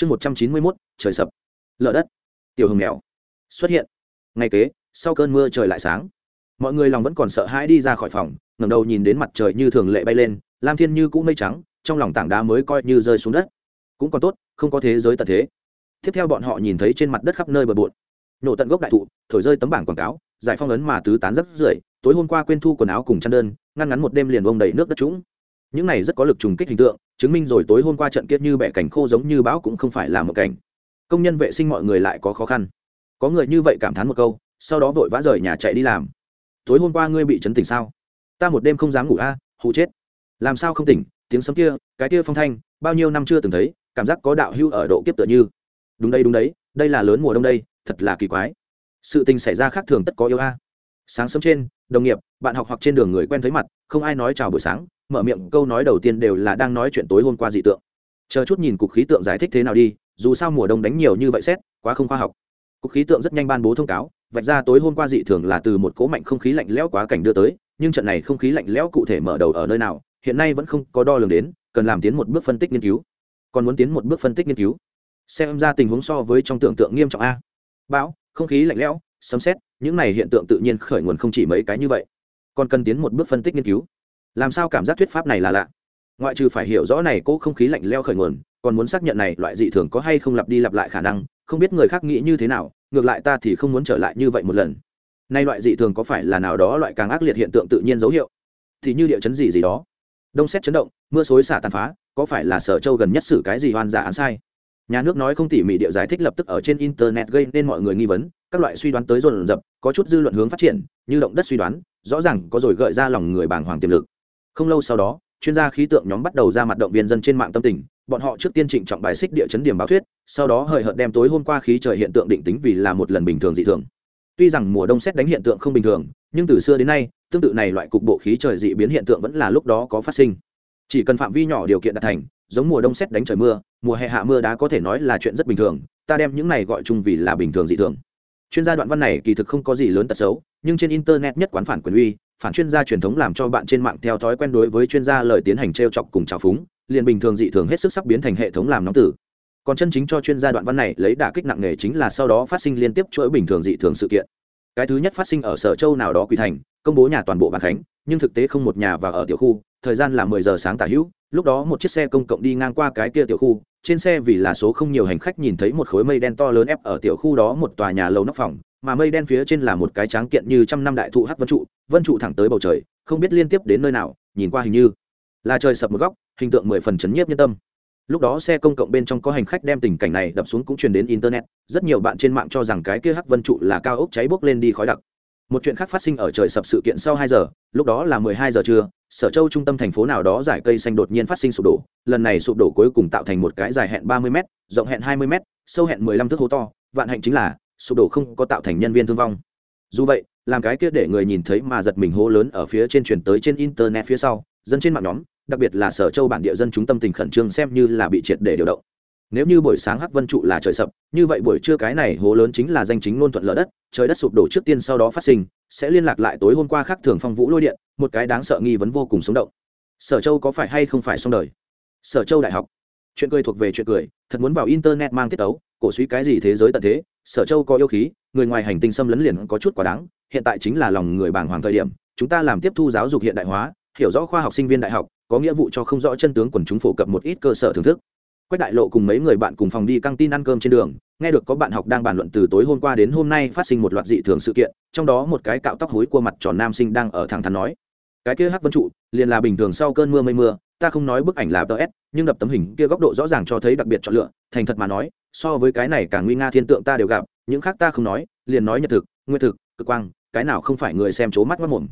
chương một trăm chín mươi mốt, trời sập. Lở đất. Tiểu hồng mèo xuất hiện. Ngay kế, sau cơn mưa trời lại sáng. Mọi người lòng vẫn còn sợ hãi đi ra khỏi phòng, ngẩng đầu nhìn đến mặt trời như thường lệ bay lên, lam thiên như cũ mây trắng, trong lòng tảng đá mới coi như rơi xuống đất. Cũng còn tốt, không có thế giới tận thế. Tiếp theo bọn họ nhìn thấy trên mặt đất khắp nơi bờ bộn. Nổ tận gốc đại thụ, thổi rơi tấm bảng quảng cáo, giải phong ấn mà tứ tán rất rưởi tối hôm qua quên thu quần áo cùng chăn đơn, ngăn ngắn một đêm liền bông đầy nước đất trũng những này rất có lực trùng kích hình tượng chứng minh rồi tối hôm qua trận kiết như bẻ cảnh khô giống như bão cũng không phải là một cảnh. Công nhân vệ sinh mọi người lại có khó khăn. Có người như vậy cảm thán một câu sau đó vội vã rời nhà chạy đi làm. Tối hôm qua ngươi bị chấn tỉnh sao? Ta một đêm không dám ngủ a à, hụ chết. Làm sao không tỉnh? Tiếng sấm kia cái kia phong thanh bao nhiêu năm chưa từng thấy cảm giác có đạo hưu ở độ kiếp tựa như. Đúng đây đúng đấy đây là lớn mùa đông đây thật là kỳ quái. Sự tình xảy ra khác thường tất có yêu a. Sáng sớm trên đồng nghiệp bạn học hoặc trên đường người quen thấy mặt, không ai nói chào buổi sáng, mở miệng câu nói đầu tiên đều là đang nói chuyện tối hôm qua dị tượng. Chờ chút nhìn cục khí tượng giải thích thế nào đi, dù sao mùa đông đánh nhiều như vậy xét, quá không khoa học. Cục khí tượng rất nhanh ban bố thông cáo, vạch ra tối hôm qua dị thường là từ một cố mạnh không khí lạnh lẽo quá cảnh đưa tới, nhưng trận này không khí lạnh lẽo cụ thể mở đầu ở nơi nào, hiện nay vẫn không có đo lường đến, cần làm tiến một bước phân tích nghiên cứu. Còn muốn tiến một bước phân tích nghiên cứu? Xem ra tình huống so với trong tưởng tượng nghiêm trọng a. Bão, không khí lạnh lẽo, sấm xét những này hiện tượng tự nhiên khởi nguồn không chỉ mấy cái như vậy còn cần tiến một bước phân tích nghiên cứu. Làm sao cảm giác thuyết pháp này là lạ? Ngoại trừ phải hiểu rõ này cố không khí lạnh leo khởi nguồn, còn muốn xác nhận này loại dị thường có hay không lặp đi lặp lại khả năng, không biết người khác nghĩ như thế nào, ngược lại ta thì không muốn trở lại như vậy một lần. Nay loại dị thường có phải là nào đó loại càng ác liệt hiện tượng tự nhiên dấu hiệu? Thì như địa chấn gì gì đó. Đông xét chấn động, mưa xối xả tàn phá, có phải là sở châu gần nhất xử cái gì hoan giả án sai? Nhà nước nói không tỉ mỉ địa giải thích lập tức ở trên internet gây nên mọi người nghi vấn, các loại suy đoán tới dồn dập có chút dư luận hướng phát triển, như động đất suy đoán rõ ràng có rồi gợi ra lòng người bàng hoàng tiềm lực. Không lâu sau đó, chuyên gia khí tượng nhóm bắt đầu ra mặt động viên dân trên mạng tâm tình, bọn họ trước tiên trịnh trọng bài xích địa chấn điểm báo thuyết, sau đó hời hợt đem tối hôm qua khí trời hiện tượng định tính vì là một lần bình thường dị thường. Tuy rằng mùa đông xét đánh hiện tượng không bình thường, nhưng từ xưa đến nay, tương tự này loại cục bộ khí trời dị biến hiện tượng vẫn là lúc đó có phát sinh. Chỉ cần phạm vi nhỏ điều kiện đạt thành, giống mùa đông xét đánh trời mưa, mùa hè hạ mưa đá có thể nói là chuyện rất bình thường, ta đem những này gọi chung vì là bình thường dị thường chuyên gia đoạn văn này kỳ thực không có gì lớn tật xấu, nhưng trên internet nhất quán phản quyền uy, phản chuyên gia truyền thống làm cho bạn trên mạng theo thói quen đối với chuyên gia lời tiến hành t r e o chọc cùng trào phúng, liền bình thường dị thường hết sức sắp biến thành hệ thống làm nóng tử. Còn chân chính cho chuyên gia đoạn văn này lấy đả kích nặng nề chính là sau đó phát sinh liên tiếp chuỗi bình thường dị thường sự kiện. Cái thứ nhất phát sinh ở sở châu nào đó quỳ thành, công bố nhà toàn bộ bàn khánh, nhưng thực tế không một nhà và ở tiểu khu, thời gian là mười giờ sáng tả hữu lúc đó một chiếc xe công cộng đi ngang qua cái kia tiểu khu, trên xe vì là số không nhiều hành khách nhìn thấy một khối mây đen to lớn ép ở tiểu khu đó một tòa nhà lầu nóc phòng, mà mây đen phía trên là một cái tráng kiện như trăm năm đại thụ hắc vân trụ vân trụ thẳng tới bầu trời, không biết liên tiếp đến nơi nào, nhìn qua hình như là trời sập một góc, hình tượng mười phần chấn nhiếp nhân tâm. Lúc đó xe công cộng bên trong có hành khách đem tình cảnh này đập xuống cũng truyền đến internet, rất nhiều bạn trên mạng cho rằng cái kia hắc vân trụ là cao ốc cháy bốc lên đi khói đặc một chuyện khác phát sinh ở trời sập sự kiện sau hai giờ, lúc đó là mười hai giờ trưa, sở châu trung tâm thành phố nào đó giải cây xanh đột nhiên phát sinh sụp đổ, lần này sụp đổ cuối cùng tạo thành một cái dài hẹn ba mươi m rộng hẹn hai mươi m sâu hẹn mười lăm thước hố to, vạn hạnh chính là, sụp đổ không có tạo thành nhân viên thương vong. Dù vậy, làm cái kia để người nhìn thấy mà giật mình hố lớn ở phía trên truyền tới trên internet phía sau, dân trên mạng nhóm, đặc biệt là sở châu bản địa dân chúng tâm tình khẩn trương xem như là bị triệt để điều động nếu như buổi sáng hắc vân trụ là trời sập, như vậy buổi trưa cái này hố lớn chính là danh chính ngôn thuận lở đất, trời đất sụp đổ trước tiên sau đó phát sinh, sẽ liên lạc lại tối hôm qua khác thường phong vũ lôi điện, một cái đáng sợ nghi vấn vô cùng sống động. Sở châu có phải hay không phải xong đời? Sở châu đại học. Chuyện cười thuộc về chuyện cười, thật muốn vào internet mang tiết tấu, cổ suý cái gì thế giới tận thế, sở châu có yêu khí, người ngoài hành tinh xâm lấn liền có chút quá đáng, hiện tại chính là lòng người bàng hoàng thời điểm, chúng ta làm tiếp thu giáo dục hiện đại hóa, hiểu rõ khoa học sinh viên đại học, có nghĩa vụ cho không rõ chân tướng quần chúng phổ cập một ít cơ sở thưởng thức quách đại lộ cùng mấy người bạn cùng phòng đi căng tin ăn cơm trên đường, nghe được có bạn học đang bàn luận từ tối hôm qua đến hôm nay phát sinh một loạt dị thường sự kiện, trong đó một cái cạo tóc hối của mặt tròn nam sinh đang ở thẳng thắn nói, cái kia hắc vân trụ, liền là bình thường sau cơn mưa mây mưa, ta không nói bức ảnh là ts nhưng đập tấm hình kia góc độ rõ ràng cho thấy đặc biệt chọn lựa, thành thật mà nói, so với cái này cả nguy nga thiên tượng ta đều gặp, những khác ta không nói, liền nói nhật thực nguyên thực, cực quang, cái nào không phải người xem chố mắt mắt mồm.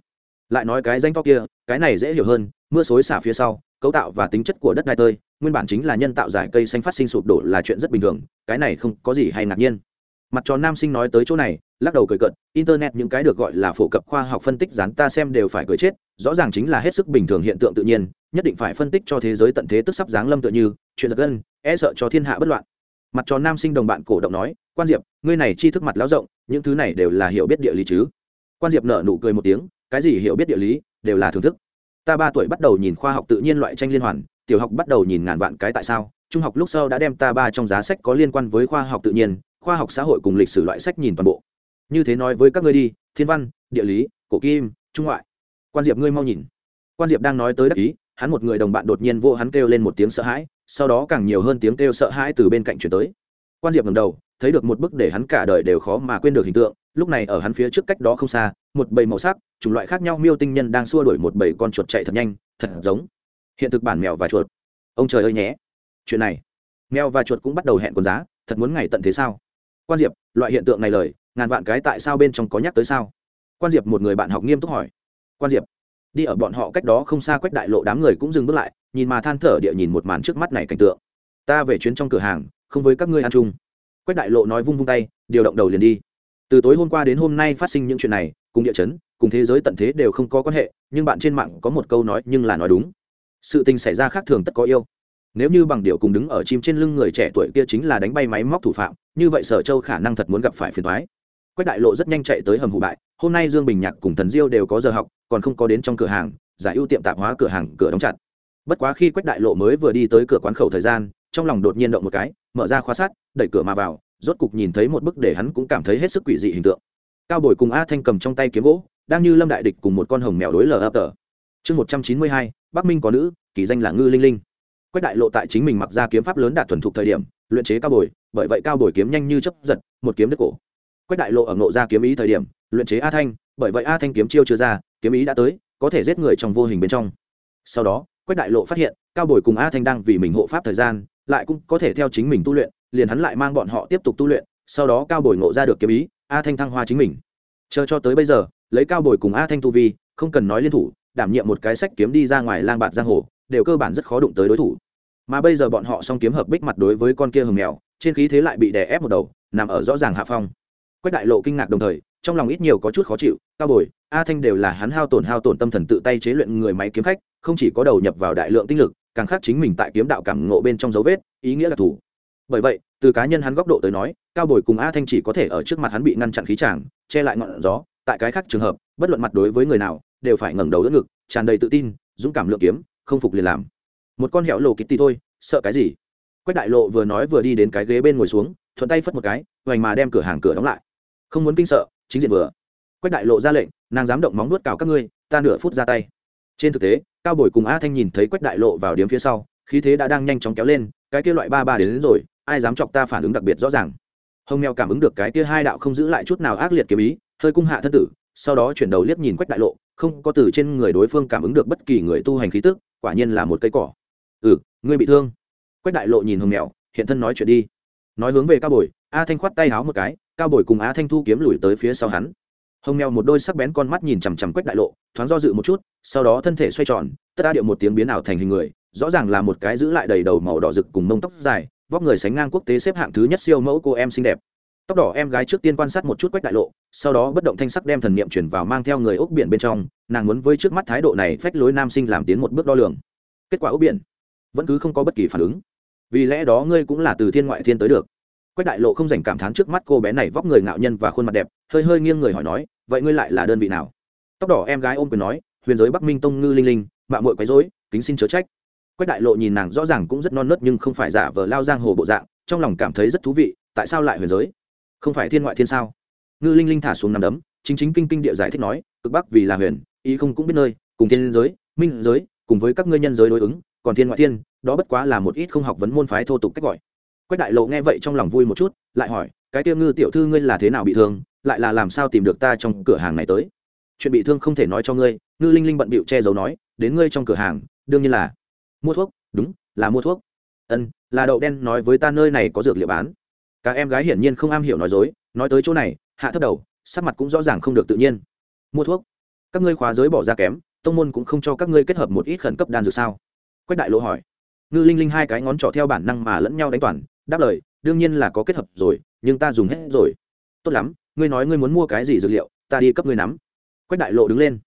Lại nói cái danh to kia, cái này dễ hiểu hơn, mưa xối xả phía sau, cấu tạo và tính chất của đất đai tơi nguyên bản chính là nhân tạo giải cây xanh phát sinh sụp đổ là chuyện rất bình thường, cái này không có gì hay ngạc nhiên. Mặt tròn nam sinh nói tới chỗ này, lắc đầu cười cận internet những cái được gọi là phổ cập khoa học phân tích dán ta xem đều phải cười chết, rõ ràng chính là hết sức bình thường hiện tượng tự nhiên, nhất định phải phân tích cho thế giới tận thế tức sắp giáng lâm tự như, chuyện giật gân e sợ cho thiên hạ bất loạn. Mặt tròn nam sinh đồng bạn cổ động nói, quan diệp, ngươi này chi thức mặt lão rộng, những thứ này đều là hiểu biết địa lý chứ? Quan diệp nở nụ cười một tiếng, cái gì hiểu biết địa lý đều là thưởng thức. Ta ba tuổi bắt đầu nhìn khoa học tự nhiên loại tranh liên hoàn tiểu học bắt đầu nhìn ngàn vạn cái tại sao, trung học lúc sau đã đem ta ba trong giá sách có liên quan với khoa học tự nhiên, khoa học xã hội cùng lịch sử loại sách nhìn toàn bộ. Như thế nói với các ngươi đi, thiên văn, địa lý, cổ kim, trung ngoại. Quan diệp ngươi mau nhìn. Quan diệp đang nói tới đắc ý, hắn một người đồng bạn đột nhiên vô hắn kêu lên một tiếng sợ hãi, sau đó càng nhiều hơn tiếng kêu sợ hãi từ bên cạnh chuyển tới. Quan diệp ngầm đầu, thấy được một bức để hắn cả đời đều khó mà quên được hình tượng, lúc này ở hắn phía trước cách đó không xa, một bầy màu sắc, chủng loại khác nhau miêu tinh nhân đang xua đuổi một bầy con chuột chạy thật nhanh, thật giống hiện thực bản mèo và chuột. Ông trời ơi nhé. Chuyện này. Mèo và chuột cũng bắt đầu hẹn con giá, thật muốn ngày tận thế sao? Quan diệp, loại hiện tượng này lời, ngàn vạn cái tại sao bên trong có nhắc tới sao? Quan diệp một người bạn học nghiêm túc hỏi. Quan diệp, đi ở bọn họ cách đó không xa quách đại lộ đám người cũng dừng bước lại, nhìn mà than thở địa nhìn một màn trước mắt này cảnh tượng. Ta về chuyến trong cửa hàng, không với các ngươi ăn chung. Quách đại lộ nói vung vung tay, điều động đầu liền đi. Từ tối hôm qua đến hôm nay phát sinh những chuyện này, cùng địa chấn, cùng thế giới tận thế đều không có quan hệ, nhưng bạn trên mạng có một câu nói nhưng là nói đúng sự tình xảy ra khác thường tất có yêu. Nếu như bằng điều cùng đứng ở chim trên lưng người trẻ tuổi kia chính là đánh bay máy móc thủ phạm, như vậy sở châu khả năng thật muốn gặp phải phiền thoái quách đại lộ rất nhanh chạy tới hầm hụ bại, hôm nay dương bình nhạc cùng thần diêu đều có giờ học, còn không có đến trong cửa hàng, giải ưu tiệm tạp hóa cửa hàng, cửa đóng chặt. Bất quá khi quách đại lộ mới vừa đi tới cửa quán khẩu thời gian, trong lòng đột nhiên động một cái, mở ra khóa sát đẩy cửa mà vào, rốt cục nhìn thấy một bức để hắn cũng cảm thấy hết sức quỷ dị hình tượng. Cao bồi cùng a thanh cầm trong tay kiếm gỗ, đang như lâm đại địch cùng một con hồng mèo đối lờ ấp tờ. Chương một trăm chín mươi hai bắc minh có nữ, kỳ danh là ngư linh linh. Quách đại lộ tại chính mình mặc ra kiếm pháp lớn đạt thuần thục thời điểm, luyện chế cao bồi, bởi vậy cao bồi kiếm nhanh như chấp giật, một kiếm đứt cổ. Quách đại lộ ở ngộ ra kiếm ý thời điểm, luyện chế a thanh, bởi vậy a thanh kiếm chiêu chưa ra, kiếm ý đã tới, có thể giết người trong vô hình bên trong. Sau đó, quách đại lộ phát hiện, cao bồi cùng a thanh đang vì mình hộ pháp thời gian, lại cũng có thể theo chính mình tu luyện, liền hắn lại mang bọn họ tiếp tục tu luyện, sau đó cao bồi ngộ ra được kiếm ý, a thanh thăng hoa chính mình. Chờ cho tới bây giờ, lấy cao bồi cùng a thanh tu vi, không cần nói liên thủ đảm nhiệm một cái sách kiếm đi ra ngoài lang bạt giang hồ, đều cơ bản rất khó đụng tới đối thủ. Mà bây giờ bọn họ song kiếm hợp bích mặt đối với con kia hừng mèo, trên khí thế lại bị đè ép một đầu, nằm ở rõ ràng hạ phong. Quách đại lộ kinh ngạc đồng thời, trong lòng ít nhiều có chút khó chịu, cao bồi, a thanh đều là hắn hao tổn hao tổn tâm thần tự tay chế luyện người máy kiếm khách, không chỉ có đầu nhập vào đại lượng tinh lực, càng khác chính mình tại kiếm đạo cảm ngộ bên trong dấu vết, ý nghĩa là thủ bởi vậy, từ cá nhân hắn góc độ tới nói, cao bồi cùng a thanh chỉ có thể ở trước mặt hắn bị ngăn chặn khí tràng che lại ngọn gió, tại cái khác trường hợp, bất luận mặt đối với người nào đều phải ngẩng đầu đỡ ngực tràn đầy tự tin dũng cảm lượng kiếm không phục liền làm. Một con hẻo lộ kitty thôi sợ cái gì? Quách đại lộ vừa nói vừa đi đến cái ghế bên ngồi xuống thuận tay phất một cái hoành mà đem cửa hàng cửa đóng lại. Không muốn kinh sợ chính diện vừa. Quách đại lộ ra lệnh nàng dám động móng nuốt cào các ngươi ta nửa phút ra tay. Trên thực tế cao bồi cùng a thanh nhìn thấy quách đại lộ vào điếm phía sau khí thế đã đang nhanh chóng kéo lên cái kia loại ba ba đến, đến rồi ai dám chọc ta phản ứng đặc biệt rõ ràng. Hồng mèo cảm ứng được cái kia hai đạo không giữ lại chút nào ác liệt kiếm ý hơi cung hạ thân tử sau đó chuyển đầu liếc nhìn quách đại lộ không có từ trên người đối phương cảm ứng được bất kỳ người tu hành khí tức, quả nhiên là một cây cỏ. Ừ ngươi bị thương. Quách đại lộ nhìn hồng mèo hiện thân nói chuyện đi. Nói hướng về cao bồi, a thanh khoát tay háo một cái, cao bồi cùng a thanh thu kiếm lùi tới phía sau hắn. Hồng mèo một đôi sắc bén con mắt nhìn chằm chằm quách đại lộ, thoáng do dự một chút, sau đó thân thể xoay tròn, tất đa điệu một tiếng biến ảo thành hình người, rõ ràng là một cái giữ lại đầy đầu màu đỏ rực cùng mông tóc dài, vóc người sánh ngang quốc tế xếp hạng thứ nhất siêu mẫu cô em xinh đẹp tóc đỏ em gái trước tiên quan sát một chút quách đại lộ, sau đó bất động thanh sắc đem thần niệm chuyển vào mang theo người ốc biển bên trong, nàng muốn với trước mắt thái độ này phách lối nam sinh làm tiến một bước đo lường. Kết quả ốc biển vẫn cứ không có bất kỳ phản ứng. Vì lẽ đó ngươi cũng là từ thiên ngoại thiên tới được. Quách đại lộ không dành cảm thán trước mắt cô bé này vóc người ngạo nhân và khuôn mặt đẹp, hơi hơi nghiêng người hỏi nói, vậy ngươi lại là đơn vị nào? Tóc đỏ em gái ôm quyền nói, huyền giới bắc minh tông ngư linh linh mạ mội quấy dối kính xin chớ trách. Quách đại lộ nhìn nàng rõ ràng cũng rất non nớt nhưng không phải giả vờ lao giang hồ bộ dạng, trong lòng cảm thấy rất thú vị, tại sao lại huyền giới? Không phải thiên ngoại thiên sao? Ngư linh linh thả xuống nằm đấm, chính chính kinh kinh địa giải thích nói, cực bắc vì là huyền, ý không cũng biết nơi, cùng thiên giới, minh giới, cùng với các ngươi nhân giới đối ứng, còn thiên ngoại thiên, đó bất quá là một ít không học vấn môn phái thô tục cách gọi. Quách đại lộ nghe vậy trong lòng vui một chút, lại hỏi, cái tiêu ngư tiểu thư ngươi là thế nào bị thương, lại là làm sao tìm được ta trong cửa hàng này tới? Chuyện bị thương không thể nói cho ngươi, ngư linh linh bận bịu che giấu nói, đến ngươi trong cửa hàng, đương nhiên là. Mua thuốc, đúng, là mua thuốc. Ân, là đậu đen nói với ta nơi này có dược liệu bán cả em gái hiển nhiên không am hiểu nói dối, nói tới chỗ này, hạ thấp đầu, sắc mặt cũng rõ ràng không được tự nhiên. Mua thuốc. Các ngươi khóa giới bỏ ra kém, tông môn cũng không cho các ngươi kết hợp một ít khẩn cấp đan dược sao? Quách đại lộ hỏi. Ngư linh linh hai cái ngón trỏ theo bản năng mà lẫn nhau đánh toàn, đáp lời, đương nhiên là có kết hợp rồi, nhưng ta dùng hết rồi. Tốt lắm, ngươi nói ngươi muốn mua cái gì dược liệu, ta đi cấp ngươi nắm. Quách đại lộ đứng lên.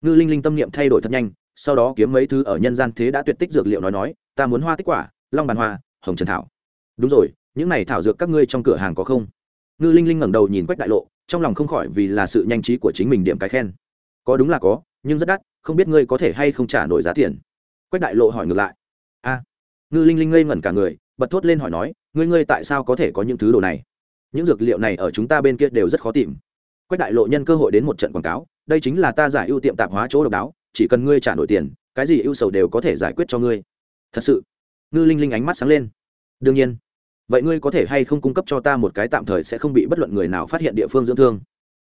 Ngư linh linh tâm niệm thay đổi thật nhanh, sau đó kiếm mấy thứ ở nhân gian thế đã tuyệt tích dược liệu nói nói, ta muốn hoa tích quả, long bàn hoa, hồng trần thảo. Đúng rồi những này thảo dược các ngươi trong cửa hàng có không? Ngư linh linh ngẩng đầu nhìn quách đại lộ, trong lòng không khỏi vì là sự nhanh trí của chính mình điểm cái khen. Có đúng là có, nhưng rất đắt, không biết ngươi có thể hay không trả nổi giá tiền. Quách đại lộ hỏi ngược lại. A. Ngư linh linh ngây ngẩn cả người, bật thốt lên hỏi nói, ngươi ngươi tại sao có thể có những thứ đồ này? Những dược liệu này ở chúng ta bên kia đều rất khó tìm. Quách đại lộ nhân cơ hội đến một trận quảng cáo, đây chính là ta giải ưu tiệm tạp hóa chỗ độc đáo, chỉ cần ngươi trả nổi tiền, cái gì ưu sầu đều có thể giải quyết cho ngươi. Thật sự, ngư linh linh ánh mắt sáng lên. Đương nhiên vậy ngươi có thể hay không cung cấp cho ta một cái tạm thời sẽ không bị bất luận người nào phát hiện địa phương dưỡng thương?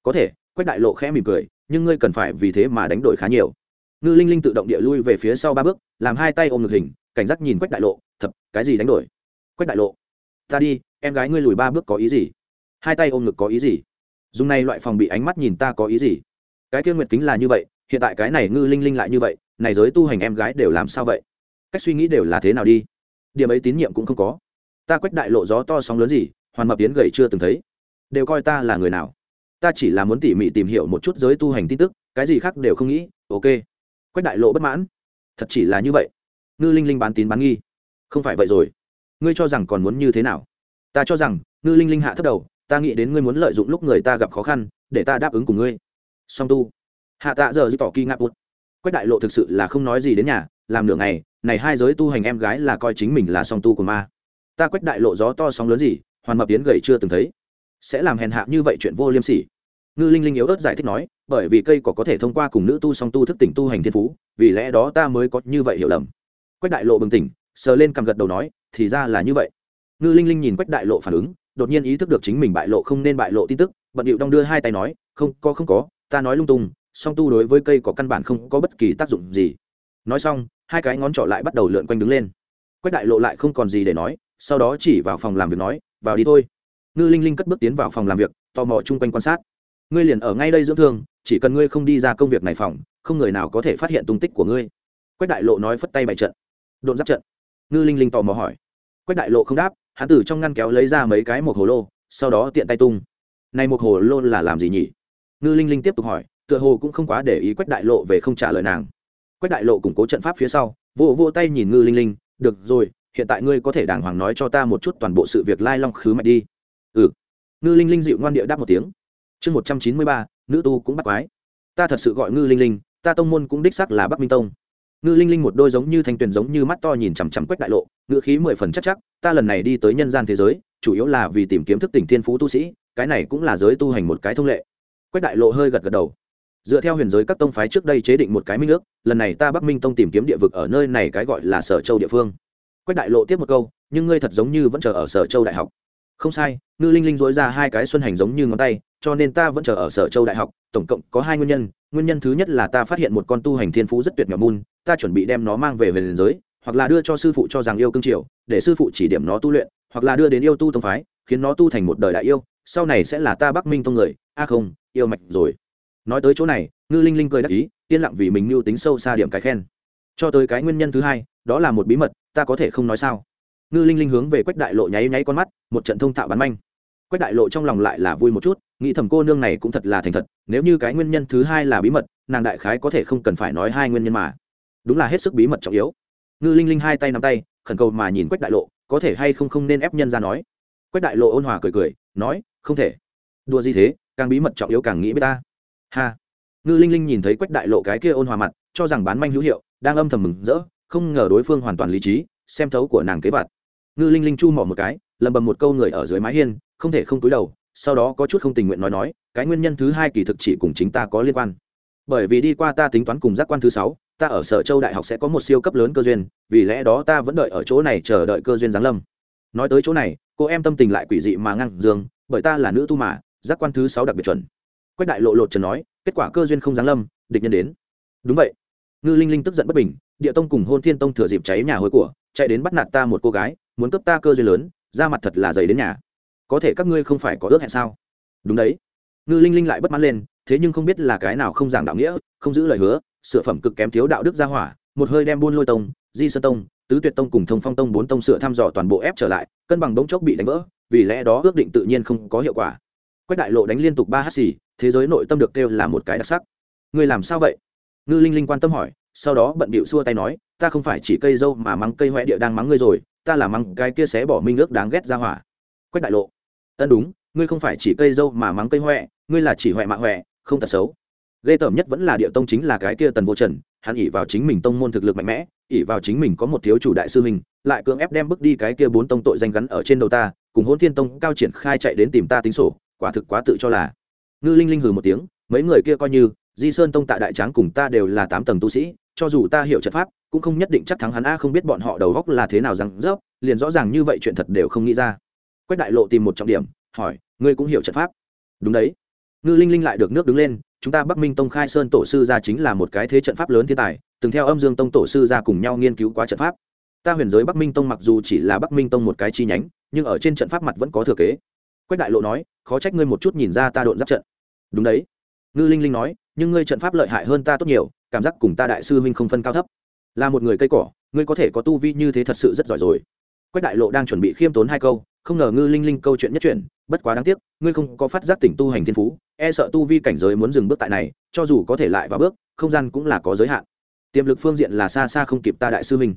Có thể, quách đại lộ khẽ mỉm cười, nhưng ngươi cần phải vì thế mà đánh đổi khá nhiều. Ngư linh linh tự động địa lui về phía sau ba bước, làm hai tay ôm ngực hình, cảnh giác nhìn quách đại lộ, thập, cái gì đánh đổi? Quách đại lộ, ta đi, em gái ngươi lùi ba bước có ý gì? Hai tay ôm ngực có ý gì? Dùng này loại phòng bị ánh mắt nhìn ta có ý gì? Cái kia nguyệt kính là như vậy, hiện tại cái này ngư linh linh lại như vậy, này giới tu hành em gái đều làm sao vậy? Cách suy nghĩ đều là thế nào đi? Điểm ấy tín nhiệm cũng không có ta quách đại lộ gió to sóng lớn gì, hoàn mập tiến gầy chưa từng thấy. Đều coi ta là người nào. Ta chỉ là muốn tỉ mỉ tìm hiểu một chút giới tu hành tin tức, cái gì khác đều không nghĩ, ok. Quách đại lộ bất mãn. Thật chỉ là như vậy. Ngư linh linh bán tín bán nghi. Không phải vậy rồi. Ngươi cho rằng còn muốn như thế nào? Ta cho rằng, ngư linh linh hạ thấp đầu, ta nghĩ đến ngươi muốn lợi dụng lúc người ta gặp khó khăn, để ta đáp ứng cùng ngươi. Song tu. Hạ tạ giờ dư tỏ kỳ ngạc bút quách đại lộ thực sự là không nói gì đến nhà, làm nửa ngày, này hai giới tu hành em gái là coi chính mình là song tu của ma ta quách đại lộ gió to sóng lớn gì, hoàn mập tiến gầy chưa từng thấy. Sẽ làm hèn hạ như vậy chuyện vô liêm sỉ. Ngư linh linh yếu ớt giải thích nói, bởi vì cây cỏ có thể thông qua cùng nữ tu song tu thức tỉnh tu hành thiên phú, vì lẽ đó ta mới có như vậy hiểu lầm. Quách đại lộ bừng tỉnh, sờ lên cằm gật đầu nói, thì ra là như vậy. Ngư linh linh nhìn quách đại lộ phản ứng, đột nhiên ý thức được chính mình bại lộ không nên bại lộ tin tức, bận điệu đong đưa hai tay nói, không, có không có, ta nói lung tung, song tu đối với cây có căn bản không có bất kỳ tác dụng gì. Nói xong, hai cái ngón trỏ lại bắt đầu lượn quanh đứng lên. Quách đại lộ lại không còn gì để nói sau đó chỉ vào phòng làm việc nói, vào đi thôi. Ngư linh linh cất bước tiến vào phòng làm việc, tò mò chung quanh quan sát. Ngươi liền ở ngay đây dưỡng thương, chỉ cần ngươi không đi ra công việc này phòng, không người nào có thể phát hiện tung tích của ngươi. Quách đại lộ nói phất tay bày trận. Độn giáp trận. Ngư linh linh tò mò hỏi. Quách đại lộ không đáp, hắn từ trong ngăn kéo lấy ra mấy cái một hồ lô, sau đó tiện tay tung. Này một hồ lô là làm gì nhỉ? Ngư linh linh tiếp tục hỏi, tựa hồ cũng không quá để ý quách đại lộ về không trả lời nàng. Quách đại lộ củng cố trận pháp phía sau, vỗ vỗ tay nhìn ngư linh linh, được rồi hiện tại ngươi có thể đàng hoàng nói cho ta một chút toàn bộ sự việc lai long khứ mạch đi. Ừ. Ngư linh linh dịu ngoan địa đáp một tiếng. Chương một trăm chín mươi ba, nữ tu cũng bắt quái. Ta thật sự gọi ngư linh linh, ta tông môn cũng đích sắc là bắc minh tông. Ngư linh linh một đôi giống như thanh tuyền giống như mắt to nhìn chằm chằm quách đại lộ, ngữ khí mười phần chắc chắc, ta lần này đi tới nhân gian thế giới, chủ yếu là vì tìm kiếm thức tỉnh thiên phú tu sĩ, cái này cũng là giới tu hành một cái thông lệ. Quách đại lộ hơi gật gật đầu. Dựa theo huyền giới các tông phái trước đây chế định một cái minh ước, lần này ta bắc minh tông tìm kiếm địa vực ở nơi này cái gọi là sở châu địa phương quách đại lộ tiếp một câu, nhưng ngươi thật giống như vẫn chờ ở sở châu đại học. Không sai, ngư linh linh dối ra hai cái xuân hành giống như ngón tay, cho nên ta vẫn chờ ở sở châu đại học, tổng cộng có hai nguyên nhân. Nguyên nhân thứ nhất là ta phát hiện một con tu hành thiên phú rất tuyệt nhỏ môn ta chuẩn bị đem nó mang về về liền giới, hoặc là đưa cho sư phụ cho rằng yêu cương triều, để sư phụ chỉ điểm nó tu luyện, hoặc là đưa đến yêu tu tông phái, khiến nó tu thành một đời đại yêu, sau này sẽ là ta bắc minh tông người. A không, yêu mạch rồi. Nói tới chỗ này, ngư linh linh cười đắc ý, yên lặng vì mình mưu tính sâu xa điểm cái khen. Cho tới cái nguyên nhân thứ hai, đó là một bí mật ta có thể không nói sao? Ngư linh linh hướng về quách đại lộ nháy nháy con mắt, một trận thông thạo bắn manh. Quách đại lộ trong lòng lại là vui một chút, nghĩ thầm cô nương này cũng thật là thành thật, nếu như cái nguyên nhân thứ hai là bí mật, nàng đại khái có thể không cần phải nói hai nguyên nhân mà. Đúng là hết sức bí mật trọng yếu. Ngư linh linh hai tay nắm tay, khẩn cầu mà nhìn quách đại lộ, có thể hay không không nên ép nhân ra nói. Quách đại lộ ôn hòa cười cười, nói, không thể. Đùa gì thế, càng bí mật trọng yếu càng nghĩ với ta. Ha. Ngư linh linh nhìn thấy quách đại lộ cái kia ôn hòa mặt, cho rằng bán manh hữu hiệu, đang âm thầm mừng rỡ không ngờ đối phương hoàn toàn lý trí, xem thấu của nàng kế vặt. Ngư linh linh chu mỏ một cái, lầm bầm một câu người ở dưới mái hiên, không thể không túi đầu, sau đó có chút không tình nguyện nói nói, cái nguyên nhân thứ hai kỳ thực chỉ cùng chính ta có liên quan. Bởi vì đi qua ta tính toán cùng giác quan thứ sáu, ta ở sở châu đại học sẽ có một siêu cấp lớn cơ duyên, vì lẽ đó ta vẫn đợi ở chỗ này chờ đợi cơ duyên giáng lâm. Nói tới chỗ này, cô em tâm tình lại quỷ dị mà ngăn dương bởi ta là nữ tu mà, giác quan thứ sáu đặc biệt chuẩn. Quách đại lộ lột trần nói, kết quả cơ duyên không giáng lâm, địch nhân đến. Đúng vậy. Ngư linh linh tức giận bất bình địa tông cùng hôn thiên tông thừa dịp cháy nhà hối của, chạy đến bắt nạt ta một cô gái, muốn cấp ta cơ duyên lớn, ra mặt thật là dày đến nhà. Có thể các ngươi không phải có ước hẹn sao? Đúng đấy. Ngư linh linh lại bất mãn lên, thế nhưng không biết là cái nào không giảng đạo nghĩa, không giữ lời hứa, sửa phẩm cực kém thiếu đạo đức gia hỏa, một hơi đem buôn lôi tông, di sơn tông, tứ tuyệt tông cùng thông phong tông bốn tông sửa thăm dò toàn bộ ép trở lại, cân bằng bỗng chốc bị đánh vỡ, vì lẽ đó ước định tự nhiên không có hiệu quả. Quách đại lộ đánh liên tục ba hát xì, thế giới nội tâm được kêu là một cái đặc sắc. Ngươi làm sao vậy? Ngư linh linh quan tâm hỏi sau đó bận bịu xua tay nói, ta không phải chỉ cây dâu mà mắng cây huệ địa đang mắng ngươi rồi, ta là mắng cái kia xé bỏ minh ước đáng ghét ra hỏa. Quách đại lộ. Ân đúng, ngươi không phải chỉ cây dâu mà mắng cây huệ ngươi là chỉ huệ mạ huệ không thật xấu. Ghê tởm nhất vẫn là địa tông chính là cái kia tần vô trần, hắn ỉ vào chính mình tông môn thực lực mạnh mẽ ỉ vào chính mình có một thiếu chủ đại sư mình lại cưỡng ép đem bước đi cái kia bốn tông tội danh gắn ở trên đầu ta, cùng hôn thiên tông cao triển khai chạy đến tìm ta tính sổ, quả thực quá tự cho là. Ngư linh linh hừ một tiếng, mấy người kia coi như di sơn tông tại đại tráng cùng ta đều là tám tầng tu sĩ, cho dù ta hiểu trận pháp, cũng không nhất định chắc thắng hắn. A, không biết bọn họ đầu góc là thế nào rằng rớp, liền rõ ràng như vậy chuyện thật đều không nghĩ ra. Quách đại lộ tìm một trọng điểm, hỏi, ngươi cũng hiểu trận pháp? Đúng đấy. Ngư linh linh lại được nước đứng lên, chúng ta bắc minh tông khai sơn tổ sư ra chính là một cái thế trận pháp lớn thiên tài, từng theo âm dương tông tổ sư ra cùng nhau nghiên cứu quá trận pháp. Ta huyền giới bắc minh tông mặc dù chỉ là bắc minh tông một cái chi nhánh, nhưng ở trên trận pháp mặt vẫn có thừa kế. Quách đại lộ nói, khó trách ngươi một chút nhìn ra ta độn giáp trận. Đúng đấy ngư linh linh nói, nhưng ngươi trận pháp lợi hại hơn ta tốt nhiều, cảm giác cùng ta đại sư huynh không phân cao thấp. Là một người cây cỏ, ngươi có thể có tu vi như thế thật sự rất giỏi rồi. Quách đại lộ đang chuẩn bị khiêm tốn hai câu, không ngờ ngư linh linh câu chuyện nhất chuyện bất quá đáng tiếc, ngươi không có phát giác tỉnh tu hành thiên phú e sợ tu vi cảnh giới muốn dừng bước tại này, cho dù có thể lại vào bước, không gian cũng là có giới hạn. Tiềm lực phương diện là xa xa không kịp ta đại sư huynh.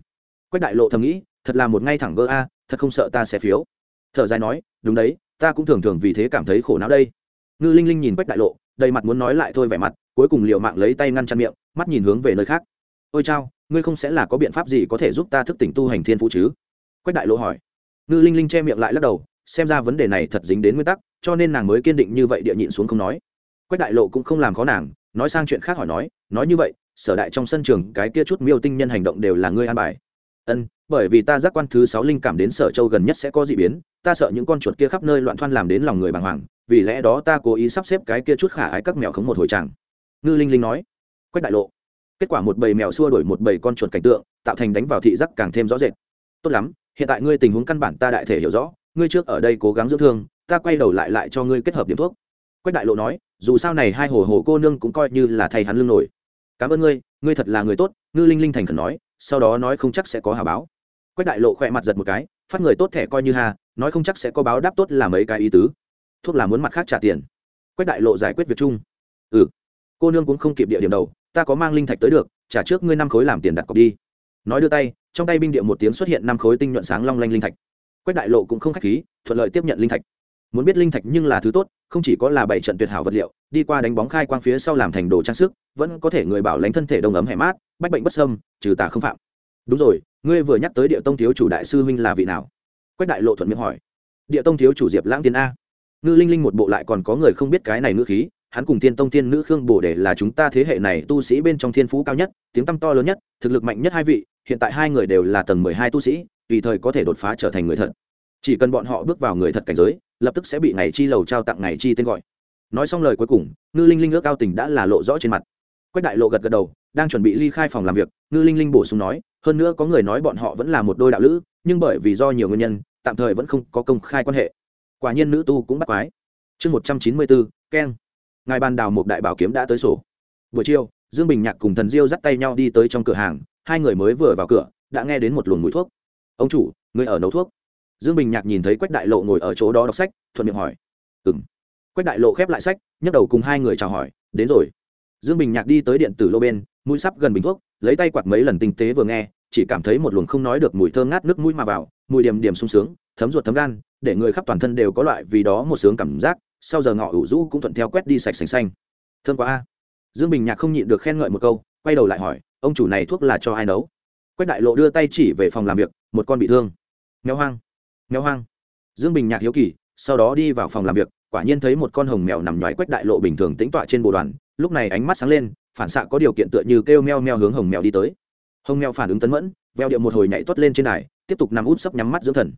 Quách đại lộ thầm nghĩ, thật là một ngay thẳng gơ a, thật không sợ ta sẽ phiếu. Thở dài nói, đúng đấy, ta cũng thường thường vì thế cảm thấy khổ não đây. Ngư linh linh nhìn quách đại lộ đầy mặt muốn nói lại thôi vẻ mặt, cuối cùng liệu mạng lấy tay ngăn chặn miệng, mắt nhìn hướng về nơi khác. Ôi chao, ngươi không sẽ là có biện pháp gì có thể giúp ta thức tỉnh tu hành thiên phú chứ? Quách đại lộ hỏi. Ngư linh linh che miệng lại lắc đầu, xem ra vấn đề này thật dính đến nguyên tắc, cho nên nàng mới kiên định như vậy địa nhịn xuống không nói. Quách đại lộ cũng không làm khó nàng, nói sang chuyện khác hỏi nói nói như vậy, sở đại trong sân trường cái kia chút miêu tinh nhân hành động đều là ngươi an bài. Ân, bởi vì ta giác quan thứ sáu linh cảm đến sở châu gần nhất sẽ có d ị biến, ta sợ những con chuột kia khắp nơi loạn thoan làm đến lòng người bàng hoàng vì lẽ đó ta cố ý sắp xếp cái kia chút khả ái các mèo khống một hồi chẳng. ngư linh linh nói. Quách đại lộ. Kết quả một bầy mèo xua đổi một bầy con chuột cảnh tượng, tạo thành đánh vào thị giác càng thêm rõ rệt. Tốt lắm, hiện tại ngươi tình huống căn bản ta đại thể hiểu rõ, ngươi trước ở đây cố gắng dưỡng thương, ta quay đầu lại lại cho ngươi kết hợp điểm thuốc. Quách đại lộ nói, dù sao này hai hồ hồ cô nương cũng coi như là thầy hắn lương nổi. Cảm ơn ngươi ngươi thật là người tốt, ngư linh linh thành khẩn nói, sau đó nói không chắc sẽ có hà báo. Quách đại lộ khỏe mặt giật một cái, phát người tốt thẻ coi như hà, nói không chắc sẽ có báo đáp tốt là mấy cái ý tứ thuốc là muốn mặt khác trả tiền. Quách đại lộ giải quyết việc chung. Ừ. Cô nương cũng không kịp địa điểm đầu, ta có mang linh thạch tới được, trả trước ngươi năm khối làm tiền đặt cọc đi. Nói đưa tay, trong tay binh địa một tiếng xuất hiện năm khối tinh nhuận sáng long lanh linh thạch. Quách đại lộ cũng không khách khí, thuận lợi tiếp nhận linh thạch. Muốn biết linh thạch nhưng là thứ tốt, không chỉ có là bảy trận tuyệt hảo vật liệu, đi qua đánh bóng khai quang phía sau làm thành đồ trang sức, vẫn có thể người bảo lãnh thân thể đông ấm hẻ mát, bách bệnh bất sâm trừ tà không phạm. Đúng rồi, ngươi vừa nhắc tới địa tông thiếu chủ đại sư huynh là vị nào? Quách đại lộ thuận miệng hỏi. Địa tông thiếu chủ diệp lãng tiên a ngư linh linh một bộ lại còn có người không biết cái này ngữ khí, hắn cùng tiên tông tiên nữ khương bồ để là chúng ta thế hệ này tu sĩ bên trong thiên phú cao nhất, tiếng tăm to lớn nhất, thực lực mạnh nhất hai vị, hiện tại hai người đều là tầng mười hai tu sĩ, tùy thời có thể đột phá trở thành người thật. Chỉ cần bọn họ bước vào người thật cảnh giới, lập tức sẽ bị ngày chi lầu trao tặng ngày chi tên gọi. Nói xong lời cuối cùng, ngư linh linh ước cao tình đã là lộ rõ trên mặt. Quách đại lộ gật gật đầu, đang chuẩn bị ly khai phòng làm việc, ngư linh linh bổ sung nói, hơn nữa có người nói bọn họ vẫn là một đôi đạo lữ, nhưng bởi vì do nhiều nguyên nhân, tạm thời vẫn không có công khai quan hệ quả nhiên nữ tu cũng bắt quái. Chương một trăm chín mươi bốn keng ngài ban đào một đại bảo kiếm đã tới sổ. Buổi chiều, dương bình nhạc cùng thần diêu dắt tay nhau đi tới trong cửa hàng, hai người mới vừa vào cửa, đã nghe đến một luồng mùi thuốc. Ông chủ, người ở nấu thuốc. Dương bình nhạc nhìn thấy quách đại lộ ngồi ở chỗ đó đọc sách, thuận miệng hỏi. Ừ m quách đại lộ khép lại sách, nhấc đầu cùng hai người chào hỏi, đến rồi. Dương bình nhạc đi tới điện tử lô bên, mũi sắp gần bình thuốc, lấy tay quạt mấy lần tinh tế vừa nghe, chỉ cảm thấy một luồng không nói được mùi thơm ngát nước mũi mà vào, mùi điểm điểm sung sướng thấm ruột thấm gan, để người khắp toàn thân đều có loại vì đó một sướng cảm giác, sau giờ ngọ ủ rũ cũng thuận theo quét đi sạch sành xanh. Thương quá a. Dương bình nhạc không nhịn được khen ngợi một câu, quay đầu lại hỏi, ông chủ này thuốc là cho ai nấu? Quách đại lộ đưa tay chỉ về phòng làm việc, một con bị thương. Mèo hoang mèo hoang. Dương bình nhạc hiếu kỳ, sau đó đi vào phòng làm việc, quả nhiên thấy một con hồng mèo nằm nhoài quách đại lộ bình thường tính tọa trên bộ đoàn, lúc này ánh mắt sáng lên, phản xạ có điều kiện tựa như kêu meo meo hướng hồng mèo đi tới. Hồng mèo phản ứng tấn mẫn, veo điệu một hồi nhảy tuất lên trên đài, tiếp tục nằm út sấp nhắm mắt dưỡng thần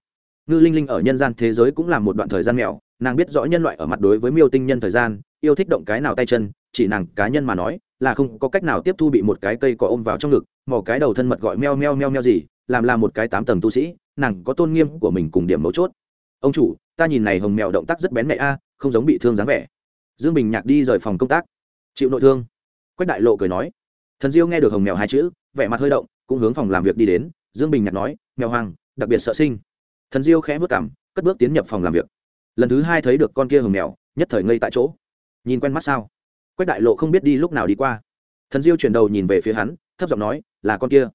ngư linh linh ở nhân gian thế giới cũng là một đoạn thời gian mèo nàng biết rõ nhân loại ở mặt đối với miêu tinh nhân thời gian, yêu thích động cái nào tay chân, chỉ nàng cá nhân mà nói, là không có cách nào tiếp thu bị một cái cây cỏ ôm vào trong ngực, mò cái đầu thân mật gọi meo meo meo meo gì, làm là một cái tám tầng tu sĩ, nàng có tôn nghiêm của mình cùng điểm mấu chốt. Ông chủ, ta nhìn này hồng mèo động tác rất bén mẹ a, không giống bị thương dáng vẻ. Dương bình nhạc đi rời phòng công tác. Chịu nội thương. Quách đại lộ cười nói. Thần diêu nghe được hồng mèo hai chữ, vẻ mặt hơi động, cũng hướng phòng làm việc đi đến. Dương bình nhạc nói mèo hoàng, đặc biệt sợ sinh thần diêu khẽ vất cảm, cất bước tiến nhập phòng làm việc. Lần thứ hai thấy được con kia hồng mèo, nhất thời ngây tại chỗ. Nhìn quen mắt sao? Quách đại lộ không biết đi lúc nào đi qua. Thần diêu chuyển đầu nhìn về phía hắn, thấp giọng nói, là con kia.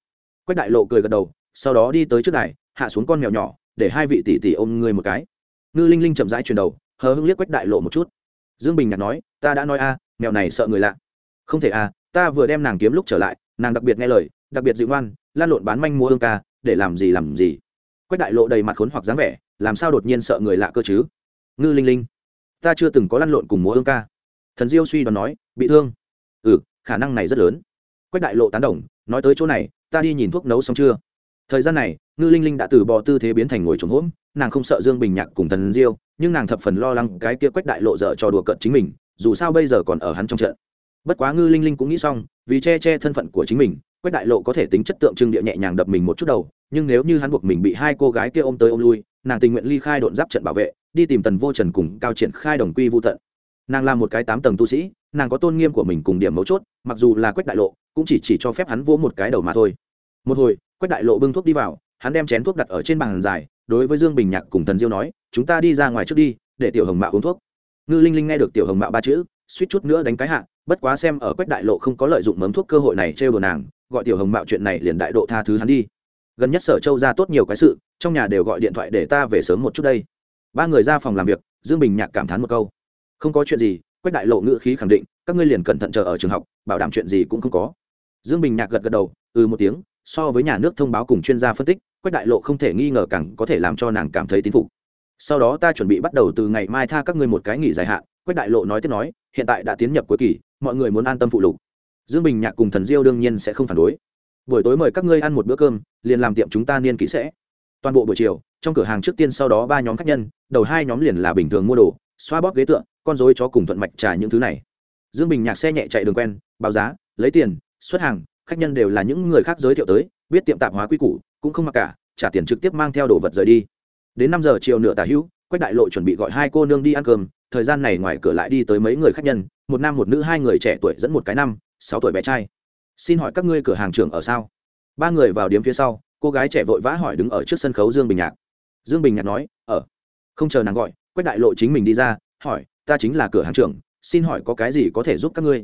Quách đại lộ cười gật đầu, sau đó đi tới trước đài, hạ xuống con mèo nhỏ, để hai vị tỷ tỷ ôm người một cái. Ngư linh linh chậm rãi chuyển đầu, hờ hưng liếc quách đại lộ một chút. Dương bình nhạt nói, ta đã nói a, mèo này sợ người lạ. Không thể à ta vừa đem nàng kiếm lúc trở lại, nàng đặc biệt nghe lời, đặc biệt dịu ngoan, lan lộn bán manh mua hương ca, để làm gì làm gì quách đại lộ đầy mặt khốn hoặc dáng vẻ, làm sao đột nhiên sợ người lạ cơ chứ? Ngư linh linh, ta chưa từng có lăn lộn cùng múa Hương ca. Thần diêu suy đoán nói, bị thương. Ừ khả năng này rất lớn. Quách đại lộ tán đồng, nói tới chỗ này, ta đi nhìn thuốc nấu xong chưa? Thời gian này, ngư linh linh đã từ bò tư thế biến thành ngồi trống hốm nàng không sợ dương bình nhạc cùng thần diêu, nhưng nàng thập phần lo lắng cái kia quách đại lộ dở trò đùa cận chính mình, dù sao bây giờ còn ở hắn trong trận. Bất quá ngư linh linh cũng nghĩ xong, vì che che thân phận của chính mình quách đại lộ có thể tính chất tượng trưng địa nhẹ nhàng đập mình một chút đầu, nhưng nếu như hắn buộc mình bị hai cô gái kia ôm tới ôm lui, nàng tình nguyện ly khai độn giáp trận bảo vệ, đi tìm tần vô trần cùng cao triển khai đồng quy vô tận. Nàng là một cái tám tầng tu sĩ, nàng có tôn nghiêm của mình cùng điểm mấu chốt, mặc dù là quách đại lộ, cũng chỉ chỉ cho phép hắn vỗ một cái đầu mà thôi. Một hồi, quách đại lộ bưng thuốc đi vào, hắn đem chén thuốc đặt ở trên bàn dài, đối với dương bình nhạc cùng thần diêu nói, chúng ta đi ra ngoài trước đi, để tiểu hồng mạo uống thuốc. Ngư linh linh nghe được tiểu hồng mạo ba chữ suýt chút nữa đánh cái hạ, bất quá xem ở quách đại lộ không có lợi dụng mớm thuốc cơ hội này trêu đồ nàng, gọi tiểu hồng mạo chuyện này liền đại độ tha thứ hắn đi. Gần nhất sở châu ra tốt nhiều cái sự, trong nhà đều gọi điện thoại để ta về sớm một chút đây. Ba người ra phòng làm việc, dương bình nhạc cảm thán một câu. Không có chuyện gì, quách đại lộ ngữ khí khẳng định, các ngươi liền cẩn thận chờ ở trường học, bảo đảm chuyện gì cũng không có. Dương bình nhạc gật gật đầu ừ một tiếng, so với nhà nước thông báo cùng chuyên gia phân tích, quách đại lộ không thể nghi ngờ càng có thể làm cho nàng cảm thấy tín phục sau đó ta chuẩn bị bắt đầu từ ngày mai tha các ngươi một cái nghỉ dài hạn, quách đại lộ nói tiếp nói, hiện tại đã tiến nhập cuối kỳ, mọi người muốn an tâm phụ lục. Dương bình nhạc cùng thần diêu đương nhiên sẽ không phản đối. Buổi tối mời các ngươi ăn một bữa cơm, liền làm tiệm chúng ta niên kỹ sẽ. Toàn bộ buổi chiều, trong cửa hàng trước tiên sau đó ba nhóm khách nhân, đầu hai nhóm liền là bình thường mua đồ, xoa bóp ghế tượng con dối chó cùng thuận mạch trà những thứ này. Dương bình nhạc xe nhẹ chạy đường quen, báo giá, lấy tiền, xuất hàng, khách nhân đều là những người khác giới thiệu tới, biết tiệm tạp hóa quy củ, cũng không mặc cả, trả tiền trực tiếp mang theo đồ vật rời đi đến năm giờ chiều nửa tà hữu, quách đại lộ chuẩn bị gọi hai cô nương đi ăn cơm. Thời gian này ngoài cửa lại đi tới mấy người khách nhân, một nam một nữ, hai người trẻ tuổi dẫn một cái năm, sáu tuổi bé trai. Xin hỏi các ngươi cửa hàng trưởng ở sao? Ba người vào điếm phía sau, cô gái trẻ vội vã hỏi đứng ở trước sân khấu dương bình nhạc. Dương bình nhạc nói, ở. Không chờ nàng gọi, quách đại lộ chính mình đi ra, hỏi, ta chính là cửa hàng trưởng, xin hỏi có cái gì có thể giúp các ngươi?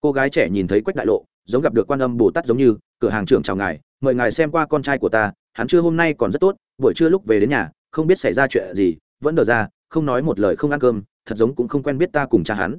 Cô gái trẻ nhìn thấy quách đại lộ, giống gặp được quan âm bồ tát giống như, cửa hàng trưởng chào ngài, mời ngài xem qua con trai của ta, hắn chưa hôm nay còn rất tốt, buổi trưa lúc về đến nhà không biết xảy ra chuyện gì, vẫn đờ ra, không nói một lời không ăn cơm, thật giống cũng không quen biết ta cùng cha hắn.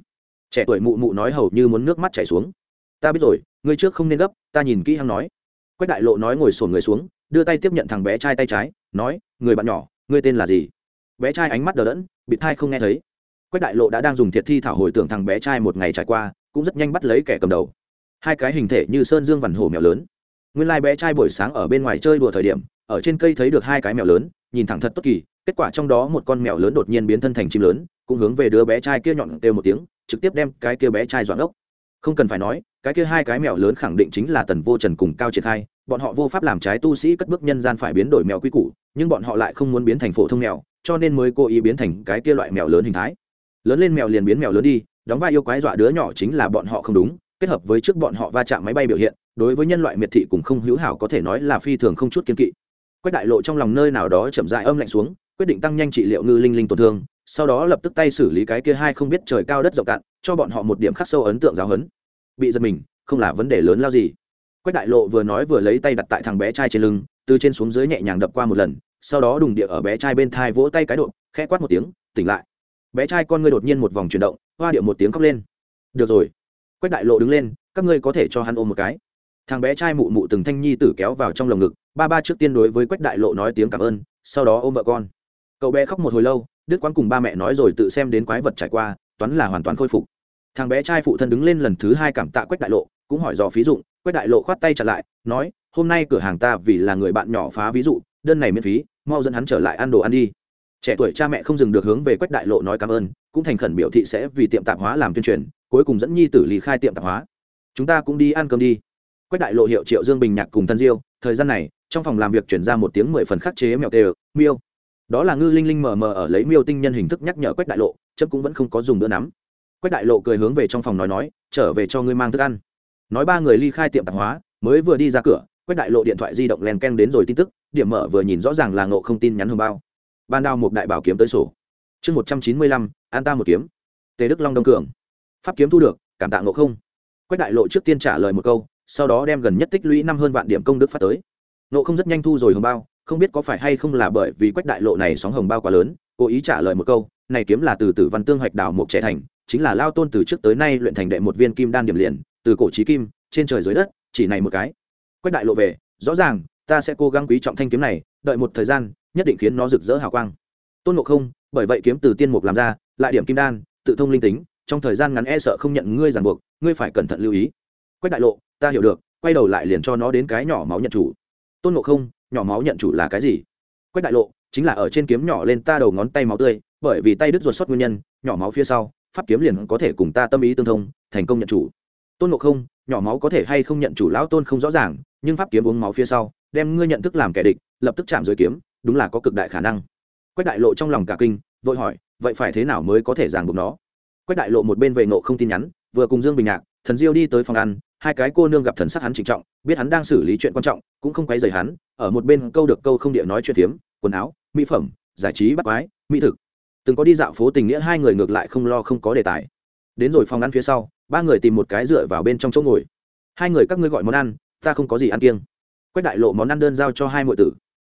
Trẻ tuổi mụ mụ nói hầu như muốn nước mắt chảy xuống. Ta biết rồi, ngươi trước không nên gấp, ta nhìn kỹ hắn nói. Quách đại lộ nói ngồi sổn người xuống, đưa tay tiếp nhận thằng bé trai tay trái, nói, người bạn nhỏ, ngươi tên là gì? Bé trai ánh mắt đờ đẫn bị thai không nghe thấy. Quách đại lộ đã đang dùng thiệt thi thảo hồi tưởng thằng bé trai một ngày trải qua, cũng rất nhanh bắt lấy kẻ cầm đầu. Hai cái hình thể như sơn dương vằn hổ mèo lớn. Nguyên lai bé trai buổi sáng ở bên ngoài chơi đùa thời điểm, ở trên cây thấy được hai cái mèo lớn nhìn thẳng thật tốt kỳ, kết quả trong đó một con mèo lớn đột nhiên biến thân thành chim lớn, cũng hướng về đứa bé trai kia nhọn kêu một tiếng, trực tiếp đem cái kia bé trai dọn ốc không cần phải nói, cái kia hai cái mèo lớn khẳng định chính là tần vô trần cùng cao triển khai, bọn họ vô pháp làm trái tu sĩ cất bước nhân gian phải biến đổi mèo quy củ, nhưng bọn họ lại không muốn biến thành phổ thông mèo, cho nên mới cố ý biến thành cái kia loại mèo lớn hình thái. Lớn lên mèo liền biến mèo lớn đi, đóng vai yêu quái dọa đứa nhỏ chính là bọn họ không đúng, kết hợp với trước bọn họ va chạm máy bay biểu hiện, đối với nhân loại miệt thị cùng không hữu hảo có thể nói là phi thường không chút kiên kỵ quách đại lộ trong lòng nơi nào đó chậm dại âm lạnh xuống, quyết định tăng nhanh trị liệu ngư linh linh tổn thương, sau đó lập tức tay xử lý cái kia hai không biết trời cao đất rộng cạn, cho bọn họ một điểm khắc sâu ấn tượng giáo hấn bị giật mình, không là vấn đề lớn lao gì. Quách đại lộ vừa nói vừa lấy tay đặt tại thằng bé trai trên lưng, từ trên xuống dưới nhẹ nhàng đập qua một lần, sau đó đùng địa ở bé trai bên thai vỗ tay cái độ, khẽ quát một tiếng, tỉnh lại. Bé trai con ngươi đột nhiên một vòng chuyển động, hoa điệu một tiếng khóc lên. Được rồi. Quách đại lộ đứng lên, các ngươi có thể cho hắn ôm một cái thằng bé trai mụ mụ từng thanh nhi tử kéo vào trong lồng ngực, ba ba trước tiên đối với quách đại lộ nói tiếng cảm ơn, sau đó ôm vợ con. Cậu bé khóc một hồi lâu, đức quán cùng ba mẹ nói rồi tự xem đến quái vật trải qua, toán là hoàn toàn khôi phục. Thằng bé trai phụ thân đứng lên lần thứ hai cảm tạ quách đại lộ, cũng hỏi dò phí dụng, quách đại lộ khoát tay trả lại, nói, hôm nay cửa hàng ta vì là người bạn nhỏ phá ví dụ, đơn này miễn phí, mau dẫn hắn trở lại ăn đồ ăn đi. Trẻ tuổi cha mẹ không dừng được hướng về quách đại lộ nói cảm ơn, cũng thành khẩn biểu thị sẽ vì tiệm tạp hóa làm tuyên truyền, cuối cùng dẫn nhi tử lý khai tiệm tạp hóa. Chúng ta cũng đi ăn cơm đi quách đại lộ hiệu triệu dương bình nhạc cùng thân diêu, thời gian này, trong phòng làm việc chuyển ra một tiếng mười phần khắc chế mèo tê miêu. Đó là ngư linh linh mờ mờ ở lấy miêu tinh nhân hình thức nhắc nhở quách đại lộ, chấm cũng vẫn không có dùng đỡ nắm. Quách đại lộ cười hướng về trong phòng nói nói, trở về cho ngươi mang thức ăn. Nói ba người ly khai tiệm tạp hóa, mới vừa đi ra cửa, quách đại lộ điện thoại di động len ken đến rồi tin tức, điểm mở vừa nhìn rõ ràng là ngộ không tin nhắn hương bao. Ban đao một đại bảo kiếm tới sổ. Chương một trăm chín mươi lăm, an ta một kiếm. Tề đức long đông cường. Pháp kiếm thu được, cảm tạ ngộ không. Quách đại lộ trước tiên trả lời một câu sau đó đem gần nhất tích lũy năm hơn vạn điểm công đức phát tới. Nộ không rất nhanh thu rồi hồng bao, không biết có phải hay không là bởi vì quách đại lộ này sóng hồng bao quá lớn, cố ý trả lời một câu, này kiếm là từ tử văn tương hoạch đào một trẻ thành, chính là lao tôn từ trước tới nay luyện thành đệ một viên kim đan điểm liền, từ cổ trí kim, trên trời dưới đất, chỉ này một cái. Quách đại lộ về, rõ ràng, ta sẽ cố gắng quý trọng thanh kiếm này, đợi một thời gian, nhất định khiến nó rực rỡ hào quang. Tôn ngộ không, bởi vậy kiếm từ tiên mục làm ra, lại điểm kim đan, tự thông linh tính, trong thời gian ngắn e sợ không nhận ngươi ràng buộc, ngươi phải cẩn thận lưu ý. Quách đại lộ ta hiểu được, quay đầu lại liền cho nó đến cái nhỏ máu nhận chủ. Tôn ngộ không, nhỏ máu nhận chủ là cái gì? Quách đại lộ, chính là ở trên kiếm nhỏ lên ta đầu ngón tay máu tươi, bởi vì tay đứt ruột xuất nguyên nhân, nhỏ máu phía sau, pháp kiếm liền có thể cùng ta tâm ý tương thông, thành công nhận chủ. Tôn ngộ không, nhỏ máu có thể hay không nhận chủ lão tôn không rõ ràng, nhưng pháp kiếm uống máu phía sau, đem ngươi nhận thức làm kẻ địch, lập tức chạm dưới kiếm, đúng là có cực đại khả năng. Quách đại lộ trong lòng cả kinh, vội hỏi, vậy phải thế nào mới có thể ràng buộc nó? Quách đại lộ một bên về nộ không tin nhắn, vừa cùng dương bình nhạc, thần diêu đi tới phòng ăn hai cái cô nương gặp thần sắc hắn trịnh trọng, biết hắn đang xử lý chuyện quan trọng, cũng không quấy rầy hắn, ở một bên câu được câu không địa nói chuyện phiếm, quần áo, mỹ phẩm, giải trí bắt quái, mỹ thực. Từng có đi dạo phố tình nghĩa hai người ngược lại không lo không có đề tài. Đến rồi phòng ăn phía sau, ba người tìm một cái dựa vào bên trong chỗ ngồi. Hai người các ngươi gọi món ăn, ta không có gì ăn kiêng. Quách đại lộ món ăn đơn giao cho hai mọi tử.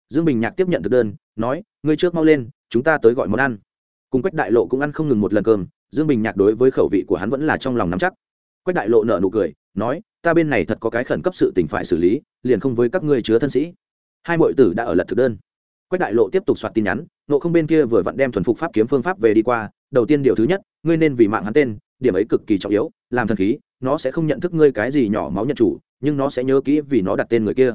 Dương bình nhạc tiếp nhận thực đơn, nói, ngươi trước mau lên, chúng ta tới gọi món ăn. Cùng quách đại lộ cũng ăn không ngừng một lần cơm, dương bình nhạc đối với khẩu vị của hắn vẫn là trong lòng nắm chắc. Quách đại lộ nở nụ cười nói, ta bên này thật có cái khẩn cấp sự tình phải xử lý, liền không với các ngươi chứa thân sĩ. Hai mọi tử đã ở lật thực đơn. Quách đại lộ tiếp tục soạt tin nhắn, nộ không bên kia vừa vặn đem thuần phục pháp kiếm phương pháp về đi qua, đầu tiên điều thứ nhất, ngươi nên vì mạng hắn tên, điểm ấy cực kỳ trọng yếu, làm thần khí, nó sẽ không nhận thức ngươi cái gì nhỏ máu nhận chủ, nhưng nó sẽ nhớ kỹ vì nó đặt tên người kia.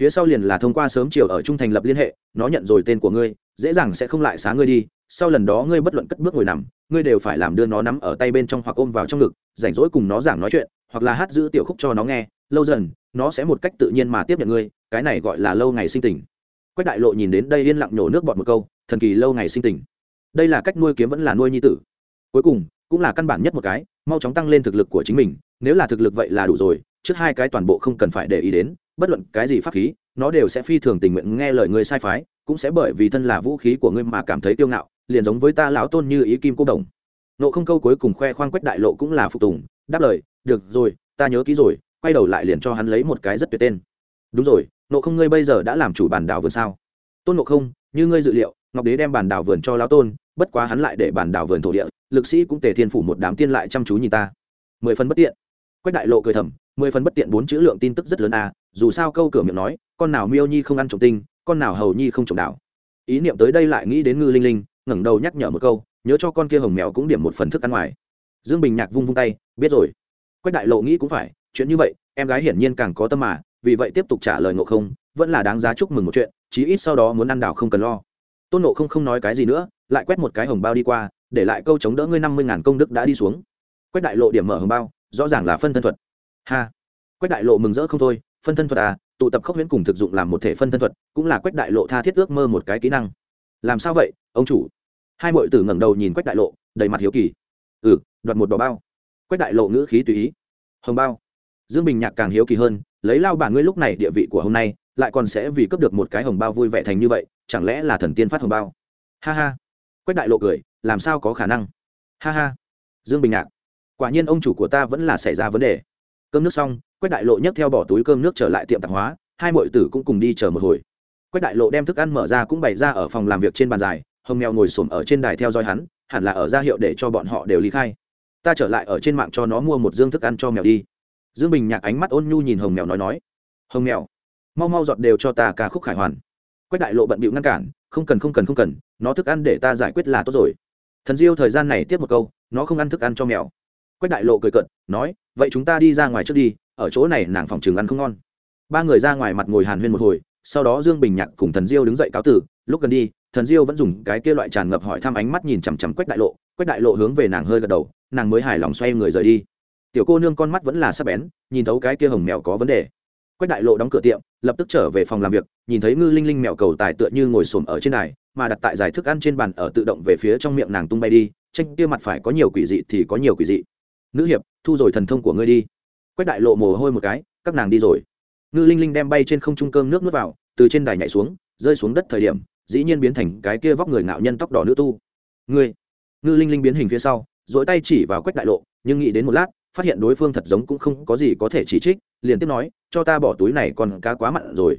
Phía sau liền là thông qua sớm chiều ở trung thành lập liên hệ, nó nhận rồi tên của ngươi, dễ dàng sẽ không lại xá ngươi đi sau lần đó ngươi bất luận cất bước ngồi nằm, ngươi đều phải làm đưa nó nắm ở tay bên trong hoặc ôm vào trong ngực, rảnh rỗi cùng nó giảng nói chuyện, hoặc là hát giữ tiểu khúc cho nó nghe, lâu dần, nó sẽ một cách tự nhiên mà tiếp nhận ngươi, cái này gọi là lâu ngày sinh tình. Quách đại lộ nhìn đến đây yên lặng nhổ nước bọt một câu, thần kỳ lâu ngày sinh tình. Đây là cách nuôi kiếm vẫn là nuôi nhi tử. Cuối cùng, cũng là căn bản nhất một cái, mau chóng tăng lên thực lực của chính mình, nếu là thực lực vậy là đủ rồi, trước hai cái toàn bộ không cần phải để ý đến, bất luận cái gì pháp khí, nó đều sẽ phi thường tình nguyện nghe lời người sai phái, cũng sẽ bởi vì thân là vũ khí của ngươi mà cảm thấy kiêu ngạo liền giống với ta lão tôn như ý kim cô đồng. Nộ không câu cuối cùng khoe khoang quách đại lộ cũng là phục tùng, đáp lời, được rồi, ta nhớ kỹ rồi, quay đầu lại liền cho hắn lấy một cái rất tuyệt tên. Đúng rồi, nộ không ngươi bây giờ đã làm chủ bản đảo vườn sao? Tôn nộ không, như ngươi dự liệu, ngọc đế đem bản đảo vườn cho lão tôn, bất quá hắn lại để bản đảo vườn thổ địa, lực sĩ cũng tề thiên phủ một đám tiên lại chăm chú nhìn ta. Mười phần bất tiện. Quách đại lộ cười thầm, mười phần bất tiện bốn chữ lượng tin tức rất lớn à dù sao câu cửa miệng nói, con nào miêu nhi không ăn trộm tinh, con nào hầu nhi không trộm đảo. Ý niệm tới đây lại nghĩ đến ngư linh linh ngẩng đầu nhắc nhở một câu, nhớ cho con kia hồng mèo cũng điểm một phần thức ăn ngoài. Dương bình nhạc vung vung tay, biết rồi. Quách đại lộ nghĩ cũng phải, chuyện như vậy, em gái hiển nhiên càng có tâm mà, vì vậy tiếp tục trả lời ngộ không, vẫn là đáng giá chúc mừng một chuyện, chí ít sau đó muốn ăn đảo không cần lo. Tôn nộ không không nói cái gì nữa, lại quét một cái hồng bao đi qua, để lại câu chống đỡ ngươi năm mươi ngàn công đức đã đi xuống. Quách đại lộ điểm mở hồng bao, rõ ràng là phân thân thuật. Ha! Quách đại lộ mừng rỡ không thôi, phân thân thuật à tụ tập khốc huyễn cùng thực dụng làm một thể phân thân thuật, cũng là quách đại lộ tha thiết ước mơ một cái kỹ năng. Làm sao vậy? Ông chủ. Hai mọi tử ngẩng đầu nhìn quách đại lộ, đầy mặt hiếu kỳ. Ừ đoạt một đỏ bao. Quách đại lộ ngữ khí tùy ý. Hồng bao. Dương bình nhạc càng hiếu kỳ hơn, lấy lao bản ngươi lúc này địa vị của hôm nay, lại còn sẽ vì cấp được một cái hồng bao vui vẻ thành như vậy, chẳng lẽ là thần tiên phát hồng bao? Ha ha. Quách đại lộ cười, làm sao có khả năng? Ha ha. Dương bình nhạc. Quả nhiên ông chủ của ta vẫn là xảy ra vấn đề. Cơm nước xong, quách đại lộ nhấc theo bỏ túi cơm nước trở lại tiệm tạp hóa, hai mọi tử cũng cùng đi chờ một hồi. Quách đại lộ đem thức ăn mở ra cũng bày ra ở phòng làm việc trên bàn dài hồng mèo ngồi xổm ở trên đài theo dõi hắn, hẳn là ở ra hiệu để cho bọn họ đều ly khai. Ta trở lại ở trên mạng cho nó mua một dương thức ăn cho mèo đi. Dương bình nhạc ánh mắt ôn nhu nhìn hồng mèo nói nói. Hồng mèo, mau mau giọt đều cho ta ca khúc khải hoàn. Quách đại lộ bận bịu ngăn cản, không cần không cần không cần, nó thức ăn để ta giải quyết là tốt rồi. Thần diêu thời gian này tiếp một câu, nó không ăn thức ăn cho mèo. Quách đại lộ cười cận nói, vậy chúng ta đi ra ngoài trước đi, ở chỗ này nàng phòng trường ăn không ngon. Ba người ra ngoài mặt ngồi hàn huyên một hồi, sau đó dương bình nhạc cùng thần diêu đứng dậy cáo tử lúc gần đi thần diêu vẫn dùng cái kia loại tràn ngập hỏi thăm ánh mắt nhìn chằm chằm quách đại lộ. Quách đại lộ hướng về nàng hơi gật đầu, nàng mới hài lòng xoay người rời đi. Tiểu cô nương con mắt vẫn là sắc bén, nhìn thấu cái kia hồng mèo có vấn đề. Quách đại lộ đóng cửa tiệm, lập tức trở về phòng làm việc, nhìn thấy ngư linh linh mèo cầu tài tựa như ngồi xổm ở trên đài, mà đặt tại giải thức ăn trên bàn ở tự động về phía trong miệng nàng tung bay đi, tranh kia mặt phải có nhiều quỷ dị thì có nhiều quỷ dị. Nữ hiệp, thu rồi thần thông của ngươi đi. Quách đại lộ mồ hôi một cái, các nàng đi rồi. Ngư linh linh đem bay trên không trung cơm nước nước vào, từ trên đài nhảy xuống, rơi xuống đất thời điểm dĩ nhiên biến thành cái kia vóc người ngạo nhân tóc đỏ nữ tu. Ngươi, ngư linh linh biến hình phía sau dỗi tay chỉ vào quách đại lộ, nhưng nghĩ đến một lát, phát hiện đối phương thật giống cũng không có gì có thể chỉ trích, liền tiếp nói, cho ta bỏ túi này còn cá quá mặn rồi.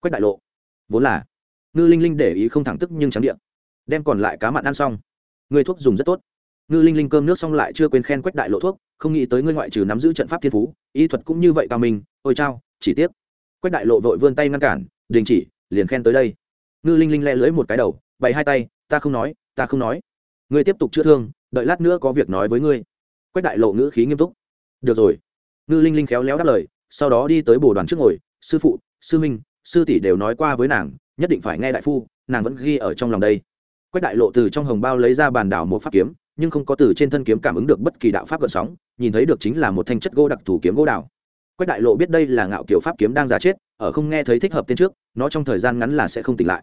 Quách đại lộ, vốn là. Ngư linh linh để ý không thẳng tức nhưng trắng điện đem còn lại cá mặn ăn xong. Người thuốc dùng rất tốt. Ngư linh linh cơm nước xong lại chưa quên khen quách đại lộ thuốc, không nghĩ tới ngươi ngoại trừ nắm giữ trận pháp thiên phú, y thuật cũng như vậy cao mình ôi chao, chỉ tiếc. Quách đại lộ vội vươn tay ngăn cản, đình chỉ, liền khen tới đây ngư linh linh le lưỡi một cái đầu, bày hai tay, ta không nói, ta không nói. Ngươi tiếp tục chữa thương, đợi lát nữa có việc nói với ngươi. Quách đại lộ ngữ khí nghiêm túc. Được rồi. Ngư linh linh khéo léo đáp lời, sau đó đi tới bồ đoàn trước ngồi. Sư phụ, sư minh sư tỷ đều nói qua với nàng, nhất định phải nghe đại phu, nàng vẫn ghi ở trong lòng đây. Quách đại lộ từ trong hồng bao lấy ra bàn đảo một pháp kiếm, nhưng không có từ trên thân kiếm cảm ứng được bất kỳ đạo pháp gợn sóng, nhìn thấy được chính là một thanh chất gỗ đặc thù kiếm gỗ đảo. quách đại lộ biết đây là ngạo kiểu pháp kiếm đang giả chết, ở không nghe thấy thích hợp tên trước, nó trong thời gian ngắn là sẽ không tỉnh lại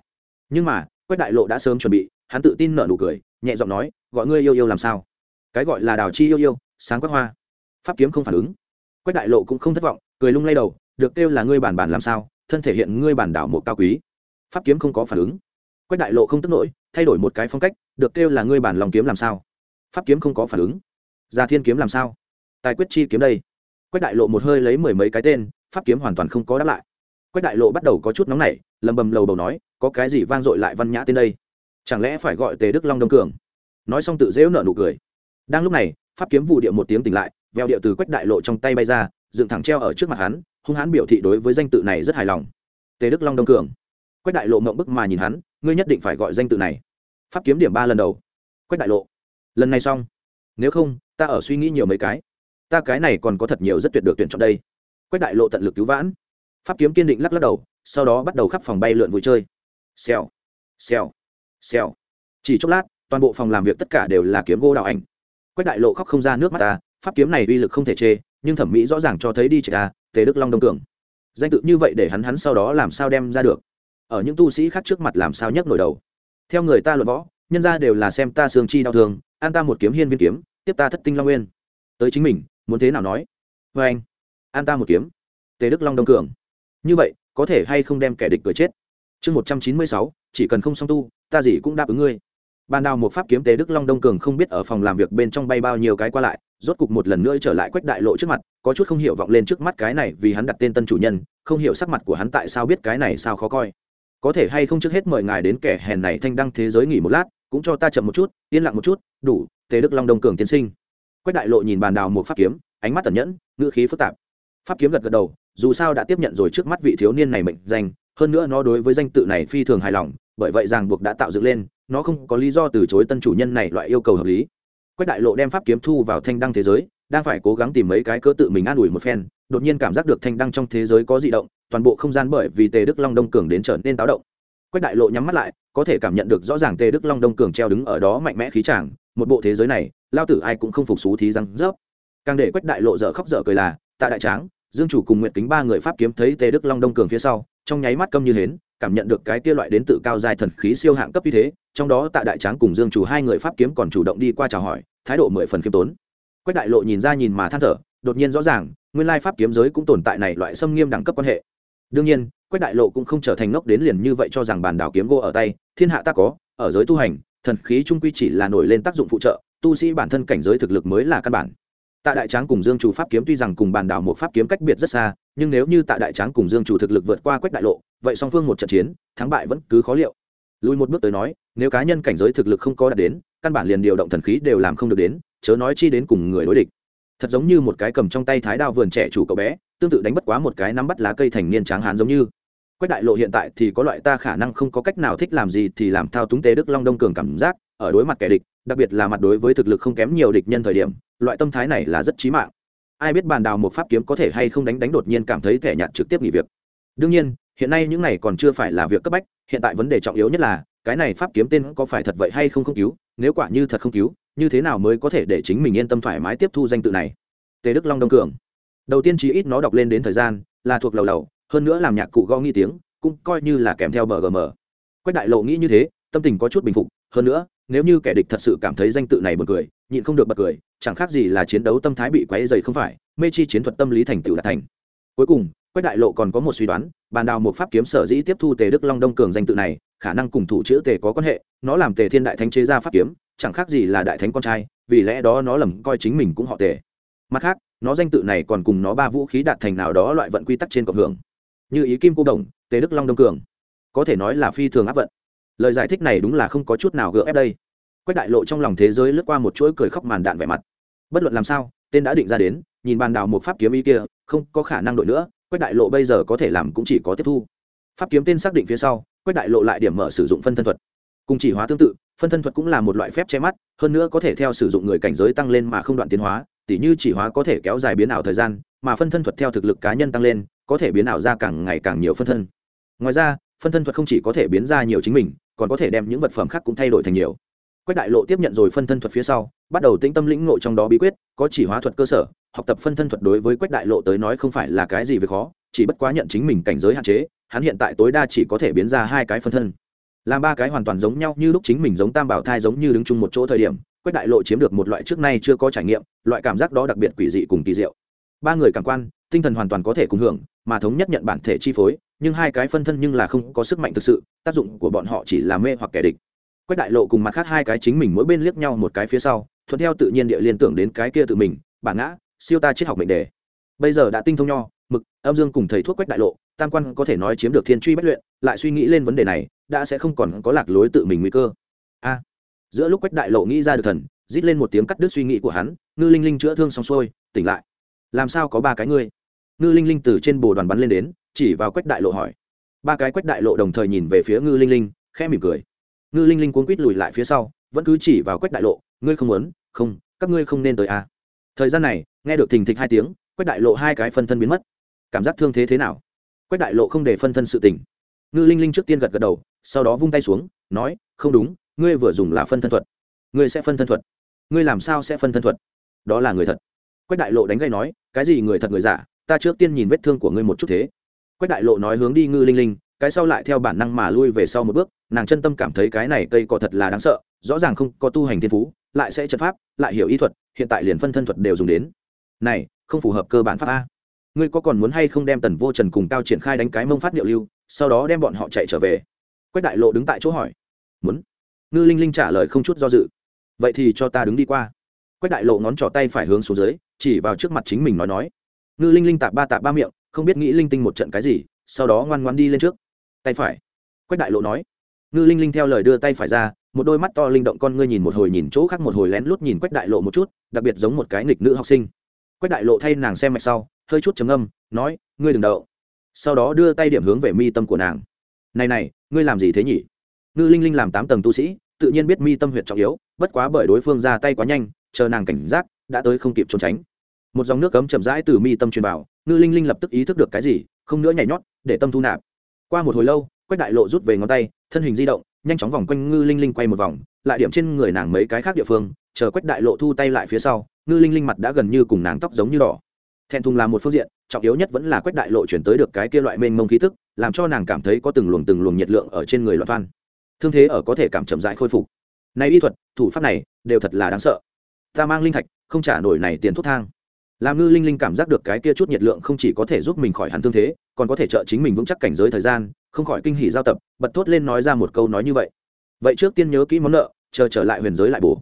nhưng mà, quách đại lộ đã sớm chuẩn bị, hắn tự tin nở nụ cười, nhẹ giọng nói, gọi ngươi yêu yêu làm sao? Cái gọi là đào chi yêu yêu, sáng quét hoa. Pháp kiếm không phản ứng. Quách đại lộ cũng không thất vọng, cười lung lay đầu, được kêu là ngươi bản bản làm sao, thân thể hiện ngươi bản đảo một cao quý. Pháp kiếm không có phản ứng. Quách đại lộ không tức nổi, thay đổi một cái phong cách, được kêu là ngươi bản lòng kiếm làm sao? Pháp kiếm không có phản ứng. Gia thiên kiếm làm sao? Tài quyết chi kiếm đây. Quách đại lộ một hơi lấy mười mấy cái tên, pháp kiếm hoàn toàn không có đáp lại. Quách đại lộ bắt đầu có chút nóng nảy, lầm bầm lầu bầu nói có cái gì vang dội lại văn nhã tên đây? Chẳng lẽ phải gọi tề đức long đông cường? Nói xong tự dễu nợ nụ cười. Đang lúc này, pháp kiếm vụ điệu một tiếng tỉnh lại, veo điệu từ quách đại lộ trong tay bay ra, dựng thẳng treo ở trước mặt hắn, hung hãn biểu thị đối với danh tự này rất hài lòng. Tề đức long đông cường. Quách đại lộ mộng bức mà nhìn hắn, ngươi nhất định phải gọi danh tự này. Pháp kiếm điểm ba lần đầu. Quách đại lộ. Lần này xong. Nếu không, ta ở suy nghĩ nhiều mấy cái. Ta cái này còn có thật nhiều rất tuyệt được tuyển chọn đây. Quách đại lộ tận lực cứu vãn. Pháp kiếm kiên định lắc lắc đầu, sau đó bắt đầu khắp phòng bay lượn vui chơi xèo. Xèo. Xèo. Chỉ chốc lát, toàn bộ phòng làm việc tất cả đều là kiếm gỗ đạo ảnh. Quách đại lộ khóc không ra nước mắt ta, pháp kiếm này uy lực không thể chê, nhưng thẩm mỹ rõ ràng cho thấy đi chị ta, tề đức long đông cường. Danh tự như vậy để hắn hắn sau đó làm sao đem ra được? Ở những tu sĩ khác trước mặt làm sao nhấc nổi đầu? Theo người ta luận võ, nhân ra đều là xem ta xương chi đau thương, an ta một kiếm hiên viên kiếm, tiếp ta thất tinh long nguyên. Tới chính mình, muốn thế nào nói? Vê anh, an ta một kiếm. Tề đức long đông cường. Như vậy, có thể hay không đem kẻ địch cười chết? Chương một trăm chín mươi sáu, chỉ cần không song tu, ta gì cũng đáp ứng ngươi. Ban đào một pháp kiếm tế đức long đông cường không biết ở phòng làm việc bên trong bay bao nhiêu cái qua lại, rốt cục một lần nữa trở lại quách đại lộ trước mặt, có chút không hiểu vọng lên trước mắt cái này vì hắn đặt tên tân chủ nhân, không hiểu sắc mặt của hắn tại sao biết cái này sao khó coi. Có thể hay không trước hết mời ngài đến kẻ hèn này thanh đăng thế giới nghỉ một lát, cũng cho ta chậm một chút, yên lặng một chút, đủ, tế đức long đông cường tiên sinh. Quách đại lộ nhìn bàn đào một pháp kiếm, ánh mắt tẩn nhẫn, ngữ khí phức tạp. Pháp kiếm gật gật đầu, dù sao đã tiếp nhận rồi trước mắt vị thiếu niên này mệnh danh hơn nữa nó đối với danh tự này phi thường hài lòng, bởi vậy ràng buộc đã tạo dựng lên, nó không có lý do từ chối tân chủ nhân này loại yêu cầu hợp lý. Quách đại lộ đem pháp kiếm thu vào thanh đăng thế giới, đang phải cố gắng tìm mấy cái cơ tự mình an ủi một phen, đột nhiên cảm giác được thanh đăng trong thế giới có di động, toàn bộ không gian bởi vì tề đức long đông cường đến trở nên táo động. Quách đại lộ nhắm mắt lại, có thể cảm nhận được rõ ràng tề đức long đông cường treo đứng ở đó mạnh mẽ khí chàng một bộ thế giới này, lao tử ai cũng không phục xú thí răng rớp. Càng để quách đại lộ dở khóc dở cười là, tạ đại tráng dương chủ cùng nguyện kính ba người pháp kiếm thấy tề đức long đông cường phía sau, trong nháy mắt câm như hến, cảm nhận được cái kia loại đến tự cao dài thần khí siêu hạng cấp như thế, trong đó tạ đại tráng cùng dương chủ hai người pháp kiếm còn chủ động đi qua chào hỏi, thái độ mười phần khiêm tốn. Quách đại lộ nhìn ra nhìn mà than thở, đột nhiên rõ ràng, nguyên lai pháp kiếm giới cũng tồn tại này loại xâm nghiêm đẳng cấp quan hệ. Đương nhiên, quách đại lộ cũng không trở thành ngốc đến liền như vậy cho rằng bản đảo kiếm gỗ ở tay, thiên hạ ta có, ở giới tu hành, thần khí trung quy chỉ là nổi lên tác dụng phụ trợ, tu sĩ bản thân cảnh giới thực lực mới là căn bản tạ đại tráng cùng dương chủ pháp kiếm tuy rằng cùng bàn đảo một pháp kiếm cách biệt rất xa, nhưng nếu như tạ đại tráng cùng dương chủ thực lực vượt qua quách đại lộ, vậy song phương một trận chiến, thắng bại vẫn cứ khó liệu. Lùi một bước tới nói, nếu cá nhân cảnh giới thực lực không có đạt đến, căn bản liền điều động thần khí đều làm không được đến, chớ nói chi đến cùng người đối địch. Thật giống như một cái cầm trong tay thái đao vườn trẻ chủ cậu bé, tương tự đánh bất quá một cái nắm bắt lá cây thành niên tráng hán giống như. Quách đại lộ hiện tại thì có loại ta khả năng không có cách nào thích làm gì thì làm thao túng tế đức long đông cường cảm giác, ở đối mặt kẻ địch đặc biệt là mặt đối với thực lực không kém nhiều địch nhân thời điểm, loại tâm thái này là rất chí mạng. Ai biết bàn đào một pháp kiếm có thể hay không đánh đánh đột nhiên cảm thấy thẻ nhạt trực tiếp nghỉ việc. Đương nhiên, hiện nay những này còn chưa phải là việc cấp bách, hiện tại vấn đề trọng yếu nhất là, cái này pháp kiếm tên có phải thật vậy hay không không cứu, nếu quả như thật không cứu, như thế nào mới có thể để chính mình yên tâm thoải mái tiếp thu danh tự này? Tề đức long đông cường. Đầu tiên chí ít nó đọc lên đến thời gian, là thuộc lầu lầu, hơn nữa làm nhạc cụ gõ nghi tiếng, cũng coi như là kèm theo bgm quách đại lộ nghĩ như thế, tâm tình có chút bình phục, hơn nữa nếu như kẻ địch thật sự cảm thấy danh tự này buồn cười, nhịn không được bật cười, chẳng khác gì là chiến đấu tâm thái bị quấy dày không phải, mê chi chiến thuật tâm lý thành tựu đạt thành. Cuối cùng, quách đại lộ còn có một suy đoán, bàn đào một pháp kiếm sở dĩ tiếp thu tề đức long đông cường danh tự này, khả năng cùng thủ chữ tề có quan hệ, nó làm tề thiên đại thánh chế ra pháp kiếm, chẳng khác gì là đại thánh con trai, vì lẽ đó nó lầm coi chính mình cũng họ tề. Mặt khác, nó danh tự này còn cùng nó ba vũ khí đạt thành nào đó loại vận quy tắc trên cộng hưởng. Như ý kim cô đồng, tề đức long đông cường. Có thể nói là phi thường áp vận lời giải thích này đúng là không có chút nào gỡ ép đây. Quách đại lộ trong lòng thế giới lướt qua một chuỗi cười khóc màn đạn vẻ mặt. Bất luận làm sao, tên đã định ra đến, nhìn bàn đào một pháp kiếm ý kia, không có khả năng đổi nữa, quách đại lộ bây giờ có thể làm cũng chỉ có tiếp thu. Pháp kiếm tên xác định phía sau, quách đại lộ lại điểm mở sử dụng phân thân thuật. Cùng chỉ hóa tương tự, phân thân thuật cũng là một loại phép che mắt, hơn nữa có thể theo sử dụng người cảnh giới tăng lên mà không đoạn tiến hóa, tỉ như chỉ hóa có thể kéo dài biến ảo thời gian, mà phân thân thuật theo thực lực cá nhân tăng lên, có thể biến ảo ra càng ngày càng nhiều phân thân. Ngoài ra phân thân thuật không chỉ có thể biến ra nhiều chính mình, còn có thể đem những vật phẩm khác cũng thay đổi thành nhiều. Quách đại lộ tiếp nhận rồi phân thân thuật phía sau, bắt đầu tĩnh tâm lĩnh ngộ trong đó bí quyết, có chỉ hóa thuật cơ sở, học tập phân thân thuật đối với quách đại lộ tới nói không phải là cái gì về khó, chỉ bất quá nhận chính mình cảnh giới hạn chế, hắn hiện tại tối đa chỉ có thể biến ra hai cái phân thân. Làm ba cái hoàn toàn giống nhau như lúc chính mình giống tam bảo thai giống như đứng chung một chỗ thời điểm, quách đại lộ chiếm được một loại trước nay chưa có trải nghiệm, loại cảm giác đó đặc biệt quỷ dị cùng kỳ diệu. Ba người cảm quan, tinh thần hoàn toàn có thể cùng hưởng mà thống nhất nhận bản thể chi phối, nhưng hai cái phân thân nhưng là không có sức mạnh thực sự, tác dụng của bọn họ chỉ là mê hoặc kẻ địch. Quách đại lộ cùng mặt khác hai cái chính mình mỗi bên liếc nhau một cái phía sau, thuận theo tự nhiên địa liên tưởng đến cái kia tự mình bản ngã, siêu ta triết học mệnh đề. Bây giờ đã tinh thông nho, mực, âm dương cùng thầy thuốc quách đại lộ, tam quan có thể nói chiếm được thiên truy bất luyện, lại suy nghĩ lên vấn đề này, đã sẽ không còn có lạc lối tự mình nguy cơ. A. Giữa lúc quách đại lộ nghĩ ra được thần, rít lên một tiếng cắt đứt suy nghĩ của hắn, ngư linh linh chữa thương xong xuôi, tỉnh lại. Làm sao có ba cái ngươi? Ngư linh linh từ trên bồ đoàn bắn lên đến, chỉ vào quách đại lộ hỏi. Ba cái quách đại lộ đồng thời nhìn về phía ngư linh linh, khẽ mỉm cười. Ngư linh linh cuốn quýt lùi lại phía sau, vẫn cứ chỉ vào quách đại lộ, ngươi không muốn? Không, các ngươi không nên tới à. thời gian này, nghe được thình thịch hai tiếng, quách đại lộ hai cái phân thân biến mất. Cảm giác thương thế thế nào? Quách đại lộ không để phân thân sự tình. Ngư linh linh trước tiên gật gật đầu, sau đó vung tay xuống, nói, không đúng, ngươi vừa dùng là phân thân thuật. Ngươi sẽ phân thân thuật. Ngươi làm sao sẽ phân thân thuật? Đó là người thật. Quách đại lộ đánh gây nói, cái gì người thật người giả? Ta trước tiên nhìn vết thương của ngươi một chút thế. Quách đại lộ nói hướng đi ngư linh linh, cái sau lại theo bản năng mà lui về sau một bước, nàng chân tâm cảm thấy cái này cây cỏ thật là đáng sợ, rõ ràng không có tu hành thiên phú, lại sẽ trận pháp, lại hiểu ý thuật, hiện tại liền phân thân thuật đều dùng đến. Này, không phù hợp cơ bản pháp a. Ngươi có còn muốn hay không đem tần vô trần cùng cao triển khai đánh cái mông phát điệu lưu, sau đó đem bọn họ chạy trở về? Quách đại lộ đứng tại chỗ hỏi. Muốn. Ngư linh linh trả lời không chút do dự. Vậy thì cho ta đứng đi qua. Quách đại lộ ngón trỏ tay phải hướng xuống dưới, chỉ vào trước mặt chính mình nói nói ngư linh linh tạp ba tạp ba miệng, không biết nghĩ linh tinh một trận cái gì, sau đó ngoan ngoan đi lên trước. Tay phải. Quách đại lộ nói. Ngư linh linh theo lời đưa tay phải ra, một đôi mắt to linh động con ngươi nhìn một hồi nhìn chỗ khác một hồi lén lút nhìn quách đại lộ một chút, đặc biệt giống một cái nghịch nữ học sinh. Quách đại lộ thay nàng xem mạch sau, hơi chút trầm âm nói, ngươi đừng đậu. Sau đó đưa tay điểm hướng về mi tâm của nàng. Này này, ngươi làm gì thế nhỉ? Ngư linh linh làm tám tầng tu sĩ, tự nhiên biết mi tâm huyệt trọng yếu, bất quá bởi đối phương ra tay quá nhanh, chờ nàng cảnh giác, đã tới không kịp trốn tránh một dòng nước cấm chậm rãi từ mi tâm truyền vào, ngư linh linh lập tức ý thức được cái gì, không nữa nhảy nhót, để tâm thu nạp. Qua một hồi lâu, quách đại lộ rút về ngón tay, thân hình di động, nhanh chóng vòng quanh ngư linh linh quay một vòng, lại điểm trên người nàng mấy cái khác địa phương, chờ quách đại lộ thu tay lại phía sau, ngư linh linh mặt đã gần như cùng nàng tóc giống như đỏ. Thẹn thùng là một phương diện, trọng yếu nhất vẫn là quách đại lộ chuyển tới được cái kia loại mênh mông khí tức, làm cho nàng cảm thấy có từng luồng từng luồng nhiệt lượng ở trên người loạn văn thương thế ở có thể cảm chậm rãi khôi phục. Này y thuật, thủ pháp này, đều thật là đáng sợ. Ta mang linh thạch, không trả nổi này tiền thuốc thang làm ngư linh linh cảm giác được cái kia chút nhiệt lượng không chỉ có thể giúp mình khỏi hẳn thương thế, còn có thể trợ chính mình vững chắc cảnh giới thời gian, không khỏi kinh hỉ giao tập, bật thốt lên nói ra một câu nói như vậy. Vậy trước tiên nhớ kỹ món nợ, chờ trở lại huyền giới lại bù.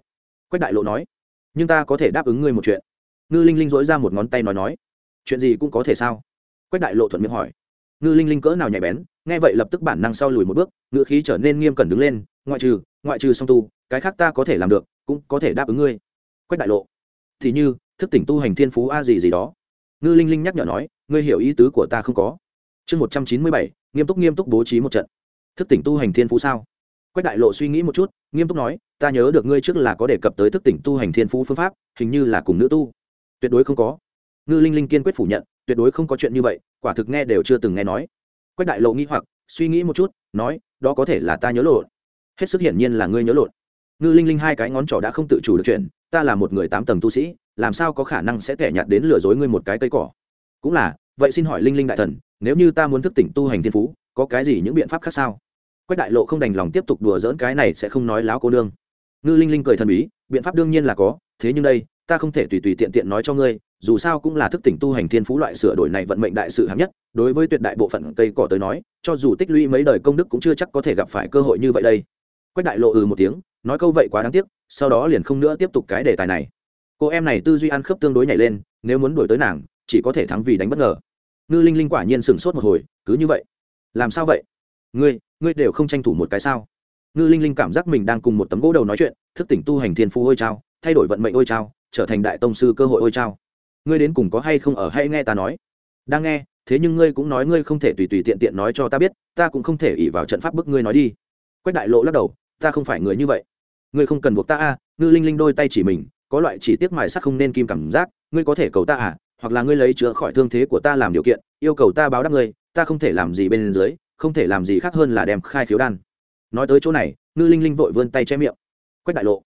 quách đại lộ nói, nhưng ta có thể đáp ứng ngươi một chuyện. Ngư linh linh dỗi ra một ngón tay nói nói, chuyện gì cũng có thể sao? Quách đại lộ thuận miệng hỏi. Ngư linh linh cỡ nào nhạy bén, nghe vậy lập tức bản năng sau lùi một bước, ngữ khí trở nên nghiêm cẩn đứng lên, ngoại trừ ngoại trừ song tu, cái khác ta có thể làm được, cũng có thể đáp ứng ngươi. Quách đại lộ, thì như thức tỉnh tu hành thiên phú a gì gì đó. Ngư linh linh nhắc nhở nói, ngươi hiểu ý tứ của ta không có. Chương một trăm chín mươi bảy, nghiêm túc nghiêm túc bố trí một trận. Thức tỉnh tu hành thiên phú sao? Quách đại lộ suy nghĩ một chút, nghiêm túc nói, ta nhớ được ngươi trước là có đề cập tới thức tỉnh tu hành thiên phú phương pháp, hình như là cùng nữ tu. Tuyệt đối không có. Ngư linh linh kiên quyết phủ nhận, tuyệt đối không có chuyện như vậy, quả thực nghe đều chưa từng nghe nói. Quách đại lộ nghĩ hoặc, suy nghĩ một chút, nói, đó có thể là ta nhớ lộn. Hết sức hiển nhiên là ngươi nhớ lộn. Ngư linh linh hai cái ngón trỏ đã không tự chủ được chuyện ta là một người tám tầng tu sĩ làm sao có khả năng sẽ tẻ nhạt đến lừa dối ngươi một cái cây cỏ? Cũng là, vậy xin hỏi linh linh đại thần, nếu như ta muốn thức tỉnh tu hành thiên phú, có cái gì những biện pháp khác sao? Quách đại lộ không đành lòng tiếp tục đùa dỡn cái này sẽ không nói láo cô nương. Ngư linh linh cười thần bí, biện pháp đương nhiên là có, thế nhưng đây, ta không thể tùy tùy tiện tiện nói cho ngươi, dù sao cũng là thức tỉnh tu hành thiên phú loại sửa đổi này vận mệnh đại sự hạng nhất, đối với tuyệt đại bộ phận cây cỏ tới nói, cho dù tích lũy mấy đời công đức cũng chưa chắc có thể gặp phải cơ hội như vậy đây. Quách đại lộ ừ một tiếng, nói câu vậy quá đáng tiếc, sau đó liền không nữa tiếp tục cái đề tài này cô em này tư duy ăn khớp tương đối nhảy lên, nếu muốn đuổi tới nàng, chỉ có thể thắng vì đánh bất ngờ. Ngư linh linh quả nhiên sửng sốt một hồi, cứ như vậy. Làm sao vậy? Ngươi ngươi đều không tranh thủ một cái sao? Ngư linh linh cảm giác mình đang cùng một tấm gỗ đầu nói chuyện, thức tỉnh tu hành thiên phú ôi trao thay đổi vận mệnh ôi trao trở thành đại tông sư cơ hội ôi trao ngươi đến cùng có hay không ở hay nghe ta nói? Đang nghe, thế nhưng ngươi cũng nói ngươi không thể tùy tùy tiện tiện nói cho ta biết, ta cũng không thể ỉ vào trận pháp bức ngươi nói đi. Quách đại lộ lắc đầu, ta không phải người như vậy. Ngươi không cần buộc ta a, ngư linh linh đôi tay chỉ mình có loại chỉ tiếc mài sắc không nên kim cảm giác, ngươi có thể cầu ta à hoặc là ngươi lấy chữa khỏi thương thế của ta làm điều kiện, yêu cầu ta báo đáp ngươi, ta không thể làm gì bên dưới, không thể làm gì khác hơn là đem khai khiếu đan. Nói tới chỗ này, ngư linh linh vội vươn tay che miệng. Quách đại lộ.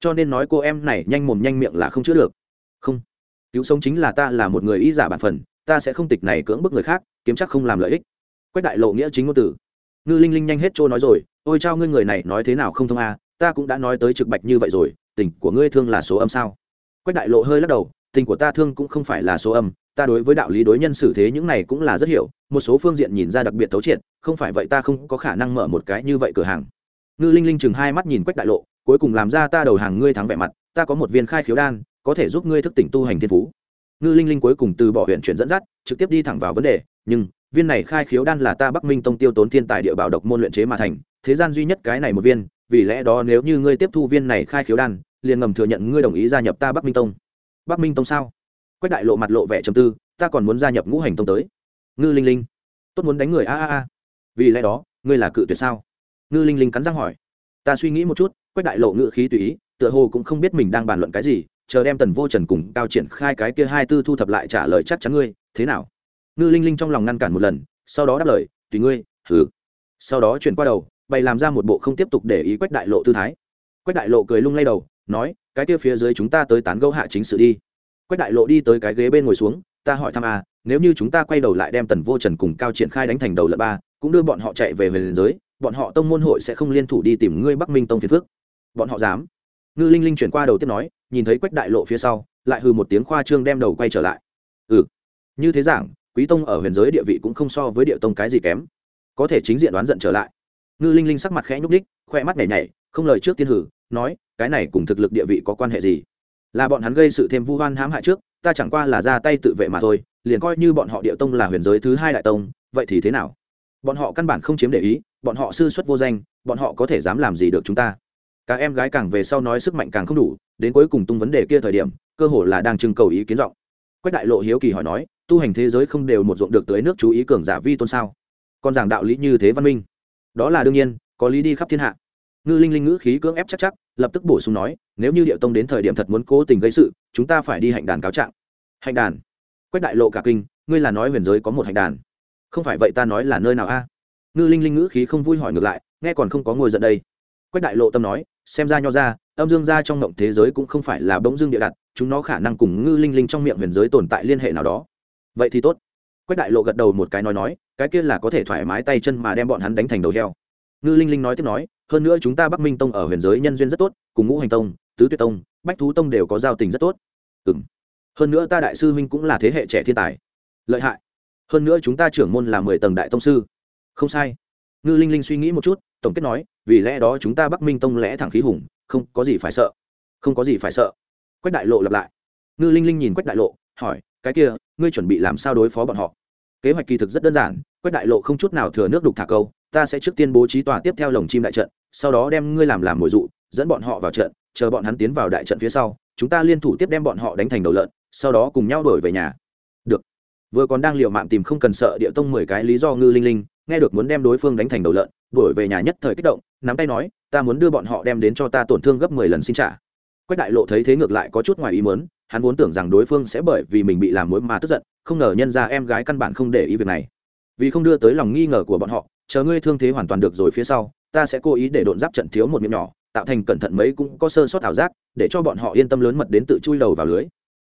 Cho nên nói cô em này nhanh mồm nhanh miệng là không chữa được. Không. Cứu sống chính là ta là một người y giả bản phần, ta sẽ không tịch này cưỡng bức người khác, kiếm chắc không làm lợi ích. Quách đại lộ nghĩa chính ngôn từ ngư linh linh nhanh hết trôi nói rồi, ôi trao ngươi người này nói thế nào không thông a ta cũng đã nói tới trực bạch như vậy rồi tình của ngươi thương là số âm sao? Quách đại lộ hơi lắc đầu, tình của ta thương cũng không phải là số âm, ta đối với đạo lý đối nhân xử thế những này cũng là rất hiểu, một số phương diện nhìn ra đặc biệt thấu triệt, không phải vậy ta không có khả năng mở một cái như vậy cửa hàng. Ngư linh linh chừng hai mắt nhìn quách đại lộ, cuối cùng làm ra ta đầu hàng ngươi thắng vẻ mặt, ta có một viên khai khiếu đan, có thể giúp ngươi thức tỉnh tu hành thiên phú. Ngư linh linh cuối cùng từ bỏ huyện chuyển dẫn dắt, trực tiếp đi thẳng vào vấn đề, nhưng, viên này khai khiếu đan là ta bắc minh tông tiêu tốn thiên tài địa bảo độc môn luyện chế mà thành, thế gian duy nhất cái này một viên vì lẽ đó nếu như ngươi tiếp thu viên này khai khiếu đan, liền ngầm thừa nhận ngươi đồng ý gia nhập ta bắc minh tông. Bắc minh tông sao? Quách đại lộ mặt lộ vẻ trầm tư, ta còn muốn gia nhập ngũ hành tông tới. Ngư linh linh, tốt muốn đánh người, a a a. Vì lẽ đó, ngươi là cự tuyệt sao? Ngư linh linh cắn răng hỏi. Ta suy nghĩ một chút, quách đại lộ ngự khí tùy ý, tựa hồ cũng không biết mình đang bàn luận cái gì, chờ đem tần vô trần cùng cao triển khai cái kia hai tư thu thập lại trả lời chắc chắn ngươi, thế nào? Ngư linh linh trong lòng ngăn cản một lần, sau đó đáp lời, tùy ngươi thử sau đó chuyển qua đầu bày làm ra một bộ không tiếp tục để ý quách đại lộ tư thái. Quách đại lộ cười lung lay đầu, nói, cái kia phía dưới chúng ta tới tán gẫu hạ chính sự đi. Quách đại lộ đi tới cái ghế bên ngồi xuống, ta hỏi thăm à nếu như chúng ta quay đầu lại đem tần vô trần cùng cao triển khai đánh thành đầu lợn ba, cũng đưa bọn họ chạy về huyền giới, bọn họ tông môn hội sẽ không liên thủ đi tìm ngươi bắc minh tông phiền phước bọn họ dám. Ngư linh linh chuyển qua đầu tiếp nói, nhìn thấy quách đại lộ phía sau, lại hư một tiếng khoa trương đem đầu quay trở lại. Ừ như thế giảng, quý tông ở huyền giới địa vị cũng không so với địa tông cái gì kém. Có thể chính diện đoán giận trở lại ngư linh linh sắc mặt khẽ nhúc ních khoe mắt nhảy nhảy, không lời trước tiên hử, nói, cái này cùng thực lực địa vị có quan hệ gì? Là bọn hắn gây sự thêm vu hoan hãm hại trước, ta chẳng qua là ra tay tự vệ mà thôi, liền coi như bọn họ địa tông là huyền giới thứ hai đại tông, vậy thì thế nào? Bọn họ căn bản không chiếm để ý, bọn họ sư xuất vô danh, bọn họ có thể dám làm gì được chúng ta? Các em gái càng về sau nói sức mạnh càng không đủ, đến cuối cùng tung vấn đề kia thời điểm, cơ hồ là đang trưng cầu ý kiến rộng quách đại lộ hiếu kỳ hỏi nói, tu hành thế giới không đều một ruộng được tới nước chú ý cường giả vi tôn sao? Còn giảng đạo lý như thế văn minh đó là đương nhiên, có lý đi khắp thiên hạ. Ngư linh linh ngữ khí cưỡng ép chắc chắc, lập tức bổ sung nói, nếu như điệu tông đến thời điểm thật muốn cố tình gây sự, chúng ta phải đi hạnh đàn cáo trạng. Hạnh đàn? Quách đại lộ cả kinh, ngươi là nói huyền giới có một hạnh đàn. Không phải vậy ta nói là nơi nào a? Ngư linh linh ngữ khí không vui hỏi ngược lại, nghe còn không có ngồi giận đây. Quách đại lộ tâm nói, xem ra nho ra, âm dương ra trong ngộng thế giới cũng không phải là bỗng dương địa đặt, chúng nó khả năng cùng ngư linh linh trong miệng huyền giới tồn tại liên hệ nào đó. Vậy thì tốt quách đại lộ gật đầu một cái nói nói, cái kia là có thể thoải mái tay chân mà đem bọn hắn đánh thành đầu heo. Ngư linh linh nói tiếp nói, hơn nữa chúng ta bắc minh tông ở huyền giới nhân duyên rất tốt, cùng ngũ hành tông, tứ tuyệt tông, bách thú tông đều có giao tình rất tốt. Ừ m hơn nữa ta đại sư huynh cũng là thế hệ trẻ thiên tài. Lợi hại. Hơn nữa chúng ta trưởng môn là mười tầng đại tông sư. Không sai. Ngư linh linh suy nghĩ một chút, tổng kết nói, vì lẽ đó chúng ta bắc minh tông lẽ thẳng khí hùng, không có gì phải sợ. Không có gì phải sợ. Quách đại lộ lặp lại. Ngư linh linh nhìn quách đại lộ, hỏi, cái kia, ngươi chuẩn bị làm sao đối phó bọn họ? Kế hoạch kỳ thực rất đơn giản, quách đại lộ không chút nào thừa nước đục thả câu, ta sẽ trước tiên bố trí tòa tiếp theo lồng chim đại trận, sau đó đem ngươi làm làm mồi dụ, dẫn bọn họ vào trận, chờ bọn hắn tiến vào đại trận phía sau, chúng ta liên thủ tiếp đem bọn họ đánh thành đầu lợn, sau đó cùng nhau đổi về nhà. Được. Vừa còn đang liều mạng tìm không cần sợ địa tông mười cái lý do ngư linh linh, nghe được muốn đem đối phương đánh thành đầu lợn, đuổi về nhà nhất thời kích động, nắm tay nói, ta muốn đưa bọn họ đem đến cho ta tổn thương gấp mười lần xin trả. Quách đại lộ thấy thế ngược lại có chút ngoài ý muốn, hắn vốn tưởng rằng đối phương sẽ bởi vì mình bị làm mối mà tức giận không ngờ nhân ra em gái căn bản không để ý việc này. Vì không đưa tới lòng nghi ngờ của bọn họ, chờ ngươi thương thế hoàn toàn được rồi phía sau, ta sẽ cố ý để độn giáp trận thiếu một miệng nhỏ, tạo thành cẩn thận mấy cũng có sơ sót ảo giác, để cho bọn họ yên tâm lớn mật đến tự chui đầu vào lưới.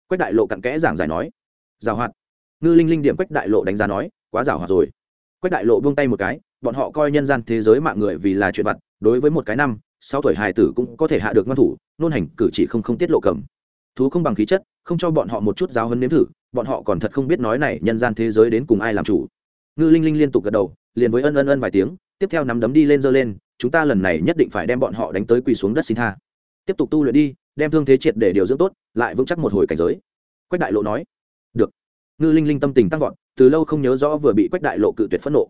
Quách đại lộ cặn kẽ giảng giải nói. Giảo hoạt. Ngư linh linh điểm quách đại lộ đánh giá nói, quá giảo hoạt rồi. Quách đại lộ buông tay một cái, bọn họ coi nhân gian thế giới mạng người vì là chuyện vặt, đối với một cái năm, sáu tuổi hài tử cũng có thể hạ được ngoan thủ, nôn hành cử chỉ không không tiết lộ cầm. Thú không bằng khí chất, không cho bọn họ một chút giáo hơn nếm thử bọn họ còn thật không biết nói này nhân gian thế giới đến cùng ai làm chủ. Ngư linh linh liên tục gật đầu, liền với ân ân ân vài tiếng, tiếp theo nắm đấm đi lên giơ lên, chúng ta lần này nhất định phải đem bọn họ đánh tới quỳ xuống đất xin tha. Tiếp tục tu luyện đi, đem thương thế triệt để điều dưỡng tốt, lại vững chắc một hồi cảnh giới. Quách đại lộ nói, được. Ngư linh linh tâm tình tăng vọt, từ lâu không nhớ rõ vừa bị quách đại lộ cự tuyệt phẫn nộ.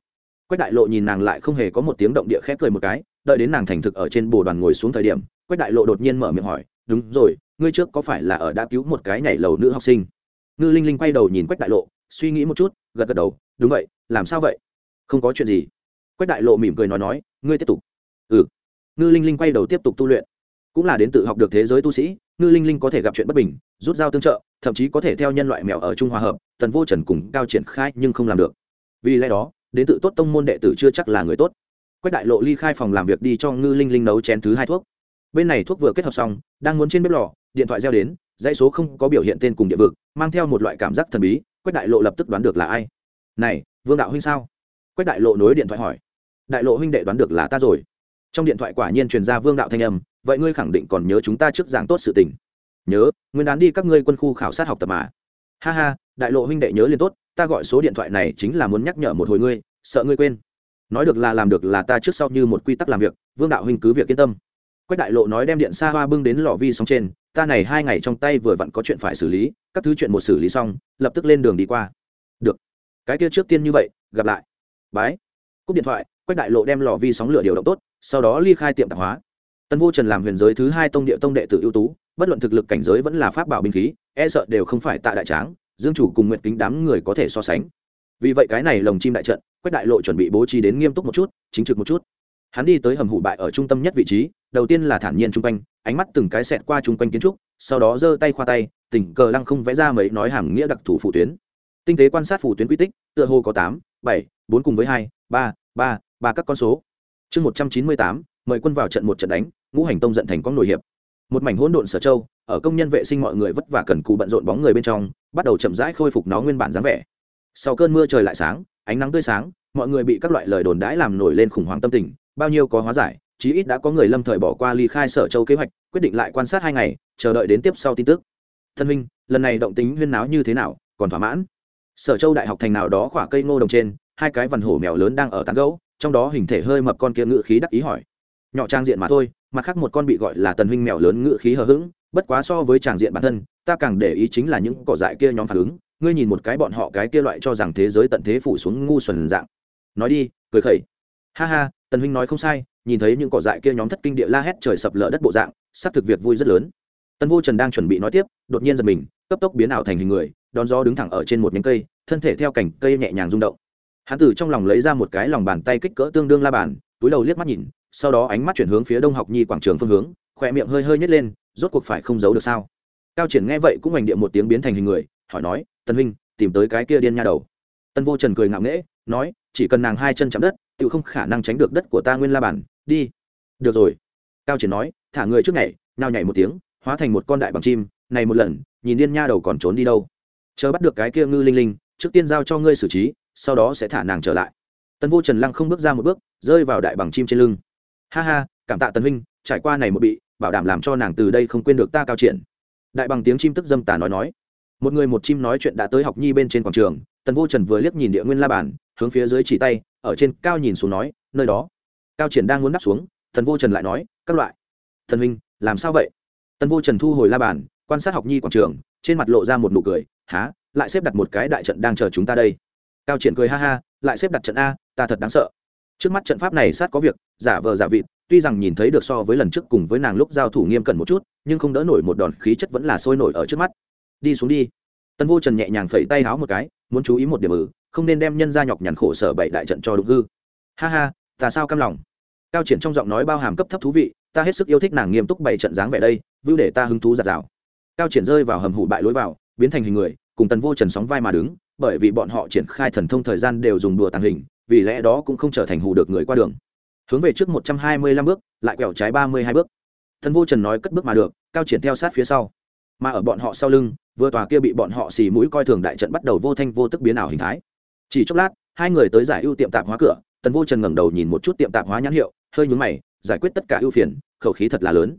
Quách đại lộ nhìn nàng lại không hề có một tiếng động địa khép cười một cái, đợi đến nàng thành thực ở trên bồ đoàn ngồi xuống thời điểm, quách đại lộ đột nhiên mở miệng hỏi, đúng rồi, ngươi trước có phải là ở đã cứu một cái nhảy lầu nữ học sinh? Ngư linh linh quay đầu nhìn quách đại lộ, suy nghĩ một chút, gật gật đầu, đúng vậy, làm sao vậy? Không có chuyện gì. Quách đại lộ mỉm cười nói nói, ngươi tiếp tục. Ừ. Ngư linh linh quay đầu tiếp tục tu luyện. Cũng là đến tự học được thế giới tu sĩ, ngư linh linh có thể gặp chuyện bất bình, rút dao tương trợ, thậm chí có thể theo nhân loại mèo ở trung hòa hợp, tần vô trần cùng cao triển khai nhưng không làm được. Vì lẽ đó, đến tự tốt tông môn đệ tử chưa chắc là người tốt. Quách đại lộ ly khai phòng làm việc đi cho ngư linh linh nấu chén thứ hai thuốc. Bên này thuốc vừa kết hợp xong, đang muốn trên bếp lò, điện thoại reo đến dãy số không có biểu hiện tên cùng địa vực, mang theo một loại cảm giác thần bí, quách đại lộ lập tức đoán được là ai. Này, vương đạo huynh sao? Quách đại lộ nối điện thoại hỏi. Đại lộ huynh đệ đoán được là ta rồi. Trong điện thoại quả nhiên truyền ra vương đạo thanh âm, vậy ngươi khẳng định còn nhớ chúng ta trước giảng tốt sự tình. Nhớ, nguyên đán đi các ngươi quân khu khảo sát học tập mà. Ha ha, đại lộ huynh đệ nhớ liền tốt, ta gọi số điện thoại này chính là muốn nhắc nhở một hồi ngươi, sợ ngươi quên. Nói được là làm được là ta trước sau như một quy tắc làm việc, vương đạo huynh cứ việc yên tâm. Quách đại lộ nói đem điện xa hoa bưng đến lò vi sóng trên ta này hai ngày trong tay vừa vặn có chuyện phải xử lý, các thứ chuyện một xử lý xong, lập tức lên đường đi qua. Được. Cái kia trước tiên như vậy, gặp lại. Bái. Cúp điện thoại, quách đại lộ đem lò vi sóng lửa điều động tốt, sau đó ly khai tiệm tạp hóa. Tân vô trần làm huyền giới thứ hai tông địa tông đệ tử ưu tú, bất luận thực lực cảnh giới vẫn là pháp bảo binh khí e sợ đều không phải tạ đại tráng, dương chủ cùng nguyện kính đám người có thể so sánh. Vì vậy cái này lồng chim đại trận, quách đại lộ chuẩn bị bố trí đến nghiêm túc một chút, chính trực một chút. Hắn đi tới hầm hủ bại ở trung tâm nhất vị trí, đầu tiên là thản nhiên chung quanh ánh mắt từng cái xẹt qua chung quanh kiến trúc, sau đó giơ tay khoa tay, tình cờ lăng không vẽ ra mấy nói hàm nghĩa đặc thù phủ tuyến. Tinh tế quan sát phủ tuyến quy tích, tựa hồ có tám, bảy, bốn cùng với hai, ba ba ba các con số. Chương một trăm chín mươi tám, mời quân vào trận một trận đánh, ngũ hành tông giận thành con nổi hiệp. Một mảnh hỗn độn sở châu, ở công nhân vệ sinh mọi người vất vả cần cù bận rộn bóng người bên trong, bắt đầu chậm rãi khôi phục nó nguyên bản dáng vẻ. Sau cơn mưa trời lại sáng, ánh nắng tươi sáng, mọi người bị các loại lời đồn đãi làm nổi lên khủng hoảng tâm tình, bao nhiêu có hóa giải chí ít đã có người lâm thời bỏ qua ly khai sở châu kế hoạch, quyết định lại quan sát hai ngày, chờ đợi đến tiếp sau tin tức. Thân minh lần này động tính huyên náo như thế nào, còn thỏa mãn? Sở châu đại học thành nào đó khỏa cây ngô đồng trên, hai cái vằn hổ mèo lớn đang ở tán gấu trong đó hình thể hơi mập con kia ngự khí đắc ý hỏi. Nhỏ trang diện mà thôi, mặt khác một con bị gọi là tần huynh mèo lớn ngự khí hờ hững, bất quá so với tràng diện bản thân, ta càng để ý chính là những cỏ dại kia nhóm phản ứng, ngươi nhìn một cái bọn họ cái kia loại cho rằng thế giới tận thế phủ xuống ngu xuẩn dạng. Nói đi, cười khẩy. Ha ha, tần huynh nói không sai nhìn thấy những cỏ dại kia nhóm thất kinh địa la hét trời sập lở đất bộ dạng, sắp thực việc vui rất lớn. Tân vô trần đang chuẩn bị nói tiếp, đột nhiên giật mình, cấp tốc biến ảo thành hình người, đón gió đứng thẳng ở trên một nhánh cây, thân thể theo cành cây nhẹ nhàng rung động. Hắn từ trong lòng lấy ra một cái lòng bàn tay kích cỡ tương đương la bàn, túi đầu liếc mắt nhìn, sau đó ánh mắt chuyển hướng phía đông học nhi quảng trường phương hướng khỏe miệng hơi hơi nhét lên, rốt cuộc phải không giấu được sao? Cao triển nghe vậy cũng hành điện một tiếng biến thành hình người, hỏi nói, tân huynh, tìm tới cái kia điên nha đầu. Tân vô trần cười ngạo nghễ, nói, chỉ cần nàng hai chân chạm đất tự không khả năng tránh được đất của ta nguyên la bản đi. Được rồi. Cao triển nói, thả người trước nhảy, nào nhảy một tiếng, hóa thành một con đại bằng chim, này một lần, nhìn điên nha đầu còn trốn đi đâu. Chờ bắt được cái kia ngư linh linh, trước tiên giao cho ngươi xử trí, sau đó sẽ thả nàng trở lại. Tân vô trần lăng không bước ra một bước, rơi vào đại bằng chim trên lưng. Ha ha, cảm tạ tân huynh, trải qua này một bị, bảo đảm làm cho nàng từ đây không quên được ta cao triển. Đại bằng tiếng chim tức dâm tà nói nói. Một người một chim nói chuyện đã tới học nhi bên trên quảng trường, tần vô trần vừa liếc nhìn địa nguyên la bàn, hướng phía dưới chỉ tay, ở trên cao nhìn xuống nói, nơi đó cao triển đang muốn đắp xuống thần vô trần lại nói các loại. Thần minh, làm sao vậy? Tần vô trần thu hồi la bàn quan sát học nhi quảng trường trên mặt lộ ra một nụ cười há lại xếp đặt một cái đại trận đang chờ chúng ta đây. Cao triển cười ha ha lại xếp đặt trận a ta thật đáng sợ. Trước mắt trận pháp này sát có việc giả vờ giả vịt tuy rằng nhìn thấy được so với lần trước cùng với nàng lúc giao thủ nghiêm cẩn một chút nhưng không đỡ nổi một đòn khí chất vẫn là sôi nổi ở trước mắt. Đi xuống đi. Tần vô trần nhẹ nhàng phẩy tay háo một cái muốn chú ý một điểm ừ không nên đem nhân ra nhọc nhằn khổ sở bảy đại trận cho đúng hư. Ha ha ta sao cam lòng? Cao triển trong giọng nói bao hàm cấp thấp thú vị, ta hết sức yêu thích nàng nghiêm túc bày trận dáng vẻ đây vưu để ta hứng thú giạt rào cao triển rơi vào hầm hủ bại lối vào, biến thành hình người, cùng tần vô trần sóng vai mà đứng, bởi vì bọn họ triển khai thần thông thời gian đều dùng đùa tàng hình, vì lẽ đó cũng không trở thành hù được người qua đường. Hướng về trước một trăm hai mươi lăm bước, lại quẹo trái ba mươi hai bước. Thần vô trần nói cất bước mà được, cao triển theo sát phía sau. Mà ở bọn họ sau lưng, vừa tòa kia bị bọn họ xì mũi coi thường đại trận bắt đầu vô thanh vô tức biến ảo hình thái. Chỉ chốc lát, hai người tới giải ưu tiệm tạp hóa cửa, tần vô trần ngẩng đầu nhìn một chút tiệm tạp hóa nhãn hiệu hơi nhúng mày, giải quyết tất cả ưu phiền, khẩu khí thật là lớn.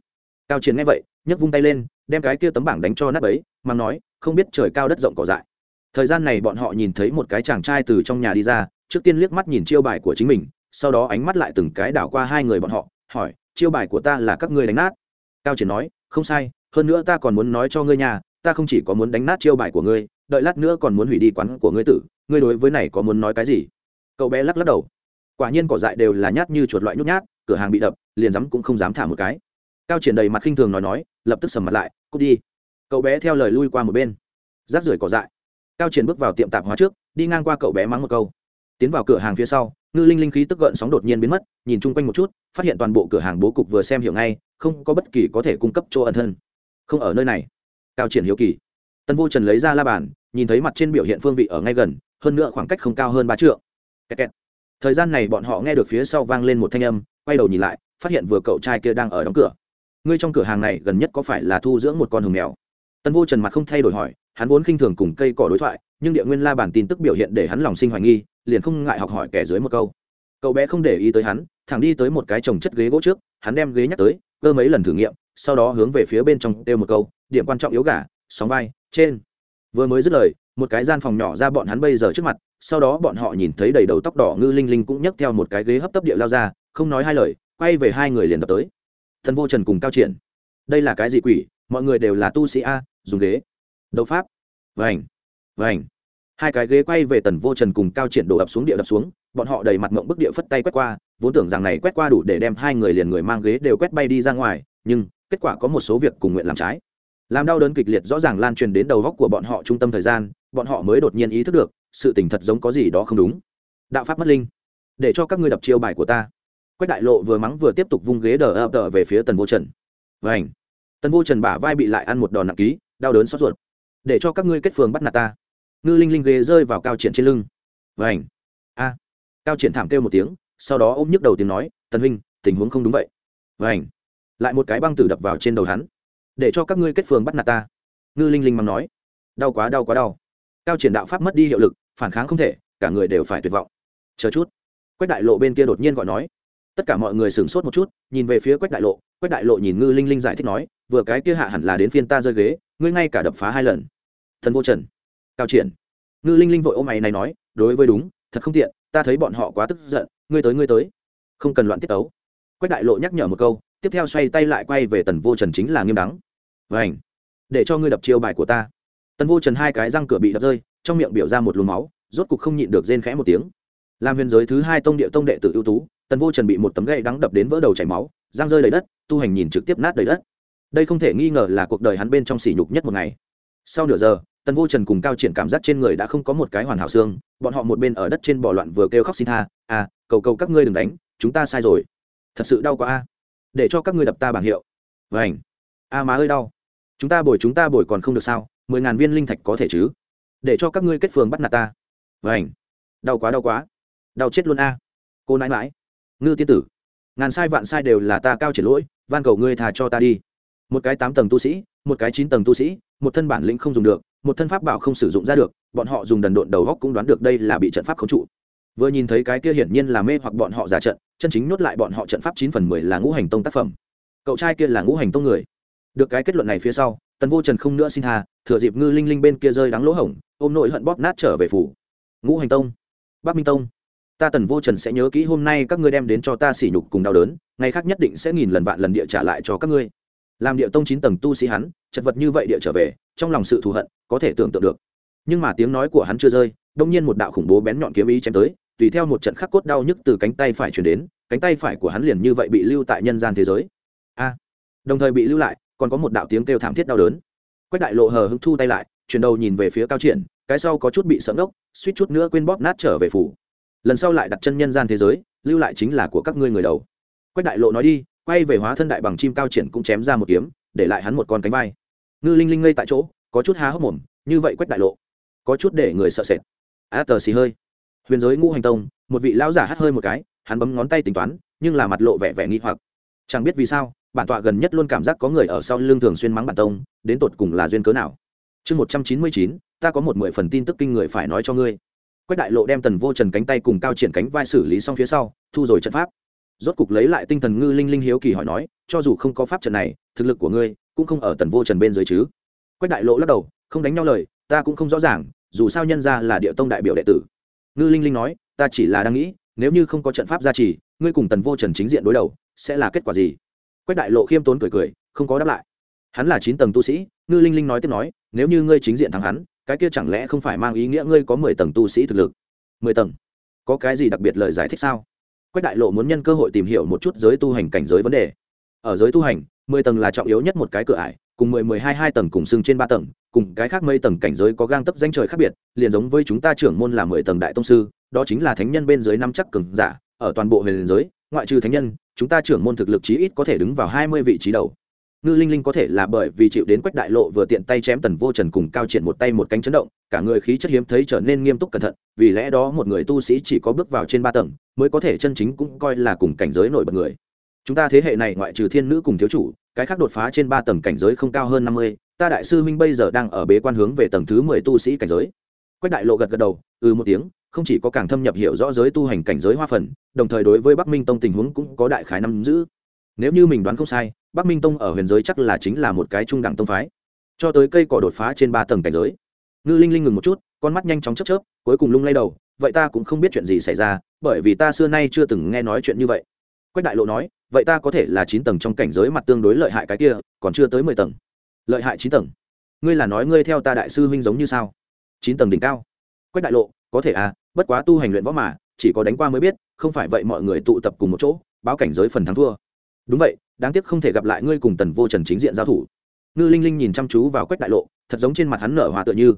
Cao triển nghe vậy, nhấc vung tay lên, đem cái kia tấm bảng đánh cho nát ấy mà nói, không biết trời cao đất rộng cỏ dại. Thời gian này bọn họ nhìn thấy một cái chàng trai từ trong nhà đi ra, trước tiên liếc mắt nhìn chiêu bài của chính mình, sau đó ánh mắt lại từng cái đảo qua hai người bọn họ, hỏi, chiêu bài của ta là các ngươi đánh nát? Cao triển nói, không sai, hơn nữa ta còn muốn nói cho ngươi nhà, ta không chỉ có muốn đánh nát chiêu bài của ngươi, đợi lát nữa còn muốn hủy đi quán của ngươi tử, ngươi đối với này có muốn nói cái gì? Cậu bé lắc lắc đầu quả nhiên cỏ dại đều là nhát như chuột loại nhút nhát, cửa hàng bị đập, liền dám cũng không dám thả một cái. Cao triển đầy mặt khinh thường nói nói, lập tức sầm mặt lại, cút đi. Cậu bé theo lời lui qua một bên. Rác rưởi cỏ dại. Cao triển bước vào tiệm tạp hóa trước, đi ngang qua cậu bé mắng một câu. Tiến vào cửa hàng phía sau, ngư linh linh khí tức gợn sóng đột nhiên biến mất, nhìn chung quanh một chút, phát hiện toàn bộ cửa hàng bố cục vừa xem hiểu ngay, không có bất kỳ có thể cung cấp chỗ ẩn thân. Không ở nơi này. Cao triển hiếu kỳ. Tân vô trần lấy ra la bàn, nhìn thấy mặt trên biểu hiện phương vị ở ngay gần, hơn nữa khoảng cách không cao hơn ba trượng. Kẹt kẹt thời gian này bọn họ nghe được phía sau vang lên một thanh âm, quay đầu nhìn lại, phát hiện vừa cậu trai kia đang ở đóng cửa. Ngươi trong cửa hàng này gần nhất có phải là thu dưỡng một con hùng mèo? Tân vô trần mặt không thay đổi hỏi, hắn vốn khinh thường cùng cây cỏ đối thoại, nhưng địa nguyên la bản tin tức biểu hiện để hắn lòng sinh hoài nghi, liền không ngại học hỏi kẻ dưới một câu. Cậu bé không để ý tới hắn, thẳng đi tới một cái trồng chất ghế gỗ trước, hắn đem ghế nhắc tới, cơ mấy lần thử nghiệm, sau đó hướng về phía bên trong đeo một câu, điểm quan trọng yếu gà, sóng vai, trên. Vừa mới dứt lời, một cái gian phòng nhỏ ra bọn hắn bây giờ trước mặt sau đó bọn họ nhìn thấy đầy đầu tóc đỏ ngư linh linh cũng nhấc theo một cái ghế hấp tấp địa lao ra, không nói hai lời, quay về hai người liền đập tới. Thần vô trần cùng cao triển. Đây là cái gì quỷ? Mọi người đều là tu sĩ a, dùng ghế. Đấu pháp. Vành. Vành. Hai cái ghế quay về tần vô trần cùng cao triển đổ ập xuống địa đập xuống, bọn họ đầy mặt mộng bức địa phất tay quét qua, vốn tưởng rằng này quét qua đủ để đem hai người liền người mang ghế đều quét bay đi ra ngoài, nhưng, kết quả có một số việc cùng nguyện làm trái. Làm đau đớn kịch liệt rõ ràng lan truyền đến đầu góc của bọn họ trung tâm thời gian, bọn họ mới đột nhiên ý thức được sự tình thật giống có gì đó không đúng. Đạo pháp mất linh. Để cho các ngươi đập chiêu bài của ta. Quách đại lộ vừa mắng vừa tiếp tục vung ghế đờ ập đờ về phía tần vô trần. Vảnh tần vô trần bả vai bị lại ăn một đòn nặng ký, đau đớn xót ruột. Để cho các ngươi kết phường bắt nạt ta. Ngư linh linh ghế rơi vào cao triển trên lưng. Vảnh a. Cao triển thảm kêu một tiếng, sau đó ôm nhức đầu tiếng nói, tần huynh, tình huống không đúng vậy. Vảnh lại một cái băng tử đập vào trên đầu hắn. Để cho các ngươi kết phường bắt nạt ta. Ngư linh linh mắng nói. Đau quá đau quá, đau. Cao triển đạo pháp mất đi hiệu lực phản kháng không thể, cả người đều phải tuyệt vọng. Chờ chút. Quách đại lộ bên kia đột nhiên gọi nói. Tất cả mọi người sửng sốt một chút, nhìn về phía quách đại lộ. Quách đại lộ nhìn ngư linh linh giải thích nói, vừa cái kia hạ hẳn là đến phiên ta rơi ghế, ngươi ngay cả đập phá hai lần. Thần vô trần. Cao triển. Ngư linh linh vội ôm mày này nói, đối với đúng, thật không tiện, ta thấy bọn họ quá tức giận, ngươi tới ngươi tới. Không cần loạn tiết tấu. Quách đại lộ nhắc nhở một câu, tiếp theo xoay tay lại quay về tần vô trần chính là nghiêm đắng. Vảnh để cho ngươi đập chiêu bài của ta. Tần vô trần hai cái răng cửa bị đập rơi trong miệng biểu ra một luồng máu, rốt cục không nhịn được rên khẽ một tiếng. Làm huyền giới thứ hai tông địa tông đệ tử ưu tú, tần vô trần bị một tấm gậy đắng đập đến vỡ đầu chảy máu giang rơi đầy đất, tu hành nhìn trực tiếp nát đầy đất. Đây không thể nghi ngờ là cuộc đời hắn bên trong sỉ nhục nhất một ngày. Sau nửa giờ, tần vô trần cùng cao triển cảm giác trên người đã không có một cái hoàn hảo xương, bọn họ một bên ở đất trên bỏ loạn vừa kêu khóc xin tha à cầu cầu các ngươi đừng đánh, chúng ta sai rồi. Thật sự đau quá a. Để cho các ngươi đập ta bảng hiệu. Vảnh a má ơi đau. Chúng ta bồi, chúng ta bồi còn không được sao, mười ngàn viên linh thạch có thể chứ? Để cho các ngươi kết phường bắt nạt ta. Vảnh đau quá đau quá. Đau chết luôn a. Cô nãi mãi ngư tiên tử. Ngàn sai vạn sai đều là ta cao triển lỗi, van cầu ngươi thà cho ta đi. Một cái tám tầng tu sĩ, một cái chín tầng tu sĩ, một thân bản lĩnh không dùng được, một thân pháp bảo không sử dụng ra được, bọn họ dùng đần độn đầu góc cũng đoán được đây là bị trận pháp khống trụ. Vừa nhìn thấy cái kia hiển nhiên là mê hoặc bọn họ giả trận, chân chính nhốt lại bọn họ trận pháp chín phần mười là ngũ hành tông tác phẩm. Cậu trai kia là ngũ hành tông người. Được cái kết luận này phía sau, tần vô trần không nữa xin tha, thừa dịp ngư linh linh bên kia rơi đắng lỗ hổng ôm nội hận bóp nát trở về phủ. Ngũ hành tông, bắc minh tông, ta tần vô trần sẽ nhớ kỹ hôm nay các ngươi đem đến cho ta sỉ nhục cùng đau đớn, ngày khác nhất định sẽ nghìn lần vạn lần địa trả lại cho các ngươi. Làm địa tông chín tầng tu sĩ hắn, chật vật như vậy địa trở về, trong lòng sự thù hận, có thể tưởng tượng được. Nhưng mà tiếng nói của hắn chưa rơi, đông nhiên một đạo khủng bố bén nhọn kiếm ý chém tới, tùy theo một trận khắc cốt đau nhức từ cánh tay phải chuyển đến, cánh tay phải của hắn liền như vậy bị lưu tại nhân gian thế giới. A! Đồng thời bị lưu lại, còn có một đạo tiếng kêu thảm thiết đau đớn. Quách đại lộ hờ hứng thu tay lại chuyển đầu nhìn về phía cao triển, cái sau có chút bị sẫm đốc suýt chút nữa quên bóp nát trở về phủ. Lần sau lại đặt chân nhân gian thế giới, lưu lại chính là của các ngươi người đầu. Quách đại lộ nói đi, quay về hóa thân đại bằng chim cao triển cũng chém ra một kiếm, để lại hắn một con cánh vai. Ngư linh linh ngây tại chỗ, có chút há hốc mồm, như vậy quách đại lộ, có chút để người sợ sệt. A tờ xì hơi. Huyền giới ngũ hành tông, một vị lão giả hắt hơi một cái, hắn bấm ngón tay tính toán, nhưng là mặt lộ vẻ vẻ nghi hoặc. Chẳng biết vì sao, bản tọa gần nhất luôn cảm giác có người ở sau lưng thường xuyên mắng bản tông, đến tột cùng là duyên cớ nào chương một trăm chín mươi chín, ta có một mười phần tin tức kinh người phải nói cho ngươi. Quách đại lộ đem tần vô trần cánh tay cùng cao triển cánh vai xử lý xong phía sau, thu rồi trận pháp. Rốt cục lấy lại tinh thần ngư linh linh hiếu kỳ hỏi nói, cho dù không có pháp trận này, thực lực của ngươi cũng không ở tần vô trần bên dưới chứ? Quách đại lộ lắc đầu, không đánh nhau lời, ta cũng không rõ ràng, dù sao nhân ra là địa tông đại biểu đệ tử. Ngư linh linh nói, ta chỉ là đang nghĩ, nếu như không có trận pháp gia trì, ngươi cùng tần vô trần chính diện đối đầu, sẽ là kết quả gì? Quách đại lộ khiêm tốn cười cười, không có đáp lại. Hắn là chín tầng tu sĩ, ngư linh linh nói tiếp nói nếu như ngươi chính diện thắng hắn, cái kia chẳng lẽ không phải mang ý nghĩa ngươi có mười tầng tu sĩ thực lực? Mười tầng? Có cái gì đặc biệt lời giải thích sao? Quách đại lộ muốn nhân cơ hội tìm hiểu một chút giới tu hành cảnh giới vấn đề. Ở giới tu hành, mười tầng là trọng yếu nhất một cái cửa ải, cùng mười mười hai hai tầng cùng xưng trên ba tầng, cùng cái khác mây tầng cảnh giới có gang tấp danh trời khác biệt, liền giống với chúng ta trưởng môn là mười tầng đại tông sư, đó chính là thánh nhân bên dưới năm chắc cường giả, ở toàn bộ huyền giới, ngoại trừ thánh nhân, chúng ta trưởng môn thực lực chí ít có thể đứng vào hai mươi vị trí đầu ngư linh linh có thể là bởi vì chịu đến quách đại lộ vừa tiện tay chém tần vô trần cùng cao triển một tay một cánh chấn động, cả người khí chất hiếm thấy trở nên nghiêm túc cẩn thận, vì lẽ đó một người tu sĩ chỉ có bước vào trên ba tầng, mới có thể chân chính cũng coi là cùng cảnh giới nổi bật người. Chúng ta thế hệ này ngoại trừ thiên nữ cùng thiếu chủ, cái khác đột phá trên ba tầng cảnh giới không cao hơn năm mươi, ta đại sư Minh bây giờ đang ở bế quan hướng về tầng thứ mười tu sĩ cảnh giới. Quách đại lộ gật gật đầu ừ một tiếng, không chỉ có càng thâm nhập hiểu rõ giới tu hành cảnh giới hoa phần, đồng thời đối với bắc minh tông tình huống cũng có đại khái nắm giữ. Nếu như mình đoán không sai bắc minh tông ở huyền giới chắc là chính là một cái trung đẳng tông phái. Cho tới cây cỏ đột phá trên ba tầng cảnh giới. Ngư linh linh ngừng một chút, con mắt nhanh chóng chớp chớp, cuối cùng lung lay đầu, vậy ta cũng không biết chuyện gì xảy ra, bởi vì ta xưa nay chưa từng nghe nói chuyện như vậy. Quách đại lộ nói, vậy ta có thể là chín tầng trong cảnh giới mặt tương đối lợi hại cái kia, còn chưa tới mười tầng. Lợi hại chín tầng? Ngươi là nói ngươi theo ta đại sư huynh giống như sao? Chín tầng đỉnh cao. Quách đại lộ, có thể à bất quá tu hành luyện võ mà, chỉ có đánh qua mới biết, không phải vậy mọi người tụ tập cùng một chỗ, báo cảnh giới phần thắng thua. Đúng vậy đáng tiếc không thể gặp lại ngươi cùng tần vô trần chính diện giao thủ. Ngư linh linh nhìn chăm chú vào quách đại lộ, thật giống trên mặt hắn nở hòa tựa như.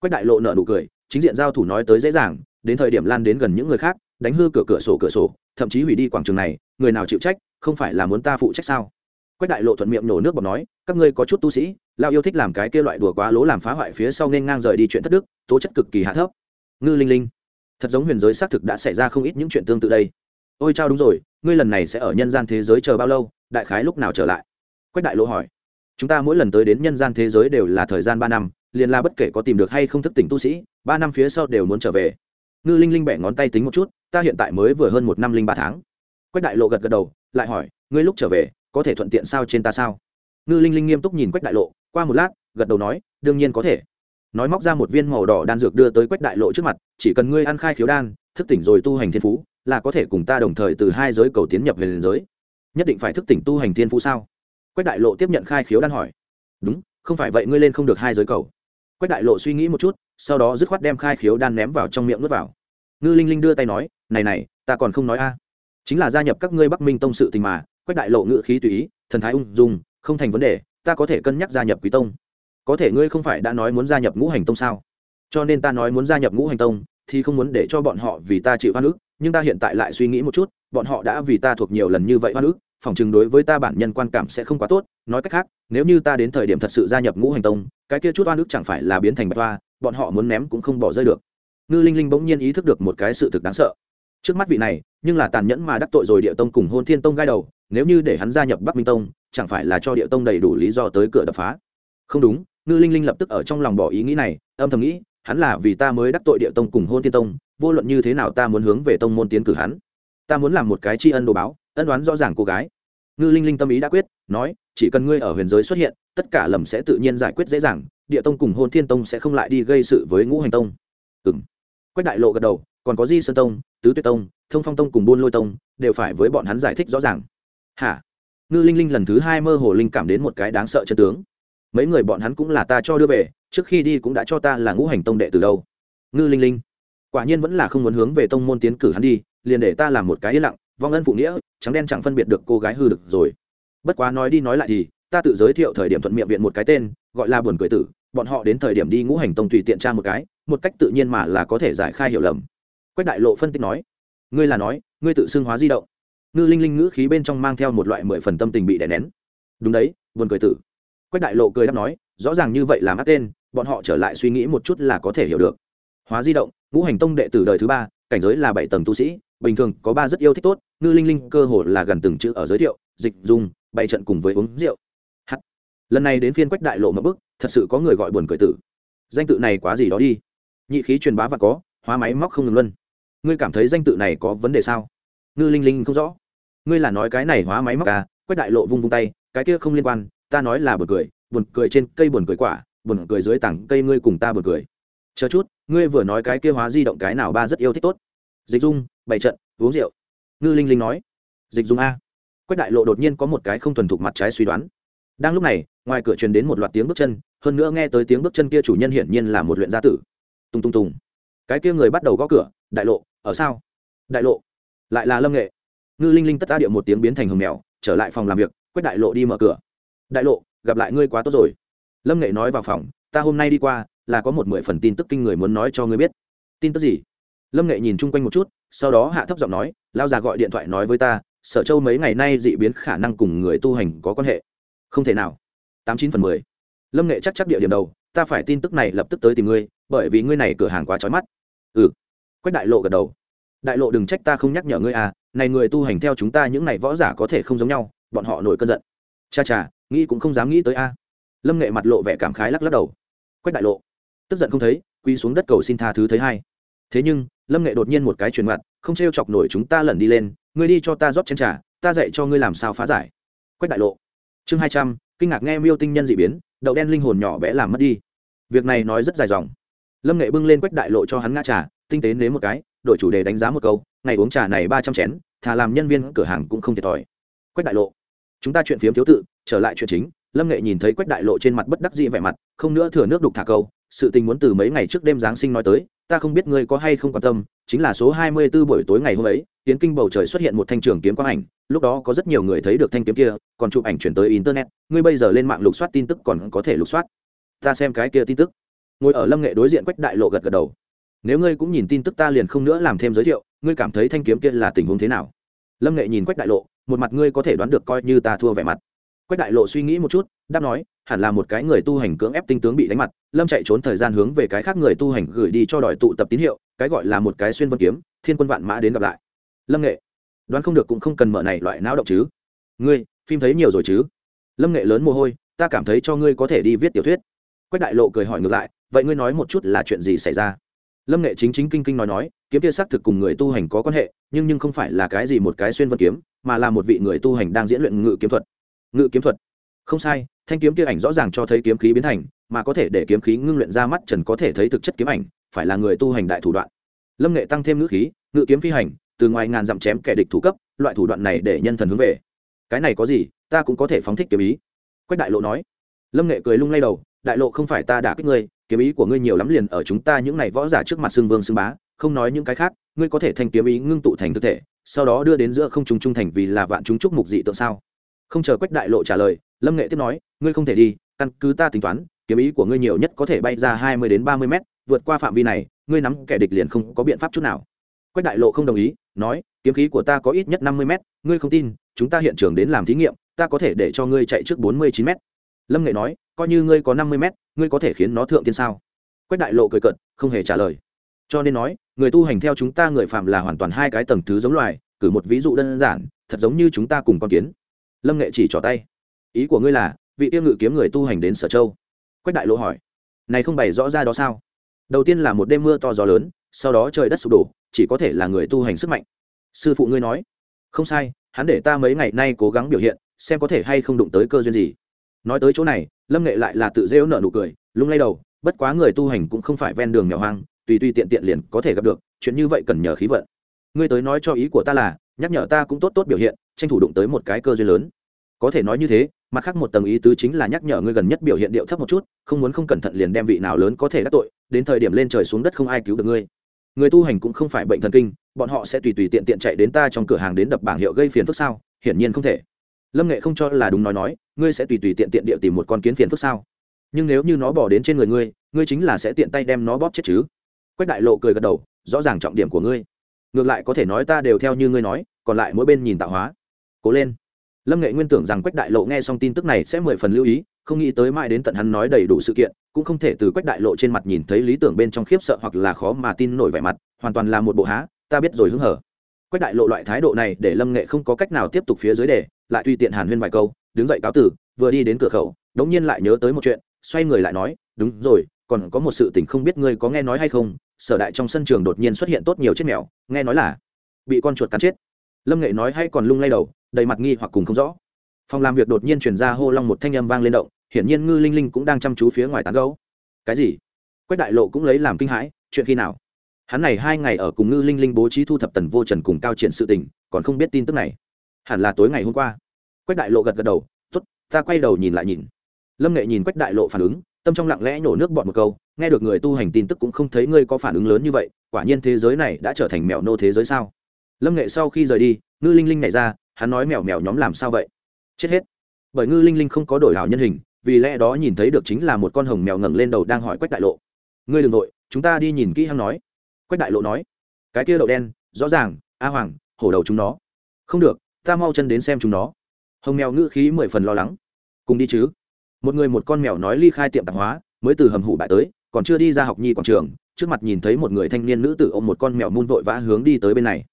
Quách đại lộ nở nụ cười, chính diện giao thủ nói tới dễ dàng, đến thời điểm lan đến gần những người khác, đánh hư cửa cửa sổ cửa sổ, thậm chí hủy đi quảng trường này, người nào chịu trách, không phải là muốn ta phụ trách sao? Quách đại lộ thuận miệng nổ nước bọt nói, các ngươi có chút tu sĩ, lao yêu thích làm cái kia loại đùa quá lố làm phá hoại phía sau nên ngang rời đi chuyện thất đức, tố chất cực kỳ hạ thấp. Ngư linh linh, thật giống huyền giới xác thực đã xảy ra không ít những chuyện tương tự đây. Ôi chao đúng rồi, ngươi lần này sẽ ở nhân gian thế giới chờ bao lâu? Đại khái lúc nào trở lại? Quách đại lỗ hỏi. Chúng ta mỗi lần tới đến nhân gian thế giới đều là thời gian ba năm, liền là bất kể có tìm được hay không thức tỉnh tu sĩ, ba năm phía sau đều muốn trở về. Ngư linh linh bẻ ngón tay tính một chút, ta hiện tại mới vừa hơn một năm linh ba tháng. Quách đại lộ gật gật đầu, lại hỏi, ngươi lúc trở về, có thể thuận tiện sao trên ta sao? Ngư linh linh nghiêm túc nhìn quách đại lộ qua một lát, gật đầu nói, đương nhiên có thể. Nói móc ra một viên màu đỏ đan dược đưa tới quách đại lộ trước mặt, chỉ cần ngươi ăn khai khiếu đan, thức tỉnh rồi tu hành thiên phú, là có thể cùng ta đồng thời từ hai giới cầu tiến nhập về liền giới nhất định phải thức tỉnh tu hành thiên phú sao? Quách đại lộ tiếp nhận khai khiếu đan hỏi. Đúng, không phải vậy ngươi lên không được hai giới cầu. Quách đại lộ suy nghĩ một chút, sau đó dứt khoát đem khai khiếu đan ném vào trong miệng nuốt vào. Ngư linh linh đưa tay nói, này này, ta còn không nói a. Chính là gia nhập các ngươi bắc minh tông sự tình mà. Quách đại lộ ngự khí tùy ý, thần thái ung dung, không thành vấn đề, ta có thể cân nhắc gia nhập quý tông. Có thể ngươi không phải đã nói muốn gia nhập ngũ hành tông sao? Cho nên ta nói muốn gia nhập ngũ hành tông, thì không muốn để cho bọn họ vì ta chịu hoa ức, nhưng ta hiện tại lại suy nghĩ một chút, bọn họ đã vì ta thuộc nhiều lần như vậy hoa ức phòng chừng đối với ta bản nhân quan cảm sẽ không quá tốt, nói cách khác, nếu như ta đến thời điểm thật sự gia nhập ngũ hành tông, cái kia chút oan ức chẳng phải là biến thành bạch hoa, bọn họ muốn ném cũng không bỏ rơi được. Ngư linh linh bỗng nhiên ý thức được một cái sự thực đáng sợ. Trước mắt vị này, nhưng là tàn nhẫn mà đắc tội rồi địa tông cùng hôn thiên tông gai đầu, nếu như để hắn gia nhập bắc minh tông, chẳng phải là cho địa tông đầy đủ lý do tới cửa đập phá. Không đúng, ngư linh linh lập tức ở trong lòng bỏ ý nghĩ này, âm thầm nghĩ, hắn là vì ta mới đắc tội địa tông cùng hôn thiên tông, vô luận như thế nào ta muốn hướng về tông môn tiến cử hắn. Ta muốn làm một cái tri ân đồ báo ân đoán rõ ràng cô gái. Ngư linh linh tâm ý đã quyết, nói, chỉ cần ngươi ở huyền giới xuất hiện, tất cả lầm sẽ tự nhiên giải quyết dễ dàng, địa tông cùng hôn thiên tông sẽ không lại đi gây sự với ngũ hành tông. Ừ m quách đại lộ gật đầu, còn có di sơn tông, tứ tuyệt tông, thông phong tông cùng buôn lôi tông, đều phải với bọn hắn giải thích rõ ràng. Hả? Ngư linh linh lần thứ hai mơ hồ linh cảm đến một cái đáng sợ chân tướng. Mấy người bọn hắn cũng là ta cho đưa về, trước khi đi cũng đã cho ta là ngũ hành tông đệ từ đâu. Ngư linh linh, quả nhiên vẫn là không muốn hướng về tông môn tiến cử hắn đi, liền để ta làm một cái yên lặng vong ân phụ nghĩa, trắng đen chẳng phân biệt được cô gái hư được rồi. Bất quá nói đi nói lại thì, ta tự giới thiệu thời điểm thuận miệng viện một cái tên, gọi là buồn cười tử, bọn họ đến thời điểm đi ngũ hành tông tùy tiện tra một cái, một cách tự nhiên mà là có thể giải khai hiểu lầm. Quách đại lộ phân tích nói, ngươi là nói, ngươi tự xưng hóa di động. Ngư linh linh ngữ khí bên trong mang theo một loại mười phần tâm tình bị đè nén. Đúng đấy, buồn cười tử. Quách đại lộ cười đáp nói, rõ ràng như vậy là mắt tên, bọn họ trở lại suy nghĩ một chút là có thể hiểu được. Hóa di động, ngũ hành tông đệ tử đời thứ ba cảnh giới là bảy tầng tu sĩ, bình thường có ba rất yêu thích tốt, ngư linh linh cơ hồ là gần từng chữ ở giới thiệu, dịch, dùng, bày trận cùng với uống rượu. Hắt. Lần này đến phiên quách đại lộ mập bức thật sự có người gọi buồn cười tử. Danh tự này quá gì đó đi. Nhị khí truyền bá và có, hóa máy móc không ngừng luân ngươi cảm thấy danh tự này có vấn đề sao? Ngư linh linh không rõ. Ngươi là nói cái này hóa máy móc à? Quách đại lộ vung vung tay, cái kia không liên quan, ta nói là buồn cười buồn cười trên cây buồn cười quả, buồn cười dưới tảng cây ngươi cùng ta buồn cười chờ chút, ngươi vừa nói cái kia hóa di động cái nào ba rất yêu thích tốt. Dịch dung, bảy trận, uống rượu. Ngư linh linh nói. Dịch dung a. Quách đại lộ đột nhiên có một cái không thuần thục mặt trái suy đoán. Đang lúc này, ngoài cửa truyền đến một loạt tiếng bước chân, hơn nữa nghe tới tiếng bước chân kia chủ nhân hiển nhiên là một luyện gia tử. Tung tung tùng cái kia người bắt đầu gõ cửa, đại lộ, ở sao? Đại lộ. Lại là lâm nghệ. Ngư linh linh tất ta điệu một tiếng biến thành hồng mèo, trở lại phòng làm việc, quách đại lộ đi mở cửa. Đại lộ, gặp lại ngươi quá tốt rồi. Lâm nghệ nói vào phòng, ta hôm nay đi qua là có một mười phần tin tức kinh người muốn nói cho ngươi biết. Tin tức gì? Lâm nghệ nhìn chung quanh một chút, sau đó hạ thấp giọng nói lao già gọi điện thoại nói với ta, sở châu mấy ngày nay dị biến khả năng cùng người tu hành có quan hệ. Không thể nào. Tám chín phần mười. Lâm nghệ chắc chắc địa điểm đầu, ta phải tin tức này lập tức tới tìm ngươi, bởi vì ngươi này cửa hàng quá trói mắt. Ừ. Quách đại lộ gật đầu. Đại lộ đừng trách ta không nhắc nhở ngươi à này người tu hành theo chúng ta những này võ giả có thể không giống nhau, bọn họ nổi cơn giận. Cha cha, nghĩ cũng không dám nghĩ tới a. Lâm nghệ mặt lộ vẻ cảm khái lắc lắc đầu. Quách đại lộ tức giận không thấy quy xuống đất cầu xin tha thứ thấy hai thế nhưng, lâm nghệ đột nhiên một cái truyền mặt, không t r e o chọc nổi chúng ta lần đi lên, ngươi đi cho ta rót chén t r à ta dạy cho ngươi làm sao phá giải. Quách đại lộ. Chương hai trăm, kinh ngạc nghe miêu tinh nhân d ị biến, đậu đen linh hồn nhỏ bé làm mất đi. Việc này nói rất dài dòng. Lâm nghệ bưng lên quách đại lộ cho hắn ngã trà, tinh tế nếm một cái đội chủ đề đánh giá một câu, ngày uống trà này ba trăm chén, thà làm nhân viên cửa hàng cũng không thiệt thòi. Quách đại lộ. Chúng ta chuyện phiếm thiếu tự, trở lại chuyện chính, lâm nghệ nhìn thấy quách đại lộ trên mặt bất đắc dĩ vẻ mặt, không nữa thừa nước đục thả câu sự tình muốn từ mấy ngày trước đêm giáng sinh nói tới, ta không biết ngươi có hay không quan tâm, chính là số hai mươi 24 buổi tối ngày hôm ấy tiến kinh bầu trời xuất hiện một thanh trường kiếm quang ảnh, lúc đó có rất nhiều người thấy được thanh kiếm kia, còn chụp ảnh chuyển tới internet, ngươi bây giờ lên mạng lục soát tin tức còn có thể lục soát. Ta xem cái kia tin tức. Ngồi ở lâm nghệ đối diện quách đại lộ gật gật đầu. Nếu ngươi cũng nhìn tin tức ta liền không nữa làm thêm giới thiệu, ngươi cảm thấy thanh kiếm kia là tình huống thế nào? Lâm nghệ nhìn quách đại lộ, một mặt ngươi có thể đoán được coi như ta thua vẻ mặt quách đại lộ suy nghĩ một chút, đáp nói, hẳn là một cái người tu hành cưỡng ép tinh tướng bị đánh mặt. Lâm chạy trốn thời gian hướng về cái khác người tu hành gửi đi cho đòi tụ tập tín hiệu, cái gọi là một cái xuyên vân kiếm, thiên quân vạn mã đến gặp lại. Lâm nghệ, đoán không được cũng không cần mở này loại não động chứ. Ngươi, phim thấy nhiều rồi chứ? Lâm nghệ lớn mồ hôi, ta cảm thấy cho ngươi có thể đi viết tiểu thuyết. Quách đại lộ cười hỏi ngược lại, vậy ngươi nói một chút là chuyện gì xảy ra? Lâm nghệ chính chính kinh kinh nói nói, kiếm kia xác thực cùng người tu hành có quan hệ, nhưng nhưng không phải là cái gì một cái xuyên vân kiếm, mà là một vị người tu hành đang diễn luyện ngự kiếm thuật ngự kiếm thuật. Không sai, thanh kiếm kia ảnh rõ ràng cho thấy kiếm khí biến thành, mà có thể để kiếm khí ngưng luyện ra mắt trần có thể thấy thực chất kiếm ảnh, phải là người tu hành đại thủ đoạn. Lâm nghệ tăng thêm ngữ khí, ngự kiếm phi hành, từ ngoài ngàn dặm chém kẻ địch thủ cấp, loại thủ đoạn này để nhân thần hướng về. Cái này có gì, ta cũng có thể phóng thích kiếm ý. Quách đại lộ nói. Lâm nghệ cười lung lay đầu, đại lộ không phải ta đả kích ngươi, kiếm ý của ngươi nhiều lắm liền ở chúng ta những này võ giả trước mặt xương vương xương bá, không nói những cái khác, ngươi có thể thành kiếm ý ngưng tụ thành thực thể, sau đó đưa đến giữa không trung trung thành vì là vạn chúng chúc mục dị tượng sao? Không chờ quách đại lộ trả lời, lâm nghệ tiếp nói, ngươi không thể đi, căn cứ ta tính toán, kiếm ý của ngươi nhiều nhất có thể bay ra hai mươi đến ba mươi mét, vượt qua phạm vi này, ngươi nắm kẻ địch liền không có biện pháp chút nào. Quách đại lộ không đồng ý, nói, kiếm khí của ta có ít nhất năm mươi mét, ngươi không tin, chúng ta hiện trường đến làm thí nghiệm, ta có thể để cho ngươi chạy trước bốn mươi chín mét. Lâm nghệ nói, coi như ngươi có năm mươi mét, ngươi có thể khiến nó thượng tiên sao? Quách đại lộ cười cận không hề trả lời. Cho nên nói, người tu hành theo chúng ta người phạm là hoàn toàn hai cái tầng thứ giống loài, cử một ví dụ đơn giản, thật giống như chúng ta cùng con kiến lâm nghệ chỉ trỏ tay. Ý của ngươi là, vị tiêu ngự kiếm người tu hành đến sở châu. Quách đại lộ hỏi, này không bày rõ ra đó sao? Đầu tiên là một đêm mưa to gió lớn, sau đó trời đất sụp đổ, chỉ có thể là người tu hành sức mạnh. Sư phụ ngươi nói, không sai, hắn để ta mấy ngày nay cố gắng biểu hiện, xem có thể hay không đụng tới cơ duyên gì. Nói tới chỗ này, lâm nghệ lại là tự rêu nợ nụ cười, lung lay đầu, bất quá người tu hành cũng không phải ven đường mèo hoang, tùy tùy tiện tiện liền có thể gặp được, chuyện như vậy cần nhờ khí vận. Ngươi tới nói cho ý của ta là, nhắc nhở ta cũng tốt tốt biểu hiện tranh thủ đụng tới một cái cơ duyên lớn. Có thể nói như thế, mặt khác một tầng ý tứ chính là nhắc nhở ngươi gần nhất biểu hiện điệu thấp một chút, không muốn không cẩn thận liền đem vị nào lớn có thể đắc tội, đến thời điểm lên trời xuống đất không ai cứu được ngươi. Người tu hành cũng không phải bệnh thần kinh, bọn họ sẽ tùy tùy tiện tiện chạy đến ta trong cửa hàng đến đập bảng hiệu gây phiền phức sao? Hiển nhiên không thể. Lâm nghệ không cho là đúng nói nói, ngươi sẽ tùy tùy tiện tiện điệu tìm một con kiến phiền phức sao? Nhưng nếu như nó bỏ đến trên người ngươi ngươi chính là sẽ tiện tay đem nó bóp chết chứ? Quách đại lộ cười gật đầu, rõ ràng trọng điểm của ngươi. Ngược lại có thể nói ta đều theo như ngươi nói, còn lại mỗi bên nhìn tạo hóa cố lên. Lâm nghệ nguyên tưởng rằng quách đại lộ nghe xong tin tức này sẽ mười phần lưu ý, không nghĩ tới mãi đến tận hắn nói đầy đủ sự kiện, cũng không thể từ quách đại lộ trên mặt nhìn thấy lý tưởng bên trong khiếp sợ hoặc là khó mà tin nổi vẻ mặt, hoàn toàn là một bộ há, ta biết rồi hứng hở. Quách đại lộ loại thái độ này để lâm nghệ không có cách nào tiếp tục phía dưới để lại tùy tiện hàn huyên vài câu, đứng dậy cáo tử, vừa đi đến cửa khẩu, đống nhiên lại nhớ tới một chuyện, xoay người lại nói, đúng rồi, còn có một sự tình không biết ngươi có nghe nói hay không, sở đại trong sân trường đột nhiên xuất hiện tốt nhiều chết mèo, nghe nói là bị con chuột cắn chết. Lâm nghệ nói hay còn lung lay đầu đầy mặt nghi hoặc cùng không rõ. Phòng làm việc đột nhiên chuyển ra hô long một thanh âm vang lên động, hiển nhiên ngư linh linh cũng đang chăm chú phía ngoài tán gấu cái gì? Quách đại lộ cũng lấy làm kinh hãi, chuyện khi nào? Hắn này hai ngày ở cùng ngư linh linh bố trí thu thập tần vô trần cùng cao triển sự tình, còn không biết tin tức này. Hẳn là tối ngày hôm qua. Quách đại lộ gật gật đầu t ố t ta quay đầu nhìn lại nhìn. Lâm nghệ nhìn quách đại lộ phản ứng, tâm trong lặng lẽ nhổ nước bọn một câu, nghe được người tu hành tin tức cũng không thấy ngươi có phản ứng lớn như vậy, quả nhiên thế giới này đã trở thành mèo nô thế giới sao? Lâm nghệ sau khi rời đi, ngư linh linh nhảy ra hắn nói mèo mèo nhóm làm sao vậy? Chết hết. Bởi ngư linh linh không có đổi hảo nhân hình, vì lẽ đó nhìn thấy được chính là một con hồng mèo ngẩng lên đầu đang hỏi quách đại lộ. Ngươi đ ừ n g nội chúng ta đi nhìn kỹ hắn nói. Quách đại lộ nói. Cái kia đậu đen, rõ ràng, a hoàng, hổ đầu chúng nó. Không được, ta mau chân đến xem chúng nó. Hồng mèo ngữ khí mười phần lo lắng. Cùng đi chứ. Một người một con mèo nói ly khai tiệm tạp hóa, mới từ hầm hủ bại tới, còn chưa đi ra học nhi quảng trường, trước mặt nhìn thấy một người thanh niên nữ tử ôm một con mèo mun vội vã hướng đi tới bên này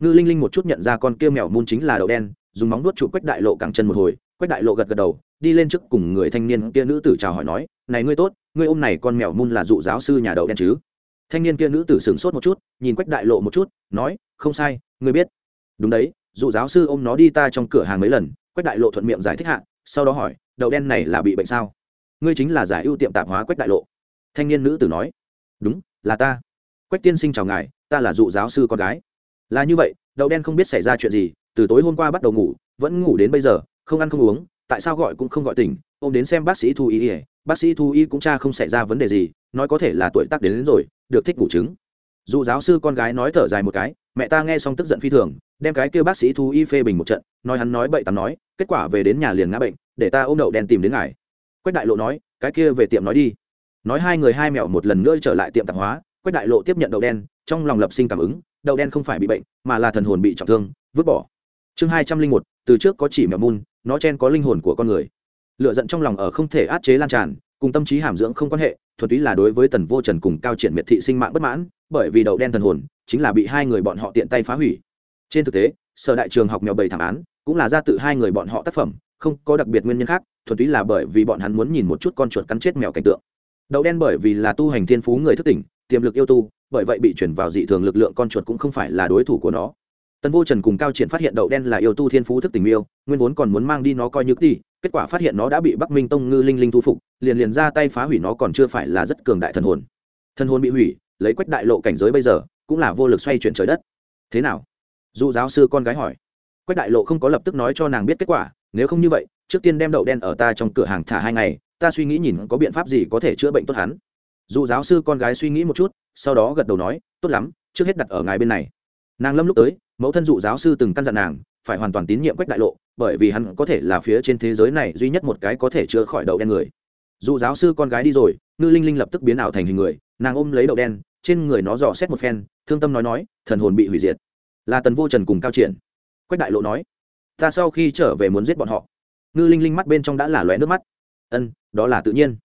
ngư linh linh một chút nhận ra con kia mèo mun chính là đậu đen, dùng móng nuốt chụp quách đại lộ cẳng chân một hồi, quách đại lộ gật gật đầu, đi lên trước cùng người thanh niên kia nữ tử chào hỏi nói, này ngươi tốt, ngươi ôm này con mèo mun là dụ giáo sư nhà đậu đen chứ? Thanh niên kia nữ tử sửng sốt một chút, nhìn quách đại lộ một chút, nói, không sai, ngươi biết. Đúng đấy, dụ giáo sư ôm nó đi ta trong cửa hàng mấy lần. Quách đại lộ thuận miệng giải thích hạ, sau đó hỏi, đậu đen này là bị bệnh sao? Ngươi chính là giải ưu tiệm tạp hóa quách đại lộ. Thanh niên nữ tử nói, đúng, là ta. Quách tiên sinh chào ngài, ta là dụ giáo sư con gái là như vậy đậu đen không biết xảy ra chuyện gì từ tối hôm qua bắt đầu ngủ vẫn ngủ đến bây giờ không ăn không uống tại sao gọi cũng không gọi tỉnh ô m đến xem bác sĩ thu y bác sĩ thu y cũng cha không xảy ra vấn đề gì nói có thể là tuổi tác đến, đến rồi được thích ngủ trứng. Dù giáo sư con gái nói thở dài một cái mẹ ta nghe xong tức giận phi thường đem cái kêu bác sĩ thu y phê bình một trận nói hắn nói bậy tắm nói kết quả về đến nhà liền ngã bệnh để ta ôm đậu đen tìm đến ngài. Quách đại lộ nói cái kia về tiệm nói đi. Nói hai người hai mẹo một lần nữa trở lại tiệm tạp hóa quách đại lộ tiếp nhận đậu đen trong lòng lập sinh cảm ứng đậu đen không phải bị bệnh, mà là thần hồn bị trọng thương, vứt bỏ. Chương hai trăm linh một, từ trước có chỉ mèo mun, nó chen có linh hồn của con người. Lựa giận trong lòng ở không thể át chế lan tràn, cùng tâm trí hàm dưỡng không quan hệ, thuần túy là đối với tần vô trần cùng cao triển miệt thị sinh mạng bất mãn, bởi vì đậu đen thần hồn, chính là bị hai người bọn họ tiện tay phá hủy. Trên thực tế, sở đại trường học mèo bầy thảm án, cũng là ra tự hai người bọn họ tác phẩm, không có đặc biệt nguyên nhân khác, thuần túy là bởi vì bọn hắn muốn nhìn một chút con chuột cắn chết mèo cảnh tượng. Đậu đen bởi vì là tu hành thiên phú người thức tỉnh tiềm lực yêu tu, bởi vậy bị chuyển vào dị thường lực lượng con chuột cũng không phải là đối thủ của nó. Tần vô trần cùng cao triển phát hiện đậu đen là yêu tu thiên phú thức tình miêu, nguyên vốn còn muốn mang đi nó coi như đi kết quả phát hiện nó đã bị bắc minh tông ngư linh linh thu phục, liền liền ra tay phá hủy nó còn chưa phải là rất cường đại thần hồn. Thần hồn bị hủy, lấy quách đại lộ cảnh giới bây giờ, cũng là vô lực xoay chuyển trời đất. Thế nào? Dù giáo sư con gái hỏi. Quách đại lộ không có lập tức nói cho nàng biết kết quả, nếu không như vậy, trước tiên đem đậu đen ở ta trong cửa hàng thả hai ngày, ta suy nghĩ nhìn có biện pháp gì có thể chữa bệnh tốt hắn dù giáo sư con gái suy nghĩ một chút, sau đó gật đầu nói, tốt lắm, trước hết đặt ở ngài bên này. Nàng lâm lúc tới, mẫu thân dụ giáo sư từng căn dặn nàng, phải hoàn toàn tín nhiệm quách đại lộ, bởi vì hắn có thể là phía trên thế giới này duy nhất một cái có thể chữa khỏi đậu đen người. Dụ giáo sư con gái đi rồi, ngư linh linh lập tức biến ảo thành hình người, nàng ôm lấy đậu đen, trên người nó dò xét một phen, thương tâm nói nói, thần hồn bị hủy diệt. Là tần vô trần cùng cao triển. Quách đại lộ nói, ta sau khi trở về muốn giết bọn họ. Ngư linh linh mắt bên trong đã là lóe nước mắt. Ân, đó là tự nhiên.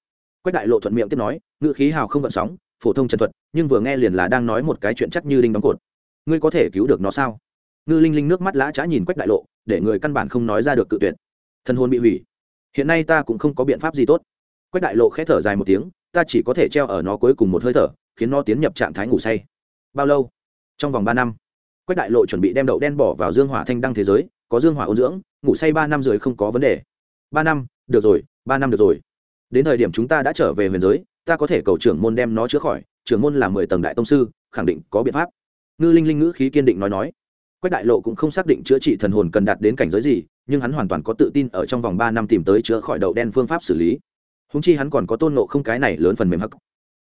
Quách đại lộ thuận miệng tiếp nói ngự khí hào không gợn sóng, phổ thông trần thuật, nhưng vừa nghe liền là đang nói một cái chuyện chắc như đinh đóng cột. Ngươi có thể cứu được nó sao? Ngư linh linh nước mắt lã trá nhìn quách đại lộ, để người căn bản không nói ra được cự tuyệt. Thân hôn bị hủy. Hiện nay ta cũng không có biện pháp gì tốt. Quách đại lộ khẽ thở dài một tiếng, ta chỉ có thể treo ở nó cuối cùng một hơi thở, khiến nó tiến nhập trạng thái ngủ say. Bao lâu? Trong vòng ba năm. Quách đại lộ chuẩn bị đem đậu đen bỏ vào dương hỏa thanh đăng thế giới, có dương hỏa ôn dưỡng, ngủ say ba năm rồi không có vấn đề. Ba năm, được rồi, ba năm được rồi. Đến thời điểm chúng ta đã trở về huyền giới ta có thể cầu trưởng môn đem nó chữa khỏi, trưởng môn là mười tầng đại tông sư, khẳng định có biện pháp. Ngư linh linh ngữ khí kiên định nói nói. Quách đại lộ cũng không xác định chữa trị thần hồn cần đạt đến cảnh giới gì, nhưng hắn hoàn toàn có tự tin ở trong vòng ba năm tìm tới chữa khỏi đậu đen phương pháp xử lý. Húng chi hắn còn có tôn nộ không cái này lớn phần mềm hắc.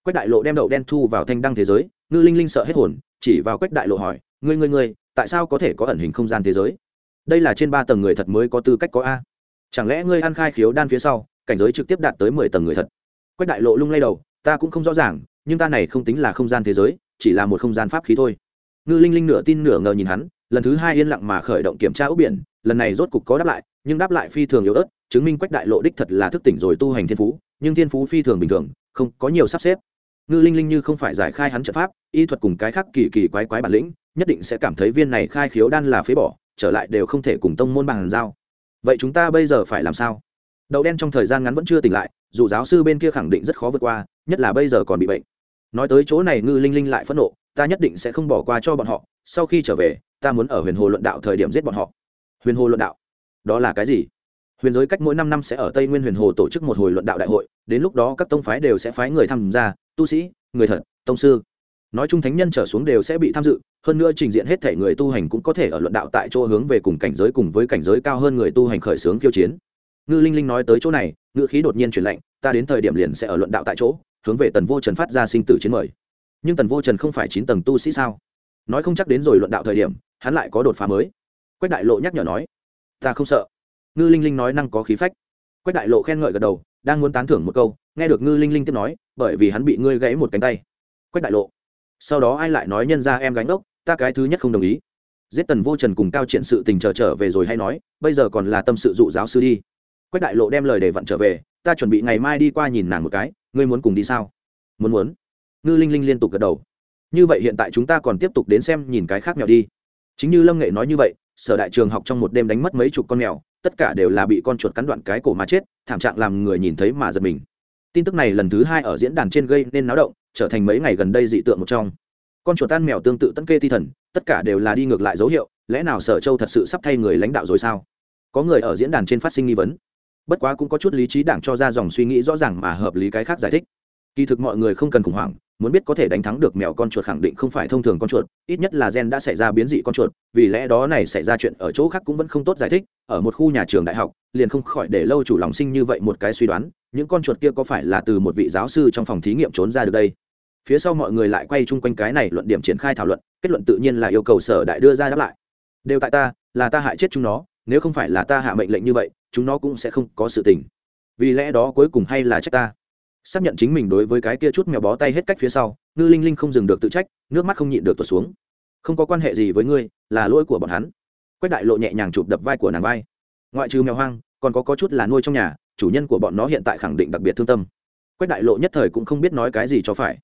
Quách đại lộ đem đậu đen thu vào thanh đăng thế giới, ngư linh linh sợ hết hồn, chỉ vào quách đại lộ hỏi, ngươi ngươi ngươi, tại sao có thể có ẩn hình không gian thế giới? Đây là trên ba tầng người thật mới có tư cách có a. Chẳng lẽ ngươi ăn khai khiếu đan phía sau, cảnh giới trực tiếp đạt tới mười tầng người thật? Quách đại lộ lung lay đầu, ta cũng không rõ ràng, nhưng ta này không tính là không gian thế giới, chỉ là một không gian pháp khí thôi. Ngư linh linh nửa tin nửa ngờ nhìn hắn, lần thứ hai yên lặng mà khởi động kiểm tra ốc biển, lần này rốt cục có đáp lại, nhưng đáp lại phi thường yếu ớt, chứng minh quách đại lộ đích thật là thức tỉnh rồi tu hành thiên phú, nhưng thiên phú phi thường bình thường, không có nhiều sắp xếp. Ngư linh linh như không phải giải khai hắn trận pháp, y thuật cùng cái khác kỳ kỳ quái quái bản lĩnh, nhất định sẽ cảm thấy viên này khai khiếu đan là phế bỏ, trở lại đều không thể cùng tông môn bằng giao. Vậy chúng ta bây giờ phải làm sao? Đậu đen trong thời gian ngắn vẫn chưa tỉnh lại dù giáo sư bên kia khẳng định rất khó vượt qua, nhất là bây giờ còn bị bệnh. Nói tới chỗ này ngư linh linh lại phẫn nộ, ta nhất định sẽ không bỏ qua cho bọn họ, sau khi trở về, ta muốn ở huyền hồ luận đạo thời điểm giết bọn họ. Huyền hồ luận đạo? Đó là cái gì? Huyền giới cách mỗi năm năm sẽ ở tây nguyên huyền hồ tổ chức một hồi luận đạo đại hội, đến lúc đó các tông phái đều sẽ phái người tham gia, tu sĩ, người thật, tông sư. Nói chung thánh nhân trở xuống đều sẽ bị tham dự, hơn nữa trình diện hết thể người tu hành cũng có thể ở luận đạo tại chỗ hướng về cùng cảnh giới cùng với cảnh giới cao hơn người tu hành khởi xướng kiêu chiến ngư linh linh nói tới chỗ này, ngữ khí đột nhiên chuyển lạnh, ta đến thời điểm liền sẽ ở luận đạo tại chỗ, hướng về tần vô trần phát ra sinh tử chiến mời. Nhưng tần vô trần không phải chín tầng tu sĩ sao? Nói không chắc đến rồi luận đạo thời điểm, hắn lại có đột phá mới. Quách đại lộ nhắc nhở nói, ta không sợ. Ngư linh linh nói năng có khí phách. Quách đại lộ khen ngợi gật đầu, đang muốn tán thưởng một câu, nghe được ngư linh linh tiếp nói, bởi vì hắn bị ngươi gãy một cánh tay. Quách đại lộ, sau đó ai lại nói nhân ra em gánh ốc ta cái thứ nhất không đồng ý. Giết tần vô trần cùng cao triển sự tình chờ trở về rồi hay nói, bây giờ còn là tâm sự dụ giáo sư đi quách đại lộ đem lời để vặn trở về, ta chuẩn bị ngày mai đi qua nhìn nàng một cái, ngươi muốn cùng đi sao? Muốn muốn. Ngư linh linh liên tục gật đầu. Như vậy hiện tại chúng ta còn tiếp tục đến xem nhìn cái khác mèo đi. Chính như lâm nghệ nói như vậy, sở đại trường học trong một đêm đánh mất mấy chục con mèo, tất cả đều là bị con chuột cắn đoạn cái cổ mà chết, thảm trạng làm người nhìn thấy mà giật mình. Tin tức này lần thứ hai ở diễn đàn trên gây nên náo động, trở thành mấy ngày gần đây dị tượng một trong. Con chuột tan mèo tương tự tấn kê thi thần, tất cả đều là đi ngược lại dấu hiệu, lẽ nào sở châu thật sự sắp thay người lãnh đạo rồi sao? Có người ở diễn đàn trên phát sinh nghi vấn bất quá cũng có chút lý trí đảng cho ra dòng suy nghĩ rõ ràng mà hợp lý cái khác giải thích. Kỳ thực mọi người không cần khủng hoảng, muốn biết có thể đánh thắng được mèo con chuột khẳng định không phải thông thường con chuột, ít nhất là gen đã xảy ra biến dị con chuột, vì lẽ đó này xảy ra chuyện ở chỗ khác cũng vẫn không tốt giải thích, ở một khu nhà trường đại học, liền không khỏi để lâu chủ lòng sinh như vậy một cái suy đoán, những con chuột kia có phải là từ một vị giáo sư trong phòng thí nghiệm trốn ra được đây? Phía sau mọi người lại quay chung quanh cái này luận điểm triển khai thảo luận, kết luận tự nhiên là yêu cầu sở đại đưa ra đáp lại. Đều tại ta, là ta hại chết chúng nó nếu không phải là ta hạ mệnh lệnh như vậy chúng nó cũng sẽ không có sự tình. Vì lẽ đó cuối cùng hay là trách ta. Xác nhận chính mình đối với cái kia chút mèo bó tay hết cách phía sau ngư linh linh không dừng được tự trách nước mắt không nhịn được tuột xuống. Không có quan hệ gì với ngươi là lỗi của bọn hắn. Quách đại lộ nhẹ nhàng chụp đập vai của nàng vai. Ngoại trừ mèo hoang còn có, có chút là nuôi trong nhà chủ nhân của bọn nó hiện tại khẳng định đặc biệt thương tâm. Quách đại lộ nhất thời cũng không biết nói cái gì cho phải.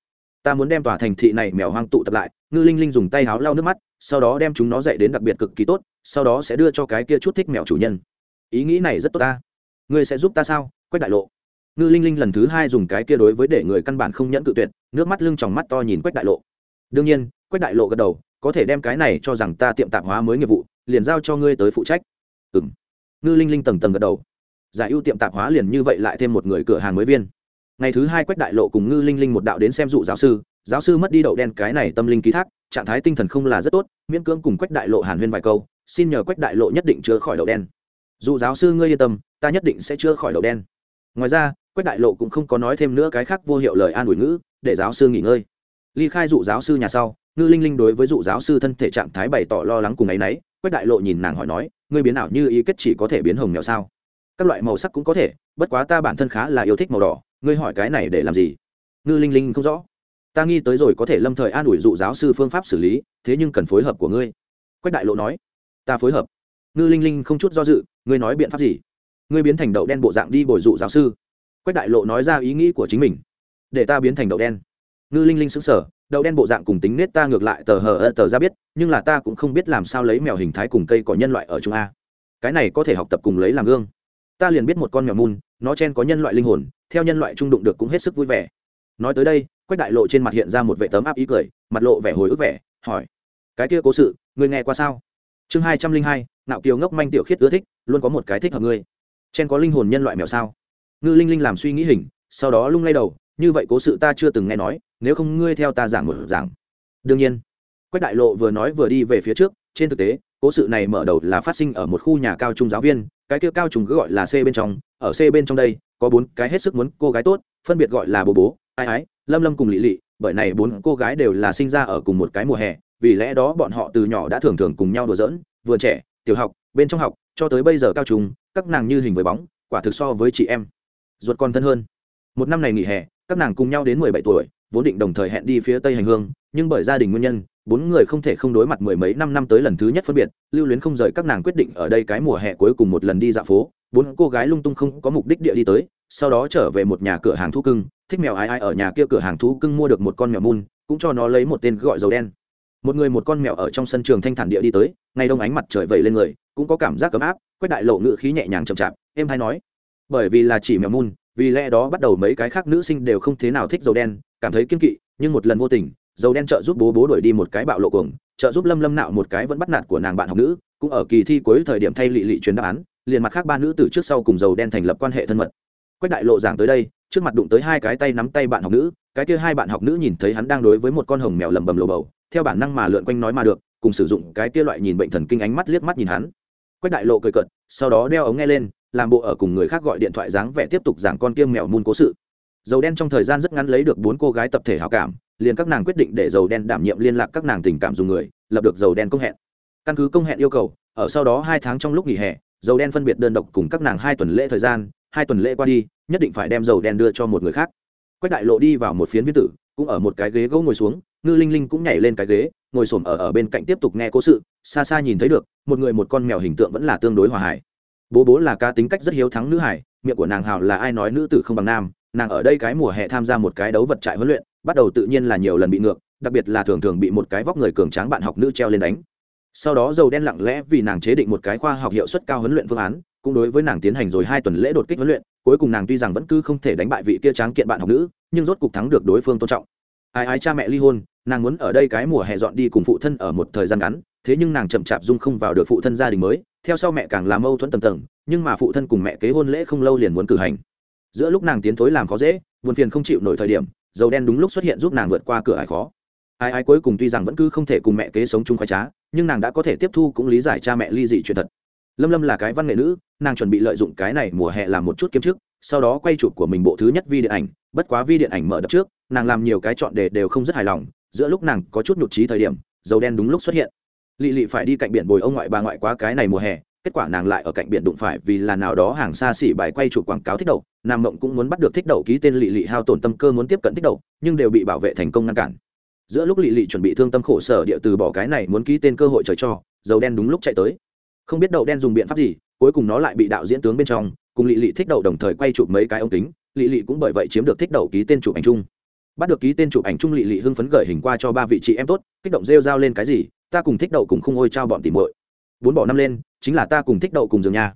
Ta muốn đem tòa thành thị này mèo hoang tụ tập lại ngư linh linh dùng tay háo lau nước mắt sau đó đem chúng nó dạy đến đặc biệt cực kỳ tốt sau đó sẽ đưa cho cái kia chút thích mèo chủ nhân. Ý nghĩ này rất tốt ta. Ngươi sẽ giúp ta sao? Quách đại lộ. Ngư linh linh lần thứ hai dùng cái kia đối với để người căn bản không nhẫn cự tuyệt, nước mắt lưng tròng mắt to nhìn quách đại lộ. Đương nhiên, quách đại lộ gật đầu, có thể đem cái này cho rằng ta tiệm tạp hóa mới nghiệp vụ, liền giao cho ngươi tới phụ trách. Ừ m ngư linh linh tầng tầng gật đầu. Giải ưu tiệm tạp hóa liền như vậy lại thêm một người cửa hàng mới viên. Ngày thứ hai quách đại lộ cùng ngư linh linh một đạo đến xem dụ giáo sư giáo sư mất đi đậu đen cái này tâm linh ký thác, trạng thái tinh thần không là rất tốt, miễn cưỡng cùng quách đại lộ hàn huyên vài câu xin nhờ quách đại lộ nhất định chữa khỏi đậu đen. Dù giáo sư ngươi yên tâm, ta nhất định sẽ chữa khỏi đậu đen. Ngoài ra, quách đại lộ cũng không có nói thêm nữa cái khác vô hiệu lời an ủi ngữ, để giáo sư nghỉ ngơi. Ly khai dụ giáo sư nhà sau, ngư linh linh đối với dụ giáo sư thân thể trạng thái bày tỏ lo lắng cùng ấ y n ấ y quách đại lộ nhìn nàng hỏi nói, ngươi biến ảo như ý kết chỉ có thể biến hồng mèo sao? Các loại màu sắc cũng có thể, bất quá ta bản thân khá là yêu thích màu đỏ, ngươi hỏi cái này để làm gì? Ngư linh linh không rõ. Ta nghi tới rồi có thể lâm thời an ủi dụ giáo sư phương pháp xử lý, thế nhưng cần phối hợp của ngươi. Quách đại lộ nói ta phối hợp. Ngư linh linh không chút do dự, ngươi nói biện pháp gì? Ngươi biến thành đậu đen bộ dạng đi bồi dụ giáo sư. Quách đại lộ nói ra ý nghĩ của chính mình. Để ta biến thành đậu đen. Ngư linh linh xứng sở đậu đen bộ dạng cùng tính nết ta ngược lại tờ hờ ơ tờ ra biết, nhưng là ta cũng không biết làm sao lấy mèo hình thái cùng cây có nhân loại ở trung a. Cái này có thể học tập cùng lấy làm gương. Ta liền biết một con mèo mun, nó chen có nhân loại linh hồn, theo nhân loại trung đụng được cũng hết sức vui vẻ. Nói tới đây, quách đại lộ trên mặt hiện ra một vệ tấm áp ý cười, mặt lộ vẻ hồi ức vẻ, hỏi, cái kia cố sự người nghe qua sao? Chương hai trăm linh hai nạo kiều ngốc manh tiểu khiết ưa thích, luôn có một cái thích hợp ngươi. Chen có linh hồn nhân loại mèo sao? Ngư linh linh làm suy nghĩ hình, sau đó lung lay đầu, như vậy cố sự ta chưa từng nghe nói, nếu không ngươi theo ta giảng một giảng. Đương nhiên, quách đại lộ vừa nói vừa đi về phía trước, trên thực tế, cố sự này mở đầu là phát sinh ở một khu nhà cao trung giáo viên, cái kia cao trùng cứ gọi là c bên trong, ở c bên trong đây, có bốn cái hết sức muốn cô gái tốt, phân biệt gọi là bố bố, ai ái lâm lâm cùng lỵ lỵ bởi này bốn cô gái đều là sinh ra ở cùng một cái mùa hè vì lẽ đó bọn họ từ nhỏ đã thường thường cùng nhau đùa giỡn vừa trẻ tiểu học bên trong học cho tới bây giờ cao trung, các nàng như hình với bóng quả thực so với chị em. Ruột con thân hơn. Một năm này nghỉ hè các nàng cùng nhau đến mười bảy tuổi vốn định đồng thời hẹn đi phía tây hành hương nhưng bởi gia đình nguyên nhân bốn người không thể không đối mặt mười mấy năm năm tới lần thứ nhất phân biệt lưu luyến không rời các nàng quyết định ở đây cái mùa hè cuối cùng một lần đi dạo phố bốn cô gái lung tung không có mục đích địa đi tới sau đó trở về một nhà cửa hàng thú cưng thích mèo ai ai ở nhà kia cửa hàng thú cưng mua được một con mèo mun cũng cho nó lấy một tên gọi dầu đen một người một con mèo ở trong sân trường thanh thản địa đi tới, ngay đông ánh mặt trời vẩy lên người, cũng có cảm giác ấm áp, quét đại lộ ngự khí nhẹ nhàng chậm chạp em hay nói. Bởi vì là chỉ mèo mun, vì lẽ đó bắt đầu mấy cái khác nữ sinh đều không thế nào thích dầu đen, cảm thấy kiên kỵ, nhưng một lần vô tình, dầu đen trợ giúp bố bố đuổi đi một cái bạo lộ cuồng, trợ giúp lâm lâm nạo một cái vẫn bắt nạt của nàng bạn học nữ, cũng ở kỳ thi cuối thời điểm thay lị lị truyền đáp án, liền mặt khác ba nữ từ trước sau cùng dầu đen thành lập quan hệ thân mật. Quách đại lộ giảng tới đây, trước mặt đụng tới hai cái tay nắm tay bạn học nữ, cái kia hai bạn học nữ nhìn thấy hắn đang đối với một con hồng mèo lầm bầm lồ bầu theo bản năng mà lượn quanh nói mà được, cùng sử dụng cái kia loại nhìn bệnh thần kinh ánh mắt liếc mắt nhìn hắn. Quách đại lộ cười cợt, sau đó đeo ống nghe lên, làm bộ ở cùng người khác gọi điện thoại dáng vẻ tiếp tục giảng con kiêm mèo mun cố sự. Dầu đen trong thời gian rất ngắn lấy được bốn cô gái tập thể hào cảm, liền các nàng quyết định để dầu đen đảm nhiệm liên lạc các nàng tình cảm dùng người, lập được dầu đen công hẹn. Căn cứ công hẹn yêu cầu, ở sau đó hai tháng trong lúc nghỉ hè, dầu đen phân biệt đơn độc cùng các nàng hai tuần lễ thời gian, hai tuần lễ qua đi, nhất định phải đem dầu đen đưa cho một người khác. Quách đại lộ đi vào một phiến viên tử, cũng ở một cái ghế gỗ ngồi xuống ngư linh linh cũng nhảy lên cái ghế, ngồi s ổ m ở ở bên cạnh tiếp tục nghe cố sự, xa xa nhìn thấy được, một người một con mèo hình tượng vẫn là tương đối hòa hải bố bố là ca tính cách rất hiếu thắng nữ hải miệng của nàng hào là ai nói nữ tử không bằng nam, nàng ở đây cái mùa hè tham gia một cái đấu vật trại huấn luyện, bắt đầu tự nhiên là nhiều lần bị ngược, đặc biệt là thường thường bị một cái vóc người cường tráng bạn học nữ treo lên đánh. Sau đó dầu đen lặng lẽ vì nàng chế định một cái khoa học hiệu suất cao huấn luyện phương án, cũng đối với nàng tiến hành rồi hai tuần lễ đột kích huấn luyện, cuối cùng nàng tuy rằng vẫn cứ không thể đánh bại vị kia tráng kiện bạn học nữ, nhưng rốt cục thắng được đối phương tôn trọng ai ai cha mẹ ly hôn, nàng muốn ở đây cái mùa hè dọn đi cùng phụ thân ở một thời gian ngắn, thế nhưng nàng chậm chạp dung không vào được phụ thân gia đình mới, theo sau mẹ càng làm mâu thuẫn tầm tầng, nhưng mà phụ thân cùng mẹ kế hôn lễ không lâu liền muốn cử hành. Giữa lúc nàng tiến thối làm khó dễ, buồn phiền không chịu nổi thời điểm, dầu đen đúng lúc xuất hiện giúp nàng vượt qua cửa ải khó. Ai ai cuối cùng tuy rằng vẫn cứ không thể cùng mẹ kế sống chung khoái trá, nhưng nàng đã có thể tiếp thu cũng lý giải cha mẹ ly dị chuyện thật. Lâm lâm là cái văn nghệ nữ, nàng chuẩn bị lợi dụng cái này mùa hè làm một chút kiếm trước, sau đó quay chụp của mình bộ thứ nhất vi điện ảnh, bất quá vi điện ảnh mở đập trước nàng làm nhiều cái chọn đề đều không rất hài lòng, giữa lúc nàng có chút nhụt trí thời điểm, dầu đen đúng lúc xuất hiện. Lị lị phải đi cạnh biển bồi ông ngoại bà ngoại quá cái này mùa hè, kết quả nàng lại ở cạnh biển đụng phải vì là nào đó hàng xa xỉ bài quay chụp quảng cáo thích đậu, nam mộng cũng muốn bắt được thích đậu ký tên lị lị hao tổn tâm cơ muốn tiếp cận thích đậu, nhưng đều bị bảo vệ thành công ngăn cản. Giữa lúc lị lị chuẩn bị thương tâm khổ sở địa từ bỏ cái này muốn ký tên cơ hội trời cho, dầu đen đúng lúc chạy tới. Không biết đậu đen dùng biện pháp gì, cuối cùng nó lại bị đạo diễn tướng bên trong, cùng lị lị thích đậu đồng thời quay chụp mấy cái ống kính, lị lị cũng bởi vậy chiếm được thích đậu ký tên chụp ảnh chung bắt được ký tên chụp ảnh chung lị lị hưng phấn gửi hình qua cho ba vị chị em tốt, kích động rêu rao lên cái gì, ta cùng thích đậu cùng không ôi trao bọn tìm muội. Bốn bỏ năm lên, chính là ta cùng thích đậu cùng giường nhà.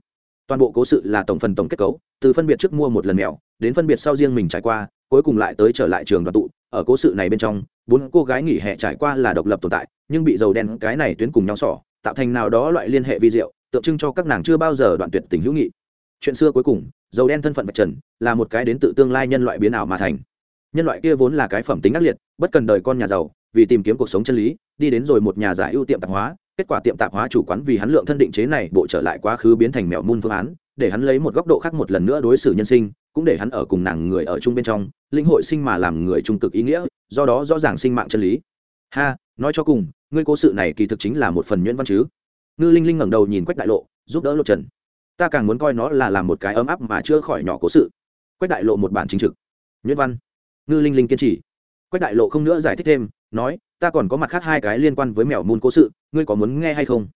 Toàn bộ cố sự là tổng phần tổng kết cấu, từ phân biệt trước mua một lần mèo đến phân biệt sau riêng mình trải qua, cuối cùng lại tới trở lại trường đoàn tụ. Ở cố sự này bên trong, bốn cô gái nghỉ hè trải qua là độc lập tồn tại, nhưng bị dầu đen cái này tuyến cùng nhau sỏ, tạo thành nào đó loại liên hệ vi diệu, tượng trưng cho các nàng chưa bao giờ đoạn tuyệt tình hữu nghị. Chuyện xưa cuối cùng, dầu đen thân phận bạch trần, là một cái đến tự tương lai nhân loại biến ảo mà thành nhân loại kia vốn là cái phẩm tính ác liệt, bất cần đời con nhà giàu, vì tìm kiếm cuộc sống chân lý, đi đến rồi một nhà giải ưu tiệm tạp hóa, kết quả tiệm tạp hóa chủ quán vì hắn lượng thân định chế này bộ trở lại quá khứ biến thành mèo mun phương án, để hắn lấy một góc độ khác một lần nữa đối xử nhân sinh, cũng để hắn ở cùng nàng người ở chung bên trong, linh hội sinh mà làm người trung cực ý nghĩa, do đó rõ ràng sinh mạng chân lý. Ha, nói cho cùng, ngươi cố sự này kỳ thực chính là một phần nhuyễn văn chứ? Ngư linh linh ngẩng đầu nhìn quách đại lộ, giúp đỡ lộ trần. Ta càng muốn coi nó là làm một cái ấm áp mà chưa khỏi nhỏ cố sự. Quách đại lộ một bản chính trực. Nhuyễn văn ngư linh linh kiên trì. Quách đại lộ không nữa giải thích thêm, nói, ta còn có mặt khác hai cái liên quan với mèo môn cố sự, ngươi có muốn nghe hay không?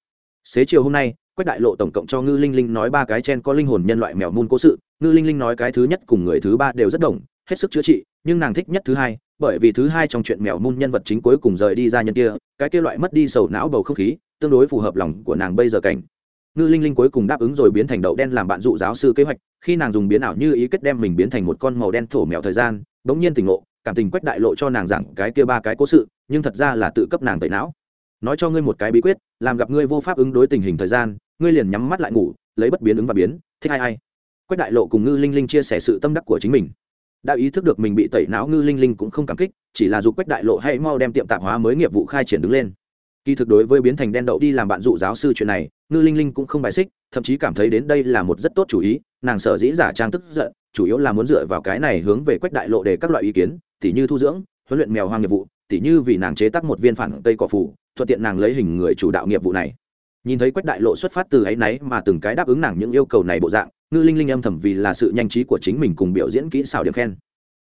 Xế chiều hôm nay, quách đại lộ tổng cộng cho ngư linh linh nói ba cái chen có linh hồn nhân loại mèo môn cố sự, ngư linh linh nói cái thứ nhất cùng người thứ ba đều rất đồng, hết sức chữa trị, nhưng nàng thích nhất thứ hai, bởi vì thứ hai trong chuyện mèo môn nhân vật chính cuối cùng rời đi ra nhân kia, cái kia loại mất đi sầu não bầu không khí, tương đối phù hợp lòng của nàng bây giờ cảnh. Ngư linh linh cuối cùng đáp ứng rồi biến thành đậu đen làm bạn dụ giáo sư kế hoạch, khi nàng dùng biến ảo như ý kết đem mình biến thành một con màu đen thổ mèo thời gian bỗng nhiên tỉnh ngộ, cảm tình quách đại lộ cho nàng giảng cái kia ba cái cố sự, nhưng thật ra là tự cấp nàng tẩy não. Nói cho ngươi một cái bí quyết, làm gặp ngươi vô pháp ứng đối tình hình thời gian, ngươi liền nhắm mắt lại ngủ, lấy bất biến ứng và biến, thích ai ai. Quách đại lộ cùng ngư linh linh chia sẻ sự tâm đắc của chính mình. Đã ý thức được mình bị tẩy não ngư linh linh cũng không cảm kích, chỉ là dục quách đại lộ hay mau đem tiệm tạp hóa mới nghiệp vụ khai triển đứng lên. Kỳ thực đối với biến thành đen đậu đi làm bạn dụ giáo sư chuyện này, ngư linh linh cũng không bài xích, thậm chí cảm thấy đến đây là một rất tốt chủ ý nàng sở dĩ giả trang tức giận, chủ yếu là muốn dựa vào cái này hướng về quách đại lộ để các loại ý kiến, tỉ như thu dưỡng, huấn luyện mèo hoang nghiệp vụ, tỉ như vì nàng chế tác một viên phản cây cỏ phủ, thuận tiện nàng lấy hình người chủ đạo nghiệp vụ này. Nhìn thấy quách đại lộ xuất phát từ ấy náy mà từng cái đáp ứng nàng những yêu cầu này bộ dạng, ngư linh linh âm thầm vì là sự nhanh trí của chính mình cùng biểu diễn kỹ xảo điểm khen.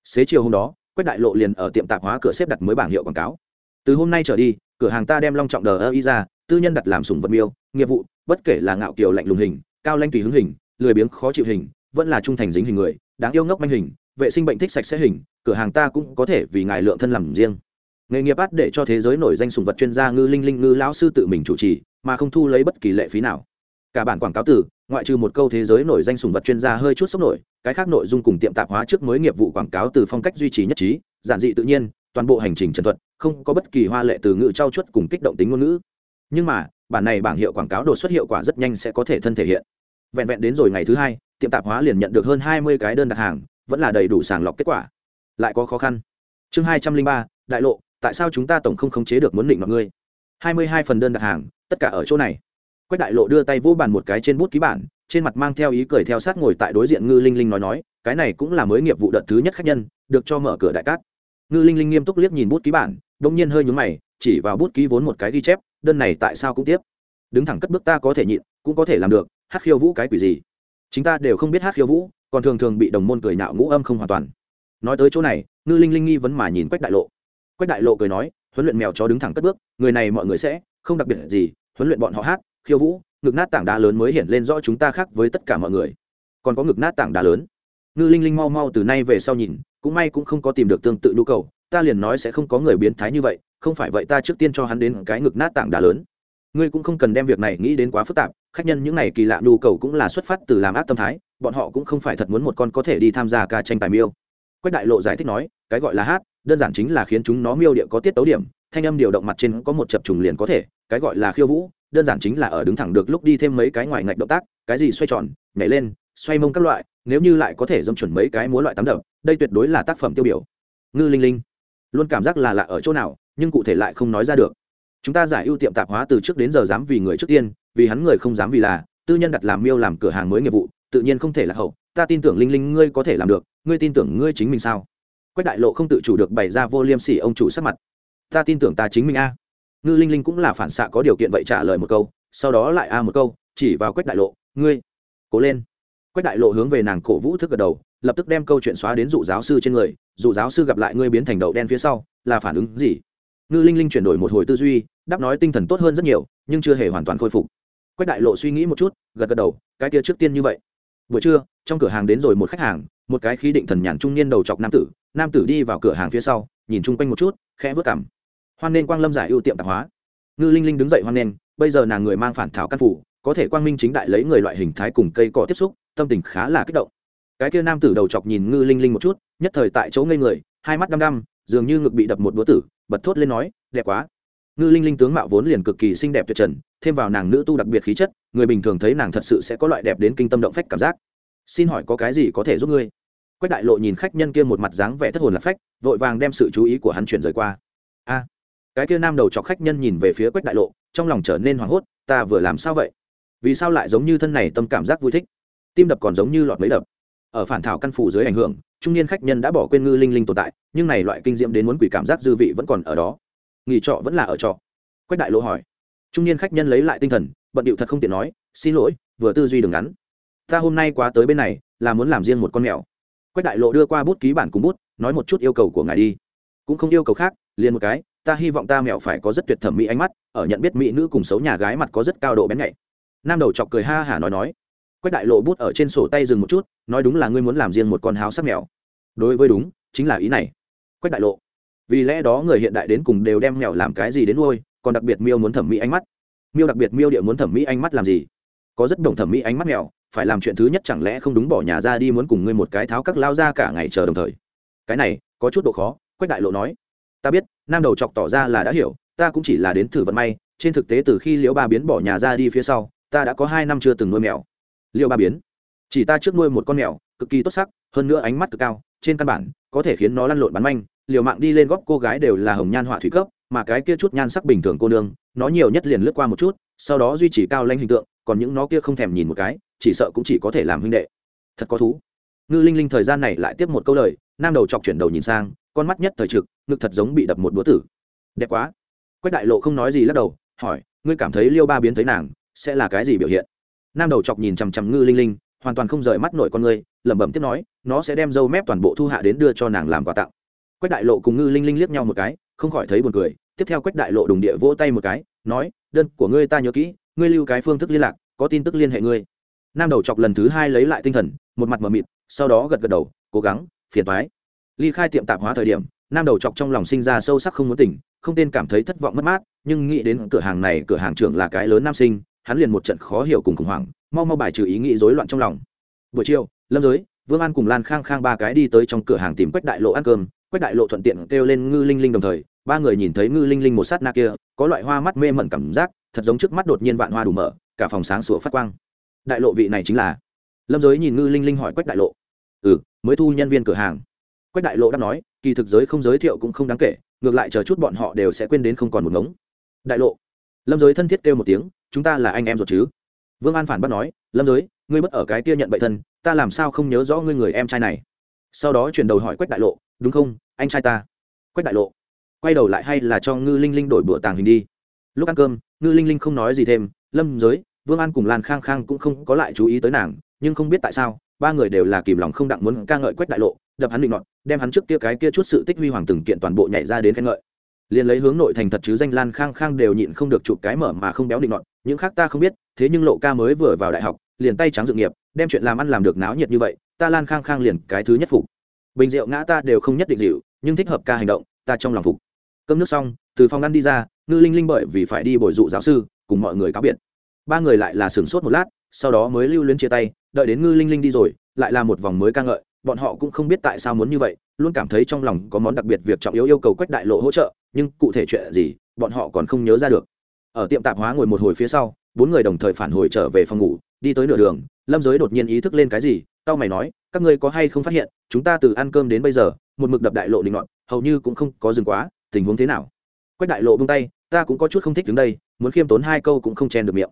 Xế chiều hôm đó, quách đại lộ liền ở tiệm tạp hóa cửa xếp đặt mới bảng hiệu quảng cáo. Từ hôm nay trở đi, cửa hàng ta đem long trọng đờ ơ y ra, tư nhân đặt làm sùng vật miêu, nghiệp vụ, bất kể là ngạo kiều lạnh lùng hình, cao lanh tùy hứng hình lười biếng khó chịu hình, vẫn là trung thành dính hình người, đáng yêu ngốc manh hình, vệ sinh bệnh thích sạch sẽ hình, cửa hàng ta cũng có thể vì ngài lượng thân làm riêng. Nghề nghiệp bắt để cho thế giới nổi danh sùng vật chuyên gia ngư linh linh ngư lão sư tự mình chủ trì, mà không thu lấy bất kỳ lệ phí nào. Cả bản quảng cáo từ, ngoại trừ một câu thế giới nổi danh sùng vật chuyên gia hơi chút sốc nổi, cái khác nội dung cùng tiệm tạp hóa trước mới nghiệp vụ quảng cáo từ phong cách duy trì nhất trí, giản dị tự nhiên, toàn bộ hành trình trần thuật, không có bất kỳ hoa lệ từ ngữ trau chuốt cùng kích động tính ngôn ngữ. Nhưng mà, bản này bảng hiệu quảng cáo đột xuất hiệu quả rất nhanh sẽ có thể thân thể hiện vẹn vẹn đến rồi ngày thứ hai, tiệm tạp hóa liền nhận được hơn hai mươi cái đơn đặt hàng, vẫn là đầy đủ sàng lọc kết quả. Lại có khó khăn. Chương hai trăm linh ba, đại lộ, tại sao chúng ta tổng không khống chế được muốn định mọi người? hai mươi hai phần đơn đặt hàng, tất cả ở chỗ này. Quách đại lộ đưa tay vỗ bàn một cái trên bút ký bản, trên mặt mang theo ý cười theo sát ngồi tại đối diện ngư linh linh nói nói, cái này cũng là mới nghiệp vụ đợt thứ nhất khách nhân, được cho mở cửa đại cát. Ngư linh linh nghiêm túc liếc nhìn bút ký bản đông nhiên hơi nhúng mày, chỉ vào bút ký vốn một cái ghi chép, đơn này tại sao cũng tiếp? Đứng thẳng cất bước ta có thể nhịn, cũng có thể làm được hát khiêu vũ cái quỷ gì? Chúng ta đều không biết hát khiêu vũ, còn thường thường bị đồng môn cười nạo ngũ âm không hoàn toàn. Nói tới chỗ này, ngư linh linh nghi vấn mà nhìn quách đại lộ. Quách đại lộ cười nói, huấn luyện mèo chó đứng thẳng cất bước, người này mọi người sẽ không đặc biệt gì, huấn luyện bọn họ hát, khiêu vũ, ngực nát tảng đá lớn mới hiện lên rõ chúng ta khác với tất cả mọi người. Còn có ngực nát tảng đá lớn. Ngư linh linh mau mau từ nay về sau nhìn, cũng may cũng không có tìm được tương tự nhu cầu, ta liền nói sẽ không có người biến thái như vậy, không phải vậy ta trước tiên cho hắn đến cái ngực nát tảng đá lớn ngươi cũng không cần đem việc này nghĩ đến quá phức tạp, khách nhân những này kỳ lạ nhu cầu cũng là xuất phát từ làm ác tâm thái, bọn họ cũng không phải thật muốn một con có thể đi tham gia ca tranh tài miêu. Quách đại lộ giải thích nói, cái gọi là hát, đơn giản chính là khiến chúng nó miêu địa có tiết tấu điểm, thanh âm điều động mặt trên có một chập trùng liền có thể, cái gọi là khiêu vũ, đơn giản chính là ở đứng thẳng được lúc đi thêm mấy cái ngoài ngạch động tác, cái gì xoay tròn, nhảy lên, xoay mông các loại, nếu như lại có thể dâm chuẩn mấy cái múa loại tắm đập, đây tuyệt đối là tác phẩm tiêu biểu. Ngư linh linh, luôn cảm giác là lạ ở chỗ nào, nhưng cụ thể lại không nói ra được chúng ta giải ưu tiệm tạp hóa từ trước đến giờ dám vì người trước tiên, vì hắn người không dám vì là, tư nhân đặt làm miêu làm cửa hàng mới nghiệp vụ, tự nhiên không thể là hậu, ta tin tưởng linh linh ngươi có thể làm được, ngươi tin tưởng ngươi chính mình sao? Quách đại lộ không tự chủ được bày ra vô liêm sỉ ông chủ sắc mặt. Ta tin tưởng ta chính mình a. Ngư linh linh cũng là phản xạ có điều kiện vậy trả lời một câu, sau đó lại a một câu, chỉ vào quách đại lộ, ngươi, cố lên. Quách đại lộ hướng về nàng cổ vũ thức gật đầu, lập tức đem câu chuyện xóa đến dụ giáo sư trên người, dụ giáo sư gặp lại ngươi biến thành đậu đen phía sau, là phản ứng gì? Ngư linh linh chuyển đổi một hồi tư duy, đáp nói tinh thần tốt hơn rất nhiều, nhưng chưa hề hoàn toàn khôi phục. Quách đại lộ suy nghĩ một chút, gật gật đầu, cái kia trước tiên như vậy. Buổi trưa, trong cửa hàng đến rồi một khách hàng, một cái khí định thần nhàn trung niên đầu chọc nam tử nam tử đi vào cửa hàng phía sau, nhìn chung quanh một chút, khẽ vớt cảm hoan nên quang lâm giải ưu tiệm tạp hóa. Ngư linh linh đứng dậy hoan nên, bây giờ nàng người mang phản thảo căn phủ, có thể quang minh chính đại lấy người loại hình thái cùng cây cỏ tiếp xúc, tâm tình khá là kích động. Cái kia nam tử đầu chọc nhìn ngư linh linh một chút, nhất thời tại chỗ ngây người, hai mắt đăm đăm, dường như ngực bị đập một búa tử bật thốt lên nói, đẹp quá. Ngư linh linh tướng mạo vốn liền cực kỳ xinh đẹp tuyệt trần, thêm vào nàng nữ tu đặc biệt khí chất, người bình thường thấy nàng thật sự sẽ có loại đẹp đến kinh tâm động phách cảm giác. Xin hỏi có cái gì có thể giúp ngươi? Quách đại lộ nhìn khách nhân kia một mặt dáng vẻ thất hồn lạc phách, vội vàng đem sự chú ý của hắn chuyển rời qua. A, cái kia nam đầu chọc khách nhân nhìn về phía quách đại lộ, trong lòng trở nên hoảng hốt, ta vừa làm sao vậy? Vì sao lại giống như thân này tâm cảm giác vui thích? Tim đập còn giống như lọt mấy đập. Ở phản thảo căn phủ dưới ảnh hưởng trung niên khách nhân đã bỏ quên ngư linh linh tồn tại, nhưng này loại kinh diễm đến muốn quỷ cảm giác dư vị vẫn còn ở đó. Nghỉ trọ vẫn là ở trọ. Quách đại lộ hỏi. Trung niên khách nhân lấy lại tinh thần, bận điệu thật không tiện nói, xin lỗi, vừa tư duy đường ngắn. Ta hôm nay quá tới bên này, là muốn làm riêng một con mèo. Quách đại lộ đưa qua bút ký bản cùng bút, nói một chút yêu cầu của ngài đi. Cũng không yêu cầu khác, liền một cái, ta hy vọng ta mèo phải có rất tuyệt thẩm mỹ ánh mắt, ở nhận biết mỹ nữ cùng xấu nhà gái mặt có rất cao độ bén nhạy. Nam đầu chọc cười ha hả nói nói quách đại lộ bút ở trên sổ tay dừng một chút, nói đúng là ngươi muốn làm riêng một con háo sắc mèo. Đối với đúng, chính là ý này. Quách đại lộ. Vì lẽ đó người hiện đại đến cùng đều đem mèo làm cái gì đến nuôi, còn đặc biệt miêu muốn thẩm mỹ ánh mắt. Miêu đặc biệt miêu địa muốn thẩm mỹ ánh mắt làm gì? Có rất đồng thẩm mỹ ánh mắt mèo, phải làm chuyện thứ nhất chẳng lẽ không đúng bỏ nhà ra đi muốn cùng ngươi một cái tháo các lao ra cả ngày chờ đồng thời. Cái này, có chút độ khó, quách đại lộ nói. Ta biết, nam đầu chọc tỏ ra là đã hiểu, ta cũng chỉ là đến thử vận may, trên thực tế từ khi liễu ba biến bỏ nhà ra đi phía sau, ta đã có hai năm chưa từng nuôi mèo. Liêu ba biến. Chỉ ta trước nuôi một con mèo, cực kỳ tốt sắc, hơn nữa ánh mắt cực cao, trên căn bản, có thể khiến nó lăn lộn bắn manh, liều mạng đi lên góp cô gái đều là hồng nhan họa thủy cấp, mà cái kia chút nhan sắc bình thường cô nương, nó nhiều nhất liền lướt qua một chút, sau đó duy trì cao lanh hình tượng, còn những nó kia không thèm nhìn một cái, chỉ sợ cũng chỉ có thể làm huynh đệ. Thật có thú. Ngư linh linh thời gian này lại tiếp một câu lời, nam đầu chọc chuyển đầu nhìn sang, con mắt nhất thời trực, ngực thật giống bị đập một búa tử. Đẹp quá. Quách đại lộ không nói gì lắc đầu, hỏi, ngươi cảm thấy liêu ba biến thấy nàng, sẽ là cái gì biểu hiện? Nam đầu chọc nhìn chằm chằm ngư linh linh, hoàn toàn không rời mắt nổi con ngươi lẩm bẩm tiếp nói, nó sẽ đem dâu mép toàn bộ thu hạ đến đưa cho nàng làm quà tặng. Quách đại lộ cùng ngư linh linh liếc nhau một cái, không khỏi thấy buồn cười, tiếp theo quách đại lộ đùng địa vỗ tay một cái, nói, đơn của ngươi ta nhớ kỹ, ngươi lưu cái phương thức liên lạc, có tin tức liên hệ ngươi. Nam đầu chọc lần thứ hai lấy lại tinh thần, một mặt mờ mịt, sau đó gật gật đầu, cố gắng, phiền thoái ly khai tiệm tạp hóa thời điểm, nam đầu chọc trong lòng sinh ra sâu sắc không muốn tỉnh, không tên cảm thấy thất vọng mất mát, nhưng nghĩ đến cửa hàng này, cửa hàng trưởng là cái lớn nam sinh hắn liền một trận khó hiểu cùng khủng hoảng, mau mau bài trừ ý nghĩ rối loạn trong lòng. Buổi chiều, lâm giới, vương an cùng lan khang khang ba cái đi tới trong cửa hàng tìm quách đại lộ ăn cơm. Quách đại lộ thuận tiện kêu lên ngư linh linh đồng thời, ba người nhìn thấy ngư linh linh một sát na kia, có loại hoa mắt mê mẩn cảm giác, thật giống trước mắt đột nhiên vạn hoa đủ mở, cả phòng sáng sủa phát quang. Đại lộ vị này chính là? Lâm giới nhìn ngư linh linh hỏi quách đại lộ. Ừ mới thu nhân viên cửa hàng. Quách đại lộ đã nói, kỳ thực giới không giới thiệu cũng không đáng kể, ngược lại chờ chút bọn họ đều sẽ quên đến không còn một ngống. Đại lộ lâm giới thân thiết kêu một tiếng, chúng ta là anh em ruột chứ? Vương an phản bắt nói, lâm giới, ngươi bất ở cái kia nhận bậy thân, ta làm sao không nhớ rõ ngươi người em trai này? Sau đó chuyển đầu hỏi quách đại lộ, đúng không, anh trai ta? Quách đại lộ quay đầu lại hay là cho ngư linh linh đổi bữa tàng hình đi. Lúc ăn cơm, ngư linh linh không nói gì thêm, lâm giới, vương an cùng lan khang khang cũng không có lại chú ý tới nàng, nhưng không biết tại sao, ba người đều là kìm lòng không đặng muốn ca ngợi quách đại lộ, đập hắn định nọt, đem hắn trước kia cái kia chút sự tích huy hoàng từng kiện toàn bộ nhảy ra đến khen ngợi liền lấy hướng nội thành thật chứ danh lan khang khang đều nhịn không được chụp cái mở mà không béo định nọt, những khác ta không biết, thế nhưng lộ ca mới vừa vào đại học, liền tay trắng dự nghiệp, đem chuyện làm ăn làm được náo nhiệt như vậy, ta lan khang khang liền cái thứ nhất phục. Bình rượu ngã ta đều không nhất định dịu nhưng thích hợp ca hành động, ta trong lòng phục. Cơm nước xong, từ phòng ăn đi ra, ngư linh linh bởi vì phải đi bồi dụ giáo sư, cùng mọi người cáo biệt. Ba người lại là sửng sốt một lát, sau đó mới lưu luyến chia tay, đợi đến ngư linh linh đi rồi, lại là một vòng mới ca ngợi, bọn họ cũng không biết tại sao muốn như vậy, luôn cảm thấy trong lòng có món đặc biệt việc trọng yếu yêu cầu quách đại lộ hỗ trợ nhưng cụ thể chuyện gì, bọn họ còn không nhớ ra được. Ở tiệm tạp hóa ngồi một hồi phía sau, bốn người đồng thời phản hồi trở về phòng ngủ, đi tới nửa đường, lâm giới đột nhiên ý thức lên cái gì tao mày nói, các ngươi có hay không phát hiện, chúng ta từ ăn cơm đến bây giờ, một mực đập đại lộ đình ngọn hầu như cũng không có dừng quá, tình huống thế nào? Quách đại lộ bung tay, ta cũng có chút không thích đứng đây, muốn khiêm tốn hai câu cũng không chen được miệng.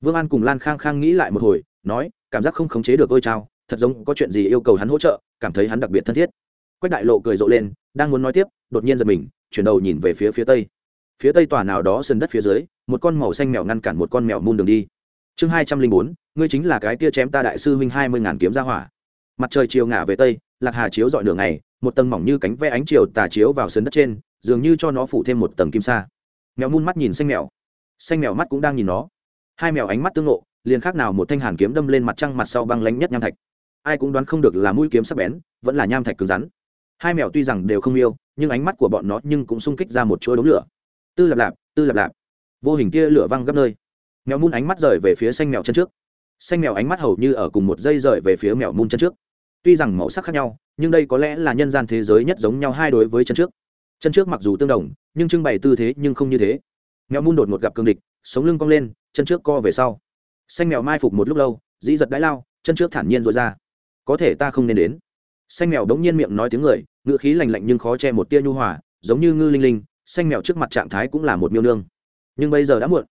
Vương an cùng lan khang khang nghĩ lại một hồi, nói, cảm giác không khống chế được ôi trao thật giống có chuyện gì yêu cầu hắn hỗ trợ, cảm thấy hắn đặc biệt thân thiết. Quách đại lộ cười rộ lên, đang muốn nói tiếp, đột nhiên giật mình chuyển đầu nhìn về phía phía tây. Phía tây tòa nào đó sân đất phía dưới, một con màu xanh mèo ngăn cản một con mèo mun đường đi. Chương hai trăm linh bốn, ngươi chính là cái kia chém ta đại sư huynh hai mươi ngàn kiếm ra hỏa. Mặt trời chiều ngả về tây, lạc hà chiếu dọi nửa ngày, một tầng mỏng như cánh ve ánh chiều tà chiếu vào sân đất trên, dường như cho nó phủ thêm một tầng kim sa. Mèo mun mắt nhìn xanh mèo. Xanh mèo mắt cũng đang nhìn nó. Hai mèo ánh mắt tương lộ liền khác nào một thanh hàn kiếm đâm lên mặt trăng mặt sau băng lánh nhất nham thạch. Ai cũng đoán không được là mũi kiếm sắc bén, vẫn là nham thạch cứng rắn. Hai mèo tuy rằng đều không yêu nhưng ánh mắt của bọn nó nhưng cũng sung kích ra một chuỗi đống lửa. Tư lập lạp, tư lập lạp. Vô hình kia lửa văng gấp nơi. Mèo mun ánh mắt rời về phía xanh mèo chân trước. Xanh mèo ánh mắt hầu như ở cùng một dây rời về phía mèo mun chân trước. Tuy rằng màu sắc khác nhau, nhưng đây có lẽ là nhân gian thế giới nhất giống nhau hai đối với chân trước. Chân trước mặc dù tương đồng, nhưng trưng bày tư thế nhưng không như thế. Mèo mun đột ngột gặp cương địch, sống lưng cong lên, chân trước co về sau. Xanh mèo mai phục một lúc lâu, dĩ giật đãi lao, chân trước thản nhiên rối ra. Có thể ta không nên đến xanh mèo đống nhiên miệng nói tiếng người ngựa khí lành lạnh nhưng khó che một tia nhu hòa, giống như ngư linh linh, xanh mèo trước mặt trạng thái cũng là một miêu nương. Nhưng bây giờ đã muộn.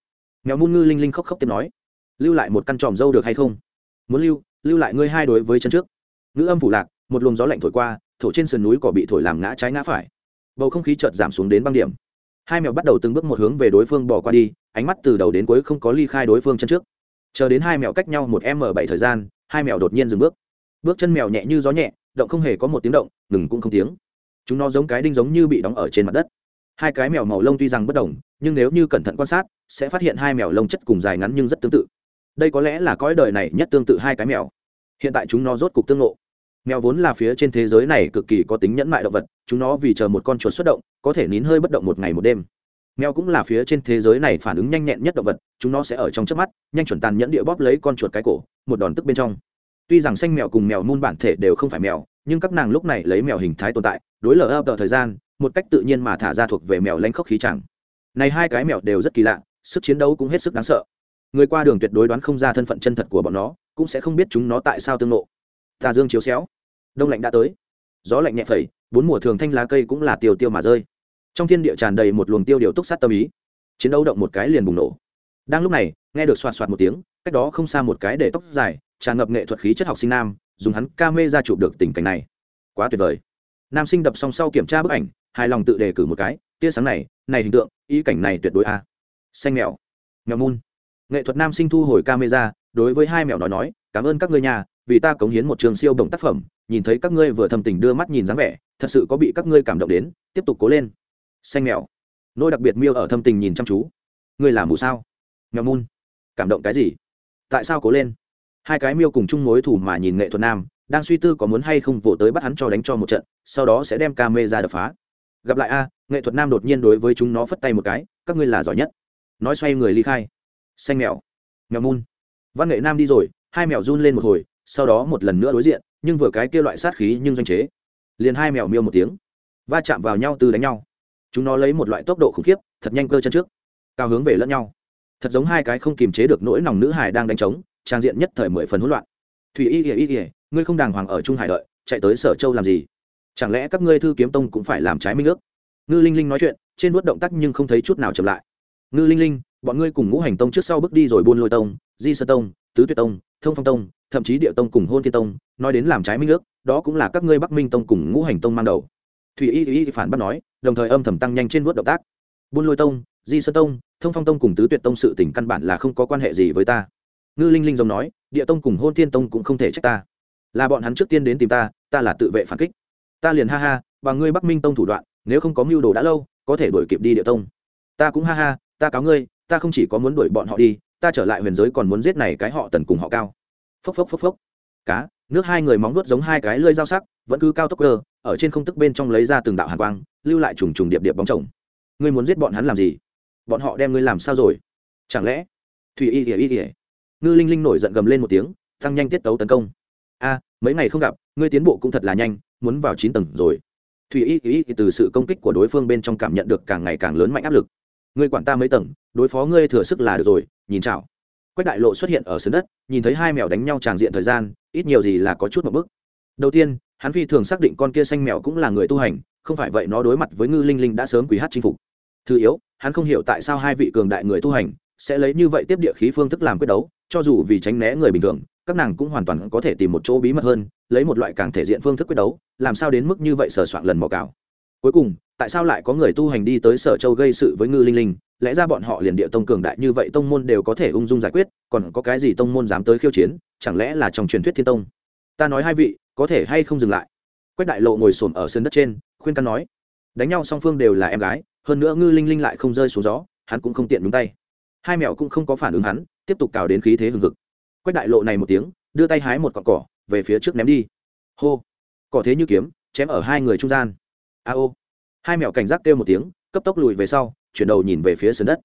Mèo mun ngư linh linh khóc khóc tiếp nói, lưu lại một căn tròm dâu được hay không? Muốn lưu lưu lại ngươi hai đối với chân trước. Ngữ âm phủ lạc, một luồng gió lạnh thổi qua, thổ trên sườn núi cỏ bị thổi làm ngã trái ngã phải. Bầu không khí chợt giảm xuống đến băng điểm. Hai mèo bắt đầu từng bước một hướng về đối phương bỏ qua đi, ánh mắt từ đầu đến cuối không có ly khai đối phương chân trước. Chờ đến hai mèo cách nhau một m bảy thời gian, hai mèo đột nhiên dừng bước. Bước chân mèo nhẹ như gió nhẹ động không hề có một tiếng động, ngừng cũng không tiếng. Chúng nó giống cái đinh giống như bị đóng ở trên mặt đất. Hai cái mèo màu lông tuy rằng bất đồng, nhưng nếu như cẩn thận quan sát, sẽ phát hiện hai mèo lông chất cùng dài ngắn nhưng rất tương tự. Đây có lẽ là cõi đời này nhất tương tự hai cái mèo. Hiện tại chúng nó rốt cục tương ngộ. Mèo vốn là phía trên thế giới này cực kỳ có tính nhẫn mại động vật, chúng nó vì chờ một con chuột xuất động, có thể nín hơi bất động một ngày một đêm. Mèo cũng là phía trên thế giới này phản ứng nhanh nhẹn nhất động vật, chúng nó sẽ ở trong chớp mắt, nhanh chuẩn tàn nhẫn địa bóp lấy con chuột cái cổ, một đòn tức bên trong tuy rằng xanh mèo cùng mèo muôn bản thể đều không phải mèo, nhưng các nàng lúc này lấy mèo hình thái tồn tại, đối lờ ấp thời gian, một cách tự nhiên mà thả ra thuộc về mèo lanh khốc khí chẳng. Này hai cái mèo đều rất kỳ lạ, sức chiến đấu cũng hết sức đáng sợ. Người qua đường tuyệt đối đoán không ra thân phận chân thật của bọn nó, cũng sẽ không biết chúng nó tại sao tương nộ tà dương chiếu xéo. Đông lạnh đã tới. Gió lạnh nhẹ phẩy, bốn mùa thường thanh lá cây cũng là tiêu tiêu mà rơi. Trong thiên địa tràn đầy một luồng tiêu điều túc sát tâm ý. Chiến đấu động một cái liền bùng nổ. Đang lúc này, nghe được xoạt xoạt một tiếng, cách đó không xa một cái để tóc dài tràn ngập nghệ thuật khí chất học sinh nam, dùng hắn ca mê ra chụp được tình cảnh này. Quá tuyệt vời. Nam sinh đập xong sau kiểm tra bức ảnh, hài lòng tự đề cử một cái, tia sáng này này hình tượng, ý cảnh này tuyệt đối a. Xanh mèo. Mèo mun. Nghệ thuật nam sinh thu hồi camera đối với hai mèo nói nói, cảm ơn các ngươi nhà, vì ta cống hiến một trường siêu bổng tác phẩm, nhìn thấy các ngươi vừa thầm tình đưa mắt nhìn dáng vẻ, thật sự có bị các ngươi cảm động đến, tiếp tục cố lên. Xanh mèo. Nôi đặc biệt miêu ở thâm tình nhìn chăm chú. Ngươi làm mù sao? Mèo mun. Cảm động cái gì? Tại sao cố lên? Hai cái miêu cùng chung mối thủ mà nhìn nghệ thuật nam, đang suy tư có muốn hay không vỗ tới bắt hắn cho đánh cho một trận, sau đó sẽ đem ca mê ra đập phá. Gặp lại a, nghệ thuật nam đột nhiên đối với chúng nó phất tay một cái, các ngươi là giỏi nhất. Nói xoay người ly khai. Xanh mèo. Mèo mun. Văn nghệ nam đi rồi, hai mèo run lên một hồi, sau đó một lần nữa đối diện, nhưng vừa cái kia loại sát khí nhưng doanh chế. Liền hai mèo miêu một tiếng. Va chạm vào nhau từ đánh nhau. Chúng nó lấy một loại tốc độ khủng khiếp, thật nhanh cơ chân trước. Cao hướng về lẫn nhau. Thật giống hai cái không kiềm chế được nỗi lòng nữ hải đang đánh trống trang diện nhất thời mười phần hỗn loạn. Thủy y ỉa y ỉa ngươi không đàng hoàng ở trung hải đợi, chạy tới sở châu làm gì? Chẳng lẽ các ngươi thư kiếm tông cũng phải làm trái minh ước? Ngư linh linh nói chuyện, trên vuốt động tác nhưng không thấy chút nào chậm lại. Ngư linh linh, bọn ngươi cùng ngũ hành tông trước sau bước đi rồi buôn lôi tông, di sơ tông, tứ tuyệt tông, thông phong tông, thậm chí địa tông cùng hôn thiên tông, nói đến làm trái minh ước, đó cũng là các ngươi bắc minh tông cùng ngũ hành tông mang đầu. Thủy y y phản bác nói, đồng thời âm thầm tăng nhanh trên vuốt động tác. Buôn lôi tông, di sơ tông, thông phong tông cùng tứ tuyệt tông sự tình căn bản là không có quan hệ gì với ta ngư linh linh giống nói địa tông cùng hôn thiên tông cũng không thể trách ta là bọn hắn trước tiên đến tìm ta ta là tự vệ phản kích ta liền ha ha và ngươi bắc minh tông thủ đoạn nếu không có mưu đồ đã lâu có thể đuổi kịp đi địa tông ta cũng ha ha ta cáo ngươi ta không chỉ có muốn đuổi bọn họ đi ta trở lại huyền giới còn muốn giết này cái họ tần cùng họ cao phốc phốc phốc phốc cá nước hai người móng vuốt giống hai cái lưỡi dao sắc vẫn cứ cao tốc cơ ở trên không tức bên trong lấy ra từng đạo hàn quang lưu lại trùng trùng điệp điệp bóng chồng ngươi muốn giết bọn hắn làm gì bọn họ đem ngươi làm sao rồi chẳng lẽ thủy y ỉa y ỉa ngư linh linh nổi giận gầm lên một tiếng, tăng nhanh tiết tấu tấn công. A, mấy ngày không gặp, ngươi tiến bộ cũng thật là nhanh, muốn vào chín tầng rồi. Thủy y y, từ sự công kích của đối phương bên trong cảm nhận được càng ngày càng lớn mạnh áp lực. Ngươi quản ta mấy tầng, đối phó ngươi thừa sức là được rồi, nhìn chảo. quách đại lộ xuất hiện ở sân đất, nhìn thấy hai mèo đánh nhau tràng diện thời gian, ít nhiều gì là có chút một bức đầu tiên, hắn phi thường xác định con kia xanh mèo cũng là người tu hành, không phải vậy nó đối mặt với ngư linh linh đã sớm quý hát chinh phục. Thứ yếu, hắn không hiểu tại sao hai vị cường đại người tu hành sẽ lấy như vậy tiếp địa khí phương thức làm quyết đấu, cho dù vì tránh né người bình thường, các nàng cũng hoàn toàn có thể tìm một chỗ bí mật hơn, lấy một loại càng thể diện phương thức quyết đấu, làm sao đến mức như vậy sờ soạn lần mò cào. Cuối cùng, tại sao lại có người tu hành đi tới sở châu gây sự với ngư linh linh? Lẽ ra bọn họ liền địa tông cường đại như vậy tông môn đều có thể ung dung giải quyết, còn có cái gì tông môn dám tới khiêu chiến, chẳng lẽ là trong truyền thuyết thiên tông? Ta nói hai vị, có thể hay không dừng lại? Quách đại lộ ngồi xổm ở sân đất trên, khuyên căn nói. Đánh nhau song phương đều là em gái, hơn nữa ngư linh linh lại không rơi xuống gió, hắn cũng không tiện đúng tay hai mẹo cũng không có phản ứng hắn, tiếp tục cào đến khí thế hừng hực. Quách đại lộ này một tiếng, đưa tay hái một cọn cỏ, về phía trước ném đi. Hô! Cỏ thế như kiếm, chém ở hai người trung gian. A ô! Hai mẹo cảnh giác kêu một tiếng, cấp tốc lùi về sau, chuyển đầu nhìn về phía sườn đất.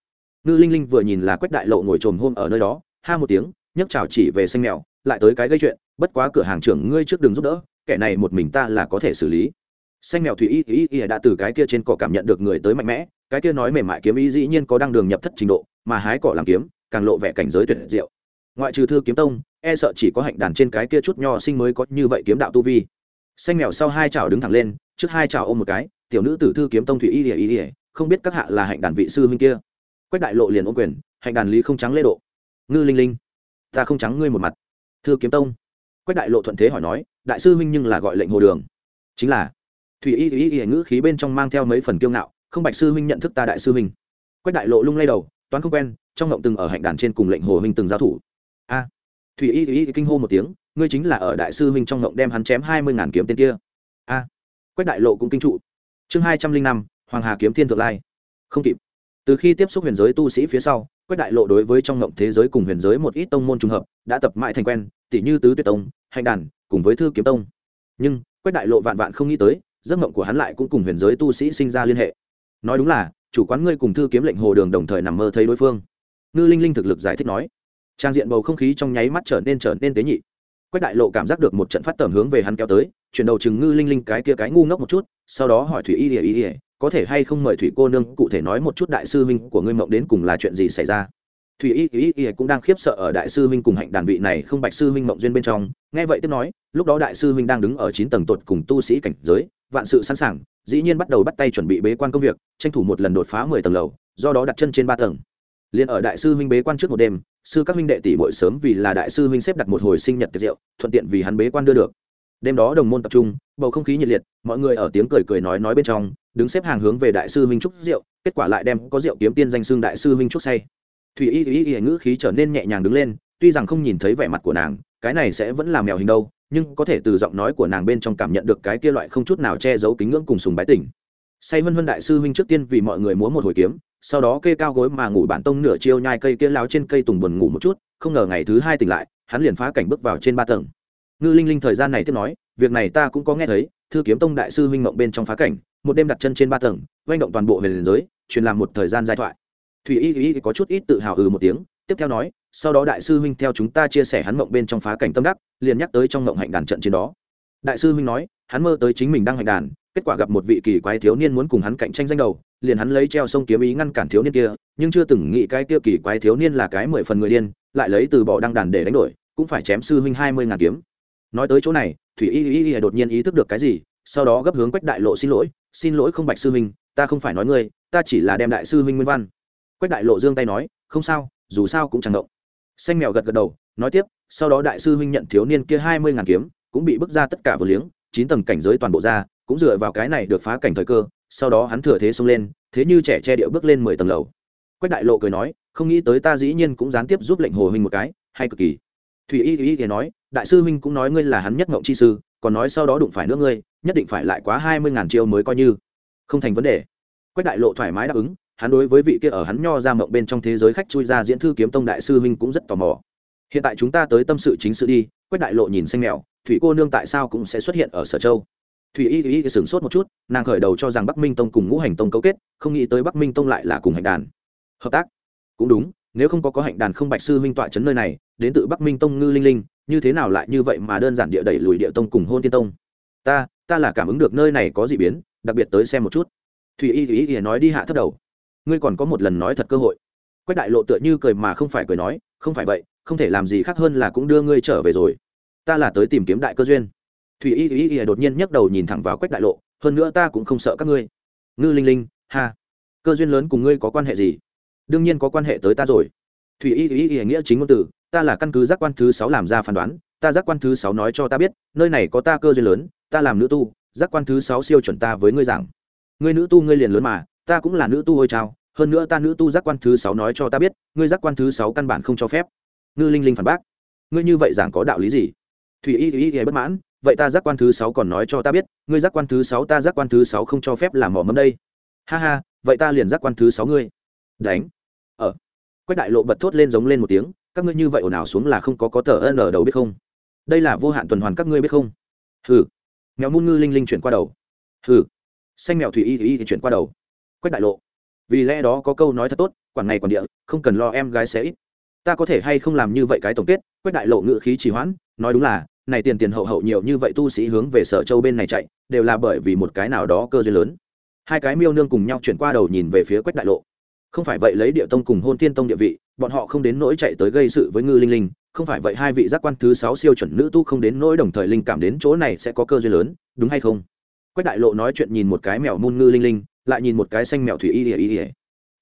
Ngư linh linh vừa nhìn là quách đại lộ ngồi trồm hôm ở nơi đó, ha một tiếng, nhấc chảo chỉ về xanh mèo, lại tới cái gây chuyện, bất quá cửa hàng trưởng ngươi trước đường giúp đỡ, kẻ này một mình ta là có thể xử lý. Xanh mèo thủy y y y đã từ cái kia trên cỏ cảm nhận được người tới mạnh mẽ, cái kia nói mềm mại kiếm ý dĩ nhiên có đăng đường nhập thất trình độ mà hái cỏ làm kiếm, càng lộ vẻ cảnh giới tuyệt diệu. Ngoại trừ thư kiếm tông e sợ chỉ có hạnh đàn trên cái kia chút nho sinh mới có như vậy kiếm đạo tu vi. Xanh mèo sau hai chảo đứng thẳng lên, trước hai chảo ôm một cái, tiểu nữ tử thư kiếm tông thủy y y ỉa không biết các hạ là hạnh đàn vị sư huynh kia. Quách đại lộ liền ôm quyền, hạnh đàn lý không trắng lễ độ. Ngư linh linh, ta không trắng ngươi một mặt. Thư kiếm tông. Quách đại lộ thuận thế hỏi nói, đại sư huynh nhưng là gọi lệnh hồ đường. Chính là, thủy y y y ngữ khí bên trong mang theo mấy phần kiêu ngạo, không bạch sư huynh nhận thức ta đại sư huynh. Quách đại lộ lung lay đầu toán không quen, trong ngộng từng ở hạnh đàn trên cùng lệnh hồ huynh từng giao thủ. A, thủy y y kinh hô một tiếng, ngươi chính là ở đại sư huynh trong ngộng đem hắn chém hai mươi ngàn kiếm tên kia. A, quách đại lộ cũng kinh trụ. Chương hai trăm linh năm, hoàng hà kiếm thiên thượng lai. Không kịp. Từ khi tiếp xúc huyền giới tu sĩ phía sau, quách đại lộ đối với trong ngộng thế giới cùng huyền giới một ít tông môn trùng hợp, đã tập mãi thành quen tỷ như tứ tuyệt tông, hạnh đàn, cùng với thư kiếm tông. Nhưng, quách đại lộ vạn vạn không nghĩ tới, giấc ngộng của hắn lại cũng cùng huyền giới tu sĩ sinh ra liên hệ. Nói đúng là chủ quán ngươi cùng thư kiếm lệnh hồ đường đồng thời nằm mơ thấy đối phương. Ngư linh linh thực lực giải thích nói. Trang diện bầu không khí trong nháy mắt trở nên trở nên tế nhị. Quách đại lộ cảm giác được một trận phát tẩm hướng về hắn kéo tới, chuyển đầu chừng ngư linh linh cái kia cái ngu ngốc một chút, sau đó hỏi thủy y ỉa y ỉa có thể hay không mời thủy cô nương cụ thể nói một chút đại sư huynh của ngươi mộng đến cùng là chuyện gì xảy ra? Thủy y y y cũng đang khiếp sợ ở đại sư huynh cùng hạnh đàn vị này không bạch sư huynh mộng duyên bên trong. Nghe vậy tiếp nói, lúc đó đại sư huynh đang đứng ở chín tầng tột cùng tu sĩ cảnh giới, vạn sự sẵn sàng, dĩ nhiên bắt đầu bắt tay chuẩn bị bế quan công việc, tranh thủ một lần đột phá mười tầng lầu, do đó đặt chân trên ba tầng. Liền ở đại sư huynh bế quan trước một đêm, sư các huynh đệ tỷ bội sớm vì là đại sư huynh xếp đặt một hồi sinh nhật tiệc rượu, thuận tiện vì hắn bế quan đưa được. Đêm đó đồng môn tập trung, bầu không khí nhiệt liệt, mọi người ở tiếng cười cười nói nói bên trong, đứng xếp hàng hướng về đại sư huynh trúc rượu, kết quả lại đem có rượu kiếm tiên danh xưng đại sư huynh trúc say thủy y y y ngữ khí trở nên nhẹ nhàng đứng lên, tuy rằng không nhìn thấy vẻ mặt của nàng, cái này sẽ vẫn là mèo hình đâu, nhưng có thể từ giọng nói của nàng bên trong cảm nhận được cái kia loại không chút nào che giấu kính ngưỡng cùng sùng bái tình. Say vân vân đại sư huynh trước tiên vì mọi người múa một hồi kiếm, sau đó kê cao gối mà ngủ bản tông nửa chiêu nhai cây kia lao trên cây tùng buồn ngủ một chút, không ngờ ngày thứ hai tỉnh lại, hắn liền phá cảnh bước vào trên ba tầng. Ngư linh linh thời gian này tiếp nói, việc này ta cũng có nghe thấy, thư kiếm tông đại sư huynh mộng bên trong phá cảnh, một đêm đặt chân trên ba tầng oanh động toàn bộ huyền giới, truyền làm một thời gian giai thoại thủy y y có chút ít tự hào ừ một tiếng, tiếp theo nói, sau đó đại sư huynh theo chúng ta chia sẻ hắn mộng bên trong phá cảnh tâm đắc, liền nhắc tới trong mộng hạnh đàn trận trên đó. Đại sư huynh nói, hắn mơ tới chính mình đang hạnh đàn, kết quả gặp một vị kỳ quái thiếu niên muốn cùng hắn cạnh tranh danh đầu, liền hắn lấy treo sông kiếm ý ngăn cản thiếu niên kia, nhưng chưa từng nghĩ cái kia kỳ quái thiếu niên là cái mười phần người điên, lại lấy từ bỏ đăng đàn để đánh đổi, cũng phải chém sư huynh hai mươi ngàn kiếm. Nói tới chỗ này, thủy y y y đột nhiên ý thức được cái gì, sau đó gấp hướng quách đại lộ xin lỗi xin lỗi không bạch sư huynh, ta không phải nói ngươi, ta chỉ là đem đại sư huynh nguyên văn quách đại lộ giương tay nói, không sao, dù sao cũng chẳng động. Xanh mèo gật gật đầu, nói tiếp, sau đó đại sư huynh nhận thiếu niên kia hai mươi ngàn kiếm, cũng bị bước ra tất cả vừa liếng, chín tầng cảnh giới toàn bộ ra, cũng dựa vào cái này được phá cảnh thời cơ, sau đó hắn thừa thế xông lên, thế như trẻ che điệu bước lên mười tầng lầu. Quách đại lộ cười nói, không nghĩ tới ta dĩ nhiên cũng gián tiếp giúp lệnh hồ huynh một cái, hay cực kỳ. Thủy y y thì nói, đại sư huynh cũng nói ngươi là hắn nhất ngộng chi sư, còn nói sau đó đụng phải nữa ngươi, nhất định phải lại quá hai mươi ngàn chiêu mới coi như. Không thành vấn đề. Quách đại lộ thoải mái đáp ứng hắn đối với vị kia ở hắn nho ra mộng bên trong thế giới khách chui ra diễn thư kiếm tông đại sư huynh cũng rất tò mò. Hiện tại chúng ta tới tâm sự chính sự đi, quách đại lộ nhìn xanh mèo, thủy cô nương tại sao cũng sẽ xuất hiện ở sở châu? Thủy y y sửng sốt một chút, nàng khởi đầu cho rằng bắc minh tông cùng ngũ hành tông cấu kết, không nghĩ tới bắc minh tông lại là cùng hạnh đàn. Hợp tác? Cũng đúng, nếu không có có hạnh đàn không bạch sư huynh tọa chấn nơi này, đến từ bắc minh tông ngư linh linh, như thế nào lại như vậy mà đơn giản địa đẩy lùi địa tông cùng hôn tiên tông? Ta ta là cảm ứng được nơi này có gì biến, đặc biệt tới xem một chút. Thủy y y y nói đi hạ thấp đầu ngươi còn có một lần nói thật cơ hội. Quách đại lộ tựa như cười mà không phải cười nói, không phải vậy, không thể làm gì khác hơn là cũng đưa ngươi trở về rồi. Ta là tới tìm kiếm đại cơ duyên. Thùy y y y đột nhiên nhấc đầu nhìn thẳng vào quách đại lộ, hơn nữa ta cũng không sợ các ngươi. Ngư linh linh, ha. Cơ duyên lớn cùng ngươi có quan hệ gì? Đương nhiên có quan hệ tới ta rồi. Thùy y y y nghĩa chính ngôn từ, ta là căn cứ giác quan thứ sáu làm ra phán đoán, ta giác quan thứ sáu nói cho ta biết, nơi này có ta cơ duyên lớn, ta làm nữ tu, giác quan thứ sáu siêu chuẩn ta với ngươi rằng ngươi nữ tu ngươi liền lớn mà ta cũng là nữ tu ôi trao, hơn nữa ta nữ tu giác quan thứ sáu nói cho ta biết, ngươi giác quan thứ sáu căn bản không cho phép. Ngư linh linh phản bác. Ngươi như vậy giảng có đạo lý gì? Thủy y y y bất mãn. Vậy ta giác quan thứ sáu còn nói cho ta biết, ngươi giác quan thứ sáu ta giác quan thứ sáu không cho phép làm mỏ mâm đây. Ha ha, vậy ta liền giác quan thứ sáu ngươi. Đánh. Ở quách đại lộ bật thốt lên giống lên một tiếng, các ngươi như vậy ồn ào xuống là không có có tờ ân ở đầu biết không? Đây là vô hạn tuần hoàn các ngươi biết không? Hừ. Mèo muôn ngư linh linh chuyển qua đầu. Hừ. Xanh mèo thủy y thủy y thì chuyển qua đầu quách đại lộ. Vì lẽ đó có câu nói thật tốt, quản ngày quản địa, không cần lo em gái sẽ ít. Ta có thể hay không làm như vậy cái tổng kết, quách đại lộ ngự khí trì hoãn, nói đúng là, này tiền tiền hậu hậu nhiều như vậy tu sĩ hướng về sở châu bên này chạy, đều là bởi vì một cái nào đó cơ duyên lớn. Hai cái miêu nương cùng nhau chuyển qua đầu nhìn về phía quách đại lộ. Không phải vậy lấy địa tông cùng hôn tiên tông địa vị, bọn họ không đến nỗi chạy tới gây sự với ngư linh linh, không phải vậy hai vị giác quan thứ sáu siêu chuẩn nữ tu không đến nỗi đồng thời linh cảm đến chỗ này sẽ có cơ duyên lớn, đúng hay không? Quách đại lộ nói chuyện nhìn một cái mèo môn ngư linh linh lại nhìn một cái xanh mèo thủy y ỉa y ỉa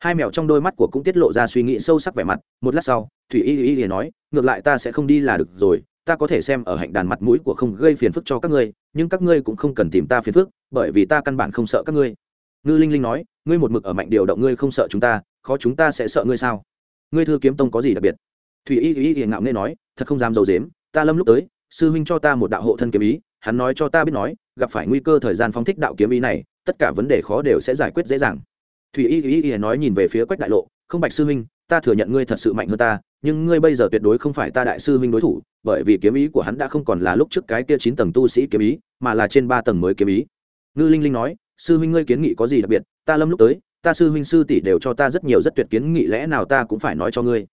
hai mèo trong đôi mắt của cũng tiết lộ ra suy nghĩ sâu sắc vẻ mặt. Một lát sau, thủy y y y nói, ngược lại ta sẽ không đi là được rồi. Ta có thể xem ở hạnh đàn mặt mũi của không gây phiền phức cho các ngươi, nhưng các ngươi cũng không cần tìm ta phiền phức, bởi vì ta căn bản không sợ các ngươi. Ngư linh linh nói, ngươi một mực ở mạnh điều động ngươi không sợ chúng ta, khó chúng ta sẽ sợ ngươi sao? Ngươi thư kiếm tông có gì đặc biệt? Thủy y y y ngạo nghe nói, thật không dám dầu i dếm ta lâm lúc tới, sư huynh cho ta một đạo hộ thân kiếm ý, hắn nói cho ta biết nói, gặp phải nguy cơ thời gian phóng thích đạo kiếm ý này tất cả vấn đề khó đều sẽ giải quyết dễ dàng. Thủy y y y nói nhìn về phía quách đại lộ, không bạch sư huynh ta thừa nhận ngươi thật sự mạnh hơn ta, nhưng ngươi bây giờ tuyệt đối không phải ta đại sư huynh đối thủ, bởi vì kiếm ý của hắn đã không còn là lúc trước cái kia chín tầng tu sĩ kiếm ý, mà là trên ba tầng mới kiếm ý. Ngư linh linh nói, sư huynh ngươi kiến nghị có gì đặc biệt? Ta lâm lúc tới, ta sư huynh sư tỷ đều cho ta rất nhiều rất tuyệt kiến nghị, lẽ nào ta cũng phải nói cho ngươi?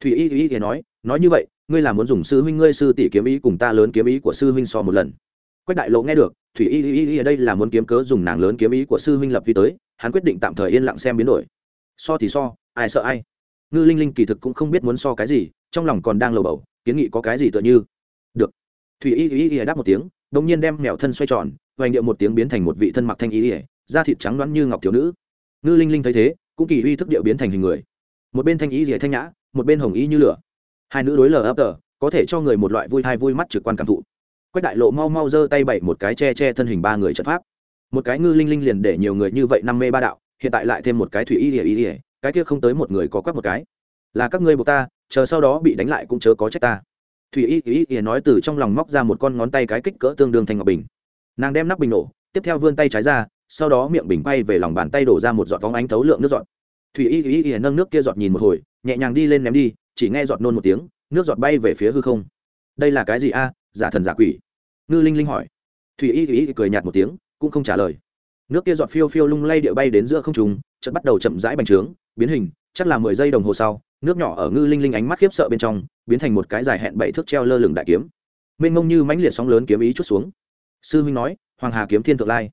Thủy y y y nói nói như vậy, ngươi là muốn dùng sư huynh ngươi sư tỷ kiếm ý cùng ta lớn kiếm ý của sư huynh so một lần quách đại lộ nghe được, thủy y y y ở đây là muốn kiếm cớ dùng nàng lớn kiếm ý của sư huynh lập vi tới, hắn quyết định tạm thời yên lặng xem biến đổi. So thì so, ai sợ ai. Ngư linh linh kỳ thực cũng không biết muốn so cái gì, trong lòng còn đang lầu bầu, kiến nghị có cái gì tựa như. Được. Thủy y y y đáp một tiếng, Đồng nhiên đem mèo thân xoay tròn, hoành điệu một tiếng biến thành một vị thân mặc thanh y da thịt trắng loãng như ngọc thiếu nữ. Ngư linh linh thấy thế, cũng kỳ uy thức điệu biến thành hình người. Một bên thanh y ỉa thanh nhã, một bên hồng y như lửa. Hai nữ đối lờ ấp tờ, có thể cho người một loại vui thai vui mắt trực quan cảm thụ quách đại lộ mau mau giơ tay bậy một cái che che thân hình ba người trận pháp. Một cái ngư linh linh liền để nhiều người như vậy năm mê ba đạo, hiện tại lại thêm một cái thủy y ỉa ỉa cái kia không tới một người có quắc một cái. Là các ngươi buộc ta, chờ sau đó bị đánh lại cũng chớ có trách ta. Thủy y ỉa y nói từ trong lòng móc ra một con ngón tay cái kích cỡ tương đương thành ngọc bình. Nàng đem nắp bình nổ, tiếp theo vươn tay trái ra, sau đó miệng bình bay về lòng bàn tay đổ ra một giọt vóng ánh thấu lượng nước giọt. Thủy y ỉa y nâng nước kia giọt nhìn một hồi, nhẹ nhàng đi lên ném đi, chỉ nghe giọt nôn một tiếng, nước giọt bay về phía hư không. Đây là cái gì a? Giả thần giả quỷ. Ngư linh linh hỏi. Thủy y y cười nhạt một tiếng, cũng không trả lời. Nước kia giọt phiêu phiêu lung lay địa bay đến giữa không trùng chợt bắt đầu chậm rãi bành trướng, biến hình, chắc là mười giây đồng hồ sau, nước nhỏ ở ngư linh linh ánh mắt khiếp sợ bên trong, biến thành một cái dài hẹn bảy thước treo lơ lửng đại kiếm. Mênh mông như mãnh liệt sóng lớn kiếm ý chút xuống. Sư huynh nói, hoàng hà kiếm thiên thượng lai.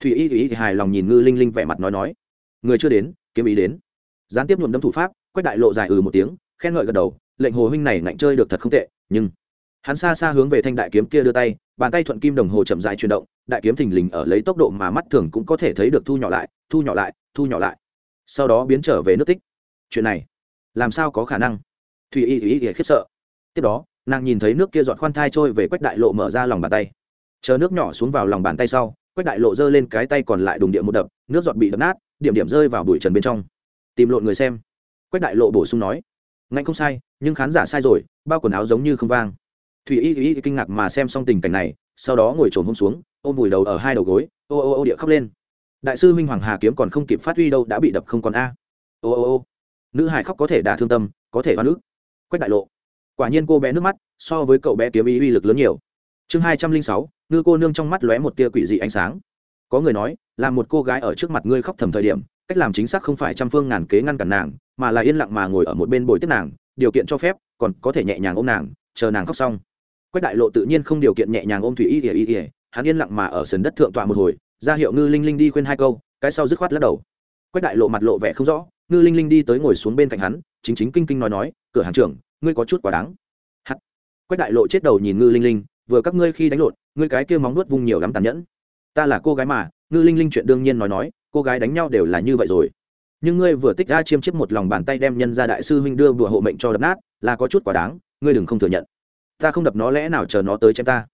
Thủy y thủy y hài lòng nhìn ngư linh linh vẻ mặt nói nói. Người chưa đến, kiếm ý đến. Gián tiếp nhuộm đâm thủ pháp, quách đại lộ dài ừ một tiếng, khen ngợi gật đầu, lệnh hồ huynh này ngạnh chơi được thật không tệ, nhưng hắn xa xa hướng về thanh đại kiếm kia đưa tay, bàn tay thuận kim đồng hồ chậm dài chuyển động, đại kiếm thình lình ở lấy tốc độ mà mắt thường cũng có thể thấy được thu nhỏ lại, thu nhỏ lại, thu nhỏ lại. Sau đó biến trở về nước tích. Chuyện này, làm sao có khả năng? Thùy y thùy y khiếp sợ. Tiếp đó, nàng nhìn thấy nước kia giọt khoan thai trôi về quách đại lộ mở ra lòng bàn tay. Chờ nước nhỏ xuống vào lòng bàn tay sau, quách đại lộ giơ lên cái tay còn lại đùng địa một đập, nước giọt bị đập nát, điểm điểm rơi vào bụi trần bên trong. Tìm lộn người xem. Quách đại lộ bổ sung nói, ngạnh không sai, nhưng khán giả sai rồi, bao quần áo giống như không vang thủy y y kinh ngạc mà xem xong tình cảnh này, sau đó ngồi trồn hôm xuống, ôm vùi đầu ở hai đầu gối, ô ô ô địa khóc lên. Đại sư minh hoàng hà kiếm còn không kịp phát huy đâu đã bị đập không còn a. Ô ô ô. Nữ hải khóc có thể đả thương tâm, có thể hoa nước quách đại lộ. Quả nhiên cô bé nước mắt, so với cậu bé kiếm ý uy lực lớn nhiều. Chương hai trăm linh sáu, ngư cô nương trong mắt lóe một tia quỷ dị ánh sáng. Có người nói, là một cô gái ở trước mặt ngươi khóc thầm thời điểm, cách làm chính xác không phải trăm phương ngàn kế ngăn cản nàng, mà là yên lặng mà ngồi ở một bên bồi tiếp nàng, điều kiện cho phép, còn có thể nhẹ nhàng ôm nàng, chờ nàng khóc xong quách đại lộ tự nhiên không điều kiện nhẹ nhàng ôm thủy y ỉa y ỉa hắn yên lặng mà ở sườn đất thượng tọa một hồi, ra hiệu ngư linh linh đi khuyên hai câu, cái sau dứt khoát lắc đầu. Quách đại lộ mặt lộ vẻ không rõ, ngư linh linh đi tới ngồi xuống bên cạnh hắn, chính chính kinh kinh nói nói, cửa hàng trưởng, ngươi có chút quá đáng. Hắt. Quách đại lộ chết đầu nhìn ngư linh linh, vừa các ngươi khi đánh lộn, ngươi cái kia móng nuốt vung nhiều lắm tàn nhẫn. Ta là cô gái mà, ngư linh linh chuyện đương nhiên nói nói, cô gái đánh nhau đều là như vậy rồi. Nhưng ngươi vừa tích ra chiêm chiếp một lòng bàn tay đem nhân ra đại sư huynh đưa bùa hộ mệnh cho đập nát, là có chút quá đáng, ngươi đừng không thừa nhận ta không đập nó lẽ nào chờ nó tới chém ta?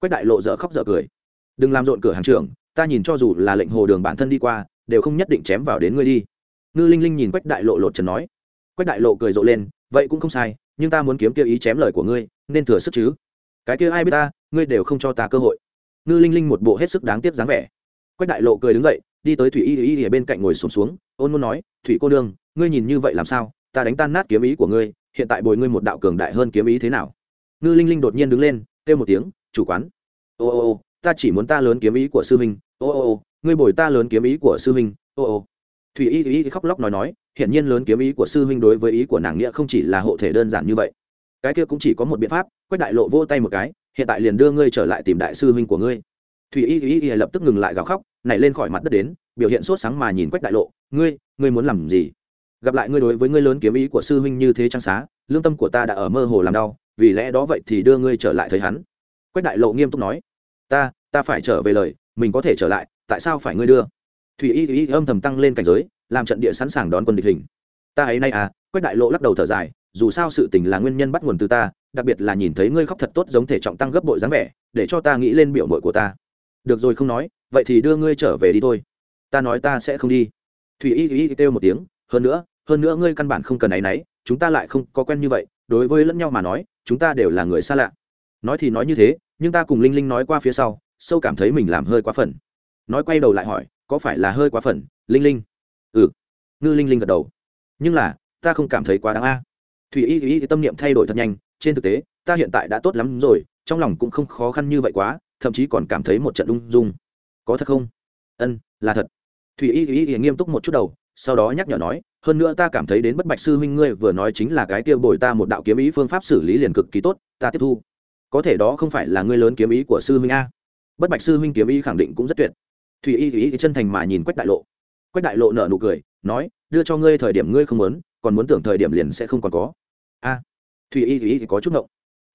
Quách đại lộ dở khóc dở cười. Đừng làm rộn cửa hàng trưởng ta nhìn cho dù là lệnh hồ đường bản thân đi qua đều không nhất định chém vào đến ngươi đi. Ngư linh linh nhìn quách đại lộ lột trần nói. Quách đại lộ cười rộ lên vậy cũng không sai nhưng ta muốn kiếm kia ý chém lời của ngươi nên thừa sức chứ? Cái kia ai biết ta ngươi đều không cho ta cơ hội. Ngư linh linh một bộ hết sức đáng tiếc dáng vẻ. Quách đại lộ cười đứng dậy đi tới thủy y y ở bên cạnh ngồi sùng xuống, xuống ôn muốn nói thủy cô đương ngươi nhìn như vậy làm sao? Ta đánh tan nát kiếm ý của ngươi hiện tại bồi ngươi một đạo cường đại hơn kiếm ý thế nào? Ngư linh linh đột nhiên đứng lên, kêu một tiếng, chủ quán. Ô ô ô, ta chỉ muốn ta lớn kiếm ý của sư huynh. Ô ô ô, ngươi bồi ta lớn kiếm ý của sư huynh. Ô ô. Thủy y y khóc lóc nói nói, hiển nhiên lớn kiếm ý của sư huynh đối với ý của nàng nghĩa không chỉ là hộ thể đơn giản như vậy. Cái kia cũng chỉ có một biện pháp, quách đại lộ vô tay một cái, hiện tại liền đưa ngươi trở lại tìm đại sư huynh của ngươi. Thủy y y y lập tức ngừng lại gào khóc, nảy lên khỏi mặt đất đến, biểu hiện sốt sáng mà nhìn quách đại lộ, ngươi ngươi muốn làm gì? Gặp lại ngươi đối với ngươi lớn kiếm ý của sư huynh như thế trang xá, lương tâm của ta đã ở mơ hồ làm đau vì lẽ đó vậy thì đưa ngươi trở lại thấy hắn. Quách đại lộ nghiêm túc nói, ta ta phải trở về lời, mình có thể trở lại, tại sao phải ngươi đưa? Thủy y y âm thầm tăng lên cảnh giới, làm trận địa sẵn sàng đón quân địch hình. Ta ấy nay à? Quách đại lộ lắc đầu thở dài, dù sao sự tình là nguyên nhân bắt nguồn từ ta, đặc biệt là nhìn thấy ngươi khóc thật tốt giống thể trọng tăng gấp bội dáng vẻ, để cho ta nghĩ lên biểu mội của ta. Được rồi không nói, vậy thì đưa ngươi trở về đi thôi. Ta nói ta sẽ không đi. Thủy y y kêu một tiếng, hơn nữa hơn nữa ngươi căn bản không cần áy náy, chúng ta lại không có quen như vậy, đối với lẫn nhau mà nói chúng ta đều là người xa lạ. Nói thì nói như thế, nhưng ta cùng linh linh nói qua phía sau, sâu cảm thấy mình làm hơi quá phần. Nói quay đầu lại hỏi, có phải là hơi quá phần, linh linh? Ừ. Ngư linh linh gật đầu. Nhưng là, ta không cảm thấy quá đáng a. Thủy y y tâm niệm thay đổi thật nhanh, trên thực tế, ta hiện tại đã tốt lắm rồi, trong lòng cũng không khó khăn như vậy quá, thậm chí còn cảm thấy một trận ung dung. Có thật không? Ân, là thật. Thủy y y nghiêm túc một chút đầu, sau đó nhắc nhở nói hơn nữa ta cảm thấy đến bất bạch sư huynh ngươi vừa nói chính là cái kia bồi ta một đạo kiếm ý phương pháp xử lý liền cực kỳ tốt, ta tiếp thu. Có thể đó không phải là ngươi lớn kiếm ý của sư huynh a? Bất bạch sư huynh kiếm ý khẳng định cũng rất tuyệt. Thùy y y chân thành mà nhìn quách đại lộ. Quách đại lộ nở nụ cười, nói, đưa cho ngươi thời điểm ngươi không muốn, còn muốn tưởng thời điểm liền sẽ không còn có. A. Thùy y y có chút ngộng.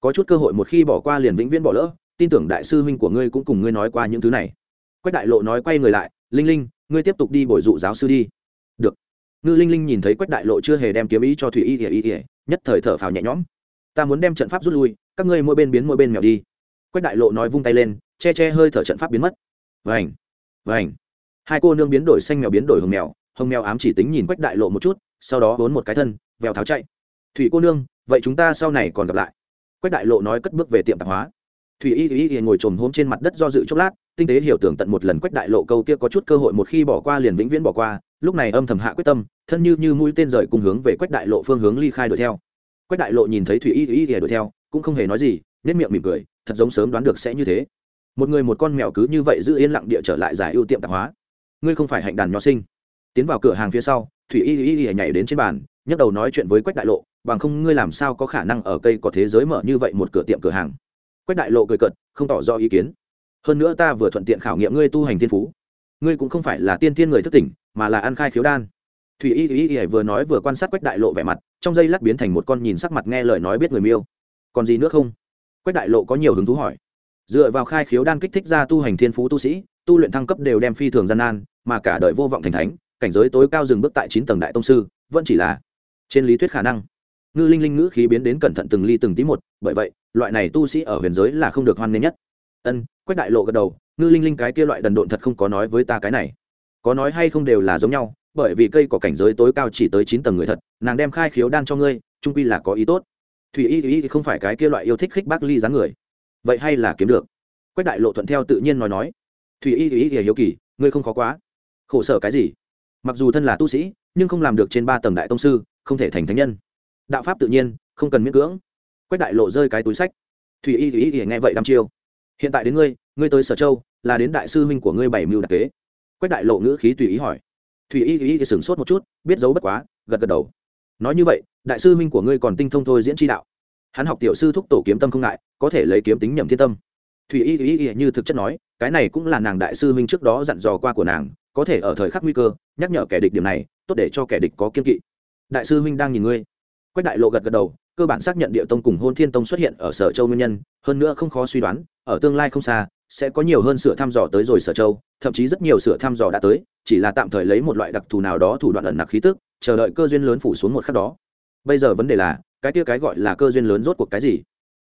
Có chút cơ hội một khi bỏ qua liền vĩnh viễn bỏ lỡ, tin tưởng đại sư huynh của ngươi cũng cùng ngươi nói qua những thứ này. Quách đại lộ nói quay người lại, linh linh, ngươi tiếp tục đi bồi dụ giáo sư đi. Được ngư linh linh nhìn thấy quách đại lộ chưa hề đem kiếm ý cho thủy y ỉa y ỉa nhất thời thở phào nhẹ nhõm. Ta muốn đem trận pháp rút lui, các ngươi mỗi bên biến mỗi bên mèo đi. Quách đại lộ nói vung tay lên, che che hơi thở trận pháp biến mất. Vảnh vảnh hai cô nương biến đổi xanh mèo biến đổi hồng mèo hồng mèo ám chỉ tính nhìn quách đại lộ một chút, sau đó vốn một cái thân, vèo tháo chạy. Thủy cô nương, vậy chúng ta sau này còn gặp lại. Quách đại lộ nói cất bước về tiệm tạp hóa. Thủy y y y ngồi trồm hôm trên mặt đất do dự chốc lát, tinh tế hiểu tưởng tận một lần quách đại lộ câu kia có chút cơ hội một khi bỏ qua liền vĩnh viễn bỏ qua lúc này âm thầm hạ quyết tâm, thân như như mũi tên rời cùng hướng về quách đại lộ phương hướng ly khai đuổi theo. Quách đại lộ nhìn thấy thủy y y thì đuổi theo, cũng không hề nói gì, nét miệng mỉm cười, thật giống sớm đoán được sẽ như thế. Một người một con mèo cứ như vậy giữ yên lặng địa trở lại giải ưu tiệm tạp hóa. Ngươi không phải hạnh đàn nho sinh. Tiến vào cửa hàng phía sau, thủy y y y nhảy đến trên bàn, nhấc đầu nói chuyện với quách đại lộ, bằng không ngươi làm sao có khả năng ở cây có thế giới mở như vậy một cửa tiệm cửa hàng? Quách đại lộ cười cợt, không tỏ rõ ý kiến. Hơn nữa ta vừa thuận tiện khảo nghiệm ngươi tu hành thiên phú. Ngươi cũng không phải là tiên thiên người thức tỉnh mà là ăn khai khiếu đan. Thủy y y y vừa nói vừa quan sát quách đại lộ vẻ mặt, trong giây lát biến thành một con nhìn sắc mặt nghe lời nói biết người miêu. Còn gì nữa không? Quách đại lộ có nhiều hứng thú hỏi. Dựa vào khai khiếu đan kích thích ra tu hành thiên phú tu sĩ, tu luyện thăng cấp đều đem phi thường gian nan, mà cả đời vô vọng thành thánh, cảnh giới tối cao dừng bước tại chín tầng đại tông sư, vẫn chỉ là trên lý thuyết khả năng. Ngư linh linh ngữ khí biến đến cẩn thận từng ly từng tí một, bởi vậy, loại này tu sĩ ở huyền giới là không được hoan nghênh nhất. Ân, quách đại lộ gật đầu, ngư linh linh cái kia loại đần độn thật không có nói với ta cái này có nói hay không đều là giống nhau, bởi vì cây có cảnh giới tối cao chỉ tới chín tầng người thật, nàng đem khai khiếu đan cho ngươi, trung quy là có ý tốt. Thủy y y không phải cái kia loại yêu thích khích bác ly dáng người. Vậy hay là kiếm được? Quách đại lộ thuận theo tự nhiên nói nói. Thủy y y hiểu kỳ, ngươi không khó quá. Khổ sở cái gì? Mặc dù thân là tu sĩ, nhưng không làm được trên ba tầng đại tông sư, không thể thành thánh nhân. Đạo pháp tự nhiên, không cần miễn cưỡng. Quách đại lộ rơi cái túi sách. Thủy y y y nghe vậy đăm chiêu. Hiện tại đến ngươi ngươi tới sở châu, là đến đại sư huynh của ngươi bảy mưu đặc kế quách đại lộ ngữ khí tùy ý hỏi. Thủy y y sửng sốt một chút, biết giấu bất quá, gật gật đầu. Nói như vậy, đại sư huynh của ngươi còn tinh thông thôi diễn tri đạo. Hắn học tiểu sư thúc tổ kiếm tâm không ngại, có thể lấy kiếm tính nhầm thiên tâm. Thủy y y y như thực chất nói, cái này cũng là nàng đại sư huynh trước đó dặn dò qua của nàng, có thể ở thời khắc nguy cơ, nhắc nhở kẻ địch điểm này, tốt để cho kẻ địch có kiên kỵ. Đại sư huynh đang nhìn ngươi. Quách đại lộ gật gật đầu, cơ bản xác nhận địa tông cùng hôn thiên tông xuất hiện ở sở châu nguyên nhân, hơn nữa không khó suy đoán, ở tương lai không xa sẽ có nhiều hơn sửa thăm dò tới rồi sở châu, thậm chí rất nhiều sửa thăm dò đã tới, chỉ là tạm thời lấy một loại đặc thù nào đó thủ đoạn ẩn nặc khí tức, chờ đợi cơ duyên lớn phủ xuống một khắc đó. Bây giờ vấn đề là, cái kia cái gọi là cơ duyên lớn rốt cuộc cái gì?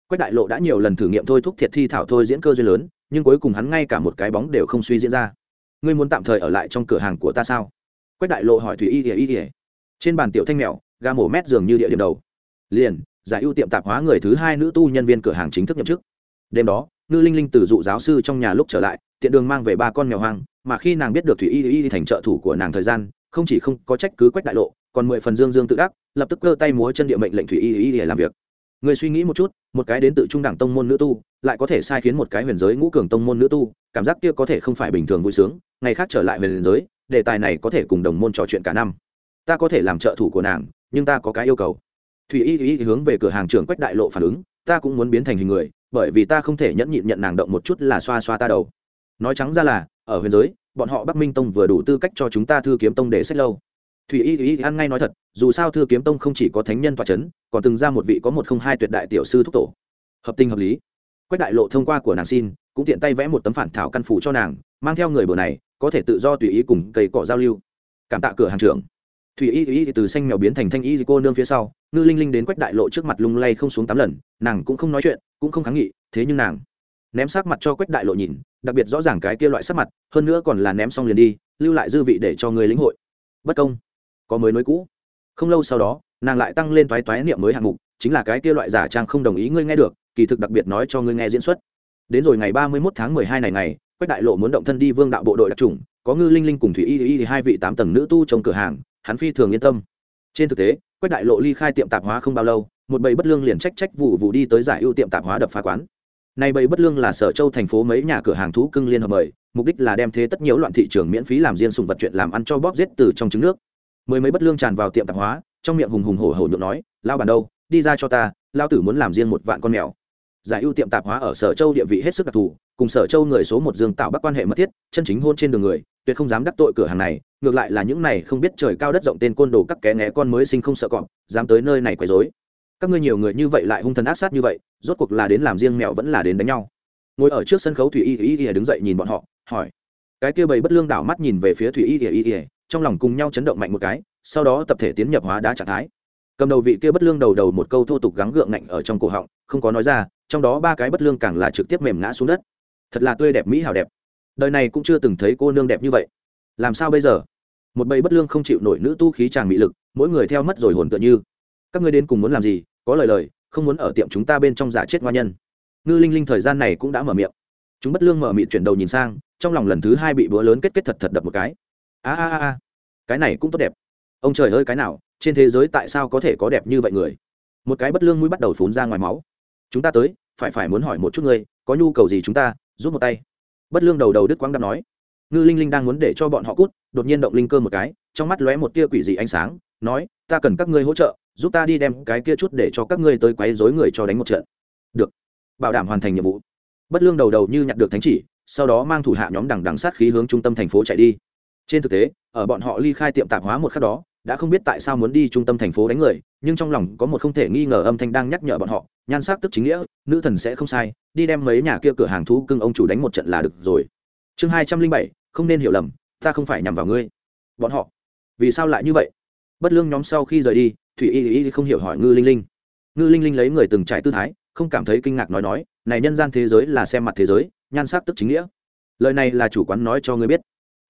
Quách đại lộ đã nhiều lần thử nghiệm thôi thúc thiệt thi thảo thôi diễn cơ duyên lớn, nhưng cuối cùng hắn ngay cả một cái bóng đều không suy diễn ra. Ngươi muốn tạm thời ở lại trong cửa hàng của ta sao? Quách đại lộ hỏi thủy y ỉa y ỉa trên bàn tiểu thanh mèo, ga mổ mét dường như địa điểm đầu. Liền, giải ưu tiệm tạp hóa người thứ hai nữ tu nhân viên cửa hàng chính thức nhậm chức. Đêm đó ngư linh linh từ dụ giáo sư trong nhà lúc trở lại, tiện đường mang về ba con mèo hoang, mà khi nàng biết được thủy y y thành trợ thủ của nàng thời gian, không chỉ không có trách cứ quách đại lộ, còn mười phần dương dương tự đắc, lập tức cơ tay múa chân địa mệnh lệnh thủy y y để làm việc. Người suy nghĩ một chút, một cái đến tự trung đẳng tông môn nữ tu, lại có thể sai khiến một cái huyền giới ngũ cường tông môn nữ tu, cảm giác kia có thể không phải bình thường vui sướng, ngày khác trở lại huyền giới, đề tài này có thể cùng đồng môn trò chuyện cả năm. Ta có thể làm trợ thủ của nàng, nhưng ta có cái yêu cầu. Thủy y y hướng về cửa hàng trưởng quách đại lộ phản ứng, ta cũng muốn biến thành hình người bởi vì ta không thể nhẫn nhịn nhận nàng động một chút là xoa xoa ta đầu. Nói trắng ra là, ở huyền giới, bọn họ bắc minh tông vừa đủ tư cách cho chúng ta thư kiếm tông để sách lâu. Thủy y y ăn ngay nói thật, dù sao thư kiếm tông không chỉ có thánh nhân tọa c h ấ n còn từng ra một vị có một không hai tuyệt đại tiểu sư thúc tổ. Hợp tình hợp lý. Quách đại lộ thông qua của nàng xin, cũng tiện tay vẽ một tấm phản thảo căn phủ cho nàng, mang theo người bờ này, có thể tự do tùy ý cùng cây cỏ giao lưu. Cảm tạ cửa hàng trưởng thủy y y từ xanh mèo biến thành thanh y cô nương phía sau, ngư linh linh đến quách đại lộ trước mặt lung lay không xuống tám lần, nàng cũng không nói chuyện, cũng không kháng nghị, thế nhưng nàng ném sát mặt cho quách đại lộ nhìn, đặc biệt rõ ràng cái kia loại sắc mặt, hơn nữa còn là ném xong liền đi, lưu lại dư vị để cho người lĩnh hội. Bất công, có mới nối cũ. Không lâu sau đó, nàng lại tăng lên toái toái niệm mới hạng mục, chính là cái kia loại giả trang không đồng ý ngươi nghe được, kỳ thực đặc biệt nói cho ngươi nghe diễn xuất. Đến rồi ngày ba mươi một tháng mười hai này ngày, quách đại lộ muốn động thân đi vương đạo bộ đội đặc trùng có ngư linh linh cùng thủy y y hai vị tám tầng nữ tu trong cửa hàng hắn phi thường yên tâm. Trên thực tế, quách đại lộ ly khai tiệm tạp hóa không bao lâu, một bầy bất lương liền trách trách vụ vụ đi tới giải ưu tiệm tạp hóa đập phá quán. Này bầy bất lương là sở châu thành phố mấy nhà cửa hàng thú cưng liên hợp mời, mục đích là đem thế tất nhiễu loạn thị trường miễn phí làm riêng sùng vật chuyện làm ăn cho bóp giết từ trong trứng nước. Mười mấy bất lương tràn vào tiệm tạp hóa, trong miệng hùng hùng hổ hổ nhượng nói lao bàn đâu, đi ra cho ta lao tử muốn làm riêng một vạn con mèo giải ưu tiệm tạp hóa ở sở châu địa vị hết sức đặc thù, cùng sở châu người số một dương tạo bắc quan hệ mật thiết, chân chính hôn trên đường người, tuyệt không dám đắc tội cửa hàng này, ngược lại là những này không biết trời cao đất rộng tên côn đồ các ké nghé con mới sinh không sợ cọp, dám tới nơi này quấy rối. Các ngươi nhiều người như vậy lại hung thần ác sát như vậy, rốt cuộc là đến làm riêng mèo vẫn là đến đánh nhau. Ngồi ở trước sân khấu thủy y y y đứng dậy nhìn bọn họ, hỏi. Cái kia bầy bất lương đảo mắt nhìn về phía thủy y y y, trong lòng cùng nhau chấn động mạnh một cái, sau đó tập thể tiến nhập hóa đá trạng thái cầm đầu vị kia bất lương đầu đầu một câu thô tục gắng gượng ngạnh ở trong cổ họng, không có nói ra, trong đó ba cái bất lương càng là trực tiếp mềm ngã xuống đất. Thật là tươi đẹp mỹ hào đẹp. Đời này cũng chưa từng thấy cô nương đẹp như vậy. Làm sao bây giờ? Một bầy bất lương không chịu nổi nữ tu khí tràng mỹ lực, mỗi người theo mất rồi hồn tựa như. Các ngươi đến cùng muốn làm gì? Có lời lời, không muốn ở tiệm chúng ta bên trong giả chết hoa nhân. Ngư linh linh thời gian này cũng đã mở miệng. Chúng bất lương mở miệng chuyển đầu nhìn sang, trong lòng lần thứ hai bị búa lớn kết kết thật thật đập một cái. A a a, cái này cũng tốt đẹp. Ông trời ơi cái nào trên thế giới tại sao có thể có đẹp như vậy người? Một cái bất lương mũi bắt đầu phun ra ngoài máu. Chúng ta tới, phải phải muốn hỏi một chút ngươi, có nhu cầu gì chúng ta, giúp một tay. Bất lương đầu đầu đức quang đáp nói. Ngư linh linh đang muốn để cho bọn họ cút, đột nhiên động linh cơ một cái, trong mắt lóe một tia quỷ dị ánh sáng, nói, ta cần các ngươi hỗ trợ, giúp ta đi đem cái kia chút để cho các ngươi tới quấy rối người cho đánh một trận. Được. Bảo đảm hoàn thành nhiệm vụ. Bất lương đầu đầu như nhặt được thánh chỉ, sau đó mang thủ hạ nhóm đằng đằng sát khí hướng trung tâm thành phố chạy đi. Trên thực tế, ở bọn họ ly khai tiệm tạp hóa một khắc đó đã không biết tại sao muốn đi trung tâm thành phố đánh người, nhưng trong lòng có một không thể nghi ngờ âm thanh đang nhắc nhở bọn họ, nhan sắc tức chính nghĩa, nữ thần sẽ không sai, đi đem mấy nhà kia cửa hàng thú cưng ông chủ đánh một trận là được rồi. Chương hai trăm linh bảy, không nên hiểu lầm, ta không phải nhằm vào ngươi. Bọn họ, vì sao lại như vậy? Bất lương nhóm sau khi rời đi, thủy y y không hiểu hỏi ngư linh linh. Ngư linh linh lấy người từng trải tư thái, không cảm thấy kinh ngạc nói nói, này nhân gian thế giới là xem mặt thế giới, nhan sắc tức chính nghĩa. Lời này là chủ quán nói cho ngươi biết.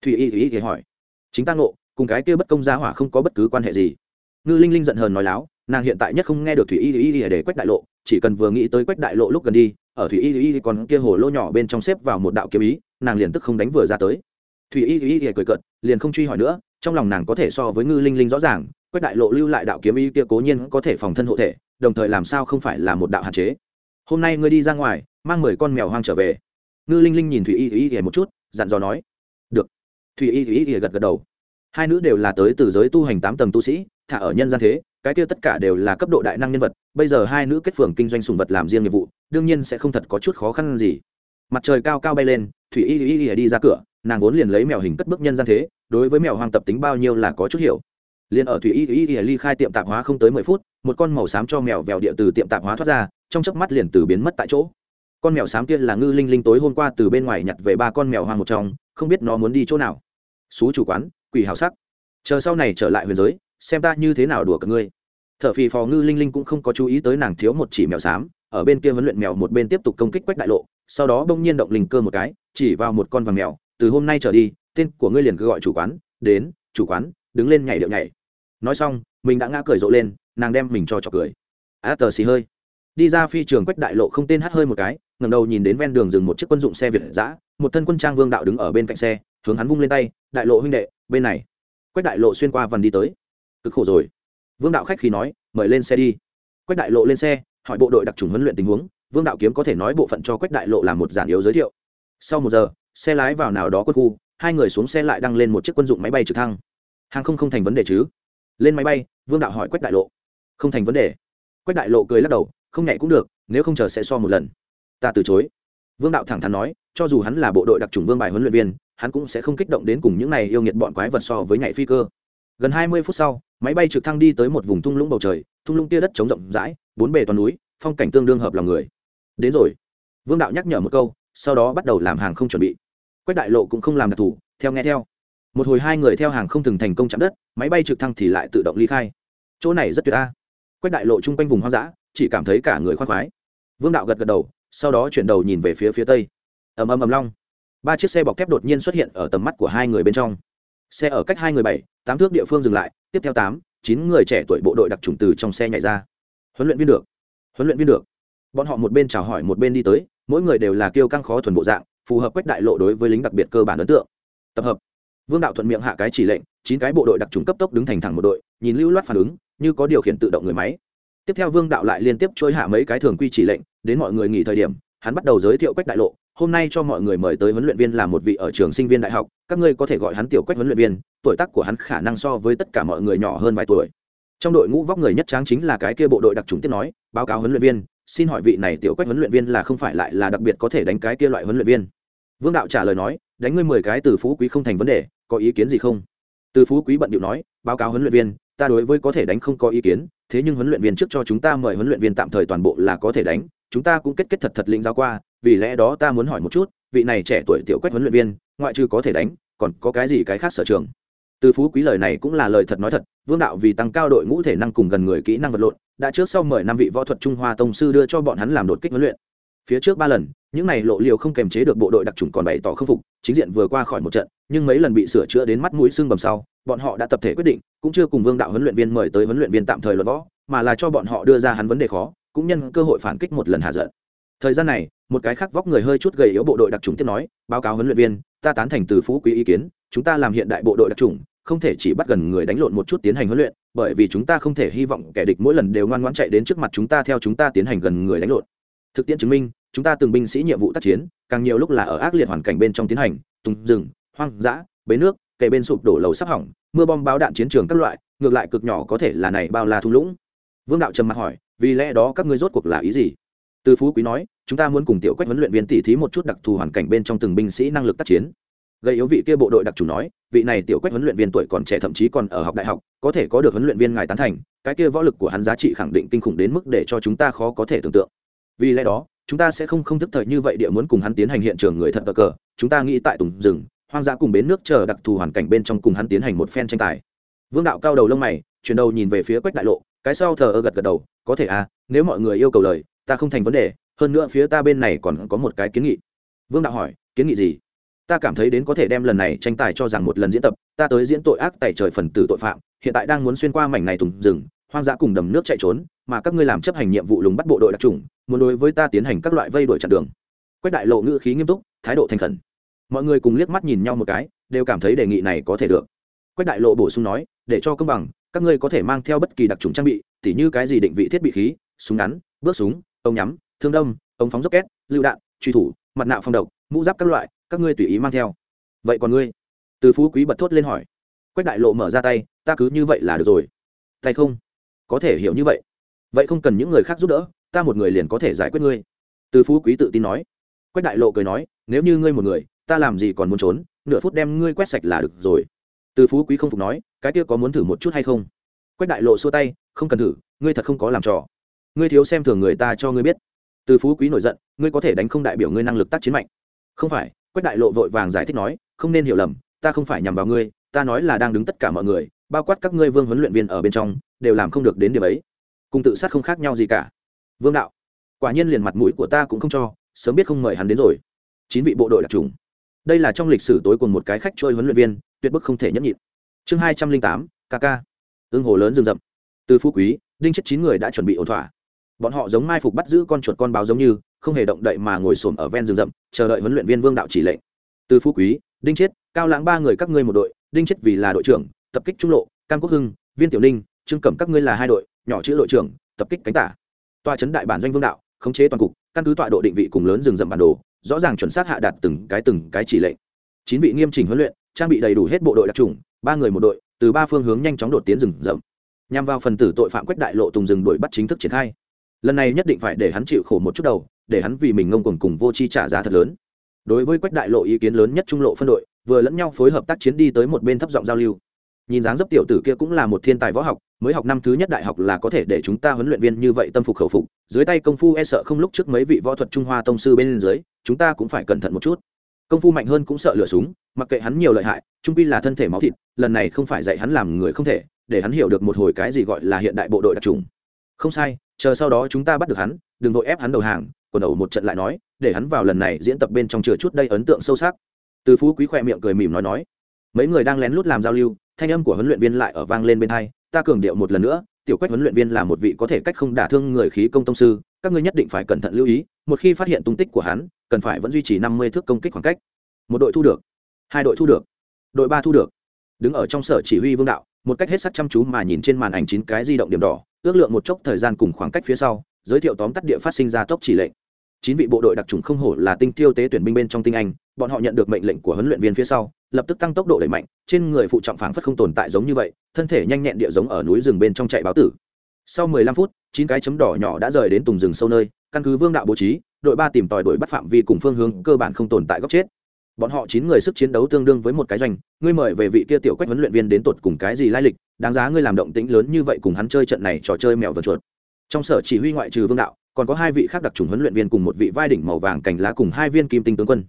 Thủy y y hỏi. Chính ta ngộ cùng cái kia bất công gia hỏa không có bất cứ quan hệ gì ngư linh linh giận hờn nói láo nàng hiện tại nhất không nghe được thủy y y y để quách đại lộ chỉ cần vừa nghĩ tới quách đại lộ lúc gần đi ở thủy y y còn kia hồ lô nhỏ bên trong xếp vào một đạo kiếm ý nàng liền tức không đánh vừa ra tới thủy y y y cười cợt liền không truy hỏi nữa trong lòng nàng có thể so với ngư linh linh rõ ràng quách đại lộ lưu lại đạo kiếm ý kia cố nhiên có thể phòng thân hộ thể đồng thời làm sao không phải là một đạo hạn chế hôm nay ngươi đi ra ngoài mang mười con mèo hoang trở về ngư linh linh nhìn thủy y y y một chút dặn dò nói được thủy y y y gật gật đầu hai nữ đều là tới từ giới tu hành tám tầng tu sĩ, thả ở nhân gian thế, cái kia tất cả đều là cấp độ đại năng nhân vật, bây giờ hai nữ kết phường kinh doanh sùng vật làm riêng nghiệp vụ, đương nhiên sẽ không thật có chút khó khăn gì. Mặt trời cao cao bay lên, thủy y y y đi ra cửa, nàng vốn liền lấy mèo hình cất bước nhân gian thế, đối với mèo hoang tập tính bao nhiêu là có chút hiểu. Liền ở thủy y y y ly khai tiệm tạp hóa không tới mười phút, một con màu xám cho mèo vèo địa từ tiệm tạp hóa thoát ra, trong chớp mắt liền từ biến mất tại chỗ. Con mèo xám kia là ngư linh linh tối hôm qua từ bên ngoài nhặt về ba con mèo hoang một trong, không biết nó muốn đi chỗ nào. Xú chủ quán quỷ hào sắc. Chờ sau này trở lại huyền giới, xem ta như thế nào đùa cả ngươi. T h ở phì phò ngư linh linh cũng không có chú ý tới nàng thiếu một chỉ mèo xám, ở bên kia huấn luyện mèo một bên tiếp tục công kích quách đại lộ, sau đó bỗng nhiên động linh cơ một cái, chỉ vào một con vàng mèo, từ hôm nay trở đi, tên của ngươi liền cứ gọi chủ quán, đến, chủ quán, đứng lên nhảy điệu nhảy. Nói xong, mình đã ngã cười rộ lên, nàng đem mình cho trọc cười. Á tờ xì hơi. Đi ra phi trường quách đại lộ không tên hát hơi một cái ngầm đầu nhìn đến ven đường dừng một chiếc quân dụng xe việt giã một thân quân trang vương đạo đứng ở bên cạnh xe, hướng hắn vung lên tay, đại lộ huynh đệ bên này. Quách đại lộ xuyên qua vằn đi tới. Cực khổ rồi. Vương đạo khách khi nói, mời lên xe đi. Quách đại lộ lên xe, hỏi bộ đội đặc trùng huấn luyện tình huống. Vương đạo kiếm có thể nói bộ phận cho quách đại lộ làm một giản yếu giới thiệu. Sau một giờ, xe lái vào nào đó quân khu, hai người xuống xe lại đăng lên một chiếc quân dụng máy bay trực thăng. Hàng không không thành vấn đề chứ? Lên máy bay, vương đạo hỏi quách đại lộ. Không thành vấn đề. Quách đại lộ cười lắc đầu, không nhảy cũng được, nếu không chờ sẽ so một lần. Ta từ chối. Vương đạo thẳng thắn nói, cho dù hắn là bộ đội đặc trùng vương bài huấn luyện viên hắn cũng sẽ không kích động đến cùng những này yêu nghiệt bọn quái vật so với nhảy phi cơ. Gần hai mươi phút sau, máy bay trực thăng đi tới một vùng thung lũng bầu trời, thung lũng tia đất trống rộng rãi, bốn bề toàn núi, phong cảnh tương đương hợp lòng người. Đến rồi. Vương đạo nhắc nhở một câu, sau đó bắt đầu làm hàng không chuẩn bị. Quách đại lộ cũng không làm đặc thù, theo nghe theo. Một hồi hai người theo hàng không từng thành công chạm đất, máy bay trực thăng thì lại tự động ly khai. Chỗ này rất tuyệt ta quách đại lộ chung quanh vùng hoang dã, chỉ cảm thấy cả người khoác khoái. Vương đạo gật gật đầu, sau đó chuyển đầu nhìn về phía phía tây. Ầm ầm ầm long ba chiếc xe bọc thép đột nhiên xuất hiện ở tầm mắt của hai người bên trong. Xe ở cách hai người bảy, tám thước địa phương dừng lại, tiếp theo tám, chín người trẻ tuổi bộ đội đặc trùng từ trong xe nhảy ra. Huấn luyện viên được. Huấn luyện viên được. Bọn họ một bên chào hỏi một bên đi tới, mỗi người đều là kiêu căng khó thuần bộ dạng, phù hợp quách đại lộ đối với lính đặc biệt cơ bản ấn tượng. Tập hợp. Vương đạo thuận miệng hạ cái chỉ lệnh, chín cái bộ đội đặc trùng cấp tốc đứng thành thẳng một đội, nhìn lưu loát phản ứng, như có điều khiển tự động người máy. Tiếp theo vương đạo lại liên tiếp trôi hạ mấy cái thường quy chỉ lệnh, đến mọi người nghỉ thời điểm, hắn bắt đầu giới thiệu quách đại lộ hôm nay cho mọi người mời tới huấn luyện viên là một vị ở trường sinh viên đại học, các ngươi có thể gọi hắn tiểu quách huấn luyện viên, tuổi tác của hắn khả năng so với tất cả mọi người nhỏ hơn vài tuổi. Trong đội ngũ vóc người nhất tráng chính là cái kia bộ đội đặc trùng tiếp nói, báo cáo huấn luyện viên, xin hỏi vị này tiểu quách huấn luyện viên là không phải lại là đặc biệt có thể đánh cái kia loại huấn luyện viên? Vương đạo trả lời nói, đánh ngươi mười cái từ phú quý không thành vấn đề, có ý kiến gì không? Từ phú quý bận điệu nói, báo cáo huấn luyện viên, ta đối với có thể đánh không có ý kiến, thế nhưng huấn luyện viên trước cho chúng ta mời huấn luyện viên tạm thời toàn bộ là có thể đánh, chúng ta cũng kết kết thật thật lĩnh giáo qua vì lẽ đó ta muốn hỏi một chút, vị này trẻ tuổi tiểu quách huấn luyện viên, ngoại trừ có thể đánh, còn có cái gì cái khác sở trường? Từ phú quý lời này cũng là lời thật nói thật, vương đạo vì tăng cao đội ngũ thể năng cùng gần người kỹ năng vật lộn, đã trước sau mời năm vị võ thuật trung hoa tông sư đưa cho bọn hắn làm đột kích huấn luyện. Phía trước ba lần, những này lộ liều không kềm chế được bộ đội đặc trùng còn bày tỏ khâm phục, chính diện vừa qua khỏi một trận, nhưng mấy lần bị sửa chữa đến mắt mũi xương bầm sau, bọn họ đã tập thể quyết định, cũng chưa cùng vương đạo huấn luyện viên mời tới huấn luyện viên tạm thời luận võ, mà là cho bọn họ đưa ra hắn vấn đề khó, cũng nhân cơ hội phản kích một lần hạ giận thời gian này, một cái khác vóc người hơi chút gầy yếu bộ đội đặc trùng tiếp nói, báo cáo huấn luyện viên, ta tán thành từ phú quý ý kiến, chúng ta làm hiện đại bộ đội đặc trùng không thể chỉ bắt gần người đánh lộn một chút tiến hành huấn luyện, bởi vì chúng ta không thể hy vọng kẻ địch mỗi lần đều ngoan ngoãn chạy đến trước mặt chúng ta theo chúng ta tiến hành gần người đánh lộn. Thực tiễn chứng minh, chúng ta từng binh sĩ nhiệm vụ tác chiến, càng nhiều lúc là ở ác liệt hoàn cảnh bên trong tiến hành, tùng rừng, hoang dã, bế nước kề bên sụp đổ lầu sắp hỏng, mưa bom báo đạn chiến trường các loại, ngược lại cực nhỏ có thể là này bao la thung lũng. Vương đạo trầm mặt hỏi, vì lẽ đó các ngươi rốt cuộc là ý gì? Từ phú quý nói chúng ta muốn cùng tiểu quách huấn luyện viên tỉ thí một chút đặc thù hoàn cảnh bên trong từng binh sĩ năng lực tác chiến. Gây yếu vị kia bộ đội đặc chủ nói, vị này tiểu quách huấn luyện viên tuổi còn trẻ thậm chí còn ở học đại học, có thể có được huấn luyện viên ngài tán thành, cái kia võ lực của hắn giá trị khẳng định kinh khủng đến mức để cho chúng ta khó có thể tưởng tượng. Vì lẽ đó, chúng ta sẽ không không thức thời như vậy địa muốn cùng hắn tiến hành hiện trường người thật cờ cờ, chúng ta nghĩ tại tùng rừng, hoang dã cùng bến nước chờ đặc thù hoàn cảnh bên trong cùng hắn tiến hành một phen tranh tài. Vương đạo cao đầu lông mày, chuyển đầu nhìn về phía quách đại lộ, cái sau thờ ơ gật gật đầu, có thể à nếu mọi người yêu cầu lời, ta không thành vấn đề hơn nữa phía ta bên này còn có một cái kiến nghị. Vương đạo hỏi, kiến nghị gì? Ta cảm thấy đến có thể đem lần này tranh tài cho rằng một lần diễn tập, ta tới diễn tội ác tại trời phần tử tội phạm, hiện tại đang muốn xuyên qua mảnh này thùng rừng, hoang dã cùng đầm nước chạy trốn, mà các ngươi làm chấp hành nhiệm vụ lùng bắt bộ đội đặc trùng, muốn đối với ta tiến hành các loại vây đuổi chặn đường. Quách đại lộ ngữ khí nghiêm túc, thái độ thành khẩn. Mọi người cùng liếc mắt nhìn nhau một cái, đều cảm thấy đề nghị này có thể được. Quách đại lộ bổ sung nói, để cho công bằng, các ngươi có thể mang theo bất kỳ đặc trùng trang bị, tỉ như cái gì định vị thiết bị khí, súng ngắn, bước súng, ống nhắm thương đâm, ống phóng rocket, lựu đạn, truy thủ, mặt nạ phong độc, mũ giáp các loại, các ngươi tùy ý mang theo. Vậy còn ngươi? Từ phú quý bật thốt lên hỏi. Quách đại lộ mở ra tay, ta cứ như vậy là được rồi. Tay không? Có thể hiểu như vậy. Vậy không cần những người khác giúp đỡ, ta một người liền có thể giải quyết ngươi. Từ phú quý tự tin nói. Quách đại lộ cười nói, nếu như ngươi một người, ta làm gì còn muốn trốn, nửa phút đem ngươi quét sạch là được rồi. Từ phú quý không phục nói, cái kia có muốn thử một chút hay không? Quách đại lộ xua tay, không cần thử, ngươi thật không có làm trò. Ngươi thiếu xem thường người ta cho ngươi biết từ phú quý nổi giận, ngươi có thể đánh không đại biểu ngươi năng lực tác chiến mạnh. Không phải, quách đại lộ vội vàng giải thích nói, không nên hiểu lầm, ta không phải nhằm vào ngươi, ta nói là đang đứng tất cả mọi người, bao quát các ngươi vương huấn luyện viên ở bên trong, đều làm không được đến điểm ấy. Cùng tự sát không khác nhau gì cả. Vương đạo, quả nhiên liền mặt mũi của ta cũng không cho, sớm biết không mời hắn đến rồi. Chín vị bộ đội đặc trùng. Đây là trong lịch sử tối cùng một cái khách trôi huấn luyện viên, tuyệt bức không thể nhẫn nhịn. Chương hai trăm linh tám kk ương hồ lớn rừng rậm. Từ phú quý, đinh chất chín người đã chuẩn bị ổn thỏa bọn họ giống mai phục bắt giữ con chuột con báo giống như, không hề động đậy mà ngồi xổm ở ven rừng rậm, chờ đợi huấn luyện viên vương đạo chỉ lệnh. Từ phú quý, đinh chiết, cao lãng ba người các ngươi một đội, đinh chiết vì là đội trưởng, tập kích trung lộ, cam quốc hưng, viên tiểu ninh, trương cẩm các ngươi là hai đội, nhỏ chữ đội trưởng, tập kích cánh tả. Tòa chấn đại bản doanh vương đạo, khống chế toàn cục, căn cứ tọa độ định vị cùng lớn rừng rậm bản đồ, rõ ràng chuẩn xác hạ đạt từng cái từng cái chỉ lệnh. Chín vị nghiêm chỉnh huấn luyện, trang bị đầy đủ hết bộ đội đặc trùng ba người một đội, từ ba phương hướng nhanh chóng đột tiến rừng rậm. Nhằm vào phần tử tội phạm quách đại lộ tùng rừng đuổi bắt chính thức triển khai lần này nhất định phải để hắn chịu khổ một chút đầu, để hắn vì mình ngông cuồng cùng vô chi trả giá thật lớn. Đối với quách đại lộ ý kiến lớn nhất trung lộ phân đội, vừa lẫn nhau phối hợp tác chiến đi tới một bên thấp giọng giao lưu. Nhìn dáng dấp tiểu tử kia cũng là một thiên tài võ học, mới học năm thứ nhất đại học là có thể để chúng ta huấn luyện viên như vậy tâm phục khẩu phục, dưới tay công phu e sợ không lúc trước mấy vị võ thuật trung hoa tông sư bên dưới, chúng ta cũng phải cẩn thận một chút. Công phu mạnh hơn cũng sợ lửa súng, mặc kệ hắn nhiều lợi hại, trung pi là thân thể máu thịt, lần này không phải dạy hắn làm người không thể, để hắn hiểu được một hồi cái gì gọi là hiện đại bộ đội đặc trùng. Không sai chờ sau đó chúng ta bắt được hắn, đừng vội ép hắn đầu hàng, quần đầu một trận lại nói, để hắn vào lần này diễn tập bên trong chừa chút đây ấn tượng sâu sắc. Từ phú quý khỏe miệng cười mỉm nói nói. Mấy người đang lén lút làm giao lưu, thanh âm của huấn luyện viên lại ở vang lên bên hai, ta cường điệu một lần nữa, tiểu quách huấn luyện viên là một vị có thể cách không đả thương người khí công tông sư, các ngươi nhất định phải cẩn thận lưu ý, một khi phát hiện tung tích của hắn, cần phải vẫn duy trì năm mươi thước công kích khoảng cách. Một đội thu được, hai đội thu được, đội ba thu được. Đứng ở trong sở chỉ huy vương đạo, một cách hết sắc chăm chú mà nhìn trên màn ảnh chín cái di động điểm đỏ ước lượng một chốc thời gian cùng khoảng cách phía sau, giới thiệu tóm tắt địa phát sinh ra tốc chỉ lệnh. Chín vị bộ đội đặc trùng không hổ là tinh tiêu tế tuyển binh bên trong tinh anh, bọn họ nhận được mệnh lệnh của huấn luyện viên phía sau, lập tức tăng tốc độ đẩy mạnh, trên người phụ trọng phảng phất không tồn tại giống như vậy, thân thể nhanh nhẹn địa giống ở núi rừng bên trong chạy báo tử. Sau 15 phút, chín cái chấm đỏ nhỏ đã rời đến tùng rừng sâu nơi, căn cứ vương đạo bố trí, đội ba tìm tòi đuổi bắt phạm vi cùng phương hướng cơ bản không tồn tại góc chết bọn họ chín người sức chiến đấu tương đương với một cái doanh. Ngươi mời về vị kia tiểu quách huấn luyện viên đến tột cùng cái gì lai lịch, đáng giá ngươi làm động tĩnh lớn như vậy cùng hắn chơi trận này trò chơi mèo vượt chuột. Trong sở chỉ huy ngoại trừ vương đạo, còn có hai vị khác đặc trùng huấn luyện viên cùng một vị vai đỉnh màu vàng cành lá cùng hai viên kim tinh tướng quân.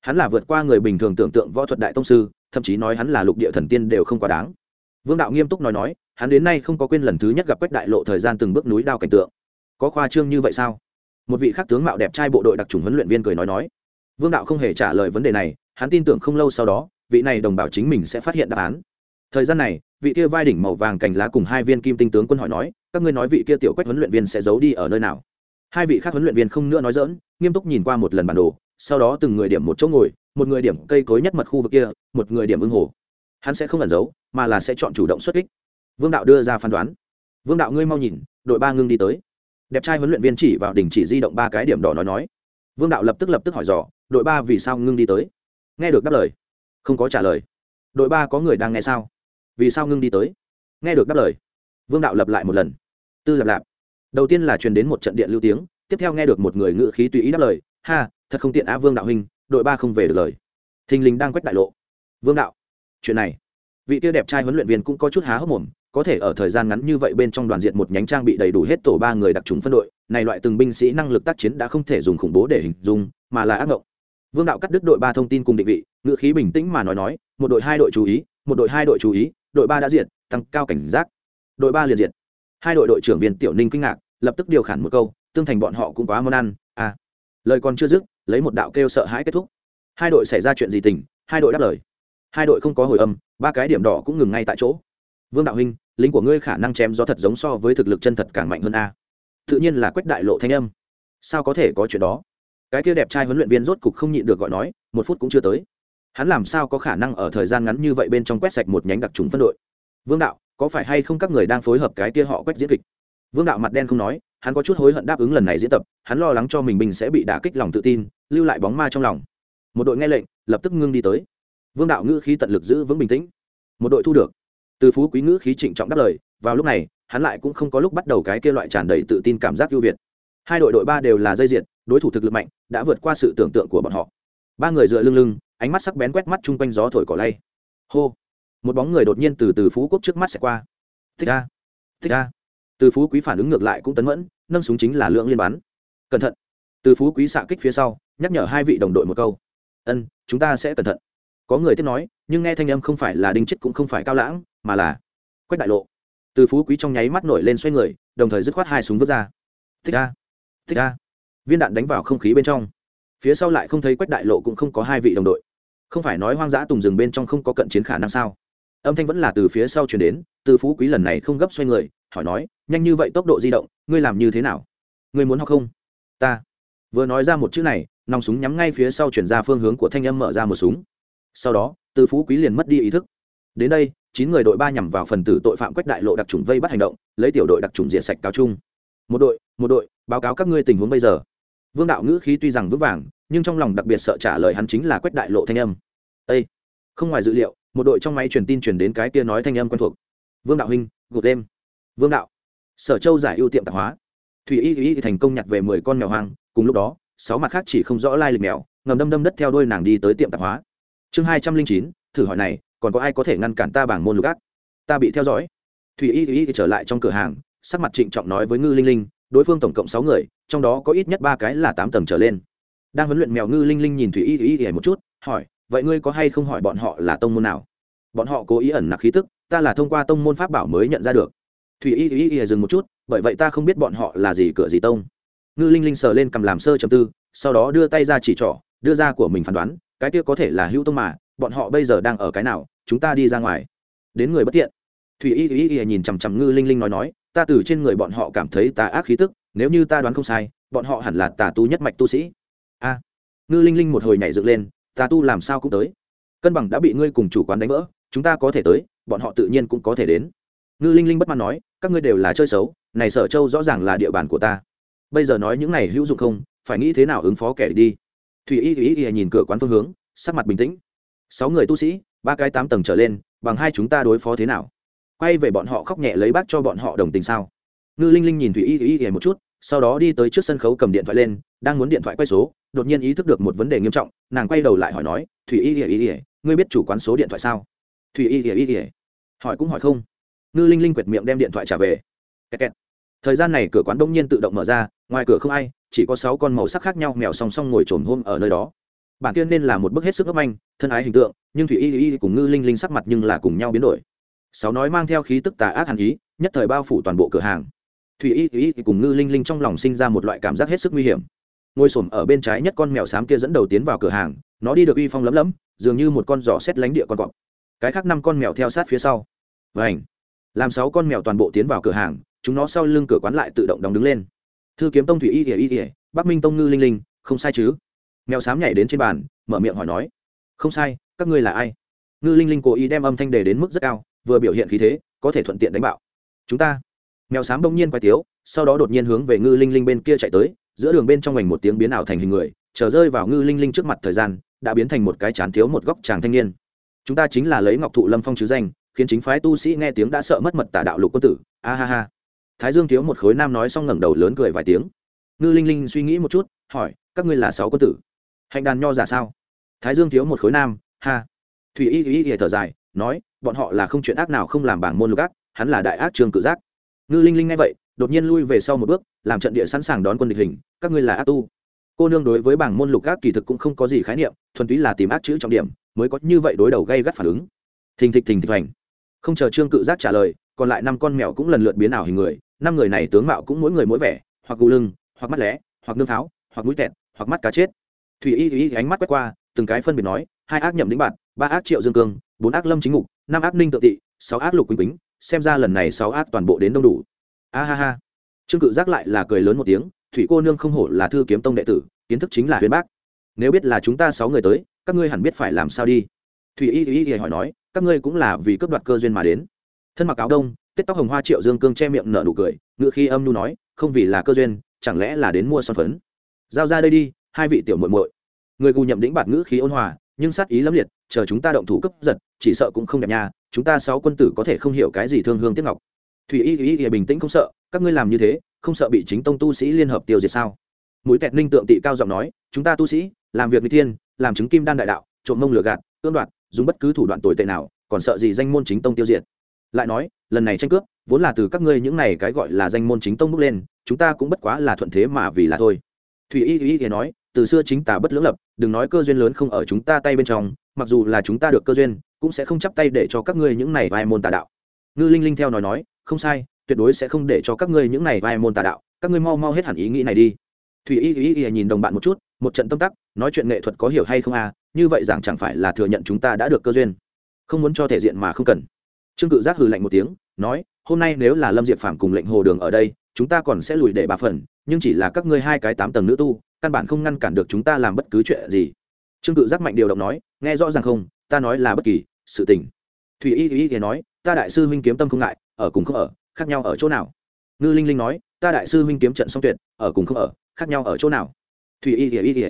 Hắn là vượt qua người bình thường tưởng tượng võ thuật đại tông sư, thậm chí nói hắn là lục địa thần tiên đều không quá đáng. Vương đạo nghiêm túc nói nói, hắn đến nay không có quên lần thứ nhất gặp quách đại lộ thời gian từng bước núi đao cảnh tượng. Có khoa trương như vậy sao? Một vị khác tướng mạo đẹp trai bộ đội đặc trùng huấn luyện viên cười nói nói vương đạo không hề trả lời vấn đề này, hắn tin tưởng không lâu sau đó, vị này đồng bào chính mình sẽ phát hiện đáp án. Thời gian này, vị kia vai đỉnh màu vàng cành lá cùng hai viên kim tinh tướng quân hỏi nói, các ngươi nói vị kia tiểu quách huấn luyện viên sẽ giấu đi ở nơi nào? Hai vị khác huấn luyện viên không nữa nói dỡn nghiêm túc nhìn qua một lần bản đồ, sau đó từng người điểm một chỗ ngồi, một người điểm cây cối nhất mật khu vực kia, một người điểm ưng hồ. Hắn sẽ không ẩn giấu, mà là sẽ chọn chủ động xuất kích. Vương đạo đưa ra phán đoán. Vương đạo ngươi mau nhìn, đội ba ngưng đi tới. Đẹp trai huấn luyện viên chỉ vào đỉnh chỉ di động ba cái điểm đỏ nói nói vương đạo lập tức lập tức hỏi dò, đội ba vì sao ngưng đi tới? Nghe được đáp lời. Không có trả lời. Đội ba có người đang nghe sao? Vì sao ngưng đi tới? Nghe được đáp lời. Vương đạo lập lại một lần. Tư lập lạp đầu tiên là truyền đến một trận điện lưu tiếng, tiếp theo nghe được một người ngự khí tùy ý đáp lời. Ha, thật không tiện á vương đạo huynh, đội ba không về được lời. Thình lình đang quét đại lộ. Vương đạo. Chuyện này. Vị tiêu đẹp trai huấn luyện viên cũng có chút há hốc mồm, có thể ở thời gian ngắn như vậy bên trong đoàn diện một nhánh trang bị đầy đủ hết tổ ba người đặc trùng phân đội này loại từng binh sĩ năng lực tác chiến đã không thể dùng khủng bố để hình dung mà là ác ngộng. Vương đạo cắt đứt đội ba thông tin cùng định vị ngữ khí bình tĩnh mà nói nói một đội hai đội chú ý một đội hai đội chú ý đội ba đã diệt, tăng cao cảnh giác. Đội ba liền diệt. hai đội đội trưởng viên tiểu ninh kinh ngạc lập tức điều khản một câu tương thành bọn họ cũng quá món ăn à. Lời còn chưa dứt lấy một đạo kêu sợ hãi kết thúc. Hai đội xảy ra chuyện gì tình hai đội đáp lời. Hai đội không có hồi âm ba cái điểm đỏ cũng ngừng ngay tại chỗ. Vương đạo huynh lính của ngươi khả năng chém gió thật giống so với thực lực chân thật càng mạnh hơn a tự nhiên là quách đại lộ thanh âm. Sao có thể có chuyện đó? Cái kia đẹp trai huấn luyện viên rốt cục không nhịn được gọi nói, một phút cũng chưa tới. Hắn làm sao có khả năng ở thời gian ngắn như vậy bên trong quét sạch một nhánh đặc trùng phân đội? Vương đạo, có phải hay không các người đang phối hợp cái kia họ quét diễn kịch? Vương đạo mặt đen không nói, hắn có chút hối hận đáp ứng lần này diễn tập, hắn lo lắng cho mình mình sẽ bị đả kích lòng tự tin, lưu lại bóng ma trong lòng. Một đội nghe lệnh, lập tức ngưng đi tới. Vương đạo ngữ khí tận lực giữ vững bình tĩnh. Một đội thu được. Từ phú quý ngữ khí trịnh trọng đáp lời, vào lúc này hắn lại cũng không có lúc bắt đầu cái kia loại tràn đầy tự tin cảm giác ưu việt. Hai đội đội ba đều là dây diện đối thủ thực lực mạnh, đã vượt qua sự tưởng tượng của bọn họ. Ba người dựa lưng lưng, ánh mắt sắc bén quét mắt chung quanh gió thổi cỏ lay. Hô! Một bóng người đột nhiên từ từ phú quốc trước mắt sẽ qua. Thích a! Thích a! Từ phú quý phản ứng ngược lại cũng tấn mẫn, nâng súng chính là lượng liên bắn. Cẩn thận! Từ phú quý xạ kích phía sau, nhắc nhở hai vị đồng đội một câu. Ân, chúng ta sẽ cẩn thận. Có người tiếp nói, nhưng nghe thanh âm không phải là đinh chết cũng không phải cao lãng, mà là quách đại lộ từ phú quý trong nháy mắt nổi lên xoay người, đồng thời dứt khoát hai súng vứt ra. Thích a thích a. Viên đạn đánh vào không khí bên trong. Phía sau lại không thấy quách đại lộ cũng không có hai vị đồng đội. Không phải nói hoang dã tùng rừng bên trong không có cận chiến khả năng sao? Âm thanh vẫn là từ phía sau chuyển đến, từ phú quý lần này không gấp xoay người, hỏi nói, nhanh như vậy tốc độ di động, ngươi làm như thế nào? Ngươi muốn học không? Ta. Vừa nói ra một chữ này, nòng súng nhắm ngay phía sau chuyển ra phương hướng của thanh âm mở ra một súng. Sau đó, từ phú quý liền mất đi ý thức. Đến đây chín người đội ba nhằm vào phần tử tội phạm quách đại lộ đặc trùng vây bắt hành động, lấy tiểu đội đặc trùng diệt sạch cáo chung. Một đội một đội, báo cáo các ngươi tình huống bây giờ. Vương đạo ngữ khí tuy rằng vững vàng, nhưng trong lòng đặc biệt sợ trả lời hắn chính là quách đại lộ thanh âm. Ê! không ngoài dự liệu, một đội trong máy truyền tin truyền đến cái kia nói thanh âm quen thuộc. Vương đạo huynh gục đêm. Vương đạo, sở châu giải ưu tiệm tạp hóa. Thủy y y thành công nhặt về mười con mèo hoang, cùng lúc đó, sáu mặt khác chỉ không rõ lai lịch mèo, ngầm đâm đâm đất theo đôi nàng đi tới tiệm tạp hóa. Chương hai trăm linh chín, thử hỏi này còn có ai có thể ngăn cản ta bảng môn lục ác? Ta bị theo dõi. Thủy y y trở lại trong cửa hàng, sắc mặt trịnh trọng nói với ngư linh linh, đối phương tổng cộng sáu người, trong đó có ít nhất ba cái là tám tầng trở lên. Đang huấn luyện mèo ngư linh linh nhìn thủy y y y một chút, hỏi, vậy ngươi có hay không hỏi bọn họ là tông môn nào? Bọn họ cố ý ẩn nặc khí tức, ta là thông qua tông môn pháp bảo mới nhận ra được. Thủy y y y dừng một chút, bởi vậy ta không biết bọn họ là gì cửa gì tông. Ngư linh linh sờ lên cầm làm sơ chầm tư, sau đó đưa tay ra chỉ trỏ, đưa ra của mình phán đoán, cái kia có thể là hữu tông mà bọn họ bây giờ đang ở cái nào, chúng ta đi ra ngoài. Đến người bất tiện. Thủy y y y nhìn chằm chằm ngư linh linh nói nói, ta từ trên người bọn họ cảm thấy tà ác khí tức, nếu như ta đoán không sai, bọn họ hẳn là tà tu nhất mạch tu sĩ. A. Ngư linh linh một hồi nhảy dựng lên, tà tu làm sao cũng tới. Cân bằng đã bị ngươi cùng chủ quán đánh vỡ, chúng ta có thể tới, bọn họ tự nhiên cũng có thể đến. Ngư linh linh bất mãn nói, các ngươi đều là chơi xấu, này sở châu rõ ràng là địa bàn của ta. Bây giờ nói những này hữu dụng không, phải nghĩ thế nào ứng phó kẻ đi. Thủy y y y nhìn cửa quán phương hướng, sắc mặt bình tĩnh sáu người tu sĩ, ba cái tám tầng trở lên, bằng hai chúng ta đối phó thế nào? Quay về bọn họ khóc nhẹ lấy bác cho bọn họ đồng tình sao? Ngư linh linh nhìn thủy y y y một chút, sau đó đi tới trước sân khấu cầm điện thoại lên, đang muốn điện thoại quay số, đột nhiên ý thức được một vấn đề nghiêm trọng, nàng quay đầu lại hỏi nói, thủy y y y ngươi biết chủ quán số điện thoại sao? Thủy y y y y hỏi cũng hỏi không. Ngư linh linh quệt miệng đem điện thoại trả về. Kẹt kẹt. thời gian này cửa quán đông nhiên tự động mở ra, ngoài cửa không ai, chỉ có sáu con màu sắc khác nhau mèo song song ngồi trồm hôm ở nơi đó bản tiên nên là một bức hết sức ấp anh thân ái hình tượng, nhưng thủy y y cùng ngư linh linh sắc mặt nhưng là cùng nhau biến đổi. Sáu nói mang theo khí tức tà ác hàn ý, nhất thời bao phủ toàn bộ cửa hàng. Thủy y y cùng ngư linh linh trong lòng sinh ra một loại cảm giác hết sức nguy hiểm. Ngồi xổm ở bên trái nhất con mèo xám kia dẫn đầu tiến vào cửa hàng, nó đi được uy phong lấm lấm, dường như một con giỏ xét lánh địa con cọp. Cái khác năm con mèo theo sát phía sau. Và ảnh làm sáu con mèo toàn bộ tiến vào cửa hàng, chúng nó sau lưng cửa quán lại tự động đóng đứng lên. Thư kiếm tông thủy y ỉa y ỉa bắc minh tông ngư linh linh, không sai chứ? Mèo xám nhảy đến trên bàn, mở miệng hỏi nói, không sai, các ngươi là ai? Ngư linh linh cố ý đem âm thanh đề đến mức rất cao, vừa biểu hiện khí thế, có thể thuận tiện đánh bạo. Chúng ta. Mèo xám bỗng nhiên quay tiếu, sau đó đột nhiên hướng về ngư linh linh bên kia chạy tới, giữa đường bên trong ngành một tiếng biến ảo thành hình người, chờ rơi vào ngư linh linh trước mặt thời gian, đã biến thành một cái chán thiếu một góc chàng thanh niên. Chúng ta chính là lấy ngọc thụ lâm phong chứ danh, khiến chính phái tu sĩ nghe tiếng đã sợ mất mật tả đạo lục quân tử. A ha ha. Thái dương thiếu một khối nam nói xong ngẩng đầu lớn cười vài tiếng. Ngư linh linh suy nghĩ một chút, hỏi, các ngươi là sáu quân tử? Hạnh đàn nho giả sao? Thái dương thiếu một khối nam, ha. Thủy y y y thở dài, nói, bọn họ là không chuyện ác nào không làm bảng môn lục ác, hắn là đại ác trường cự giác. Ngư linh linh nghe vậy, đột nhiên lui về sau một bước, làm trận địa sẵn sàng đón quân địch hình, các ngươi là ác tu. Cô nương đối với bảng môn lục ác kỳ thực cũng không có gì khái niệm, thuần túy là tìm ác chữ trọng điểm, mới có như vậy đối đầu gây gắt phản ứng. Thình thịch thình thịch hoành. Không chờ trương cự giác trả lời, còn lại năm con mèo cũng lần lượt biến ảo hình người, năm người này tướng mạo cũng mỗi người mỗi vẻ, hoặc gù lưng, hoặc mắt lé hoặc nương tháo, hoặc mũi tẹt, hoặc mắt cá chết thủy y y ánh mắt quét qua, từng cái phân biệt nói, hai ác nhậm đĩnh bạn, ba ác triệu dương cương, bốn ác lâm chính ngục, năm ác ninh tự tị sáu ác lục quỳnh quýnh xem ra lần này sáu ác toàn bộ đến đông đủ. A ha ha. Trương cự giác lại là cười lớn một tiếng, thủy cô nương không hổ là thư kiếm tông đệ tử, kiến thức chính là huyền bác. Nếu biết là chúng ta sáu người tới, các ngươi hẳn biết phải làm sao đi. Thủy y y y hỏi nói, các ngươi cũng là vì cướp đoạt cơ duyên mà đến. Thân mặc áo đông tết tóc hồng hoa triệu dương cương che miệng nở nụ cười ngự khi âm nu nói, không vì là cơ duyên, chẳng lẽ là đến mua son phấn. Giao ra đây đi hai vị tiểu muội muội. Người gù nhậm đĩnh bạt ngữ khí ôn hòa, nhưng sát ý lắm liệt, chờ chúng ta động thủ cấp giật, chỉ sợ cũng không đẹp nha, chúng ta sáu quân tử có thể không hiểu cái gì thương hương tiếc ngọc. Thủy y y y bình tĩnh không sợ, các ngươi làm như thế, không sợ bị chính tông tu sĩ liên hợp tiêu diệt sao? Mũi tẹt ninh tượng tị cao giọng nói, chúng ta tu sĩ, làm việc n thiên, làm chứng kim đan đại đạo, trộm mông lửa gạt, cưỡng đoạt, dùng bất cứ thủ đoạn tồi tệ nào, còn sợ gì danh môn chính tông tiêu diệt? Lại nói, lần này tranh cướp, vốn là từ các ngươi những này cái gọi là danh môn chính tông bước lên, chúng ta cũng bất quá là thuận thế mà vì là thôi. Thủy y y y nói từ xưa chính tà bất lưỡng lập, đừng nói cơ duyên lớn không ở chúng ta tay bên trong, mặc dù là chúng ta được cơ duyên, cũng sẽ không chắp tay để cho các ngươi những này vai môn tà đạo. Ngư linh linh theo nói nói, không sai, tuyệt đối sẽ không để cho các ngươi những này vai môn tà đạo, các ngươi mau mau hết hẳn ý nghĩ này đi. Thùy y y y nhìn đồng bạn một chút, một trận tâm tắc, nói chuyện nghệ thuật có hiểu hay không à như vậy rằng chẳng phải là thừa nhận chúng ta đã được cơ duyên. Không muốn cho thể diện mà không cần. Trương cự giác hừ lạnh một tiếng, nói, hôm nay nếu là lâm diệp phạm cùng lệnh hồ đường ở đây, chúng ta còn sẽ lùi để bà phần, nhưng chỉ là các ngươi hai cái tám tầng nữ tu căn bản không ngăn cản được chúng ta làm bất cứ chuyện gì. Trương cự giác mạnh điều động nói, nghe rõ ràng không? Ta nói là bất kỳ sự tình. Thủy y y y nói, ta đại sư huynh kiếm tâm không ngại, ở cùng không ở, khác nhau ở chỗ nào? Ngư linh linh nói, ta đại sư huynh kiếm trận song tuyệt, ở cùng không ở, khác nhau ở chỗ nào? Thủy y y y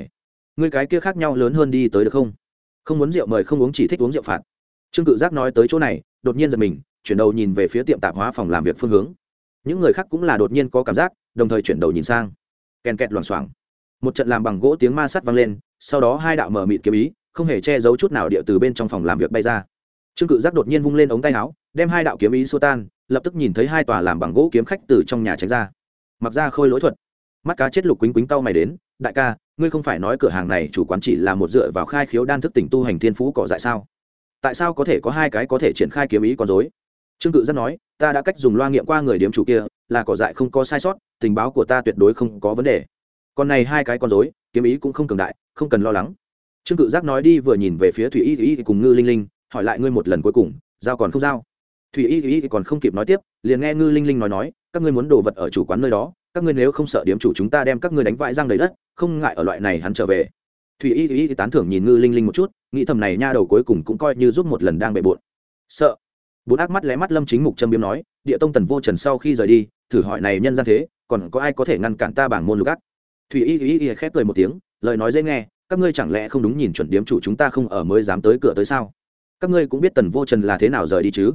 người cái kia khác nhau lớn hơn đi tới được không? Không muốn rượu mời không uống chỉ thích uống rượu phạt. Trương cự giác nói tới chỗ này, đột nhiên giật mình, chuyển đầu nhìn về phía tiệm tạp hóa phòng làm việc phương hướng. Những người khác cũng là đột nhiên có cảm giác, đồng thời chuyển đầu nhìn sang. Kèn kẹt loảng xoảng một trận làm bằng gỗ tiếng ma sắt vang lên, sau đó hai đạo mở mịt kiếm ý, không hề che giấu chút nào địa từ bên trong phòng làm việc bay ra. Trương cự giác đột nhiên vung lên ống tay áo, đem hai đạo kiếm ý xô tan, lập tức nhìn thấy hai tòa làm bằng gỗ kiếm khách từ trong nhà tránh ra. Mặc ra khôi lỗi thuật. Mắt cá chết lục quýnh quýnh tao mày đến, đại ca, ngươi không phải nói cửa hàng này chủ quán chỉ là một dựa vào khai khiếu đan thức tỉnh tu hành thiên phú cỏ dại sao? Tại sao có thể có hai cái có thể triển khai kiếm ý con dối trương cự rất nói, ta đã cách dùng loa nghiệm qua người điếm chủ kia, là cỏ dại không có sai sót, tình báo của ta tuyệt đối không có vấn đề còn này hai cái con dối kiếm ý cũng không cường đại, không cần lo lắng. Trương cự giác nói đi vừa nhìn về phía thủy y y cùng ngư linh linh, hỏi lại ngươi một lần cuối cùng, giao còn không giao? Thủy y y còn không kịp nói tiếp, liền nghe ngư linh linh nói nói, các ngươi muốn đồ vật ở chủ quán nơi đó, các ngươi nếu không sợ điếm chủ chúng ta đem các ngươi đánh vãi răng đầy đất, không ngại ở loại này hắn trở về. Thủy y y tán thưởng nhìn ngư linh linh một chút, nghĩ thầm này nha đầu cuối cùng cũng coi như giúp một lần đang bề bộn. Sợ. Bốn ác mắt lé mắt lâm chính mục châm biếm nói, địa tông tần vô trần sau khi rời đi, thử hỏi này nhân gian thế, còn có ai có thể ngăn cản ta bảng môn lục ác? Thủy y y y khép cười một tiếng, lời nói dễ nghe, các ngươi chẳng lẽ không đúng nhìn chuẩn điếm chủ chúng ta không ở mới dám tới cửa tới sao? Các ngươi cũng biết tần vô trần là thế nào rời đi chứ?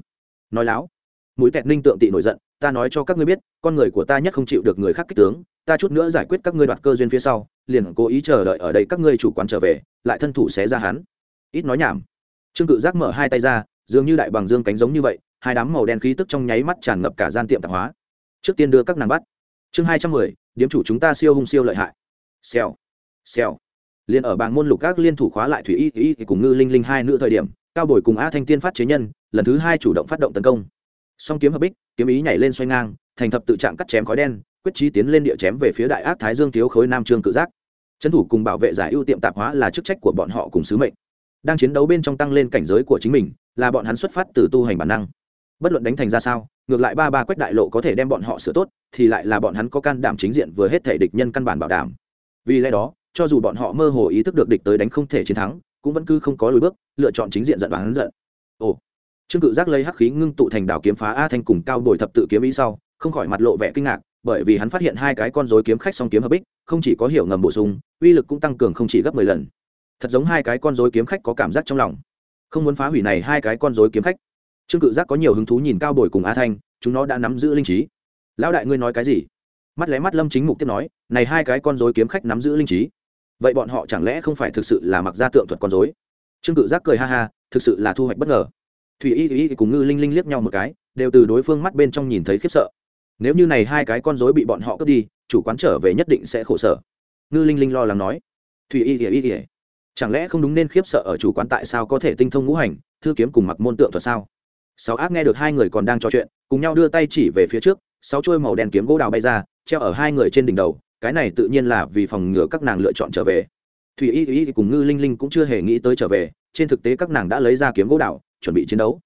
Nói láo. Mũi tẹt ninh tượng tị nổi giận, ta nói cho các ngươi biết, con người của ta nhất không chịu được người khác kích tướng, ta chút nữa giải quyết các ngươi đoạt cơ duyên phía sau, liền cố ý chờ đợi ở đây các ngươi chủ quán trở về, lại thân thủ xé ra hắn. Ít nói nhảm. Trương cự giác mở hai tay ra, dường như đại bằng dương cánh giống như vậy, hai đám màu đen khí tức trong nháy mắt tràn ngập cả gian tiệm tạp hóa. Trước tiên đưa các nàng bắt. Chương hai trăm mười điếm chủ chúng ta siêu hung siêu lợi hại. Xèo xèo. Liền ở bảng môn lục các liên thủ khóa lại thủy y y cùng ngư linh linh hai nữ thời điểm, cao bồi cùng a thanh tiên phát chế nhân, lần thứ hai chủ động phát động tấn công. Song kiếm hợp bích, kiếm ý nhảy lên xoay ngang, thành thập tự trạng cắt chém khói đen, quyết chí tiến lên địa chém về phía đại ác thái dương thiếu khối nam trương cự giác. Trấn thủ cùng bảo vệ giải ưu tiệm tạp hóa là chức trách của bọn họ cùng sứ mệnh. Đang chiến đấu bên trong tăng lên cảnh giới của chính mình, là bọn hắn xuất phát từ tu hành bản năng. Bất luận đánh thành ra sao ngược lại ba ba quách đại lộ có thể đem bọn họ sửa tốt, thì lại là bọn hắn có can đảm chính diện vừa hết thể địch nhân căn bản bảo đảm. Vì lẽ đó, cho dù bọn họ mơ hồ ý thức được địch tới đánh không thể chiến thắng, cũng vẫn cứ không có lùi bước, lựa chọn chính diện giận và hắn giận. Ồ, trương cự giác lấy hắc khí ngưng tụ thành đảo kiếm phá a thanh cùng cao đổi thập tự kiếm ý sau, không khỏi mặt lộ vẻ kinh ngạc, bởi vì hắn phát hiện hai cái con rối kiếm khách song kiếm hợp bích, không chỉ có hiểu ngầm bổ sung, uy lực cũng tăng cường không chỉ gấp mười lần. Thật giống hai cái con rối kiếm khách có cảm giác trong lòng. Không muốn phá hủy này hai cái con rối kiếm khách trương cự giác có nhiều hứng thú nhìn cao bồi cùng a thanh, chúng nó đã nắm giữ linh trí. Lão đại ngươi nói cái gì? Mắt lé mắt lâm chính mục tiếp nói, này hai cái con rối kiếm khách nắm giữ linh trí. Vậy bọn họ chẳng lẽ không phải thực sự là mặc ra tượng thuật con rối? Trương cự giác cười ha ha, thực sự là thu hoạch bất ngờ. Thủy y y cùng ngư linh linh liếc nhau một cái, đều từ đối phương mắt bên trong nhìn thấy khiếp sợ. Nếu như này hai cái con rối bị bọn họ cướp đi, chủ quán trở về nhất định sẽ khổ sở. Ngư linh linh lo lắng nói. Thủy y y y. Chẳng lẽ không đúng nên khiếp sợ ở chủ quán tại sao có thể tinh thông ngũ hành, thư kiếm cùng mặc môn tượng thuật sao? Sáu ác nghe được hai người còn đang trò chuyện cùng nhau đưa tay chỉ về phía trước sáu trôi màu đen kiếm gỗ đào bay ra treo ở hai người trên đỉnh đầu cái này tự nhiên là vì phòng ngừa các nàng lựa chọn trở về. Thủy y y cùng ngư linh linh cũng chưa hề nghĩ tới trở về trên thực tế các nàng đã lấy ra kiếm gỗ đào, chuẩn bị chiến đấu.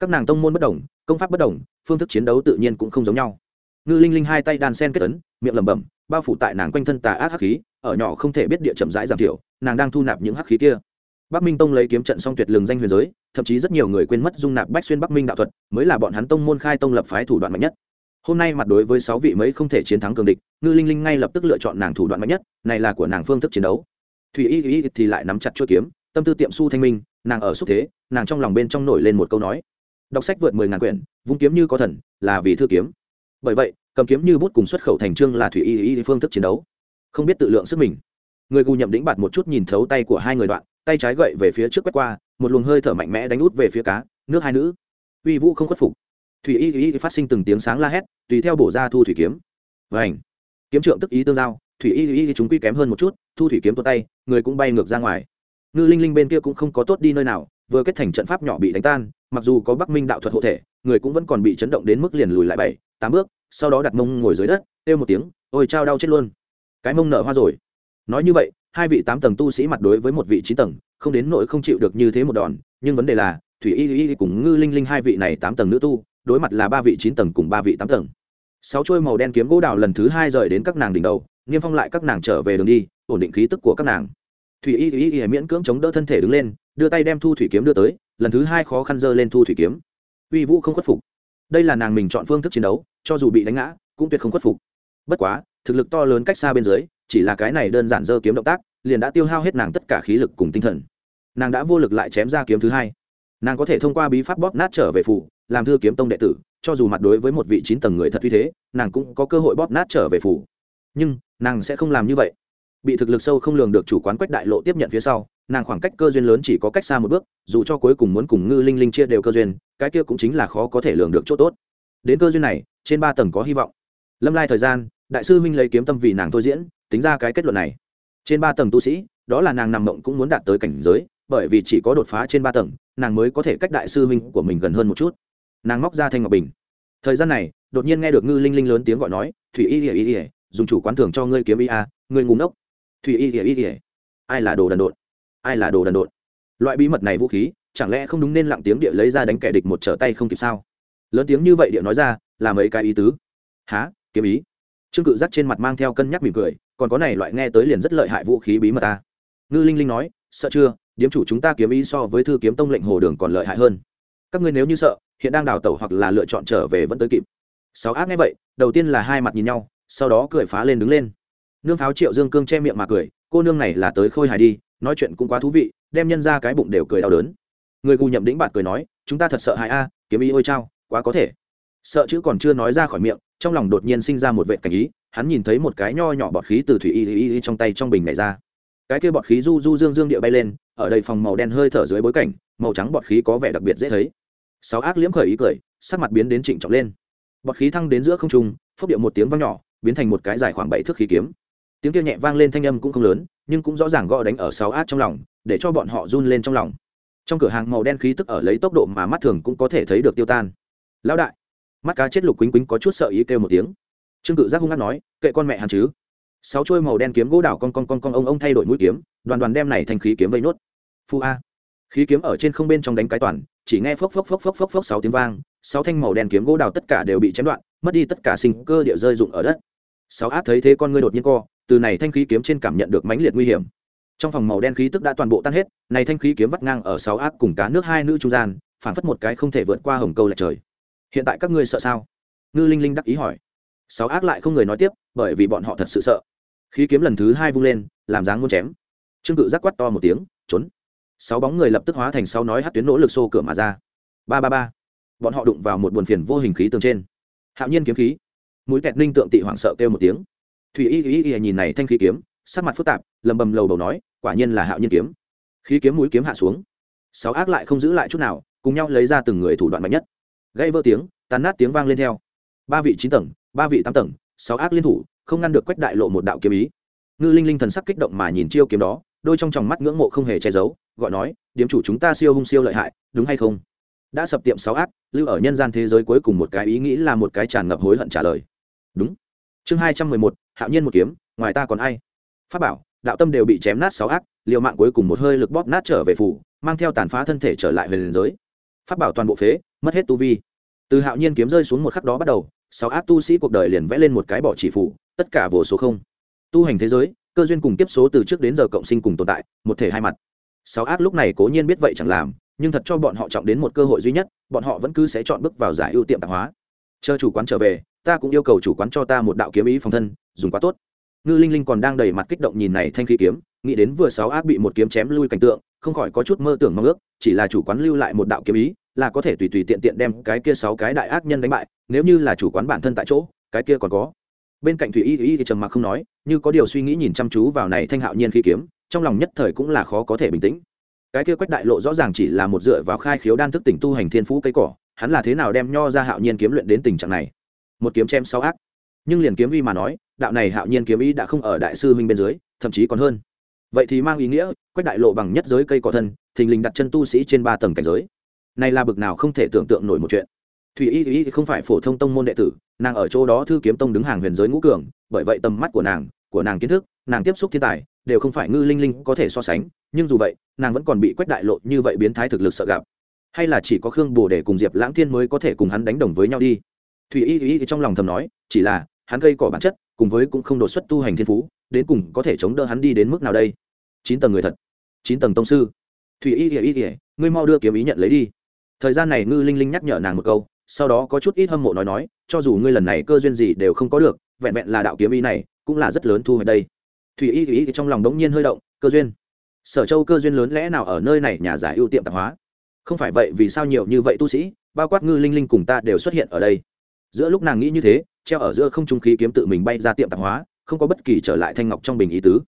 Các nàng tông môn bất đồng công pháp bất đồng phương thức chiến đấu tự nhiên cũng không giống nhau. Ngư linh linh hai tay đan sen kết tấn miệng lẩm bẩm bao phủ tại nàng quanh thân tà ác hắc khí ở nhỏ không thể biết địa chậm rãi giảm thiểu nàng đang thu nạp những hắc khí kia bắc minh tông lấy kiếm trận song tuyệt lừng danh huyền giới, thậm chí rất nhiều người quên mất dung nạp bách xuyên bắc minh đạo thuật, mới là bọn hắn tông môn khai tông lập phái thủ đoạn mạnh nhất. Hôm nay mặt đối với sáu vị mấy không thể chiến thắng cường địch, ngư linh linh ngay lập tức lựa chọn nàng thủ đoạn mạnh nhất, này là của nàng phương thức chiến đấu. Thủy y y thì lại nắm chặt chuỗi kiếm, tâm tư tiệm su thanh minh, nàng ở xúc thế, nàng trong lòng bên trong nổi lên một câu nói. Đọc sách vượt mười ngàn quyển, vung kiếm như có thần, là vì thư kiếm. Bởi vậy, cầm kiếm như bút cùng xuất khẩu thành trương là thủy y y phương thức chiến đấu. Không biết tự lượng sức mình. Người gù nhậm đĩnh bạt một chút nhìn thấu tay của hai người đoạn tay trái gậy về phía trước quét qua, một luồng hơi thở mạnh mẽ đánh út về phía cá, nước hai nữ. Uy vũ không khuất phục. Thủy y y phát sinh từng tiếng sáng la hét, tùy theo bổ ra thu thủy kiếm. Và ảnh kiếm trượng tức ý tương giao, thủy y y chúng quy kém hơn một chút, thu thủy kiếm tuột tay, người cũng bay ngược ra ngoài. Ngư linh linh bên kia cũng không có tốt đi nơi nào, vừa kết thành trận pháp nhỏ bị đánh tan, mặc dù có bắc minh đạo thuật hộ thể, người cũng vẫn còn bị chấn động đến mức liền lùi lại bảy, tám bước, sau đó đặt mông ngồi dưới đất, kêu một tiếng, ôi, trao đau chết luôn. Cái mông nở hoa rồi. Nói như vậy hai vị tám tầng tu sĩ mặt đối với một vị chín tầng, không đến nỗi không chịu được như thế một đòn, nhưng vấn đề là, thủy y y cùng ngư linh linh hai vị này tám tầng nữ tu, đối mặt là ba vị chín tầng cùng ba vị tám tầng. Sáu chuôi màu đen kiếm gỗ đào lần thứ hai rời đến các nàng đỉnh đầu, niêm phong lại các nàng trở về đường đi, ổn định khí tức của các nàng. Thủy y y y miễn cưỡng chống đỡ thân thể đứng lên, đưa tay đem thu thủy kiếm đưa tới, lần thứ hai khó khăn dơ lên thu thủy kiếm. Uy vũ không khuất phục. Đây là nàng mình chọn phương thức chiến đấu, cho dù bị đánh ngã, cũng tuyệt không khuất phục. Bất quá, thực lực to lớn cách xa bên dưới chỉ là cái này đơn giản dơ kiếm động tác, liền đã tiêu hao hết nàng tất cả khí lực cùng tinh thần. Nàng đã vô lực lại chém ra kiếm thứ hai. Nàng có thể thông qua bí pháp bóp nát trở về phủ, làm thư kiếm tông đệ tử, cho dù mặt đối với một vị chín tầng người thật uy thế, nàng cũng có cơ hội bóp nát trở về phủ. Nhưng, nàng sẽ không làm như vậy. Bị thực lực sâu không lường được chủ quán quách đại lộ tiếp nhận phía sau, nàng khoảng cách cơ duyên lớn chỉ có cách xa một bước, dù cho cuối cùng muốn cùng ngư linh linh chia đều cơ duyên, cái kia cũng chính là khó có thể lường được chỗ tốt. Đến cơ duyên này, trên ba tầng có hy vọng. Lâm lai thời gian, đại sư huynh lấy kiếm tâm vì nàng thôi diễn tính ra cái kết luận này. Trên ba tầng tu sĩ, đó là nàng nằm mộng cũng muốn đạt tới cảnh giới, bởi vì chỉ có đột phá trên ba tầng, nàng mới có thể cách đại sư huynh của mình gần hơn một chút. Nàng móc ra thanh ngọc bình. Thời gian này, đột nhiên nghe được ngư linh linh lớn tiếng gọi nói, thủy y ỉa y ỉa dùng chủ quán thưởng cho ngươi kiếm y a, ngươi ngu ngốc. Thủy y ỉa y ỉa ai là đồ đần độn? Ai là đồ đần độn? Loại bí mật này vũ khí, chẳng lẽ không đúng nên lặng tiếng địa lấy ra đánh kẻ địch một trở tay không kịp sao? Lớn tiếng như vậy địa nói ra, là mấy cái ý tứ? Há kiếm ý? Trương cự giác trên mặt mang theo cân nhắc mỉm cười còn có này loại nghe tới liền rất lợi hại vũ khí bí mật ta. Ngư linh linh nói, sợ chưa? Điếm chủ chúng ta kiếm ý so với thư kiếm tông lệnh hồ đường còn lợi hại hơn. Các ngươi nếu như sợ, hiện đang đào tẩu hoặc là lựa chọn trở về vẫn tới kịp. Sáu ác nghe vậy, đầu tiên là hai mặt nhìn nhau, sau đó cười phá lên đứng lên. Nương pháo triệu dương cương che miệng mà cười, cô nương này là tới khôi hài đi, nói chuyện cũng quá thú vị, đem nhân ra cái bụng đều cười đau đớn. Người cù nhậm đĩnh bạt cười nói, chúng ta thật sợ hại a, kiếm ý ôi trao quá có thể. Sợ chữ còn chưa nói ra khỏi miệng, trong lòng đột nhiên sinh ra một vệ cảnh ý hắn nhìn thấy một cái nho nhỏ bọt khí từ thủy y y y trong tay trong bình này ra. Cái kia bọt khí du du dương dương địa bay lên, ở đây phòng màu đen hơi thở dưới bối cảnh, màu trắng bọt khí có vẻ đặc biệt dễ thấy. Sáu ác liễm khởi ý cười, sắc mặt biến đến trịnh trọng lên. Bọt khí thăng đến giữa không trung, phốc điệu một tiếng vang nhỏ, biến thành một cái dài khoảng bảy thước khí kiếm. Tiếng kia nhẹ vang lên thanh âm cũng không lớn, nhưng cũng rõ ràng gõ đánh ở sáu ác trong lòng, để cho bọn họ run lên trong lòng. Trong cửa hàng màu đen khí tức ở lấy tốc độ mà mắt thường cũng có thể thấy được tiêu tan. Lão đại, mắt cá chết lục quýnh quýnh có chút sợ ý kêu một tiếng trương cự giác hung hát nói, kệ con mẹ hắn chứ. Sáu chuôi màu đen kiếm gỗ đảo con con con con ông ông thay đổi mũi kiếm, đoàn đoàn đem này thành khí kiếm vây nốt. Phu a. Khí kiếm ở trên không bên trong đánh cái toàn, chỉ nghe phốc phốc phốc phốc phốc phốc sáu tiếng vang, sáu thanh màu đen kiếm gỗ đào tất cả đều bị chém đoạn, mất đi tất cả sinh cơ địa rơi dụng ở đất. Sáu ác thấy thế con ngươi đột nhiên co, từ này thanh khí kiếm trên cảm nhận được mãnh liệt nguy hiểm. Trong phòng màu đen khí tức đã toàn bộ tan hết, này thanh khí kiếm vắt ngang ở sáu ác cùng cá nước hai nữ trung gian phản phất một cái không thể vượt qua hồng câu lạch trời. Hiện tại các ngươi sợ sao? Ngư linh linh đắc ý hỏi sáu ác lại không người nói tiếp, bởi vì bọn họ thật sự sợ. Khí kiếm lần thứ hai vung lên, làm dáng muốn chém. Trương cự giác quát to một tiếng, trốn! Sáu bóng người lập tức hóa thành sáu nói hát tuyến nỗ lực xô cửa mà ra. Ba ba ba. Bọn họ đụng vào một buồn phiền vô hình khí tường trên. Hạo nhiên kiếm khí. Mũi kẹt ninh tượng tị hoảng sợ kêu một tiếng. Thủy y y y nhìn này thanh khí kiếm, sắc mặt phức tạp, lầm bầm lầu đầu nói, quả nhiên là hạo nhiên kiếm. Khí kiếm mũi kiếm hạ xuống. Sáu ác lại không giữ lại chút nào, cùng nhau lấy ra từng người thủ đoạn mạnh nhất. Gây vỡ tiếng tàn nát tiếng vang lên theo. Ba vị chín tầng ba vị tám tầng, sáu ác liên thủ, không ngăn được quách đại lộ một đạo kiếm ý. Ngư linh linh thần sắc kích động mà nhìn chiêu kiếm đó, đôi trong tròng mắt ngưỡng mộ không hề che giấu, gọi nói, điếm chủ chúng ta siêu hung siêu lợi hại, đúng hay không? Đã sập tiệm sáu ác, lưu ở nhân gian thế giới cuối cùng một cái ý nghĩ là một cái tràn ngập hối hận trả lời. Đúng. Chương hai trăm mười một, hạo nhiên một kiếm, ngoài ta còn ai? Pháp bảo, đạo tâm đều bị chém nát sáu ác, liều mạng cuối cùng một hơi lực bóp nát trở về phủ, mang theo tàn phá thân thể trở lại về liền giới. Phát bảo toàn bộ phế, mất hết tu vi. Từ hạo nhiên kiếm rơi xuống một khắc đó bắt đầu sáu ác tu sĩ cuộc đời liền vẽ lên một cái bỏ chỉ phủ, tất cả vô số không. Tu hành thế giới, cơ duyên cùng tiếp số từ trước đến giờ cộng sinh cùng tồn tại, một thể hai mặt. Sáu ác lúc này cố nhiên biết vậy chẳng làm, nhưng thật cho bọn họ trọng đến một cơ hội duy nhất, bọn họ vẫn cứ sẽ chọn bước vào giải ưu tiệm tạp hóa. Chờ chủ quán trở về, ta cũng yêu cầu chủ quán cho ta một đạo kiếm ý phòng thân, dùng quá tốt. Ngư linh linh còn đang đầy mặt kích động nhìn này thanh khí kiếm, nghĩ đến vừa sáu ác bị một kiếm chém lui cảnh tượng, không khỏi có chút mơ tưởng mong ước, chỉ là chủ quán lưu lại một đạo kiếm ý là có thể tùy tùy tiện tiện đem cái kia sáu cái đại ác nhân đánh bại, nếu như là chủ quán bản thân tại chỗ, cái kia còn có. Bên cạnh thủy y y thì trầm mặc không nói, như có điều suy nghĩ nhìn chăm chú vào này thanh hạo nhiên khí kiếm, trong lòng nhất thời cũng là khó có thể bình tĩnh. Cái kia quách đại lộ rõ ràng chỉ là một dựa vào khai khiếu đan thức tỉnh tu hành thiên phú cây cỏ, hắn là thế nào đem nho ra hạo nhiên kiếm luyện đến tình trạng này? Một kiếm chém sáu ác. Nhưng liền kiếm uy mà nói, đạo này hạo nhiên kiếm ý đã không ở đại sư huynh bên dưới, thậm chí còn hơn. Vậy thì mang ý nghĩa, quách đại lộ bằng nhất giới cây cỏ thân, thình lình đặt chân tu sĩ trên ba tầng cảnh giới này là bực nào không thể tưởng tượng nổi một chuyện. Thủy y y không phải phổ thông tông môn đệ tử, nàng ở chỗ đó thư kiếm tông đứng hàng huyền giới ngũ cường, bởi vậy tầm mắt của nàng của nàng kiến thức, nàng tiếp xúc thiên tài, đều không phải ngư linh linh có thể so sánh, nhưng dù vậy, nàng vẫn còn bị quách đại lộ như vậy biến thái thực lực sợ gặp. Hay là chỉ có khương bồ để cùng diệp lãng thiên mới có thể cùng hắn đánh đồng với nhau đi. Thủy y y trong lòng thầm nói, chỉ là, hắn gây cỏ bản chất, cùng với cũng không đột xuất tu hành thiên phú, đến cùng có thể chống đỡ hắn đi đến mức nào đây? Chín tầng người thật, chín tầng tông sư. Thủy y y y, ngươi mau đưa kiếm ý nhận lấy đi thời gian này ngư linh linh nhắc nhở nàng một câu, sau đó có chút ít hâm mộ nói nói, cho dù ngươi lần này cơ duyên gì đều không có được, vẹn vẹn là đạo kiếm ý này, cũng là rất lớn thu hoạch đây. Thủy y y trong lòng đống nhiên hơi động, cơ duyên. Sở châu cơ duyên lớn lẽ nào ở nơi này nhà giải ưu tiệm tạp hóa? Không phải vậy, vì sao nhiều như vậy tu sĩ, bao quát ngư linh linh cùng ta đều xuất hiện ở đây? Giữa lúc nàng nghĩ như thế, treo ở giữa không trung khí kiếm tự mình bay ra tiệm tạp hóa, không có bất kỳ trở lại thanh ngọc trong bình ý tứ.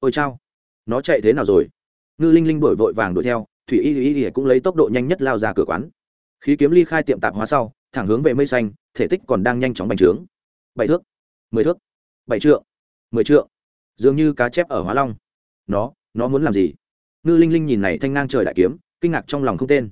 Ôi chao, nó chạy thế nào rồi? Ngư linh linh đổi vội vàng đuổi theo thủy y y y cũng lấy tốc độ nhanh nhất lao ra cửa quán. Khí kiếm ly khai tiệm tạp hóa sau, thẳng hướng về mây xanh, thể tích còn đang nhanh chóng bành trướng. Bảy thước, mười thước, bảy trượng, mười trượng. Dường như cá chép ở hóa long. Nó nó muốn làm gì? Ngư linh linh nhìn này thanh ngang trời đại kiếm, kinh ngạc trong lòng không tên.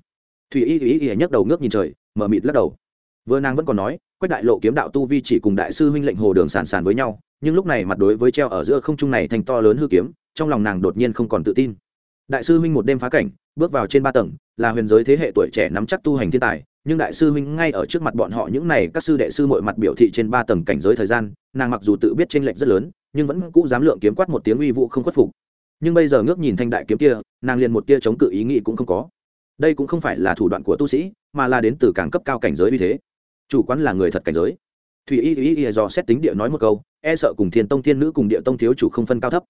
Thủy y y y nhấc đầu ngước nhìn trời, mở mịt lắc đầu. Vừa nàng vẫn còn nói, quách đại lộ kiếm đạo tu vi chỉ cùng đại sư huynh lệnh hồ đường sàn sàn với nhau, nhưng lúc này mặt đối với treo ở giữa không trung này thành to lớn hư kiếm, trong lòng nàng đột nhiên không còn tự tin đại sư huynh một đêm phá cảnh, bước vào trên ba tầng, là huyền giới thế hệ tuổi trẻ nắm chắc tu hành thiên tài, nhưng đại sư huynh ngay ở trước mặt bọn họ những này các sư đệ sư mọi mặt biểu thị trên ba tầng cảnh giới thời gian, nàng mặc dù tự biết tranh lệch rất lớn, nhưng vẫn cũ dám lượng kiếm quát một tiếng uy vũ không khuất phục. Nhưng bây giờ ngước nhìn thanh đại kiếm kia, nàng liền một tia chống cự ý nghĩ cũng không có. Đây cũng không phải là thủ đoạn của tu sĩ, mà là đến từ càng cấp cao cảnh giới uy thế. Chủ quán là người thật cảnh giới. Thủy y y y do xét tính địa nói một câu e sợ cùng thiên tông thiên nữ cùng địa tông thiếu chủ không phân cao thấp.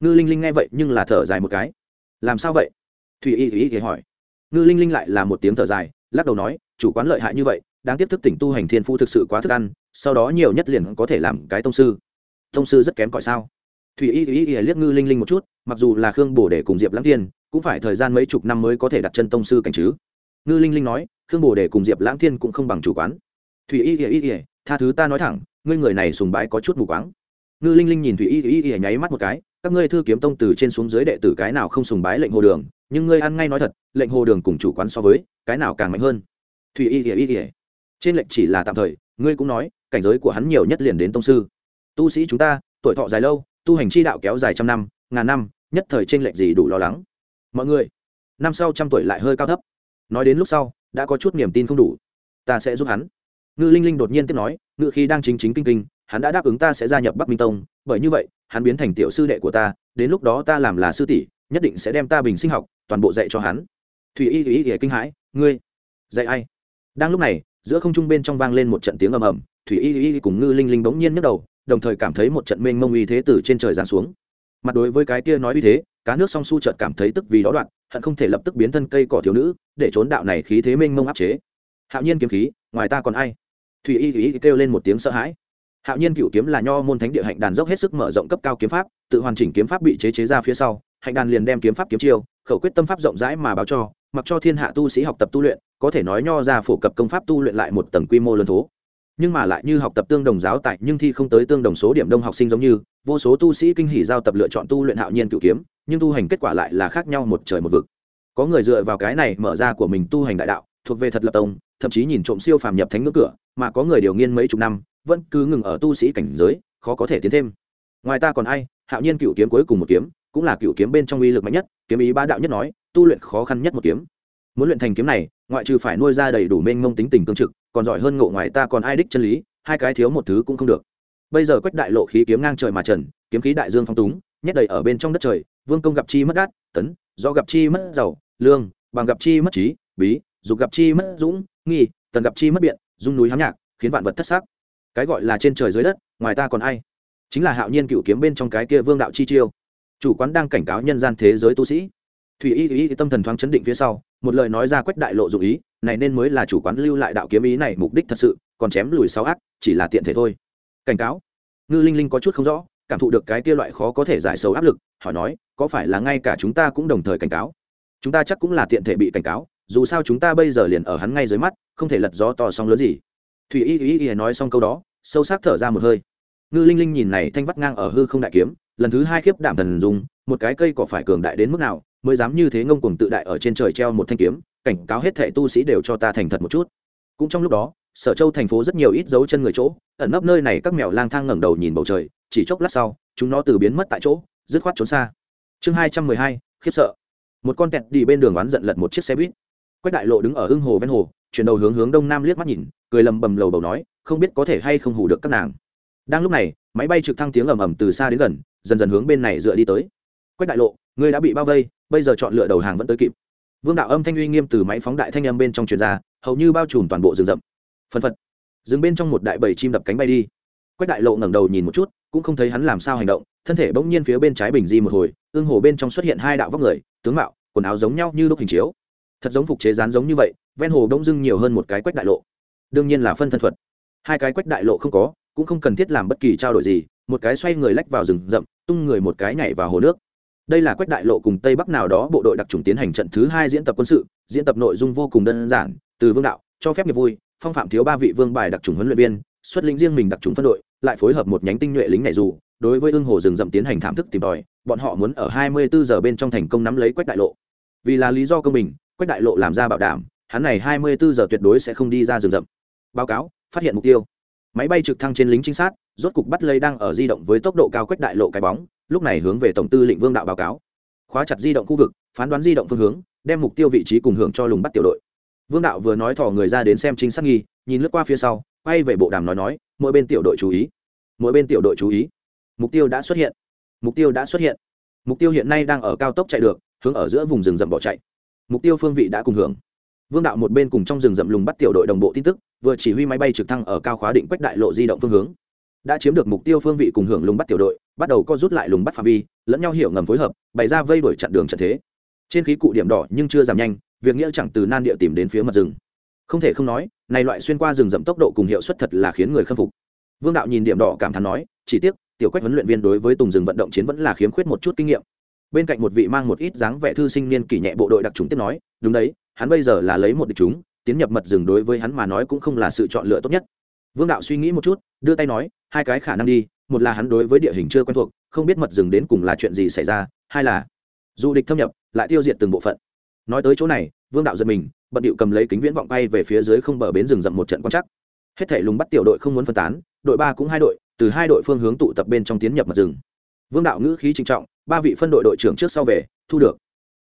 Ngư linh linh nghe vậy nhưng là thở dài một cái làm sao vậy? Thủy y y y hỏi. Ngư linh linh lại là một tiếng thở dài, lắc đầu nói, chủ quán lợi hại như vậy, đáng tiếp thức tỉnh tu hành thiên phu thực sự quá thức ăn, sau đó nhiều nhất liền có thể làm cái tông sư. Tông sư rất kém cỏi sao? Thủy y y y liếc ngư linh linh một chút, mặc dù là khương bổ để cùng diệp lãng thiên, cũng phải thời gian mấy chục năm mới có thể đặt chân tông sư cảnh chứ. Ngư linh linh nói, khương bổ để cùng diệp lãng thiên cũng không bằng chủ quán. Thủy y y y tha thứ ta nói thẳng, ngươi người này sùng bái có chút mù quáng. Ngư linh linh nhìn thủy y y y nháy mắt một cái các ngươi thư kiếm tông từ trên xuống dưới đệ tử cái nào không sùng bái lệnh hồ đường, nhưng ngươi ăn ngay nói thật, lệnh hồ đường cùng chủ quán so với, cái nào càng mạnh hơn? Thùy y y y trên lệnh chỉ là tạm thời, ngươi cũng nói, cảnh giới của hắn nhiều nhất liền đến tông sư. Tu sĩ chúng ta, tuổi thọ dài lâu, tu hành chi đạo kéo dài trăm năm, ngàn năm, nhất thời trên lệnh gì đủ lo lắng? Mọi người, năm sau trăm tuổi lại hơi cao thấp. Nói đến lúc sau, đã có chút niềm tin không đủ. Ta sẽ giúp hắn. Ngư linh linh đột nhiên tiếp nói, ngự khi đang chính chính kinh kinh hắn đã đáp ứng ta sẽ gia nhập bắc minh tông, bởi như vậy, hắn biến thành tiểu sư đệ của ta, đến lúc đó ta làm là sư tỷ, nhất định sẽ đem ta bình sinh học, toàn bộ dạy cho hắn. Thủy y thùy y kinh hãi, ngươi, dạy ai? Đang lúc này, giữa không trung bên trong vang lên một trận tiếng ầm ầm, thủy y y cùng ngư linh linh bỗng nhiên nhức đầu, đồng thời cảm thấy một trận mênh mông uy thế từ trên trời giáng xuống. Mặt đối với cái kia nói uy thế, cá nước song su chợt cảm thấy tức vì đó đoạn, hận không thể lập tức biến thân cây cỏ thiếu nữ, để trốn đạo này khí thế mênh mông áp chế. Hạo nhiên kiếm khí, ngoài ta còn ai? Thủy y y kêu lên một tiếng sợ hãi hạo nhiên cựu kiếm là nho môn thánh địa hạnh đàn dốc hết sức mở rộng cấp cao kiếm pháp, tự hoàn chỉnh kiếm pháp bị chế chế ra phía sau, hạnh đàn liền đem kiếm pháp kiếm chiêu, khẩu quyết tâm pháp rộng rãi mà báo cho, mặc cho thiên hạ tu sĩ học tập tu luyện, có thể nói nho ra phổ cập công pháp tu luyện lại một tầng quy mô lớn thố. Nhưng mà lại như học tập tương đồng giáo tại, nhưng thi không tới tương đồng số điểm đông học sinh giống như, vô số tu sĩ kinh hỉ giao tập lựa chọn tu luyện hạo nhiên cựu kiếm, nhưng tu hành kết quả lại là khác nhau một trời một vực. Có người dựa vào cái này mở ra của mình tu hành đại đạo, thuộc về thật lập tông, thậm chí nhìn trộm siêu phàm nhập thánh ngưỡng cửa, mà có người điều nghiên mấy chục năm vẫn cứ ngừng ở tu sĩ cảnh giới, khó có thể tiến thêm. Ngoài ta còn ai, hạo nhiên cựu kiếm cuối cùng một kiếm, cũng là cựu kiếm bên trong uy lực mạnh nhất, kiếm ý ba đạo nhất nói, tu luyện khó khăn nhất một kiếm. Muốn luyện thành kiếm này, ngoại trừ phải nuôi ra đầy đủ mênh mông tính tình cương trực, còn giỏi hơn ngộ ngoài ta còn ai đích chân lý, hai cái thiếu một thứ cũng không được. Bây giờ quách đại lộ khí kiếm ngang trời mà trần, kiếm khí đại dương phong túng, nhét đầy ở bên trong đất trời, vương công gặp chi mất đát tấn do gặp chi mất giàu lương, bằng gặp chi mất trí, bí, dục gặp chi mất dũng, nghi, tần gặp chi mất biện, dung núi hám nhạc, khiến vạn vật thất xác cái gọi là trên trời dưới đất, ngoài ta còn ai? Chính là hạo nhiên cựu kiếm bên trong cái kia vương đạo chi chiêu. Chủ quán đang cảnh cáo nhân gian thế giới tu sĩ. Thủy y y tâm thần thoáng chấn định phía sau, một lời nói ra quách đại lộ dụng ý, này nên mới là chủ quán lưu lại đạo kiếm ý này mục đích thật sự, còn chém lùi sáu ác, chỉ là tiện thể thôi. Cảnh cáo. Ngư linh linh có chút không rõ, cảm thụ được cái kia loại khó có thể giải sầu áp lực, hỏi nói, có phải là ngay cả chúng ta cũng đồng thời cảnh cáo? Chúng ta chắc cũng là tiện thể bị cảnh cáo, dù sao chúng ta bây giờ liền ở hắn ngay dưới mắt, không thể lật gió to sóng lớn gì. Thủy y ý y nói xong câu đó sâu sắc thở ra một hơi. Ngư linh linh nhìn này thanh vắt ngang ở hư không đại kiếm, lần thứ hai khiếp đảm thần dùng một cái cây cỏ phải cường đại đến mức nào, mới dám như thế ngông cuồng tự đại ở trên trời treo một thanh kiếm, cảnh cáo hết thệ tu sĩ đều cho ta thành thật một chút. Cũng trong lúc đó, sở châu thành phố rất nhiều ít dấu chân người chỗ, ẩn nấp nơi này các mèo lang thang ngẩng đầu nhìn bầu trời, chỉ chốc lát sau, chúng nó từ biến mất tại chỗ, dứt khoát trốn xa. Chương hai trăm mười hai, khiếp sợ. Một con kẹt đi bên đường oán giận lật một chiếc xe buýt. Quách đại lộ đứng ở hưng hồ ven hồ, chuyển đầu hướng hướng đông nam liếc mắt nhìn, cười lầm bầm lầu bầu nói không biết có thể hay không hủ được các nàng. Đang lúc này, máy bay trực thăng tiếng ầm ầm từ xa đến gần, dần dần hướng bên này dựa đi tới. Quách đại lộ, ngươi đã bị bao vây, bây giờ chọn lựa đầu hàng vẫn tới kịp. Vương đạo âm thanh uy nghiêm từ máy phóng đại thanh âm bên trong truyền ra, hầu như bao trùm toàn bộ rừng rậm. Phân phật. Dừng bên trong một đại bầy chim đập cánh bay đi. Quách đại lộ ngẩng đầu nhìn một chút, cũng không thấy hắn làm sao hành động, thân thể bỗng nhiên phía bên trái bình di một hồi, ương hồ bên trong xuất hiện hai đạo vóc người, tướng mạo, quần áo giống nhau như đúc hình chiếu. Thật giống phục chế rán giống như vậy, ven hồ đông dưng nhiều hơn một cái quách đại lộ. Đương nhiên là phân thân thuật hai cái quách đại lộ không có, cũng không cần thiết làm bất kỳ trao đổi gì, một cái xoay người lách vào rừng rậm, tung người một cái nhảy vào hồ nước. Đây là quách đại lộ cùng tây bắc nào đó bộ đội đặc trùng tiến hành trận thứ hai diễn tập quân sự, diễn tập nội dung vô cùng đơn giản, từ vương đạo, cho phép nghiệp vui, phong phạm thiếu ba vị vương bài đặc trùng huấn luyện viên, xuất lĩnh riêng mình đặc trùng phân đội, lại phối hợp một nhánh tinh nhuệ lính nhảy dù, đối với ương hồ rừng rậm tiến hành thảm thức tìm tòi, bọn họ muốn ở 24 giờ bên trong thành công nắm lấy quách đại lộ. Vì là lý do công bình, quách đại lộ làm ra bảo đảm, hắn này 24 giờ tuyệt đối sẽ không đi ra rừng rậm. Báo cáo phát hiện mục tiêu. Máy bay trực thăng trên lính trinh sát, rốt cục bắt lấy đang ở di động với tốc độ cao quách đại lộ cái bóng, lúc này hướng về tổng tư lệnh vương đạo báo cáo. Khóa chặt di động khu vực, phán đoán di động phương hướng, đem mục tiêu vị trí cùng hưởng cho lùng bắt tiểu đội. Vương đạo vừa nói thỏ người ra đến xem trinh sát nghi, nhìn lướt qua phía sau, quay về bộ đàm nói nói, mỗi bên tiểu đội chú ý. Mỗi bên tiểu đội chú ý. Mục tiêu đã xuất hiện. Mục tiêu đã xuất hiện. Mục tiêu hiện nay đang ở cao tốc chạy được, hướng ở giữa vùng rừng rậm bỏ chạy. Mục tiêu phương vị đã cùng hưởng vương đạo một bên cùng trong rừng rậm lùng bắt tiểu đội đồng bộ tin tức, vừa chỉ huy máy bay trực thăng ở cao khóa định quách đại lộ di động phương hướng. Đã chiếm được mục tiêu phương vị cùng hưởng lùng bắt tiểu đội, bắt đầu co rút lại lùng bắt phạm vi, lẫn nhau hiểu ngầm phối hợp, bày ra vây đuổi chặn đường trận thế. Trên khí cụ điểm đỏ nhưng chưa giảm nhanh, việc nghĩa chẳng từ nan địa tìm đến phía mặt rừng. Không thể không nói, này loại xuyên qua rừng rậm tốc độ cùng hiệu suất thật là khiến người khâm phục. Vương đạo nhìn điểm đỏ cảm thán nói, chỉ tiếc, tiểu quách huấn luyện viên đối với tùng rừng vận động chiến vẫn là khiếm khuyết một chút kinh nghiệm. Bên cạnh một vị mang một ít dáng vẻ thư sinh niên kỷ nhẹ bộ đội đặc trùng tiếp nói, đúng đấy hắn bây giờ là lấy một địch chúng, tiến nhập mật rừng đối với hắn mà nói cũng không là sự chọn lựa tốt nhất. Vương đạo suy nghĩ một chút, đưa tay nói, hai cái khả năng đi, một là hắn đối với địa hình chưa quen thuộc, không biết mật rừng đến cùng là chuyện gì xảy ra, hai là du địch thâm nhập, lại tiêu diệt từng bộ phận. Nói tới chỗ này, vương đạo giật mình, bận điệu cầm lấy kính viễn vọng bay về phía dưới không bờ bến rừng rậm một trận quan chắc hết thể lùng bắt tiểu đội không muốn phân tán, đội ba cũng hai đội, từ hai đội phương hướng tụ tập bên trong tiến nhập mật rừng. Vương đạo ngữ khí trinh trọng, ba vị phân đội đội trưởng trước sau về, thu được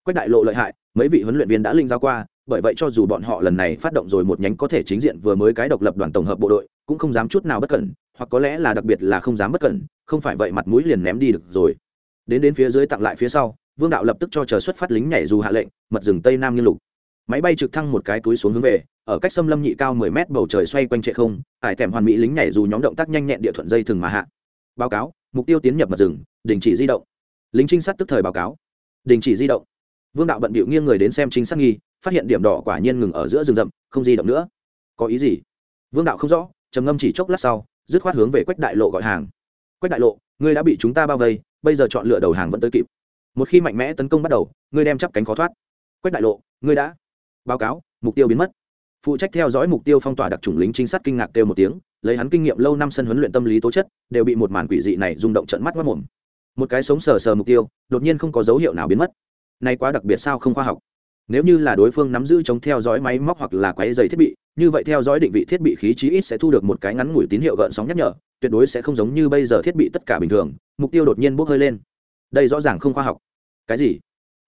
quách đại lộ lợi hại, mấy vị huấn luyện viên đã linh giao qua, bởi vậy cho dù bọn họ lần này phát động rồi một nhánh có thể chính diện vừa mới cái độc lập đoàn tổng hợp bộ đội, cũng không dám chút nào bất cẩn, hoặc có lẽ là đặc biệt là không dám bất cẩn, không phải vậy mặt mũi liền ném đi được rồi. Đến đến phía dưới tặng lại phía sau, vương đạo lập tức cho chờ xuất phát lính nhảy dù hạ lệnh, mật rừng tây nam như lục. Máy bay trực thăng một cái túi xuống hướng về, ở cách xâm lâm nhị cao mười mét bầu trời xoay quanh trệ không, ải thèm hoàn mỹ lính nhảy dù nhóm động tác nhanh nhẹn địa thuận dây thường mà hạ. Báo cáo, mục tiêu tiến nhập mật rừng, đình chỉ di động. Lính trinh sát tức thời báo cáo. Đình chỉ di động vương đạo bận bịu nghiêng người đến xem chính xác nghi, phát hiện điểm đỏ quả nhiên ngừng ở giữa rừng rậm, không di động nữa. Có ý gì? Vương đạo không rõ, trầm ngâm chỉ chốc lát sau, dứt khoát hướng về quách đại lộ gọi hàng. Quách đại lộ, ngươi đã bị chúng ta bao vây, bây giờ chọn lựa đầu hàng vẫn tới kịp. Một khi mạnh mẽ tấn công bắt đầu, ngươi đem chắp cánh khó thoát. Quách đại lộ, ngươi đã báo cáo, mục tiêu biến mất. Phụ trách theo dõi mục tiêu phong tỏa đặc trùng lính trinh sát kinh ngạc kêu một tiếng, lấy hắn kinh nghiệm lâu năm sân huấn luyện tâm lý tố chất, đều bị một màn quỷ dị này rung động trận mắt mất mồm. Một cái sống sờ sờ mục tiêu, đột nhiên không có dấu hiệu nào biến mất nay quá đặc biệt sao không khoa học? Nếu như là đối phương nắm giữ chống theo dõi máy móc hoặc là quáy dày thiết bị, như vậy theo dõi định vị thiết bị khí chí ít sẽ thu được một cái ngắn ngủi tín hiệu gợn sóng nhắc nhở, tuyệt đối sẽ không giống như bây giờ thiết bị tất cả bình thường, mục tiêu đột nhiên bốc hơi lên. Đây rõ ràng không khoa học. Cái gì?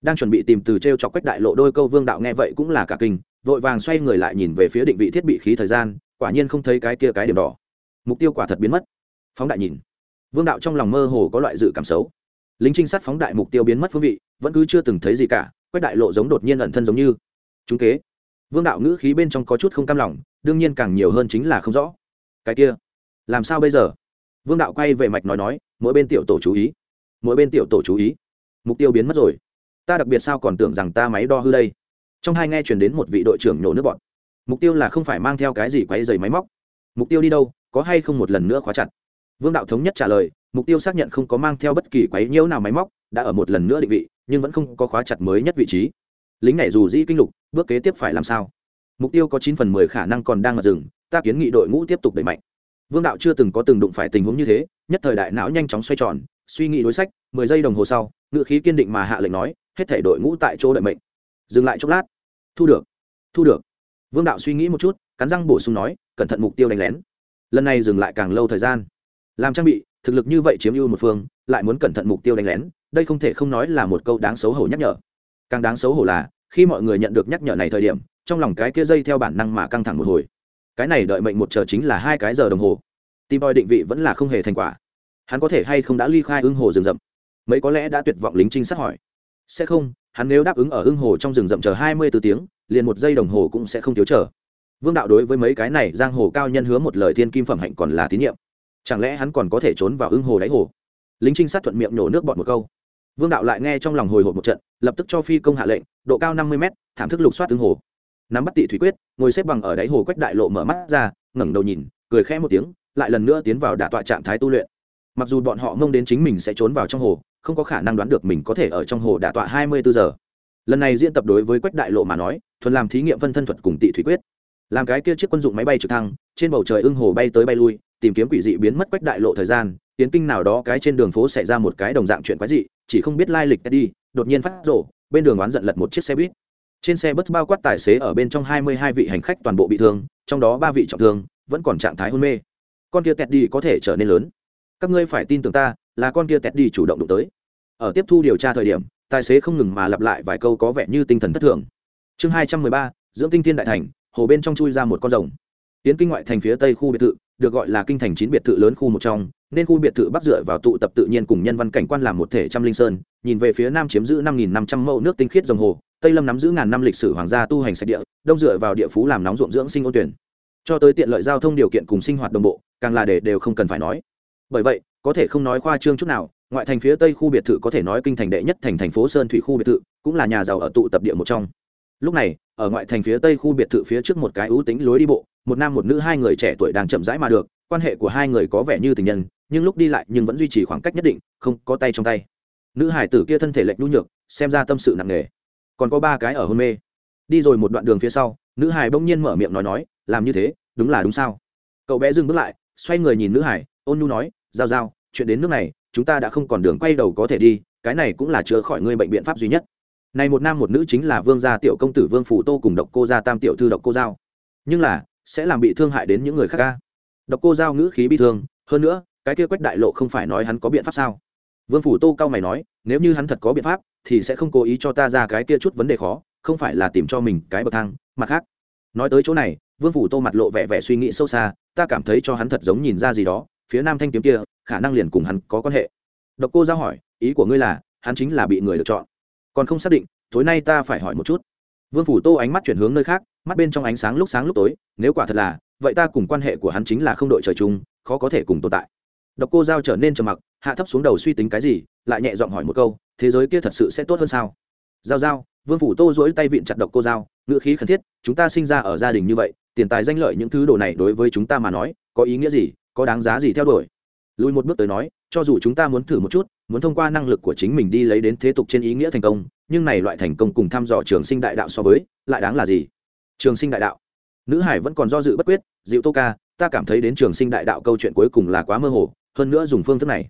Đang chuẩn bị tìm từ t r e o chọc quách đại lộ đôi câu vương đạo nghe vậy cũng là cả kinh, vội vàng xoay người lại nhìn về phía định vị thiết bị khí thời gian, quả nhiên không thấy cái kia cái điểm đỏ. Mục tiêu quả thật biến mất. Phóng đại nhìn. Vương đạo trong lòng mơ hồ có loại dự cảm xấu lính trinh sát phóng đại mục tiêu biến mất phương vị, vẫn cứ chưa từng thấy gì cả quách đại lộ giống đột nhiên ẩn thân giống như. Chúng kế. Vương đạo ngữ khí bên trong có chút không cam lòng, đương nhiên càng nhiều hơn chính là không rõ. Cái kia. Làm sao bây giờ? Vương đạo quay về mạch nói nói, mỗi bên tiểu tổ chú ý. Mỗi bên tiểu tổ chú ý. Mục tiêu biến mất rồi. Ta đặc biệt sao còn tưởng rằng ta máy đo hư đây. Trong hai nghe chuyển đến một vị đội trưởng nhổ nước bọn mục tiêu là không phải mang theo cái gì quấy dày máy móc. Mục tiêu đi đâu, có hay không một lần nữa khóa chặt? Vương đạo thống nhất trả lời mục tiêu xác nhận không có mang theo bất kỳ quấy nhiễu nào máy móc, đã ở một lần nữa định vị, nhưng vẫn không có khóa chặt mới nhất vị trí. Lính này dù dĩ kinh lục, bước kế tiếp phải làm sao? Mục tiêu có chín phần mười khả năng còn đang ở rừng, ta kiến nghị đội ngũ tiếp tục đẩy mạnh. Vương đạo chưa từng có từng đụng phải tình huống như thế, nhất thời đại não nhanh chóng xoay tròn, suy nghĩ đối sách, mười giây đồng hồ sau ngự khí kiên định mà hạ lệnh nói, hết thể đội ngũ tại chỗ đợi mệnh. Dừng lại chốc lát. Thu được. Thu được. Vương đạo suy nghĩ một chút, cắn răng bổ sung nói, cẩn thận mục tiêu đánh lén. Lần này dừng lại càng lâu thời gian. Làm trang bị thực lực như vậy chiếm ưu một phương, lại muốn cẩn thận mục tiêu đánh lén, đây không thể không nói là một câu đáng xấu hổ nhắc nhở. Càng đáng xấu hổ là, khi mọi người nhận được nhắc nhở này thời điểm, trong lòng cái kia dây theo bản năng mà căng thẳng một hồi. Cái này đợi mệnh một chờ chính là hai cái giờ đồng hồ. Tim bòi định vị vẫn là không hề thành quả. Hắn có thể hay không đã ly khai ưng hồ rừng rậm? Mấy có lẽ đã tuyệt vọng lính trinh sát hỏi. Sẽ không, hắn nếu đáp ứng ở ưng hồ trong rừng rậm chờ hai mươi bốn tiếng, liền một giây đồng hồ cũng sẽ không thiếu chờ. Vương đạo đối với mấy cái này giang hồ cao nhân hứa một lời thiên kim phẩm hạnh còn là tín nhiệm chẳng lẽ hắn còn có thể trốn vào ưng hồ đáy hồ? Lính trinh sát thuận miệng nhổ nước bọt một câu. Vương đạo lại nghe trong lòng hồi hộp một trận, lập tức cho phi công hạ lệnh, độ cao năm mươi m thảm thức lục soát ưng hồ. Nắm bắt tị thủy quyết, ngồi xếp bằng ở đáy hồ quách đại lộ mở mắt ra, ngẩng đầu nhìn, cười khẽ một tiếng, lại lần nữa tiến vào đả tọa trạng thái tu luyện. Mặc dù bọn họ mông đến chính mình sẽ trốn vào trong hồ, không có khả năng đoán được mình có thể ở trong hồ đả tọa hai mươi bốn giờ. Lần này diễn tập đối với quách đại lộ mà nói, thuần làm thí nghiệm phân thân thuật cùng tị thủy quyết. Làm cái kia chiếc quân dụng máy bay trực thăng, trên bầu trời ưng hồ bay tới bay lui tìm kiếm quỷ dị biến mất quách đại lộ thời gian, tiến kinh nào đó cái trên đường phố xảy ra một cái đồng dạng chuyện quái dị, chỉ không biết lai lịch đi đột nhiên phát rổ bên đường oán giận lật một chiếc xe buýt. Trên xe bus bao quát tài xế ở bên trong hai mươi hai vị hành khách toàn bộ bị thương, trong đó ba vị trọng thương, vẫn còn trạng thái hôn mê. Con kia tẹt đi có thể trở nên lớn. Các ngươi phải tin tưởng ta, là con kia tẹt đi chủ động đụng tới. Ở tiếp thu điều tra thời điểm, tài xế không ngừng mà lặp lại vài câu có vẻ như tinh thần thất thường. Chương hai trăm mười ba, dưỡng tinh thiên đại thành, hồ bên trong chui ra một con rồng tiến kinh ngoại thành phía tây khu biệt thự, được gọi là kinh thành chín biệt thự lớn khu một trong, nên khu biệt thự bắc dựa vào tụ tập tự nhiên cùng nhân văn cảnh quan làm một thể trăm linh sơn, nhìn về phía nam chiếm giữ năm nghìn năm trăm mẫu nước tinh khiết dòng hồ, tây lâm nắm giữ ngàn năm lịch sử hoàng gia tu hành sạch địa, đông dựa vào địa phú làm nóng ruộng dưỡng sinh ôn tuyển. Cho tới tiện lợi giao thông điều kiện cùng sinh hoạt đồng bộ, càng là để đều không cần phải nói. Bởi vậy, có thể không nói khoa trương chút nào, ngoại thành phía tây khu biệt thự có thể nói kinh thành đệ nhất thành thành phố sơn thủy khu biệt thự, cũng là nhà giàu ở tụ tập địa một trong. Lúc này, ở ngoại thành phía tây khu biệt thự phía trước một cái ưu tính lối đi bộ một nam một nữ hai người trẻ tuổi đang chậm rãi mà được, quan hệ của hai người có vẻ như tình nhân, nhưng lúc đi lại nhưng vẫn duy trì khoảng cách nhất định, không có tay trong tay. Nữ hải tử kia thân thể lệch nhu nhược, xem ra tâm sự nặng nề. Còn có ba cái ở hôn mê. Đi rồi một đoạn đường phía sau, nữ hải bỗng nhiên mở miệng nói nói, làm như thế, đúng là đúng sao? Cậu bé dừng bước lại, xoay người nhìn nữ hải ôn nhu nói, giao giao, chuyện đến nước này, chúng ta đã không còn đường quay đầu có thể đi, cái này cũng là chữa khỏi ngươi bệnh biện pháp duy nhất. Này một nam một nữ chính là vương gia tiểu công tử vương phủ tô cùng độc cô gia tam tiểu thư độc cô giao. Nhưng là sẽ làm bị thương hại đến những người khác ca. Độc cô giao ngữ khí bi thương, hơn nữa, cái kia quách đại lộ không phải nói hắn có biện pháp sao? Vương phủ tô cao mày nói, nếu như hắn thật có biện pháp, thì sẽ không cố ý cho ta ra cái kia chút vấn đề khó, không phải là tìm cho mình cái bậc thang, mặt khác. Nói tới chỗ này, vương phủ tô mặt lộ vẻ vẻ suy nghĩ sâu xa, ta cảm thấy cho hắn thật giống nhìn ra gì đó, phía nam thanh kiếm kia, khả năng liền cùng hắn có quan hệ. Độc cô giao hỏi, ý của ngươi là, hắn chính là bị người lựa chọn. Còn không xác định, tối nay ta phải hỏi một chút. Vương phủ tô ánh mắt chuyển hướng nơi khác mắt bên trong ánh sáng lúc sáng lúc tối, nếu quả thật là, vậy ta cùng quan hệ của hắn chính là không đội trời chung, khó có thể cùng tồn tại. Độc cô giao trở nên trầm mặc, hạ thấp xuống đầu suy tính cái gì, lại nhẹ giọng hỏi một câu, thế giới kia thật sự sẽ tốt hơn sao? Giao giao, vương phủ tô dỗi tay vịn chặt độc cô giao, ngữ khí khẩn thiết, chúng ta sinh ra ở gia đình như vậy, tiền tài danh lợi những thứ đồ này đối với chúng ta mà nói, có ý nghĩa gì, có đáng giá gì theo đuổi? Lùi một bước tới nói, cho dù chúng ta muốn thử một chút, muốn thông qua năng lực của chính mình đi lấy đến thế tục trên ý nghĩa thành công, nhưng này loại thành công cùng thăm dò trường sinh đại đạo so với, lại đáng là gì? Trường sinh đại đạo. Nữ hải vẫn còn do dự bất quyết dịu tô ca, ta cảm thấy đến trường sinh đại đạo câu chuyện cuối cùng là quá mơ hồ, hơn nữa dùng phương thức này.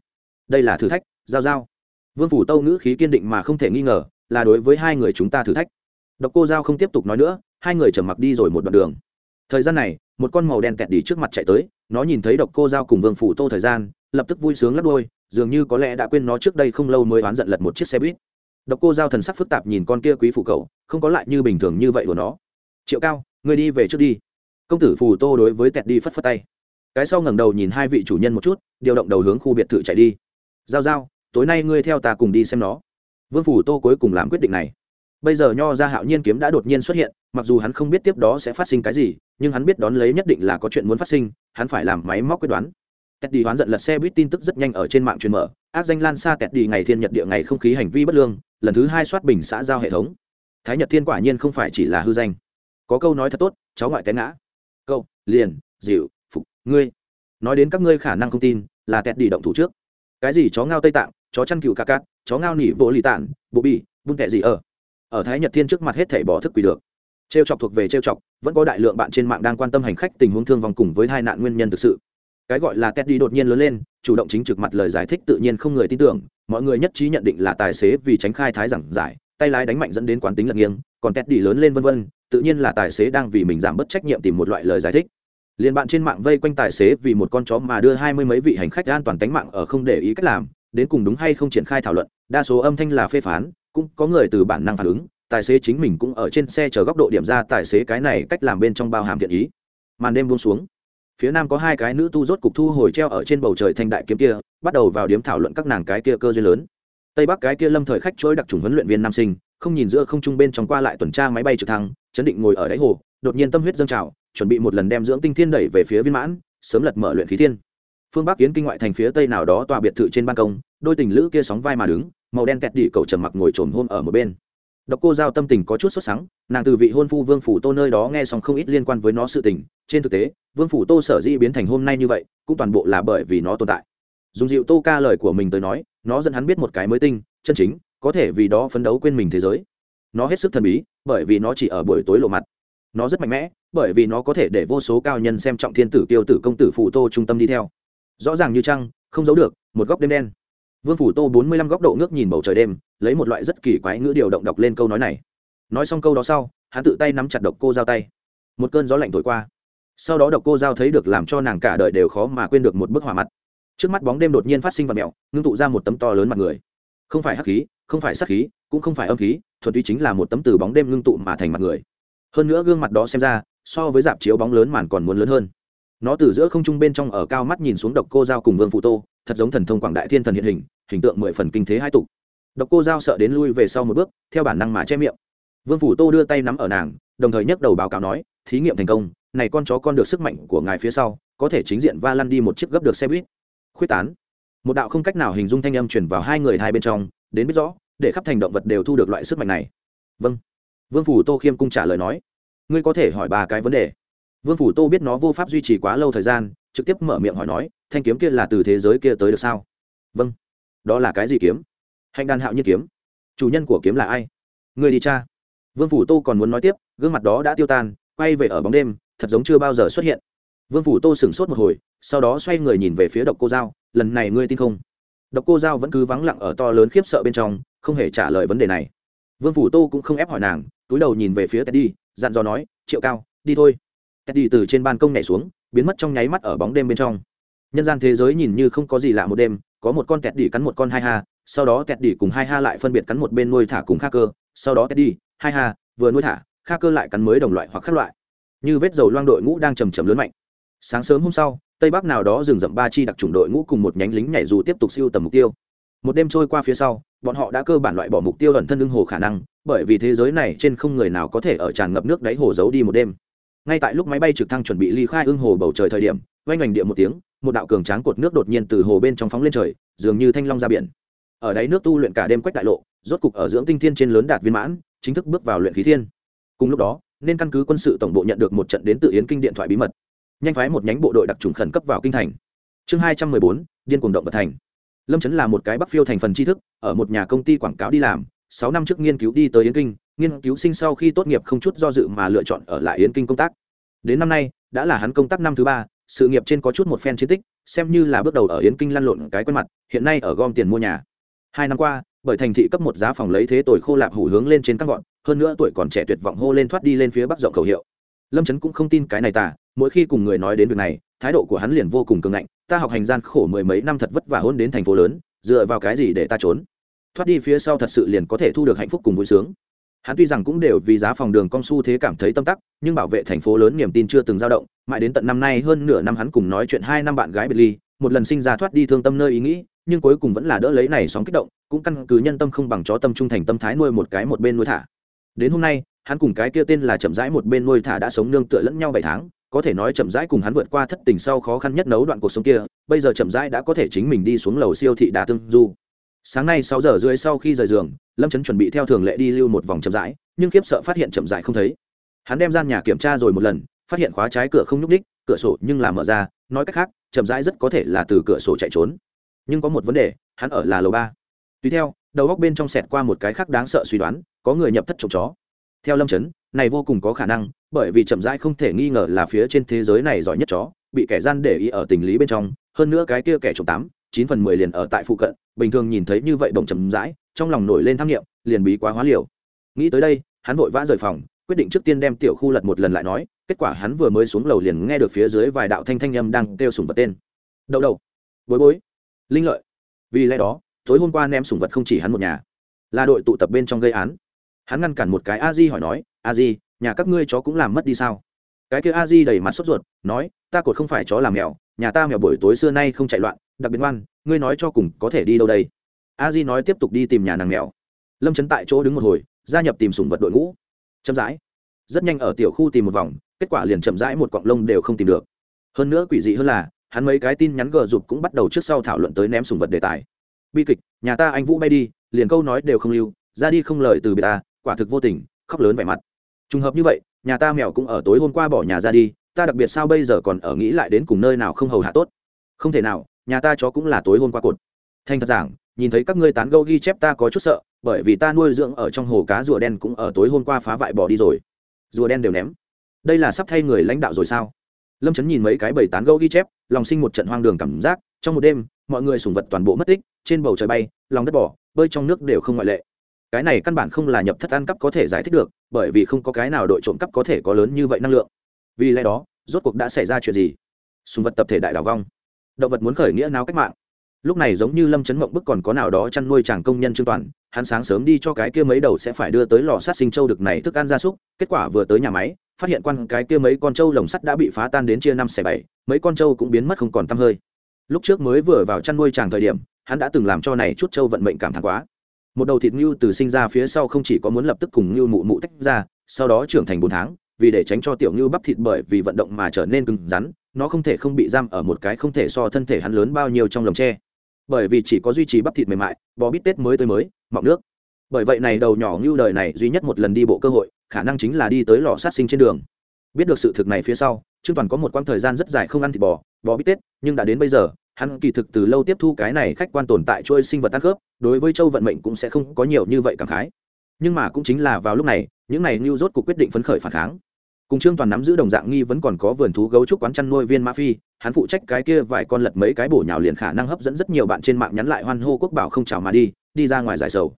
Đây là thử thách, giao giao. Vương phủ tâu ngữ khí kiên định mà không thể nghi ngờ, là đối với hai người chúng ta thử thách. Độc cô giao không tiếp tục nói nữa, hai người trầm mặc đi rồi một đoạn đường. Thời gian này, một con màu đen kẹt đi trước mặt chạy tới, nó nhìn thấy độc cô giao cùng vương phủ tô thời gian, lập tức vui sướng lắp đôi dường như có lẽ đã quên nó trước đây không lâu mới oán giận lật một chiếc xe buýt. Độc cô giao thần sắc phức tạp nhìn con kia quý phụ cậu, không có lại như bình thường như vậy của nó triệu cao người đi về trước đi. Công tử phù tô đối với tẹt đi phất phất tay. Cái sau ngẩng đầu nhìn hai vị chủ nhân một chút, điều động đầu hướng khu biệt thự chạy đi. Giao giao, tối nay ngươi theo ta cùng đi xem nó. Vương phủ tô cuối cùng làm quyết định này. Bây giờ nho ra hạo nhiên kiếm đã đột nhiên xuất hiện, mặc dù hắn không biết tiếp đó sẽ phát sinh cái gì, nhưng hắn biết đón lấy nhất định là có chuyện muốn phát sinh, hắn phải làm máy móc quyết đoán. Tẹt đi hoán giận lật xe buýt tin tức rất nhanh ở trên mạng truyền mở áp danh lan xa tẹt đi ngày thiên nhật địa ngày không khí hành vi bất lương, lần thứ hai soát bình xã giao hệ thống. Thái nhật thiên quả nhiên không phải chỉ là hư danh có câu nói thật tốt, cháu ngoại té ngã. Câu, liền, dịu, phục, ngươi. Nói đến các ngươi khả năng không tin, là tẹt đi động thủ trước. Cái gì chó ngao tây tạng, chó chăn cừu ca cát, chó ngao nỉ bộ lì tản bộ bì bun tẹ gì ở. Ở thái nhật thiên trước mặt hết thảy bỏ thức quỷ được. Trêu chọc thuộc về trêu chọc, vẫn có đại lượng bạn trên mạng đang quan tâm hành khách tình huống thương vong cùng với hai nạn nguyên nhân thực sự. Cái gọi là teddy đột nhiên lớn lên, chủ động chính trực mặt lời giải thích tự nhiên không người tin tưởng, mọi người nhất trí nhận định là tài xế vì tránh khai thái giảng giải tay lái đánh mạnh dẫn đến quán tính lật nghiêng, còn teddy lớn lên vân vân, tự nhiên là tài xế đang vì mình giảm bớt trách nhiệm tìm một loại lời giải thích. Liền bạn trên mạng vây quanh tài xế vì một con chó mà đưa hai mươi mấy vị hành khách an toàn tính mạng ở không để ý cách làm, đến cùng đúng hay không triển khai thảo luận, đa số âm thanh là phê phán, cũng có người từ bản năng phản ứng, tài xế chính mình cũng ở trên xe chờ góc độ điểm ra tài xế cái này cách làm bên trong bao hàm thiện ý. Màn đêm buông xuống, phía nam có hai cái nữ tu rốt cục thu hồi treo ở trên bầu trời thanh đại kiếm kia, bắt đầu vào điếm thảo luận các nàng cái kia cơ duyên lớn tây bắc cái kia lâm thời khách chối đặc trùng huấn luyện viên nam sinh, không nhìn giữa không trung bên trong qua lại tuần tra máy bay trực thăng, chấn định ngồi ở đáy hồ, đột nhiên tâm huyết dâng trào, chuẩn bị một lần đem dưỡng tinh thiên đẩy về phía viên mãn, sớm lật mở luyện khí thiên. Phương bắc kiến kinh ngoại thành phía tây nào đó tòa biệt thự trên ban công, đôi tình lữ kia sóng vai mà đứng, màu đen kẹt đỉ cầu trầm mặc ngồi trồn hôm ở một bên. Độc cô giao tâm tình có chút sốt sắng, nàng từ vị hôn phu vương phủ tô nơi đó nghe xong không ít liên quan với nó sự tình, trên thực tế, vương phủ tô sở dĩ biến thành hôm nay như vậy, cũng toàn bộ là bởi vì nó tồn tại. Dùng dịu tô ca lời của mình tới nói nó dẫn hắn biết một cái mới tinh, chân chính, có thể vì đó phấn đấu quên mình thế giới. Nó hết sức thần bí, bởi vì nó chỉ ở buổi tối lộ mặt. Nó rất mạnh mẽ, bởi vì nó có thể để vô số cao nhân xem trọng thiên tử tiêu tử, công tử phủ tô trung tâm đi theo. Rõ ràng như trăng, không giấu được, một góc đêm đen. Vương phủ tô bốn mươi lăm góc độ ngước nhìn bầu trời đêm, lấy một loại rất kỳ quái ngữ điều động đọc lên câu nói này. Nói xong câu đó sau, hắn tự tay nắm chặt độc cô giao tay. Một cơn gió lạnh thổi qua. Sau đó độc cô giao thấy được làm cho nàng cả đời đều khó mà quên được một bức hỏa mặt trước mắt bóng đêm đột nhiên phát sinh vật mẹo ngưng tụ ra một tấm to lớn mặt người. Không phải hắc khí, không phải sắc khí, cũng không phải âm khí, thuần túy chính là một tấm từ bóng đêm ngưng tụ mà thành mặt người. Hơn nữa gương mặt đó xem ra, so với dạp chiếu bóng lớn màn còn muốn lớn hơn. Nó từ giữa không trung bên trong ở cao mắt nhìn xuống độc cô giao cùng vương phụ tô, thật giống thần thông quảng đại thiên thần hiện hình hình tượng mười phần kinh thế hai tục độc cô giao sợ đến lui về sau một bước, theo bản năng mà che miệng. Vương phủ tô đưa tay nắm ở nàng, đồng thời nhấc đầu báo cáo nói, thí nghiệm thành công, này con chó con được sức mạnh của ngài phía sau, có thể chính diện va lăn đi một chiếc gấp được xe buýt khuyết tán. Một đạo không cách nào hình dung thanh âm chuyển vào hai người hai bên trong, đến biết rõ, để khắp thành động vật đều thu được loại sức mạnh này. Vâng. Vương phủ tô khiêm cung trả lời nói, ngươi có thể hỏi bà cái vấn đề. Vương phủ tô biết nó vô pháp duy trì quá lâu thời gian, trực tiếp mở miệng hỏi nói, thanh kiếm kia là từ thế giới kia tới được sao? Vâng. Đó là cái gì kiếm? Hạnh đàn hạo nhiên kiếm. Chủ nhân của kiếm là ai? Người đi cha. Vương phủ tô còn muốn nói tiếp, gương mặt đó đã tiêu tan, quay về ở bóng đêm, thật giống chưa bao giờ xuất hiện vương phủ tô sửng sốt một hồi sau đó xoay người nhìn về phía độc cô giao lần này ngươi tin không? Độc cô giao vẫn cứ vắng lặng ở to lớn khiếp sợ bên trong không hề trả lời vấn đề này. Vương phủ tô cũng không ép hỏi nàng túi đầu nhìn về phía teddy dặn dò nói triệu cao đi thôi. Teddy từ trên ban công nhảy xuống biến mất trong nháy mắt ở bóng đêm bên trong. Nhân gian thế giới nhìn như không có gì lạ một đêm có một con Teddy cắn một con hai ha sau đó Teddy cùng hai ha lại phân biệt cắn một bên nuôi thả cùng kha cơ sau đó Teddy, hai ha vừa nuôi thả kha cơ lại cắn mới đồng loại hoặc khác loại. Như vết dầu loang đội ngũ đang trầm trầm lớn mạnh sáng sớm hôm sau, tây bắc nào đó dừng rậm ba chi đặc trùng đội ngũ cùng một nhánh lính nhảy dù tiếp tục siêu tầm mục tiêu. Một đêm trôi qua phía sau, bọn họ đã cơ bản loại bỏ mục tiêu ẩn thân ưng hồ khả năng, bởi vì thế giới này trên không người nào có thể ở tràn ngập nước đáy hồ giấu đi một đêm. Ngay tại lúc máy bay trực thăng chuẩn bị ly khai ưng hồ bầu trời thời điểm, oanh oanh địa một tiếng, một đạo cường tráng cột nước đột nhiên từ hồ bên trong phóng lên trời, dường như thanh long ra biển. Ở đáy nước tu luyện cả đêm quách đại lộ, rốt cục ở dưỡng tinh thiên trên lớn đạt viên mãn, chính thức bước vào luyện khí thiên. Cùng lúc đó, nên căn cứ quân sự tổng bộ nhận được một trận đến tự yến kinh điện thoại bí mật nhanh phái một nhánh bộ đội đặc trùng khẩn cấp vào kinh thành. Chương hai trăm mười bốn, điên cuồng động vật thành. Lâm trấn là một cái bắc phiêu thành phần tri thức, ở một nhà công ty quảng cáo đi làm, sáu năm trước nghiên cứu đi tới yến kinh, nghiên cứu sinh sau khi tốt nghiệp không chút do dự mà lựa chọn ở lại yến kinh công tác. Đến năm nay, đã là hắn công tác năm thứ ba, sự nghiệp trên có chút một phen chiến tích, xem như là bước đầu ở yến kinh lăn lộn cái quen mặt, hiện nay ở gom tiền mua nhà. Hai năm qua, bởi thành thị cấp một giá phòng lấy thế tội khô lạp hủ hướng lên trên các gọn hơn nữa tuổi còn trẻ tuyệt vọng hô lên thoát đi lên phía bắc rộng khẩu hiệu lâm trấn cũng không tin cái này tả mỗi khi cùng người nói đến việc này, thái độ của hắn liền vô cùng cường ngạnh, ta học hành gian khổ mười mấy năm thật vất vả hôn đến thành phố lớn, dựa vào cái gì để ta trốn? Thoát đi phía sau thật sự liền có thể thu được hạnh phúc cùng vui sướng. Hắn tuy rằng cũng đều vì giá phòng đường con su thế cảm thấy tâm tắc, nhưng bảo vệ thành phố lớn niềm tin chưa từng dao động, mãi đến tận năm nay hơn nửa năm hắn cùng nói chuyện hai năm bạn gái biệt ly, một lần sinh ra thoát đi thương tâm nơi ý nghĩ, nhưng cuối cùng vẫn là đỡ lấy này sóng kích động, cũng căn cứ nhân tâm không bằng chó tâm trung thành tâm thái nuôi một cái một bên nuôi thả. Đến hôm nay hắn cùng cái kia tên là chậm rãi một bên nuôi thả đã sống nương tựa lẫn nhau bảy tháng, có thể nói chậm rãi cùng hắn vượt qua thất tình sau khó khăn nhất nấu đoạn cuộc sống kia, bây giờ chậm rãi đã có thể chính mình đi xuống lầu siêu thị đà tương du. Sáng nay sáu giờ rưỡi sau khi rời giường, lâm trấn chuẩn bị theo thường lệ đi lưu một vòng chậm rãi, nhưng khiếp sợ phát hiện chậm rãi không thấy. Hắn đem gian nhà kiểm tra rồi một lần, phát hiện khóa trái cửa không nhúc ních cửa sổ nhưng là mở ra, nói cách khác, chậm rãi rất có thể là từ cửa sổ chạy trốn. Nhưng có một vấn đề, hắn ở là lầu ba. Tùy theo, đầu góc bên trong sẹt qua một cái khác đáng sợ suy đoán, có người nhập thất trộm chó theo lâm chấn, này vô cùng có khả năng bởi vì chậm rãi không thể nghi ngờ là phía trên thế giới này giỏi nhất chó bị kẻ gian để ý ở tình lý bên trong hơn nữa cái kia kẻ trộm tám chín phần mười liền ở tại phụ cận bình thường nhìn thấy như vậy bỗng chậm rãi trong lòng nổi lên tham nghiệm liền bí quá hóa liều. Nghĩ tới đây hắn vội vã rời phòng quyết định trước tiên đem tiểu khu lật một lần lại nói kết quả hắn vừa mới xuống lầu liền nghe được phía dưới vài đạo thanh thanh âm đang kêu sùng vật tên. Đậu đầu bối bối linh lợi. Vì lẽ đó tối hôm qua ném sùng vật không chỉ hắn một nhà là đội tụ tập bên trong gây án hắn ngăn cản một cái a di hỏi nói, a di, nhà các ngươi chó cũng làm mất đi sao? Cái kia a di đầy mặt sốt ruột, nói, ta cột không phải chó làm mèo, nhà ta mèo buổi tối xưa nay không chạy loạn, đặc biệt ngoan, ngươi nói cho cùng có thể đi đâu đây? A di nói tiếp tục đi tìm nhà nàng mèo. Lâm trấn tại chỗ đứng một hồi, gia nhập tìm sùng vật đội ngũ. Chậm rãi. Rất nhanh ở tiểu khu tìm một vòng, kết quả liền chậm rãi một cọng lông đều không tìm được. Hơn nữa quỷ dị hơn là, hắn mấy cái tin nhắn gờ dục cũng bắt đầu trước sau thảo luận tới ném sùng vật đề tài. Bi kịch, nhà ta anh vũ bay đi, liền câu nói đều không lưu, ra đi không lời từ biệt ta quả thực vô tình, khóc lớn vẻ mặt. Trùng hợp như vậy, nhà ta mèo cũng ở tối hôm qua bỏ nhà ra đi, ta đặc biệt sao bây giờ còn ở nghĩ lại đến cùng nơi nào không hầu hạ tốt. Không thể nào, nhà ta chó cũng là tối hôm qua cột. Thành thật giảng, nhìn thấy các ngươi tán gâu ghi chép ta có chút sợ, bởi vì ta nuôi dưỡng ở trong hồ cá rùa đen cũng ở tối hôm qua phá vại bỏ đi rồi. Rùa đen đều ném. Đây là sắp thay người lãnh đạo rồi sao? Lâm trấn nhìn mấy cái bầy tán gâu ghi chép, lòng sinh một trận hoang đường cảm giác, trong một đêm, mọi người sùng vật toàn bộ mất tích, trên bầu trời bay, lòng đất bỏ, bơi trong nước đều không ngoại lệ cái này căn bản không là nhập thất ăn cắp có thể giải thích được, bởi vì không có cái nào đội trộm cắp có thể có lớn như vậy năng lượng. Vì lẽ đó, rốt cuộc đã xảy ra chuyện gì? Sùng vật tập thể đại đào vong. Động vật muốn khởi nghĩa nào cách mạng. Lúc này giống như lâm chấn mộng bức còn có nào đó chăn nuôi chàng công nhân trương toàn, hắn sáng sớm đi cho cái kia mấy đầu sẽ phải đưa tới lò sát sinh châu được này thức ăn gia súc, kết quả vừa tới nhà máy, phát hiện quan cái kia mấy con trâu lồng sắt đã bị phá tan đến chia năm xẻ bảy, mấy con trâu cũng biến mất không còn tăm hơi. Lúc trước mới vừa vào chăn nuôi chàng thời điểm, hắn đã từng làm cho này chút trâu vận mệnh cảm thán quá một đầu thịt ngưu từ sinh ra phía sau không chỉ có muốn lập tức cùng ngưu mụ mụ tách ra, sau đó trưởng thành bốn tháng, vì để tránh cho tiểu ngưu bắp thịt bởi vì vận động mà trở nên cứng rắn, nó không thể không bị giam ở một cái không thể so thân thể hắn lớn bao nhiêu trong lồng tre. Bởi vì chỉ có duy trì bắp thịt mềm mại, bò bít tết mới tới mới, mọng nước. Bởi vậy này đầu nhỏ ngưu đời này duy nhất một lần đi bộ cơ hội, khả năng chính là đi tới lò sát sinh trên đường. Biết được sự thực này phía sau, trương toàn có một quãng thời gian rất dài không ăn thịt bò bò bít tết, nhưng đã đến bây giờ hắn kỳ thực từ lâu tiếp thu cái này khách quan tồn tại trôi sinh vật tăng khớp, đối với châu vận mệnh cũng sẽ không có nhiều như vậy cảm khái. Nhưng mà cũng chính là vào lúc này, những này ngưu rốt cuộc quyết định phấn khởi phản kháng. Cùng trương toàn nắm giữ đồng dạng nghi vẫn còn có vườn thú gấu trúc quán chăn nuôi viên ma phi, hắn phụ trách cái kia vài con lật mấy cái bổ nhào liền khả năng hấp dẫn rất nhiều bạn trên mạng nhắn lại hoan hô quốc bảo không chào mà đi đi ra ngoài giải sầu.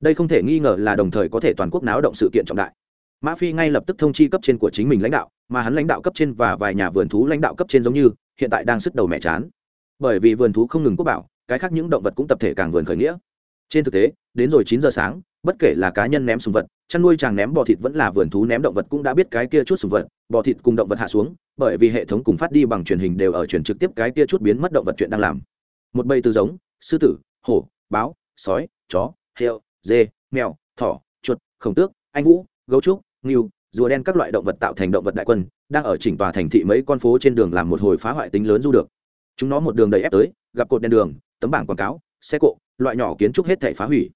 Đây không thể nghi ngờ là đồng thời có thể toàn quốc náo động sự kiện trọng đại. Mã phi ngay lập tức thông chi cấp trên của chính mình lãnh đạo, mà hắn lãnh đạo cấp trên và vài nhà vườn thú lãnh đạo cấp trên giống như, hiện tại đang sức đầu mẹ chán bởi vì vườn thú không ngừng quốc bảo, cái khác những động vật cũng tập thể càng vườn khởi nghĩa. Trên thực tế, đến rồi chín giờ sáng, bất kể là cá nhân ném sùng vật, chăn nuôi chàng ném bò thịt vẫn là vườn thú ném động vật cũng đã biết cái kia chút sùng vật, bò thịt cùng động vật hạ xuống, bởi vì hệ thống cùng phát đi bằng truyền hình đều ở truyền trực tiếp cái kia chút biến mất động vật chuyện đang làm. Một bầy từ giống, sư tử, hổ, báo, sói, chó, heo, dê, mèo, thỏ, chuột, khổng tước, anh vũ, gấu trúc, ngưu, rùa đen các loại động vật tạo thành động vật đại quân, đang ở chỉnh tòa thành thị mấy con phố trên đường làm một hồi phá hoại tính lớn du được chúng nó một đường đầy ép tới, gặp cột đèn đường, tấm bảng quảng cáo, xe cộ, loại nhỏ kiến trúc hết thể phá hủy.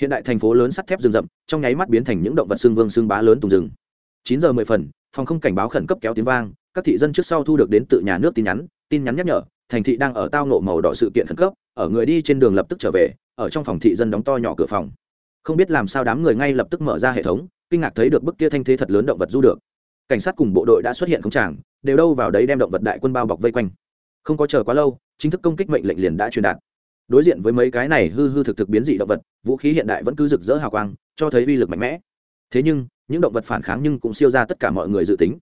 Hiện đại thành phố lớn sắt thép rừng rậm, trong nháy mắt biến thành những động vật xương vương xương bá lớn tùng rừng. Chín giờ mười phần, phòng không cảnh báo khẩn cấp kéo tiếng vang, các thị dân trước sau thu được đến tự nhà nước tin nhắn tin nhắn nhắc nhở, thành thị đang ở tao nộ màu đỏ sự kiện khẩn cấp, ở người đi trên đường lập tức trở về, ở trong phòng thị dân đóng to nhỏ cửa phòng. Không biết làm sao đám người ngay lập tức mở ra hệ thống, kinh ngạc thấy được bức kia thanh thế thật lớn động vật du được. Cảnh sát cùng bộ đội đã xuất hiện không tràng đều đâu vào đấy đem động vật đại quân bao bọc vây quanh không có chờ quá lâu, chính thức công kích mệnh lệnh liền đã truyền đạt. Đối diện với mấy cái này hư hư thực thực biến dị động vật, vũ khí hiện đại vẫn cứ rực rỡ hào quang, cho thấy uy lực mạnh mẽ. Thế nhưng, những động vật phản kháng nhưng cũng siêu ra tất cả mọi người dự tính.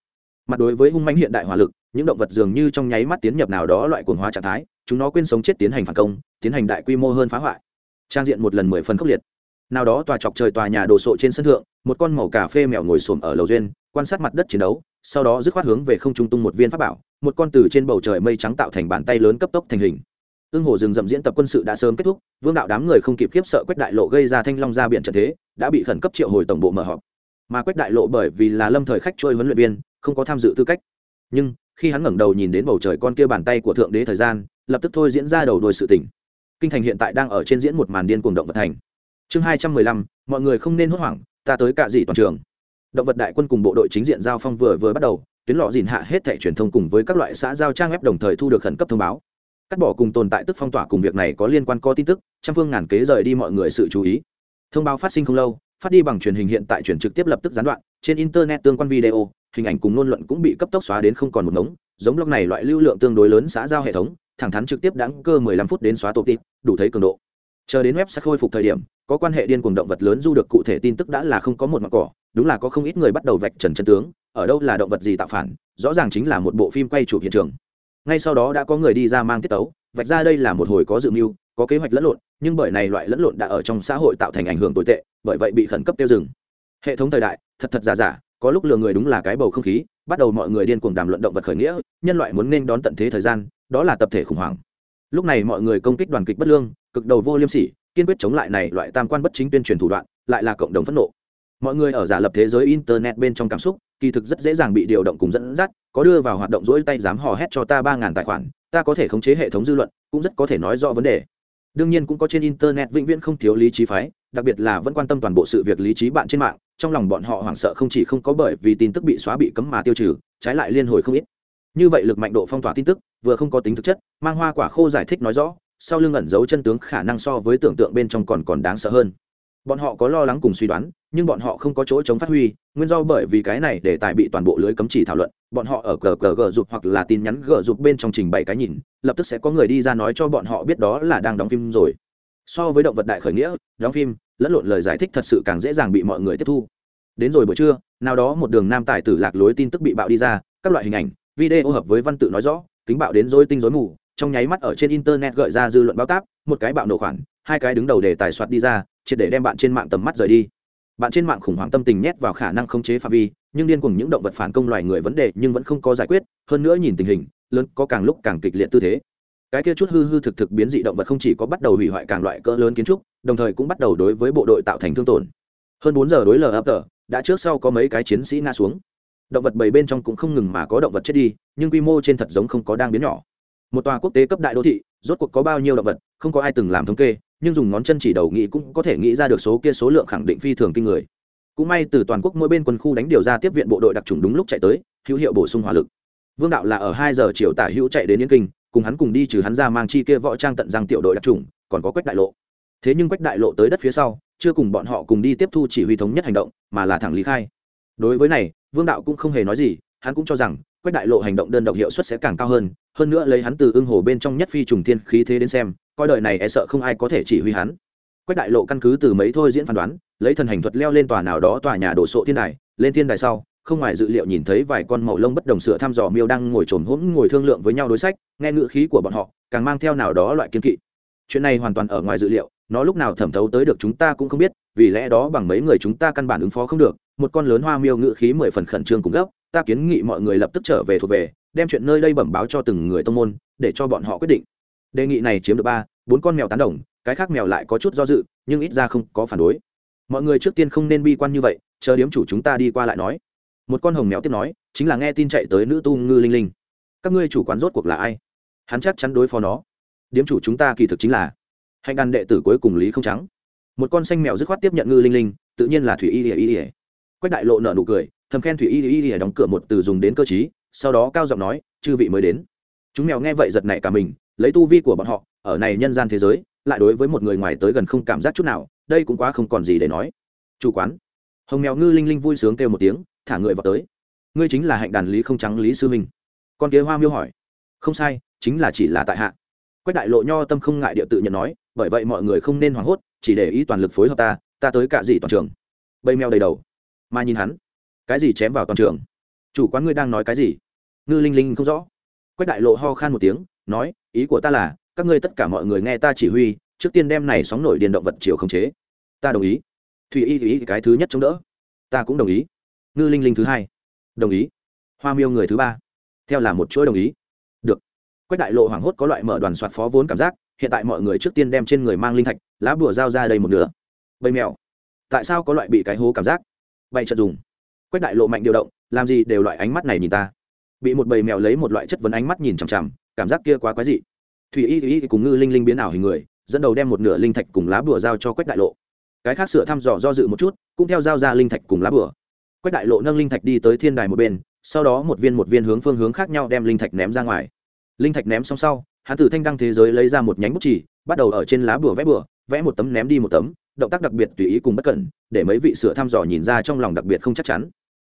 Mặt đối với hung manh hiện đại hỏa lực, những động vật dường như trong nháy mắt tiến nhập nào đó loại cuồng hóa trạng thái, chúng nó quên sống chết tiến hành phản công, tiến hành đại quy mô hơn phá hoại. Trang diện một lần mười phần khốc liệt. Nào đó tòa chọc trời tòa nhà đồ sộ trên sân thượng, một con màu cà phê mèo ngồi xổm ở lầu duyên, quan sát mặt đất chiến đấu, sau đó dứt khoát hướng về không trung tung một viên pháp bảo một con từ trên bầu trời mây trắng tạo thành bàn tay lớn cấp tốc thành hình. Ương hồ rừng rậm diễn tập quân sự đã sớm kết thúc, vương đạo đám người không kịp kiếp sợ quách đại lộ gây ra thanh long ra biển trận thế, đã bị khẩn cấp triệu hồi tổng bộ mở họp. Mà quách đại lộ bởi vì là lâm thời khách trôi huấn luyện viên, không có tham dự tư cách. Nhưng, khi hắn ngẩng đầu nhìn đến bầu trời con kia bàn tay của thượng đế thời gian, lập tức thôi diễn ra đầu đuôi sự tỉnh kinh thành hiện tại đang ở trên diễn một màn điên cuồng động vật thành. Chương hai trăm mười lăm, mọi người không nên hốt hoảng, ta tới cả dị toàn trường. Động vật đại quân cùng bộ đội chính diện giao phong vừa vừa bắt đầu tuyến lọ dìn hạ hết thẻ truyền thông cùng với các loại xã giao trang web đồng thời thu được khẩn cấp thông báo. Cắt bỏ cùng tồn tại tức phong tỏa cùng việc này có liên quan có tin tức, trăm phương ngàn kế rời đi mọi người sự chú ý. Thông báo phát sinh không lâu, phát đi bằng truyền hình hiện tại truyền trực tiếp lập tức gián đoạn, trên internet tương quan video, hình ảnh cùng ngôn luận cũng bị cấp tốc xóa đến không còn một ngống, giống blog này loại lưu lượng tương đối lớn xã giao hệ thống, thẳng thắn trực tiếp đáng cơ 15 phút đến xóa tổ tịp đủ thấy cường độ. Chờ đến web sẽ khôi phục thời điểm, có quan hệ điên cuồng động vật lớn du được cụ thể tin tức đã là không có một mặt cỏ đúng là có không ít người bắt đầu vạch trần chân tướng, ở đâu là động vật gì tạo phản, rõ ràng chính là một bộ phim quay chụp hiện trường. Ngay sau đó đã có người đi ra mang tiết tấu, vạch ra đây là một hồi có dự mưu, có kế hoạch lẫn lộn, nhưng bởi này loại lẫn lộn đã ở trong xã hội tạo thành ảnh hưởng tồi tệ, bởi vậy bị khẩn cấp tiêu dừng. Hệ thống thời đại, thật thật giả giả, có lúc lừa người đúng là cái bầu không khí, bắt đầu mọi người điên cuồng đàm luận động vật khởi nghĩa, nhân loại muốn nên đón tận thế thời gian, đó là tập thể khủng hoảng. Lúc này mọi người công kích đoàn kịch bất lương, cực đầu vô liêm sỉ, kiên quyết chống lại này loại tam quan bất chính tuyên truyền thủ đoạn, lại là cộng đồng phẫn nộ mọi người ở giả lập thế giới internet bên trong cảm xúc, kỳ thực rất dễ dàng bị điều động cùng dẫn dắt, có đưa vào hoạt động rỗi tay dám hò hét cho ta ba ngàn tài khoản, ta có thể khống chế hệ thống dư luận, cũng rất có thể nói rõ vấn đề. Đương nhiên cũng có trên internet vĩnh viễn không thiếu lý trí phái, đặc biệt là vẫn quan tâm toàn bộ sự việc lý trí bạn trên mạng, trong lòng bọn họ hoảng sợ không chỉ không có bởi vì tin tức bị xóa bị cấm mà tiêu trừ, trái lại liên hồi không ít. Như vậy lực mạnh độ phong tỏa tin tức, vừa không có tính thực chất, mang hoa quả khô giải thích nói rõ, sau lưng ẩn giấu chân tướng khả năng so với tưởng tượng bên trong còn còn đáng sợ hơn bọn họ có lo lắng cùng suy đoán, nhưng bọn họ không có chỗ chống phát huy, nguyên do bởi vì cái này để tài bị toàn bộ lưới cấm chỉ thảo luận, bọn họ ở gờ gờ gờ rụt hoặc là tin nhắn gờ rụt bên trong trình bày cái nhìn, lập tức sẽ có người đi ra nói cho bọn họ biết đó là đang đóng phim rồi. So với động vật đại khởi nghĩa, đóng phim, lẫn lộn lời giải thích thật sự càng dễ dàng bị mọi người tiếp thu. Đến rồi buổi trưa, nào đó một đường nam tài tử lạc lối tin tức bị bạo đi ra, các loại hình ảnh, video hợp với văn tự nói rõ, kính bạo đến dối tinh dối mù, trong nháy mắt ở trên internet gợi ra dư luận báo táp, một cái bạo nổ khoản, hai cái đứng đầu để tài soạt đi ra triệt để đem bạn trên mạng tầm mắt rời đi. Bạn trên mạng khủng hoảng tâm tình nhét vào khả năng khống chế phạm vi, nhưng điên cùng những động vật phản công loài người vấn đề nhưng vẫn không có giải quyết, hơn nữa nhìn tình hình, lớn có càng lúc càng kịch liệt tư thế. Cái kia chút hư hư thực thực biến dị động vật không chỉ có bắt đầu hủy hoại càng loại cỡ lớn kiến trúc, đồng thời cũng bắt đầu đối với bộ đội tạo thành thương tổn. Hơn bốn giờ đối lờ ấp tờ, đã trước sau có mấy cái chiến sĩ ngã xuống. Động vật bầy bên trong cũng không ngừng mà có động vật chết đi, nhưng quy mô trên thật giống không có đang biến nhỏ. Một tòa quốc tế cấp đại đô thị, rốt cuộc có bao nhiêu động vật, không có ai từng làm thống kê nhưng dùng ngón chân chỉ đầu nghĩ cũng có thể nghĩ ra được số kia số lượng khẳng định phi thường kinh người. Cũng may từ toàn quốc mỗi bên quân khu đánh điều ra tiếp viện bộ đội đặc trùng đúng lúc chạy tới, hữu hiệu bổ sung hỏa lực. Vương đạo là ở hai giờ chiều tả hữu chạy đến yên kinh, cùng hắn cùng đi trừ hắn ra mang chi kia võ trang tận răng tiểu đội đặc trùng còn có quách đại lộ. Thế nhưng quách đại lộ tới đất phía sau, chưa cùng bọn họ cùng đi tiếp thu chỉ huy thống nhất hành động, mà là thẳng lý khai. Đối với này, vương đạo cũng không hề nói gì, hắn cũng cho rằng quách đại lộ hành động đơn độc hiệu suất sẽ càng cao hơn hơn nữa lấy hắn từ ưng hồ bên trong nhất phi trùng thiên khí thế đến xem, coi đời này e sợ không ai có thể chỉ huy hắn. Quách đại lộ căn cứ từ mấy thôi diễn phán đoán, lấy thần hành thuật leo lên tòa nào đó tòa nhà đổ sộ thiên đài, lên thiên đài sau, không ngoài dự liệu nhìn thấy vài con màu lông bất đồng sửa thăm dò miêu đang ngồi trồn hỗn ngồi thương lượng với nhau đối sách, nghe ngữ khí của bọn họ, càng mang theo nào đó loại kiên kỵ. Chuyện này hoàn toàn ở ngoài dự liệu, nó lúc nào thẩm thấu tới được chúng ta cũng không biết, vì lẽ đó bằng mấy người chúng ta căn bản ứng phó không được, một con lớn hoa miêu ngữ khí mười phần khẩn trương cùng gấp ta kiến nghị mọi người lập tức trở về thuộc về, đem chuyện nơi đây bẩm báo cho từng người tông môn, để cho bọn họ quyết định. Đề nghị này chiếm được ba, bốn con mèo tán đồng, cái khác mèo lại có chút do dự, nhưng ít ra không có phản đối. Mọi người trước tiên không nên bi quan như vậy, chờ điếm chủ chúng ta đi qua lại nói. Một con hồng mèo tiếp nói, chính là nghe tin chạy tới nữ tu ngư linh linh. Các ngươi chủ quán rốt cuộc là ai? Hắn chắc chắn đối phó nó. Điếm chủ chúng ta kỳ thực chính là hạnh đàn đệ tử cuối cùng lý không trắng. Một con xanh mèo dứt khoát tiếp nhận ngư linh linh, tự nhiên là thủy y ỉa y ỉa quách đại lộ nợ nụ cười thầm khen thủy y y y đóng cửa một từ dùng đến cơ chí sau đó cao giọng nói, chư vị mới đến. Chúng mèo nghe vậy giật nảy cả mình, lấy tu vi của bọn họ, ở này nhân gian thế giới, lại đối với một người ngoài tới gần không cảm giác chút nào, đây cũng quá không còn gì để nói. Chủ quán. Hồng mèo ngư linh linh vui sướng kêu một tiếng, thả người vào tới. Ngươi chính là hạnh đàn lý không trắng lý sư minh con kia hoa miêu hỏi. Không sai, chính là chỉ là tại hạ. Quách đại lộ nho tâm không ngại địa tự nhận nói, bởi vậy mọi người không nên hoảng hốt, chỉ để ý toàn lực phối hợp ta ta tới cả gì toàn trường. Bầy mèo đầy đầu. Mà nhìn hắn cái gì chém vào toàn trường? Chủ quán ngươi đang nói cái gì? Ngư linh linh không rõ. Quách đại lộ ho khan một tiếng, nói, ý của ta là, các ngươi tất cả mọi người nghe ta chỉ huy, trước tiên đem này sóng nổi điền động vật chiều khống chế. Ta đồng ý. Thùy y ý cái thứ nhất chống đỡ. Ta cũng đồng ý. Ngư linh linh thứ hai. Đồng ý. Hoa miêu người thứ ba. Theo là một chuỗi đồng ý. Được. Quách đại lộ hoảng hốt có loại mở đoàn soạt phó vốn cảm giác, hiện tại mọi người trước tiên đem trên người mang linh thạch, lá bùa giao ra đây một nửa. Bầy mèo. Tại sao có loại bị cái hố cảm giác? Bày trận dùng quách đại lộ mạnh điều động, làm gì đều loại ánh mắt này nhìn ta. Bị một bầy mèo lấy một loại chất vấn ánh mắt nhìn chằm chằm, cảm giác kia quá quái dị. Thủy y y cùng ngư linh linh biến ảo hình người, dẫn đầu đem một nửa linh thạch cùng lá bùa giao cho quách đại lộ. Cái khác sửa thăm dò do dự một chút, cũng theo giao ra linh thạch cùng lá bùa. Quách đại lộ nâng linh thạch đi tới thiên đài một bên, sau đó một viên một viên hướng phương hướng khác nhau đem linh thạch ném ra ngoài. Linh thạch ném xong sau hắn từ thanh đăng thế giới lấy ra một nhánh bút chỉ, bắt đầu ở trên lá bùa vẽ bùa, vẽ một tấm ném đi một tấm, động tác đặc biệt tùy ý cùng bất cẩn, để mấy vị sửa thăm dò nhìn ra trong lòng đặc biệt không chắc chắn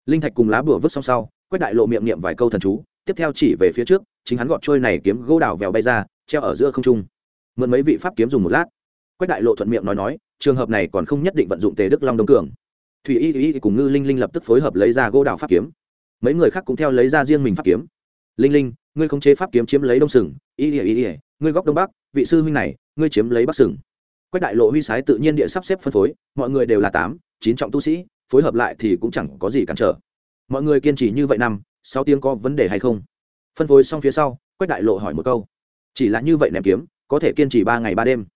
linh thạch cùng lá bùa vứt xong sau, quách đại lộ miệng niệm vài câu thần chú, tiếp theo chỉ về phía trước, chính hắn gọt trôi này kiếm gỗ đào vèo bay ra, treo ở giữa không trung. Mượn mấy vị pháp kiếm dùng một lát. Quách đại lộ thuận miệng nói nói, trường hợp này còn không nhất định vận dụng tề đức long đông cường. Thủy y y cùng ngư linh linh lập tức phối hợp lấy ra gỗ đào pháp kiếm. Mấy người khác cũng theo lấy ra riêng mình pháp kiếm. Linh linh, ngươi không chế pháp kiếm chiếm lấy đông sừng. Y y y, ngươi góc đông bắc, vị sư huynh này, ngươi chiếm lấy bắc sừng. Quách đại lộ huy sái tự nhiên địa sắp xếp phân phối, mọi người đều là tám, chín trọng tu sĩ phối hợp lại thì cũng chẳng có gì cản trở. Mọi người kiên trì như vậy năm, sáu tiếng có vấn đề hay không? Phân phối xong phía sau, quách đại lộ hỏi một câu. Chỉ là như vậy ném kiếm, có thể kiên trì ba ngày ba đêm.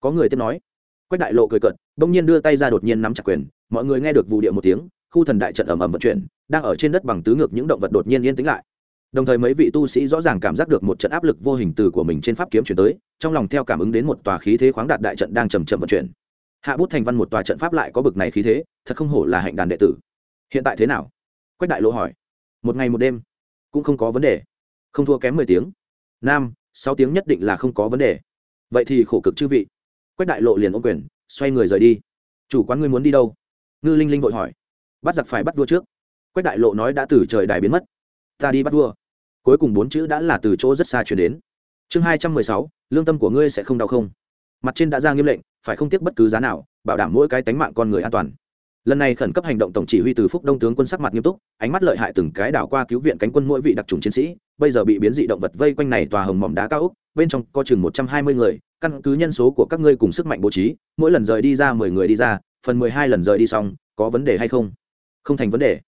Có người tiếp nói. Quách đại lộ cười cợt, bỗng nhiên đưa tay ra đột nhiên nắm chặt quyền. Mọi người nghe được vụ điệu một tiếng, khu thần đại trận ầm ầm vận chuyển, đang ở trên đất bằng tứ ngược những động vật đột nhiên yên tĩnh lại. Đồng thời mấy vị tu sĩ rõ ràng cảm giác được một trận áp lực vô hình từ của mình trên pháp kiếm chuyển tới, trong lòng theo cảm ứng đến một tòa khí thế khoáng đạt đại trận đang chầm chậm vận chuyển hạ bút thành văn một tòa trận pháp lại có bực này khí thế, thật không hổ là hạnh đàn đệ tử. Hiện tại thế nào? Quách đại lộ hỏi. Một ngày một đêm, cũng không có vấn đề. Không thua kém mười tiếng. Nam, sáu tiếng nhất định là không có vấn đề. Vậy thì khổ cực chư vị. Quách đại lộ liền ôm quyền, xoay người rời đi. Chủ quán ngươi muốn đi đâu? Ngư linh linh vội hỏi. Bắt giặc phải bắt vua trước. Quách đại lộ nói đã từ trời đài biến mất. Ta đi bắt vua. Cuối cùng bốn chữ đã là từ chỗ rất xa chuyển đến. Chương hai trăm mười sáu, lương tâm của ngươi sẽ không đau không? Mặt trên đã ra nghiêm lệnh, phải không tiếc bất cứ giá nào, bảo đảm mỗi cái tánh mạng con người an toàn. Lần này khẩn cấp hành động tổng chỉ huy từ phúc đông tướng quân sắc mặt nghiêm túc, ánh mắt lợi hại từng cái đảo qua cứu viện cánh quân mỗi vị đặc trùng chiến sĩ, bây giờ bị biến dị động vật vây quanh này tòa hồng mỏm đá cao úc bên trong có chừng một trăm hai mươi người, căn cứ nhân số của các ngươi cùng sức mạnh bố trí, mỗi lần rời đi ra mười người đi ra, phần mười hai lần rời đi xong, có vấn đề hay không? Không thành vấn đề.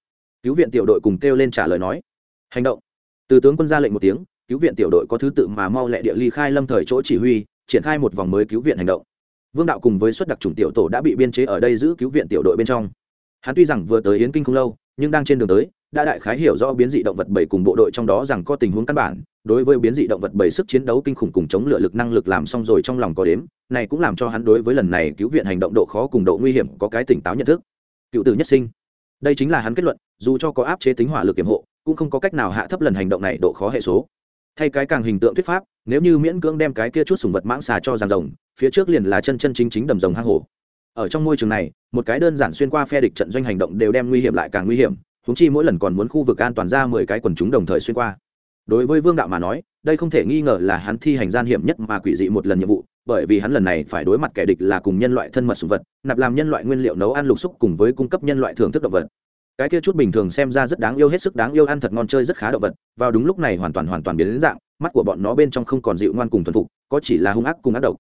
Cứu viện tiểu đội cùng kêu lên trả lời nói. Hành động. Từ tướng quân ra lệnh một tiếng, cứu viện tiểu đội có thứ tự mà mau lẹ địa ly khai lâm thời chỗ chỉ huy triển khai một vòng mới cứu viện hành động. Vương đạo cùng với xuất đặc trùng tiểu tổ đã bị biên chế ở đây giữ cứu viện tiểu đội bên trong. Hắn tuy rằng vừa tới yến kinh không lâu, nhưng đang trên đường tới, đã đại khái hiểu rõ biến dị động vật bảy cùng bộ đội trong đó rằng có tình huống căn bản, đối với biến dị động vật bảy sức chiến đấu kinh khủng cùng chống lựa lực năng lực làm xong rồi trong lòng có đếm, này cũng làm cho hắn đối với lần này cứu viện hành động độ khó cùng độ nguy hiểm có cái tỉnh táo nhận thức. Cựu tử nhất sinh. Đây chính là hắn kết luận, dù cho có áp chế tính hỏa lực kiểm hộ, cũng không có cách nào hạ thấp lần hành động này độ khó hệ số thay cái càng hình tượng thuyết pháp, nếu như miễn cưỡng đem cái kia chút sùng vật mãng xà cho giàn rồng, phía trước liền là chân chân chính chính đầm rồng hang hổ. Ở trong môi trường này, một cái đơn giản xuyên qua phe địch trận doanh hành động đều đem nguy hiểm lại càng nguy hiểm húng chi mỗi lần còn muốn khu vực an toàn ra mười cái quần chúng đồng thời xuyên qua. Đối với vương đạo mà nói, đây không thể nghi ngờ là hắn thi hành gian hiểm nhất mà quỷ dị một lần nhiệm vụ, bởi vì hắn lần này phải đối mặt kẻ địch là cùng nhân loại thân mật sùng vật, nạp làm nhân loại nguyên liệu nấu ăn lục xúc cùng với cung cấp nhân loại thưởng thức động vật cái kia chút bình thường xem ra rất đáng yêu hết sức đáng yêu ăn thật ngon chơi rất khá động vật, vào đúng lúc này hoàn toàn hoàn toàn biến đến dạng, mắt của bọn nó bên trong không còn dịu ngoan cùng thuần phục, có chỉ là hung ác cùng ác độc.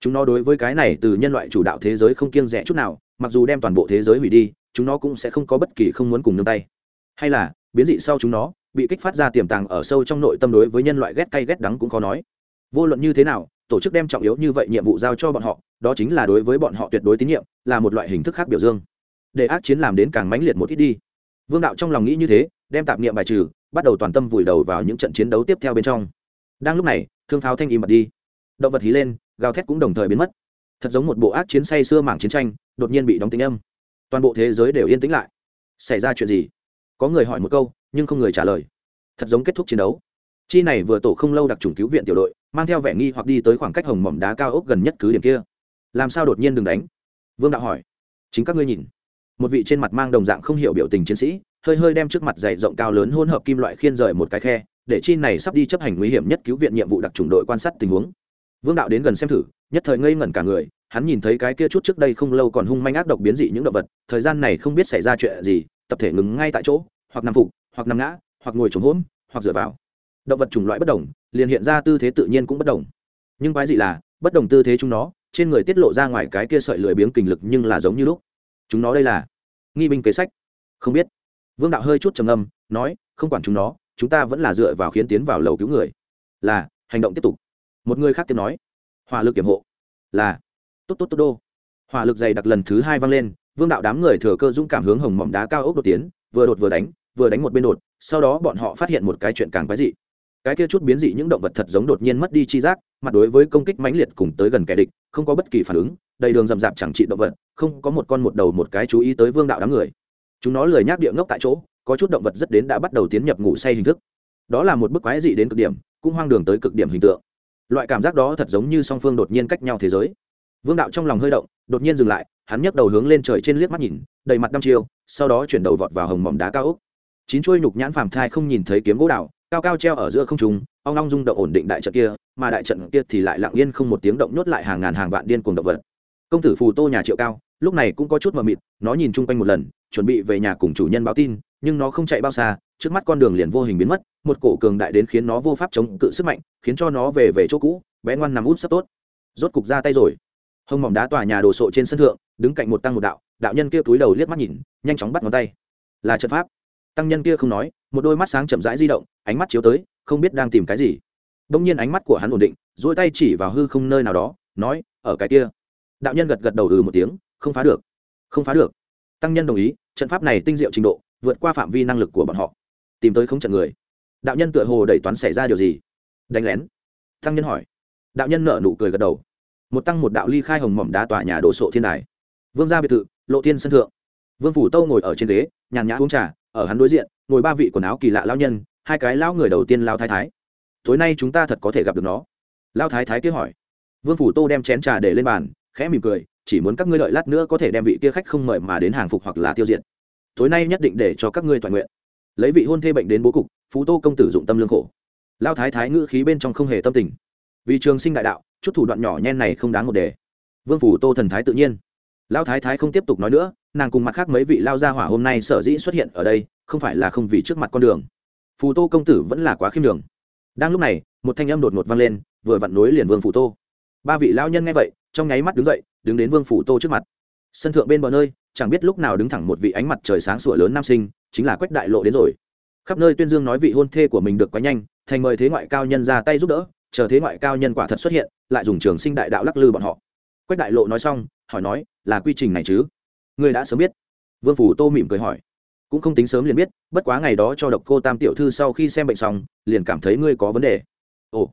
Chúng nó đối với cái này từ nhân loại chủ đạo thế giới không kiêng rẽ chút nào, mặc dù đem toàn bộ thế giới hủy đi, chúng nó cũng sẽ không có bất kỳ không muốn cùng nương tay. Hay là, biến dị sau chúng nó, bị kích phát ra tiềm tàng ở sâu trong nội tâm đối với nhân loại ghét cay ghét đắng cũng khó nói. Vô luận như thế nào, tổ chức đem trọng yếu như vậy nhiệm vụ giao cho bọn họ, đó chính là đối với bọn họ tuyệt đối tín nhiệm, là một loại hình thức khác biểu dương. Để ác chiến làm đến càng mãnh liệt một ít đi vương đạo trong lòng nghĩ như thế, đem tạp niệm bài trừ, bắt đầu toàn tâm vùi đầu vào những trận chiến đấu tiếp theo bên trong. Đang lúc này, thương pháo thanh im bật đi. Động vật hí lên, gào thét cũng đồng thời biến mất. Thật giống một bộ ác chiến say xưa mảng chiến tranh, đột nhiên bị đóng tính âm. Toàn bộ thế giới đều yên tĩnh lại. Xảy ra chuyện gì? Có người hỏi một câu, nhưng không người trả lời. Thật giống kết thúc chiến đấu. Chi này vừa tổ không lâu đặc trùng cứu viện tiểu đội, mang theo vẻ nghi hoặc đi tới khoảng cách hồng mỏm đá cao ốc gần nhất cứ điểm kia. Làm sao đột nhiên đừng đánh? Vương đạo hỏi. Chính các ngươi nhìn một vị trên mặt mang đồng dạng không hiểu biểu tình chiến sĩ, hơi hơi đem trước mặt dày rộng cao lớn hỗn hợp kim loại khiên rời một cái khe, để chi này sắp đi chấp hành nguy hiểm nhất cứu viện nhiệm vụ đặc trùng đội quan sát tình huống. Vương đạo đến gần xem thử, nhất thời ngây ngẩn cả người, hắn nhìn thấy cái kia chút trước đây không lâu còn hung manh ác độc biến dị những động vật, thời gian này không biết xảy ra chuyện gì, tập thể ngừng ngay tại chỗ, hoặc nằm phục, hoặc nằm ngã, hoặc ngồi trống hốm hoặc dựa vào. Động vật chủng loại bất đồng, liền hiện ra tư thế tự nhiên cũng bất đồng. Nhưng quái dị là, bất đồng tư thế chúng nó, trên người tiết lộ ra ngoài cái kia sợi lười biếng kình lực nhưng là giống như lúc chúng nó đây là nghi binh kế sách. Không biết. Vương đạo hơi chút trầm âm nói, không quản chúng nó, chúng ta vẫn là dựa vào khiến tiến vào lầu cứu người. Là, hành động tiếp tục. Một người khác tiếp nói, hỏa lực kiểm hộ. Là, tốt tốt tốt đô. Hỏa lực dày đặc lần thứ hai vang lên, vương đạo đám người thừa cơ dũng cảm hướng hồng mỏm đá cao ốc đột tiến, vừa đột vừa đánh vừa đánh một bên đột, sau đó bọn họ phát hiện một cái chuyện càng quái dị. Cái kia chút biến dị những động vật thật giống đột nhiên mất đi chi giác mặt đối với công kích mãnh liệt cùng tới gần kẻ địch, không có bất kỳ phản ứng, đầy đường rậm rạp chẳng trị động vật, không có một con một đầu một cái chú ý tới vương đạo đám người. Chúng nó lười nhác địa ngốc tại chỗ, có chút động vật rất đến đã bắt đầu tiến nhập ngủ say hình thức. Đó là một bức quái dị đến cực điểm, cũng hoang đường tới cực điểm hình tượng. Loại cảm giác đó thật giống như song phương đột nhiên cách nhau thế giới. Vương đạo trong lòng hơi động, đột nhiên dừng lại, hắn nhấc đầu hướng lên trời trên liếc mắt nhìn, đầy mặt đăm chiêu, sau đó chuyển đầu vọt vào hồng mỏm đá cao ốc. Chín chuôi nhục nhãn phàm thai không nhìn thấy kiếm gỗ đạo cao cao treo ở giữa không trung ong ong rung động ổn định đại trận kia, mà đại trận kia thì lại lặng yên không một tiếng động nhốt lại hàng ngàn hàng vạn điên cuồng động vật. Công tử phù tô nhà triệu cao, lúc này cũng có chút mờ mịt, nó nhìn chung quanh một lần, chuẩn bị về nhà cùng chủ nhân báo tin, nhưng nó không chạy bao xa, trước mắt con đường liền vô hình biến mất, một cổ cường đại đến khiến nó vô pháp chống cự sức mạnh, khiến cho nó về về chỗ cũ, bé ngoan nằm út sắp tốt. Rốt cục ra tay rồi. Hông mỏng đá tòa nhà đồ sộ trên sân thượng, đứng cạnh một tăng một đạo đạo nhân kia túi đầu liếc mắt nhìn, nhanh chóng bắt ngón tay. Là trận pháp tăng nhân kia không nói, một đôi mắt sáng chậm rãi di động, ánh mắt chiếu tới, không biết đang tìm cái gì. Đông nhiên ánh mắt của hắn ổn định dỗi tay chỉ vào hư không nơi nào đó, nói, ở cái kia. Đạo nhân gật gật đầu ừ một tiếng, không phá được, không phá được. Tăng nhân đồng ý, trận pháp này tinh diệu trình độ, vượt qua phạm vi năng lực của bọn họ. Tìm tới không trận người. Đạo nhân tựa hồ đẩy toán xảy ra điều gì. Đánh lén. Tăng nhân hỏi. Đạo nhân nở nụ cười gật đầu. Một tăng một đạo ly khai hồng mỏm đá tòa nhà đổ sộ thiên đài. Vương gia biệt thự, lộ thiên sân thượng. Vương phủ tâu ngồi ở trên ghế, nhàn nhã uống trà ở hắn đối diện, ngồi ba vị quần áo kỳ lạ lao nhân, hai cái lao người đầu tiên lao thái thái. Tối nay chúng ta thật có thể gặp được nó. Lao thái thái kia hỏi. Vương phủ tô đem chén trà để lên bàn, khẽ mỉm cười, chỉ muốn các ngươi đợi lát nữa có thể đem vị kia khách không mời mà đến hàng phục hoặc là tiêu diệt. Tối nay nhất định để cho các ngươi toàn nguyện. Lấy vị hôn thê bệnh đến bố cục, phú tô công tử dụng tâm lương khổ. Lao thái thái ngữ khí bên trong không hề tâm tình. Vì trường sinh đại đạo, chút thủ đoạn nhỏ nhen này không đáng một đề. Vương phủ tô thần thái tự nhiên. Lao thái thái không tiếp tục nói nữa nàng cùng mặt khác mấy vị lao gia hỏa hôm nay sở dĩ xuất hiện ở đây, không phải là không vì trước mặt con đường. Phù tô công tử vẫn là quá khiêm đường đang lúc này, một thanh âm đột ngột vang lên, vừa vặn nối liền vương phù tô. Ba vị lao nhân nghe vậy, trong nháy mắt đứng dậy, đứng đến vương phù tô trước mặt. Sân thượng bên bờ nơi, chẳng biết lúc nào đứng thẳng một vị ánh mặt trời sáng sủa lớn nam sinh, chính là quách đại lộ đến rồi. Khắp nơi tuyên dương nói vị hôn thê của mình được quá nhanh, thành mời thế ngoại cao nhân ra tay giúp đỡ, chờ thế ngoại cao nhân quả thật xuất hiện, lại dùng trường sinh đại đạo lắc lư bọn họ. Quách đại lộ nói xong, hỏi nói, là quy trình này chứ? Ngươi đã sớm biết. Vương phủ tô mỉm cười hỏi. Cũng không tính sớm liền biết, bất quá ngày đó cho độc cô tam tiểu thư sau khi xem bệnh xong, liền cảm thấy ngươi có vấn đề. Ồ,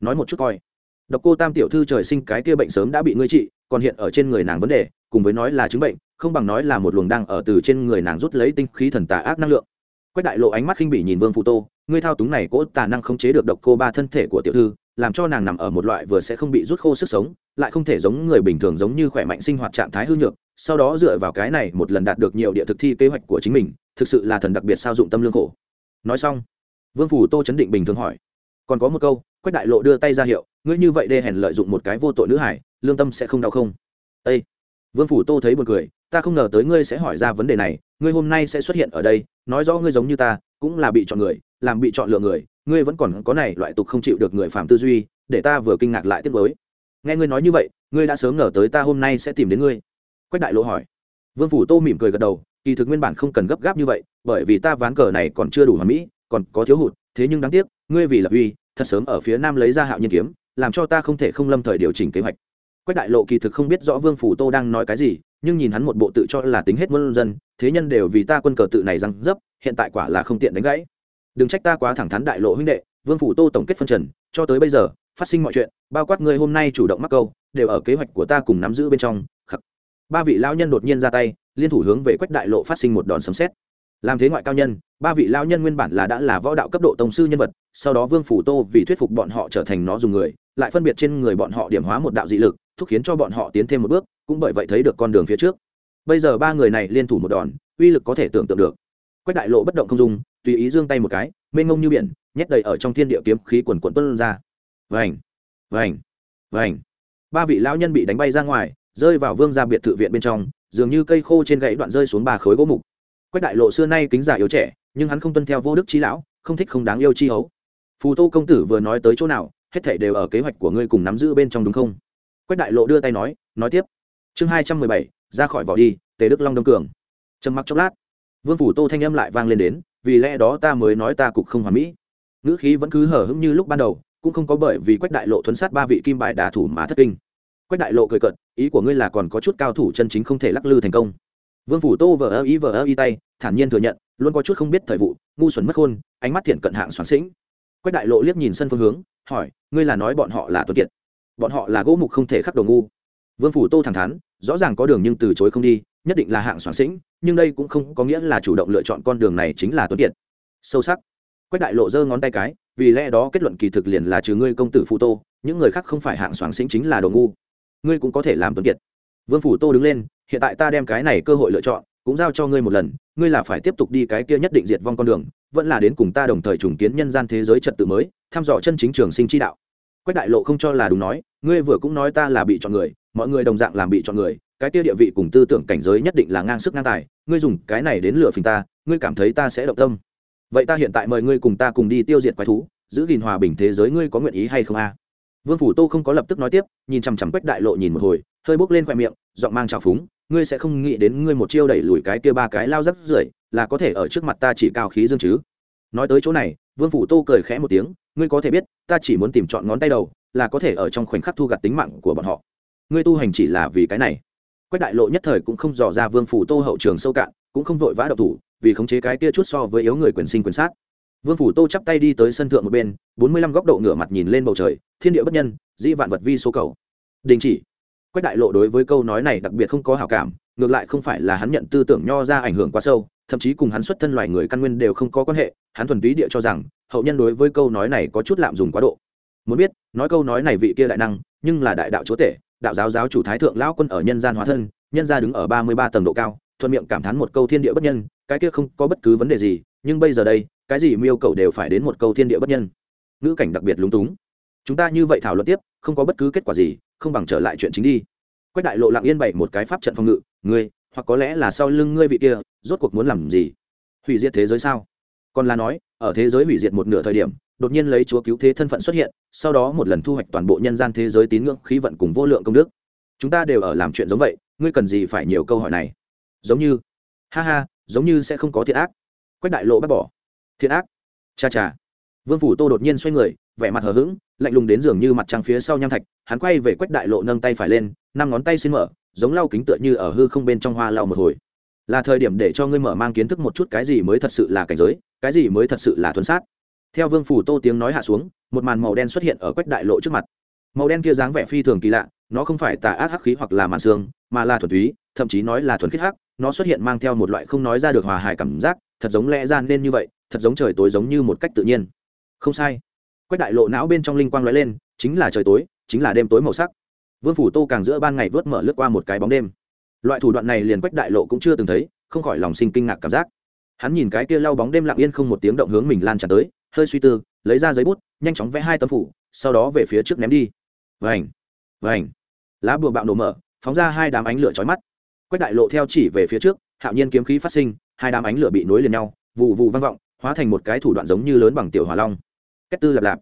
nói một chút coi. Độc cô tam tiểu thư trời sinh cái kia bệnh sớm đã bị ngươi trị, còn hiện ở trên người nàng vấn đề, cùng với nói là chứng bệnh, không bằng nói là một luồng đang ở từ trên người nàng rút lấy tinh khí thần tà ác năng lượng. Quách đại lộ ánh mắt khinh bỉ nhìn vương phụ tô, ngươi thao túng này cỗ tà năng không chế được độc cô ba thân thể của tiểu thư, làm cho nàng nằm ở một loại vừa sẽ không bị rút khô sức sống, lại không thể giống người bình thường giống như khỏe mạnh sinh hoạt trạng thái hư nhược sau đó dựa vào cái này một lần đạt được nhiều địa thực thi kế hoạch của chính mình, thực sự là thần đặc biệt sao dụng tâm lương khổ. Nói xong, vương phủ tô chấn định bình thường hỏi, còn có một câu, quách đại lộ đưa tay ra hiệu, ngươi như vậy đê hèn lợi dụng một cái vô tội nữ hải lương tâm sẽ không đau không? Ây vương phủ tô thấy b u ồ n cười, ta không ngờ tới ngươi sẽ hỏi ra vấn đề này, ngươi hôm nay sẽ xuất hiện ở đây, nói rõ ngươi giống như ta, cũng là bị chọn người, làm bị chọn lựa người, ngươi vẫn còn có này loại tục không chịu được người phạm tư duy, để ta vừa kinh ngạc lại tiếp với nghe ngươi nói như vậy, ngươi đã sớm ngờ tới ta hôm nay sẽ tìm đến ngươi quách đại lộ hỏi. Vương phủ tô mỉm cười gật đầu, kỳ thực nguyên bản không cần gấp gáp như vậy, bởi vì ta ván cờ này còn chưa đủ hoàn mỹ, còn có thiếu hụt, thế nhưng đáng tiếc, ngươi vì lập uy, thật sớm ở phía nam lấy ra hạo nhiên kiếm, làm cho ta không thể không lâm thời điều chỉnh kế hoạch. Quách đại lộ kỳ thực không biết rõ vương phủ tô đang nói cái gì, nhưng nhìn hắn một bộ tự cho là tính hết muôn dân, thế nhân đều vì ta quân cờ tự này răng dấp, hiện tại quả là không tiện đánh gãy. Đừng trách ta quá thẳng thắn đại lộ huynh đệ, vương phủ tô tổng kết phân trần, cho tới bây giờ, phát sinh mọi chuyện, bao quát ngươi hôm nay chủ động mắc câu, đều ở kế hoạch của ta cùng nắm giữ bên trong, khắc ba vị lao nhân đột nhiên ra tay, liên thủ hướng về quách đại lộ phát sinh một đòn sấm xét làm thế ngoại cao nhân, ba vị lao nhân nguyên bản là đã là võ đạo cấp độ tổng sư nhân vật, sau đó vương phủ tô vì thuyết phục bọn họ trở thành nó dùng người, lại phân biệt trên người bọn họ điểm hóa một đạo dị lực, thúc khiến cho bọn họ tiến thêm một bước, cũng bởi vậy thấy được con đường phía trước. Bây giờ ba người này liên thủ một đòn, uy lực có thể tưởng tượng được. Quách đại lộ bất động không dung, tùy ý giương tay một cái, mênh ngông như biển, nhét đầy ở trong thiên địa kiếm khí quần quận tuân ra. Vành vành vành. Ba vị lao nhân bị đánh bay ra ngoài rơi vào vương gia biệt thự viện bên trong, dường như cây khô trên gãy đoạn rơi xuống ba khối gỗ mục. Quách đại lộ xưa nay kính giả yếu trẻ, nhưng hắn không tuân theo vô đức trí lão, không thích không đáng yêu chi hấu. Phù tô công tử vừa nói tới chỗ nào, hết thảy đều ở kế hoạch của ngươi cùng nắm giữ bên trong đúng không? Quách đại lộ đưa tay nói nói tiếp. Chương hai trăm mười bảy, ra khỏi vỏ đi, tề đức long đông cường. Trầm mặc chốc lát, vương phủ tô thanh âm lại vang lên đến, vì lẽ đó ta mới nói ta cục không hoàn mỹ. Ngữ khí vẫn cứ hở hững như lúc ban đầu, cũng không có bởi vì quách đại lộ thuấn sát ba vị kim bài đà thủ mà thất kinh quách đại lộ cười cợt, ý của ngươi là còn có chút cao thủ chân chính không thể lắc lư thành công. Vương phủ tô vờ ơ ý vờ ơ ý tay thản nhiên thừa nhận luôn có chút không biết thời vụ ngu xuẩn mất khôn ánh mắt thiện cận hạng soạn sĩnh. Quách đại lộ liếc nhìn sân phương hướng hỏi ngươi là nói bọn họ là tuấn kiệt bọn họ là gỗ mục không thể khắc đồ ngu. Vương phủ tô thẳng thắn rõ ràng có đường nhưng từ chối không đi nhất định là hạng soạn sĩnh nhưng đây cũng không có nghĩa là chủ động lựa chọn con đường này chính là tuấn kiệt. Sâu sắc. Quách đại lộ giơ ngón tay cái vì lẽ đó kết luận kỳ thực liền là trừ ngươi công tử phụ tô những người khác không phải hạng soạn sĩnh chính là đồ ngu ngươi cũng có thể làm tuấn kiệt. Vương phủ tô đứng lên, hiện tại ta đem cái này cơ hội lựa chọn, cũng giao cho ngươi một lần, ngươi là phải tiếp tục đi cái kia nhất định diệt vong con đường, vẫn là đến cùng ta đồng thời trùng kiến nhân gian thế giới trật tự mới, thăm dò chân chính trường sinh chi đạo. Quách đại lộ không cho là đúng nói, ngươi vừa cũng nói ta là bị chọn người, mọi người đồng dạng làm bị chọn người, cái kia địa vị cùng tư tưởng cảnh giới nhất định là ngang sức ngang tài, ngươi dùng cái này đến lừa phình ta, ngươi cảm thấy ta sẽ động tâm. Vậy ta hiện tại mời ngươi cùng ta cùng đi tiêu diệt quái thú, giữ gìn hòa bình thế giới ngươi có nguyện ý hay không a? Vương phủ tô không có lập tức nói tiếp, nhìn chằm chằm quách đại lộ nhìn một hồi, hơi bốc lên khoe miệng, giọng mang trào phúng, ngươi sẽ không nghĩ đến ngươi một chiêu đẩy lùi cái kia ba cái lao rắc rưởi, là có thể ở trước mặt ta chỉ cao khí dương chứ? Nói tới chỗ này, vương phủ tô cười khẽ một tiếng, ngươi có thể biết, ta chỉ muốn tìm chọn ngón tay đầu, là có thể ở trong khoảnh khắc thu gặt tính mạng của bọn họ. Ngươi tu hành chỉ là vì cái này. Quách đại lộ nhất thời cũng không dò ra vương phủ tô hậu trường sâu cạn, cũng không vội vã độc thủ, vì khống chế cái kia chút so với yếu người quyền sinh quyền sát vương phủ tô chắp tay đi tới sân thượng một bên, bốn mươi lăm góc độ ngửa mặt nhìn lên bầu trời, thiên địa bất nhân, dĩ vạn vật vi số cầu. Đình chỉ. Quách đại lộ đối với câu nói này đặc biệt không có hảo cảm, ngược lại không phải là hắn nhận tư tưởng nho ra ảnh hưởng quá sâu, thậm chí cùng hắn xuất thân loài người căn nguyên đều không có quan hệ, hắn thuần túy địa cho rằng, hậu nhân đối với câu nói này có chút lạm dùng quá độ. Muốn biết, nói câu nói này vị kia đại năng, nhưng là đại đạo chúa tể, đạo giáo giáo chủ thái thượng lão quân ở nhân gian hóa thân, nhân gia đứng ở ba mươi ba tầng độ cao, thuận miệng cảm thán một câu thiên địa bất nhân, cái kia không có bất cứ vấn đề gì nhưng bây giờ đây, cái gì miêu cầu đều phải đến một câu thiên địa bất nhân. Ngữ cảnh đặc biệt lúng túng. Chúng ta như vậy thảo luận tiếp, không có bất cứ kết quả gì, không bằng trở lại chuyện chính đi. Quách đại lộ lặng yên bày một cái pháp trận phòng ngự, ngươi, hoặc có lẽ là sau lưng ngươi vị kia, rốt cuộc muốn làm gì? Hủy diệt thế giới sao? Còn là nói, ở thế giới hủy diệt một nửa thời điểm, đột nhiên lấy chúa cứu thế thân phận xuất hiện, sau đó một lần thu hoạch toàn bộ nhân gian thế giới tín ngưỡng, khí vận cùng vô lượng công đức. Chúng ta đều ở làm chuyện giống vậy, ngươi cần gì phải nhiều câu hỏi này? Giống như, ha ha, giống như sẽ không có thiện ác quách đại lộ bắt bỏ. Thiện ác. Cha cha. Vương phủ tô đột nhiên xoay người, vẻ mặt hờ hững, lạnh lùng đến giường như mặt trăng phía sau nham thạch, hắn quay về quách đại lộ nâng tay phải lên, năm ngón tay xin mở, giống lau kính tựa như ở hư không bên trong hoa lau một hồi. Là thời điểm để cho ngươi mở mang kiến thức một chút cái gì mới thật sự là cảnh giới, cái gì mới thật sự là thuần sát. Theo vương phủ tô tiếng nói hạ xuống, một màn màu đen xuất hiện ở quách đại lộ trước mặt. Màu đen kia dáng vẻ phi thường kỳ lạ, nó không phải tà ác hắc khí hoặc là màn xương, mà là thuần túy, thậm chí nói là thuần khiết hắc, nó xuất hiện mang theo một loại không nói ra được hòa hài cảm giác thật giống lẽ gian nên như vậy, thật giống trời tối giống như một cách tự nhiên. Không sai. Quách đại lộ não bên trong linh quang lóe lên, chính là trời tối, chính là đêm tối màu sắc. Vương phủ tô càng giữa ban ngày vớt mở lướt qua một cái bóng đêm. Loại thủ đoạn này liền quách đại lộ cũng chưa từng thấy, không khỏi lòng sinh kinh ngạc cảm giác. Hắn nhìn cái kia lau bóng đêm lặng yên không một tiếng động hướng mình lan tràn tới, hơi suy tư, lấy ra giấy bút, nhanh chóng vẽ hai tấm phủ, sau đó về phía trước ném đi. Vành vành. Lá bùa bạo nổ mở, phóng ra hai đám ánh lửa chói mắt. Quách đại lộ theo chỉ về phía trước, hạo nhiên kiếm khí phát sinh hai đám ánh lửa bị nối liền nhau vụ vụ vang vọng, hóa thành một cái thủ đoạn giống như lớn bằng tiểu hỏa long. Cách tư lạp lạp.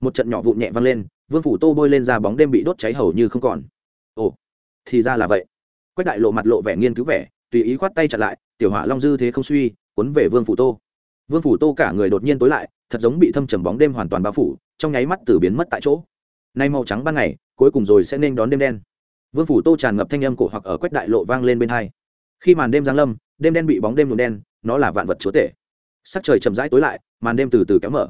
Một trận nhỏ vụn nhẹ vang lên, vương phủ tô bôi lên ra bóng đêm bị đốt cháy hầu như không còn. Ồ, thì ra là vậy. Quách đại lộ mặt lộ vẻ nghiên cứu vẻ, tùy ý khoát tay chặt lại, tiểu hỏa long dư thế không suy, cuốn về vương phủ tô. Vương phủ tô cả người đột nhiên tối lại, thật giống bị thâm trầm bóng đêm hoàn toàn bao phủ, trong nháy mắt từ biến mất tại chỗ. Nay màu trắng ban ngày, cuối cùng rồi sẽ nên đón đêm đen. Vương phủ tô tràn ngập thanh âm cổ hoặc ở quách đại lộ vang lên bên hai khi màn đêm giáng lâm, đêm đen bị bóng đêm nhuộm đen, nó là vạn vật chúa tể. Sắc trời chậm rãi tối lại, màn đêm từ từ kéo mở.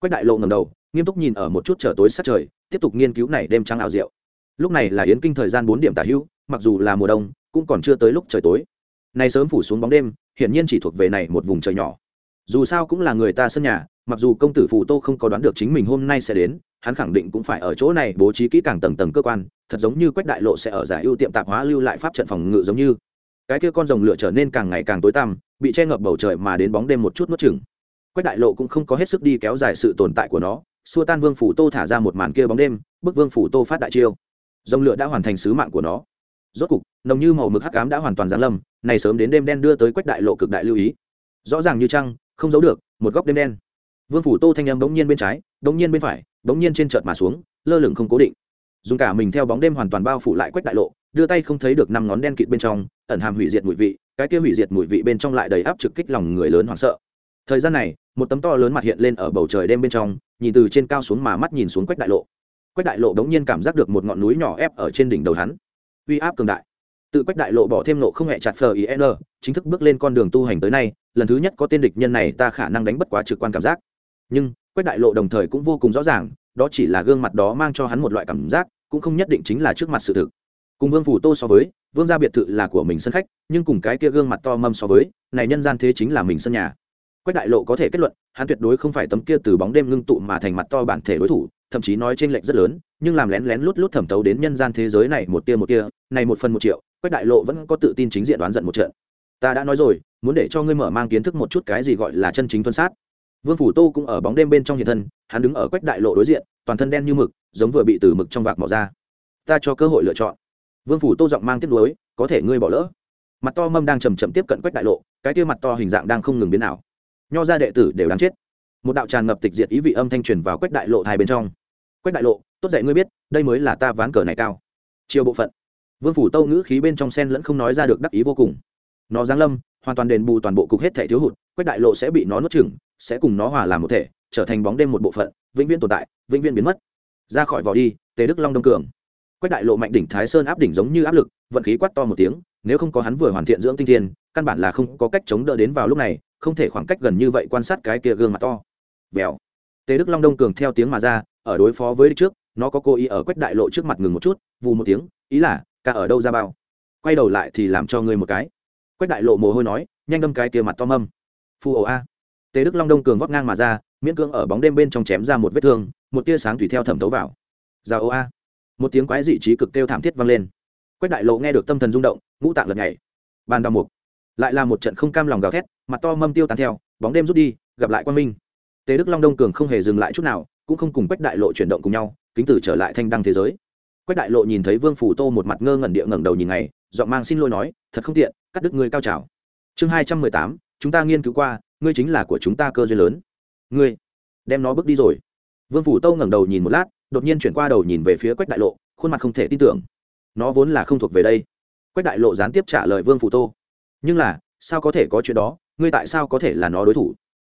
Quách đại lộ ngầm đầu, nghiêm túc nhìn ở một chút trở tối sắc trời, tiếp tục nghiên cứu này đêm trăng ảo diệu. Lúc này là yến kinh thời gian bốn điểm tả hữu, mặc dù là mùa đông, cũng còn chưa tới lúc trời tối. Nay sớm phủ xuống bóng đêm, hiển nhiên chỉ thuộc về này một vùng trời nhỏ. Dù sao cũng là người ta sân nhà, mặc dù công tử phù tô không có đoán được chính mình hôm nay sẽ đến, hắn khẳng định cũng phải ở chỗ này bố trí kỹ càng tầng tầng cơ quan, thật giống như quách đại lộ sẽ ở giải ưu tiệm tạp hóa lưu lại pháp trận phòng ngự giống như cái kia con rồng lửa trở nên càng ngày càng tối tăm, bị che ngập bầu trời mà đến bóng đêm một chút nuốt chừng quách đại lộ cũng không có hết sức đi kéo dài sự tồn tại của nó, xua tan vương phủ tô thả ra một màn kia bóng đêm, bức vương phủ tô phát đại chiêu. Rồng lửa đã hoàn thành sứ mạng của nó. Rốt cục, nồng như màu mực hắc ám đã hoàn toàn giáng lâm, này sớm đến đêm đen đưa tới quách đại lộ cực đại lưu ý. Rõ ràng như trăng, không giấu được, một góc đêm đen. Vương phủ tô thanh âm bỗng nhiên bên trái, bỗng nhiên bên phải, bỗng nhiên trên chợt mà xuống, lơ lửng không cố định. Dùng cả mình theo bóng đêm hoàn toàn bao phủ lại quách đại lộ, đưa tay không thấy được năm ngón đen kịt bên trong ẩn hàm hủy diệt mùi vị, cái kia hủy diệt mùi vị bên trong lại đầy áp trực kích lòng người lớn hoảng sợ. Thời gian này, một tấm to lớn mặt hiện lên ở bầu trời đêm bên trong, nhìn từ trên cao xuống mà mắt nhìn xuống quách đại lộ. Quách đại lộ đống nhiên cảm giác được một ngọn núi nhỏ ép ở trên đỉnh đầu hắn. Uy áp cường đại. Tự quách đại lộ bỏ thêm nộ không hẹ chặt phờ ý e n chính thức bước lên con đường tu hành tới nay, lần thứ nhất có tên địch nhân này ta khả năng đánh bất quá trực quan cảm giác. Nhưng, quách đại lộ đồng thời cũng vô cùng rõ ràng, đó chỉ là gương mặt đó mang cho hắn một loại cảm giác, cũng không nhất định chính là trước mặt sự thực cùng vương phủ tô so với, vương gia biệt thự là của mình sân khách, nhưng cùng cái kia gương mặt to mâm so với, này nhân gian thế chính là mình sân nhà. Quách đại lộ có thể kết luận, hắn tuyệt đối không phải tấm kia từ bóng đêm ngưng tụ mà thành mặt to bản thể đối thủ, thậm chí nói trên lệnh rất lớn, nhưng làm lén lén lút lút thẩm tấu đến nhân gian thế giới này một tia một tia, này một phần một triệu, quách đại lộ vẫn có tự tin chính diện đoán giận một trận. Ta đã nói rồi, muốn để cho ngươi mở mang kiến thức một chút cái gì gọi là chân chính tuân sát. Vương phủ tô cũng ở bóng đêm bên trong hiện thân, hắn đứng ở quách đại lộ đối diện, toàn thân đen như mực, giống vừa bị từ mực trong vạc mỏ ra. Ta cho cơ hội lựa chọn vương phủ tô giọng mang tiếp nối có thể ngươi bỏ lỡ. Mặt to mâm đang chầm chậm tiếp cận quách đại lộ, cái kia mặt to hình dạng đang không ngừng biến nào nho ra đệ tử đều đáng chết. Một đạo tràn ngập tịch diệt ý vị âm thanh truyền vào quách đại lộ hai bên trong. Quách đại lộ, tốt dạy ngươi biết, đây mới là ta ván cờ này cao. Chiều bộ phận. Vương phủ tâu ngữ khí bên trong sen lẫn không nói ra được đắc ý vô cùng. Nó giáng lâm, hoàn toàn đền bù toàn bộ cục hết thể thiếu hụt, quách đại lộ sẽ bị nó nuốt chửng, sẽ cùng nó hòa làm một thể, trở thành bóng đêm một bộ phận, vĩnh viễn tồn tại, vĩnh viễn biến mất. Ra khỏi vỏ đi, tề đức long đông cường quách đại lộ mạnh đỉnh thái sơn áp đỉnh giống như áp lực, vận khí quát to một tiếng, nếu không có hắn vừa hoàn thiện dưỡng tinh thiên, căn bản là không có cách chống đỡ đến vào lúc này, không thể khoảng cách gần như vậy quan sát cái kia gương mặt to. Vèo. Tề đức long đông cường theo tiếng mà ra, ở đối phó với đích trước, nó có cố ý ở quách đại lộ trước mặt ngừng một chút, vù một tiếng, ý là, ca ở đâu ra bao? Quay đầu lại thì làm cho ngươi một cái. Quách đại lộ mồ hôi nói, nhanh đâm cái kia mặt to mâm. Phu ồ a. Tề đức long đông cường vót ngang mà ra, miễn cưỡng ở bóng đêm bên trong chém ra một vết thương, một tia sáng tùy theo thẩm thấu vào. Ra ô a một tiếng quái dị trí cực kêu thảm thiết vang lên. Quách đại lộ nghe được tâm thần rung động, ngũ tạng lật nhảy. Bàn đào mục. Lại là một trận không cam lòng gào thét, mặt to mâm tiêu tán theo, bóng đêm rút đi, gặp lại quan minh. Tề đức long đông cường không hề dừng lại chút nào, cũng không cùng quách đại lộ chuyển động cùng nhau, kính tử trở lại thanh đăng thế giới. Quách đại lộ nhìn thấy vương phủ tô một mặt ngơ ngẩn địa ngẩng đầu nhìn ngày, giọng mang xin lỗi nói, thật không tiện, cắt đứt ngươi cao trào. Chương hai trăm mười tám, chúng ta nghiên cứu qua, ngươi chính là của chúng ta cơ duyên lớn. Ngươi, đem nó bước đi rồi. Vương phủ tô ngẩng đầu nhìn một lát đột nhiên chuyển qua đầu nhìn về phía quách đại lộ, khuôn mặt không thể tin tưởng. Nó vốn là không thuộc về đây. Quách đại lộ gián tiếp trả lời vương phủ tô. Nhưng là, sao có thể có chuyện đó? Ngươi tại sao có thể là nó đối thủ?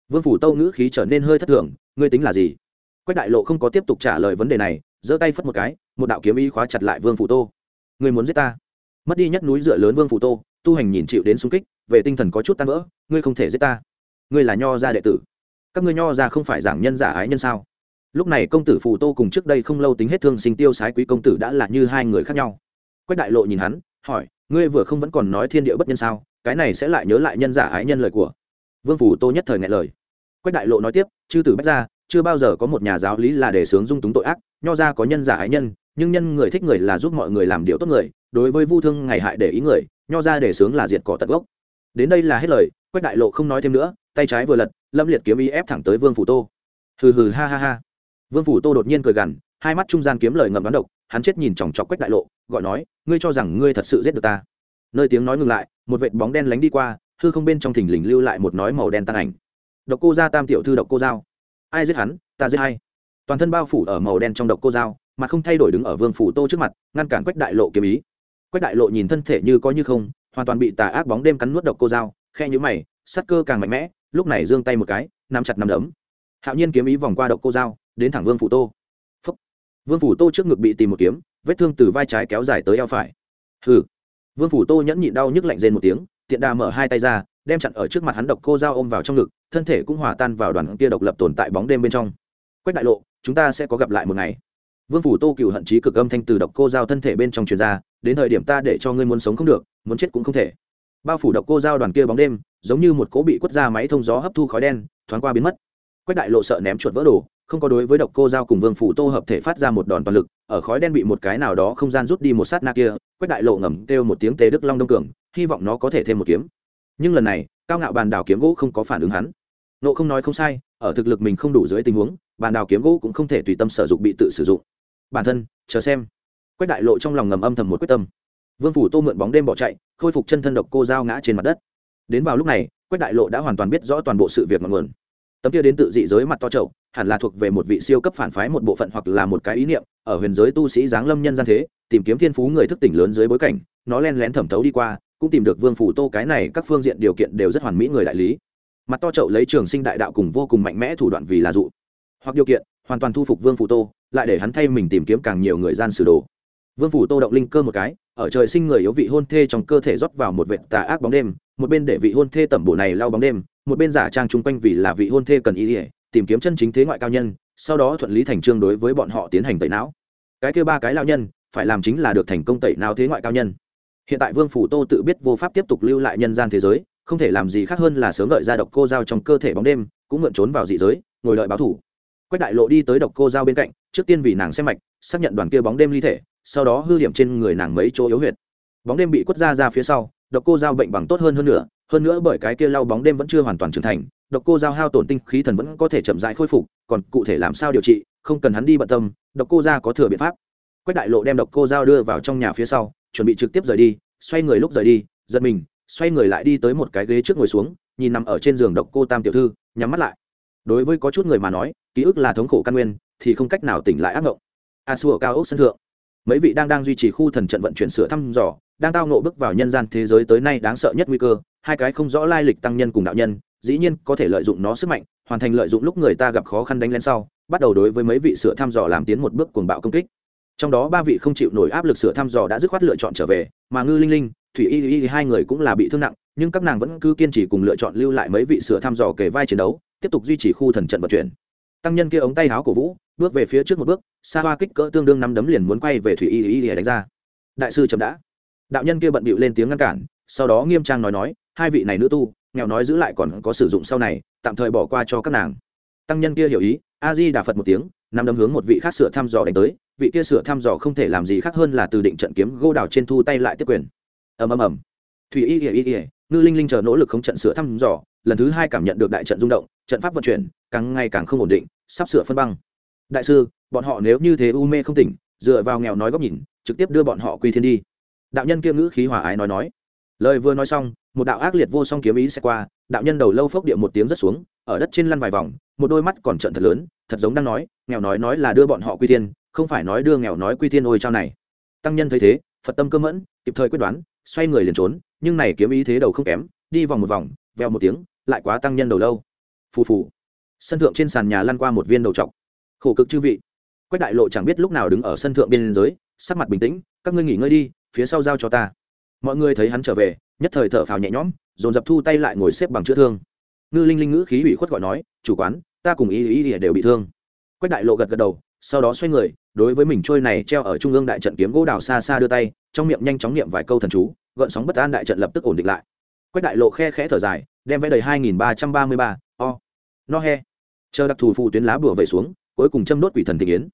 Vương phủ tâu ngữ khí trở nên hơi thất thường. Ngươi tính là gì? Quách đại lộ không có tiếp tục trả lời vấn đề này, giơ tay phất một cái, một đạo kiếm ý khóa chặt lại vương phủ tô. Ngươi muốn giết ta? Mất đi nhất núi dựa lớn vương phủ tô, tu hành nhìn chịu đến xung kích, về tinh thần có chút tan vỡ, ngươi không thể giết ta. Ngươi là nho gia đệ tử. Các ngươi nho gia không phải giảng nhân giả ái nhân sao? Lúc này công tử phù tô cùng trước đây không lâu tính hết thương sinh tiêu sái quý công tử đã là như hai người khác nhau. Quách đại lộ nhìn hắn, hỏi, ngươi vừa không vẫn còn nói thiên địa bất nhân sao? Cái này sẽ lại nhớ lại nhân giả ái nhân lời của vương phủ tô nhất thời ngại lời. Quách đại lộ nói tiếp, chư tử bách gia, chưa bao giờ có một nhà giáo lý là để sướng dung túng tội ác, nho ra có nhân giả ái nhân, nhưng nhân người thích người là giúp mọi người làm điều tốt người, đối với vu thương ngày hại để ý người, nho ra để sướng là diệt cỏ tận gốc. Đến đây là hết lời, quách đại lộ không nói thêm nữa, tay trái vừa lật, lâm liệt kiếm ý ép thẳng tới vương phủ tô. Hừ hừ ha ha ha vương phủ tô đột nhiên cười gằn, hai mắt trung gian kiếm lời ngầm đoán độc, hắn chết nhìn chòng chọc quách đại lộ, gọi nói, ngươi cho rằng ngươi thật sự giết được ta? Nơi tiếng nói ngừng lại, một vệt bóng đen lánh đi qua, hư không bên trong thình lình lưu lại một nói màu đen tan ảnh. Độc cô gia tam tiểu thư, độc cô dao ai giết hắn? Ta giết hay toàn thân bao phủ ở màu đen trong độc cô dao mà không thay đổi đứng ở vương phủ tô trước mặt, ngăn cản quách đại lộ kiếm ý. Quách đại lộ nhìn thân thể như có như không, hoàn toàn bị tà ác bóng đêm cắn nuốt độc cô dao khe nhũ mày sắt cơ càng mạnh mẽ, lúc này giương tay một cái, nắm chặt nắm đấm. Hạo nhiên kiếm ý vòng qua độc cô dao đến thẳng vương phủ tô. Phúc. vương phủ tô trước ngực bị tìm một kiếm, vết thương từ vai trái kéo dài tới eo phải. Hừ. Vương phủ tô nhẫn nhịn đau nhức lạnh rên một tiếng, tiện đà mở hai tay ra, đem chặn ở trước mặt hắn độc cô dao ôm vào trong ngực, thân thể cũng hòa tan vào đoàn kia độc lập tồn tại bóng đêm bên trong. Quách đại lộ, chúng ta sẽ có gặp lại một ngày. Vương phủ tô cựu hận chí cực âm thanh từ độc cô dao thân thể bên trong truyền ra, đến thời điểm ta để cho ngươi muốn sống không được, muốn chết cũng không thể. Bao phủ độc cô dao đoàn kia bóng đêm, giống như một cỗ bị quất ra máy thông gió hấp thu khói đen, thoáng qua biến mất. Quách đại lộ sợ ném chuột vỡ đồ không có đối với độc cô giao cùng vương phủ tô hợp thể phát ra một đòn toàn lực, ở khói đen bị một cái nào đó không gian rút đi một sát na kia quách đại lộ ngầm kêu một tiếng tề đức long đông cường, hy vọng nó có thể thêm một kiếm. Nhưng lần này, cao ngạo bàn đào kiếm gỗ không có phản ứng hắn. Nộ không nói không sai, ở thực lực mình không đủ dưới tình huống, bàn đào kiếm gỗ cũng không thể tùy tâm sử dụng bị tự sử dụng. Bản thân, chờ xem. Quách đại lộ trong lòng ngầm âm thầm một quyết tâm. Vương phủ tô mượn bóng đêm bỏ chạy, khôi phục chân thân độc cô giao ngã trên mặt đất. Đến vào lúc này quách đại lộ đã hoàn toàn biết rõ toàn bộ sự việc ngọn nguồn tấm kia đến tự dị giới mặt to trậu hẳn là thuộc về một vị siêu cấp phản phái một bộ phận hoặc là một cái ý niệm, ở huyền giới tu sĩ giáng lâm nhân gian thế, tìm kiếm thiên phú người thức tỉnh lớn dưới bối cảnh, nó len lén thẩm thấu đi qua, cũng tìm được vương phủ tô cái này, các phương diện điều kiện đều rất hoàn mỹ người đại lý. Mặt to trậu lấy trường sinh đại đạo cùng vô cùng mạnh mẽ thủ đoạn vì là dụ. Hoặc điều kiện, hoàn toàn thu phục vương phủ tô, lại để hắn thay mình tìm kiếm càng nhiều người gian sử đồ. Vương phủ tô động linh cơ một cái, ở trời sinh người yếu vị hôn thê trong cơ thể rót vào một vệt tà ác bóng đêm, một bên để vị hôn thê tẩm bổ này lao bóng đêm một bên giả trang chung quanh vì là vị hôn thê cần ý ỉa, tìm kiếm chân chính thế ngoại cao nhân, sau đó thuận lý thành trương đối với bọn họ tiến hành tẩy não. Cái kêu ba cái lao nhân, phải làm chính là được thành công tẩy não thế ngoại cao nhân. Hiện tại vương phủ tô tự biết vô pháp tiếp tục lưu lại nhân gian thế giới, không thể làm gì khác hơn là sớm gợi ra độc cô dao trong cơ thể bóng đêm, cũng mượn trốn vào dị giới, ngồi đợi báo thủ. Quách đại lộ đi tới độc cô dao bên cạnh, trước tiên vì nàng xem mạch, xác nhận đoàn kia bóng đêm ly thể, sau đó hư điểm trên người nàng mấy chỗ yếu huyệt. Bóng đêm bị quất ra ra phía sau, độc cô dao bệnh bằng tốt hơn hơn nữa hơn nữa bởi cái kia lau bóng đêm vẫn chưa hoàn toàn trưởng thành, độc cô giao hao tổn tinh khí thần vẫn có thể chậm rãi khôi phục, còn cụ thể làm sao điều trị, không cần hắn đi bận tâm, độc cô ra có thừa biện pháp. Quách đại lộ đem độc cô giao đưa vào trong nhà phía sau, chuẩn bị trực tiếp rời đi, xoay người lúc rời đi, giật mình, xoay người lại đi tới một cái ghế trước ngồi xuống, nhìn nằm ở trên giường độc cô tam tiểu thư, nhắm mắt lại. Đối với có chút người mà nói, ký ức là thống khổ căn nguyên, thì không cách nào tỉnh lại ác mộng a xua cao ốc sân thượng mấy vị đang đang duy trì khu thần trận vận chuyển sửa thăm dò, đang tao nộ bước vào nhân gian thế giới tới nay đáng sợ nhất nguy cơ, hai cái không rõ lai lịch tăng nhân cùng đạo nhân, dĩ nhiên có thể lợi dụng nó sức mạnh, hoàn thành lợi dụng lúc người ta gặp khó khăn đánh lên sau, bắt đầu đối với mấy vị sửa thăm dò làm tiến một bước cuồng bạo công kích. Trong đó ba vị không chịu nổi áp lực sửa thăm dò đã dứt khoát lựa chọn trở về, mà ngư linh linh, thủy y y hai người cũng là bị thương nặng, nhưng các nàng vẫn cứ kiên trì cùng lựa chọn lưu lại mấy vị sửa thăm dò kề vai chiến đấu, tiếp tục duy trì khu thần trận vận chuyển tăng nhân kia ống tay áo cổ vũ, bước về phía trước một bước, xa hoa kích cỡ tương đương năm đấm liền muốn quay về thủy y y để đánh ra. Đại sư chậm đã. Đạo nhân kia bận bịu lên tiếng ngăn cản, sau đó nghiêm trang nói nói, hai vị này nữ tu, nghèo nói giữ lại còn có sử dụng sau này, tạm thời bỏ qua cho các nàng. Tăng nhân kia hiểu ý, a di đà phật một tiếng nằm đấm hướng một vị khác sửa thăm dò đánh tới, vị kia sửa thăm dò không thể làm gì khác hơn là từ định trận kiếm gô đào trên thu tay lại tiếp quyền. Ầm ầm ầm. Thủy y ỉa y ỉa ngư linh linh chờ nỗ lực không trận sửa thăm dò lần thứ hai cảm nhận được đại trận rung động, trận pháp vận chuyển càng ngày càng không ổn định, sắp sửa phân băng. Đại sư, bọn họ nếu như thế u mê không tỉnh, dựa vào nghèo nói góc nhìn, trực tiếp đưa bọn họ quy thiên đi. Đạo nhân kia ngữ khí hòa ái nói nói. Lời vừa nói xong, một đạo ác liệt vô song kiếm ý sẽ qua, đạo nhân đầu lâu phốc địa một tiếng rất xuống, ở đất trên lăn vài vòng, một đôi mắt còn trận thật lớn, thật giống đang nói, nghèo nói nói là đưa bọn họ quy thiên, không phải nói đưa nghèo nói quy thiên ôi trao này. Tăng nhân thấy thế, phật tâm cơ mẫn, kịp thời quyết đoán, xoay người liền trốn, nhưng này kiếm ý thế đầu không kém, đi vòng một vòng veo một tiếng lại quá tăng nhân đầu lâu. Phù phù. Sân thượng trên sàn nhà lăn qua một viên đầu trọc. Khổ cực chư vị. Quách đại lộ chẳng biết lúc nào đứng ở sân thượng biên giới, sắc mặt bình tĩnh, các ngươi nghỉ ngơi đi, phía sau giao cho ta. Mọi người thấy hắn trở về, nhất thời thở phào nhẹ nhõm, dồn dập thu tay lại ngồi xếp bằng chữa thương. Ngư linh linh ngữ khí ủy khuất gọi nói, chủ quán, ta cùng ý ý ý đều bị thương. Quách đại lộ gật gật đầu, sau đó xoay người, đối với mình trôi này treo ở trung ương đại trận kiếm gỗ đào xa xa đưa tay, trong miệng nhanh chóng niệm vài câu thần chú, gợn sóng bất an đại trận lập tức ổn định lại quách đại lộ khe khẽ thở dài, đem vẽ đầy hai nghìn ba trăm ba mươi ba, o, no he. Chờ đặc thù phụ tuyến lá bùa về xuống, cuối cùng châm đốt quỷ thần thị yến.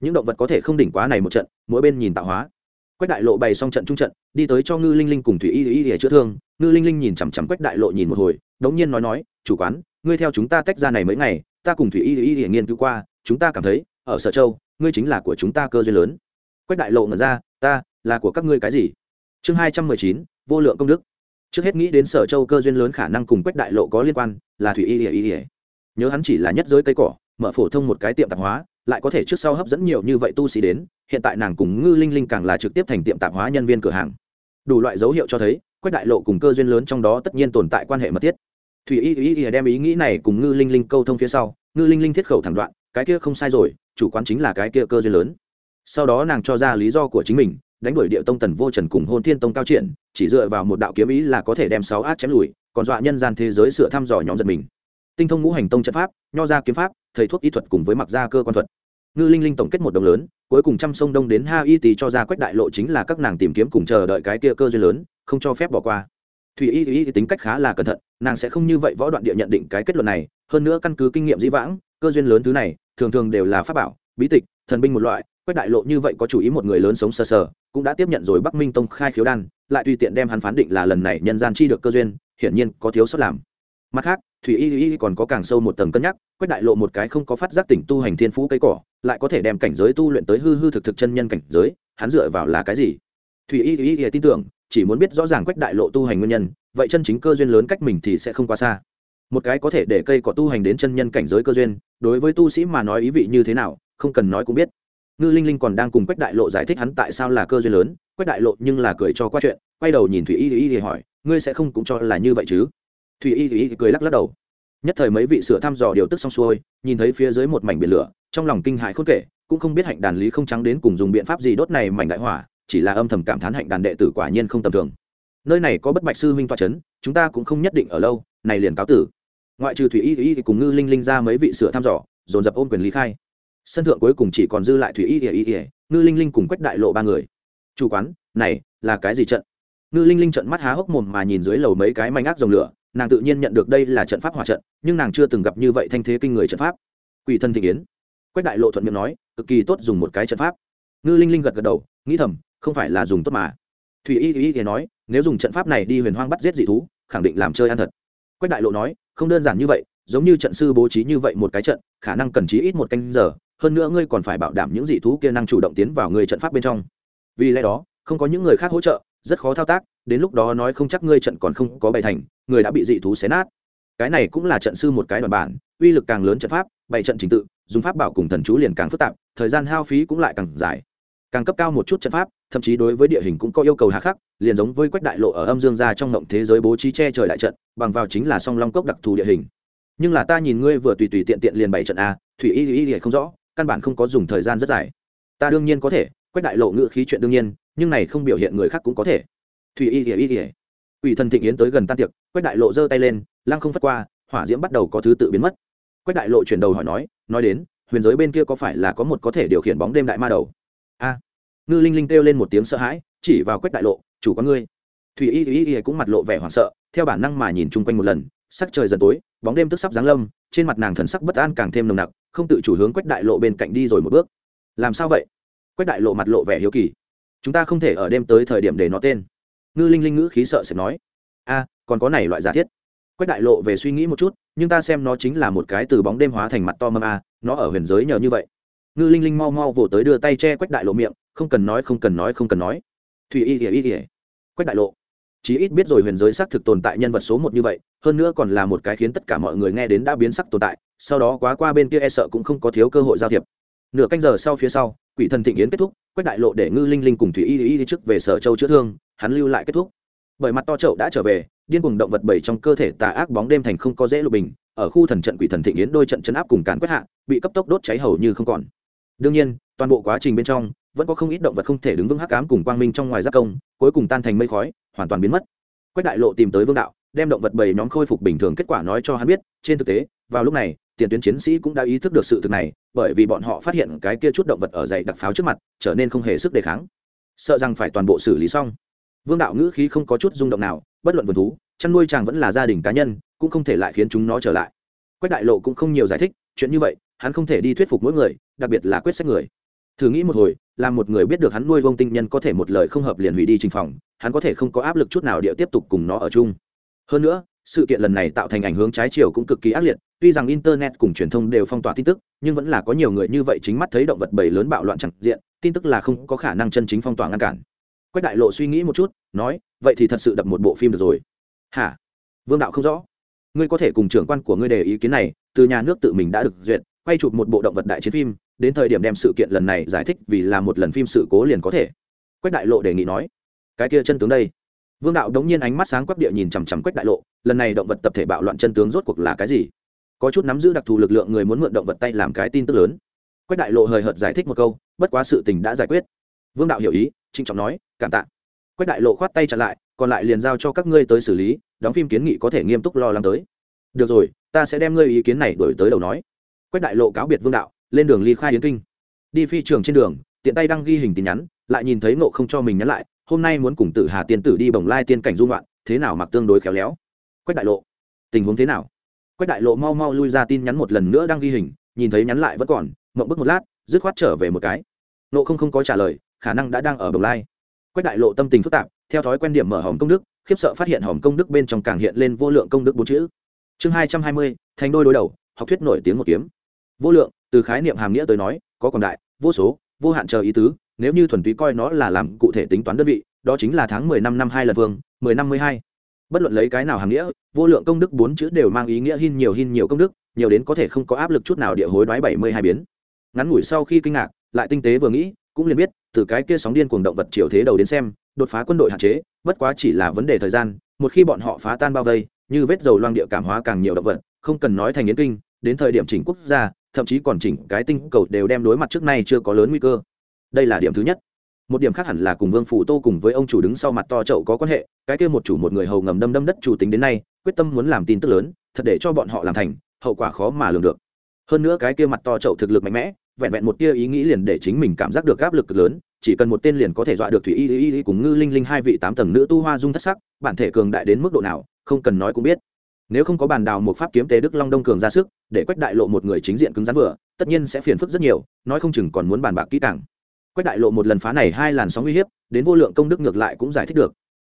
Những động vật có thể không đỉnh quá này một trận, mỗi bên nhìn tạo hóa. Quách đại lộ bày xong trận trung trận, đi tới cho ngư linh linh cùng thủy y y để chữa thương. Ngư linh linh nhìn chằm chằm quách đại lộ nhìn một hồi, đống nhiên nói nói, chủ quán, ngươi theo chúng ta tách ra này mấy ngày, ta cùng thủy y y để nghiên cứu qua, chúng ta cảm thấy, ở sở châu, ngươi chính là của chúng ta cơ duyên lớn. Quách đại lộ ngẩn ra, ta, là của các ngươi cái gì? Chương hai trăm mười chín, vô lượng công đức trước hết nghĩ đến sở châu cơ duyên lớn khả năng cùng quách đại lộ có liên quan, là thủy y ỉa ỉa nhớ hắn chỉ là nhất giới cây cỏ, mở phổ thông một cái tiệm tạp hóa, lại có thể trước sau hấp dẫn nhiều như vậy tu sĩ đến, hiện tại nàng cùng ngư linh linh càng là trực tiếp thành tiệm tạp hóa nhân viên cửa hàng. Đủ loại dấu hiệu cho thấy, quách đại lộ cùng cơ duyên lớn trong đó tất nhiên tồn tại quan hệ mật thiết. Thủy y y y đem ý nghĩ này cùng ngư linh linh câu thông phía sau, ngư linh linh thiết khẩu thẳng đoạn, cái kia không sai rồi, chủ quán chính là cái kia cơ duyên lớn. Sau đó nàng cho ra lý do của chính mình đánh đuổi địa tông tần vô trần cùng hôn thiên tông cao triển, chỉ dựa vào một đạo kiếm ý là có thể đem sáu ác chém lùi, còn dọa nhân gian thế giới sửa thăm dò nhóm giật mình. Tinh thông ngũ hành tông trận pháp, nho ra kiếm pháp, thầy thuốc y thuật cùng với mặc gia cơ quan thuật. Ngư linh linh tổng kết một đồng lớn, cuối cùng trăm sông đông đến ha y tý cho ra quách đại lộ chính là các nàng tìm kiếm cùng chờ đợi cái kia cơ duyên lớn, không cho phép bỏ qua. Thủy y y tính cách khá là cẩn thận, nàng sẽ không như vậy võ đoạn địa nhận định cái kết luận này, hơn nữa căn cứ kinh nghiệm dĩ vãng, cơ duyên lớn thứ này, thường thường đều là pháp bảo, bí tịch, thần binh một loại quách đại lộ như vậy có chủ ý một người lớn sống sờ sờ, cũng đã tiếp nhận rồi bắc minh tông khai khiếu đan, lại tùy tiện đem hắn phán định là lần này nhân gian chi được cơ duyên, hiển nhiên có thiếu sót làm. Mặt khác, thủy y y còn có càng sâu một tầng cân nhắc, quách đại lộ một cái không có phát giác tỉnh tu hành thiên phú cây cỏ, lại có thể đem cảnh giới tu luyện tới hư hư thực thực chân nhân cảnh giới, hắn dựa vào là cái gì? Thủy y y y tin tưởng, chỉ muốn biết rõ ràng quách đại lộ tu hành nguyên nhân, vậy chân chính cơ duyên lớn cách mình thì sẽ không quá xa. Một cái có thể để cây cỏ tu hành đến chân nhân cảnh giới cơ duyên, đối với tu sĩ mà nói ý vị như thế nào, không cần nói cũng biết ngư linh linh còn đang cùng quách đại lộ giải thích hắn tại sao là cơ duyên lớn. Quách đại lộ nhưng là cười cho qua chuyện, quay đầu nhìn thủy y y thì hỏi, ngươi sẽ không cũng cho là như vậy chứ? Thủy y y cười lắc lắc đầu. Nhất thời mấy vị sửa thăm dò điều tức xong xuôi, nhìn thấy phía dưới một mảnh biển lửa, trong lòng kinh hại khôn kể, cũng không biết hạnh đàn lý không trắng đến cùng dùng biện pháp gì đốt này mảnh đại hỏa, chỉ là âm thầm cảm thán hạnh đàn đệ tử quả nhiên không tầm thường. Nơi này có bất bạch sư huynh toa c chúng ta cũng không nhất định ở lâu, này liền cáo tử. Ngoại trừ thủy y y cùng ngư linh linh ra mấy vị sửa thăm dò, dồn dập ôm quyền lý khai sân thượng cuối cùng chỉ còn dư lại thủy y y y ngư linh linh cùng quách đại lộ ba người. Chủ quán này là cái gì trận? Ngư linh linh trận mắt há hốc mồm mà nhìn dưới lầu mấy cái manh ác dòng lửa nàng tự nhiên nhận được đây là trận pháp hỏa trận nhưng nàng chưa từng gặp như vậy thanh thế kinh người trận pháp. Quỷ thân thị yến, quách đại lộ thuận miệng nói cực kỳ tốt dùng một cái trận pháp. Ngư linh linh gật gật đầu nghĩ thầm không phải là dùng tốt mà. Thủy y y thì nói nếu dùng trận pháp này đi huyền hoang bắt giết dị thú khẳng định làm chơi ăn thật. Quách đại lộ nói không đơn giản như vậy giống như trận sư bố trí như vậy một cái trận khả năng cần chí ít một canh giờ hơn nữa ngươi còn phải bảo đảm những dị thú kia năng chủ động tiến vào người trận pháp bên trong. Vì lẽ đó, không có những người khác hỗ trợ, rất khó thao tác, đến lúc đó nói không chắc ngươi trận còn không có bày thành, người đã bị dị thú xé nát. Cái này cũng là trận sư một cái đoàn bản, uy lực càng lớn trận pháp, bày trận trình tự, dùng pháp bảo cùng thần chú liền càng phức tạp, thời gian hao phí cũng lại càng dài. Càng cấp cao một chút trận pháp, thậm chí đối với địa hình cũng có yêu cầu hà khắc, liền giống với quách đại lộ ở âm dương gia trong ngộng thế giới bố trí che trời đại trận, bằng vào chính là song long cốc đặc thù địa hình. Nhưng là ta nhìn ngươi vừa tùy tùy tiện tiện liền bày trận a, thủy y y y không rõ căn bản không có dùng thời gian rất dài. Ta đương nhiên có thể quách đại lộ ngữ khí chuyện đương nhiên, nhưng này không biểu hiện người khác cũng có thể. Thủy y y y ỉa quỷ thần thịnh yến tới gần tan tiệc quách đại lộ giơ tay lên, lăng không phất qua, hỏa diễm bắt đầu có thứ tự biến mất. Quách đại lộ chuyển đầu hỏi nói nói đến, huyền giới bên kia có phải là có một có thể điều khiển bóng đêm đại ma đầu? A. Ngư linh linh kêu lên một tiếng sợ hãi, chỉ vào quách đại lộ, chủ có ngươi. Thủy y y y cũng mặt lộ vẻ hoảng sợ, theo bản năng mà nhìn chung quanh một lần, sắc trời dần tối, bóng đêm tức sắp giáng lâm, trên mặt nàng thần sắc bất an càng thêm nồng nặc không tự chủ hướng quách đại lộ bên cạnh đi rồi một bước. Làm sao vậy? Quách đại lộ mặt lộ vẻ hiếu kỳ. Chúng ta không thể ở đêm tới thời điểm để nó tên. Ngư linh linh ngữ khí sợ sẽ nói. A, còn có này loại giả thiết. Quách đại lộ về suy nghĩ một chút, nhưng ta xem nó chính là một cái từ bóng đêm hóa thành mặt to mâm a, nó ở huyền giới nhờ như vậy. Ngư linh linh mau mau vỗ tới đưa tay che quách đại lộ miệng, không cần nói, không cần nói, không cần nói. Thủy y ỉa y ỉa quách đại lộ. Chí ít biết rồi huyền giới xác thực tồn tại nhân vật số một như vậy, hơn nữa còn là một cái khiến tất cả mọi người nghe đến đã biến sắc tồn tại sau đó quá qua bên kia e sợ cũng không có thiếu cơ hội giao thiệp. Nửa canh giờ sau phía sau, quỷ thần thịnh yến kết thúc, quách đại lộ để ngư linh linh cùng thủy y y đi trước về sở châu chữa thương, hắn lưu lại kết thúc. Bởi mặt to trậu đã trở về, điên cuồng động vật bảy trong cơ thể tà ác bóng đêm thành không có dễ lục bình, ở khu thần trận quỷ thần thịnh yến đôi trận chấn áp cùng cán quét hạ, bị cấp tốc đốt cháy hầu như không còn. Đương nhiên, toàn bộ quá trình bên trong, vẫn có không ít động vật không thể đứng vững hắc ám cùng quang minh trong ngoài giác công, cuối cùng tan thành mây khói, hoàn toàn biến mất. Quách đại lộ tìm tới vương đạo, đem động vật bảy nhóm khôi phục bình thường kết quả nói cho hắn biết, trên thực tế, vào lúc này tiền tuyến chiến sĩ cũng đã ý thức được sự thực này, bởi vì bọn họ phát hiện cái kia chút động vật ở dày đặc pháo trước mặt trở nên không hề sức đề kháng. Sợ rằng phải toàn bộ xử lý xong. Vương đạo ngữ khí không có chút rung động nào, bất luận vườn thú, chăn nuôi chàng vẫn là gia đình cá nhân, cũng không thể lại khiến chúng nó trở lại. Quách đại lộ cũng không nhiều giải thích, chuyện như vậy, hắn không thể đi thuyết phục mỗi người, đặc biệt là quyết sách người. Thử nghĩ một hồi là một người biết được hắn nuôi vông tinh nhân có thể một lời không hợp liền hủy đi trình phòng, hắn có thể không có áp lực chút nào địa tiếp tục cùng nó ở chung. Hơn nữa, sự kiện lần này tạo thành ảnh hướng trái chiều cũng cực kỳ ác liệt tuy rằng internet cùng truyền thông đều phong tỏa tin tức, nhưng vẫn là có nhiều người như vậy chính mắt thấy động vật bầy lớn bạo loạn chẳng diện, tin tức là không có khả năng chân chính phong tỏa ngăn cản. Quách đại lộ suy nghĩ một chút, nói, vậy thì thật sự đập một bộ phim được rồi. Hả? Vương đạo không rõ. Ngươi có thể cùng trưởng quan của ngươi đề ý kiến này, từ nhà nước tự mình đã được duyệt, quay chụp một bộ động vật đại chiến phim, đến thời điểm đem sự kiện lần này giải thích vì là một lần phim sự cố liền có thể. Quách đại lộ đề nghị nói, cái kia chân tướng đây. Vương đạo đống nhiên ánh mắt sáng quắc địa nhìn chằm chằm quách đại lộ, lần này động vật tập thể bạo loạn chân tướng rốt cuộc là cái gì? Có chút nắm giữ đặc thù lực lượng người muốn mượn động vật tay làm cái tin tức lớn. Quách đại lộ hời hợt giải thích một câu, bất quá sự tình đã giải quyết. Vương đạo hiểu ý, trịnh trọng nói, cảm tạ. Quách đại lộ khoát tay trả lại, còn lại liền giao cho các ngươi tới xử lý, đóng phim kiến nghị có thể nghiêm túc lo lắng tới. Được rồi, ta sẽ đem ngươi ý kiến này đổi tới đầu nói. Quách đại lộ cáo biệt vương đạo, lên đường ly khai yến kinh. Đi phi trường trên đường, tiện tay đăng ghi hình tin nhắn, lại nhìn thấy nộ không cho mình nhắn lại, hôm nay muốn cùng tử hà tiên tử đi bồng lai tiên cảnh dung loạn thế nào mặc tương đối khéo léo? Quách đại lộ, tình huống thế nào? Quách đại lộ mau mau lui ra tin nhắn một lần nữa đang ghi hình, nhìn thấy nhắn lại vẫn còn mộng bức một lát, dứt khoát trở về một cái. Nộ không không có trả lời, khả năng đã đang ở đồng lai. Quách đại lộ tâm tình phức tạp, theo thói quen điểm mở hòm công đức, khiếp sợ phát hiện hòm công đức bên trong càng hiện lên vô lượng công đức bốn chữ. Chương hai trăm hai mươi, thành đôi đối đầu, học thuyết nổi tiếng một kiếm. Vô lượng, từ khái niệm hàm nghĩa tới nói, có còn đại, vô số, vô hạn chờ ý tứ, nếu như thuần túy coi nó là làm cụ thể tính toán đơn vị, đó chính là tháng mười năm năm hai lần vương, mười năm mươi hai bất luận lấy cái nào hàm nghĩa, vô lượng công đức bốn chữ đều mang ý nghĩa hin nhiều hin nhiều công đức, nhiều đến có thể không có áp lực chút nào địa hối đoái bảy mươi hai biến. Ngắn ngủi sau khi kinh ngạc, lại tinh tế vừa nghĩ, cũng liền biết, từ cái kia sóng điên cuồng động vật triều thế đầu đến xem, đột phá quân đội hạn chế, bất quá chỉ là vấn đề thời gian, một khi bọn họ phá tan bao vây, như vết dầu loang địa cảm hóa càng nhiều động vật, không cần nói thành yến kinh, đến thời điểm chỉnh quốc gia, thậm chí còn chỉnh cái tinh cầu đều đem đối mặt trước nay chưa có lớn nguy cơ. Đây là điểm thứ nhất một điểm khác hẳn là cùng vương phủ tô cùng với ông chủ đứng sau mặt to chậu có quan hệ, cái kia một chủ một người hầu ngầm đâm đâm đất chủ tính đến nay, quyết tâm muốn làm tin tức lớn, thật để cho bọn họ làm thành, hậu quả khó mà lường được. Hơn nữa cái kia mặt to chậu thực lực mạnh mẽ, vẹn vẹn một tia ý nghĩ liền để chính mình cảm giác được áp lực cực lớn, chỉ cần một tên liền có thể dọa được thủy y y y cùng ngư linh linh hai vị tám tầng nữ tu hoa dung thất sắc, bản thể cường đại đến mức độ nào, không cần nói cũng biết. Nếu không có bàn đào một pháp kiếm tế đức long đông cường ra sức, để quách đại lộ một người chính diện cứng rắn vừa, tất nhiên sẽ phiền phức rất nhiều, nói không chừng còn muốn bàn bạc kỹ càng quách đại lộ một lần phá này hai làn sóng uy hiếp, đến vô lượng công đức ngược lại cũng giải thích được.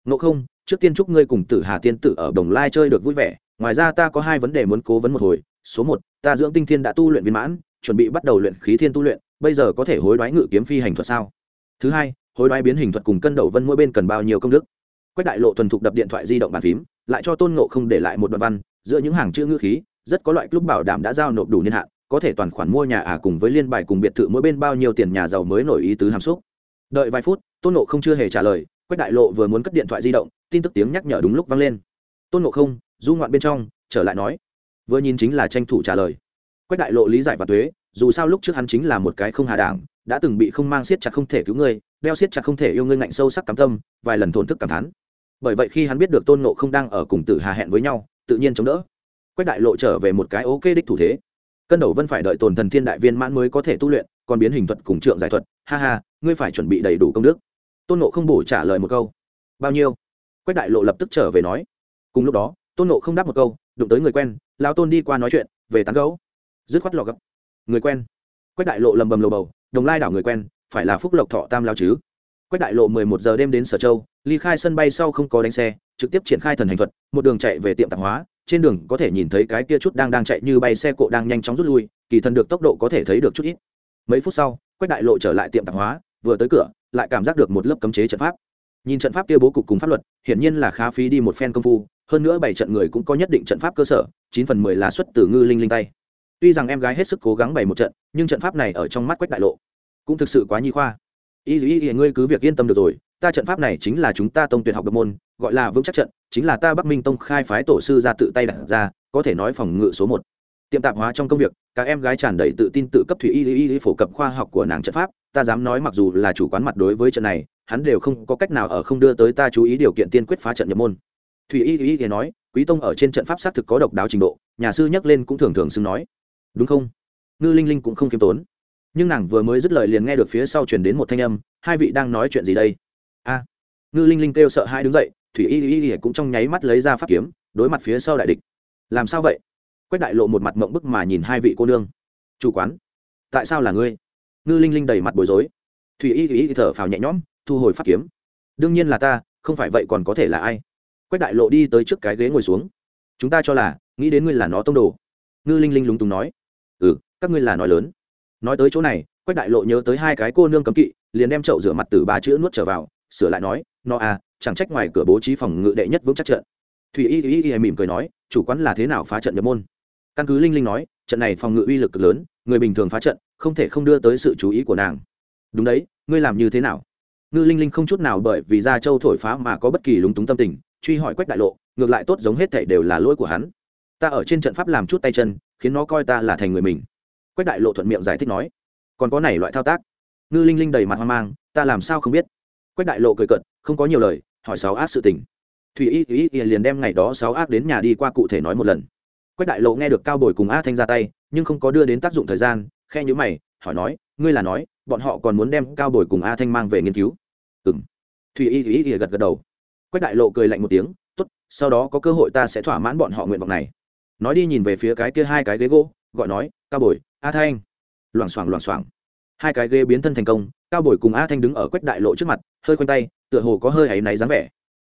Ngộ không, trước tiên chúc ngươi cùng tử hà tiên tử ở đồng lai chơi được vui vẻ, ngoài ra ta có hai vấn đề muốn cố vấn một hồi. Số một, ta dưỡng tinh thiên đã tu luyện viên mãn, chuẩn bị bắt đầu luyện khí thiên tu luyện, bây giờ có thể hối đoái ngự kiếm phi hành thuật sao? Thứ hai, hối đoái biến hình thuật cùng cân đầu vân mỗi bên cần bao nhiêu công đức? Quách đại lộ thuần thục đập điện thoại di động bàn phím, lại cho tôn ngộ không để lại một đoạn văn, giữa những hàng chữ ngữ khí, rất có loại lúc bảo đảm đã giao nộp đủ niên hạn có thể toàn khoản mua nhà à cùng với liên bài cùng biệt thự mỗi bên bao nhiêu tiền nhà giàu mới nổi ý tứ hàm xúc. Đợi vài phút, tôn ngộ không chưa hề trả lời, quách đại lộ vừa muốn cất điện thoại di động, tin tức tiếng nhắc nhở đúng lúc vang lên. Tôn ngộ không, du ngoạn bên trong, trở lại nói. Vừa nhìn chính là tranh thủ trả lời. Quách đại lộ lý giải và thuế dù sao lúc trước hắn chính là một cái không hà đảng, đã từng bị không mang siết chặt không thể cứu ngươi đeo siết chặt không thể yêu ngươi ngạnh sâu sắc cảm tâm, vài lần thổn thức cảm thán. Bởi vậy khi hắn biết được tôn nộ không đang ở cùng tử hà hẹn với nhau, tự nhiên chống đỡ. Quách đại lộ trở về một cái ok đích thủ thế cân đầu vân phải đợi tồn thần thiên đại viên mãn mới có thể tu luyện, còn biến hình thuật cùng trượng giải thuật. Ha ha, ngươi phải chuẩn bị đầy đủ công đức. Tôn nộ không bổ trả lời một câu. Bao nhiêu? Quách đại lộ lập tức trở về nói. Cùng lúc đó, tôn nộ không đáp một câu, đụng tới người quen lao tôn đi qua nói chuyện, về tán gấu dứt khoát lò gấp người quen. Quách đại lộ lầm bầm lầu bầu, đồng lai đảo người quen, phải là phúc lộc thọ tam lao chứ? Quách đại lộ mười một giờ đêm đến sở châu, ly khai sân bay sau không có đánh xe, trực tiếp triển khai thần hành thuật, một đường chạy về tiệm tạp hóa trên đường có thể nhìn thấy cái kia chút đang đang chạy như bay xe cộ đang nhanh chóng rút lui, kỳ thần được tốc độ có thể thấy được chút ít. Mấy phút sau, quách đại lộ trở lại tiệm tạp hóa, vừa tới cửa, lại cảm giác được một lớp cấm chế trận pháp. Nhìn trận pháp kia bố cục cùng pháp luật, hiển nhiên là khá phí đi một phen công phu, hơn nữa bảy trận người cũng có nhất định trận pháp cơ sở, chín phần mười là xuất từ ngư linh linh tay. Tuy rằng em gái hết sức cố gắng bày một trận, nhưng trận pháp này ở trong mắt quách đại lộ cũng thực sự quá nhi khoa. Y y y, ngươi cứ việc yên tâm được rồi, ta trận pháp này chính là chúng ta tông tuyệt học độc môn, gọi là vững chắc trận chính là ta bắc minh tông khai phái tổ sư ra tự tay đặt ra, có thể nói phòng ngự số một. Tiệm tạp hóa trong công việc các em gái tràn đầy tự tin tự cấp thủy y y y phổ cập khoa học của nàng trận pháp. Ta dám nói mặc dù là chủ quán mặt đối với trận này, hắn đều không có cách nào ở không đưa tới ta chú ý điều kiện tiên quyết phá trận nhập môn. Thủy y y y nói, quý tông ở trên trận pháp xác thực có độc đáo trình độ, nhà sư nhắc lên cũng thường thường xưng nói. Đúng không? Ngư linh linh cũng không k i ê m tốn. Nhưng nàng vừa mới dứt lời liền nghe được phía sau chuyển đến một thanh âm, hai vị đang nói chuyện gì đây? A. Ngư linh linh kêu sợ hai đứng dậy thủy y y y cũng trong nháy mắt lấy ra pháp kiếm, đối mặt phía sau đại địch. Làm sao vậy? Quách đại lộ một mặt mộng bức mà nhìn hai vị cô nương. Chủ quán, tại sao là ngươi? Ngư linh linh đầy mặt bối rối. Thủy y y thở phào nhẹ nhõm, thu hồi pháp kiếm. Đương nhiên là ta, không phải vậy còn có thể là ai? Quách đại lộ đi tới trước cái ghế ngồi xuống. Chúng ta cho là, nghĩ đến ngươi là nó tông đồ. Ngư linh linh lúng túng nói. Ừ các ngươi là nói lớn. Nói tới chỗ này, quách đại lộ nhớ tới hai cái cô nương cấm kỵ, liền đem chậu rửa mặt từ ba chữ nuốt trở vào, sửa lại nói, nó à chẳng trách ngoài cửa bố trí phòng ngự đệ nhất vững chắc trận. Thủy y y y mỉm cười nói chủ quán là thế nào phá trận nhập môn? Căn cứ linh linh nói trận này phòng ngự uy lực cực lớn người bình thường phá trận không thể không đưa tới sự chú ý của nàng. Đúng đấy ngươi làm như thế nào? Ngư linh linh không chút nào bởi vì gia châu thổi phá mà có bất kỳ lúng túng tâm tình truy hỏi quách đại lộ ngược lại tốt giống hết thảy đều là lỗi của hắn. Ta ở trên trận pháp làm chút tay chân khiến nó coi ta là thành người mình. Quách đại lộ thuận miệng giải thích nói. Còn có này loại thao tác. Ngư linh linh đầy mặt hoang mang ta làm sao không biết? Quách đại lộ cười cợt, không có nhiều lời hỏi sáu ác sự tình. Thủy y y y liền đem ngày đó sáu ác đến nhà đi qua cụ thể nói một lần. Quách đại lộ nghe được cao bồi cùng a thanh ra tay, nhưng không có đưa đến tác dụng thời gian, khe nhữ mày, hỏi nói, ngươi là nói, bọn họ còn muốn đem cao bồi cùng a thanh mang về nghiên cứu? Ừng thủy y y y gật gật đầu. Quách đại lộ cười lạnh một tiếng, tốt, sau đó có cơ hội ta sẽ thỏa mãn bọn họ nguyện vọng này. Nói đi nhìn về phía cái kia hai cái ghế gỗ, gọi nói, cao bồi, a thanh. Loảng xoảng loảng xoảng. Hai cái ghế biến thân thành công, cao bồi cùng a thanh đứng ở quách đại lộ trước mặt hơi khoanh tay, tựa hồ có hơi áy náy dáng vẻ.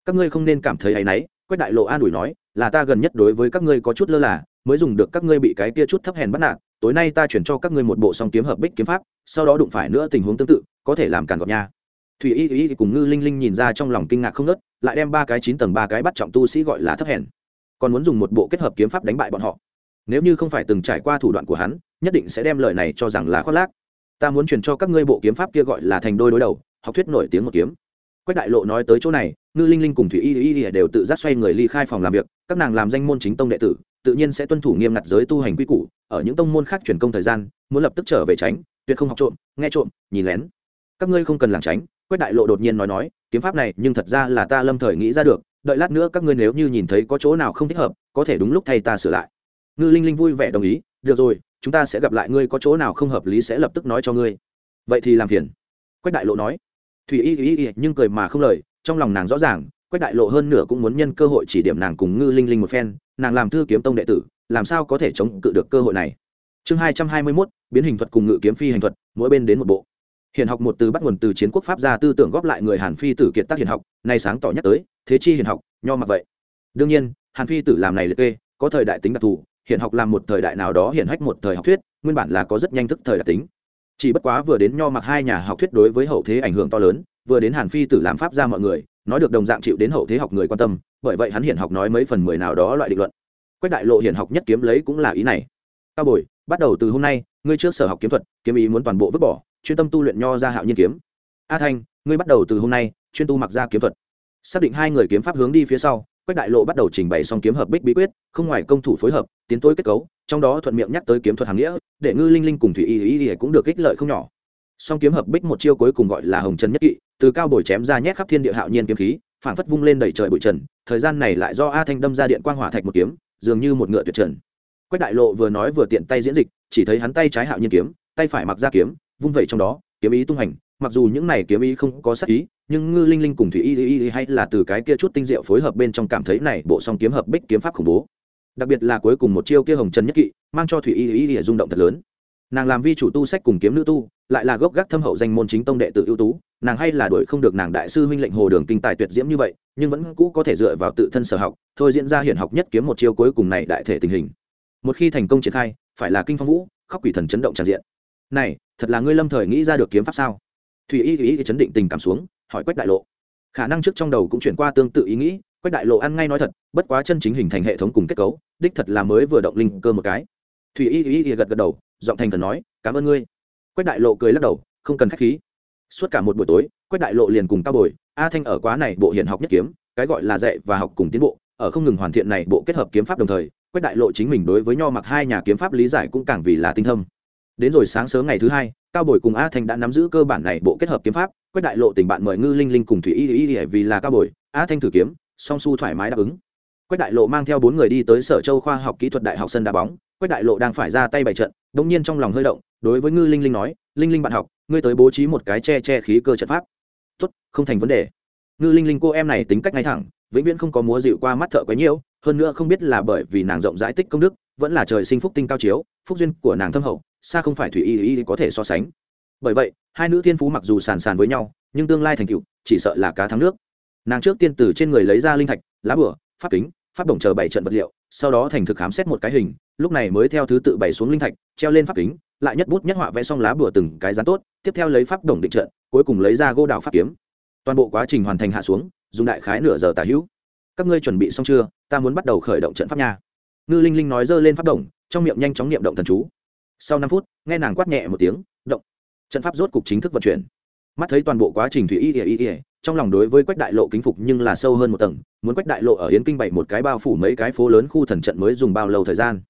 Các ngươi không nên cảm thấy áy náy, quách đại lộ an ủi nói, là ta gần nhất đối với các ngươi có chút lơ là, mới dùng được các ngươi bị cái kia chút thấp hèn bắt nạt, tối nay ta chuyển cho các ngươi một bộ song kiếm hợp bích kiếm pháp, sau đó đụng phải nữa tình huống tương tự, có thể làm càn gọt nha. Thủy y y cùng ngư linh linh nhìn ra trong lòng kinh ngạc không nớt lại đem ba cái chín tầng ba cái bắt trọng tu sĩ gọi là thấp hèn. Còn muốn dùng một bộ kết hợp kiếm pháp đánh bại bọn họ. Nếu như không phải từng trải qua thủ đoạn của hắn, nhất định sẽ đem lời này cho rằng là khoác lác. Ta muốn truyền cho các ngươi bộ kiếm pháp kia gọi là thành đôi đối đầu học thuyết nổi tiếng một kiếm. Quách đại lộ nói tới chỗ này, ngư linh linh cùng thủy y y y đều tự giác xoay người ly khai phòng làm việc, các nàng làm danh môn chính tông đệ tử, tự nhiên sẽ tuân thủ nghiêm ngặt giới tu hành quy củ, ở những tông môn khác truyền công thời gian, muốn lập tức trở về tránh, tuyệt không học trộm, nghe trộm, nhìn lén. Các ngươi không cần lảng tránh, quách đại lộ đột nhiên nói nói, kiếm pháp này nhưng thật ra là ta lâm thời nghĩ ra được, đợi lát nữa các ngươi nếu như nhìn thấy có chỗ nào không thích hợp, có thể đúng lúc thay ta sửa lại. Ngư linh linh vui vẻ đồng ý, được rồi, chúng ta sẽ gặp lại ngươi có chỗ nào không hợp lý sẽ lập tức nói cho ngươi. Vậy thì làm phiền. Quách đại lộ nói thủy y y y nhưng cười mà không lời, trong lòng nàng rõ ràng, quách đại lộ hơn nửa cũng muốn nhân cơ hội chỉ điểm nàng cùng ngư linh linh một phen, nàng làm thư kiếm tông đệ tử, làm sao có thể chống cự được cơ hội này? Chương hai trăm hai mươi mốt, biến hình thuật cùng ngự kiếm phi hành thuật, mỗi bên đến một bộ. Hiện học một từ bắt nguồn từ chiến quốc pháp ra tư tưởng góp lại người hàn phi tử kiệt tác hiện học, nay sáng tỏ nhất tới, thế chi hiện học, nho mặc vậy. Đương nhiên, hàn phi tử làm này liệt kê, có thời đại tính đặc thù hiện học làm một thời đại nào đó hiện hách một thời học thuyết, nguyên bản là có rất nhanh thức thời đặc tính chỉ bất quá vừa đến nho mặc hai nhà học thuyết đối với hậu thế ảnh hưởng to lớn, vừa đến hàn phi tử làm pháp ra mọi người, nói được đồng dạng chịu đến hậu thế học người quan tâm, bởi vậy hắn hiện học nói mấy phần mười nào đó loại định luận. Quách đại lộ hiện học nhất kiếm lấy cũng là ý này. Cao bồi, bắt đầu từ hôm nay, ngươi trước sở học kiếm thuật, kiếm ý muốn toàn bộ vứt bỏ, chuyên tâm tu luyện nho ra hạo nhiên kiếm. A thanh, ngươi bắt đầu từ hôm nay, chuyên tu mặc ra kiếm thuật. Xác định hai người kiếm pháp hướng đi phía sau quách đại lộ bắt đầu trình bày xong kiếm hợp bích bí quyết, không ngoài công thủ phối hợp, tiến tối kết cấu, trong đó thuận miệng nhắc tới kiếm thuật hàng nghĩa, để ngư linh linh cùng thủy y y y cũng được ích lợi không nhỏ. Song kiếm hợp bích một chiêu cuối cùng gọi là hồng trần nhất kỵ, từ cao bồi chém ra nhét khắp thiên địa hạo nhiên kiếm khí phản phất vung lên đẩy trời bụi trần, thời gian này lại do a thanh đâm ra điện quang hỏa thạch một kiếm, dường như một ngựa tuyệt trần. Quách đại lộ vừa nói vừa tiện tay diễn dịch, chỉ thấy hắn tay trái hạo nhiên kiếm, tay phải mặc ra kiếm, vung vẩy trong đó, kiếm ý tung hành mặc dù những này kiếm ý không có sắc ý, nhưng ngư linh linh cùng thủy y y y hay là từ cái kia chút tinh diệu phối hợp bên trong cảm thấy này bộ song kiếm hợp bích kiếm pháp khủng bố. Đặc biệt là cuối cùng một chiêu kia hồng trần nhất kỵ, mang cho thủy y y y rung động thật lớn. Nàng làm vi chủ tu sách cùng kiếm nữ tu, lại là gốc gác thâm hậu danh môn chính tông đệ tử ưu tú, nàng hay là đuổi không được nàng đại sư huynh lệnh hồ đường kinh tài tuyệt diễm như vậy, nhưng vẫn cũ có thể dựa vào tự thân sở học, thôi diễn ra hiển học nhất kiếm một chiêu cuối cùng này đại thể tình hình. Một khi thành công triển khai, phải là kinh phong vũ, khóc quỷ thần chấn động tràn diện. Này, thật là ngươi lâm thời nghĩ ra được kiếm pháp sao? Thủy y ý chấn định tình cảm xuống, hỏi quách đại lộ. Khả năng trước trong đầu cũng chuyển qua tương tự ý nghĩ, quách đại lộ ăn ngay nói thật, bất quá chân chính hình thành hệ thống cùng kết cấu, đích thật là mới vừa động linh cơ một cái. Thủy y y gật gật đầu, giọng thành thần nói, cảm ơn ngươi. Quách đại lộ cười lắc đầu, không cần khách khí. Suốt cả một buổi tối, quách đại lộ liền cùng cao bồi, a thanh ở quá này bộ hiện học nhất kiếm, cái gọi là dạy và học cùng tiến bộ, ở không ngừng hoàn thiện này bộ kết hợp kiếm pháp đồng thời, quách đại lộ chính mình đối với nho mặc hai nhà kiếm pháp lý giải cũng càng vì là tinh thâm đến rồi sáng sớm ngày thứ hai, cao bồi cùng a thanh đã nắm giữ cơ bản này bộ kết hợp kiếm pháp, quách đại lộ tình bạn mời ngư linh linh cùng thủy y y y vì là cao bồi, a thanh thử kiếm, song su thoải mái đáp ứng. Quách đại lộ mang theo bốn người đi tới sở châu khoa học kỹ thuật đại học sân đá bóng, quách đại lộ đang phải ra tay bày trận đ ỗ n g nhiên trong lòng hơi động, đối với ngư linh linh nói, linh linh bạn học, ngươi tới bố trí một cái che che khí cơ trận pháp. Tốt, không thành vấn đề. Ngư linh linh cô em này tính cách ngay thẳng, vĩnh viễn không có múa dịu qua mắt thợ quấy nhiễu, hơn nữa không biết là bởi vì nàng rộng rãi tích công đức vẫn là trời sinh phúc tinh cao chiếu, phúc duyên của nàng thâm hậu, xa không phải thủy y y có thể so sánh. Bởi vậy, hai nữ thiên phú mặc dù sàn sàn với nhau, nhưng tương lai thành tựu, chỉ sợ là cá thắng nước. Nàng trước tiên từ trên người lấy ra linh thạch, lá bửa pháp kính, pháp đồng chờ bảy trận vật liệu, sau đó thành thực khám xét một cái hình, lúc này mới theo thứ tự bày xuống linh thạch, treo lên pháp kính, lại nhất bút nhất họa vẽ xong lá bùa từng cái dán tốt, tiếp theo lấy pháp đồng định trận, cuối cùng lấy ra gỗ đào pháp kiếm. Toàn bộ quá trình hoàn thành hạ xuống, dùng đại khái nửa giờ tả hữu. Các ngươi chuẩn bị xong chưa? Ta muốn bắt đầu khởi động trận pháp nha ngư linh linh nói dơ lên pháp động, trong miệng nhanh chóng niệm động thần chú. Sau năm phút, nghe nàng quát nhẹ một tiếng, động. Trận pháp rốt cục chính thức vận chuyển. Mắt thấy toàn bộ quá trình thủy y ỉa y ỉa trong lòng đối với quách đại lộ kính phục nhưng là sâu hơn một tầng, muốn quách đại lộ ở yến kinh bảy một cái bao phủ mấy cái phố lớn khu thần trận mới dùng bao lâu thời gian.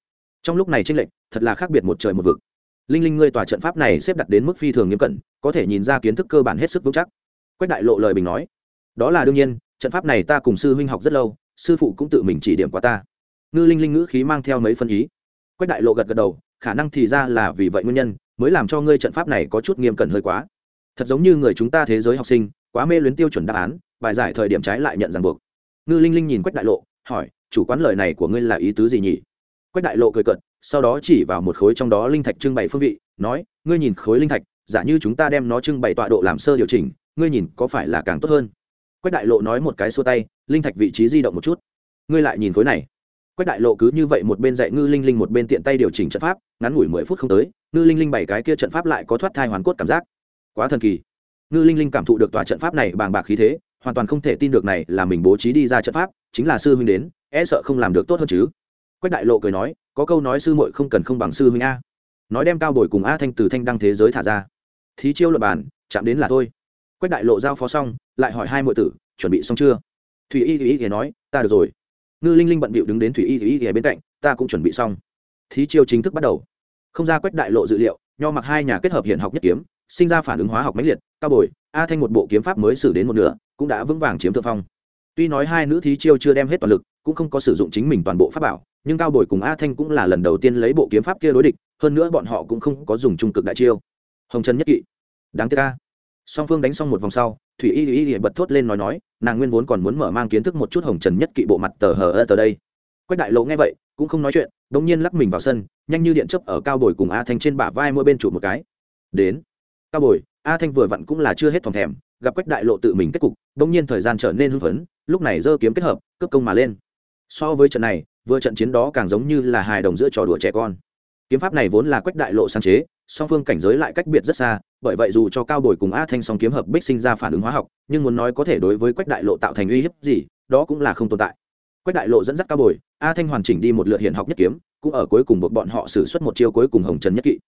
Trong lúc này tranh lệch, thật là khác biệt một trời một vực. Linh linh ngươi tòa trận pháp này xếp đặt đến mức phi thường nghiêm cẩn, có thể nhìn ra kiến thức cơ bản hết sức vững chắc. Quách đại lộ lời bình nói, đó là đương nhiên, trận pháp này ta cùng sư huynh học rất lâu, sư phụ cũng tự mình chỉ điểm qua ta ngư linh linh ngữ khí mang theo mấy phân ý. Quách đại lộ gật gật đầu khả năng thì ra là vì vậy nguyên nhân mới làm cho ngươi trận pháp này có chút nghiêm cẩn hơi quá. Thật giống như người chúng ta thế giới học sinh quá mê luyến tiêu chuẩn đáp án bài giải thời điểm trái lại nhận ràng buộc. Ngư linh linh nhìn quách đại lộ hỏi chủ quán lời này của ngươi là ý tứ gì nhỉ? Quách đại lộ cười cợt, sau đó chỉ vào một khối trong đó linh thạch trưng bày phương vị nói ngươi nhìn khối linh thạch giả như chúng ta đem nó trưng bày tọa độ làm sơ điều chỉnh ngươi nhìn có phải là càng tốt hơn? Quách đại lộ nói một cái xua tay linh thạch vị trí di động một chút. Ngươi lại nhìn khối này quách đại lộ cứ như vậy một bên dạy ngư linh linh một bên tiện tay điều chỉnh trận pháp, ngắn ngủi mười phút không tới, ngư linh linh bảy cái kia trận pháp lại có thoát thai hoàn cốt cảm giác. Quá thần kỳ. Ngư linh linh cảm thụ được tòa trận pháp này bàng bạc khí thế, hoàn toàn không thể tin được này là mình bố trí đi ra trận pháp, chính là sư huynh đến e sợ không làm được tốt hơn chứ. Quách đại lộ cười nói, có câu nói sư muội không cần không bằng sư huynh a. Nói đem cao bồi cùng a thanh từ thanh đăng thế giới thả ra. Thí chiêu luật bàn, chạm đến là thôi. Quách đại lộ giao phó xong, lại hỏi hai muội tử, chuẩn bị xong chưa? Thủy y y thì nói, ta được rồi ngư linh linh bận bịu đứng đến thủy y y y bên cạnh, ta cũng chuẩn bị xong. Thí chiêu chính thức bắt đầu. Không ra quách đại lộ dự liệu, nho mặc hai nhà kết hợp hiện học nhất kiếm, sinh ra phản ứng hóa học mãnh liệt, cao bồi, a thanh một bộ kiếm pháp mới xử đến một nửa, cũng đã vững vàng chiếm thượng phong. Tuy nói hai nữ thí chiêu chưa đem hết toàn lực, cũng không có sử dụng chính mình toàn bộ pháp bảo, nhưng cao bồi cùng a thanh cũng là lần đầu tiên lấy bộ kiếm pháp kia đối địch, hơn nữa bọn họ cũng không có dùng trung cực đại chiêu. Hồng trần nhất kỵ. Đáng tiếc ca song phương đánh xong một vòng sau thủy y y y bật thốt lên nói nói, nàng nguyên vốn còn muốn mở mang kiến thức một chút hồng trần nhất kỵ bộ mặt tờ hờ ơ tờ đây. Quách đại lộ nghe vậy, cũng không nói chuyện đ ỗ n g nhiên lắc mình vào sân, nhanh như điện chấp ở cao bồi cùng a thanh trên bả vai mỗi bên trụ một cái. Đến, cao bồi, a thanh vừa vặn cũng là chưa hết thòng thèm, gặp quách đại lộ tự mình kết cục đ ỗ n g nhiên thời gian trở nên hưng phấn, lúc này dơ kiếm kết hợp, cướp công mà lên. So với trận này, vừa trận chiến đó càng giống như là hài đồng giữa trò đùa trẻ con. Kiếm pháp này vốn là quách đại lộ sáng chế song phương cảnh giới lại cách biệt rất xa, bởi vậy dù cho cao bồi cùng a thanh song kiếm hợp bích sinh ra phản ứng hóa học, nhưng muốn nói có thể đối với quách đại lộ tạo thành uy hiếp gì, đó cũng là không tồn tại. Quách đại lộ dẫn dắt cao bồi, a thanh hoàn chỉnh đi một lượt hiện học nhất kiếm, cũng ở cuối cùng buộc bọn họ xử suất một chiêu cuối cùng hồng trần nhất kỵ.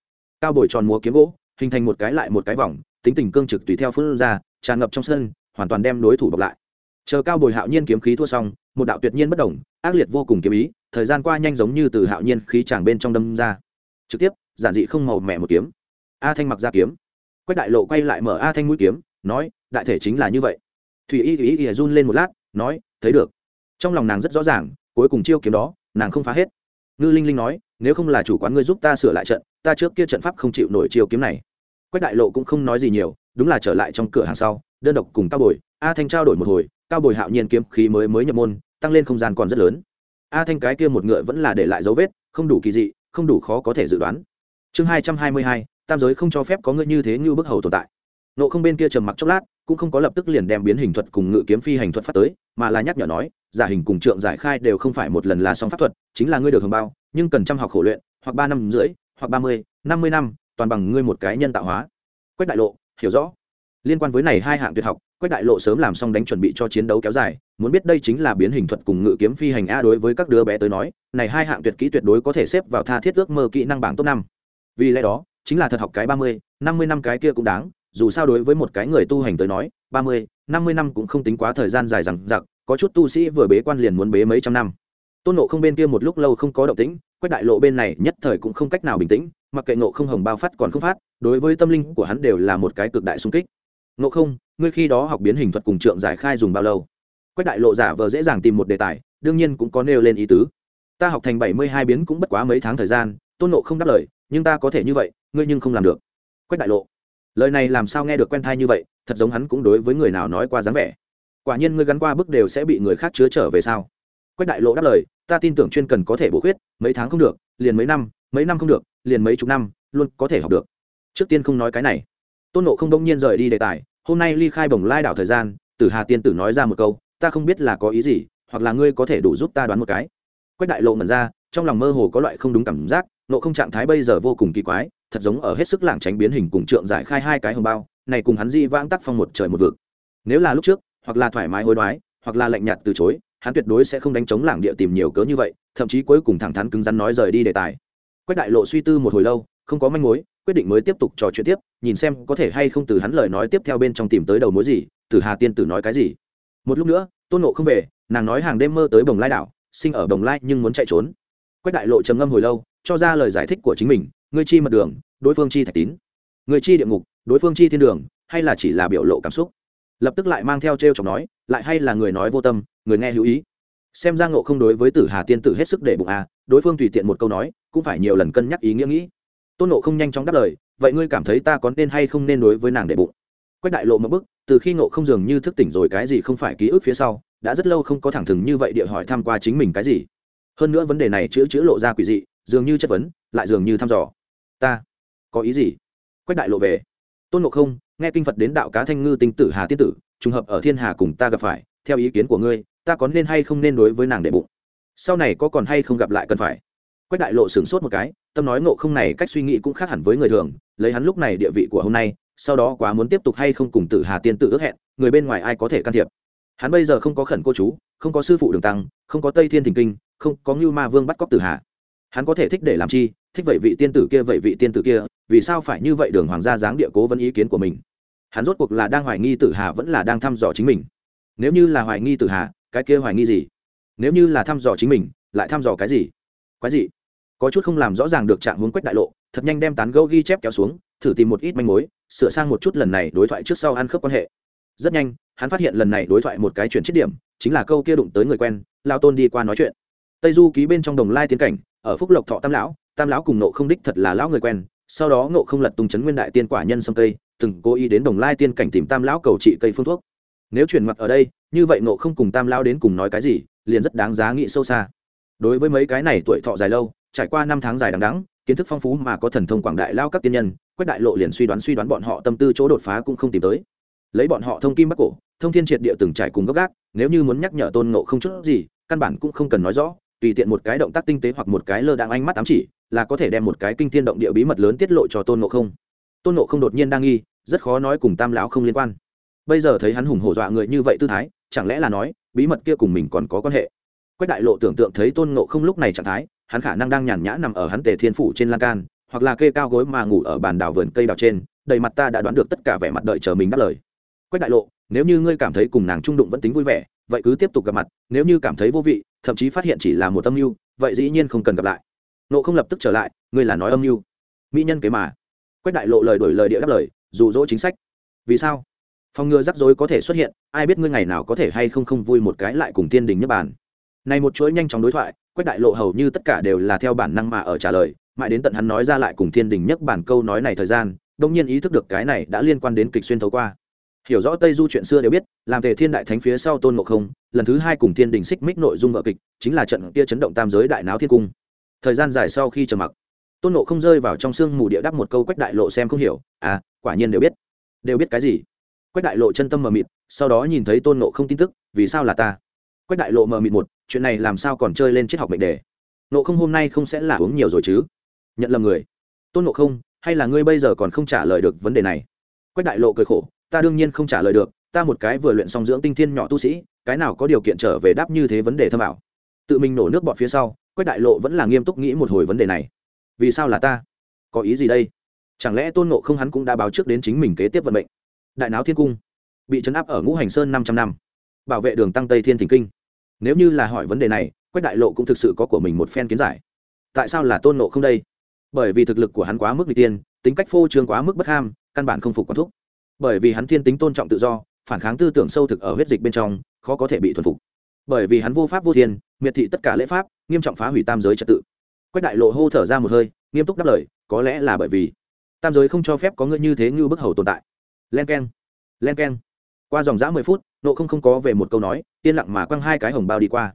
Cao bồi tròn múa kiếm gỗ, hình thành một cái lại một cái vòng, tính tình cương trực tùy theo phương ra, tràn ngập trong sân, hoàn toàn đem đối thủ bọc lại. Chờ cao bồi hạo nhiên kiếm khí thua xong, một đạo tuyệt nhiên bất đồng ác liệt vô cùng kiếm ý, thời gian qua nhanh giống như từ hạo nhiên khí tràng bên trong đâm ra. Trực tiếp giản dị không màu mẹ một kiếm. A thanh mặc ra kiếm. Quách đại lộ quay lại mở a thanh mũi kiếm, nói, đại thể chính là như vậy. Thủy y y y run lên một lát, nói, thấy được. Trong lòng nàng rất rõ ràng, cuối cùng chiêu kiếm đó, nàng không phá hết. Ngư linh linh nói, nếu không là chủ quán ngươi giúp ta sửa lại trận, ta trước kia trận pháp không chịu nổi chiêu kiếm này. Quách đại lộ cũng không nói gì nhiều, đúng là trở lại trong cửa hàng sau, đơn độc cùng cao bồi, a thanh trao đổi một hồi, cao bồi hạo nhiên kiếm khí mới mới nhập môn, tăng lên không gian còn rất lớn. A thanh cái kia một ngựa vẫn là để lại dấu vết, không đủ kỳ dị, không đủ khó có thể dự đoán chương hai trăm hai mươi hai, tam giới không cho phép có ngươi như thế như bức hầu tồn tại. Nộ không bên kia trầm mặc chốc lát, cũng không có lập tức liền đem biến hình thuật cùng ngự kiếm phi hành thuật phát tới, mà là nhắc nhở nói, giả hình cùng trượng giải khai đều không phải một lần là xong pháp thuật, chính là ngươi được hưởng bao, nhưng cần chăm học khổ luyện, hoặc ba năm rưỡi, hoặc ba mươi, năm mươi năm, toàn bằng ngươi một cái nhân tạo hóa. Quách đại lộ, hiểu rõ. Liên quan với này hai hạng tuyệt học, quách đại lộ sớm làm xong đánh chuẩn bị cho chiến đấu kéo dài, muốn biết đây chính là biến hình thuật cùng ngự kiếm phi hành a đối với các đứa bé tới nói, này hai hạng tuyệt kỹ tuyệt đối có thể xếp vào tha thiết ước mơ kỹ năng bảng top năm vì lẽ đó, chính là thật học cái ba mươi, năm mươi năm cái kia cũng đáng, dù sao đối với một cái người tu hành tới nói, ba mươi, năm mươi năm cũng không tính quá thời gian dài rằng giặc có chút tu sĩ vừa bế quan liền muốn bế mấy trăm năm. Tôn nộ không bên kia một lúc lâu không có động tĩnh, quách đại lộ bên này nhất thời cũng không cách nào bình tĩnh, mặc kệ nộ không hồng bao phát còn không phát, đối với tâm linh của hắn đều là một cái cực đại sung kích. Nộ không, ngươi khi đó học biến hình thuật cùng trượng giải khai dùng bao lâu? Quách đại lộ giả vờ dễ dàng tìm một đề tài, đương nhiên cũng có nêu lên ý tứ. Ta học thành bảy mươi hai biến cũng bất quá mấy tháng thời gian, tôn nộ không đáp lời nhưng ta có thể như vậy, ngươi nhưng không làm được. Quách đại lộ, lời này làm sao nghe được quen thai như vậy, thật giống hắn cũng đối với người nào nói qua dáng vẻ. Quả nhiên ngươi gắn qua bức đều sẽ bị người khác chứa trở về sao? Quách đại lộ đáp lời, ta tin tưởng chuyên cần có thể bổ khuyết, mấy tháng không được, liền mấy năm mấy năm không được, liền mấy chục năm, luôn có thể học được. Trước tiên không nói cái này. Tôn nộ không đông nhiên rời đi đề tài, hôm nay ly khai bồng lai đảo thời gian, tử hà tiên tử nói ra một câu, ta không biết là có ý gì, hoặc là ngươi có thể đủ giúp ta đoán một cái. Quách đại lộ ngẩn ra, trong lòng mơ hồ có loại không đúng cảm giác nộ không trạng thái bây giờ vô cùng kỳ quái, thật giống ở hết sức lảng tránh biến hình cùng trượng giải khai hai cái hồng bao, này cùng hắn di vãng tác phong một trời một vực. Nếu là lúc trước, hoặc là thoải mái hối đoái, hoặc là lạnh nhạt từ chối, hắn tuyệt đối sẽ không đánh chống lảng địa tìm nhiều cớ như vậy, thậm chí cuối cùng thẳng thắn cứng rắn nói rời đi đề tài. Quách đại lộ suy tư một hồi lâu, không có manh mối, quyết định mới tiếp tục trò chuyện tiếp, nhìn xem có thể hay không từ hắn lời nói tiếp theo bên trong tìm tới đầu mối gì từ hà tiên tử nói cái gì. Một lúc nữa, tôn nộ không về, nàng nói hàng đêm mơ tới bồng lai đảo, sinh ở bồng lai nhưng muốn chạy trốn quách đại lộ trầm ngâm hồi lâu, cho ra lời giải thích của chính mình, ngươi chi mật đường, đối phương chi thạch tín. Người chi địa ngục, đối phương chi thiên đường, hay là chỉ là biểu lộ cảm xúc? Lập tức lại mang theo t r e o chọc nói, lại hay là người nói vô tâm, người nghe hữu ý. Xem ra ngộ không đối với tử hà tiên tử hết sức để bụng à đối phương tùy tiện một câu nói, cũng phải nhiều lần cân nhắc ý nghĩa nghĩ. Tôn nộ không nhanh chóng đáp lời, vậy ngươi cảm thấy ta có nên hay không nên đối với nàng để bụng? Quách đại lộ mở bức từ khi ngộ không dường như thức tỉnh rồi cái gì không phải ký ức phía sau, đã rất lâu không có thẳng thừng như vậy địa hỏi tham q u a chính mình cái gì hơn nữa vấn đề này chữ chữ lộ ra quỷ dị, dường như chất vấn, lại dường như thăm dò. Ta, có ý gì? Quách đại lộ về. Tôn ngộ không, nghe kinh phật đến đạo cá thanh ngư tinh tử hà tiên tử, trùng hợp ở thiên hà cùng ta gặp phải, theo ý kiến của ngươi, ta có nên hay không nên đối với nàng đệ bụng? Sau này có còn hay không gặp lại cần phải? Quách đại lộ sửng sốt một cái, tâm nói ngộ không này cách suy nghĩ cũng khác hẳn với người thường, lấy hắn lúc này địa vị của hôm nay, sau đó quá muốn tiếp tục hay không cùng tử hà tiên tử ước hẹn, người bên ngoài ai có thể can thiệp? Hắn bây giờ không có khẩn cô chú, không có sư phụ đường tăng, không có tây thiên thình kinh không có ngưu ma vương bắt cóc tử hà. Hắn có thể thích để làm chi? Thích vậy vị tiên tử kia, vậy vị tiên tử kia, vì sao phải như vậy đường hoàng gia dáng địa cố vấn ý kiến của mình? Hắn rốt cuộc là đang hoài nghi tử hà vẫn là đang thăm dò chính mình. Nếu như là hoài nghi tử hà, cái kia hoài nghi gì? Nếu như là thăm dò chính mình, lại thăm dò cái gì? Quái gì có chút không làm rõ ràng được trạng hướng quách đại lộ, thật nhanh đem tán gẫu ghi chép kéo xuống, thử tìm một ít manh mối, sửa sang một chút lần này đối thoại trước sau ăn khớp quan hệ. Rất nhanh, hắn phát hiện lần này đối thoại một cái chuyển chiết điểm, chính là câu kia đụng tới người quen, lao tôn đi qua nói chuyện tây du ký bên trong đồng lai tiến cảnh, ở phúc lộc thọ tam lão tam lão cùng nộ không đích thật là lão người quen, sau đó nộ không lật tung chấn nguyên đại tiên quả nhân sâm cây, từng cố ý đến đồng lai tiên cảnh tìm tam lão cầu trị cây phương thuốc. Nếu chuyển mặt ở đây, như vậy nộ không cùng tam lão đến cùng nói cái gì, liền rất đáng giá nghĩ sâu xa. Đối với mấy cái này tuổi thọ dài lâu, trải qua năm tháng dài đằng đẵng, kiến thức phong phú mà có thần thông quảng đại lao các tiên nhân, quách đại lộ liền suy đoán suy đoán bọn họ tâm tư chỗ đột phá cũng không tìm tới. Lấy bọn họ thông kim bắc cổ, thông thiên triệt địa từng trải cùng gốc gác, nếu như muốn nhắc nhở tôn ngộ không chút gì, căn bản cũng không cần nói rõ tùy tiện một cái động tác tinh tế hoặc một cái lơ đang ánh mắt ám chỉ, là có thể đem một cái kinh thiên động địa bí mật lớn tiết lộ cho tôn ngộ không. Tôn ngộ không đột nhiên đang nghi, rất khó nói cùng tam lão không liên quan. Bây giờ thấy hắn hùng hổ dọa người như vậy tư thái, chẳng lẽ là nói, bí mật kia cùng mình còn có quan hệ? Quách đại lộ tưởng tượng thấy tôn ngộ không lúc này trạng thái, hắn khả năng đang nhàn nhã nằm ở hắn tề thiên phủ trên lan can, hoặc là kê cao gối mà ngủ ở bàn đào vườn cây đào trên, đầy mặt ta đã đoán được tất cả vẻ mặt đợi chờ mình đáp lời. Quách đại lộ, nếu như ngươi cảm thấy cùng nàng trung đụng vẫn tính vui vẻ, vậy cứ tiếp tục gặp mặt, nếu như cảm thấy vô vị thậm chí phát hiện chỉ là một âm mưu, vậy dĩ nhiên không cần gặp lại. Nộ không lập tức trở lại, ngươi là nói âm mưu. Mỹ nhân kế mà. Quách đại lộ lời đổi lời địa đáp lời, dụ dỗ chính sách. Vì sao? Phòng ngừa rắc rối có thể xuất hiện, ai biết ngươi ngày nào có thể hay không không vui một cái lại cùng tiên đình nhất bản này một chuỗi nhanh chóng đối thoại, quách đại lộ hầu như tất cả đều là theo bản năng mà ở trả lời, mãi đến tận hắn nói ra lại cùng thiên đình nhất bản câu nói này thời gian, đông nhiên ý thức được cái này đã liên quan đến kịch xuyên thấu qua. Hiểu rõ tây du chuyện xưa đều biết, làm tề thiên đại thánh phía sau tôn ngộ không lần thứ hai cùng thiên đình xích mích nội dung vợ kịch, chính là trận kia chấn động tam giới đại náo thiên cung. Thời gian dài sau khi trầm mặc, tôn ngộ không rơi vào trong sương mù địa đắp một câu quách đại lộ xem không hiểu à quả nhiên đều biết. Đều biết cái gì? Quách đại lộ chân tâm mờ mịt, sau đó nhìn thấy tôn ngộ không tin tức, vì sao là ta? Quách đại lộ mờ mịt một, chuyện này làm sao còn chơi lên triết học mệnh đề? Ngộ không hôm nay không sẽ là uống nhiều rồi chứ? Nhận lầm người. Tôn ngộ không, hay là ngươi bây giờ còn không trả lời được vấn đề này? Quách đại lộ cười khổ, ta đương nhiên không trả lời được, ta một cái vừa luyện xong dưỡng tinh thiên nhỏ tu sĩ cái nào có điều kiện trở về đáp như thế vấn đề thâm ảo? Tự mình nổ nước bọt phía sau, quách đại lộ vẫn là nghiêm túc nghĩ một hồi vấn đề này. Vì sao là ta? Có ý gì đây? Chẳng lẽ tôn nộ không hắn cũng đã báo trước đến chính mình kế tiếp vận mệnh? Đại náo thiên cung, bị chấn áp ở ngũ hành sơn năm trăm năm, bảo vệ đường tăng tây thiên thỉnh kinh. Nếu như là hỏi vấn đề này, quách đại lộ cũng thực sự có của mình một phen kiến giải. Tại sao là tôn nộ không đây? Bởi vì thực lực của hắn quá mức n tiên, tính cách phô trương quá mức bất ham, căn bản không phục quán thúc. Bởi vì hắn thiên tính tôn trọng tự do phản kháng tư tưởng sâu thực ở huyết dịch bên trong, khó có thể bị thuần phục. Bởi vì hắn vô pháp vô thiên, miệt thị tất cả lễ pháp, nghiêm trọng phá hủy tam giới trật tự. Quách đại lộ hô thở ra một hơi, nghiêm túc đáp lời, có lẽ là bởi vì tam giới không cho phép có ngươi như thế như bức hầu tồn tại. Len k e n len k e n qua dòng dã mười phút, nộ không không có về một câu nói, yên lặng mà quăng hai cái hồng bao đi qua.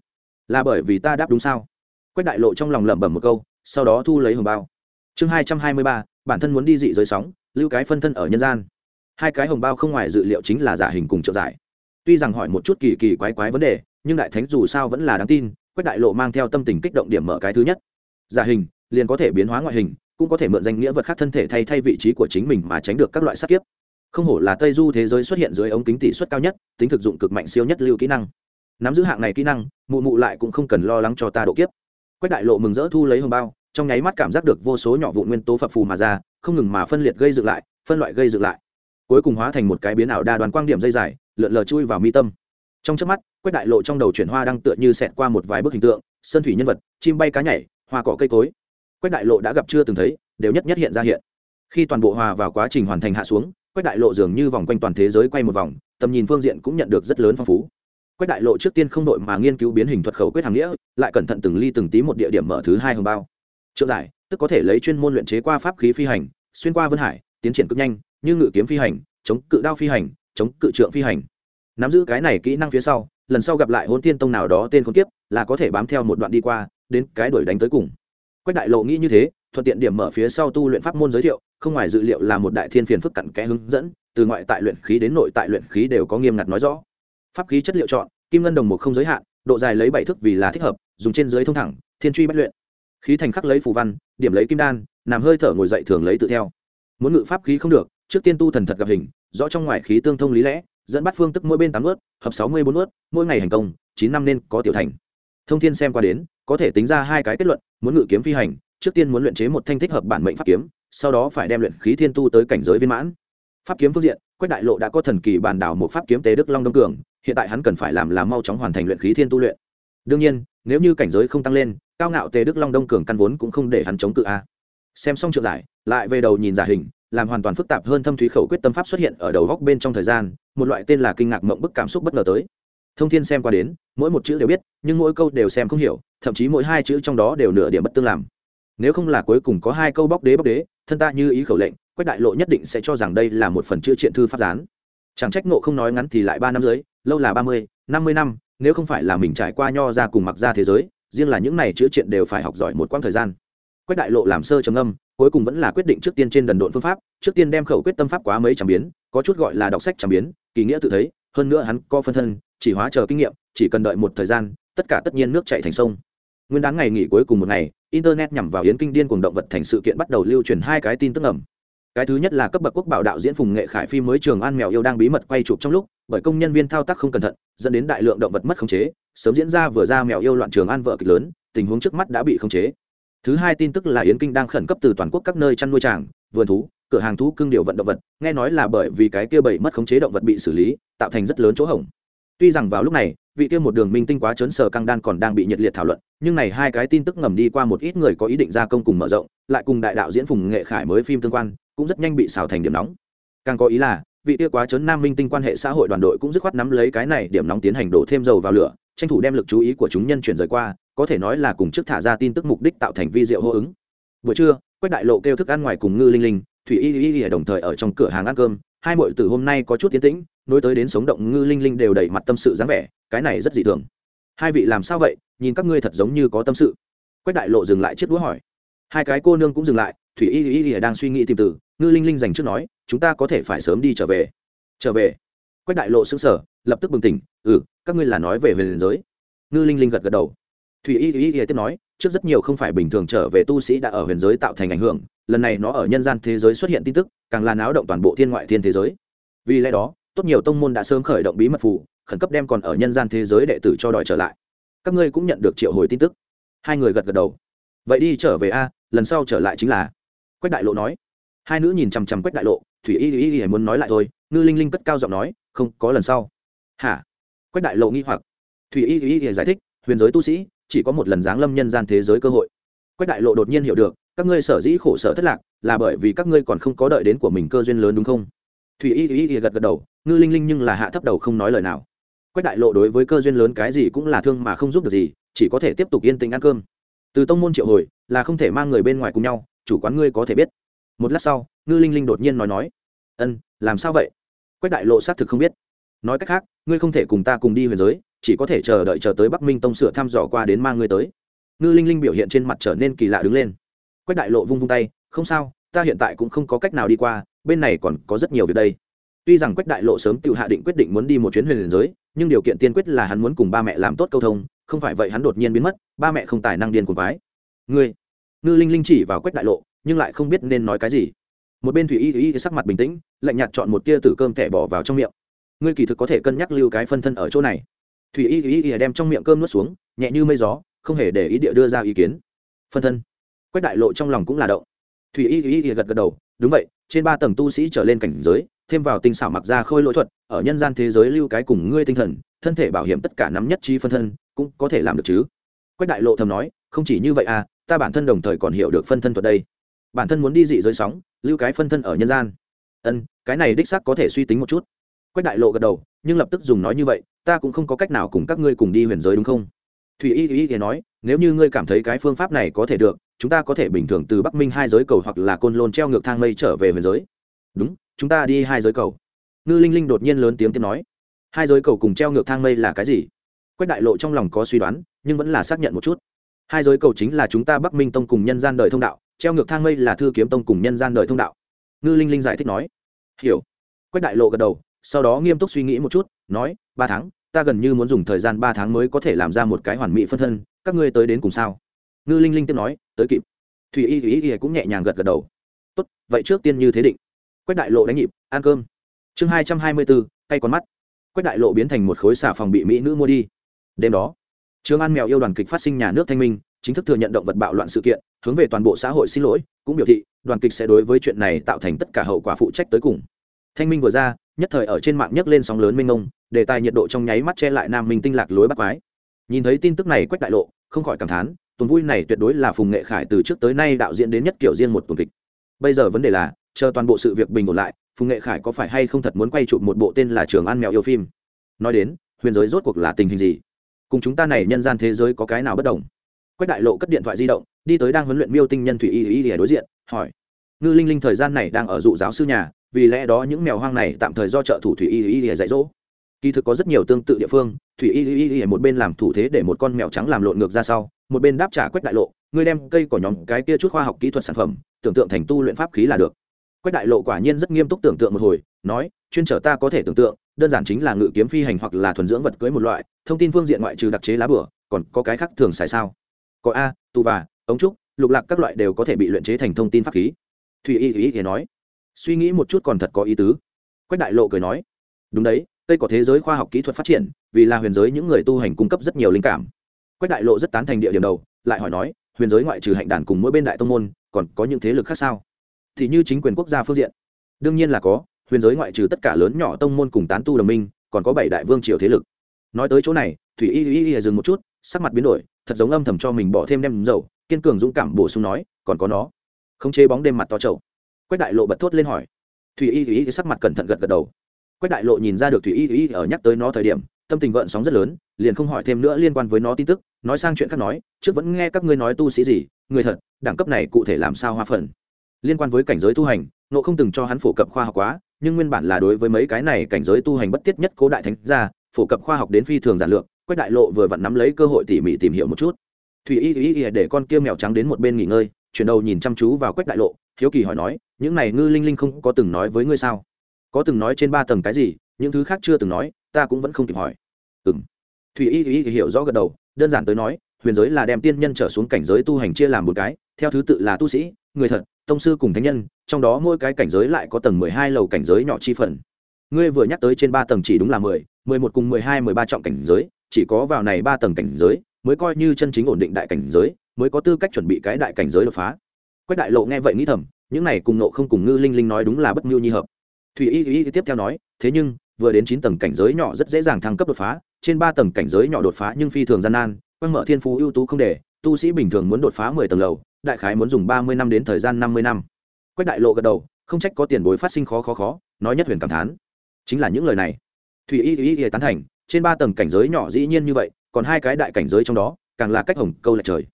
Là bởi vì ta đáp đúng sao? Quách đại lộ trong lòng lẩm bẩm một câu, sau đó thu lấy hồng bao. Chương hai trăm hai mươi ba, bản thân muốn đi dị giới sóng, lưu cái phân thân ở nhân gian hai cái hồng bao không ngoài dự liệu chính là giả hình cùng trợ giải. Tuy rằng hỏi một chút kỳ kỳ quái quái vấn đề, nhưng đại thánh dù sao vẫn là đáng tin, quách đại lộ mang theo tâm tình kích động điểm mở cái thứ nhất. Giả hình, liền có thể biến hóa ngoại hình, cũng có thể mượn danh nghĩa vật khác thân thể thay thay vị trí của chính mình mà tránh được các loại sát kiếp. Không hổ là tây du thế giới xuất hiện dưới ống kính tỷ suất cao nhất, tính thực dụng cực mạnh siêu nhất lưu kỹ năng. Nắm giữ hạng này kỹ năng, mụ mụ lại cũng không cần lo lắng cho ta độ kiếp. Quách đại lộ mừng rỡ thu lấy hồng bao, trong nháy mắt cảm giác được vô số nhỏ vụ nguyên tố phập phù mà ra, không ngừng mà phân liệt gây dựng lại, phân loại gây dựng lại cuối cùng hóa thành một cái biến ảo đa đoàn quang điểm dây dài, lượn lờ chui vào mi tâm. Trong trước mắt quách đại lộ trong đầu chuyển hoa đang tựa như xẹt qua một vài bức hình tượng, sơn thủy nhân vật, chim bay cá nhảy, hoa cỏ cây cối. Quách đại lộ đã gặp chưa từng thấy, đều nhất nhất hiện ra hiện. Khi toàn bộ hòa vào quá trình hoàn thành hạ xuống quách đại lộ dường như vòng quanh toàn thế giới quay một vòng, tầm nhìn phương diện cũng nhận được rất lớn phong phú. Quách đại lộ trước tiên không đội mà nghiên cứu biến hình thuật khẩu quyết hàng nghĩa, lại cẩn thận từng ly từng tí một địa điểm mở thứ hai hồng bao. Trượng giải, tức có thể lấy chuyên môn luyện chế qua pháp khí phi hành, xuyên qua vân hải, tiến triển cực nhanh như ngự kiếm phi hành, chống cự đao phi hành, chống cự trượng phi hành. Nắm giữ cái này kỹ năng phía sau, lần sau gặp lại hôn tiên tông nào đó tên khốn kiếp, là có thể bám theo một đoạn đi qua, đến cái đuổi đánh tới cùng. Quách đại lộ nghĩ như thế, thuận tiện điểm mở phía sau tu luyện pháp môn giới thiệu, không ngoài dự liệu là một đại thiên phiền phức cặn kẽ hướng dẫn, từ ngoại tại luyện khí đến nội tại luyện khí đều có nghiêm ngặt nói rõ. Pháp khí chất liệu chọn, kim ngân đồng một không giới hạn, độ dài lấy bảy thước vì là thích hợp, dùng trên dưới thông thẳng, thiên truy bất luyện. Khí thành khắc lấy phù văn, điểm lấy kim đan, nằm hơi thở ngồi dậy thường lấy tự theo. Muốn ngự pháp khí không được trước tiên tu thần thật gặp hình, rõ trong ngoài khí tương thông lý lẽ, dẫn bắt phương tức mỗi bên tám ướt hợp sáu mươi bốn ướt mỗi ngày hành công, chín năm nên có tiểu thành. Thông thiên xem qua đến, có thể tính ra hai cái kết luận, muốn ngự kiếm phi hành, trước tiên muốn luyện chế một thanh thích hợp bản mệnh pháp kiếm, sau đó phải đem luyện khí thiên tu tới cảnh giới viên mãn. Pháp kiếm phương diện, quách đại lộ đã có thần kỳ bản đảo một pháp kiếm tế đức long đông cường, hiện tại hắn cần phải làm là mau chóng hoàn thành luyện khí thiên tu luyện. Đương nhiên, nếu như cảnh giới không tăng lên, cao ngạo Tề đức long đông cường căn vốn cũng không để hắn chống cự a. Xem xong trượt giải, lại về đầu nhìn giả hình làm hoàn toàn phức tạp hơn thâm thúy khẩu quyết tâm pháp xuất hiện ở đầu góc bên trong thời gian, một loại tên là kinh ngạc mộng bức cảm xúc bất ngờ tới. Thông thiên xem qua đến, mỗi một chữ đều biết, nhưng mỗi câu đều xem không hiểu, thậm chí mỗi hai chữ trong đó đều nửa điểm bất tương làm. Nếu không là cuối cùng có hai câu bóc đế bóc đế, thân ta như ý khẩu lệnh, quách đại lộ nhất định sẽ cho rằng đây là một phần chữ triện thư pháp gián. Chẳng trách nộ không nói ngắn thì lại ba năm dưới lâu là ba mươi, năm mươi năm, nếu không phải là mình trải qua nho ra cùng mặc ra thế giới, riêng là những này chữ triện đều phải học giỏi một quãng thời gian quách đại lộ làm sơ trầm âm cuối cùng vẫn là quyết định trước tiên trên đần độn phương pháp, trước tiên đem khẩu quyết tâm pháp quá mấy trảm biến, có chút gọi là đọc sách trảm biến, kỳ nghĩa tự thấy, hơn nữa hắn co phân thân, chỉ hóa chờ kinh nghiệm, chỉ cần đợi một thời gian, tất cả tất nhiên nước chạy thành sông. Nguyên đáng ngày nghỉ cuối cùng một ngày, internet nhằm vào yến kinh điên cuồng động vật thành sự kiện bắt đầu lưu truyền hai cái tin tức ẩm cái thứ nhất là cấp bậc quốc bảo đạo diễn phùng nghệ khải phim mới trường an mèo yêu đang bí mật quay chụp trong lúc, bởi công nhân viên thao tác không cẩn thận, dẫn đến đại lượng động vật mất khống chế, sớm diễn ra vừa ra mèo yêu loạn trường an vợ kịch lớn, tình huống trước mắt đã bị khống chế thứ hai tin tức là yến kinh đang khẩn cấp từ toàn quốc các nơi chăn nuôi tràng, vườn thú, cửa hàng thú cưng điều vận động vật, nghe nói là bởi vì cái kia bảy mất khống chế động vật bị xử lý, tạo thành rất lớn chỗ hỏng tuy rằng vào lúc này, vị kia một đường minh tinh quá trớn sở căng đan còn đang bị nhiệt liệt thảo luận, nhưng này hai cái tin tức ngầm đi qua một ít người có ý định gia công cùng mở rộng, lại cùng đại đạo diễn phùng nghệ khải mới phim tương quan, cũng rất nhanh bị xào thành điểm nóng. Càng có ý là, vị kia quá trớn nam minh tinh quan hệ xã hội đoàn đội cũng dứt khoát nắm lấy cái này điểm nóng tiến hành đổ thêm dầu vào lửa, tranh thủ đem lực chú ý của chúng nhân chuyển rời qua có thể nói là cùng trước thả ra tin tức mục đích tạo thành vi diệu hô ứng. Buổi trưa, quách đại lộ kêu thức ăn ngoài cùng ngư linh linh, thủy y y y đồng thời ở trong cửa hàng ăn cơm. Hai muội từ hôm nay có chút tiến tĩnh, nối tới đến sống động ngư linh linh đều đầy mặt tâm sự dáng vẻ, cái này rất dị thường. Hai vị làm sao vậy? Nhìn các ngươi thật giống như có tâm sự. Quách đại lộ dừng lại chiếc đũa hỏi. Hai cái cô nương cũng dừng lại, thủy y y y đang suy nghĩ tìm từ. Ngư linh linh dành trước nói, chúng ta có thể phải sớm đi trở về. Trở về? Quách đại lộ xứng sở lập tức bừng tỉnh. Ừ các ngươi là nói về huyền giới. Ngư linh linh gật gật đầu thủy y y y tiếp nói trước rất nhiều không phải bình thường trở về tu sĩ đã ở huyền giới tạo thành ảnh hưởng lần này nó ở nhân gian thế giới xuất hiện tin tức càng là náo động toàn bộ thiên ngoại thiên thế giới. Vì lẽ đó tốt nhiều tông môn đã sớm khởi động bí mật phù, khẩn cấp đem còn ở nhân gian thế giới đệ tử cho đòi trở lại. Các ngươi cũng nhận được triệu hồi tin tức. Hai người gật gật đầu. Vậy đi trở về a lần sau trở lại chính là. Quách đại lộ nói. Hai nữ nhìn chằm chằm quách đại lộ thủy y y y muốn nói lại thôi ngư linh linh cất cao giọng nói không có lần sau. Hả? Quách đại lộ nghi hoặc. Thủy y y y giải thích huyền giới tu sĩ chỉ có một lần giáng lâm nhân gian thế giới cơ hội. Quách đại lộ đột nhiên hiểu được, các ngươi sở dĩ khổ sở thất lạc, là bởi vì các ngươi còn không có đợi đến của mình cơ duyên lớn đúng không? Thủy y y y gật gật đầu, ngư linh linh nhưng là hạ thấp đầu không nói lời nào. Quách đại lộ đối với cơ duyên lớn cái gì cũng là thương mà không giúp được gì, chỉ có thể tiếp tục yên tĩnh ăn cơm. Từ tông môn triệu hồi, là không thể mang người bên ngoài cùng nhau, chủ quán ngươi có thể biết. Một lát sau, ngư linh linh đột nhiên nói nói, ân, làm sao vậy? Quách đại lộ xác thực không biết. Nói cách khác ngươi không thể cùng ta cùng đi huyền giới, chỉ có thể chờ đợi chờ tới bắc minh tông sửa thăm dò qua đến mang ngươi tới. Ngư linh linh biểu hiện trên mặt trở nên kỳ lạ đứng lên. Quách đại lộ vung vung tay, không sao, ta hiện tại cũng không có cách nào đi qua, bên này còn có rất nhiều việc đây. Tuy rằng quách đại lộ sớm tự hạ định quyết định muốn đi một chuyến huyền liền giới, nhưng điều kiện tiên quyết là hắn muốn cùng ba mẹ làm tốt câu thông, không phải vậy hắn đột nhiên biến mất, ba mẹ không tài năng điên cuồng quái. Ngươi? Ngư linh linh chỉ vào quách đại lộ, nhưng lại không biết nên nói cái gì. Một bên thủy y thủy y sắc mặt bình tĩnh, lạnh nhạt chọn một tia tử cơm thẻ bỏ vào trong miệng ngươi kỳ thực có thể cân nhắc lưu cái phân thân ở chỗ này. Thủy y Y y đem trong miệng cơm nuốt xuống, nhẹ như mây gió, không hề để ý địa đưa ra ý kiến. Phân thân. Quách đại lộ trong lòng cũng là động. Thủy y Y y gật gật đầu, đúng vậy, trên ba tầng tu sĩ trở lên cảnh giới, thêm vào tinh xảo mặc ra khôi lỗi thuật, ở nhân gian thế giới lưu cái cùng ngươi tinh thần, thân thể bảo hiểm tất cả nắm nhất trí phân thân, cũng có thể làm được chứ. Quách đại lộ thầm nói, không chỉ như vậy à ta bản thân đồng thời còn hiểu được phân thân thuật đây. Bản thân muốn đi dị giới sóng, lưu cái phân thân ở nhân gian. Ân, cái này đích xác có thể suy tính một chút quách đại lộ gật đầu, nhưng lập tức dùng nói như vậy, ta cũng không có cách nào cùng các ngươi cùng đi huyền giới đúng không? Thùy y y y nói, nếu như ngươi cảm thấy cái phương pháp này có thể được, chúng ta có thể bình thường từ bắc minh hai giới cầu hoặc là côn lôn treo ngược thang mây trở về huyền giới. Đúng, chúng ta đi hai giới cầu. Ngư linh linh đột nhiên lớn tiếng tiếng nói, hai giới cầu cùng treo ngược thang mây là cái gì? Quách đại lộ trong lòng có suy đoán, nhưng vẫn là xác nhận một chút. Hai giới cầu chính là chúng ta bắc minh tông cùng nhân gian đời thông đạo, treo ngược thang mây là thư kiếm tông cùng nhân gian đời thông đạo. Ngư linh linh giải thích nói, hiểu. Quách đại lộ gật đầu sau đó nghiêm túc suy nghĩ một chút, nói, ba tháng, ta gần như muốn dùng thời gian ba tháng mới có thể làm ra một cái hoàn mỹ phân thân, các ngươi tới đến cùng sao? Ngư linh linh tiếp nói, tới kịp. Thùy y thùy y cũng nhẹ nhàng gật gật đầu. Tốt, vậy trước tiên như thế định. Quách đại lộ đánh nhịp, ăn cơm. Chương hai trăm hai mươi bốn tay con mắt. Quách đại lộ biến thành một khối xà phòng bị mỹ nữ mua đi. Đêm đó trường an mèo yêu đoàn kịch phát sinh nhà nước thanh minh, chính thức thừa nhận động vật bạo loạn sự kiện, hướng về toàn bộ xã hội xin lỗi, cũng biểu thị đoàn kịch sẽ đối với chuyện này tạo thành tất cả hậu quả phụ trách tới cùng. Thanh minh vừa ra nhất thời ở trên mạng nhấc lên sóng lớn mênh mông đề tài nhiệt độ trong nháy mắt che lại nam minh tinh lạc lối bắt quái. Nhìn thấy tin tức này quách đại lộ, không khỏi cảm thán, tuần vui này tuyệt đối là phùng nghệ khải từ trước tới nay đạo diễn đến nhất kiểu riêng một tuần kịch. Bây giờ vấn đề là, chờ toàn bộ sự việc bình ổn lại, phùng nghệ khải có phải hay không thật muốn quay chụp một bộ tên là trường an mèo yêu phim? Nói đến, huyền giới rốt cuộc là tình hình gì? Cùng chúng ta này nhân gian thế giới có cái nào bất đồng? Quách đại lộ cất điện thoại di động, đi tới đang huấn luyện miêu tinh nhân thủy y y y đối diện, hỏi. Ngư linh linh thời gian này đang ở dụ giáo sư nhà vì lẽ đó những mèo hoang này tạm thời do trợ thủ thủy y y y dạy dỗ. Kỳ thực có rất nhiều tương tự địa phương, thủy y y y một bên làm thủ thế để một con mèo trắng làm lộn ngược ra sau, một bên đáp trả quách đại lộ, ngươi đem cây cỏ nhóm cái kia chút khoa học kỹ thuật sản phẩm, tưởng tượng thành tu luyện pháp khí là được. Quách đại lộ quả nhiên rất nghiêm túc tưởng tượng một hồi, nói, chuyên trở ta có thể tưởng tượng, đơn giản chính là ngự kiếm phi hành hoặc là thuần dưỡng vật cưới một loại, thông tin phương diện ngoại trừ đặc chế lá bửa, còn có cái khác thường xài sao? Có a, tu và, ống trúc, lục lạc các loại đều có thể bị luyện chế thành thông tin pháp khí. Thùy y y thì nói suy nghĩ một chút còn thật có ý tứ. Quách đại lộ cười nói, đúng đấy, cây có thế giới khoa học kỹ thuật phát triển, vì là huyền giới những người tu hành cung cấp rất nhiều linh cảm. Quách đại lộ rất tán thành địa điểm đầu, lại hỏi nói, huyền giới ngoại trừ hạnh đàn cùng mỗi bên đại tông môn, còn có những thế lực khác sao? Thì như chính quyền quốc gia phương diện. Đương nhiên là có, huyền giới ngoại trừ tất cả lớn nhỏ tông môn cùng tán tu đồng minh, còn có bảy đại vương triều thế lực. Nói tới chỗ này, thủy y y y dừng một chút, sắc mặt biến đổi, thật giống âm thầm cho mình bỏ thêm đem dầu, kiên cường dũng cảm bổ sung nói, còn có nó. Không chế bóng đêm mặt to trầu quách đại lộ bật thốt lên hỏi. Thủy y y sắc mặt cẩn thận gật gật đầu. Quách đại lộ nhìn ra được thủy y y ở nhắc tới nó thời điểm tâm tình gợn sóng rất lớn liền không hỏi thêm nữa liên quan với nó tin tức nói sang chuyện khác nói trước vẫn nghe các ngươi nói tu sĩ gì người thật đẳng cấp này cụ thể làm sao hoa phần? Liên quan với cảnh giới tu hành nộ không từng cho hắn phổ cập khoa học quá nhưng nguyên bản là đối với mấy cái này cảnh giới tu hành bất tiết nhất cố đại thánh gia, phổ cập khoa học đến phi thường giản lược quách đại lộ vừa vặn nắm lấy cơ hội tỉ mỉ tìm hiểu một chút. Thủy y y y để con kia mèo trắng đến một bên nghỉ ngơi chuyển đầu nhìn chăm chú vào quách đại lộ hiếu kỳ hỏi nói những này ngư linh linh không có từng nói với ngươi sao? Có từng nói trên ba tầng cái gì? Những thứ khác chưa từng nói, ta cũng vẫn không kịp hỏi. Ừ m thùy y y hiểu rõ gật đầu, đơn giản tới nói, huyền giới là đem tiên nhân trở xuống cảnh giới tu hành chia làm một cái, theo thứ tự là tu sĩ, người thật, tông sư cùng thánh nhân, trong đó mỗi cái cảnh giới lại có tầng mười hai lầu cảnh giới nhỏ chi phần. Ngươi vừa nhắc tới trên ba tầng chỉ đúng là mười mười một cùng mười hai, mười ba trọng cảnh giới, chỉ có vào này ba tầng cảnh giới mới coi như chân chính ổn định đại cảnh giới, mới có tư cách chuẩn bị cái đại cảnh giới đột phá. Quách đại lộ nghe vậy nghĩ thầm những này cùng nộ không cùng ngư linh linh nói đúng là bất mưu nhi hợp. Thủy y y tiếp theo nói, thế nhưng, vừa đến chín tầng cảnh giới nhỏ rất dễ dàng thăng cấp đột phá, trên ba tầng cảnh giới nhỏ đột phá nhưng phi thường gian nan, quang mở thiên phú ưu tú không để, tu sĩ bình thường muốn đột phá mười tầng lầu, đại khái muốn dùng ba mươi năm đến thời gian năm mươi năm. Quách đại lộ gật đầu, không trách có tiền bối phát sinh khó khó khó, nói nhất huyền cảm thán. Chính là những lời này. Thủy y y y tán thành, trên ba tầng cảnh giới nhỏ dĩ nhiên như vậy, còn hai cái đại cảnh giới trong đó, càng là cách hồng câu lại trời.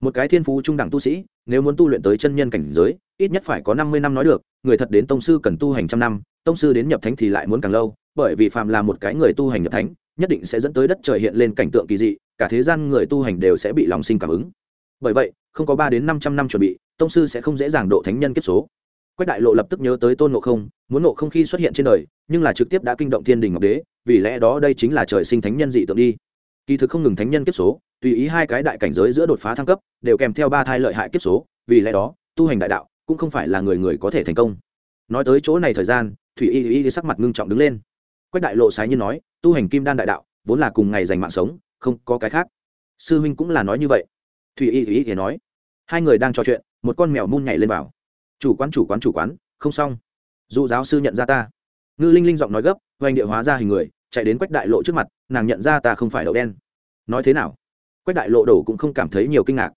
Một cái thiên phú trung đẳng tu sĩ nếu muốn tu luyện tới chân nhân cảnh giới, ít nhất phải có năm mươi năm nói được, người thật đến tông sư cần tu hành trăm năm, tông sư đến nhập thánh thì lại muốn càng lâu, bởi vì phàm là một cái người tu hành nhập thánh, nhất định sẽ dẫn tới đất trời hiện lên cảnh tượng kỳ dị, cả thế gian người tu hành đều sẽ bị lòng sinh cảm ứng. Bởi vậy, không có ba đến năm trăm năm chuẩn bị, tông sư sẽ không dễ dàng độ thánh nhân kiếp số. Quách đại lộ lập tức nhớ tới tôn ngộ không, muốn ngộ không khi xuất hiện trên đời, nhưng là trực tiếp đã kinh động thiên đình ngọc đế, vì lẽ đó đây chính là trời sinh thánh nhân dị tượng đi kỳ thực không ngừng thánh nhân kiếp số, tùy ý hai cái đại cảnh giới giữa đột phá thăng cấp, đều kèm theo ba thai lợi hại kiếp số, vì lẽ đó, tu hành đại đạo cũng không phải là người người có thể thành công. Nói tới chỗ này thời gian, thủy y y sắc mặt ngưng trọng đứng lên. Quách đại lộ sái nhiên nói, tu hành kim đan đại đạo, vốn là cùng ngày dành mạng sống, không có cái khác. Sư huynh cũng là nói như vậy. Thủy y y y nói. Hai người đang trò chuyện, một con mèo mun nhảy lên vào. Chủ quán chủ quán chủ quán, không xong. Dù giáo sư nhận ra ta. Ngư linh linh giọng nói gấp, hoành địa hóa ra hình người chạy đến quách đại lộ trước mặt, nàng nhận ra ta không phải đậu đen. Nói thế nào? Quách đại lộ đổ cũng không cảm thấy nhiều kinh ngạc.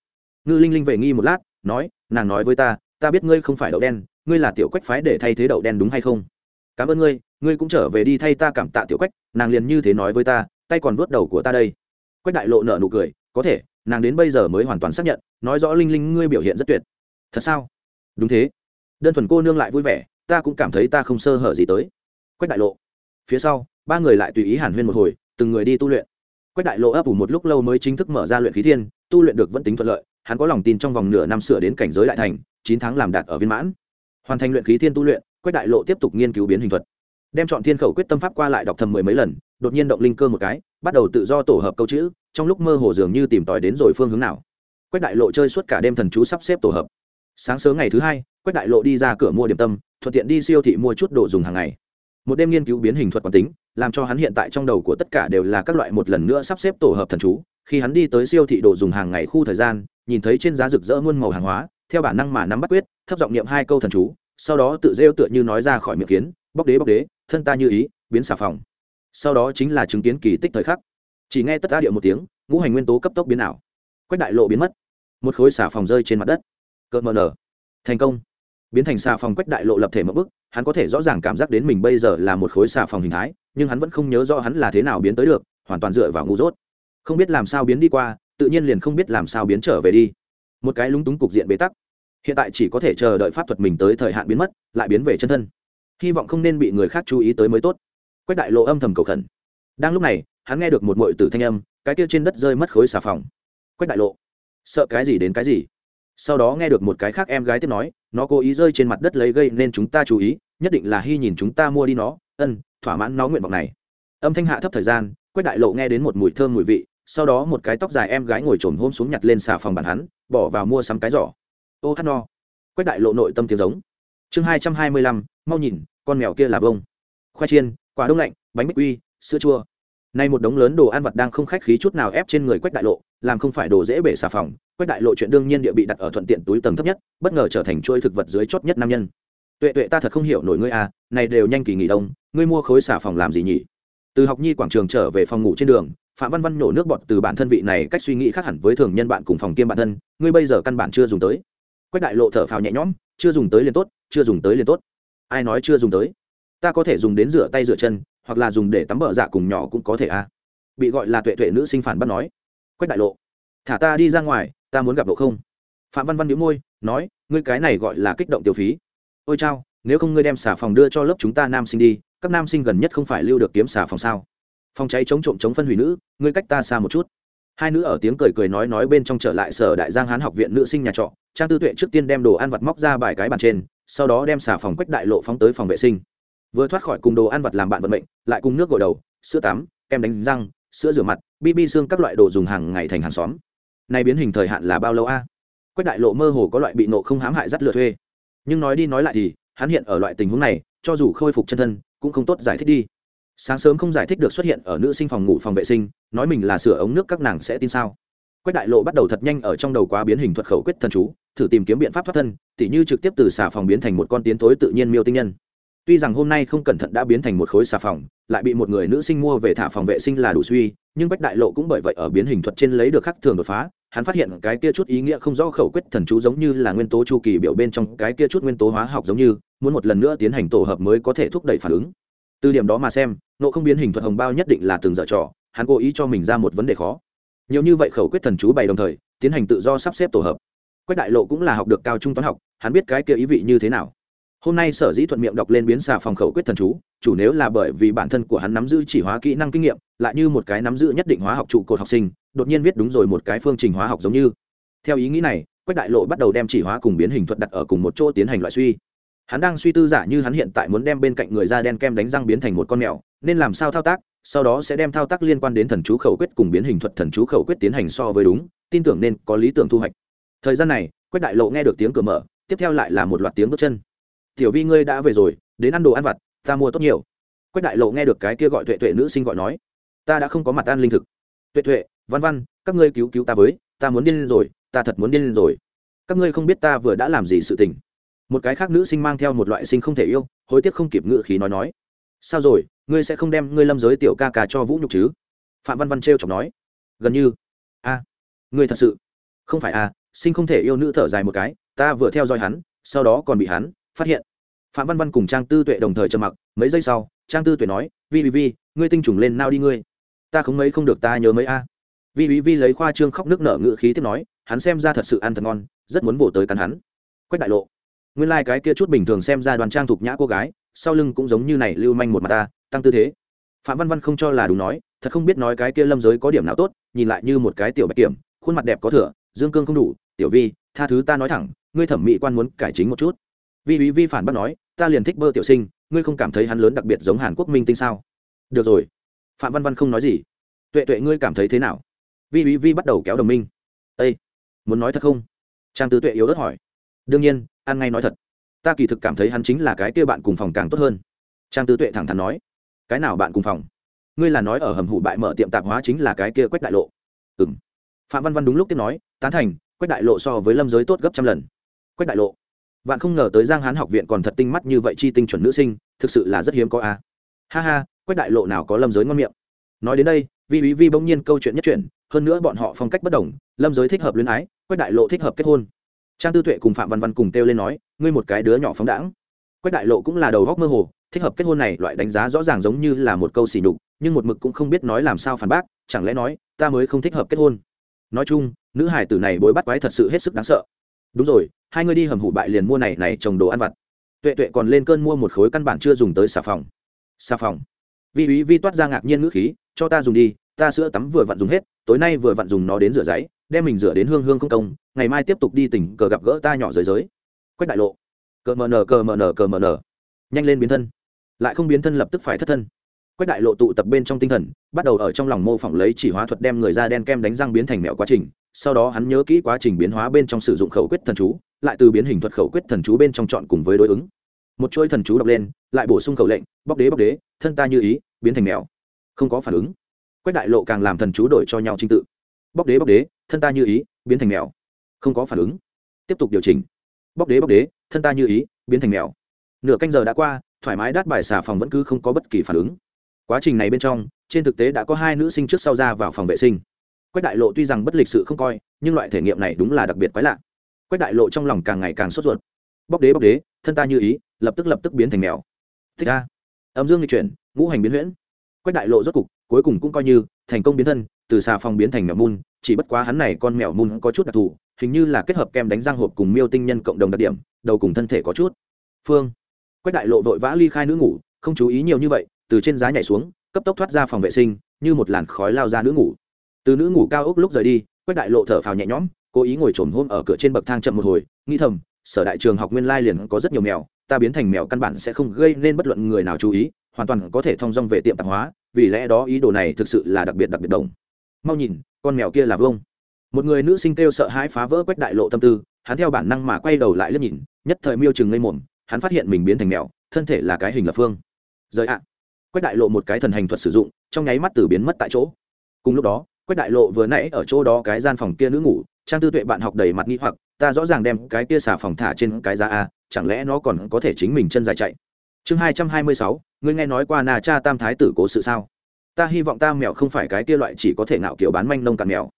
Ngư linh linh về nghi một lát, nói, nàng nói với ta ta biết ngươi không phải đậu đen, ngươi là tiểu quách phái để thay thế đậu đen đúng hay không? Cảm ơn ngươi ngươi cũng trở về đi thay ta cảm tạ tiểu quách, nàng liền như thế nói với ta, tay còn vớt đầu của ta đây. Quách đại lộ nở nụ cười, có thể, nàng đến bây giờ mới hoàn toàn xác nhận, nói rõ linh linh ngươi biểu hiện rất tuyệt. Thật sao? Đúng thế. Đơn thuần cô nương lại vui vẻ, ta cũng cảm thấy ta không sơ hở gì tới. Quách đại lộ phía sau, ba người lại tùy ý hàn huyên một hồi, từng người đi tu luyện. Quách đại lộ ấp ủ một lúc lâu mới chính thức mở ra luyện khí thiên, tu luyện được vẫn tính thuận lợi, hắn có lòng tin trong vòng nửa năm sửa đến cảnh giới đại thành, chín tháng làm đạt ở viên mãn. Hoàn thành luyện khí thiên tu luyện, quách đại lộ tiếp tục nghiên cứu biến hình thuật. Đem chọn thiên khẩu quyết tâm pháp qua lại đọc thầm mười mấy lần, đột nhiên động linh cơ một cái, bắt đầu tự do tổ hợp câu chữ, trong lúc mơ hồ dường như tìm tòi đến rồi phương hướng nào. Quách đại lộ chơi suốt cả đêm thần chú sắp xếp tổ hợp. Sáng sớm ngày thứ hai, quách đại lộ đi ra cửa mua điểm tâm, thuận tiện đi siêu thị mua chút đồ dùng hàng ngày một đêm nghiên cứu biến hình thuật quán tính, làm cho hắn hiện tại trong đầu của tất cả đều là các loại một lần nữa sắp xếp tổ hợp thần chú. Khi hắn đi tới siêu thị đồ dùng hàng ngày khu thời gian, nhìn thấy trên giá rực rỡ muôn màu hàng hóa, theo bản năng mà nắm bắt quyết, thấp giọng niệm hai câu thần chú, sau đó tự rêu tựa như nói ra khỏi miệng kiến, bóc đế bóc đế, thân ta như ý, biến xà phòng. Sau đó chính là chứng kiến kỳ tích thời khắc. Chỉ nghe tất cả điệu một tiếng, ngũ hành nguyên tố cấp tốc biến ảo. Quách đại lộ biến mất. Một khối xà phòng rơi trên mặt đất. Cợt mờ nở. Thành công biến thành xà phòng quách đại lộ lập thể một bức, hắn có thể rõ ràng cảm giác đến mình bây giờ là một khối xà phòng hình thái, nhưng hắn vẫn không nhớ rõ hắn là thế nào biến tới được, hoàn toàn dựa vào ngu dốt. Không biết làm sao biến đi qua, tự nhiên liền không biết làm sao biến trở về đi. Một cái lúng túng cục diện bế tắc. Hiện tại chỉ có thể chờ đợi pháp thuật mình tới thời hạn biến mất, lại biến về chân thân. Hy vọng không nên bị người khác chú ý tới mới tốt. Quách đại lộ âm thầm cầu khẩn. Đang lúc này, hắn nghe được một mội từ thanh âm, cái kia trên đất rơi mất khối xà phòng. Quách đại lộ. Sợ cái gì đến cái gì? Sau đó nghe được một cái khác em gái tiếp nói, nó cố ý rơi trên mặt đất lấy gây nên chúng ta chú ý, nhất định là hy nhìn chúng ta mua đi nó. Ân, thỏa mãn nó nguyện vọng này. Âm thanh hạ thấp thời gian, quách đại lộ nghe đến một mùi thơm mùi vị, sau đó một cái tóc dài em gái ngồi trồm hôm xuống nhặt lên xà phòng bàn hắn, bỏ vào mua sắm cái giỏ. Ô hát no. Quách đại lộ nội tâm tiếng giống. Chương hai trăm hai mươi lăm, mau nhìn, con mèo kia là vông. Khoai chiên, quả đông lạnh, bánh bích quy sữa chua. Nay một đống lớn đồ ăn vặt đang không khách khí chút nào ép trên người quách đại lộ, làm không phải đồ dễ bể xà phòng quách đại lộ chuyện đương nhiên địa bị đặt ở thuận tiện túi tầng thấp nhất, bất ngờ trở thành trôi thực vật dưới chót nhất nam nhân. Tuệ tuệ, ta thật không hiểu nổi ngươi à này đều nhanh kỳ nghỉ đông, ngươi mua khối xả phòng làm gì nhỉ? Từ học nhi quảng trường trở về phòng ngủ trên đường, phạm văn văn nhổ nước bọt từ bản thân vị này, cách suy nghĩ khác hẳn với thường nhân bạn cùng phòng kiêm bản thân, ngươi bây giờ căn bản chưa dùng tới. Quách đại lộ thở phào nhẹ nhõm, chưa dùng tới liền tốt, chưa dùng tới liền tốt. Ai nói chưa dùng tới? Ta có thể dùng đến rửa tay rửa chân, hoặc là dùng để tắm bờ dạ cùng nhỏ cũng có thể à. Bị gọi là tuệ tuệ nữ sinh phản bắt nói. Quách đại lộ, thả ta đi ra ngoài ta muốn gặp độ không? Phạm văn văn đĩu môi, nói, ngươi cái này gọi là kích động tiêu phí. Ôi chao, nếu không ngươi đem xà phòng đưa cho lớp chúng ta nam sinh đi, các nam sinh gần nhất không phải lưu được kiếm xà phòng sao? Phòng cháy chống trộm chống phân hủy nữ, ngươi cách ta xa một chút. Hai nữ ở tiếng cười cười nói nói bên trong trở lại sở đại giang hán học viện nữ sinh nhà trọ, trang tư tuệ trước tiên đem đồ ăn vặt móc ra bài cái bàn trên, sau đó đem xà phòng quách đại lộ phóng tới phòng vệ sinh. Vừa thoát khỏi cùng đồ ăn vặt làm bạn vận mệnh, lại cùng nước gội đầu, sữa tắm, kem đánh răng, sữa rửa mặt bb xương các loại đồ dùng hàng ngày thành hàng xóm nay biến hình thời hạn là bao lâu a? Quách đại lộ mơ hồ có loại bị nộ không hãm hại dắt lừa thuê. Nhưng nói đi nói lại thì, hắn hiện ở loại tình huống này, cho dù khôi phục chân thân, cũng không tốt giải thích đi. Sáng sớm không giải thích được xuất hiện ở nữ sinh phòng ngủ phòng vệ sinh, nói mình là sửa ống nước các nàng sẽ tin sao? Quách đại lộ bắt đầu thật nhanh ở trong đầu quá biến hình thuật khẩu quyết thần chú, thử tìm kiếm biện pháp thoát thân, tỉ như trực tiếp từ xà phòng biến thành một con tiến tối tự nhiên miêu tinh nhân. Tuy rằng hôm nay không cẩn thận đã biến thành một khối xà phòng, lại bị một người nữ sinh mua về thả phòng vệ sinh là đủ suy, nhưng bách đại lộ cũng bởi vậy ở biến hình thuật trên lấy được khắc thường đột phá hắn phát hiện cái kia chút ý nghĩa không rõ khẩu quyết thần chú giống như là nguyên tố chu kỳ biểu bên trong cái kia chút nguyên tố hóa học giống như, muốn một lần nữa tiến hành tổ hợp mới có thể thúc đẩy phản ứng. Từ điểm đó mà xem, nộ không biến hình thuật hồng bao nhất định là từng dở trò, hắn cố ý cho mình ra một vấn đề khó. Nhiều như vậy khẩu quyết thần chú bày đồng thời, tiến hành tự do sắp xếp tổ hợp. Quách đại lộ cũng là học được cao trung toán học, hắn biết cái kia ý vị như thế nào. Hôm nay sở dĩ thuận miệng đọc lên biến xà phòng khẩu quyết thần chú chủ nếu là bởi vì bản thân của hắn nắm giữ chỉ hóa kỹ năng kinh nghiệm, lại như một cái nắm giữ nhất định hóa học trụ cột học sinh, đột nhiên viết đúng rồi một cái phương trình hóa học giống như. Theo ý nghĩ này, quách đại lộ bắt đầu đem chỉ hóa cùng biến hình thuật đặt ở cùng một chỗ tiến hành loại suy. Hắn đang suy tư giả như hắn hiện tại muốn đem bên cạnh người da đen kem đánh răng biến thành một con mèo, nên làm sao thao tác, sau đó sẽ đem thao tác liên quan đến thần chú khẩu quyết cùng biến hình thuật thần chú khẩu quyết tiến hành so với đúng, tin tưởng nên có lý tưởng thu hoạch. Thời gian này, quách đại lộ nghe được tiếng cửa mở, tiếp theo lại là một loạt tiếng bước chân. Tiểu vi ngươi đã về rồi, đến ăn đồ ăn vặt ta mua tốt nhiều. Quách đại lộ nghe được cái kia gọi tuệ tuệ nữ sinh gọi nói, ta đã không có mặt ăn linh thực. Tuệ tuệ, văn văn, các ngươi cứu cứu ta với, ta muốn điên lên rồi, ta thật muốn điên lên rồi. Các ngươi không biết ta vừa đã làm gì sự tình. Một cái khác nữ sinh mang theo một loại sinh không thể yêu, hối tiếc không kịp ngự khí nói nói, sao rồi, ngươi sẽ không đem ngươi lâm giới tiểu ca ca cho vũ nhục chứ? Phạm văn văn t r chọc nói, gần như. A, ngươi thật sự, không phải a sinh không thể yêu nữ thở dài một cái, ta vừa theo dõi hắn, sau đó còn bị hắn phát hiện phạm văn văn cùng trang tư tuệ đồng thời trầm mặc, mấy giây sau, trang tư tuệ nói, vi vi vi, ngươi tinh trùng lên nao đi ngươi. Ta không mấy không được ta nhớ mấy a. Vi vi vi lấy khoa trương khóc nước nở ngự khí tiếp nói, hắn xem ra thật sự ăn thật ngon, rất muốn vỗ tới cắn hắn. Quách đại lộ. Nguyên lai、like、cái kia chút bình thường xem ra đoàn trang thục nhã cô gái, sau lưng cũng giống như này lưu manh một mặt ta, tăng tư thế. Phạm văn văn không cho là đúng nói, thật không biết nói cái kia lâm giới có điểm nào tốt, nhìn lại như một cái tiểu bạch kiểm, khuôn mặt đẹp có thừa, dương cương không đủ. Tiểu vi, tha thứ ta nói thẳng, ngươi thẩm mỹ quan muốn cải chính một chút vi vi vi phản bác nói, ta liền thích bơ tiểu sinh, ngươi không cảm thấy hắn lớn đặc biệt giống hàn quốc minh tinh sao? Được rồi. Phạm văn văn không nói gì. Tuệ tuệ ngươi cảm thấy thế nào? Vi vi vi bắt đầu kéo đồng minh. Â muốn nói thật không? Trang tứ tuệ yếu ớt hỏi. Đương nhiên, ăn ngay nói thật. Ta kỳ thực cảm thấy hắn chính là cái kia bạn cùng phòng càng tốt hơn. Trang tứ tuệ thẳng thắn nói. Cái nào bạn cùng phòng? Ngươi là nói ở hầm hủ bại mở tiệm tạp hóa chính là cái kia quách đại lộ. Ừ m phạm văn văn đúng lúc tiếp nói, tán thành, quách đại lộ so với lâm giới tốt gấp trăm lần. Quách đại lộ? Vạn không ngờ tới giang hán học viện còn thật tinh mắt như vậy chi tinh chuẩn nữ sinh, thực sự là rất hiếm có a. Ha ha, quách đại lộ nào có lâm giới ngon miệng. Nói đến đây, vi bí vi bỗng nhiên câu chuyện nhất chuyển, hơn nữa bọn họ phong cách bất đồng, lâm giới thích hợp luyến ái, quách đại lộ thích hợp kết hôn. Trang tư tuệ cùng phạm văn văn cùng kêu lên nói, ngươi một cái đứa nhỏ phóng đãng. Quách đại lộ cũng là đầu góc mơ hồ, thích hợp kết hôn này loại đánh giá rõ ràng giống như là một câu xỉ nhục, nhưng một mực cũng không biết nói làm sao phản bác, chẳng lẽ nói, ta mới không thích hợp kết hôn. Nói chung, nữ hải tử này bối bắt quái thật sự hết sức đáng sợ. Đúng rồi hai người đi hầm hủ bại liền mua này này trồng đồ ăn vặt. Tuệ tuệ còn lên cơn mua một khối căn bản chưa dùng tới xà phòng. Xà phòng. Vi úy vi toát ra ngạc nhiên ngữ khí, cho ta dùng đi, ta sữa tắm vừa vặn dùng hết, tối nay vừa vặn dùng nó đến rửa giấy, đem mình rửa đến hương hương không công, ngày mai tiếp tục đi tỉnh cờ gặp gỡ ta nhỏ giới giới. Quách đại lộ. Cờ mờ nờ, cờ mờ nờ, cờ mờ nờ. Nhanh lên biến thân. Lại không biến thân lập tức phải thất thân. Quách đại lộ tụ tập bên trong tinh thần, bắt đầu ở trong lòng mô phỏng lấy chỉ hóa thuật đem người da đen kem đánh răng biến thành mẹo quá trình sau đó hắn nhớ kỹ quá trình biến hóa bên trong sử dụng khẩu quyết thần chú, lại từ biến hình thuật khẩu quyết thần chú bên trong chọn cùng với đối ứng. Một chuỗi thần chú đọc lên, lại bổ sung khẩu lệnh, bóc đế bóc đế, thân ta như ý, biến thành mèo. Không có phản ứng. Quách đại lộ càng làm thần chú đổi cho nhau trình tự. Bóc đế bóc đế, thân ta như ý, biến thành mèo. Không có phản ứng. Tiếp tục điều chỉnh. Bóc đế bóc đế, thân ta như ý, biến thành mèo. Nửa canh giờ đã qua, thoải mái đắt bài xà phòng vẫn cứ không có bất kỳ phản ứng. Quá trình này bên trong, trên thực tế đã có hai nữ sinh trước sau ra vào phòng vệ sinh quách đại lộ tuy rằng bất lịch sự không coi, nhưng loại thể nghiệm này đúng là đặc biệt quái lạ. Quách đại lộ trong lòng càng ngày càng sốt ruột. Bóc đế bóc đế, thân ta như ý, lập tức lập tức biến thành mèo. Thích a âm dương lịch chuyển, ngũ hành biến huyễn. Quách đại lộ rốt cục, cuối cùng cũng coi như, thành công biến thân, từ xà phòng biến thành mèo mun, chỉ bất quá hắn này con mèo mun có chút đặc thù, hình như là kết hợp kem đánh răng hộp cùng miêu tinh nhân cộng đồng đặc điểm, đầu cùng thân thể có chút. Phương. Quách đại lộ vội vã ly khai nữ ngủ, không chú ý nhiều như vậy, từ trên giá nhảy xuống, cấp tốc thoát ra phòng vệ sinh, như một làn khói lao ra nữ ngủ từ nữ ngủ cao ốc lúc rời đi, quách đại lộ thở phào nhẹ nhõm, cố ý ngồi trồm hôm ở cửa trên bậc thang chậm một hồi, nghĩ thầm, sở đại trường học nguyên lai liền có rất nhiều mèo, ta biến thành mèo căn bản sẽ không gây nên bất luận người nào chú ý, hoàn toàn có thể thông dong về tiệm tạp hóa, vì lẽ đó ý đồ này thực sự là đặc biệt đặc biệt đồng. Mau nhìn, con mèo kia là vông một người nữ sinh kêu sợ hãi phá vỡ quách đại lộ tâm tư, hắn theo bản năng mà quay đầu lại liếc nhìn, nhất thời miêu chừng ngây mồm, hắn phát hiện mình biến thành mèo, thân thể là cái hình lập phương. Rời ạ. Quách đại lộ một cái thần hành thuật sử dụng, trong nháy mắt từ biến mất tại chỗ. Cùng lúc đó quách đại lộ vừa nãy ở chỗ đó cái gian phòng kia nữ ngủ, trang tư tuệ bạn học đầy mặt nghi hoặc, ta rõ ràng đem cái kia xả phòng thả trên cái giá a, chẳng lẽ nó còn có thể chính mình chân dài chạy? Chương hai trăm hai mươi sáu, ngươi nghe nói qua nà cha tam thái tử cố sự sao? Ta hy vọng ta mèo không phải cái kia loại chỉ có thể ngạo kiểu bán manh nông cạn mèo.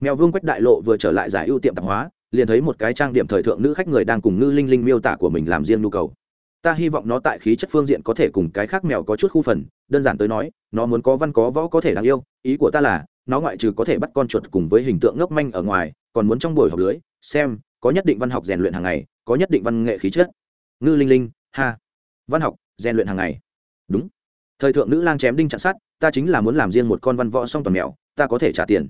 Mèo vương quách đại lộ vừa trở lại giải ưu tiệm tạp hóa, liền thấy một cái trang điểm thời thượng nữ khách người đang cùng ngư linh linh miêu tả của mình làm riêng nhu cầu ta hy vọng nó tại khí chất phương diện có thể cùng cái khác mèo có chút khu phần, đơn giản tới nói, nó muốn có văn có võ có thể đáng yêu, ý của ta là, nó ngoại trừ có thể bắt con chuột cùng với hình tượng ngốc manh ở ngoài, còn muốn trong buổi học lưới, xem, có nhất định văn học rèn luyện hàng ngày, có nhất định văn nghệ khí chất. Ngư linh linh, ha. Văn học, rèn luyện hàng ngày. Đúng. Thời thượng nữ lang chém đinh chặn sát ta chính là muốn làm riêng một con văn võ song toàn mèo, ta có thể trả tiền.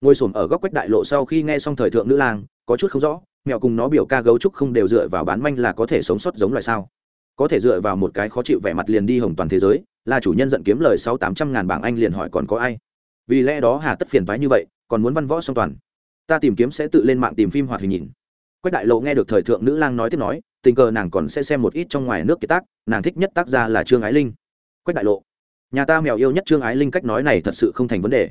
Ngồi s ở góc quách đại lộ sau khi nghe xong thời thượng nữ lang, có chút không rõ, mèo cùng nó biểu ca gấu trúc không đều dựa vào bán manh là có thể sống sót giống loài sao có thể dựa vào một cái khó chịu vẻ mặt liền đi hồng toàn thế giới, là chủ nhân giận kiếm lời sáu tám trăm ngàn bảng anh liền hỏi còn có ai? Vì lẽ đó hà tất phiền phái như vậy, còn muốn văn võ song toàn. Ta tìm kiếm sẽ tự lên mạng tìm phim hoạt hình nhìn. Quách đại lộ nghe được thời thượng nữ lang nói tiếp nói, tình cờ nàng còn sẽ xem một ít trong ngoài nước kiệt tác, nàng thích nhất tác gia là trương ái linh. Quách đại lộ, nhà ta mèo yêu nhất trương ái linh cách nói này thật sự không thành vấn đề.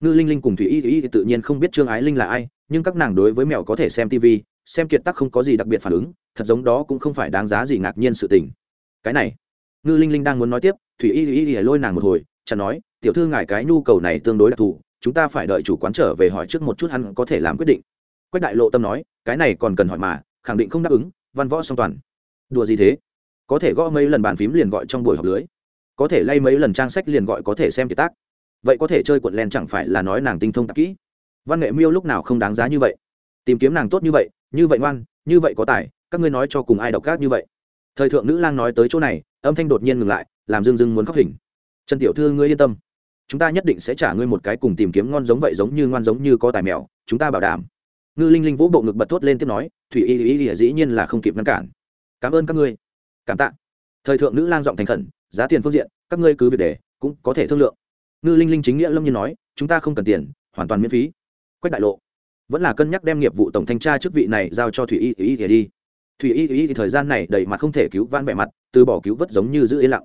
Ngư linh linh cùng thủy y y thì tự nhiên không biết trương ái linh là ai, nhưng các nàng đối với mèo có thể xem tv xem kiệt tác không có gì đặc biệt phản ứng, thật giống đó cũng không phải đáng giá gì ngạc nhiên sự tình. Cái này, ngư linh linh đang muốn nói tiếp, thủy y y y lôi nàng một hồi chẳng nói, tiểu thư ngài cái nhu cầu này tương đối đặc thù, chúng ta phải đợi chủ quán trở về hỏi trước một chút hắn có thể làm quyết định. Quách đại lộ tâm nói, cái này còn cần hỏi mà, khẳng định không đáp ứng, văn võ song toàn. Đùa gì thế? Có thể gõ mấy lần bàn phím liền gọi trong buổi họp lưới. Có thể lay mấy lần trang sách liền gọi có thể xem kiệt tác. Vậy có thể chơi cuộn len chẳng phải là nói nàng tinh thông tạp kỹ. Văn nghệ miêu lúc nào không đáng giá như vậy? Tìm kiếm nàng tốt như vậy như vậy ngoan, như vậy có tài, các ngươi nói cho cùng ai độc ác như vậy. Thời thượng nữ lang nói tới chỗ này, âm thanh đột nhiên ngừng lại, làm dưng dưng muốn khóc hình. Trần tiểu thư ngươi yên tâm, chúng ta nhất định sẽ trả ngươi một cái cùng tìm kiếm ngon giống vậy giống như ngoan giống như có tài mèo, chúng ta bảo đảm. Ngư linh linh vỗ bộ ngực bật thốt lên tiếp nói, thủy y y y dĩ nhiên là không kịp ngăn cản. Cảm ơn các ngươi. Cảm tạ. Thời thượng nữ lang giọng thành khẩn, giá tiền phương diện, các ngươi cứ việc để, cũng có thể thương lượng. Ngư linh linh chính nghĩa lâm nhiên nói, chúng ta không cần tiền, hoàn toàn miễn phí. Quách đại lộ vẫn là cân nhắc đem nghiệp vụ tổng thanh tra chức vị này giao cho thủy y y y đi. Thủy y y thì thời gian này đầy mặt không thể cứu van vẻ mặt, từ bỏ cứu vớt giống như giữ yên lặng.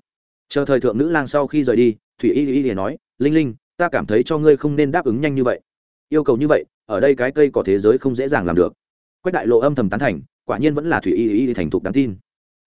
Chờ thời thượng nữ lang sau khi rời đi, thủy y y y nói, linh linh, ta cảm thấy cho ngươi không nên đáp ứng nhanh như vậy. Yêu cầu như vậy, ở đây cái cây cỏ thế giới không dễ dàng làm được. Quách đại lộ âm thầm tán thành, quả nhiên vẫn là thủy y y thành thục đáng tin.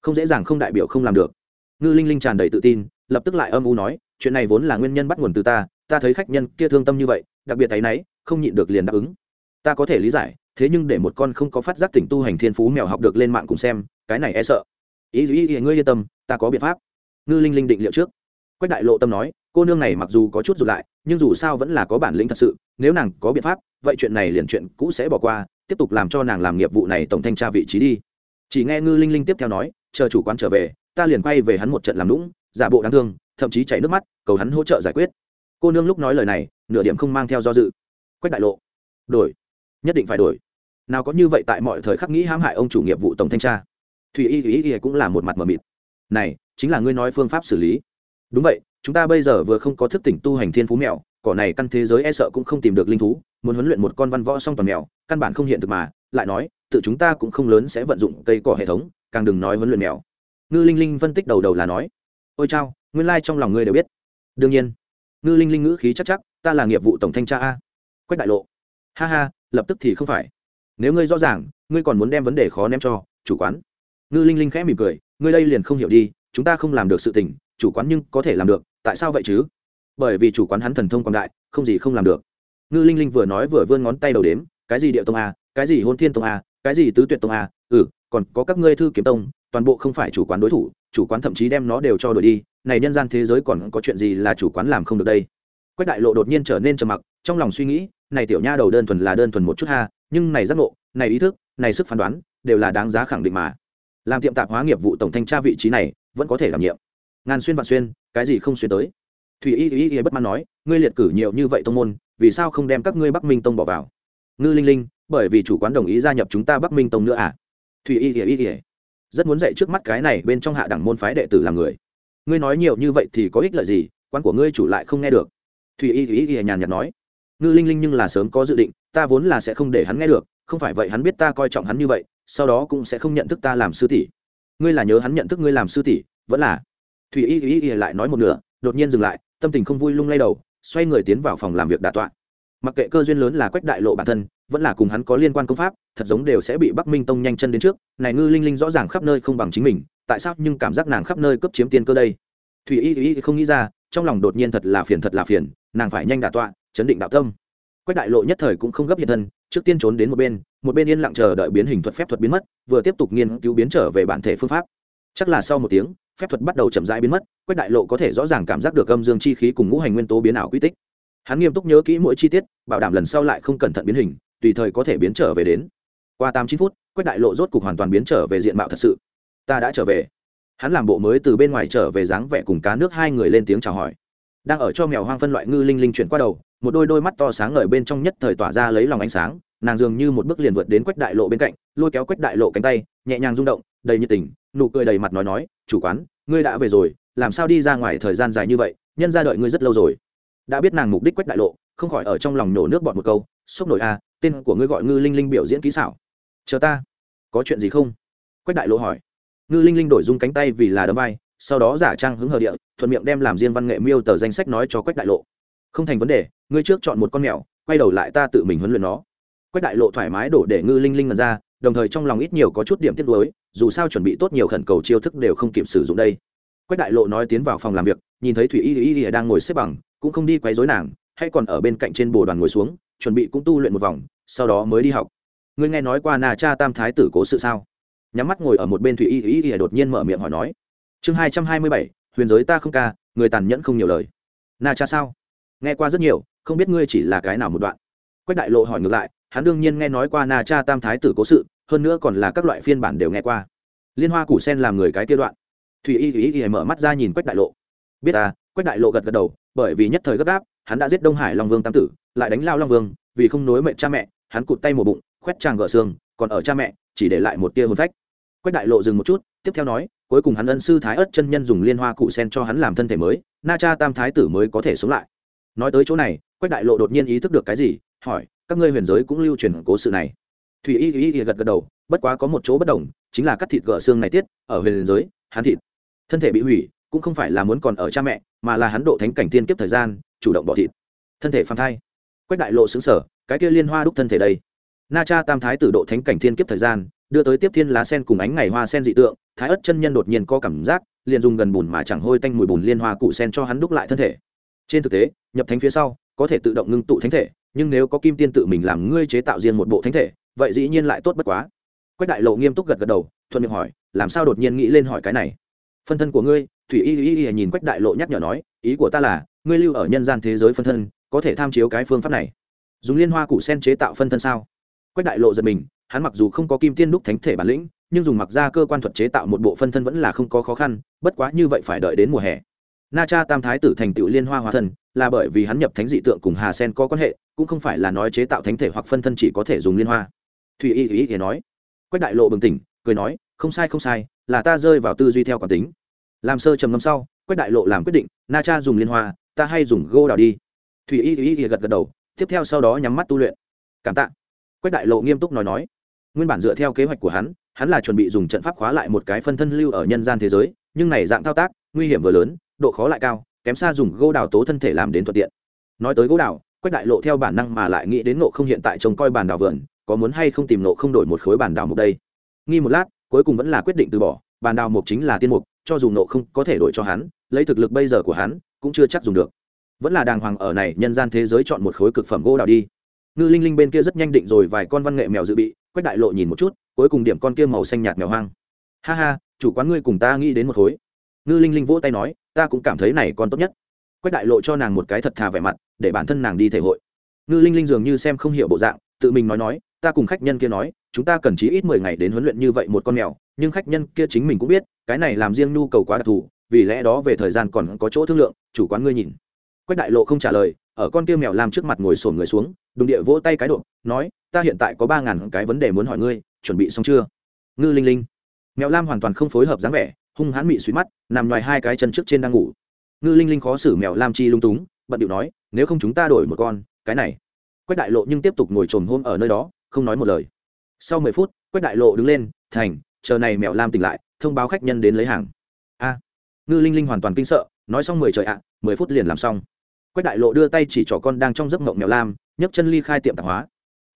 Không dễ dàng không đại biểu không làm được. Ngư linh linh tràn đầy tự tin, lập tức lại âm u nói, chuyện này vốn là nguyên nhân bắt nguồn từ ta ta thấy khách nhân kia thương tâm như vậy, đặc biệt thấy nấy, không nhịn được liền đáp ứng ta có thể lý giải, thế nhưng để một con không có phát giác tỉnh tu hành thiên phú mèo học được lên mạng cùng xem, cái này e sợ. Ý ý ý ngươi yên tâm, ta có biện pháp. Ngư linh linh định liệu trước. Quách đại lộ tâm nói, cô nương này mặc dù có chút rụt lại, nhưng dù sao vẫn là có bản lĩnh thật sự, nếu nàng có biện pháp, vậy chuyện này liền chuyện cũ sẽ bỏ qua, tiếp tục làm cho nàng làm nghiệp vụ này tổng thanh tra vị trí đi. Chỉ nghe ngư linh linh tiếp theo nói, chờ chủ quán trở về, ta liền quay về hắn một trận làm lũng giả bộ đáng thương, thậm chí chảy nước mắt, cầu hắn hỗ trợ giải quyết. Cô nương lúc nói lời này, nửa điểm không mang theo do dự. Quách đại lộ, đổi nhất định phải đổi. Nào có như vậy tại mọi thời khắc nghĩ hãm hại ông chủ nghiệp vụ tổng thanh tra. Thùy y thùy y cũng là một mặt mờ mịt. Này, chính là ngươi nói phương pháp xử lý. Đúng vậy, chúng ta bây giờ vừa không có thức tỉnh tu hành thiên phú mèo, cỏ này căn thế giới e sợ cũng không tìm được linh thú, muốn huấn luyện một con văn võ song toàn mèo, căn bản không hiện thực mà, lại nói, tự chúng ta cũng không lớn sẽ vận dụng cây cỏ hệ thống, càng đừng nói huấn luyện mèo. Ngư linh linh phân tích đầu đầu là nói, ôi chao, nguyên lai、like、trong lòng ngươi đều biết. Đương nhiên. Ngư linh linh ngữ khí chắc chắc, ta là nghiệp vụ tổng thanh tra a. Quách đại lộ. Ha ha lập tức thì không phải. Nếu ngươi rõ ràng, ngươi còn muốn đem vấn đề khó ném cho chủ quán. Ngư linh linh khẽ mỉm cười, ngươi đây liền không hiểu đi, chúng ta không làm được sự tình, chủ quán nhưng có thể làm được, tại sao vậy chứ? Bởi vì chủ quán hắn thần thông quảng đại, không gì không làm được. Ngư linh linh vừa nói vừa vươn ngón tay đầu đếm, cái gì địa tông a, cái gì hôn thiên tông a, cái gì tứ tuyệt tông a ừ còn có các ngươi thư kiếm tông, toàn bộ không phải chủ quán đối thủ, chủ quán thậm chí đem nó đều cho đổi đi, này nhân gian thế giới còn có chuyện gì là chủ quán làm không được đây? Quách đại lộ đột nhiên trở nên trầm mặc, trong lòng suy nghĩ, này tiểu nha đầu đơn thuần là đơn thuần một chút ha, nhưng này giác ngộ, này ý thức, này sức phán đoán, đều là đáng giá khẳng định mà. Làm tiệm tạp hóa nghiệp vụ tổng thanh tra vị trí này, vẫn có thể đảm nhiệm. Ngàn xuyên vạn xuyên, cái gì không xuyên tới? Thủy y y y bất mãn nói, ngươi liệt cử nhiều như vậy tông môn, vì sao không đem các ngươi bắc minh tông bỏ vào? Ngư linh linh, bởi vì chủ quán đồng ý gia nhập chúng ta bắc minh tông nữa à? Thủy y y y rất muốn dạy trước mắt cái này bên trong hạ đẳng môn phái đệ tử làm người. Ngươi nói nhiều như vậy thì có ích lợi gì? Quan của ngươi chủ lại không nghe được thủy y y y nhàn nhạt nói, ngư linh linh nhưng là sớm có dự định, ta vốn là sẽ không để hắn nghe được, không phải vậy hắn biết ta coi trọng hắn như vậy, sau đó cũng sẽ không nhận thức ta làm sư tỷ. Ngươi là nhớ hắn nhận thức ngươi làm sư tỷ, vẫn là? Thủy y y y lại nói một nửa, đột nhiên dừng lại, tâm tình không vui lung lay đầu, xoay người tiến vào phòng làm việc đà tọa. Mặc kệ cơ duyên lớn là quách đại lộ bản thân, vẫn là cùng hắn có liên quan công pháp, thật giống đều sẽ bị bắc minh tông nhanh chân đến trước. Này ngư linh linh rõ ràng khắp nơi không bằng chính mình, tại sao nhưng cảm giác nàng khắp nơi cấp chiếm tiền cơ đây? Thủy y y không nghĩ ra trong lòng đột nhiên thật là phiền thật là phiền, nàng phải nhanh đả tọa, chấn định đạo tâm. Quách đại lộ nhất thời cũng không gấp hiện thân, trước tiên trốn đến một bên một bên yên lặng chờ đợi biến hình thuật phép thuật biến mất, vừa tiếp tục nghiên cứu biến trở về bản thể phương pháp. Chắc là sau một tiếng, phép thuật bắt đầu chậm rãi biến mất, quách đại lộ có thể rõ ràng cảm giác được âm dương chi khí cùng ngũ hành nguyên tố biến ảo quy tích. Hắn nghiêm túc nhớ kỹ mỗi chi tiết, bảo đảm lần sau lại không cẩn thận biến hình, tùy thời có thể biến trở về đến. Qua tám chín phút, quách đại lộ rốt cục hoàn toàn biến trở về diện mạo thật sự. Ta đã trở về hắn làm bộ mới từ bên ngoài trở về dáng vẻ cùng cá nước hai người lên tiếng chào hỏi. Đang ở cho mèo hoang phân loại ngư linh linh chuyển qua đầu, một đôi đôi mắt to sáng ngời bên trong nhất thời tỏa ra lấy lòng ánh sáng, nàng dường như một bước liền vượt đến quách đại lộ bên cạnh, lôi kéo quách đại lộ cánh tay, nhẹ nhàng rung động, đầy nhiệt tình, nụ cười đầy mặt nói nói, chủ quán, ngươi đã về rồi, làm sao đi ra ngoài thời gian dài như vậy, nhân ra đợi ngươi rất lâu rồi. Đã biết nàng mục đích quách đại lộ, không khỏi ở trong lòng nổ nước bọt một câu, sốc nổi a, tên của ngươi gọi ngư linh linh biểu diễn kỹ xảo. Chờ ta, có chuyện gì không? Quách đại lộ hỏi ngư linh linh đổi dung cánh tay vì là đấm vai, sau đó giả trang hứng hờ địa, thuận miệng đem làm riêng văn nghệ miêu tờ danh sách nói cho quách đại lộ. Không thành vấn đề, ngươi trước chọn một con mèo, quay đầu lại ta tự mình huấn luyện nó. Quách đại lộ thoải mái đổ để ngư linh linh ngần ra, đồng thời trong lòng ít nhiều có chút điểm tiếc nuối, dù sao chuẩn bị tốt nhiều khẩn cầu chiêu thức đều không kịp sử dụng đây. Quách đại lộ nói tiến vào phòng làm việc, nhìn thấy thủy y y y đang ngồi xếp bằng, cũng không đi quấy rối nàng, hay còn ở bên cạnh trên bồ đoàn ngồi xuống, chuẩn bị cũng tu luyện một vòng, sau đó mới đi học. Ngươi nghe nói qua nà cha tam thái tử cố sự sao? Nhắm mắt ngồi ở một bên thủy y y y đột nhiên mở miệng hỏi nói, chương hai trăm hai mươi bảy, huyền giới ta không ca, người tàn nhẫn không nhiều lời. Na cha sao? Nghe qua rất nhiều, không biết ngươi chỉ là cái nào một đoạn. Quách đại lộ hỏi ngược lại, hắn đương nhiên nghe nói qua na cha tam thái tử cố sự, hơn nữa còn là các loại phiên bản đều nghe qua. Liên hoa củ sen làm người cái kia đoạn. Thủy y thủy y mở mắt ra nhìn quách đại lộ. Biết à quách đại lộ gật gật đầu, bởi vì nhất thời gấp gáp, hắn đã giết đông hải long vương tam tử, lại đánh lao long vương, vì không nối mệnh cha mẹ, hắn cụt tay một bụng, khoét tràng gỡ xương, còn ở cha mẹ, chỉ để lại một tia hồn phách quách đại lộ dừng một chút, tiếp theo nói, cuối cùng hắn ân sư thái ất chân nhân dùng liên hoa cụ sen cho hắn làm thân thể mới, na cha tam thái tử mới có thể sống lại. Nói tới chỗ này, quách đại lộ đột nhiên ý thức được cái gì, hỏi, các ngươi huyền giới cũng lưu truyền cố sự này? Thủy y y y gật gật đầu, bất quá có một chỗ bất đồng, chính là cắt thịt gỡ xương này tiết, ở huyền giới, hắn thịt, thân thể bị hủy, cũng không phải là muốn còn ở cha mẹ, mà là hắn độ thánh cảnh tiên kiếp thời gian, chủ động bỏ thịt, thân thể phàm thai. Quách đại lộ xứng sở cái kia liên hoa đúc thân thể đây. Na cha tam thái tử độ thánh cảnh thiên kiếp thời gian đưa tới tiếp thiên lá sen cùng ánh ngày hoa sen dị tượng, thái ất chân nhân đột nhiên có cảm giác, liền dùng gần bùn mà chẳng hôi tanh mùi bùn liên hoa cụ sen cho hắn đúc lại thân thể. Trên thực tế, nhập thánh phía sau, có thể tự động ngưng tụ thánh thể, nhưng nếu có kim tiên tự mình làm ngươi chế tạo riêng một bộ thánh thể, vậy dĩ nhiên lại tốt bất quá. Quách đại lộ nghiêm túc gật gật đầu, thuận miệng hỏi, làm sao đột nhiên nghĩ lên hỏi cái này? Phân thân của ngươi, thủy y y y nhìn quách đại lộ nhắc nhở nói, ý của ta là, ngươi lưu ở nhân gian thế giới phân thân, có thể tham chiếu cái phương pháp này. Dùng liên hoa cụ sen chế tạo phân thân sao? Quách đại lộ giật mình hắn mặc dù không có kim tiên đúc thánh thể bản lĩnh, nhưng dùng mặc ra cơ quan thuật chế tạo một bộ phân thân vẫn là không có khó khăn, bất quá như vậy phải đợi đến mùa hè. Na cha tam thái tử thành tựu liên hoa hóa thân là bởi vì hắn nhập thánh dị tượng cùng hà sen có quan hệ, cũng không phải là nói chế tạo thánh thể hoặc phân thân chỉ có thể dùng liên hoa. Thùy y ý ý nói, quách đại lộ bừng tỉnh, cười nói, không sai không sai, là ta rơi vào tư duy theo quán tính. Làm sơ trầm ngâm sau, quách đại lộ làm quyết định, na cha dùng liên hoa, ta hay dùng gô đào đi. Thùy y ý ý gật gật đầu, tiếp theo sau đó nhắm mắt tu luyện. Cảm tạ. Quách đại lộ nghiêm túc nói nói nguyên bản dựa theo kế hoạch của hắn hắn là chuẩn bị dùng trận pháp khóa lại một cái phân thân lưu ở nhân gian thế giới, nhưng này dạng thao tác, nguy hiểm vừa lớn, độ khó lại cao, kém xa dùng gỗ đào tố thân thể làm đến thuận tiện. Nói tới gỗ đào, quách đại lộ theo bản năng mà lại nghĩ đến nộ không hiện tại trông coi bàn đào vườn, có muốn hay không tìm nộ không đổi một khối bàn đào mục đây? Nghi một lát, cuối cùng vẫn là quyết định từ bỏ bàn đào mục chính là tiên mục, cho dù nộ không có thể đổi cho hắn, lấy thực lực bây giờ của hắn, cũng chưa chắc dùng được. Vẫn là đàng hoàng ở này nhân gian thế giới chọn một khối cực phẩm gỗ đào đi. Ngư linh linh bên kia rất nhanh định rồi vài con văn nghệ mèo dự bị quách đại lộ nhìn một chút, cuối cùng điểm con kia màu xanh nhạt mèo hoang. Ha ha, chủ quán ngươi cùng ta nghĩ đến một khối. Ngư linh linh vỗ tay nói, ta cũng cảm thấy này con tốt nhất. Quách đại lộ cho nàng một cái thật thà vẻ mặt, để bản thân nàng đi thể hội. Ngư linh linh dường như xem không hiểu bộ dạng, tự mình nói nói, ta cùng khách nhân kia nói, chúng ta cần chí ít mười ngày đến huấn luyện như vậy một con mèo, nhưng khách nhân kia chính mình cũng biết, cái này làm riêng nhu cầu quá đặc thù, vì lẽ đó về thời gian còn có chỗ thương lượng, chủ quán ngươi nhìn. Quách đại lộ không trả lời ở con kia mèo làm trước mặt ngồi sổn người xuống, đùng địa vỗ tay cái độ, nói, ta hiện tại có ba ngàn cái vấn đề muốn hỏi ngươi, chuẩn bị xong chưa? Ngư linh linh. Mèo lam hoàn toàn không phối hợp dáng vẻ, hung hãn mị suy mắt, nằm ngoài hai cái chân trước trên đang ngủ. Ngư linh linh khó xử mèo lam chi lung túng, bận điệu nói, nếu không chúng ta đổi một con, cái này. Quách đại lộ nhưng tiếp tục ngồi trồm hôm ở nơi đó, không nói một lời. Sau mười phút, quách đại lộ đứng lên, thành, chờ này mèo lam tỉnh lại, thông báo khách nhân đến lấy hàng. A. Ngư linh linh hoàn toàn kinh sợ, nói xong mười trời ạ, mười phút liền làm xong quách đại lộ đưa tay chỉ trỏ con đang trong giấc mộng mèo lam, nhấc chân ly khai tiệm tạp hóa.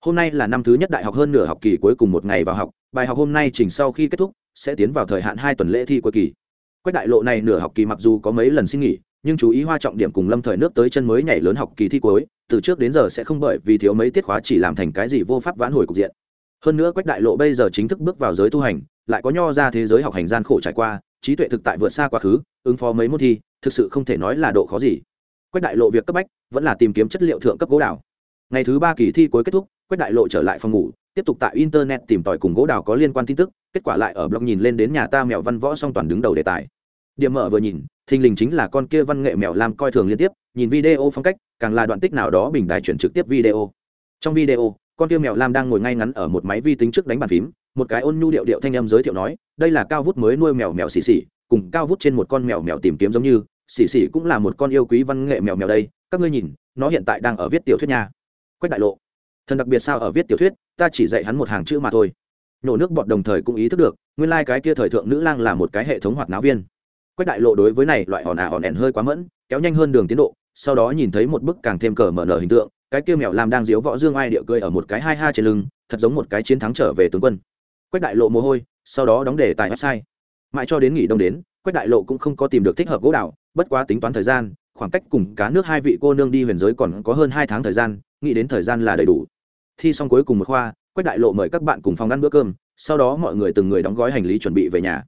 Hôm nay là năm thứ nhất đại học hơn nửa học kỳ cuối cùng một ngày vào học, bài học hôm nay chỉnh sau khi kết thúc, sẽ tiến vào thời hạn hai tuần lễ thi cuối kỳ. Quách đại lộ này nửa học kỳ mặc dù có mấy lần xin nghỉ, nhưng chú ý hoa trọng điểm cùng lâm thời nước tới chân mới nhảy lớn học kỳ thi cuối, từ trước đến giờ sẽ không bởi vì thiếu mấy tiết khóa chỉ làm thành cái gì vô pháp vãn hồi cục diện. Hơn nữa quách đại lộ bây giờ chính thức bước vào giới tu hành, lại có nho ra thế giới học hành gian khổ trải qua, trí tuệ thực tại vượt xa quá khứ, ứng phó mấy môn thi, thực sự không thể nói là độ khó gì quách đại lộ việc cấp bách vẫn là tìm kiếm chất liệu thượng cấp gỗ đào. Ngày thứ ba kỳ thi cuối kết thúc, quách đại lộ trở lại phòng ngủ, tiếp tục tại internet tìm tòi cùng gỗ đào có liên quan tin tức, kết quả lại ở blog nhìn lên đến nhà ta mèo văn võ song toàn đứng đầu đề tài. Điểm mở vừa nhìn, thình lình chính là con kia văn nghệ mèo làm coi thường liên tiếp, nhìn video phong cách, càng là đoạn tích nào đó bình đài chuyển trực tiếp video. Trong video, con kia mèo lam đang ngồi ngay ngắn ở một máy vi tính trước đánh bàn phím, một cái ôn nhu điệu điệu thanh âm giới thiệu nói, đây là cao vút mới nuôi mèo mèo xì xì, cùng cao vút trên một con mèo mèo tìm kiếm giống như xỉ xỉ cũng là một con yêu quý văn nghệ mèo mèo đây, các ngươi nhìn, nó hiện tại đang ở viết tiểu thuyết nha. Quách đại lộ. Thần đặc biệt sao ở viết tiểu thuyết, ta chỉ dạy hắn một hàng chữ mà thôi. Nổ nước bọt đồng thời cũng ý thức được, nguyên lai、like、cái kia thời thượng nữ lang là một cái hệ thống hoạt náo viên. Quách đại lộ đối với này loại hòn ả hòn ẻn hơi quá mẫn, kéo nhanh hơn đường tiến độ, sau đó nhìn thấy một bức càng thêm cờ mở nở hình tượng, cái kia mèo làm đang diếu võ dương ai địa cười ở một cái hai ha trên lưng, thật giống một cái chiến thắng trở về tướng quân. Quách đại lộ mồ hôi, sau đó đóng đề tài website. Mãi cho đến nghỉ đông đến quách đại lộ cũng không có tìm được thích hợp gỗ đào, bất quá tính toán thời gian khoảng cách cùng cá nước hai vị cô nương đi huyền giới còn có hơn hai tháng thời gian nghĩ đến thời gian là đầy đủ. Thi xong cuối cùng một khoa quách đại lộ mời các bạn cùng phòng ăn bữa cơm sau đó mọi người từng người đóng gói hành lý chuẩn bị về nhà.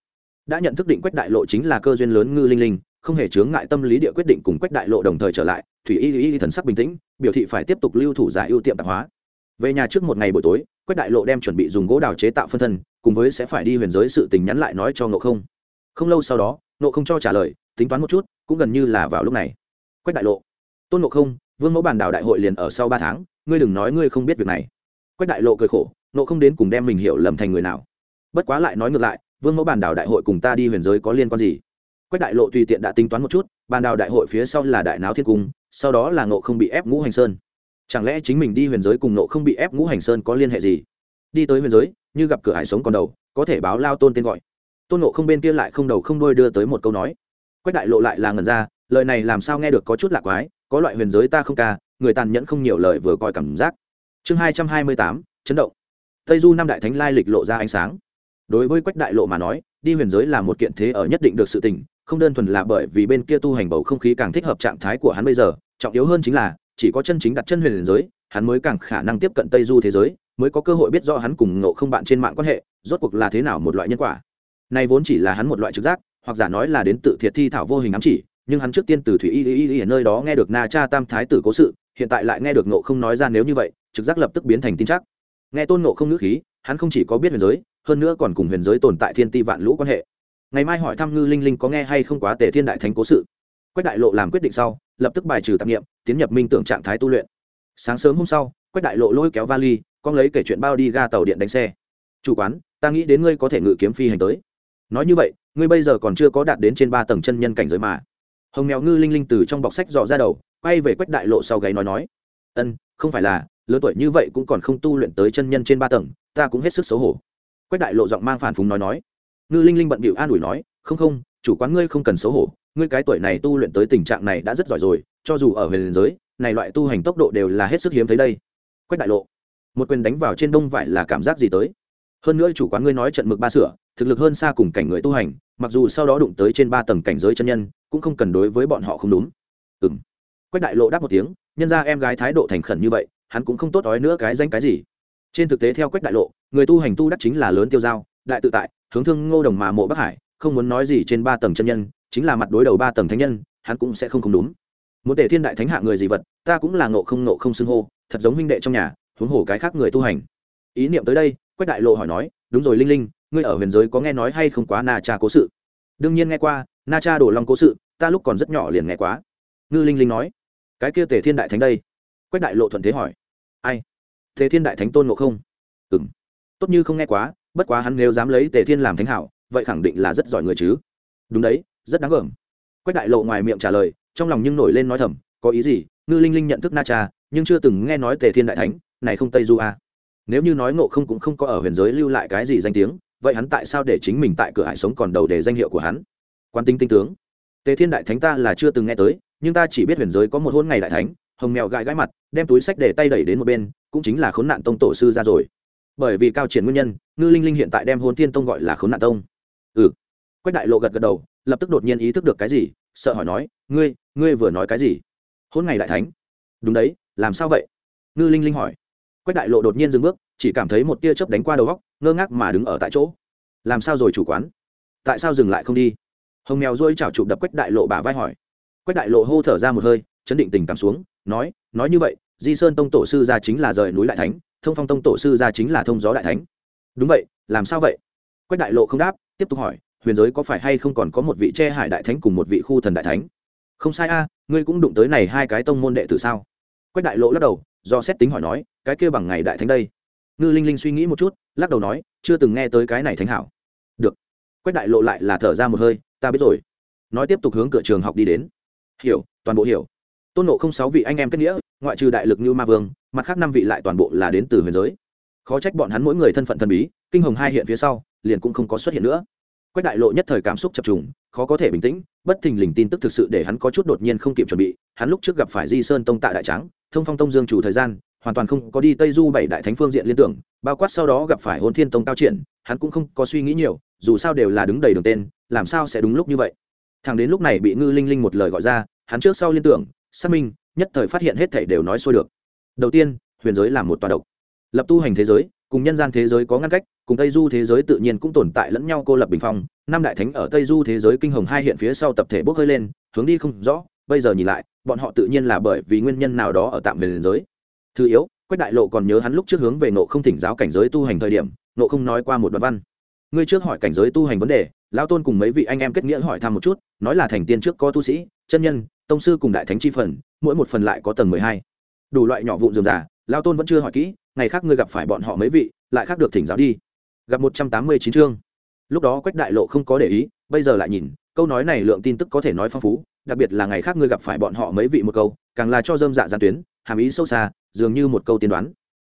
Đã nhận thức định quách đại lộ chính là cơ duyên lớn ngư linh linh không hề chướng ngại tâm lý địa quyết định cùng quách đại lộ đồng thời trở lại thủy y y thần sắc bình tĩnh biểu thị phải tiếp tục lưu thủ giải ưu tiệm tạp hóa. Về nhà trước một ngày buổi tối quách đại lộ đem chuẩn bị dùng gỗ đào chế tạo phân thân cùng với sẽ phải đi huyền giới sự tình nhắn lại nói cho ngộ không không lâu sau đó Nộ không cho trả lời, tính toán một chút, cũng gần như là vào lúc này. Quách đại lộ. Tôn Nộ không, vương mẫu bàn đảo đại hội liền ở sau ba tháng, ngươi đừng nói ngươi không biết việc này. Quách đại lộ cười khổ nộ không đến cùng đem mình hiểu lầm thành người nào. Bất quá lại nói ngược lại, vương mẫu bàn đảo đại hội cùng ta đi huyền giới có liên quan gì? Quách đại lộ tùy tiện đã tính toán một chút bàn đảo đại hội phía sau là đại náo thiên cung, sau đó là nộ không bị ép ngũ hành sơn. Chẳng lẽ chính mình đi huyền giới cùng nộ không bị ép ngũ hành sơn có liên hệ gì? Đi tới huyền giới, như gặp cửa hải sống còn đầu, có thể báo lao tôn tên gọi tôn nộ không bên kia lại không đầu không đôi đưa tới một câu nói. Quách đại lộ lại là ngần ra, lời này làm sao nghe được có chút lạ quái, có loại huyền giới ta không ca, người tàn nhẫn không nhiều lời vừa coi cảm giác. Chương hai trăm hai mươi tám, chấn động. Tây du năm đại thánh lai lịch lộ ra ánh sáng. Đối với quách đại lộ mà nói, đi huyền giới là một kiện thế ở nhất định được sự tình, không đơn thuần là bởi vì bên kia tu hành bầu không khí càng thích hợp trạng thái của hắn bây giờ, trọng yếu hơn chính là, chỉ có chân chính đặt chân huyền giới, hắn mới càng khả năng tiếp cận tây du thế giới, mới có cơ hội biết rõ hắn cùng ngộ không bạn trên mạng quan hệ, rốt cuộc là thế nào một loại nhân quả này vốn chỉ là hắn một loại trực giác hoặc giả nói là đến tự thiệt thi thảo vô hình ám chỉ nhưng hắn trước tiên từ thủy y y y ở nơi đó nghe được na cha tam thái tử cố sự hiện tại lại nghe được ngộ không nói ra nếu như vậy trực giác lập tức biến thành tin chắc. Nghe tôn ngộ không ngữ khí hắn không chỉ có biết huyền giới hơn nữa còn cùng huyền giới tồn tại thiên ti vạn lũ quan hệ. Ngày mai hỏi thăm ngư linh linh có nghe hay không quá tề thiên đại thánh cố sự. Quách đại lộ làm quyết định sau lập tức bài trừ tạp niệm, tiến nhập minh tưởng trạng thái tu luyện. Sáng sớm hôm sau quách đại lộ lôi kéo vali con lấy kể chuyện bao đi ga tàu điện đánh xe. Chủ quán ta nghĩ đến ngươi có thể ngự kiếm phi hành tới nói như vậy, ngươi bây giờ còn chưa có đạt đến trên ba tầng chân nhân cảnh giới mà. Hồng mèo ngư linh linh từ trong bọc sách dò ra đầu, quay về quách đại lộ sau gáy nói nói. Ân, không phải là, lớn tuổi như vậy cũng còn không tu luyện tới chân nhân trên ba tầng, ta cũng hết sức xấu hổ. Quách đại lộ giọng mang phản phúng nói nói. Ngư linh linh bận bịu an ủi nói, không không, chủ quán ngươi không cần xấu hổ, ngươi cái tuổi này tu luyện tới tình trạng này đã rất giỏi rồi, cho dù ở huyền giới, này loại tu hành tốc độ đều là hết sức hiếm thấy đây. Quách đại lộ, một quyền đánh vào trên đông vải là cảm giác gì tới? Hơn nữa chủ quán ngươi nói trận mực ba sửa thực lực hơn xa cùng cảnh người tu hành, mặc dù sau đó đụng tới trên ba tầng cảnh giới chân nhân, cũng không cần đối với bọn họ không đúng. Ừ m quách đại lộ đáp một tiếng, nhân ra em gái thái độ thành khẩn như vậy, hắn cũng không tốt nói nữa cái danh cái gì. Trên thực tế theo quách đại lộ, người tu hành tu đắc chính là lớn tiêu giao, đại tự tại, hướng thương ngô đồng mà mộ bắc hải, không muốn nói gì trên ba tầng chân nhân, chính là mặt đối đầu ba tầng thánh nhân, hắn cũng sẽ không không đúng. Muốn để thiên đại thánh hạ người gì vật, ta cũng là ngộ không ngộ không xưng hô, thật giống huynh đệ trong nhà, huống hồ cái khác người tu hành. Ý niệm tới đây, quách đại lộ hỏi nói, đúng rồi linh linh ngươi ở huyền giới có nghe nói hay không quá na cha cố sự? Đương nhiên nghe qua, na cha đổ long cố sự, ta lúc còn rất nhỏ liền nghe quá. Ngư linh linh nói, cái kia tề thiên đại thánh đây? Quách đại lộ thuận thế hỏi, ai? Tề thiên đại thánh tôn ngộ không? Ừ m tốt như không nghe quá, bất quá hắn nếu dám lấy tề thiên làm thánh hảo, vậy khẳng định là rất giỏi người chứ. Đúng đấy, rất đáng gờm. Quách đại lộ ngoài miệng trả lời, trong lòng nhưng nổi lên nói thầm, có ý gì? Ngư linh linh nhận thức na cha, nhưng chưa từng nghe nói tề thiên đại thánh, này không tây du à. nếu như nói ngộ không cũng không có ở huyền giới lưu lại cái gì danh tiếng vậy hắn tại sao để chính mình tại cửa hải sống còn đầu để danh hiệu của hắn? Quan tinh tinh tướng. Tề thiên đại thánh ta là chưa từng nghe tới, nhưng ta chỉ biết huyền giới có một hôn ngày đại thánh, hồng mèo gãi gãi mặt, đem túi sách để tay đẩy đến một bên, cũng chính là khốn nạn tông tổ sư ra rồi. Bởi vì cao triển nguyên nhân, ngư linh linh hiện tại đem hôn thiên tông gọi là khốn nạn tông. Ừ. Quách đại lộ gật gật đầu, lập tức đột nhiên ý thức được cái gì, sợ hỏi nói, ngươi ngươi vừa nói cái gì? Hôn ngày đại thánh. Đúng đấy, làm sao vậy? Ngư linh linh hỏi quách đại lộ đột nhiên dừng bước, chỉ cảm thấy một tia chớp đánh qua đầu góc, ngơ ngác mà đứng ở tại chỗ. Làm sao rồi chủ quán? Tại sao dừng lại không đi? Hồng mèo dôi chảo chụp đập quách đại lộ bả vai hỏi. Quách đại lộ hô thở ra một hơi, chấn định tình cảm xuống, nói nói như vậy, di sơn tông tổ sư ra chính là rời núi đại thánh, thông phong tông tổ sư ra chính là thông gió đại thánh. Đúng vậy, làm sao vậy? Quách đại lộ không đáp, tiếp tục hỏi, huyền giới có phải hay không còn có một vị che hải đại thánh cùng một vị khu thần đại thánh? Không sai a, ngươi cũng đụng tới này hai cái tông môn đệ tử sao? Quách đại lộ lắc đầu do xét tính hỏi nói, cái kia bằng ngày đại thánh đây? Ngư linh linh suy nghĩ một chút, lắc đầu nói, chưa từng nghe tới cái này thánh hảo. Được. Quách đại lộ lại là thở ra một hơi, ta biết rồi. Nói tiếp tục hướng cửa trường học đi đến. Hiểu, toàn bộ hiểu. Tôn nộ không sáu vị anh em kết nghĩa, ngoại trừ đại lực như ma vương, mặt khác năm vị lại toàn bộ là đến từ huyền giới. Khó trách bọn hắn mỗi người thân phận thần bí, kinh hồng hai hiện phía sau, liền cũng không có xuất hiện nữa quách đại lộ nhất thời cảm xúc chập trùng, khó có thể bình tĩnh, bất thình lình tin tức thực sự để hắn có chút đột nhiên không kịp chuẩn bị. Hắn lúc trước gặp phải di sơn tông tại đại trắng thông phong tông dương chủ thời gian, hoàn toàn không có đi tây du bảy đại thánh phương diện liên tưởng, bao quát sau đó gặp phải hôn thiên tông cao triển, hắn cũng không có suy nghĩ nhiều, dù sao đều là đứng đầy đường tên, làm sao sẽ đúng lúc như vậy? Thằng đến lúc này bị ngư linh linh một lời gọi ra, hắn trước sau liên tưởng, xác minh, nhất thời phát hiện hết thảy đều nói xuôi được. Đầu tiên, huyền giới là một tòa độc. Lập tu hành thế giới cùng nhân gian thế giới có ngăn cách, cùng tây du thế giới tự nhiên cũng tồn tại lẫn nhau cô lập bình phong. Năm đại thánh ở tây du thế giới kinh hồng hai hiện phía sau tập thể bốc hơi lên, hướng đi không rõ. Bây giờ nhìn lại, bọn họ tự nhiên là bởi vì nguyên nhân nào đó ở tạm về giới. Thứ yếu, quách đại lộ còn nhớ hắn lúc trước hướng về nộ không thỉnh giáo cảnh giới tu hành thời điểm nộ không nói qua một đoạn văn. Ngươi trước hỏi cảnh giới tu hành vấn đề, lão tôn cùng mấy vị anh em kết nghĩa hỏi thăm một chút, nói là thành tiên trước có tu sĩ, chân nhân, tông sư cùng đại thánh chi phần, mỗi một phần lại có tầng mười hai. Đủ loại nhỏ vụ dườm già, lão tôn vẫn chưa hỏi kỹ ngày khác ngươi gặp phải bọn họ mấy vị, lại khác được thỉnh giáo đi. Gặp một trăm tám mươi chín chương. Lúc đó quách đại lộ không có để ý, bây giờ lại nhìn, câu nói này lượng tin tức có thể nói phong phú, đặc biệt là ngày khác ngươi gặp phải bọn họ mấy vị một câu, càng là cho dơm dạ gian tuyến, hàm ý sâu xa, dường như một câu tiên đoán.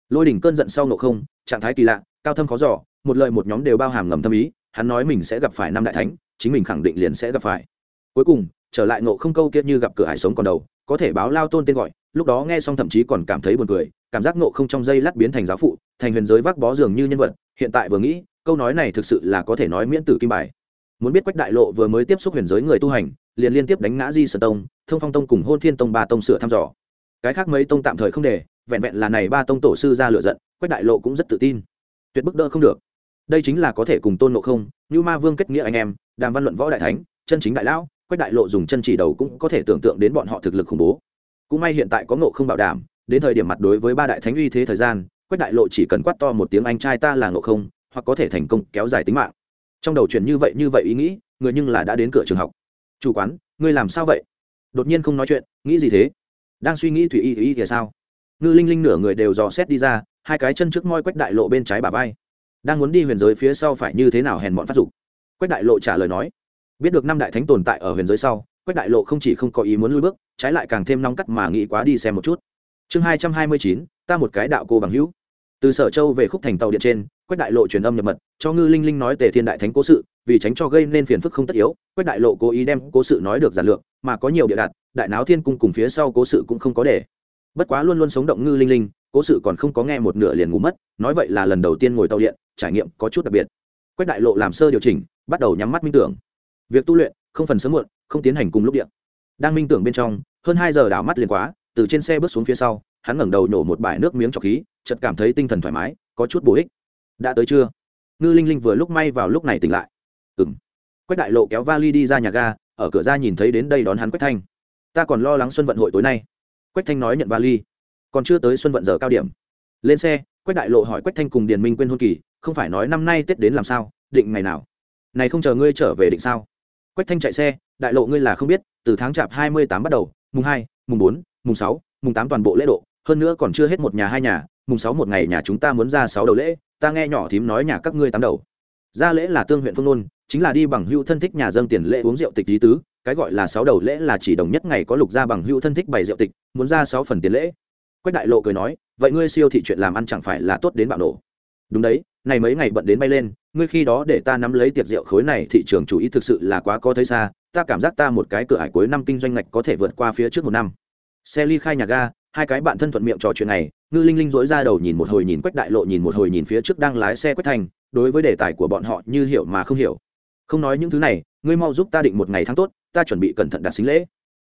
Lôi đỉnh cơn giận sau nộ không, trạng thái kỳ lạ, cao thâm khó giỏ một lời một nhóm đều bao hàm ngầm thâm ý, hắn nói mình sẽ gặp phải năm đại thánh, chính mình khẳng định liền sẽ gặp phải. Cuối cùng, trở lại ngộ không câu kia như gặp cửa hải sống còn đầu, có thể báo lao tôn tên gọi, lúc đó nghe xong thậm chí còn cảm thấy buồn cười cảm giác ngộ không trong dây lát biến thành giáo phụ, thành huyền giới vác bó dường như nhân vật, hiện tại vừa nghĩ, câu nói này thực sự là có thể nói miễn tử kim bài. Muốn biết quách đại lộ vừa mới tiếp xúc huyền giới người tu hành, liền liên tiếp đánh ngã di sở tông, thông phong tông cùng hôn thiên tông ba tông sửa thăm dò. Cái khác mấy tông tạm thời không để, vẹn vẹn là này ba tông tổ sư ra lựa giận, quách đại lộ cũng rất tự tin. Tuyệt bức đỡ không được. Đây chính là có thể cùng tôn ngộ không, như ma vương kết nghĩa anh em, đàm văn luận võ đại thánh, chân chính đại lão, quách đại lộ dùng chân chỉ đầu cũng có thể tưởng tượng đến bọn họ thực lực khủng bố. Cũng may hiện tại có ngộ không bảo đảm đến thời điểm mặt đối với ba đại thánh uy thế thời gian, quách đại lộ chỉ cần quát to một tiếng, anh trai ta là ngộ không, hoặc có thể thành công kéo dài tính mạng. Trong đầu chuyển như vậy như vậy ý nghĩ, người nhưng là đã đến cửa trường học. Chủ quán, ngươi làm sao vậy? Đột nhiên không nói chuyện, nghĩ gì thế? Đang suy nghĩ thủy y thủy y thì sao? Ngư linh linh nửa người đều dò xét đi ra, hai cái chân trước moi quách đại lộ bên trái bà vai. Đang muốn đi huyền giới phía sau phải như thế nào hèn bọn phát dục? Quách đại lộ trả lời nói. Biết được năm đại thánh tồn tại ở huyền giới sau, quách đại lộ không chỉ không có ý muốn lui bước, trái lại càng thêm nóng cắt mà nghĩ quá đi xem một chút chương hai trăm hai mươi chín, ta một cái đạo cô bằng hữu. Từ sở châu về khúc thành tàu điện trên, quách đại lộ truyền âm nhập mật, cho ngư linh linh nói tề thiên đại thánh cố sự, vì tránh cho gây nên phiền phức không tất yếu, quách đại lộ cố ý đem cố sự nói được giản lược, mà có nhiều địa đạt đại náo thiên cung cùng phía sau cố sự cũng không có để. Bất quá luôn luôn sống động ngư linh linh, cố sự còn không có nghe một nửa liền ngủ mất, nói vậy là lần đầu tiên ngồi tàu điện, trải nghiệm có chút đặc biệt. Quách đại lộ làm sơ điều chỉnh, bắt đầu nhắm mắt minh tưởng. Việc tu luyện, không phần sớm muộn, không tiến hành cùng lúc điện. Đang minh tưởng bên trong, hơn hai giờ đảo mắt liền quá từ trên xe bước xuống phía sau, hắn ngẩng đầu nổ một bãi nước miếng trọc khí, chợt cảm thấy tinh thần thoải mái, có chút bổ ích. Đã tới chưa? Ngư linh linh vừa lúc may vào lúc này tỉnh lại. Ừ m quách đại lộ kéo vali đi ra nhà ga, ở cửa ra nhìn thấy đến đây đón hắn quách thanh. Ta còn lo lắng xuân vận hội tối nay. Quách thanh nói nhận vali. Còn chưa tới xuân vận giờ cao điểm. Lên xe, quách đại lộ hỏi quách thanh cùng điền minh quên hôn kỳ, không phải nói năm nay tết đến làm sao, định ngày nào? Này không chờ ngươi trở về định sao? Quách thanh chạy xe, đại lộ ngươi là không biết, từ tháng chạp hai mươi tám bắt đầu, mùng hai, mùng bốn mùng sáu, mùng tám toàn bộ lễ độ, hơn nữa còn chưa hết một nhà hai nhà, mùng sáu một ngày nhà chúng ta muốn ra sáu đầu lễ, ta nghe nhỏ thím nói nhà các ngươi tám đầu. Ra lễ là tương huyện phương nôn, chính là đi bằng hưu thân thích nhà dâng tiền lễ uống rượu tịch lý tứ, cái gọi là sáu đầu lễ là chỉ đồng nhất ngày có lục ra bằng hưu thân thích bày rượu tịch, muốn ra sáu phần tiền lễ. Quách đại lộ cười nói, vậy ngươi siêu thị chuyện làm ăn chẳng phải là tốt đến bạo nổ. Đúng đấy, này mấy ngày bận đến bay lên, ngươi khi đó để ta nắm lấy tiệc rượu khối này, thị trường chủ ý thực sự là quá có thấy xa, ta cảm giác ta một cái cửa ải cuối năm kinh doanh ngạch có thể vượt qua phía trước một năm xe ly khai nhà ga, hai cái bạn thân thuận miệng trò chuyện này, ngư linh linh dỗi ra đầu nhìn một hồi nhìn quách đại lộ, nhìn một hồi nhìn phía trước đang lái xe quách thành, đối với đề tài của bọn họ như hiểu mà không hiểu. Không nói những thứ này, ngươi mau giúp ta định một ngày tháng tốt, ta chuẩn bị cẩn thận đặt xính lễ.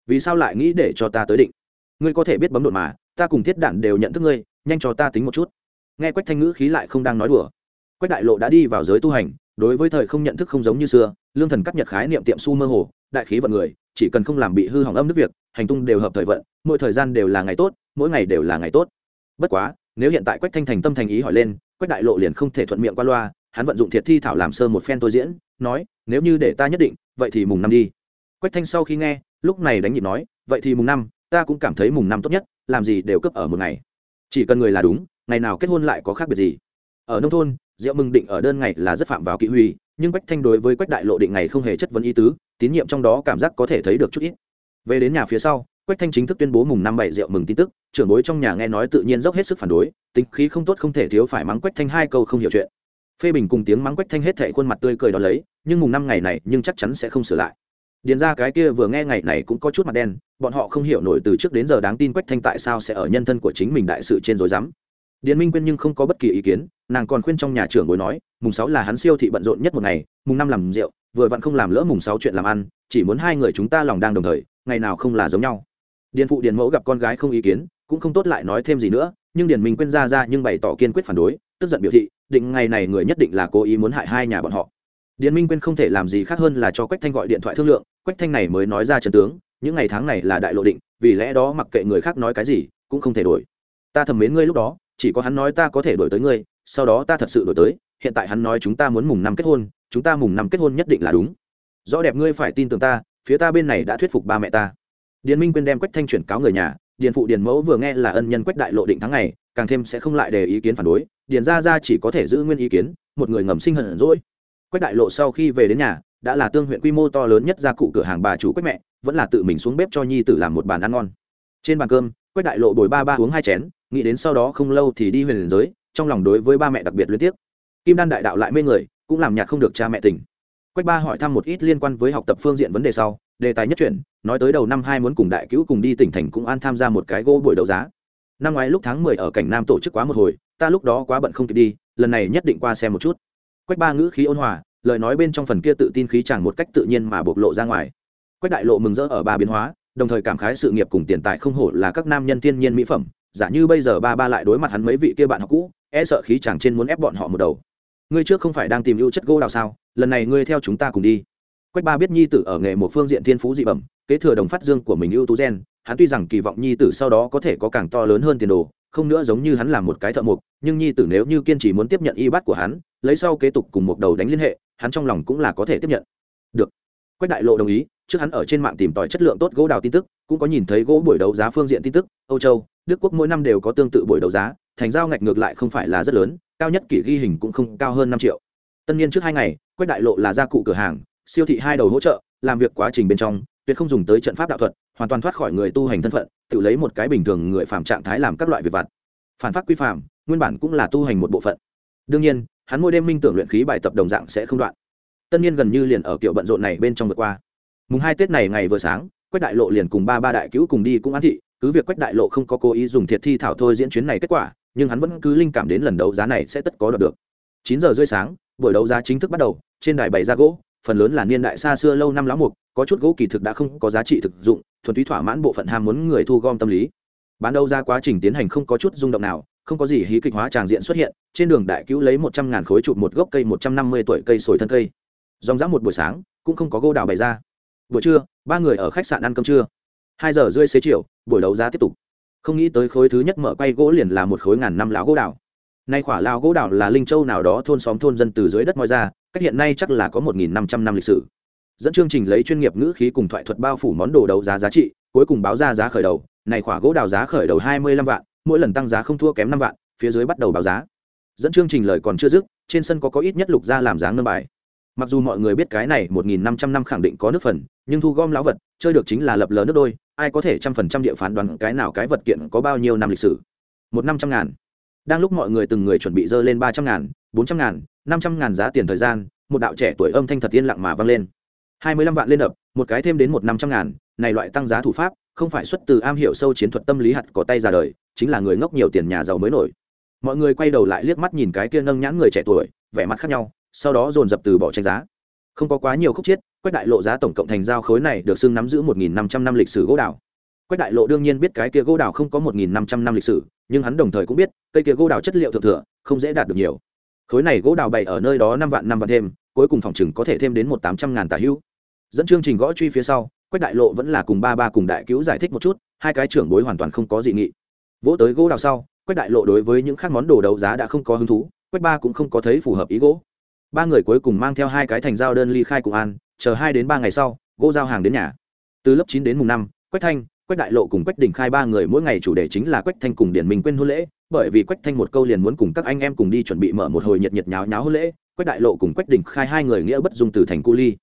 Vì sao lại nghĩ để cho ta tới định? Ngươi có thể biết bấm đột mà, ta cùng thiết đản đều nhận thức ngươi, nhanh cho ta tính một chút. Nghe quách thanh ngữ khí lại không đang nói đùa. Quách đại lộ đã đi vào giới tu hành, đối với thời không nhận thức không giống như xưa, lương thần cắt nhật khái niệm tiệm su mơ hồ, đại khí vận người, chỉ cần không làm bị hư hỏng âm nước việc, hành tung đều hợp thời vận mỗi thời gian đều là ngày tốt, mỗi ngày đều là ngày tốt. Bất quá, nếu hiện tại quách thanh thành tâm thành ý hỏi lên, quách đại lộ liền không thể thuận miệng qua loa, hắn vận dụng thiệt thi thảo làm sơ một phen tôi diễn, nói, nếu như để ta nhất định, vậy thì mùng năm đi. Quách thanh sau khi nghe, lúc này đánh nhịp nói, vậy thì mùng năm, ta cũng cảm thấy mùng năm tốt nhất, làm gì đều cấp ở một ngày. Chỉ cần người là đúng, ngày nào kết hôn lại có khác biệt gì. Ở nông thôn, rượu mừng định ở đơn ngày là rất phạm vào kỵ huy, nhưng quách thanh đối với quách đại lộ định ngày không hề chất vấn ý tứ, tín nhiệm trong đó cảm giác có thể thấy được chút ít. Về đến nhà phía sau quách thanh chính thức tuyên bố mùng năm bảy rượu mừng tin tức, trưởng bối trong nhà nghe nói tự nhiên dốc hết sức phản đối, tính khí không tốt không thể thiếu phải mắng quách thanh hai câu không hiểu chuyện. Phê bình cùng tiếng mắng quách thanh hết thảy khuôn mặt tươi cười đó lấy, nhưng mùng năm ngày này nhưng chắc chắn sẽ không sửa lại. Điền ra cái kia vừa nghe ngày này cũng có chút mặt đen, bọn họ không hiểu nổi từ trước đến giờ đáng tin quách thanh tại sao sẽ ở nhân thân của chính mình đại sự trên rối rắm. Điền minh quyên nhưng không có bất kỳ ý kiến, nàng còn khuyên trong nhà trưởng bối nói, mùng sáu là hắn siêu thị bận rộn nhất một ngày, mùng năm làm rượu, vừa vặn không làm lỡ mùng sáu chuyện làm ăn, chỉ muốn hai người chúng ta lòng đang đồng thời, ngày nào không là giống nhau điền phụ điền mẫu gặp con gái không ý kiến, cũng không tốt lại nói thêm gì nữa, nhưng điền minh quyên ra ra nhưng bày tỏ kiên quyết phản đối, tức giận biểu thị, định ngày này người nhất định là cố ý muốn hại hai nhà bọn họ. Điền minh quyên không thể làm gì khác hơn là cho quách thanh gọi điện thoại thương lượng, quách thanh này mới nói ra trần tướng, những ngày tháng này là đại lộ định, vì lẽ đó mặc kệ người khác nói cái gì, cũng không thể đổi. Ta thầm mến ngươi lúc đó, chỉ có hắn nói ta có thể đổi tới ngươi, sau đó ta thật sự đổi tới, hiện tại hắn nói chúng ta muốn mùng năm kết hôn, chúng ta mùng năm kết hôn nhất định là đúng. Rõ đẹp ngươi phải tin tưởng ta, phía ta bên này đã thuyết phục ba mẹ ta điền minh quyên đem quách thanh chuyển cáo người nhà, điền phụ điền mẫu vừa nghe là ân nhân quách đại lộ định tháng này càng thêm sẽ không lại để ý kiến phản đối, điền ra ra chỉ có thể giữ nguyên ý kiến, một người ngầm sinh hận rỗi quách đại lộ sau khi về đến nhà, đã là tương huyện quy mô to lớn nhất gia cụ cửa hàng bà chủ quách mẹ, vẫn là tự mình xuống bếp cho nhi tử làm một bàn ăn ngon. Trên bàn cơm, quách đại lộ bồi ba ba uống hai chén, nghĩ đến sau đó không lâu thì đi huyền giới, trong lòng đối với ba mẹ đặc biệt liên tiếp kim đan đại đạo lại mê người, cũng làm nhạc không được cha mẹ tình. Quách ba hỏi thăm một ít liên quan với học tập phương diện vấn đề sau đề tài nhất chuyển, nói tới đầu năm hai muốn cùng đại cứu cùng đi tỉnh thành cũng an tham gia một cái gỗ buổi đấu giá. Năm ngoái lúc tháng mười ở cảnh nam tổ chức quá một hồi, ta lúc đó quá bận không kịp đi, lần này nhất định qua xem một chút. Quách ba ngữ khí ôn hòa, lời nói bên trong phần kia tự tin khí chẳng một cách tự nhiên mà bộc lộ ra ngoài. Quách đại lộ mừng rỡ ở ba biến hóa, đồng thời cảm khái sự nghiệp cùng tiền tài không hổ là các nam nhân thiên nhiên mỹ phẩm, giả như bây giờ ba ba lại đối mặt hắn mấy vị kia bạn học cũ e sợ khí chàng trên muốn ép bọn họ một đầu. Ngươi trước không phải đang tìm ưu chất gỗ đào sao, lần này ngươi theo chúng ta cùng đi quách ba biết nhi tử ở nghề một phương diện thiên phú dị bẩm, kế thừa đồng phát dương của mình ưu tú gen, hắn tuy rằng kỳ vọng nhi tử sau đó có thể có càng to lớn hơn tiền đồ, không nữa giống như hắn là một cái thợ mộc, nhưng nhi tử nếu như kiên trì muốn tiếp nhận y bát của hắn, lấy sau kế tục cùng một đầu đánh liên hệ, hắn trong lòng cũng là có thể tiếp nhận. Được. Quách đại lộ đồng ý, trước hắn ở trên mạng tìm tòi chất lượng tốt gỗ đào tin tức, cũng có nhìn thấy gỗ buổi đấu giá phương diện tin tức, âu châu, đức quốc mỗi năm đều có tương tự buổi đấu giá, thành giao ngạch ngược lại không phải là rất lớn, cao nhất kỷ ghi hình cũng không cao hơn năm triệu. Tân niên trước hai ngày, quách đại lộ là gia cụ cửa hàng siêu thị hai đầu hỗ trợ, làm việc quá trình bên trong, tuyệt không dùng tới trận pháp đạo thuật, hoàn toàn thoát khỏi người tu hành thân phận, tự lấy một cái bình thường người phạm trạng thái làm các loại việc vặt. Phản phát quy phạm nguyên bản cũng là tu hành một bộ phận. Đương nhiên, hắn mỗi đêm minh tưởng luyện khí bài tập đồng dạng sẽ không đoạn. Tân niên gần như liền ở kiểu bận rộn này bên trong vượt qua. Mùng hai tết này ngày vừa sáng, quách đại lộ liền cùng ba ba đại cứu cùng đi cũng an thị, cứ việc quách đại lộ không có cố ý dùng thiệt thi thảo thôi diễn chuyến này kết quả, nhưng hắn vẫn cứ linh cảm đến lần đấu giá này sẽ tất có đoạt được. Chín giờ rưỡi sáng, buổi đấu giá chính thức bắt đầu, trên đài bày ra gỗ phần lớn là niên đại xa xưa lâu năm lão mục, có chút gỗ kỳ thực đã không có giá trị thực dụng, thuần túy thỏa mãn bộ phận ham muốn người thu gom tâm lý. Bán đấu ra quá trình tiến hành không có chút rung động nào, không có gì hí kịch hóa tràng diện xuất hiện, trên đường đại cứu lấy một trăm ngàn khối chụp một gốc cây một trăm năm mươi tuổi cây sồi thân cây. Dòng dã một buổi sáng, cũng không có gỗ đào bày ra. Buổi trưa, ba người ở khách sạn ăn cơm trưa. Hai giờ rưỡi xế chiều, buổi đấu giá tiếp tục. Không nghĩ tới khối thứ nhất mở quay gỗ liền là một khối ngàn năm lão gỗ đào nay khỏa lao gỗ đào là linh châu nào đó thôn xóm thôn dân từ dưới đất moi ra, cách hiện nay chắc là có một nghìn năm trăm năm lịch sử. Dẫn chương trình lấy chuyên nghiệp ngữ khí cùng thoại thuật bao phủ món đồ đấu giá giá trị, cuối cùng báo ra giá khởi đầu. Này khỏa gỗ đào giá khởi đầu hai mươi lăm vạn, mỗi lần tăng giá không thua kém năm vạn, phía dưới bắt đầu báo giá. Dẫn chương trình lời còn chưa dứt, trên sân có có ít nhất lục ra làm dáng nâng bài. Mặc dù mọi người biết cái này một nghìn năm trăm năm khẳng định có nước phần, nhưng thu gom lão vật, chơi được chính là lập lờ nước đôi, ai có thể trăm phần trăm địa phán đoán cái nào cái vật kiện có bao nhiêu năm lịch sử? Một năm trăm ngàn đang lúc mọi người từng người chuẩn bị dơ lên ba trăm ngàn, bốn trăm ngàn, năm trăm ngàn giá tiền thời gian, một đạo trẻ tuổi âm thanh thật yên lặng mà vang lên. hai mươi lăm vạn lên đập, một cái thêm đến một năm trăm ngàn, này loại tăng giá thủ pháp, không phải xuất từ am hiểu sâu chiến thuật tâm lý hạt có tay ra đời, chính là người ngốc nhiều tiền nhà giàu mới nổi. Mọi người quay đầu lại liếc mắt nhìn cái kia nâng nhãn người trẻ tuổi, vẻ mặt khác nhau, sau đó dồn dập từ bỏ tranh giá. Không có quá nhiều khúc chiết, quách đại lộ giá tổng cộng thành giao khối này được xưng nắm giữ một nghìn năm trăm năm lịch sử gỗ đào quách đại lộ đương nhiên biết cái kia gỗ đào không có một nghìn năm trăm năm lịch sử nhưng hắn đồng thời cũng biết, cây kia gỗ đào chất liệu thượng thừa, không dễ đạt được nhiều. Khối này gỗ đào bày ở nơi đó năm vạn năm vạn thêm, cuối cùng phòng chừng có thể thêm đến một tám trăm ngàn tà hữu dẫn chương trình gõ truy phía sau, quách đại lộ vẫn là cùng ba ba cùng đại cứu giải thích một chút, hai cái trưởng bối hoàn toàn không có dị nghị. Vỗ tới gỗ đào sau, quách đại lộ đối với những khác món đồ đấu giá đã không có hứng thú, quách ba cũng không có thấy phù hợp ý gỗ. Ba người cuối cùng mang theo hai cái thành giao đơn ly khai cùng an chờ hai đến ba ngày sau, gỗ giao hàng đến nhà. Từ lớp chín đến mùng năm, quách thanh quách đại lộ cùng quách đình khai ba người mỗi ngày chủ đề chính là quách thanh cùng điển minh quên hôn lễ, bởi vì quách thanh một câu liền muốn cùng các anh em cùng đi chuẩn bị mở một hồi nhiệt nhiệt nháo nháo hôn lễ, quách đại lộ cùng quách đình khai hai người nghĩa bất dung từ thành cu ly.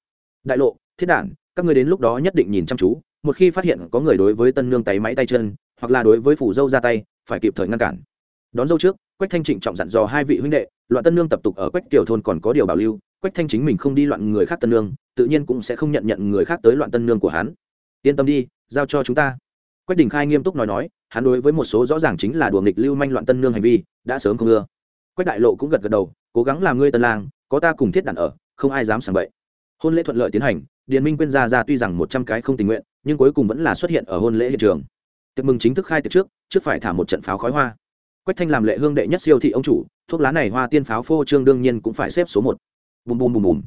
Đại lộ, thiết đản, các người đến lúc đó nhất định nhìn chăm chú, một khi phát hiện có người đối với tân nương tay máy tay chân, hoặc là đối với phủ dâu ra tay, phải kịp thời ngăn cản. Đón dâu trước, quách thanh trịnh trọng dặn dò hai vị huynh đệ, loạn tân nương tập tục ở quách kiều thôn còn có điều bảo lưu, quách thanh chính mình không đi loạn người khác tân nương, tự nhiên cũng sẽ không nhận nhận người khác tới loạn tân nương của hắn. Yên tâm đi giao cho chúng ta. Quách đình khai nghiêm túc nói nói, hắn đối với một số rõ ràng chính là đùa nghịch lưu manh loạn tân nương hành vi, đã sớm không ưa. Quách đại lộ cũng gật gật đầu, cố gắng làm ngươi tân lang, có ta cùng thiết đàn ở, không ai dám sảng bậy. Hôn lễ thuận lợi tiến hành, điền minh quyên ra ra tuy rằng một trăm cái không tình nguyện, nhưng cuối cùng vẫn là xuất hiện ở hôn lễ hiện trường. Tiệc mừng chính thức khai tiệc trước trước phải thả một trận pháo khói hoa. Quách thanh làm lệ hương đệ nhất siêu thị ông chủ, thuốc lá này hoa tiên pháo phô trương đương nhiên cũng phải xếp số một. Bùm bùm bùm bùm.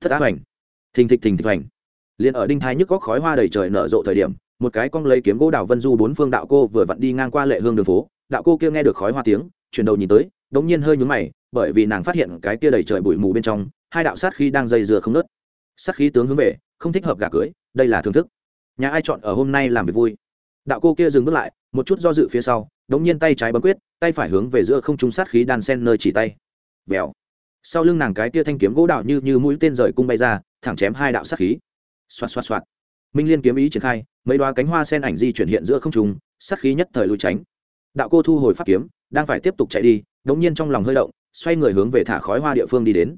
Thất á hoành. Thình thịch thình thịch hoành liền ở đinh thái nhức góc khói hoa đầy trời nở rộ thời điểm, một cái cong lấy kiếm gỗ đào vân du bốn phương đạo cô vừa vặn đi ngang qua lệ hương đường phố, đạo cô kia nghe được khói hoa tiếng, chuyển đầu nhìn tới, đống nhiên hơi nhúng mày, bởi vì nàng phát hiện cái kia đầy trời bụi mù bên trong, hai đạo sát khí đang dây dừa không nớt sát khí tướng hướng về, không thích hợp gà cưới, đây là thưởng thức. Nhà ai chọn ở hôm nay làm việc vui? Đạo cô kia dừng bước lại, một chút do dự phía sau, đống nhiên tay trái bấm quyết, tay phải hướng về giữa không trung sát khí đan sen nơi chỉ tay. Vèo. Sau lưng nàng cái kia thanh kiếm gỗ đạo như như mũi tên rời cung bay ra, thẳng chém hai đạo sát khí xoạt xoạt xoạt. Minh liên kiếm ý triển khai, mấy đoá cánh hoa sen ảnh di chuyển hiện giữa không trung, sát khí nhất thời lui tránh. Đạo cô thu hồi pháp kiếm, đang phải tiếp tục chạy đi, đống nhiên trong lòng hơi động, xoay người hướng về thả khói hoa địa phương đi đến.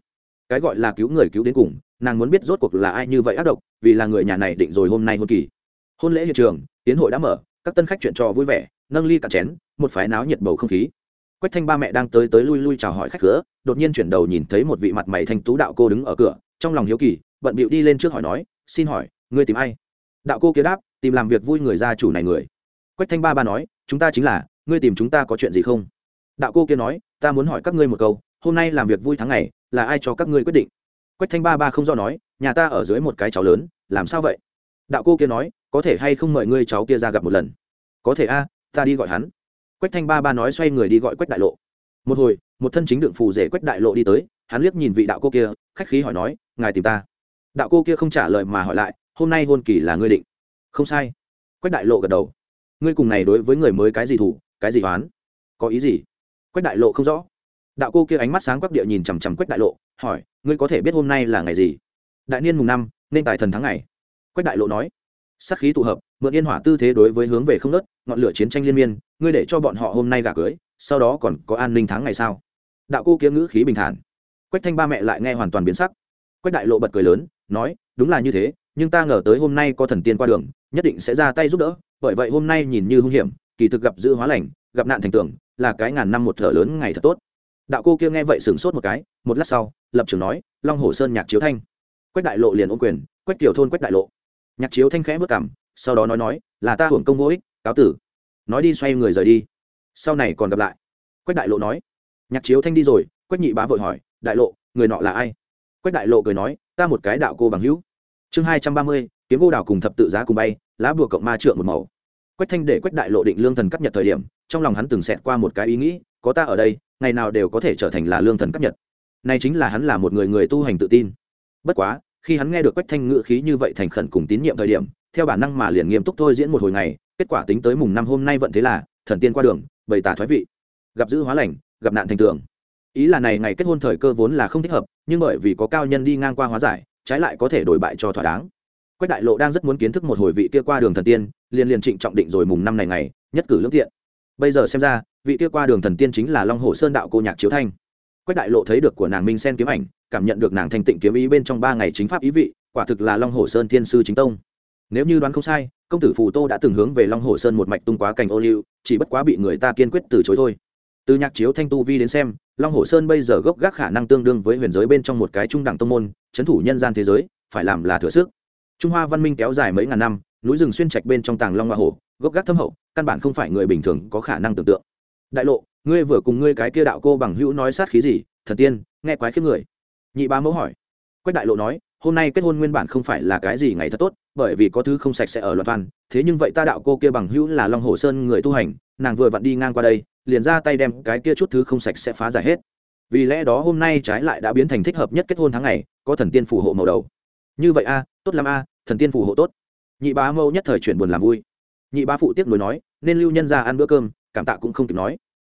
Cái gọi là cứu người cứu đến cùng, nàng muốn biết rốt cuộc là ai như vậy ác độc, vì là người nhà này định rồi hôm nay hôn kỳ. Hôn lễ hiện trường, tiến hội đã mở, các tân khách chuyện trò vui vẻ, nâng ly cả chén, một phái náo nhiệt bầu không khí. Quách thanh ba mẹ đang tới tới lui lui chào hỏi khách cửa, đột nhiên chuyển đầu nhìn thấy một vị mặt mày thanh tú đạo cô đứng ở cửa, trong lòng hiếu kỳ, bận bịu đi lên trước hỏi nói xin hỏi, ngươi tìm ai? Đạo cô kia đáp, tìm làm việc vui người gia chủ này người. Quách thanh ba ba nói, chúng ta chính là, ngươi tìm chúng ta có chuyện gì không? Đạo cô kia nói, ta muốn hỏi các ngươi một câu, hôm nay làm việc vui tháng ngày, là ai cho các ngươi quyết định? Quách thanh ba ba không do nói, nhà ta ở dưới một cái cháu lớn, làm sao vậy? Đạo cô kia nói, có thể hay không mời ngươi cháu kia ra gặp một lần? Có thể a, ta đi gọi hắn. Quách thanh ba ba nói xoay người đi gọi quách đại lộ. Một hồi, một thân chính đựng phù rể quách đại lộ đi tới, hắn liếc nhìn vị đạo cô kia, khách khí hỏi nói, ngài tìm ta đạo cô kia không trả lời mà hỏi lại, hôm nay hôn kỳ là ngươi định? Không sai. Quách đại lộ gật đầu. Ngươi cùng này đối với người mới cái gì thủ, cái gì oán? Có ý gì? Quách đại lộ không rõ. Đạo cô kia ánh mắt sáng quắc địa nhìn chằm chằm quách đại lộ, hỏi, ngươi có thể biết hôm nay là ngày gì? Đại niên mùng năm, nên tài thần tháng ngày. Quách đại lộ nói. Sắc khí tụ hợp, mượn yên hỏa tư thế đối với hướng về không nớt, ngọn lửa chiến tranh liên miên, ngươi để cho bọn họ hôm nay gả cưới, sau đó còn có an ninh tháng ngày sao? Đạo cô kia ngữ khí bình thản. Quách thanh ba mẹ lại nghe hoàn toàn biến sắc. Quách đại lộ bật cười lớn nói, đúng là như thế, nhưng ta ngờ tới hôm nay có thần tiên qua đường, nhất định sẽ ra tay giúp đỡ, bởi vậy hôm nay nhìn như hung hiểm, kỳ thực gặp dữ hóa lành, gặp nạn thành tưởng là cái ngàn năm một thở lớn ngày thật tốt. Đạo cô kia nghe vậy sửng sốt một cái, một lát sau, lập trường nói, long hồ sơn nhạc chiếu thanh. Quách đại lộ liền ôm quyền, quách tiểu thôn quách đại lộ. Nhạc chiếu thanh khẽ vất cảm sau đó nói nói, là ta hưởng công vô ích, cáo tử. Nói đi xoay người rời đi. Sau này còn gặp lại. Quách đại lộ nói. Nhạc chiếu thanh đi rồi, quách nhị bá vội hỏi, đại lộ, người nọ là ai? Quách đại lộ cười nói ta một cái đạo cô bằng hữu. Chương hai trăm ba mươi, kiếm cô đào cùng thập tự giá cùng bay, lá bùa cộng ma trượng một màu. Quách thanh để quách đại lộ định lương thần cấp nhật thời điểm, trong lòng hắn từng xẹt qua một cái ý nghĩ, có ta ở đây, ngày nào đều có thể trở thành là lương thần cấp nhật. Này chính là hắn là một người người tu hành tự tin. Bất quá, khi hắn nghe được quách thanh ngự khí như vậy thành khẩn cùng tín nhiệm thời điểm, theo bản năng mà liền nghiêm túc thôi diễn một hồi ngày, kết quả tính tới mùng năm hôm nay vận thế là, thần tiên qua đường, bày tả thoái vị. Gặp dữ hóa lành, gặp nạn thành tường ý là này ngày kết hôn thời cơ vốn là không thích hợp, nhưng bởi vì có cao nhân đi ngang qua hóa giải, trái lại có thể đổi bại cho thỏa đáng. Quách đại lộ đang rất muốn kiến thức một hồi vị kia qua đường thần tiên, liền liền trịnh trọng định rồi mùng năm này ngày, nhất cử lương thiện. bây giờ xem ra, vị kia qua đường thần tiên chính là long hồ sơn đạo cô nhạc chiếu thanh. Quách đại lộ thấy được của nàng minh sen kiếm ảnh, cảm nhận được nàng thanh tịnh kiếm ý bên trong ba ngày chính pháp ý vị, quả thực là long hồ sơn thiên sư chính tông. Nếu như đoán không sai, công tử phù tô đã từng hướng về long hồ sơn một mạch tung quá cành ô liu, chỉ bất quá bị người ta kiên quyết từ chối thôi từ nhạc chiếu thanh tu vi đến xem, long hồ sơn bây giờ gốc gác khả năng tương đương với huyền giới bên trong một cái trung đẳng tông môn trấn thủ nhân gian thế giới, phải làm là thừa sức. Trung hoa văn minh kéo dài mấy ngàn năm, núi rừng xuyên trạch bên trong tàng long hoa hồ gốc gác thâm hậu, căn bản không phải người bình thường có khả năng tưởng tượng. Đại lộ, ngươi vừa cùng ngươi cái kia đạo cô bằng hữu nói sát khí gì, thần tiên, nghe quái khiếp người. Nhị ba mẫu hỏi. Quách đại lộ nói, hôm nay kết hôn nguyên bản không phải là cái gì ngày thật tốt, bởi vì có thứ không sạch sẽ ở loạn văn thế nhưng vậy ta đạo cô kia bằng hữu là long hồ sơn người tu hành, nàng vừa vặn đi ngang qua đây liền ra tay đem cái kia chút thứ không sạch sẽ phá giải hết. Vì lẽ đó hôm nay trái lại đã biến thành thích hợp nhất kết hôn tháng này có thần tiên phù hộ màu đầu. Như vậy a, tốt lắm a, thần tiên phù hộ tốt. Nhị bá mâu nhất thời chuyển buồn làm vui. Nhị bá phụ tiếp nối nói, nên lưu nhân ra ăn bữa cơm, cảm tạ cũng không kịp nói.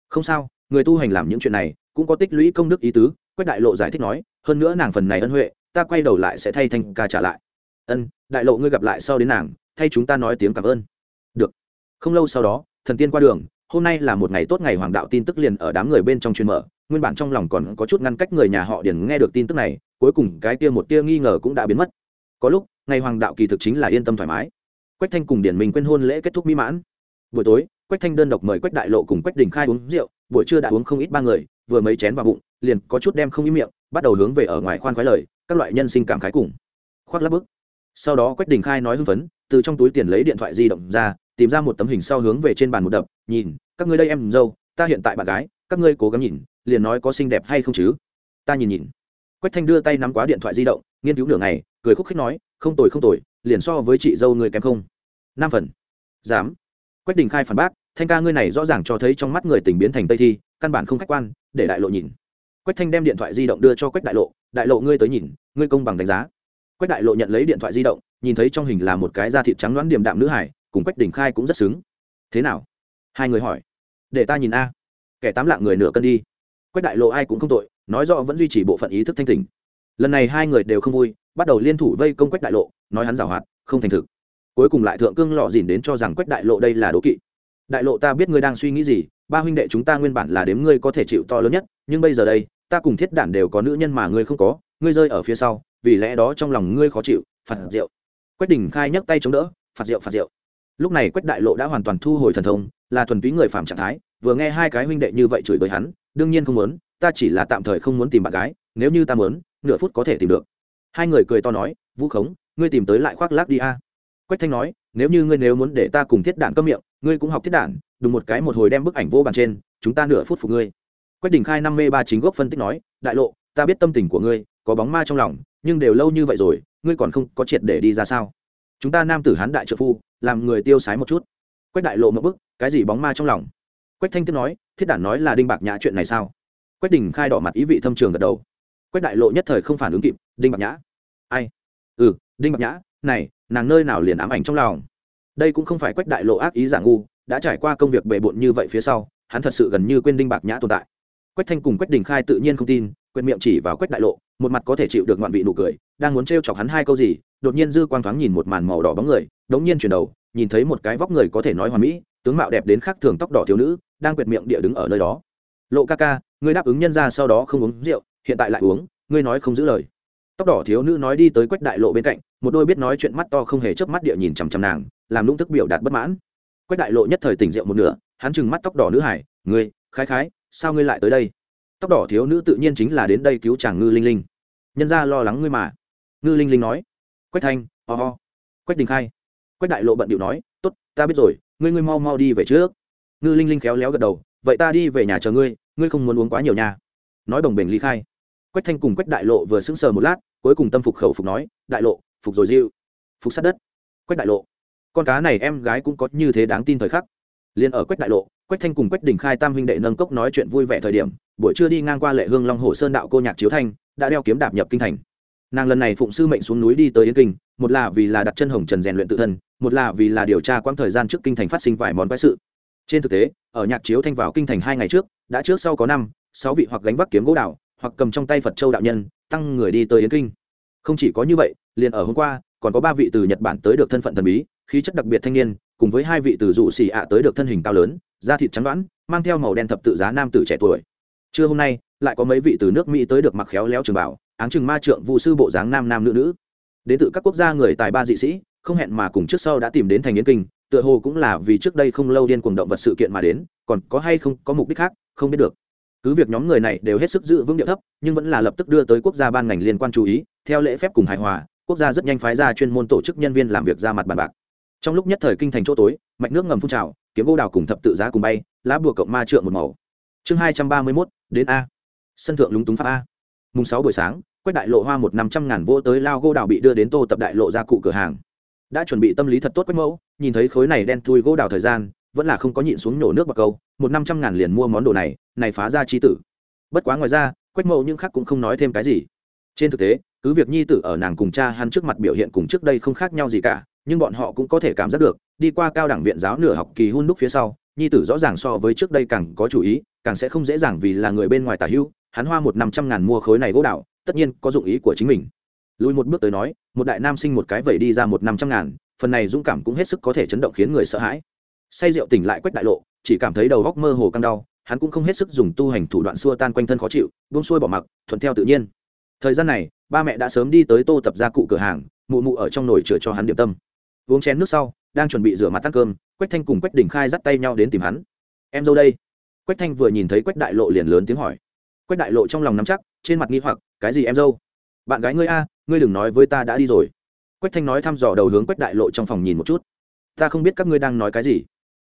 Không sao, người tu hành làm những chuyện này, cũng có tích lũy công đức ý tứ, quách đại lộ giải thích nói, hơn nữa nàng phần này ân huệ, ta quay đầu lại sẽ thay thanh ca trả lại. Ân, đại lộ ngươi gặp lại sau đến nàng, thay chúng ta nói tiếng cảm ơn. Được. Không lâu sau đó, thần tiên qua đường hôm nay là một ngày tốt, ngày hoàng đạo tin tức liền ở đám người bên trong chuyên mở. Nguyên bản trong lòng còn có chút ngăn cách người nhà họ điền nghe được tin tức này, cuối cùng cái kia một tia nghi ngờ cũng đã biến mất. Có lúc, ngày hoàng đạo kỳ thực chính là yên tâm thoải mái. Quách thanh cùng điển mình quên hôn lễ kết thúc mỹ mãn. Buổi tối, quách thanh đơn độc mời quách đại lộ cùng quách đình khai uống rượu, buổi trưa đã uống không ít ba người, vừa mấy chén vào bụng, liền có chút đem không ý miệng, bắt đầu hướng về ở ngoài khoan khoái lời, các loại nhân sinh cảm khái cùng. Khoác lắp bức. Sau đó quách đình khai nói hưng phấn, từ trong túi tiền lấy điện thoại di động ra tìm ra một tấm hình sau hướng về trên bàn một đập, nhìn, các ngươi đây em dâu, ta hiện tại bạn gái, các ngươi cố gắng nhìn, liền nói có xinh đẹp hay không chứ? Ta nhìn nhìn. Quách thanh đưa tay nắm quá điện thoại di động, nghiên cứu nửa ngày, cười khúc khích nói, không tồi không tồi, liền so với chị dâu người kém không? Năm phần. Dám. Quách đình khai phản bác, thanh ca ngươi này rõ ràng cho thấy trong mắt người tình biến thành tây thi, căn bản không khách quan, để đại lộ nhìn. Quách thanh đem điện thoại di động đưa cho quách đại lộ đại lộ ngươi tới nhìn, ngươi công bằng đánh giá. Quách đại lộ nhận lấy điện thoại di động, nhìn thấy trong hình là một cái da thịt trắng đoán điểm đạm nữ hải cùng quách đình khai cũng rất xứng. Thế nào? Hai người hỏi. Để ta nhìn a. Kẻ tám lạng người nửa cân đi. Quách đại lộ ai cũng không tội, nói rõ vẫn duy trì bộ phận ý thức thanh tình lần này hai người đều không vui, bắt đầu liên thủ vây công quách đại lộ, nói hắn giảo hoạt, không thành thực. Cuối cùng lại thượng cương lọ dìn đến cho rằng quách đại lộ đây là đố kỵ. Đại lộ ta biết ngươi đang suy nghĩ gì, ba huynh đệ chúng ta nguyên bản là đếm ngươi có thể chịu to lớn nhất, nhưng bây giờ đây, ta cùng thiết đản đều có nữ nhân mà ngươi không có, ngươi rơi ở phía sau, vì lẽ đó trong lòng ngươi khó chịu, phạt rượu. Quách đình khai nhấc tay chống đỡ, phạt rượu phạt rượu lúc này quách đại lộ đã hoàn toàn thu hồi thần thông, là thuần túy người phạm trạng thái, vừa nghe hai cái huynh đệ như vậy chửi bới hắn, đương nhiên không muốn, ta chỉ là tạm thời không muốn tìm bạn gái, nếu như ta muốn, nửa phút có thể tìm được. Hai người cười to nói, vũ khống, ngươi tìm tới lại khoác lác đi a. Quách thanh nói, nếu như ngươi nếu muốn để ta cùng thiết đạn cơm miệng, ngươi cũng học thiết đạn, đùng một cái một hồi đem bức ảnh vô bàn trên, chúng ta nửa phút phục ngươi. Quách đình khai năm mê ba chính gốc phân tích nói, đại lộ, ta biết tâm tình của ngươi, có bóng ma trong lòng, nhưng đều lâu như vậy rồi, ngươi còn không có triệt để đi ra sao? Chúng ta nam tử hán đại trợ phu làm người tiêu sái một chút. Quách đại lộ một bức, cái gì bóng ma trong lòng? Quách thanh tiếp nói, thiết đản nói là đinh bạc nhã chuyện này sao? Quách đình khai đỏ mặt ý vị thâm trường gật đầu. Quách đại lộ nhất thời không phản ứng kịp, đinh bạc nhã. Ai? Ừ đinh bạc nhã, này, nàng nơi nào liền ám ảnh trong lòng? Đây cũng không phải quách đại lộ ác ý giả ngu, đã trải qua công việc bề bộn như vậy phía sau, hắn thật sự gần như quên đinh bạc nhã tồn tại. Quách thanh cùng quách đình khai tự nhiên không tin quên miệng chỉ vào quách đại lộ, một mặt có thể chịu được ngoạn vị nụ cười, đang muốn t chọc hắn hai câu gì đột nhiên dư quang thoáng nhìn một màn màu đỏ bóng người, đống nhiên chuyển đầu, nhìn thấy một cái vóc người có thể nói hoàn mỹ, tướng mạo đẹp đến khác thường tóc đỏ thiếu nữ, đang quệt miệng địa đứng ở nơi đó. Lộ ca ca, ngươi đáp ứng nhân ra sau đó không uống rượu, hiện tại lại uống, ngươi nói không giữ lời. Tóc đỏ thiếu nữ nói đi tới quách đại lộ bên cạnh, một đôi biết nói chuyện mắt to không hề chớp mắt địa nhìn chằm chằm nàng, làm lung tức biểu đạt bất mãn. Quách đại lộ nhất thời tỉnh rượu một nửa, hắn chừng mắt tóc đỏ nữ hải, ngươi, khái khái, sao ngươi lại tới đây? Tóc đỏ thiếu nữ tự nhiên chính là đến đây cứu chàng ngư linh linh. Nhân ra lo lắng ngươi mà. Ngư linh linh nói quách thanh, ho、oh、ho、oh. quách đình khai. Quách đại lộ bận điệu nói t ố t ta biết rồi, ngươi ngươi mau mau đi về trước. Ngư linh linh khéo léo gật đầu, vậy ta đi về nhà chờ ngươi ngươi không muốn uống quá nhiều nhà nói đồng bình ly khai. Quách thanh cùng quách đại lộ vừa sững sờ một lát, cuối cùng tâm phục khẩu phục nói, đại lộ, phục rồi diệu phục sát đất. Quách đại lộ. Con cá này em gái cũng có như thế đáng tin thời khắc. Liền ở quách đại lộ, quách thanh cùng quách đình khai tam huynh đệ nâng cốc nói chuyện vui vẻ thời điểm, buổi trưa đi ngang qua lệ hương long hồ sơn đạo cô nhạc chiếu thanh, đã đeo kiếm đạp nhập kinh thành nàng lần này phụng sư mệnh xuống núi đi tới yên kinh, một là vì là đặt chân hồng trần rèn luyện tự thân, một là vì là điều tra quãng thời gian trước kinh thành phát sinh vài món quái sự. Trên thực tế, ở nhạc chiếu thanh vào kinh thành hai ngày trước, đã trước sau có năm, sáu vị hoặc gánh vác kiếm gỗ đạo, hoặc cầm trong tay phật châu đạo nhân, tăng người đi tới yến kinh. Không chỉ có như vậy, liền ở hôm qua, còn có ba vị từ nhật bản tới được thân phận thần bí, khí chất đặc biệt thanh niên, cùng với hai vị từ dụ xì ạ tới được thân hình cao lớn, da thịt trắng đoãn mang theo màu đen thập tự giá nam tử trẻ tuổi. Trưa hôm nay lại có mấy vị từ nước mỹ tới được mặc khéo léo trường bảo, áng chừng ma trượng vụ sư bộ dáng nam nam nữ nữ. Đến từ các quốc gia người tài ba dị sĩ, không hẹn mà cùng trước sau đã tìm đến thành yến kinh, tựa hồ cũng là vì trước đây không lâu điên cuồng động vật sự kiện mà đến, còn có hay không có mục đích khác, không biết được. Cứ việc nhóm người này đều hết sức giữ vững địa thấp, nhưng vẫn là lập tức đưa tới quốc gia ban ngành liên quan chú ý, theo lễ phép cùng hài hòa, quốc gia rất nhanh phái ra chuyên môn tổ chức nhân viên làm việc ra mặt bàn bạc. Trong lúc nhất thời kinh thành chỗ tối, mạch nước ngầm phun trào, kiếm gỗ đào cùng thập tự giá cùng bay, lá bùa cộng ma trượng một màu. Chương hai trăm ba mươi mốt, đến a sân thượng lúng túng pháp a. Mùng sáu buổi sáng, quách đại lộ hoa một năm trăm ngàn vô tới lao gỗ đào bị đưa đến tô tập đại lộ ra cụ cửa hàng. Đã chuẩn bị tâm lý thật tốt quách mẫu, nhìn thấy khối này đen thui gỗ đào thời gian, vẫn là không có nhịn xuống nhổ nước bạc câu, một năm trăm ngàn liền mua món đồ này này phá ra trí tử. Bất quá ngoài ra, quách mẫu những khác cũng không nói thêm cái gì. Trên thực tế, cứ việc nhi tử ở nàng cùng cha hắn trước mặt biểu hiện cùng trước đây không khác nhau gì cả, nhưng bọn họ cũng có thể cảm giác được, đi qua cao đẳng viện giáo nửa học kỳ hôn đúc phía sau, nhi tử rõ ràng so với trước đây càng có chủ ý, càng sẽ không dễ dàng vì là người bên ngoài tả hưu hắn hoa một năm trăm ngàn mua khối này gỗ đào, tất nhiên có dụng ý của chính mình. Lùi một bước tới nói một đại nam sinh một cái vẩy đi ra một năm trăm ngàn phần này dũng cảm cũng hết sức có thể chấn động khiến người sợ hãi. Say rượu tỉnh lại quách đại lộ chỉ cảm thấy đầu góc mơ hồ căng đau hắn cũng không hết sức dùng tu hành thủ đoạn xua tan quanh thân khó chịu buông xuôi bỏ mặc thuận theo tự nhiên. Thời gian này ba mẹ đã sớm đi tới tô tập gia cụ cửa hàng mụ mụ ở trong nồi chữa cho hắn điểm tâm. Uống chén nước sau đang chuẩn bị rửa mặt ăn cơm quách thanh cùng quách đình khai dắt tay nhau đến tìm hắn. Em dâu đây. Quách thanh vừa nhìn thấy quách đại lộ liền lớn tiếng hỏi quách đại lộ trong lòng nắm chắc, trên mặt nghi hoặc, cái gì em dâu? Bạn gái ngươi a, ngươi đừng nói với ta đã đi rồi. Quách thanh nói thăm dò đầu hướng quách đại lộ trong phòng nhìn một chút. Ta không biết các ngươi đang nói cái gì.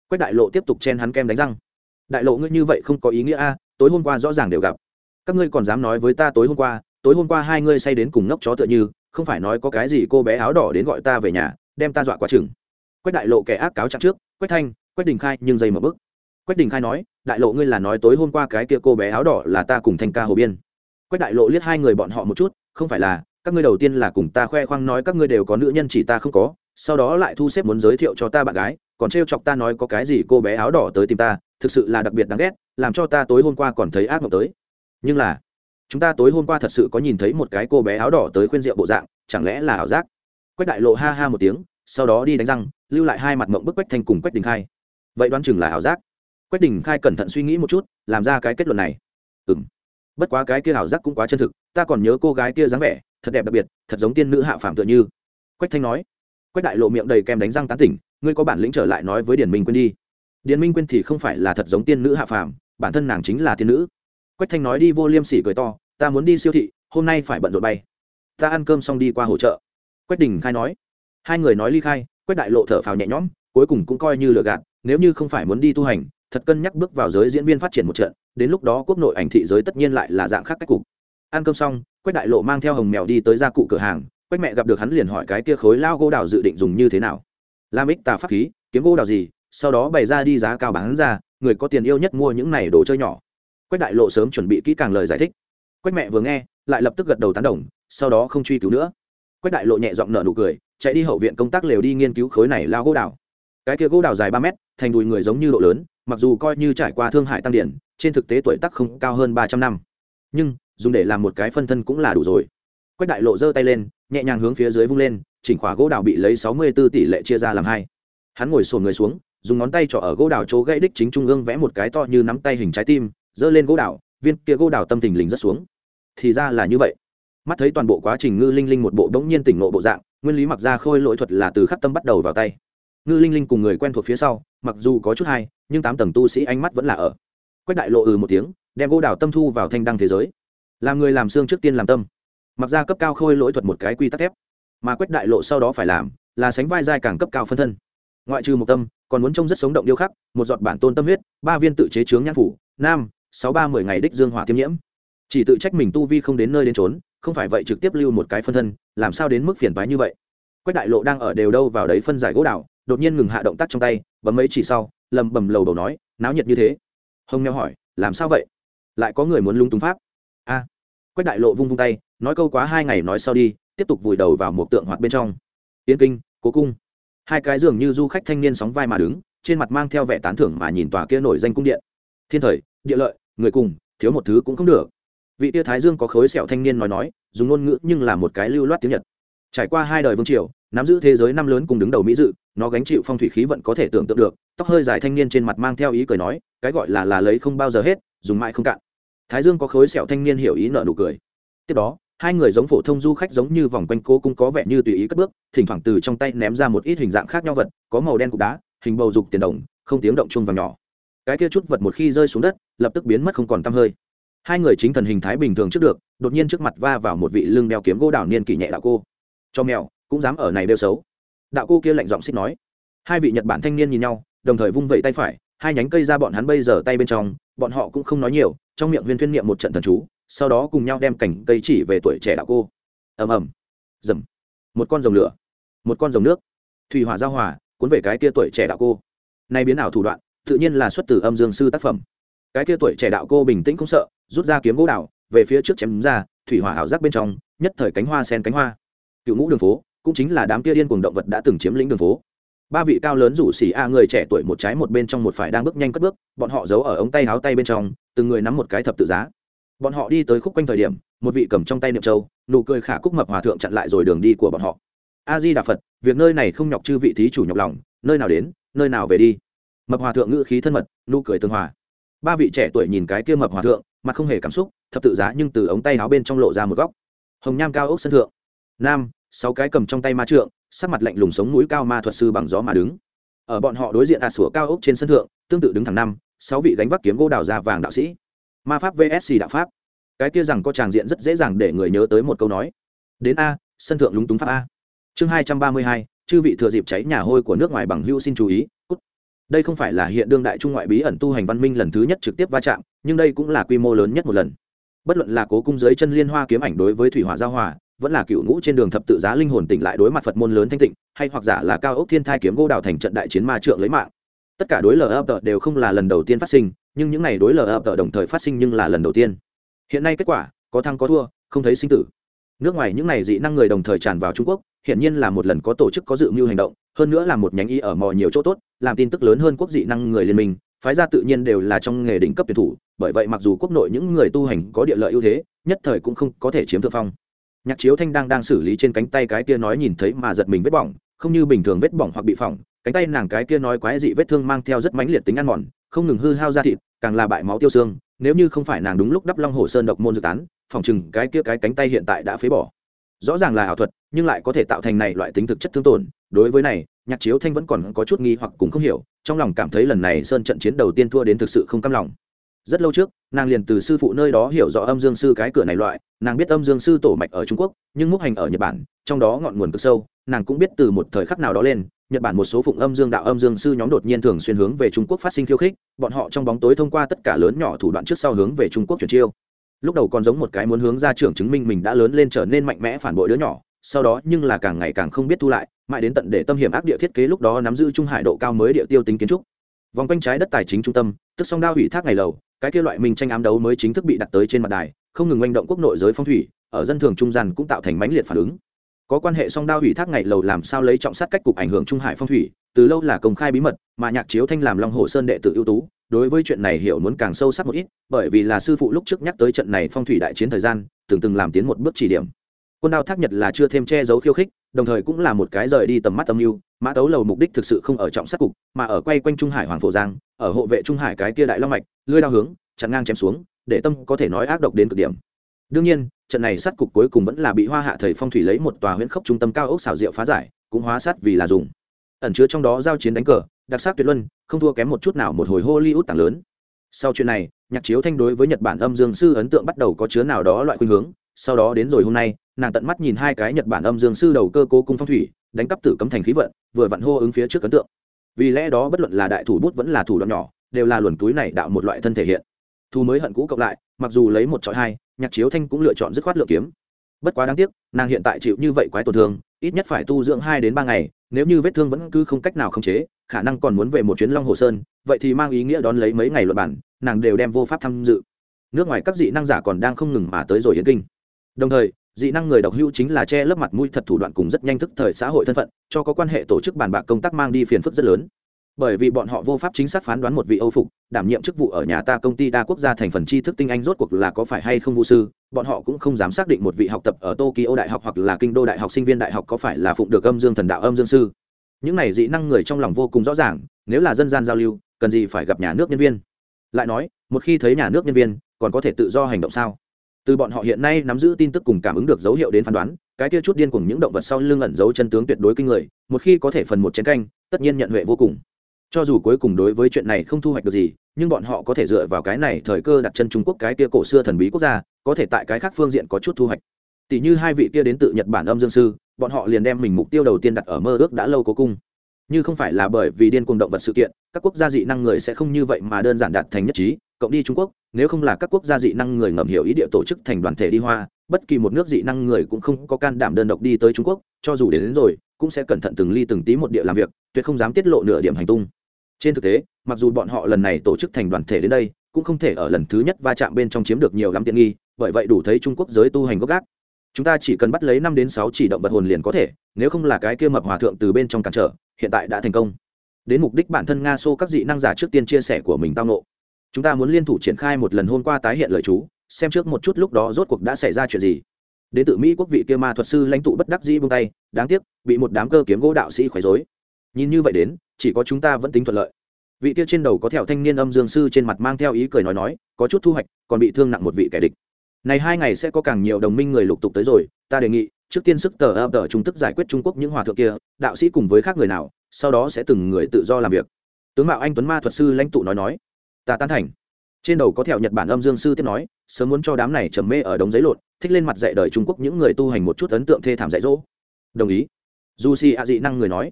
Quách đại lộ tiếp tục chen hắn kem đánh răng. Đại lộ ngươi như vậy không có ý nghĩa a, tối hôm qua rõ ràng đều gặp. Các ngươi còn dám nói với ta tối hôm qua, tối hôm qua hai ngươi say đến cùng ngốc chó tựa như, không phải nói có cái gì cô bé áo đỏ đến gọi ta về nhà, đem ta dọa quá chừng. Quách đại lộ kẻ ác cáo trạng trước, quách thanh, quách đình khai nhưng dây mở bức. Quách đình khai nói đại lộ ngươi là nói tối hôm qua cái kia cô bé áo đỏ là ta cùng thanh ca hồ biên. Quách đại lộ liếc hai người bọn họ một chút, không phải là, các ngươi đầu tiên là cùng ta khoe khoang nói các ngươi đều có nữ nhân chỉ ta không có, sau đó lại thu xếp muốn giới thiệu cho ta bạn gái, còn trêu chọc ta nói có cái gì cô bé áo đỏ tới tìm ta, thực sự là đặc biệt đáng ghét, làm cho ta tối hôm qua còn thấy ác mộng tới. Nhưng là, chúng ta tối hôm qua thật sự có nhìn thấy một cái cô bé áo đỏ tới khuyên rượu bộ dạng, chẳng lẽ là ảo giác? Quách đại lộ ha ha một tiếng, sau đó đi đánh răng, lưu lại hai mặt mộng bức quách thanh cùng quách đình khai. Vậy đoán chừng là ảo giác quách đình khai cẩn thận suy nghĩ một chút, làm ra cái kết luận này. Ừ m bất quá cái kia ảo giác cũng quá chân thực, ta còn nhớ cô gái kia dáng vẻ, thật đẹp đặc biệt, thật giống tiên nữ hạ phàm tựa như. Quách thanh nói. Quách đại lộ miệng đầy kem đánh răng tán tỉnh, ngươi có bản lĩnh trở lại nói với điển minh quyên đi. Điển minh quyên thì không phải là thật giống tiên nữ hạ phàm, bản thân nàng chính là tiên nữ. Quách thanh nói đi vô liêm sỉ cười to, ta muốn đi siêu thị, hôm nay phải bận rộn bay. Ta ăn cơm xong đi qua hỗ trợ quách đình khai nói. Hai người nói ly khai, quách đại lộ thở phào nhẹ nhõm, cuối cùng cũng coi như lừa gạt, nếu như không phải muốn đi tu hành thật cân nhắc bước vào giới diễn viên phát triển một trận, đến lúc đó quốc nội ảnh thị giới tất nhiên lại là dạng khác cách cục. Ăn cơm xong, quách đại lộ mang theo hồng mèo đi tới gia cụ cửa hàng, quách mẹ gặp được hắn liền hỏi cái kia khối lao gỗ đào dự định dùng như thế nào. Làm ích tà pháp khí, kiếm gỗ đào gì, sau đó bày ra đi giá cao bán ra, người có tiền yêu nhất mua những này đồ chơi nhỏ. Quách đại lộ sớm chuẩn bị kỹ càng lời giải thích. Quách mẹ vừa nghe, lại lập tức gật đầu tán đồng, sau đó không truy cứu nữa. Quách đại lộ nhẹ giọng nở nụ cười, chạy đi hậu viện công tác lều đi nghiên cứu khối này lao gỗ đào. Cái kia gỗ đào dài ba mét, thành đùi người giống như độ lớn mặc dù coi như trải qua thương hại tăng điển, trên thực tế tuổi tác không cao hơn ba trăm năm. Nhưng, dùng để làm một cái phân thân cũng là đủ rồi. Quách đại lộ giơ tay lên, nhẹ nhàng hướng phía dưới vung lên, chỉnh khóa gỗ đào bị lấy sáu mươi b ố tỷ lệ chia ra làm hai. Hắn ngồi sồn người xuống, dùng ngón tay trỏ ở gỗ đào chỗ gãy đích chính trung ương vẽ một cái to như nắm tay hình trái tim, giơ lên gỗ đào, viên kia gỗ đào tâm tình lình rất xuống. Thì ra là như vậy. Mắt thấy toàn bộ quá trình ngư linh linh một bộ đ ố n g nhiên tỉnh nộ bộ dạng, nguyên lý mặc ra khôi lỗi thuật là từ khắc tâm bắt đầu vào tay. Ngư linh linh cùng người quen thuộc phía sau, mặc dù có chút hay nhưng tám tầng tu sĩ ánh mắt vẫn là ở. Quách đại lộ ừ một tiếng, đem gỗ đào tâm thu vào thanh đăng thế giới. Làm người làm xương trước tiên làm tâm. Mặc ra cấp cao khôi lỗi thuật một cái quy tắc thép. Mà quách đại lộ sau đó phải làm là sánh vai giai càng cấp cao phân thân. Ngoại trừ một tâm, còn muốn trông rất sống động điêu khắc, một giọt bản tôn tâm huyết, ba viên tự chế chướng nhãn phủ, nam, sáu ba mười ngày đích dương hỏa tiêm nhiễm. Chỉ tự trách mình tu vi không đến nơi đến trốn không phải vậy trực tiếp lưu một cái phân thân, làm sao đến mức phiền toái như vậy? Quách đại lộ đang ở đều đâu vào đấy phân giải gỗ đào, đột nhiên ngừng hạ động tác trong tay, bấm mấy chỉ sau lầm bầm lầu đầu nói, náo nhiệt như thế. Hồng meo hỏi, làm sao vậy? Lại có người muốn lung túng pháp? A. Quách đại lộ vung vung tay, nói câu quá hai ngày nói sau đi, tiếp tục vùi đầu vào một tượng hoạt bên trong. Yến kinh, cố cung. Hai cái giường như du khách thanh niên sóng vai mà đứng, trên mặt mang theo vẻ tán thưởng mà nhìn tòa kia nổi danh cung điện. Thiên thời, địa lợi, người cùng, thiếu một thứ cũng không được. Vị tia thái dương có khối sẹo thanh niên nói nói, dùng ngôn ngữ nhưng là một cái lưu loát tiếng nhật. Trải qua hai đời vương triều nắm giữ thế giới năm lớn cùng đứng đầu mỹ dự, nó gánh chịu phong thủy khí vận có thể tưởng tượng được, tóc hơi dài thanh niên trên mặt mang theo ý cười nói, cái gọi là là lấy không bao giờ hết, dùng mãi không cạn. Thái dương có khối sẹo thanh niên hiểu ý nợ nụ cười. Tiếp đó, hai người giống phổ thông du khách giống như vòng quanh cố cũng có vẻ như tùy ý cất bước, thỉnh thoảng từ trong tay ném ra một ít hình dạng khác nhau vật, có màu đen cục đá, hình bầu dục tiền đồng, không tiếng động chung và nhỏ. Cái kia chút vật một khi rơi xuống đất, lập tức biến mất không còn tăm hơi. Hai người chính thần hình thái bình thường trước được, đột nhiên trước mặt va vào một vị lưng đeo kiếm gỗ đảo niên kỷ nhẹ đạo cô. Cho mèo cũng dám ở này đeo xấu. Đạo cô kia lạnh giọng xích nói. Hai vị nhật bản thanh niên nhìn nhau, đồng thời vung vẩy tay phải, hai nhánh cây ra bọn hắn bây giờ tay bên trong, bọn họ cũng không nói nhiều, trong miệng viên thuyên niệm một trận thần chú, sau đó cùng nhau đem cảnh cây chỉ về tuổi trẻ đạo cô. Ầm ầm. Dầm một con rồng lửa. Một con rồng nước. Thủy hỏa giao hòa, cuốn về cái kia tuổi trẻ đạo cô. Nay biến ảo thủ đoạn, tự nhiên là xuất từ âm dương sư tác phẩm. Cái kia tuổi trẻ đạo cô bình tĩnh không sợ, rút ra kiếm gỗ đào, về phía trước chém ra, thủy hỏa ảo giác bên trong, nhất thời cánh hoa sen cánh hoa. Cựu ngũ đường phố cũng chính là đám kia điên cuồng động vật đã từng chiếm lĩnh đường phố. Ba vị cao lớn rủ xỉ a người trẻ tuổi một trái một bên trong một phải đang bước nhanh cất bước, bọn họ giấu ở ống tay háo tay bên trong, từng người nắm một cái thập tự giá. Bọn họ đi tới khúc quanh thời điểm, một vị cầm trong tay niệm châu, nụ cười khả cúc mập hòa thượng chặn lại rồi đường đi của bọn họ. A di đà phật, việc nơi này không nhọc chư vị thí chủ nhọc lòng, nơi nào đến, nơi nào về đi. Mập hòa thượng ngữ khí thân mật, nụ cười tương hòa. Ba vị trẻ tuổi nhìn cái kia mập hòa thượng, mặt không hề cảm xúc, thập tự giá nhưng từ ống tay áo bên trong lộ ra một góc. Hồng nham cao ốc sân thượng. Nam sáu cái cầm trong tay ma trượng, sắc mặt lạnh lùng sống mũi cao ma thuật sư bằng gió mà đứng. Ở bọn họ đối diện ạt sủa cao ốc trên sân thượng, tương tự đứng thẳng năm, sáu vị gánh vác kiếm gỗ đào ra vàng đạo sĩ. Ma pháp vsc đạo pháp. Cái kia rằng có tràng diện rất dễ dàng để người nhớ tới một câu nói. Đến a, sân thượng lúng túng pháp a. Chương hai trăm ba mươi hai, chư vị thừa dịp cháy nhà hôi của nước ngoài bằng hưu xin chú ý, cút. Đây không phải là hiện đương đại trung ngoại bí ẩn tu hành văn minh lần thứ nhất trực tiếp va chạm, nhưng đây cũng là quy mô lớn nhất một lần. Bất luận là cố cung dưới chân liên hoa kiếm ảnh đối với thủy hỏa giao hòa vẫn là cựu ngũ trên đường thập tự giá linh hồn tỉnh lại đối mặt phật môn lớn thanh tịnh, hay hoặc giả là cao ốc thiên thai kiếm gỗ đào thành trận đại chiến ma trượng lấy mạng. Tất cả đối lờ ập đều không là lần đầu tiên phát sinh, nhưng những n à y đối lờ ập đồng thời phát sinh nhưng là lần đầu tiên. Hiện nay kết quả, có thăng có thua, không thấy sinh tử. Nước ngoài những n à y dị năng người đồng thời tràn vào trung quốc hiện nhiên là một lần có tổ chức có dự mưu hành động, hơn nữa là một nhánh y ở mò nhiều chỗ tốt, làm tin tức lớn hơn quốc dị năng người liên minh, phái ra tự nhiên đều là trong nghề đỉnh cấp tuyển thủ, bởi vậy mặc dù quốc nội những người tu hành có địa lợi ưu thế, nhất thời cũng không có thể chiếm thượng phong nhạc chiếu thanh đang đang xử lý trên cánh tay cái kia nói nhìn thấy mà giật mình vết bỏng, không như bình thường vết bỏng hoặc bị phỏng, cánh tay nàng cái kia nói quái dị vết thương mang theo rất mãnh liệt tính ăn mòn, không ngừng hư hao da thịt, càng là bại máu tiêu xương, nếu như không phải nàng đúng lúc đắp long hồ sơn độc môn dự tán, phòng chừng cái kia cái cánh tay hiện tại đã phế bỏ. Rõ ràng là ảo thuật, nhưng lại có thể tạo thành này loại tính thực chất thương tổn, đối với này, nhạc chiếu thanh vẫn còn có chút nghi hoặc cũng không hiểu, trong lòng cảm thấy lần này sơn trận chiến đầu tiên thua đến thực sự không cam lòng rất lâu trước, nàng liền từ sư phụ nơi đó hiểu rõ âm dương sư cái cửa này loại, nàng biết âm dương sư tổ mạch ở trung quốc, nhưng múc hành ở nhật bản, trong đó ngọn nguồn cực sâu, nàng cũng biết từ một thời khắc nào đó lên, nhật bản một số phụng âm dương đạo âm dương sư nhóm đột nhiên thường xuyên hướng về trung quốc phát sinh khiêu khích, bọn họ trong bóng tối thông qua tất cả lớn nhỏ thủ đoạn trước sau hướng về trung quốc chuyển chiêu. Lúc đầu còn giống một cái muốn hướng ra trưởng chứng minh mình đã lớn lên trở nên mạnh mẽ phản bội đứa nhỏ, sau đó nhưng là càng ngày càng không biết thu lại, mãi đến tận để tâm hiểm ác địa thiết kế lúc đó nắm giữ trung hải độ cao mới địa tiêu tính kiến trúc. Vòng quanh trái đất tài chính trung tâm, tức song đao ủy thác ngày lầu cái kia loại minh tranh ám đấu mới chính thức bị đặt tới trên mặt đài, không ngừng manh động quốc nội giới phong thủy, ở dân thường trung gian cũng tạo thành mãnh liệt phản ứng. Có quan hệ song đao ủy thác ngày lầu làm sao lấy trọng sát cách cục ảnh hưởng trung hải phong thủy, từ lâu là công khai bí mật, mà nhạc chiếu thanh làm long hồ sơn đệ tử ưu tú, đối với chuyện này hiểu muốn càng sâu sắc một ít, bởi vì là sư phụ lúc trước nhắc tới trận này phong thủy đại chiến thời gian, từng từng làm tiến một bước chỉ điểm. Quân đao thác nhật là chưa thêm che giấu khiêu khích, đồng thời cũng là một cái rời đi tầm mắt âm mưu mã tấu lầu mục đích thực sự không ở trọng sát cục, mà ở quay quanh trung hải hoàng phổ giang, ở hộ vệ trung hải cái kia đại long mạch, lưới đao hướng, chặn ngang chém xuống, để tâm có thể nói ác độc đến cực điểm. Đương nhiên, trận này sát cục cuối cùng vẫn là bị hoa hạ thầy phong thủy lấy một tòa huyễn khốc trung tâm cao ốc xào rượu phá giải, cũng hóa sát vì là dùng. Ẩn chứa trong đó giao chiến đánh cờ, đặc sắc tuyệt luân, không thua kém một chút nào một hồi hollywood tảng lớn. Sau chuyện này, nhạc chiếu thanh đối với nhật bản âm dương sư ấn tượng bắt đầu có chứa nào đó loại khuynh hướng. Sau đó đến rồi hôm nay, nàng tận mắt nhìn hai cái nhật bản âm dương sư đầu cơ cố cung phong thủy đánh cắp tử cấm thành khí vận, vừa vặn hô ứng phía trước ấn tượng. Vì lẽ đó bất luận là đại thủ bút vẫn là thủ đoạn nhỏ, đều là luồn túi này đạo một loại thân thể hiện. Thu mới hận cũ cộng lại, mặc dù lấy một trọi hai, nhạc chiếu thanh cũng lựa chọn dứt khoát lựa kiếm. Bất quá đáng tiếc, nàng hiện tại chịu như vậy quái tổn thương, ít nhất phải tu dưỡng hai đến ba ngày, nếu như vết thương vẫn cứ không cách nào khống chế, khả năng còn muốn về một chuyến long hồ sơn, vậy thì mang ý nghĩa đón lấy mấy ngày luật bản, nàng đều đem vô pháp tham dự. Nước ngoài các dị năng giả còn đang không ngừng mà tới rồi yến kinh. Đồng thời dị năng người độc hữu chính là che lấp mặt mũi thật thủ đoạn cùng rất nhanh thức thời xã hội thân phận, cho có quan hệ tổ chức bàn bạc công tác mang đi phiền phức rất lớn. Bởi vì bọn họ vô pháp chính xác phán đoán một vị âu phục, đảm nhiệm chức vụ ở nhà ta công ty đa quốc gia thành phần tri thức tinh anh rốt cuộc là có phải hay không vũ sư, bọn họ cũng không dám xác định một vị học tập ở tokyo đại học hoặc là kinh đô đại học sinh viên đại học có phải là phụng được âm dương thần đạo, âm dương sư. Những này dị năng người trong lòng vô cùng rõ ràng, nếu là dân gian giao lưu, cần gì phải gặp nhà nước nhân viên? Lại nói, một khi thấy nhà nước nhân viên, còn có thể tự do hành động sao? Từ bọn họ hiện nay nắm giữ tin tức cùng cảm ứng được dấu hiệu đến phán đoán, cái kia chút điên cùng những động vật sau lưng ẩn giấu chân tướng tuyệt đối kinh người, một khi có thể phần một chiến canh, tất nhiên nhận huệ vô cùng. Cho dù cuối cùng đối với chuyện này không thu hoạch được gì, nhưng bọn họ có thể dựa vào cái này thời cơ đặt chân trung quốc cái kia cổ xưa thần bí quốc gia, có thể tại cái khác phương diện có chút thu hoạch. Tỷ như hai vị kia đến từ nhật bản âm dương sư, bọn họ liền đem mình mục tiêu đầu tiên đặt ở mơ ước đã lâu cố cung. Như không phải là bởi vì điên cuồng động vật sự kiện, các quốc gia dị năng người sẽ không như vậy mà đơn giản đạt thành nhất trí cộng đi trung quốc nếu không là các quốc gia dị năng người ngầm hiểu ý địa tổ chức thành đoàn thể đi hoa bất kỳ một nước dị năng người cũng không có can đảm đơn độc đi tới trung quốc cho dù đến, đến rồi cũng sẽ cẩn thận từng ly từng tí một địa làm việc tuyệt không dám tiết lộ nửa điểm hành tung. Trên thực tế mặc dù bọn họ lần này tổ chức thành đoàn thể đến đây cũng không thể ở lần thứ nhất va chạm bên trong chiếm được nhiều lắm tiện nghi bởi vậy đủ thấy trung quốc giới tu hành gốc gác. Chúng ta chỉ cần bắt lấy năm đến sáu chỉ động vật hồn liền có thể nếu không là cái kia mập hòa thượng từ bên trong cản trở hiện tại đã thành công. Đến mục đích bản thân nga xô các dị năng giả trước tiên chia sẻ của mình tao nộ chúng ta muốn liên thủ triển khai một lần hôm qua tái hiện lời chú, xem trước một chút lúc đó rốt cuộc đã xảy ra chuyện gì. Đến từ mỹ quốc vị kia ma thuật sư lãnh tụ bất đắc dĩ buông tay, đáng tiếc, bị một đám cơ kiếm gỗ đạo sĩ quấy rối. Nhìn như vậy đến, chỉ có chúng ta vẫn tính thuận lợi. Vị kia trên đầu có thẹo thanh niên âm dương sư trên mặt mang theo ý cười nói nói, có chút thu hoạch, còn bị thương nặng một vị kẻ địch. Này hai ngày sẽ có càng nhiều đồng minh người lục tục tới rồi, ta đề nghị, trước tiên sức tờ ập tờ trung tức giải quyết trung quốc những hòa thượng kia, đạo sĩ cùng với khác người nào, sau đó sẽ từng người tự do làm việc. Tướng mạo anh tuấn ma thuật sư lãnh tụ nói nói ta tán thành. Trên đầu có thẹo nhật bản âm dương sư tiếp nói, sớm muốn cho đám này trầm mê ở đống giấy lộn, thích lên mặt dạy đời trung quốc những người tu hành một chút ấn tượng thê thảm dạy dỗ. Đồng ý. Dù si a dị năng người nói.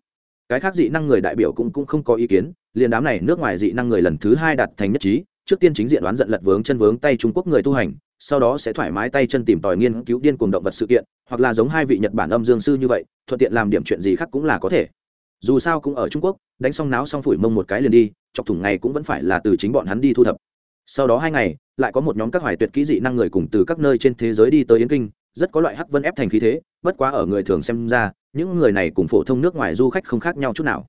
Cái khác dị năng người đại biểu cũng cũng không có ý kiến, liền đám này nước ngoài dị năng người lần thứ hai đạt thành nhất trí, trước tiên chính diện đoán giận lật vướng chân vướng tay trung quốc người tu hành, sau đó sẽ thoải mái tay chân tìm tòi nghiên cứu điên cuồng động vật sự kiện, hoặc là giống hai vị nhật bản âm dương sư như vậy, thuận tiện làm điểm chuyện gì khác cũng là có thể dù sao cũng ở trung quốc, đánh xong náo xong phủi mông một cái liền đi, chọc thủng ngày cũng vẫn phải là từ chính bọn hắn đi thu thập. Sau đó hai ngày, lại có một nhóm các hoài tuyệt kỹ dị năng người cùng từ các nơi trên thế giới đi tới yến kinh, rất có loại hắc vân ép thành khí thế, bất quá ở người thường xem ra, những người này cùng phổ thông nước ngoài du khách không khác nhau chút nào.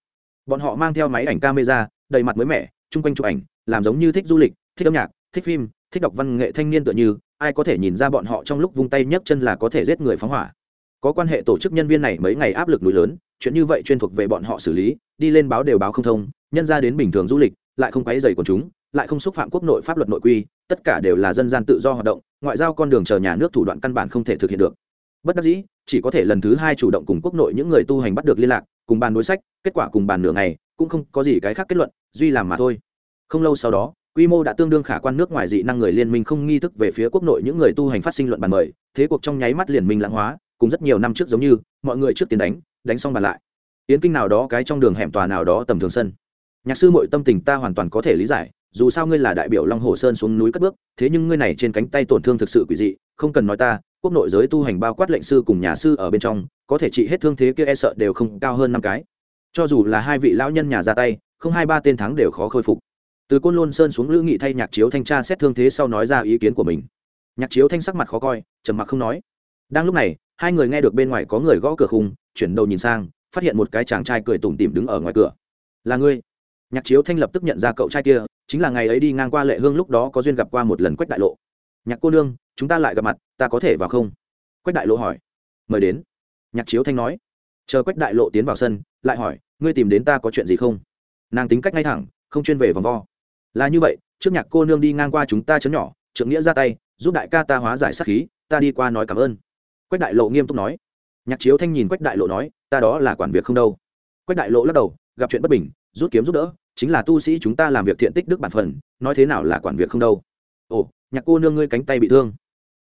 Bọn họ mang theo máy ảnh camera, đầy mặt mới mẻ, chung quanh chụp ảnh, làm giống như thích du lịch, thích âm nhạc, thích phim, thích đọc văn nghệ thanh niên tựa như, ai có thể nhìn ra bọn họ trong lúc vung tay nhấc chân là có thể giết người phóng hỏa. Có quan hệ tổ chức nhân viên này mấy ngày áp lực núi lớn chuyện như vậy chuyên thuộc về bọn họ xử lý, đi lên báo đều báo không thông, nhân ra đến bình thường du lịch, lại không quấy dày của chúng, lại không xúc phạm quốc nội pháp luật nội quy, tất cả đều là dân gian tự do hoạt động, ngoại giao con đường chờ nhà nước thủ đoạn căn bản không thể thực hiện được. Bất đắc dĩ, chỉ có thể lần thứ hai chủ động cùng quốc nội những người tu hành bắt được liên lạc, cùng bàn đối sách, kết quả cùng bàn nửa ngày, cũng không có gì cái khác kết luận, duy làm mà thôi. Không lâu sau đó, quy mô đã tương đương khả quan nước ngoài dị năng người liên minh không nghi thức về phía quốc nội những người tu hành phát sinh luận bàn mời, thế cuộc trong nháy mắt liền minh lãng hóa, cùng rất nhiều năm trước giống như, mọi người trước tiến đánh đánh xong bàn lại. Yến kinh nào đó cái trong đường hẻm tòa nào đó tầm thường sân. Nhạc sư mội tâm tình ta hoàn toàn có thể lý giải, dù sao ngươi là đại biểu long hồ sơn xuống núi cất bước, thế nhưng ngươi này trên cánh tay tổn thương thực sự quỷ dị, không cần nói ta, quốc nội giới tu hành bao quát lệnh sư cùng nhà sư ở bên trong, có thể trị hết thương thế kia e sợ đều không cao hơn năm cái. Cho dù là hai vị lão nhân nhà ra tay, không hai ba tên thắng đều khó khôi phục. Từ côn lôn sơn xuống lữ nghị thay nhạc chiếu thanh tra xét thương thế sau nói ra ý kiến của mình. Nhạc chiếu thanh sắc mặt khó coi, trầm mặc không nói. Đang lúc này, hai người nghe được bên ngoài có người gõ cửa khung chuyển đầu nhìn sang, phát hiện một cái chàng trai cười tủm tỉm đứng ở ngoài cửa. Là ngươi. Nhạc chiếu thanh lập tức nhận ra cậu trai kia, chính là ngày ấy đi ngang qua lệ hương lúc đó có duyên gặp qua một lần quách đại lộ. Nhạc cô nương, chúng ta lại gặp mặt, ta có thể vào không? Quách đại lộ hỏi. Mời đến. Nhạc chiếu thanh nói. Chờ quách đại lộ tiến vào sân, lại hỏi, ngươi tìm đến ta có chuyện gì không? Nàng tính cách ngay thẳng, không chuyên về vòng vo. Là như vậy, trước nhạc cô nương đi ngang qua chúng ta chấn nhỏ trượng nghĩa ra tay, giúp đại ca ta hóa giải sát khí, ta đi qua nói cảm ơn. Quách đại lộ nghiêm túc nói nhạc chiếu thanh nhìn quách đại lộ nói, ta đó là quản việc không đâu. Quách đại lộ lắc đầu, gặp chuyện bất bình, rút kiếm giúp đỡ, chính là tu sĩ chúng ta làm việc thiện tích đức bản phần, nói thế nào là quản việc không đâu. Ồ, nhạc cô nương ngươi cánh tay bị thương.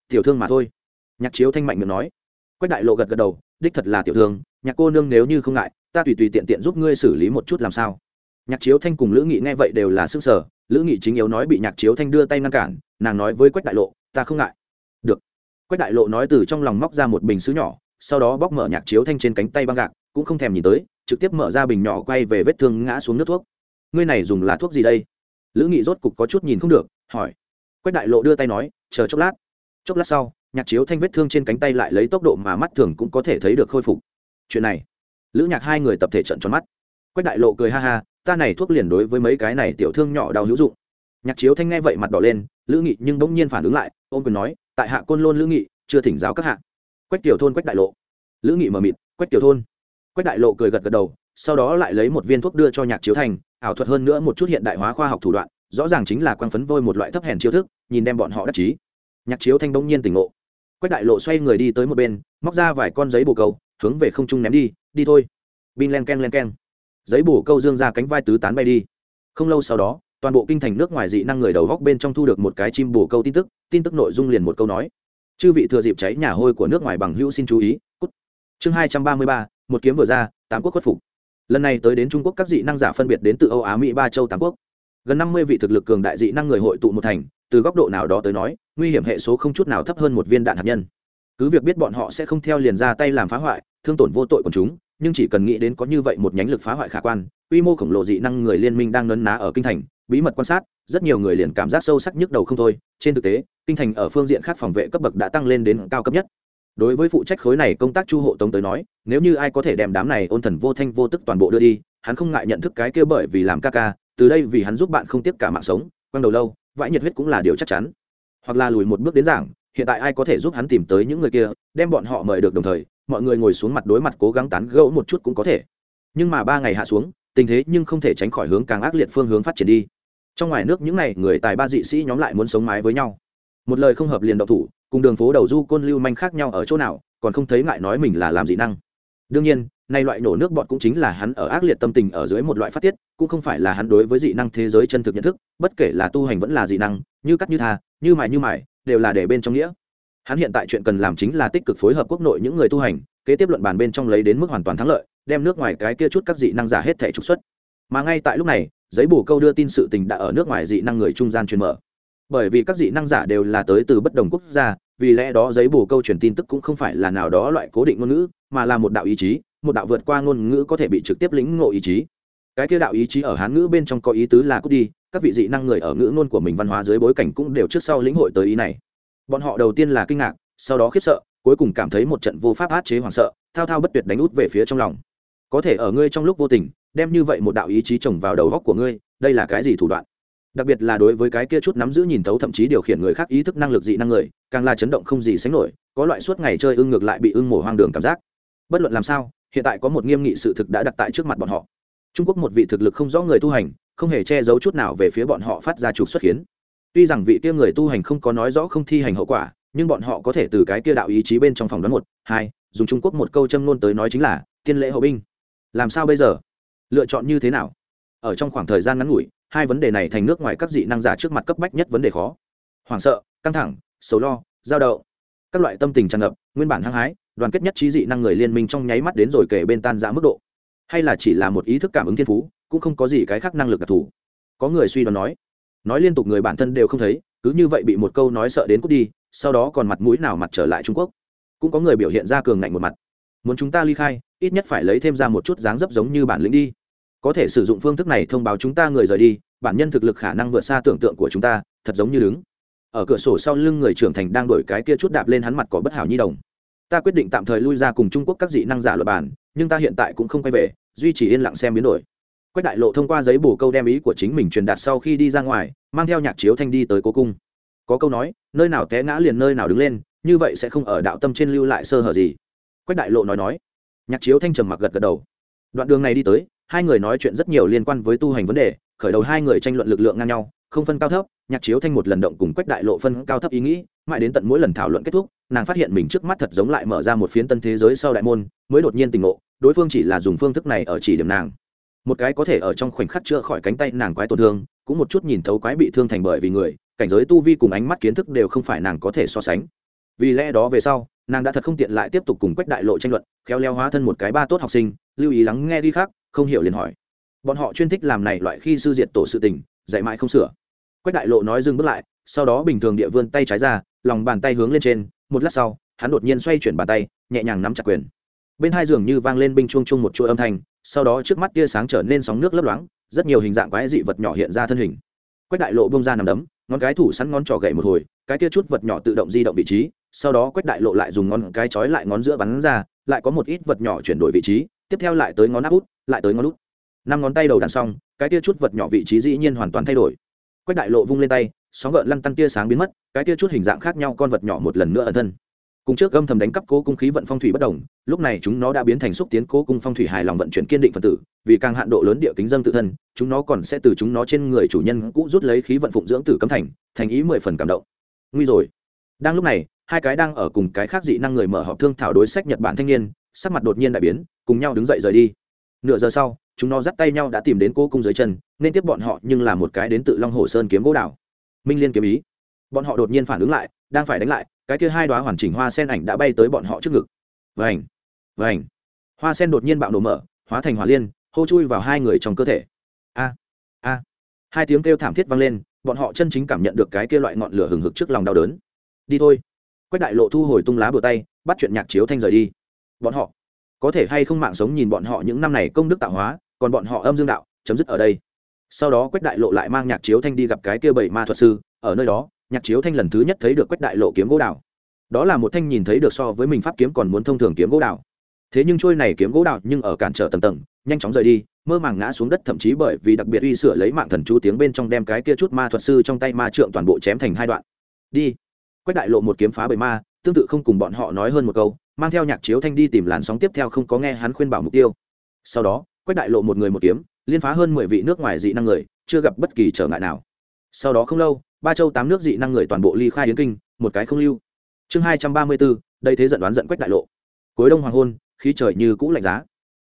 Tiểu thương mà thôi. Nhạc chiếu thanh mạnh miệng nói. Quách đại lộ gật gật đầu, đích thật là tiểu thương, nhạc cô nương nếu như không ngại, ta tùy tùy tiện tiện giúp ngươi xử lý một chút làm sao. Nhạc chiếu thanh cùng lữ nghị nghe vậy đều là sức sở lữ nghị chính yếu nói bị nhạc chiếu thanh đưa tay ngăn cản, nàng nói với quách đại lộ, ta không ngại. Được. Quách đại lộ nói từ trong lòng móc ra một bình xứ nhỏ sau đó bóc mở nhạc chiếu thanh trên cánh tay băng gạc, cũng không thèm nhìn tới, trực tiếp mở ra bình nhỏ quay về vết thương ngã xuống nước thuốc. Ngươi này dùng là thuốc gì đây? Lữ nghị rốt cục có chút nhìn không được, hỏi. Quách đại lộ đưa tay nói, chờ chốc lát. Chốc lát sau, nhạc chiếu thanh vết thương trên cánh tay lại lấy tốc độ mà mắt thường cũng có thể thấy được khôi phục. Chuyện này, lữ nhạc hai người tập thể trận tròn mắt. Quách đại lộ cười ha ha, ta này thuốc liền đối với mấy cái này tiểu thương nhỏ đau hữu dụng. Nhạc chiếu thanh nghe vậy mặt đỏ lên, lữ nghị nhưng bỗng nhiên phản ứng lại, ôm quyền nói, tại hạ côn lôn lữ nghị, chưa thỉnh giáo các hạ quách tiểu thôn, quách đại lộ. Lữ nghị mờ mịt, quách tiểu thôn. Quách đại lộ cười gật gật đầu, sau đó lại lấy một viên thuốc đưa cho nhạc chiếu thành, ảo thuật hơn nữa một chút hiện đại hóa khoa học thủ đoạn, rõ ràng chính là quang phấn vôi một loại thấp hèn chiêu thức, nhìn đem bọn họ đắc chí. Nhạc chiếu thanh bỗng nhiên tỉnh ngộ. Quách đại lộ xoay người đi tới một bên, móc ra vài con giấy bồ câu, hướng về không trung ném đi đi thôi. Bin len k e n len k e n giấy bồ câu dương ra cánh vai tứ tán bay đi. Không lâu sau đó, toàn bộ kinh thành nước ngoài dị năng người đầu góc bên trong thu được một cái chim bồ câu tin tức tin tức nội dung liền một câu nói chư vị thừa dịp cháy nhà hôi của nước ngoài bằng hữu xin chú ý, cút. Chương hai trăm ba mươi ba, một kiếm vừa ra, tám quốc khuất phục. Lần này tới đến trung quốc các dị năng giả phân biệt đến từ âu á mỹ, ba châu, tám quốc. Gần năm mươi vị thực lực cường đại dị năng người hội tụ một thành, từ góc độ nào đó tới nói, nguy hiểm hệ số không chút nào thấp hơn một viên đạn hạt nhân. Cứ việc biết bọn họ sẽ không theo liền ra tay làm phá hoại, thương tổn vô tội của chúng, nhưng chỉ cần nghĩ đến có như vậy một nhánh lực phá hoại khả quan, quy mô khổng lồ dị năng người liên minh đang nấn ná ở kinh thành, bí mật quan sát, rất nhiều người liền cảm giác sâu sắc nhức đầu không thôi. Trên thực tế kinh thành ở phương diện khác phòng vệ cấp bậc đã tăng lên đến cao cấp nhất. Đối với phụ trách khối này công tác chu hộ tống tới nói, nếu như ai có thể đem đám này ôn thần vô thanh vô tức toàn bộ đưa đi, hắn không ngại nhận thức cái kia bởi vì làm ca ca, từ đây vì hắn giúp bạn không tiếp cả mạng sống, quăng đầu lâu, vãi nhiệt huyết cũng là điều chắc chắn. Hoặc là lùi một bước đến giảng, hiện tại ai có thể giúp hắn tìm tới những người kia, đem bọn họ mời được đồng thời, mọi người ngồi xuống mặt đối mặt cố gắng tán gẫu một chút cũng có thể. Nhưng mà ba ngày hạ xuống, tình thế nhưng không thể tránh khỏi hướng càng ác liệt phương hướng phát triển đi. Trong ngoài nước những n à y người tài ba dị sĩ nhóm lại muốn sống mái với nhau một lời không hợp liền độc thủ, cùng đường phố đầu du côn lưu manh khác nhau ở chỗ nào, còn không thấy ngại nói mình là làm dị năng. Đương nhiên, nay loại nổ nước bọt cũng chính là hắn ở ác liệt tâm tình ở dưới một loại phát tiết, cũng không phải là hắn đối với dị năng thế giới chân thực nhận thức, bất kể là tu hành vẫn là dị năng, như cắt như thà như mài như mài, đều là để bên trong nghĩa. Hắn hiện tại chuyện cần làm chính là tích cực phối hợp quốc nội những người tu hành, kế tiếp luận bàn bên trong lấy đến mức hoàn toàn thắng lợi, đem nước ngoài cái kia chút các dị năng giả hết thể trục xuất. Mà ngay tại lúc này, giấy bù câu đưa tin sự tình đã ở nước ngoài dị năng người trung gian truyền mở bởi vì các dị năng giả đều là tới từ bất đồng quốc gia, vì lẽ đó giấy bù câu truyền tin tức cũng không phải là nào đó loại cố định ngôn ngữ, mà là một đạo ý chí, một đạo vượt qua ngôn ngữ có thể bị trực tiếp lĩnh ngộ ý chí. Cái kia đạo ý chí ở hán ngữ bên trong có ý tứ là cút đi, các vị dị năng người ở ngữ ngôn của mình văn hóa dưới bối cảnh cũng đều trước sau lĩnh hội tới ý này. Bọn họ đầu tiên là kinh ngạc, sau đó khiếp sợ, cuối cùng cảm thấy một trận vô pháp át chế hoảng sợ, thao thao bất tuyệt đánh út về phía trong lòng. Có thể ở ngươi trong lúc vô tình, đem như vậy một đạo ý chí trồng vào đầu góc của ngươi, đây là cái gì thủ đoạn? Đặc biệt là đối với cái kia chút nắm giữ nhìn thấu thậm chí điều khiển người khác ý thức năng lực dị năng người, càng là chấn động không gì sánh nổi, có loại suốt ngày chơi ưng ngược lại bị ưng mổ hoang đường cảm giác. Bất luận làm sao, hiện tại có một nghiêm nghị sự thực đã đặt tại trước mặt bọn họ. Trung quốc một vị thực lực không rõ người tu hành, không hề che giấu chút nào về phía bọn họ phát ra trục xuất khiến. Tuy rằng vị kia người tu hành không có nói rõ không thi hành hậu quả, nhưng bọn họ có thể từ cái kia đạo ý chí bên trong phòng đoán một, hai, dùng trung quốc một câu châm ngôn tới nói chính là, tiên lễ hậu binh. Làm sao bây giờ? Lựa chọn như thế nào? Ở trong khoảng thời gian ngắn ngủi hai vấn đề này thành nước ngoài các dị năng giả trước mặt cấp bách nhất vấn đề khó. Hoảng sợ, căng thẳng xấu lo giao đậu các loại tâm tình tràn ngập, nguyên bản hăng hái, đoàn kết nhất trí dị năng người liên minh trong nháy mắt đến rồi kể bên tan giã mức độ. Hay là chỉ là một ý thức cảm ứng thiên phú, cũng không có gì cái khác năng lực đặc thù. Có người suy đoán nói nói liên tục người bản thân đều không thấy, cứ như vậy bị một câu nói sợ đến cút đi, sau đó còn mặt mũi nào mặt trở lại trung quốc. Cũng có người biểu hiện ra cường ngạnh một mặt. Muốn chúng ta ly khai, ít nhất phải lấy thêm ra một chút dáng dấp giống như bản lĩnh đi có thể sử dụng phương thức này thông báo chúng ta người rời đi, bản nhân thực lực khả năng vượt xa tưởng tượng của chúng ta, thật giống như đứng ở cửa sổ sau lưng người trưởng thành đang đổi cái kia chút đạp lên hắn mặt có bất hảo nhi đồng. Ta quyết định tạm thời lui ra cùng trung quốc các dị năng giả luật bản, nhưng ta hiện tại cũng không quay về, duy trì yên lặng xem biến đổi. Quách đại lộ thông qua giấy bổ câu đem ý của chính mình truyền đạt sau khi đi ra ngoài, mang theo nhạc chiếu thanh đi tới cố cung. Có câu nói, nơi nào té ngã liền nơi nào đứng lên, như vậy sẽ không ở đạo tâm trên lưu lại sơ hở gì. Quách đại lộ nói nói. Nhạc chiếu thanh trầm mặc gật gật đầu. Đoạn đường này đi tới hai người nói chuyện rất nhiều liên quan với tu hành vấn đề, khởi đầu hai người tranh luận lực lượng ngang nhau, không phân cao thấp, nhạc chiếu thanh một lần động cùng quách đại lộ phân cao thấp ý nghĩ, mãi đến tận mỗi lần thảo luận kết thúc, nàng phát hiện mình trước mắt thật giống lại mở ra một phiến tân thế giới sau đại môn, mới đột nhiên tình ngộ, đối phương chỉ là dùng phương thức này ở chỉ điểm nàng. Một cái có thể ở trong khoảnh khắc chữa khỏi cánh tay nàng quái tổn thương, cũng một chút nhìn thấu quái bị thương thành bởi vì người, cảnh giới tu vi cùng ánh mắt kiến thức đều không phải nàng có thể so sánh. Vì lẽ đó về sau, nàng đã thật không tiện lại tiếp tục cùng quách đại lộ tranh luận, khéo leo hóa thân một cái ba tốt học sinh, lưu ý lắng nghe đi khác không hiểu liền hỏi. Bọn họ chuyên thích làm này loại khi sư diệt tổ sự tình, dạy mãi không sửa. Quách đại lộ nói dừng bước lại, sau đó bình thường địa vươn tay trái ra, lòng bàn tay hướng lên trên, một lát sau, hắn đột nhiên xoay chuyển bàn tay, nhẹ nhàng nắm chặt quyền. Bên hai giường như vang lên binh chuông chung một chuỗi âm thanh, sau đó trước mắt tia sáng trở nên sóng nước lấp loáng, rất nhiều hình dạng quái dị vật nhỏ hiện ra thân hình. Quách đại lộ bông ra nằm đấm, ngón cái thủ sẵn ngón trỏ gậy một hồi, cái tia chút vật nhỏ tự động di động vị trí, sau đó quách đại lộ lại dùng ngón cái chói lại ngón giữa bắn ra, lại có một ít vật nhỏ chuyển đổi vị trí tiếp theo lại tới ngón áp út, lại tới ngón út năm ngón tay đầu đàn xong, cái tia chút vật nhỏ vị trí dĩ nhiên hoàn toàn thay đổi. Quách đại lộ vung lên tay, sóng gợn lăn tăn tia sáng biến mất, cái tia chút hình dạng khác nhau con vật nhỏ một lần nữa ẩn thân. Cùng trước âm thầm đánh cắp cố cung khí vận phong thủy bất đồng, lúc này chúng nó đã biến thành xúc tiến cố cung phong thủy hài lòng vận chuyển kiên định phần tử, vì càng hạn độ lớn địa kính dân tự thân, chúng nó còn sẽ từ chúng nó trên người chủ nhân cũ rút lấy khí vận phụng dưỡng tử cấm thành thành ý mười phần cảm động. Nguy rồi. Đang lúc này, hai cái đang ở cùng cái khác dị năng người mở họp thương thảo đối sách nhật bản thanh niên sắc mặt đột nhiên đại biến, cùng nhau đứng dậy rời đi. Nửa giờ sau, chúng nó dắt tay nhau đã tìm đến cô cung dưới chân, nên tiếp bọn họ nhưng là một cái đến tự long hồ sơn kiếm gỗ đào minh liên kiếm ý. Bọn họ đột nhiên phản ứng lại, đang phải đánh lại, cái kia hai đoá hoàn chỉnh hoa sen ảnh đã bay tới bọn họ trước ngực. Vành vành. Hoa sen đột nhiên bạo nổ mở, hóa thành hỏa liên, hô chui vào hai người trong cơ thể. A a. Hai tiếng kêu thảm thiết vang lên, bọn họ chân chính cảm nhận được cái kia loại ngọn lửa hừng hực trước lòng đau đớn. Đi thôi. Quách đại lộ thu hồi tung lá bừa tay, bắt chuyện nhạc chiếu thanh rời đi bọn họ. Có thể hay không mạng sống nhìn bọn họ những năm này công đức tạo hóa, còn bọn họ âm dương đạo, chấm dứt ở đây. Sau đó quách đại lộ lại mang nhạc chiếu thanh đi gặp cái kia bảy ma thuật sư, ở nơi đó, nhạc chiếu thanh lần thứ nhất thấy được quách đại lộ kiếm gỗ đào. Đó là một thanh nhìn thấy được so với mình pháp kiếm còn muốn thông thường kiếm gỗ đào. Thế nhưng trôi này kiếm gỗ đào nhưng ở cản trở tầng tầng, nhanh chóng rời đi, mơ màng ngã xuống đất thậm chí bởi vì đặc biệt uy sửa lấy mạng thần chú tiếng bên trong đem cái kia chút ma thuật sư trong tay ma trượng toàn bộ chém thành hai đoạn. Đi. Quách đại lộ một kiếm phá bầy ma, tương tự không cùng bọn họ nói hơn một câu mang theo nhạc chiếu thanh đi tìm làn sóng tiếp theo không có nghe hắn khuyên bảo mục tiêu. Sau đó, quách đại lộ một người một kiếm, liên phá hơn mười vị nước ngoài dị năng người, chưa gặp bất kỳ trở ngại nào. Sau đó không lâu, ba châu tám nước dị năng người toàn bộ ly khai yến kinh, một cái không lưu. Chương hai trăm ba mươi bốn, đây thế giận đoán giận quách đại lộ. Cuối đông hoàng hôn, khí trời như cũ lạnh giá.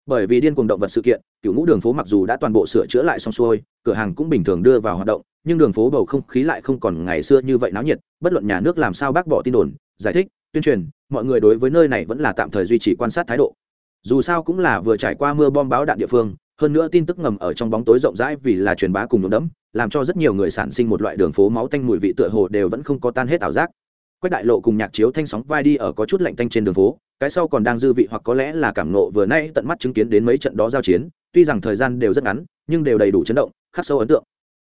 Bởi vì điên cuồng động vật sự kiện, cựu ngũ đường phố mặc dù đã toàn bộ sửa chữa lại xong xuôi, cửa hàng cũng bình thường đưa vào hoạt động, nhưng đường phố bầu không khí lại không còn ngày xưa như vậy náo nhiệt, bất luận nhà nước làm sao bác bỏ tin đồn, giải thích tuyên truyền, mọi người đối với nơi này vẫn là tạm thời duy trì quan sát thái độ. Dù sao cũng là vừa trải qua mưa bom báo đạn địa phương, hơn nữa tin tức ngầm ở trong bóng tối rộng rãi vì là truyền bá cùng nhuộm đẫm, làm cho rất nhiều người sản sinh một loại đường phố máu tanh mùi vị tựa hồ đều vẫn không có tan hết ảo giác. Quách đại lộ cùng nhạc chiếu thanh sóng vai đi ở có chút lạnh tanh trên đường phố, cái sau còn đang dư vị hoặc có lẽ là cảm nộ vừa nay tận mắt chứng kiến đến mấy trận đó giao chiến, tuy rằng thời gian đều rất ngắn, nhưng đều đầy đủ chấn động, khắc sâu ấn tượng.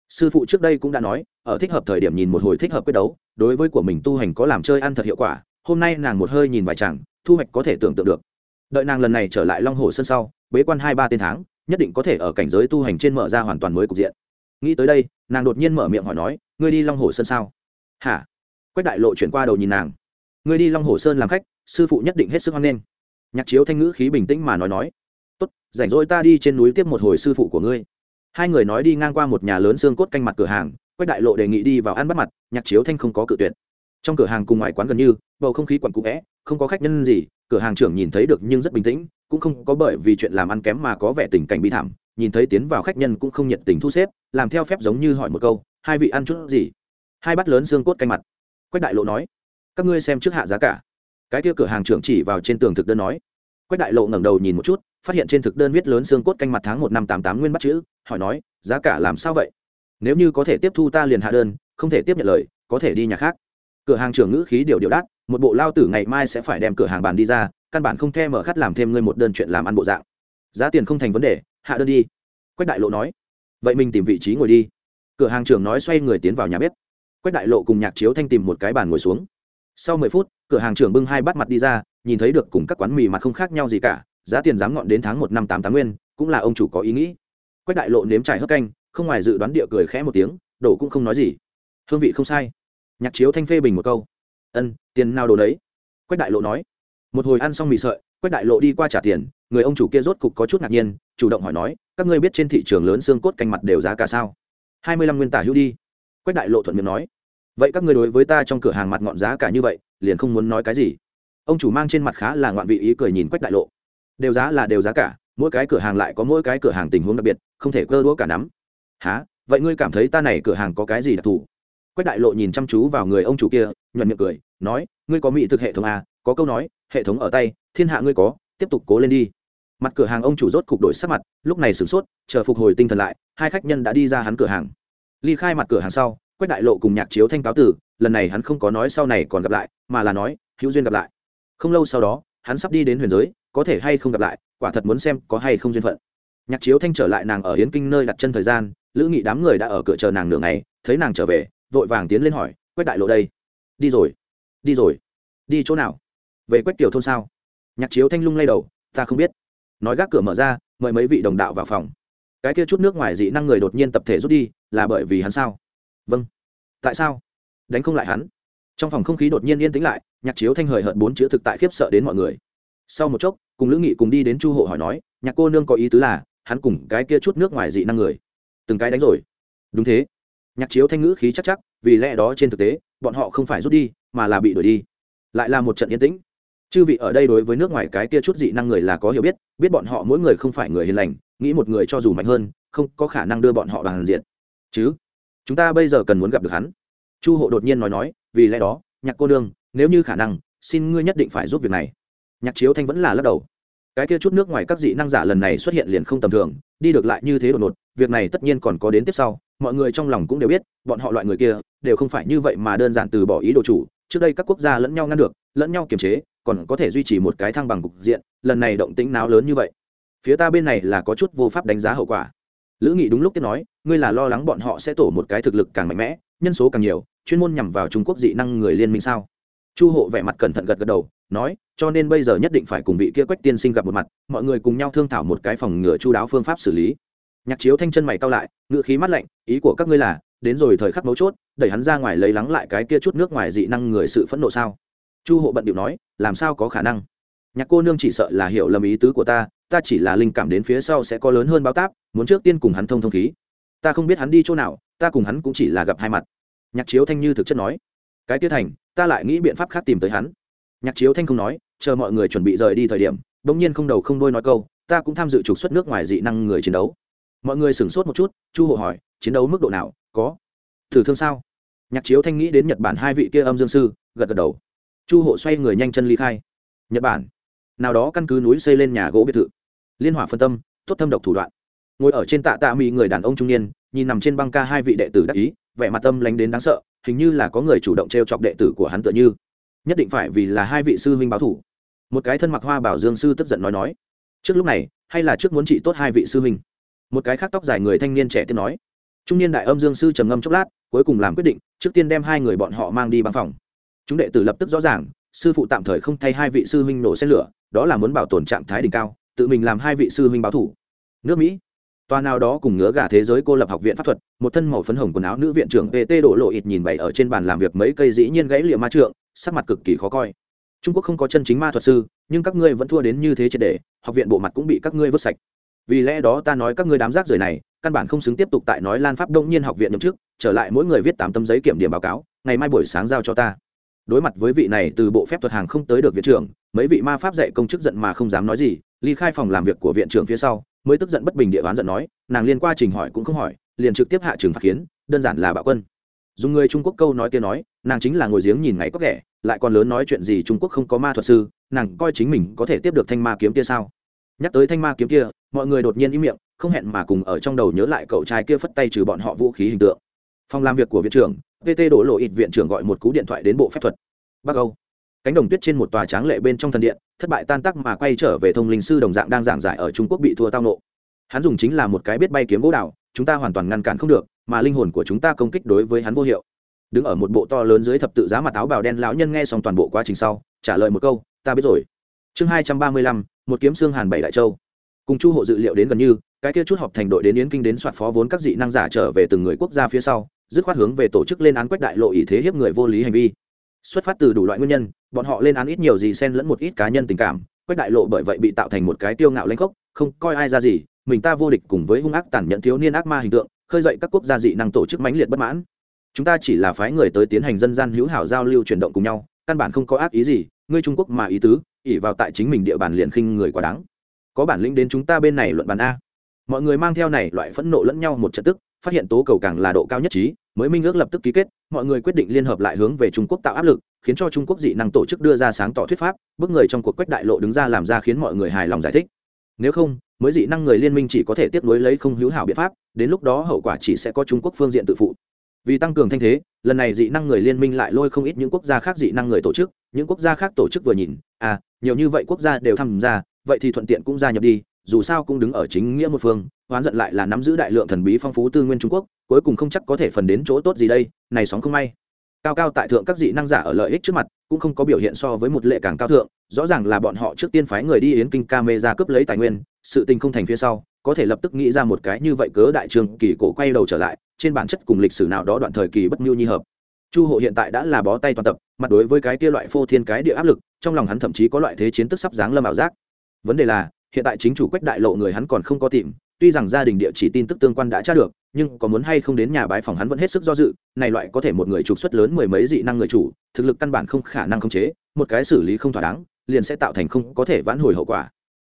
Sư phụ trước đây cũng đã nói, ở thích hợp thời điểm nhìn một hồi thích hợp quyết đấu, đối với của mình tu hành có làm chơi ăn thật hiệu quả hôm nay nàng một hơi nhìn vài chẳng thu hoạch có thể tưởng tượng được. Đợi nàng lần này trở lại long hồ sân sau, bế quan hai ba tên tháng, nhất định có thể ở cảnh giới tu hành trên mở ra hoàn toàn mới cục diện. Nghĩ tới đây, nàng đột nhiên mở miệng hỏi nói, ngươi đi long hồ sơn sao? Hả? Quách đại lộ chuyển qua đầu nhìn nàng. Ngươi đi long hồ sơn làm khách, sư phụ nhất định hết sức hoan nghênh. Nhạc chiếu thanh ngữ khí bình tĩnh mà nói nói. Tốt, rảnh rỗi ta đi trên núi tiếp một hồi sư phụ của ngươi. Hai người nói đi ngang qua một nhà lớn xương cốt canh mặt cửa hàng, quách đại lộ đề nghị đi vào ăn bắt mặt, nhạc chiếu thanh không có cự tuyệt trong cửa hàng cùng ngoài quán gần như, bầu không khí quặn cũ vẽ không có khách nhân gì, cửa hàng trưởng nhìn thấy được nhưng rất bình tĩnh, cũng không có bởi vì chuyện làm ăn kém mà có vẻ tình cảnh bi thảm, nhìn thấy tiến vào khách nhân cũng không nhiệt tình thu xếp, làm theo phép giống như hỏi một câu, hai vị ăn chút gì? Hai bát lớn xương cốt canh mặt. Quách đại lộ nói, các ngươi xem trước hạ giá cả. Cái kia cửa hàng trưởng chỉ vào trên tường thực đơn nói. Quách đại lộ ngẩng đầu nhìn một chút, phát hiện trên thực đơn viết lớn xương cốt canh mặt tháng một năm tám tám nguyên bắt chữ, hỏi nói, giá cả làm sao vậy? Nếu như có thể tiếp thu ta liền hạ đơn, không thể tiếp nhận lời, có thể đi nhà khác cửa hàng trưởng ngữ khí điều điều đắt một bộ lao tử ngày mai sẽ phải đem cửa hàng bàn đi ra, căn bản không theo mở khát làm thêm ngươi một đơn chuyện làm ăn bộ dạng. Giá tiền không thành vấn đề, hạ đơn đi. Quách đại lộ nói. Vậy mình tìm vị trí ngồi đi. Cửa hàng trưởng nói xoay người tiến vào nhà bếp. Quách đại lộ cùng nhạc chiếu thanh tìm một cái bàn ngồi xuống. Sau mười phút, cửa hàng trưởng bưng hai bát mặt đi ra, nhìn thấy được cùng các quán mì mặt không khác nhau gì cả, giá tiền dám ngọn đến tháng một năm tám tám nguyên, cũng là ông chủ có ý nghĩ. Quách đại lộ nếm trải hớt canh, không ngoài dự đoán địa cười khẽ một tiếng đổ cũng không nói gì. Hương vị không sai nhạc chiếu thanh phê bình một câu. Ân, tiền nào đồ đấy? Quách đại lộ nói. Một hồi ăn xong mì sợi, quách đại lộ đi qua trả tiền, người ông chủ kia rốt cục có chút ngạc nhiên, chủ động hỏi nói, các ngươi biết trên thị trường lớn xương cốt canh mặt đều giá cả sao? Hai mươi lăm nguyên tả hữu đi. Quách đại lộ thuận miệng nói. Vậy các ngươi đối với ta trong cửa hàng mặt ngọn giá cả như vậy, liền không muốn nói cái gì. Ông chủ mang trên mặt khá là ngoạn vị ý cười nhìn quách đại lộ. Đều giá là đều giá cả, mỗi cái cửa hàng lại có mỗi cái cửa hàng tình huống đặc biệt, không thể cơ đũa cả nắm. Há vậy ngươi cảm thấy ta này cửa hàng có cái gì đặc thù? Quách đại lộ nhìn chăm chú vào người ông chủ kia nhuận miệng cười nói ngươi có mỹ thực hệ thống à, có câu nói hệ thống ở tay thiên hạ ngươi có tiếp tục cố lên đi. Mặt cửa hàng ông chủ rốt cục đổi sắc mặt lúc này sửng sốt chờ phục hồi tinh thần lại hai khách nhân đã đi ra hắn cửa hàng. Ly khai mặt cửa hàng sau quách đại lộ cùng nhạc chiếu thanh cáo tử lần này hắn không có nói sau này còn gặp lại mà là nói hữu duyên gặp lại. Không lâu sau đó hắn sắp đi đến huyền giới có thể hay không gặp lại quả thật muốn xem có hay không duyên phận. Nhạc chiếu thanh trở lại nàng ở hiến kinh nơi đặt chân thời gian lữ nghị đám người đã ở cửa chờ nàng nửa ngày thấy nàng trở về vội vàng tiến lên hỏi, quách đại lộ đây? Đi rồi đi rồi. Đi chỗ nào? Về quách tiểu thôn sao? Nhạc chiếu thanh lung lay đầu, ta không biết. Nói gác cửa mở ra, mời mấy vị đồng đạo vào phòng. Cái kia chút nước ngoài dị năng người đột nhiên tập thể rút đi, là bởi vì hắn sao? Vâng. Tại sao? Đánh không lại hắn. Trong phòng không khí đột nhiên yên tĩnh lại, nhạc chiếu thanh hời hợt bốn chữ thực tại khiếp sợ đến mọi người. Sau một chốc, cùng lữ nghị cùng đi đến chu hộ hỏi nói, nhạc cô nương có ý tứ là, hắn cùng cái kia chút nước ngoài dị năng người, từng cái đánh rồi. Đúng thế nhạc chiếu thanh ngữ khí chắc chắc, vì lẽ đó trên thực tế, bọn họ không phải rút đi, mà là bị đuổi đi. Lại là một trận yên tĩnh. Chư vị ở đây đối với nước ngoài cái kia chút dị năng người là có hiểu biết biết bọn họ mỗi người không phải người hiền lành, nghĩ một người cho dù mạnh hơn, không có khả năng đưa bọn họ bằng diện. Chứ, chúng ta bây giờ cần muốn gặp được hắn. Chu hộ đột nhiên nói nói, vì lẽ đó, nhạc cô nương, nếu như khả năng, xin ngươi nhất định phải giúp việc này. Nhạc chiếu thanh vẫn là lắc đầu. Cái kia chút nước ngoài các dị năng giả lần này xuất hiện liền không tầm thường, đi được lại như thế đột ngột, việc này tất nhiên còn có đến tiếp sau mọi người trong lòng cũng đều biết, bọn họ loại người kia đều không phải như vậy mà đơn giản từ bỏ ý đồ chủ. Trước đây các quốc gia lẫn nhau ngăn được, lẫn nhau kiềm chế, còn có thể duy trì một cái thăng bằng cục diện, lần này động tĩnh náo lớn như vậy. Phía ta bên này là có chút vô pháp đánh giá hậu quả. Lữ nghị đúng lúc tiếp nói, ngươi là lo lắng bọn họ sẽ tổ một cái thực lực càng mạnh mẽ, nhân số càng nhiều, chuyên môn nhằm vào trung quốc dị năng người liên minh sao? Chu hộ vẻ mặt cẩn thận gật gật đầu, nói, cho nên bây giờ nhất định phải cùng vị kia quách tiên sinh gặp một mặt, mọi người cùng nhau thương thảo một cái phòng ngừa chu đáo phương pháp xử lý nhạc chiếu thanh chân mày cao lại ngựa khí mắt lạnh, ý của các ngươi là, đến rồi thời khắc mấu chốt, đẩy hắn ra ngoài lấy lắng lại cái kia chút nước ngoài dị năng người sự phẫn nộ sao? Chu hộ bận điệu nói, làm sao có khả năng? Nhạc cô nương chỉ sợ là hiểu lầm ý tứ của ta ta chỉ là linh cảm đến phía sau sẽ có lớn hơn báo táp, muốn trước tiên cùng hắn thông thông khí. Ta không biết hắn đi chỗ nào, ta cùng hắn cũng chỉ là gặp hai mặt. Nhạc chiếu thanh như thực chất nói, cái tiết thành, ta lại nghĩ biện pháp khác tìm tới hắn. Nhạc chiếu thanh không nói, chờ mọi người chuẩn bị rời đi thời điểm, bỗng nhiên không đầu không đôi nói câu, ta cũng tham dự trục xuất nước ngoài dị năng người chiến đấu mọi người sửng sốt một chút, chu hộ hỏi, chiến đấu mức độ nào? Có thử thương sao? Nhạc chiếu thanh nghĩ đến nhật bản hai vị kia âm dương sư, gật gật đầu. Chu hộ xoay người nhanh chân ly khai. Nhật bản? Nào đó căn cứ núi xây lên nhà gỗ biệt thự. Liên hỏa phân tâm, tốt thâm độc thủ đoạn. Ngồi ở trên tạ tạ mỹ người đàn ông trung niên, nhìn nằm trên băng ca hai vị đệ tử đắc ý, vẻ mặt tâm lánh đến đáng sợ, hình như là có người chủ động t r e o chọc đệ tử của hắn tựa như. Nhất định phải vì là hai vị sư huynh báo thủ. Một cái thân mặc hoa bảo dương sư tức giận nói nói, trước lúc này, hay là trước muốn trị tốt hai vị sư huynh? Một cái khác tóc dài người thanh niên trẻ tiếp nói. Trung niên đại âm dương sư trầm ngâm chốc lát, cuối cùng làm quyết định, trước tiên đem hai người bọn họ mang đi băng phòng. Chúng đệ tử lập tức rõ ràng, sư phụ tạm thời không thay hai vị sư huynh nổ xe lửa, đó là muốn bảo tồn trạng thái đỉnh cao, tự mình làm hai vị sư huynh báo thủ. Nước mỹ. Toa nào đó cùng ngứa gà thế giới cô lập học viện pháp thuật, một thân màu phấn hồng quần áo nữ viện trưởng pt đổ lộ ít nhìn bày ở trên bàn làm việc mấy cây dĩ nhiên gãy liệm ma trượng, sắc mặt cực kỳ khó coi. Trung quốc không có chân chính ma thuật sư, nhưng các ngươi vẫn thua đến như thế triệt để, học viện bộ mặt cũng bị các ngươi vứt sạch vì lẽ đó ta nói các ngươi đám rác rưởi này, căn bản không xứng tiếp tục tại nói lan pháp đông nhiên học viện nhậm chức, trở lại mỗi người viết tám tấm giấy kiểm điểm báo cáo, ngày mai buổi sáng giao cho ta. Đối mặt với vị này từ bộ phép thuật hàng không tới được viện trưởng, mấy vị ma pháp dạy công chức giận mà không dám nói gì, ly khai phòng làm việc của viện trưởng phía sau, mới tức giận bất bình địa đoán giận nói, nàng liên qua trình hỏi cũng không hỏi, liền trực tiếp hạ trừng phạt kiến, đơn giản là bạo quân. Dùng người trung quốc câu nói kia nói, nàng chính là ngồi giếng nhìn ngày có kẻ, lại còn lớn nói chuyện gì trung quốc không có ma thuật sư, nàng coi chính mình có thể tiếp được thanh ma kiếm kia sao? Nhắc tới thanh ma kiếm kia, mọi người đột nhiên im miệng, không hẹn mà cùng ở trong đầu nhớ lại cậu trai kia phất tay trừ bọn họ vũ khí hình tượng. Phòng làm việc của viện trưởng vt đổ lộ ít viện trưởng gọi một cú điện thoại đến bộ phép thuật. Bắc âu, cánh đồng tuyết trên một tòa tráng lệ bên trong thần điện, thất bại tan tác mà quay trở về thông linh sư đồng dạng đang giảng giải ở trung quốc bị thua tao nộ. Hắn dùng chính là một cái biết bay kiếm gỗ đào, chúng ta hoàn toàn ngăn cản không được, mà linh hồn của chúng ta công kích đối với hắn vô hiệu. Đứng ở một bộ to lớn dưới thập tự giá mặt áo bào đen lão nhân nghe xong toàn bộ quá trình sau, trả lời một câu, ta biết rồi chương hai trăm ba mươi lăm, một kiếm xương hàn bảy đại châu. Cùng chu hộ dự liệu đến gần như, cái kia chút họp thành đội đến yến kinh đến soạt phó vốn các dị năng giả trở về từng người quốc gia phía sau, dứt khoát hướng về tổ chức lên án quách đại lộ ý thế hiếp người vô lý hành vi. Xuất phát từ đủ loại nguyên nhân, bọn họ lên án ít nhiều gì xen lẫn một ít cá nhân tình cảm, quách đại lộ bởi vậy bị tạo thành một cái tiêu ngạo lãnh khốc, không coi ai ra gì, mình ta vô địch cùng với hung ác tàn nhẫn thiếu niên ác ma hình tượng, khơi dậy các quốc gia dị năng tổ chức mãnh liệt bất mãn. Chúng ta chỉ là phái người tới tiến hành dân gian hữu hảo giao lưu chuyển động cùng nhau, căn bản không có ác ý gì, ngươi trung quốc mà ý tứ ỉ vào tại chính mình địa bàn liền khinh người quá đáng. Có bản lĩnh đến chúng ta bên này luận bàn a. Mọi người mang theo này loại phẫn nộ lẫn nhau một trận tức, phát hiện tố cầu càng là độ cao nhất trí, mới minh ước lập tức ký kết, mọi người quyết định liên hợp lại hướng về trung quốc tạo áp lực, khiến cho trung quốc dị năng tổ chức đưa ra sáng tỏ thuyết pháp bức người trong cuộc quách đại lộ đứng ra làm ra khiến mọi người hài lòng giải thích. Nếu không, mới dị năng người liên minh chỉ có thể tiếp nối lấy không hữu hảo biện pháp, đến lúc đó hậu quả chỉ sẽ có trung quốc phương diện tự phụ. Vì tăng cường thanh thế, lần này dị năng người liên minh lại lôi không ít những quốc gia khác dị năng người tổ chức, những quốc gia khác tổ chức vừa nhìn à nhiều như vậy quốc gia đều tham gia, vậy thì thuận tiện cũng gia nhập đi, dù sao cũng đứng ở chính nghĩa một phương, oán giận lại là nắm giữ đại lượng thần bí phong phú tư nguyên trung quốc, cuối cùng không chắc có thể phần đến chỗ tốt gì đây, này sóng không may. Cao cao tại thượng các dị năng giả ở lợi ích trước mặt, cũng không có biểu hiện so với một lệ càng cao thượng, rõ ràng là bọn họ trước tiên phái người đi yến kinh ca mê ra cướp lấy tài nguyên, sự tình không thành phía sau, có thể lập tức nghĩ ra một cái như vậy cớ đại trường kỳ cổ quay đầu trở lại, trên bản chất cùng lịch sử nào đó đoạn thời kỳ bất mưu nhi hợp chu hộ hiện tại đã là bó tay toàn tập, mặt đối với cái kia loại phô thiên cái địa áp lực, trong lòng hắn thậm chí có loại thế chiến tức sắp dáng lâm ảo giác. Vấn đề là, hiện tại chính chủ quách đại lộ người hắn còn không có tìm, tuy rằng gia đình địa chỉ tin tức tương quan đã tra được, nhưng có muốn hay không đến nhà bái phòng hắn vẫn hết sức do dự, này loại có thể một người trục xuất lớn mười mấy dị năng người chủ, thực lực căn bản không khả năng khống chế, một cái xử lý không thỏa đáng, liền sẽ tạo thành không có thể vãn hồi hậu quả.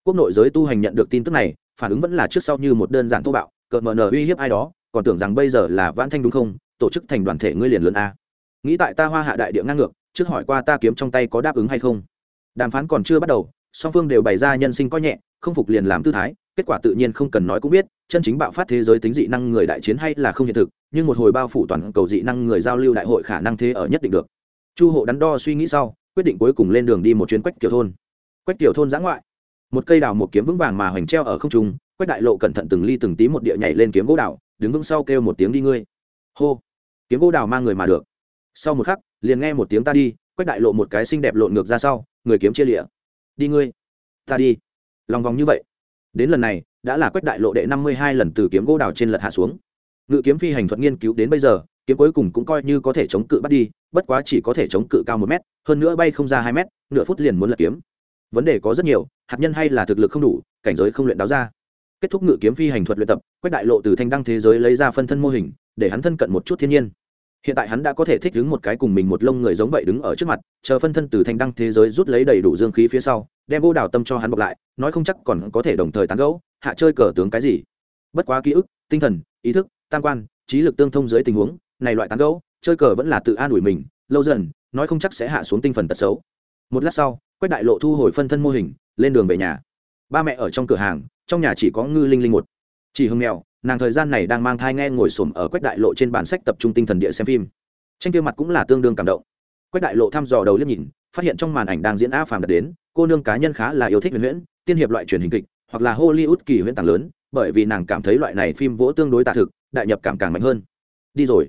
Quốc nội giới tu hành nhận được tin tức này, phản ứng vẫn là trước sau như một đơn giản thô bạo cợt mờ nờ uy hiếp ai đó, còn tưởng rằng bây giờ là vãn thanh đúng không, tổ chức thành đoàn thể ngươi liền lớn a nghĩ tại ta hoa hạ đại địa ngang ngược, trước hỏi qua ta kiếm trong tay có đáp ứng hay không? Đàm phán còn chưa bắt đầu, song phương đều bày ra nhân sinh coi nhẹ, không phục liền làm tư thái, kết quả tự nhiên không cần nói cũng biết, chân chính bạo phát thế giới tính dị năng người đại chiến hay là không hiện thực, nhưng một hồi bao phủ toàn cầu dị năng người giao lưu đại hội khả năng thế ở nhất định được. Chu hộ đắn đo suy nghĩ sau, quyết định cuối cùng lên đường đi một chuyến quách kiểu thôn. Quách kiểu thôn giã ngoại. Một cây đào một kiếm vững vàng mà hoành treo ở không trung, quách đại lộ cẩn thận từng ly từng tí một địa nhảy lên kiếm gỗ đào, đứng vững sau kêu một tiếng đi ngươi. Hô. Kiếm gỗ đào mang người mà được sau một khắc, liền nghe một tiếng ta đi, quách đại lộ một cái xinh đẹp lộn ngược ra sau, người kiếm chia lịa. Đi ngươi, ta đi. Lòng vòng như vậy. Đến lần này, đã là quách đại lộ đệ năm mươi hai lần từ kiếm gỗ đào trên lật hạ xuống. Ngự kiếm phi hành thuật nghiên cứu đến bây giờ, kiếm cuối cùng cũng coi như có thể chống cự bắt đi, bất quá chỉ có thể chống cự cao một mét, hơn nữa bay không ra hai mét, nửa phút liền muốn lật kiếm. Vấn đề có rất nhiều, hạt nhân hay là thực lực không đủ, cảnh giới không luyện đáo ra. Kết thúc ngự kiếm phi hành thuật luyện tập, quách đại lộ từ thanh đăng thế giới lấy ra phân thân mô hình, để hắn thân cận một chút thiên nhiên hiện tại hắn đã có thể thích đứng một cái cùng mình một lông người giống vậy đứng ở trước mặt, chờ phân thân từ thanh đăng thế giới rút lấy đầy đủ dương khí phía sau, đem gỗ đào tâm cho hắn bọc lại, nói không chắc còn có thể đồng thời tán gẫu, hạ chơi cờ tướng cái gì. Bất quá ký ức, tinh thần, ý thức, tam quan, trí lực tương thông dưới tình huống, này loại tán gẫu, chơi cờ vẫn là tự an ủi mình, lâu dần, nói không chắc sẽ hạ xuống tinh phần tật xấu. Một lát sau, quách đại lộ thu hồi phân thân mô hình, lên đường về nhà. Ba mẹ ở trong cửa hàng, trong nhà chỉ có ngư linh linh một. Chỉ hưng mèo nàng thời gian này đang mang thai nghe ngồi xổm ở quách đại lộ trên bản sách tập trung tinh thần địa xem phim. Tranh kia mặt cũng là tương đương cảm động. Quách đại lộ thăm dò đầu liếc nhìn, phát hiện trong màn ảnh đang diễn a phàm đặt đến, cô nương cá nhân khá là yêu thích huyền huyễn, tiên hiệp loại truyền hình kịch, hoặc là hollywood kỳ huyễn tàng lớn, bởi vì nàng cảm thấy loại này phim vỗ tương đối tạ thực, đại nhập cảm càng mạnh hơn. Đi rồi.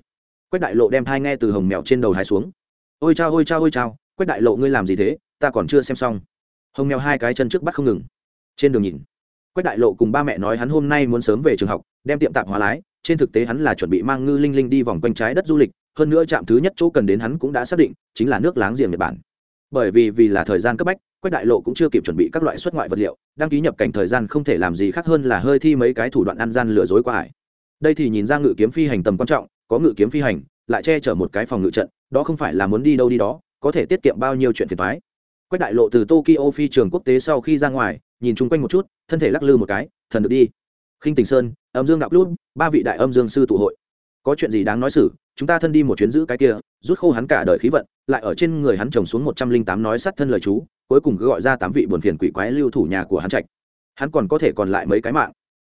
Quách đại lộ đem thai nghe từ hồng mèo trên đầu hai xuống. Ôi chao ôi chao ôi chao, quách đại lộ ngươi làm gì thế? Ta còn chưa xem xong. Hồng mèo hai cái chân trước bắt không ngừng. Trên đường nhìn quách đại lộ cùng ba mẹ nói hắn hôm nay muốn sớm về trường học, đem tiệm tạp hóa lái, trên thực tế hắn là chuẩn bị mang ngư linh linh đi vòng quanh trái đất du lịch, hơn nữa trạm thứ nhất chỗ cần đến hắn cũng đã xác định, chính là nước láng giềng nhật bản. Bởi vì vì là thời gian cấp bách, quách đại lộ cũng chưa kịp chuẩn bị các loại xuất ngoại vật liệu, đăng ký nhập cảnh thời gian không thể làm gì khác hơn là hơi thi mấy cái thủ đoạn ăn gian lừa dối qua hải. Đây thì nhìn ra ngự kiếm phi hành tầm quan trọng, có ngự kiếm phi hành, lại che chở một cái phòng ngự trận, đó không phải là muốn đi đâu đi đó, có thể tiết kiệm bao nhiêu chuyện phiền thoái quách đại lộ từ tokyo phi trường quốc tế sau khi ra ngoài, nhìn chung quanh một chút, thân thể lắc lư một cái, thần được đi. Khinh tình sơn, âm dương đạo club, ba vị đại âm dương sư tụ hội. Có chuyện gì đáng nói xử, chúng ta thân đi một chuyến giữ cái kia, rút khô hắn cả đời khí vận, lại ở trên người hắn trồng xuống một trăm linh tám nói sát thân lời chú, cuối cùng cứ gọi ra tám vị buồn phiền quỷ quái lưu thủ nhà của hắn trạch. Hắn còn có thể còn lại mấy cái mạng.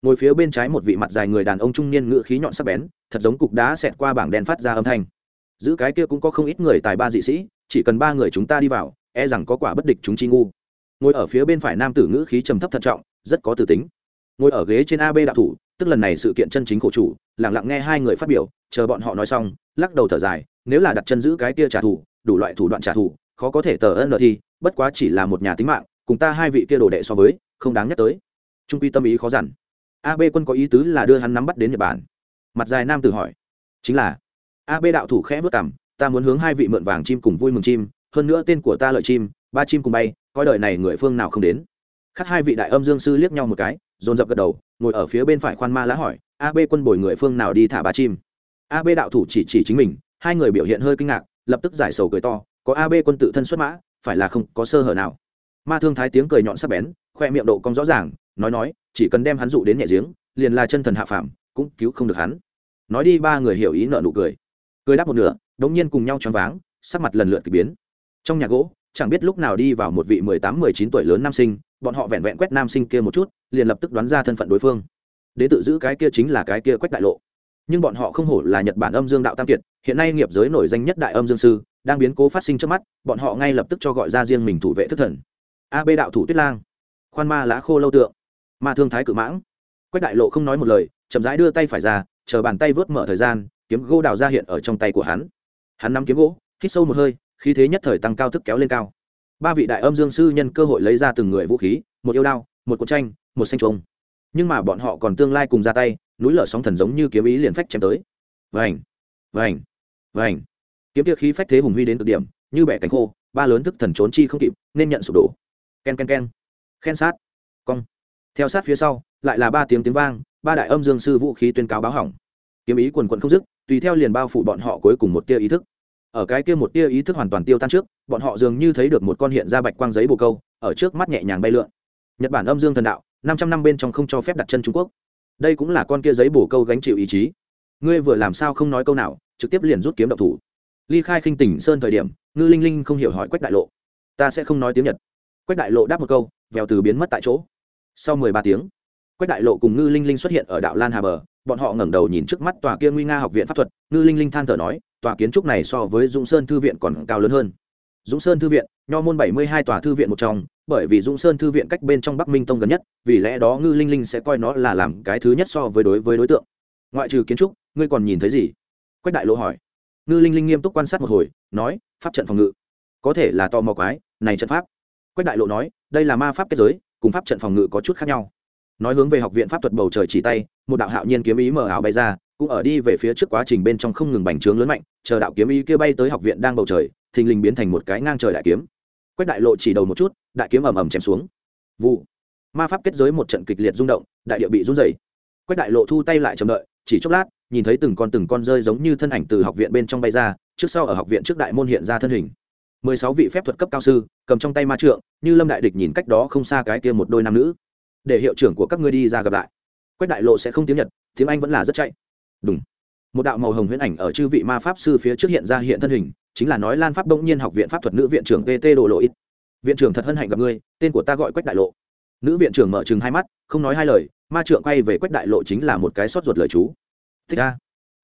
Ngồi phía bên trái một vị mặt dài người đàn ông trung niên ngự khí nhọn sắc bén, thật giống cục đá xẹt qua bảng đen phát ra âm thanh. Giữ cái kia cũng có không ít người tài ba dị sĩ, chỉ cần ba người chúng ta đi vào e rằng có quả bất địch chúng chi ngu. Ngồi ở phía bên phải nam tử ngữ khí trầm thấp thận trọng, rất có từ tính. Ngồi ở ghế trên ab đạo thủ, tức lần này sự kiện chân chính khổ chủ lẳng lặng nghe hai người phát biểu, chờ bọn họ nói xong, lắc đầu thở dài, nếu là đặt chân giữ cái kia trả thù, đủ loại thủ đoạn trả thù, khó có thể tờ ân lợi thi bất quá chỉ là một nhà tính mạng, cùng ta hai vị kia đồ đệ so với, không đáng nhắc tới. Trung quy tâm ý khó dằn. Ab quân có ý tứ là đưa hắn nắm bắt đến nhật bản. Mặt dài nam tử hỏi. Chính là ab đạo thủ khẽ vất cảm ta muốn hướng hai vị mượn vàng chim cùng vui mừng chim hơn nữa tên của ta lợi chim, ba chim cùng bay, coi đời này người phương nào không đến. Khắc hai vị đại âm dương sư liếc nhau một cái, dồn dập gật đầu, ngồi ở phía bên phải khoan ma lá hỏi ab quân bồi người phương nào đi thả ba chim? Ab đạo thủ chỉ chỉ chính mình, hai người biểu hiện hơi kinh ngạc, lập tức giải sầu cười to, có ab quân tự thân xuất mã, phải là không có sơ hở nào. Ma thương thái tiếng cười nhọn sắc bén, khoe miệng độ cong rõ ràng, nói nói, chỉ cần đem hắn dụ đến nhẹ giếng, liền là chân thần hạ phàm, cũng cứu không được hắn. Nói đi, ba người hiểu ý nợ nụ cười. Cười đáp một nửa, đống nhiên cùng nhau choáng váng, sắc mặt lần lượt k ỳ biến trong nhà gỗ, chẳng biết lúc nào đi vào một vị mười tám, mười chín tuổi lớn nam sinh, bọn họ vẹn vẹn quét nam sinh kia một chút, liền lập tức đoán ra thân phận đối phương. Đến tự giữ cái kia chính là cái kia quách đại lộ. Nhưng bọn họ không hổ là nhật bản âm dương đạo tam kiệt, hiện nay nghiệp giới nổi danh nhất đại âm dương sư, đang biến cố phát sinh trước mắt, bọn họ ngay lập tức cho gọi ra riêng mình thủ vệ thất thần. Ab đạo thủ tuyết lang. Khoan ma lá khô lâu tượng. Ma thương thái cự mãng. Quách đại lộ không nói một lời, chậm rãi đưa tay phải ra, chờ bàn tay vớt mở thời gian, kiếm gỗ đào ra hiện ở trong tay của hắn. Hắn nắm kiếm gỗ, hít sâu một hơi khí thế nhất thời tăng cao thức kéo lên cao. Ba vị đại âm dương sư nhân cơ hội lấy ra từng người vũ khí, một yêu đao, một cuộn tranh, một xanh trông nhưng mà bọn họ còn tương lai cùng ra tay, núi lở sóng thần giống như kiếm ý liền phách chém tới. Vành vành vành. Kiếm kia khí phách thế hùng huy đến cực điểm, như bẻ cánh khô, ba lớn thức thần trốn chi không kịp, nên nhận sụp đổ. Ken ken ken. Khen sát. Cong. Theo sát phía sau, lại là ba tiếng tiếng vang, ba đại âm dương sư vũ khí tuyên cáo báo hỏng. Kiếm ý quần quận không dứt, tùy theo liền bao phủ bọn họ cuối cùng một tia ý thức ở cái kia một tia ý thức hoàn toàn tiêu tan trước, bọn họ dường như thấy được một con hiện ra bạch quang giấy bồ câu, ở trước mắt nhẹ nhàng bay lượn. Nhật bản âm dương thần đạo, năm trăm năm bên trong không cho phép đặt chân trung quốc. Đây cũng là con kia giấy bồ câu gánh chịu ý chí. Ngươi vừa làm sao không nói câu nào, trực tiếp liền rút kiếm động thủ. Ly khai khinh tỉnh sơn thời điểm, ngư linh linh không hiểu hỏi quách đại lộ. Ta sẽ không nói tiếng nhật. Quách đại lộ đáp một câu, vèo từ biến mất tại chỗ. Sau mười ba tiếng, quách đại lộ cùng ngư linh linh xuất hiện ở đạo lan hà bờ bọn họ ngẩng đầu nhìn trước mắt tòa kia nguy nga học viện pháp thuật, ngư linh linh than thở nói, tòa kiến trúc này so với dũng sơn thư viện còn cao lớn hơn. Dũng sơn thư viện, nho môn bảy mươi hai tòa thư viện một trong, bởi vì dũng sơn thư viện cách bên trong bắc minh tông gần nhất, vì lẽ đó ngư linh linh sẽ coi nó là làm cái thứ nhất so với đối với đối tượng. Ngoại trừ kiến trúc, ngươi còn nhìn thấy gì? Quách đại lộ hỏi. Ngư linh linh nghiêm túc quan sát một hồi, nói, pháp trận phòng ngự. Có thể là to mò quái, này trận pháp. Quách đại lộ nói, đây là ma pháp kết giới, cùng pháp trận phòng ngự có chút khác nhau nói hướng về học viện pháp thuật bầu trời chỉ tay, một đạo hạo nhiên kiếm ý mờ ảo bay ra, cũng ở đi về phía trước quá trình bên trong không ngừng bành trướng lớn mạnh, chờ đạo kiếm ý kia bay tới học viện đang bầu trời, thình lình biến thành một cái ngang trời đại kiếm. Quách đại lộ chỉ đầu một chút, đại kiếm ầm ầm chém xuống. Vụ. Ma pháp kết giới một trận kịch liệt rung động, đại địa bị rung dày quách đại lộ thu tay lại chậm đợi, chỉ chốc lát, nhìn thấy từng con từng con rơi giống như thân ảnh từ học viện bên trong bay ra, trước sau ở học viện trước đại môn hiện ra thân hình. Mười sáu vị phép thuật cấp cao sư, cầm trong tay ma trượng, như lâm đại địch nhìn cách đó không xa cái kia một đôi nam nữ để hiệu trưởng của các ngươi đi ra gặp lại. Quách đại lộ sẽ không tiếng nhật, tiếng anh vẫn là rất chạy. Đúng một đạo màu hồng huyễn ảnh ở chư vị ma pháp sư phía trước hiện ra hiện thân hình, chính là nói lan pháp bỗng nhiên học viện pháp thuật nữ viện trưởng pt đồ lộ ít. Viện trưởng thật hân hạnh gặp ngươi, tên của ta gọi quách đại lộ. Nữ viện trưởng mở chừng hai mắt, không nói hai lời, ma trượng quay về quách đại lộ chính là một cái sót ruột lời chú. Thích a.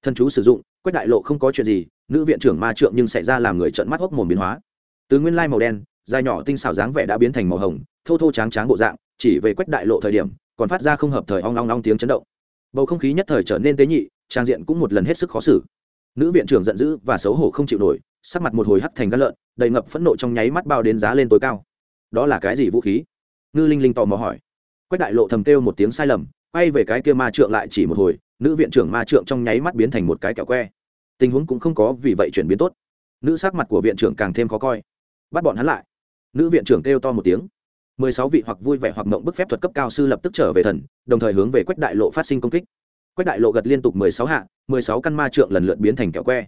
Thân chú sử dụng, quách đại lộ không có chuyện gì, nữ viện trưởng ma trượng nhưng xảy ra làm người trợn mắt hốc mồm biến hóa. Từ nguyên lai màu đen dài nhỏ tinh xảo dáng vẻ đã biến thành màu hồng, thô thô tráng tráng bộ dạng chỉ về quách đại lộ thời điểm, còn phát ra không hợp thời ong long long tiếng chấn động. Bầu không khí nhất thời trở nên tế nhị, trang diện cũng một lần hết sức khó xử. Nữ viện trưởng giận dữ và xấu hổ không chịu nổi, sắc mặt một hồi hắt thành gắt lợn, đầy ngập phẫn nộ trong nháy mắt bao đến giá lên tối cao. Đó là cái gì vũ khí? Ngư linh linh tò mò hỏi. Quách đại lộ thầm kêu một tiếng sai lầm, quay về cái kia ma trượng lại chỉ một hồi, nữ viện trưởng ma trượng trong nháy mắt biến thành một cái kẹo que. Tình huống cũng không có vì vậy chuyển biến tốt. Nữ sắc mặt của viện trưởng càng thêm khó coi. Bắt bọn hắn lại. Nữ viện trưởng kêu to một tiếng mười sáu vị hoặc vui vẻ hoặc mộng bức phép thuật cấp cao sư lập tức trở về thần, đồng thời hướng về quách đại lộ phát sinh công kích. Quách đại lộ gật liên tục mười sáu hạ, mười sáu căn ma trượng lần lượt biến thành kẹo que.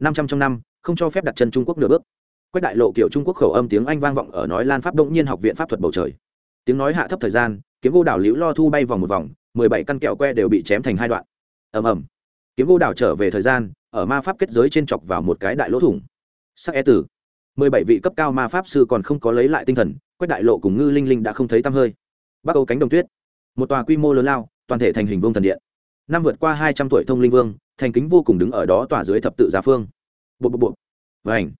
Năm trăm trong năm, không cho phép đặt chân trung quốc nửa bước. Quách đại lộ kiểu trung quốc khẩu âm tiếng anh vang vọng ở nói lan pháp đông nhiên học viện pháp thuật bầu trời. Tiếng nói hạ thấp thời gian, kiếm gỗ đảo liễu lo thu bay vòng một vòng, mười bảy căn kẹo que đều bị chém thành hai đoạn. Ầm ầm. Kiếm gỗ đảo trở về thời gian, ở ma pháp kết giới trên chọc vào một cái đại lỗ thủng. Sắc e tử mười bảy vị cấp cao ma pháp sư còn không có lấy lại tinh thần, quách đại lộ cùng ngư linh linh đã không thấy tăm hơi. Bắc âu cánh đồng tuyết, một tòa quy mô lớn lao, toàn thể thành hình vương thần điện. Năm vượt qua hai trăm tuổi thông linh vương, thành kính vô cùng đứng ở đó tòa dưới thập tự giá phương. Bộ bộ bộ và ảnh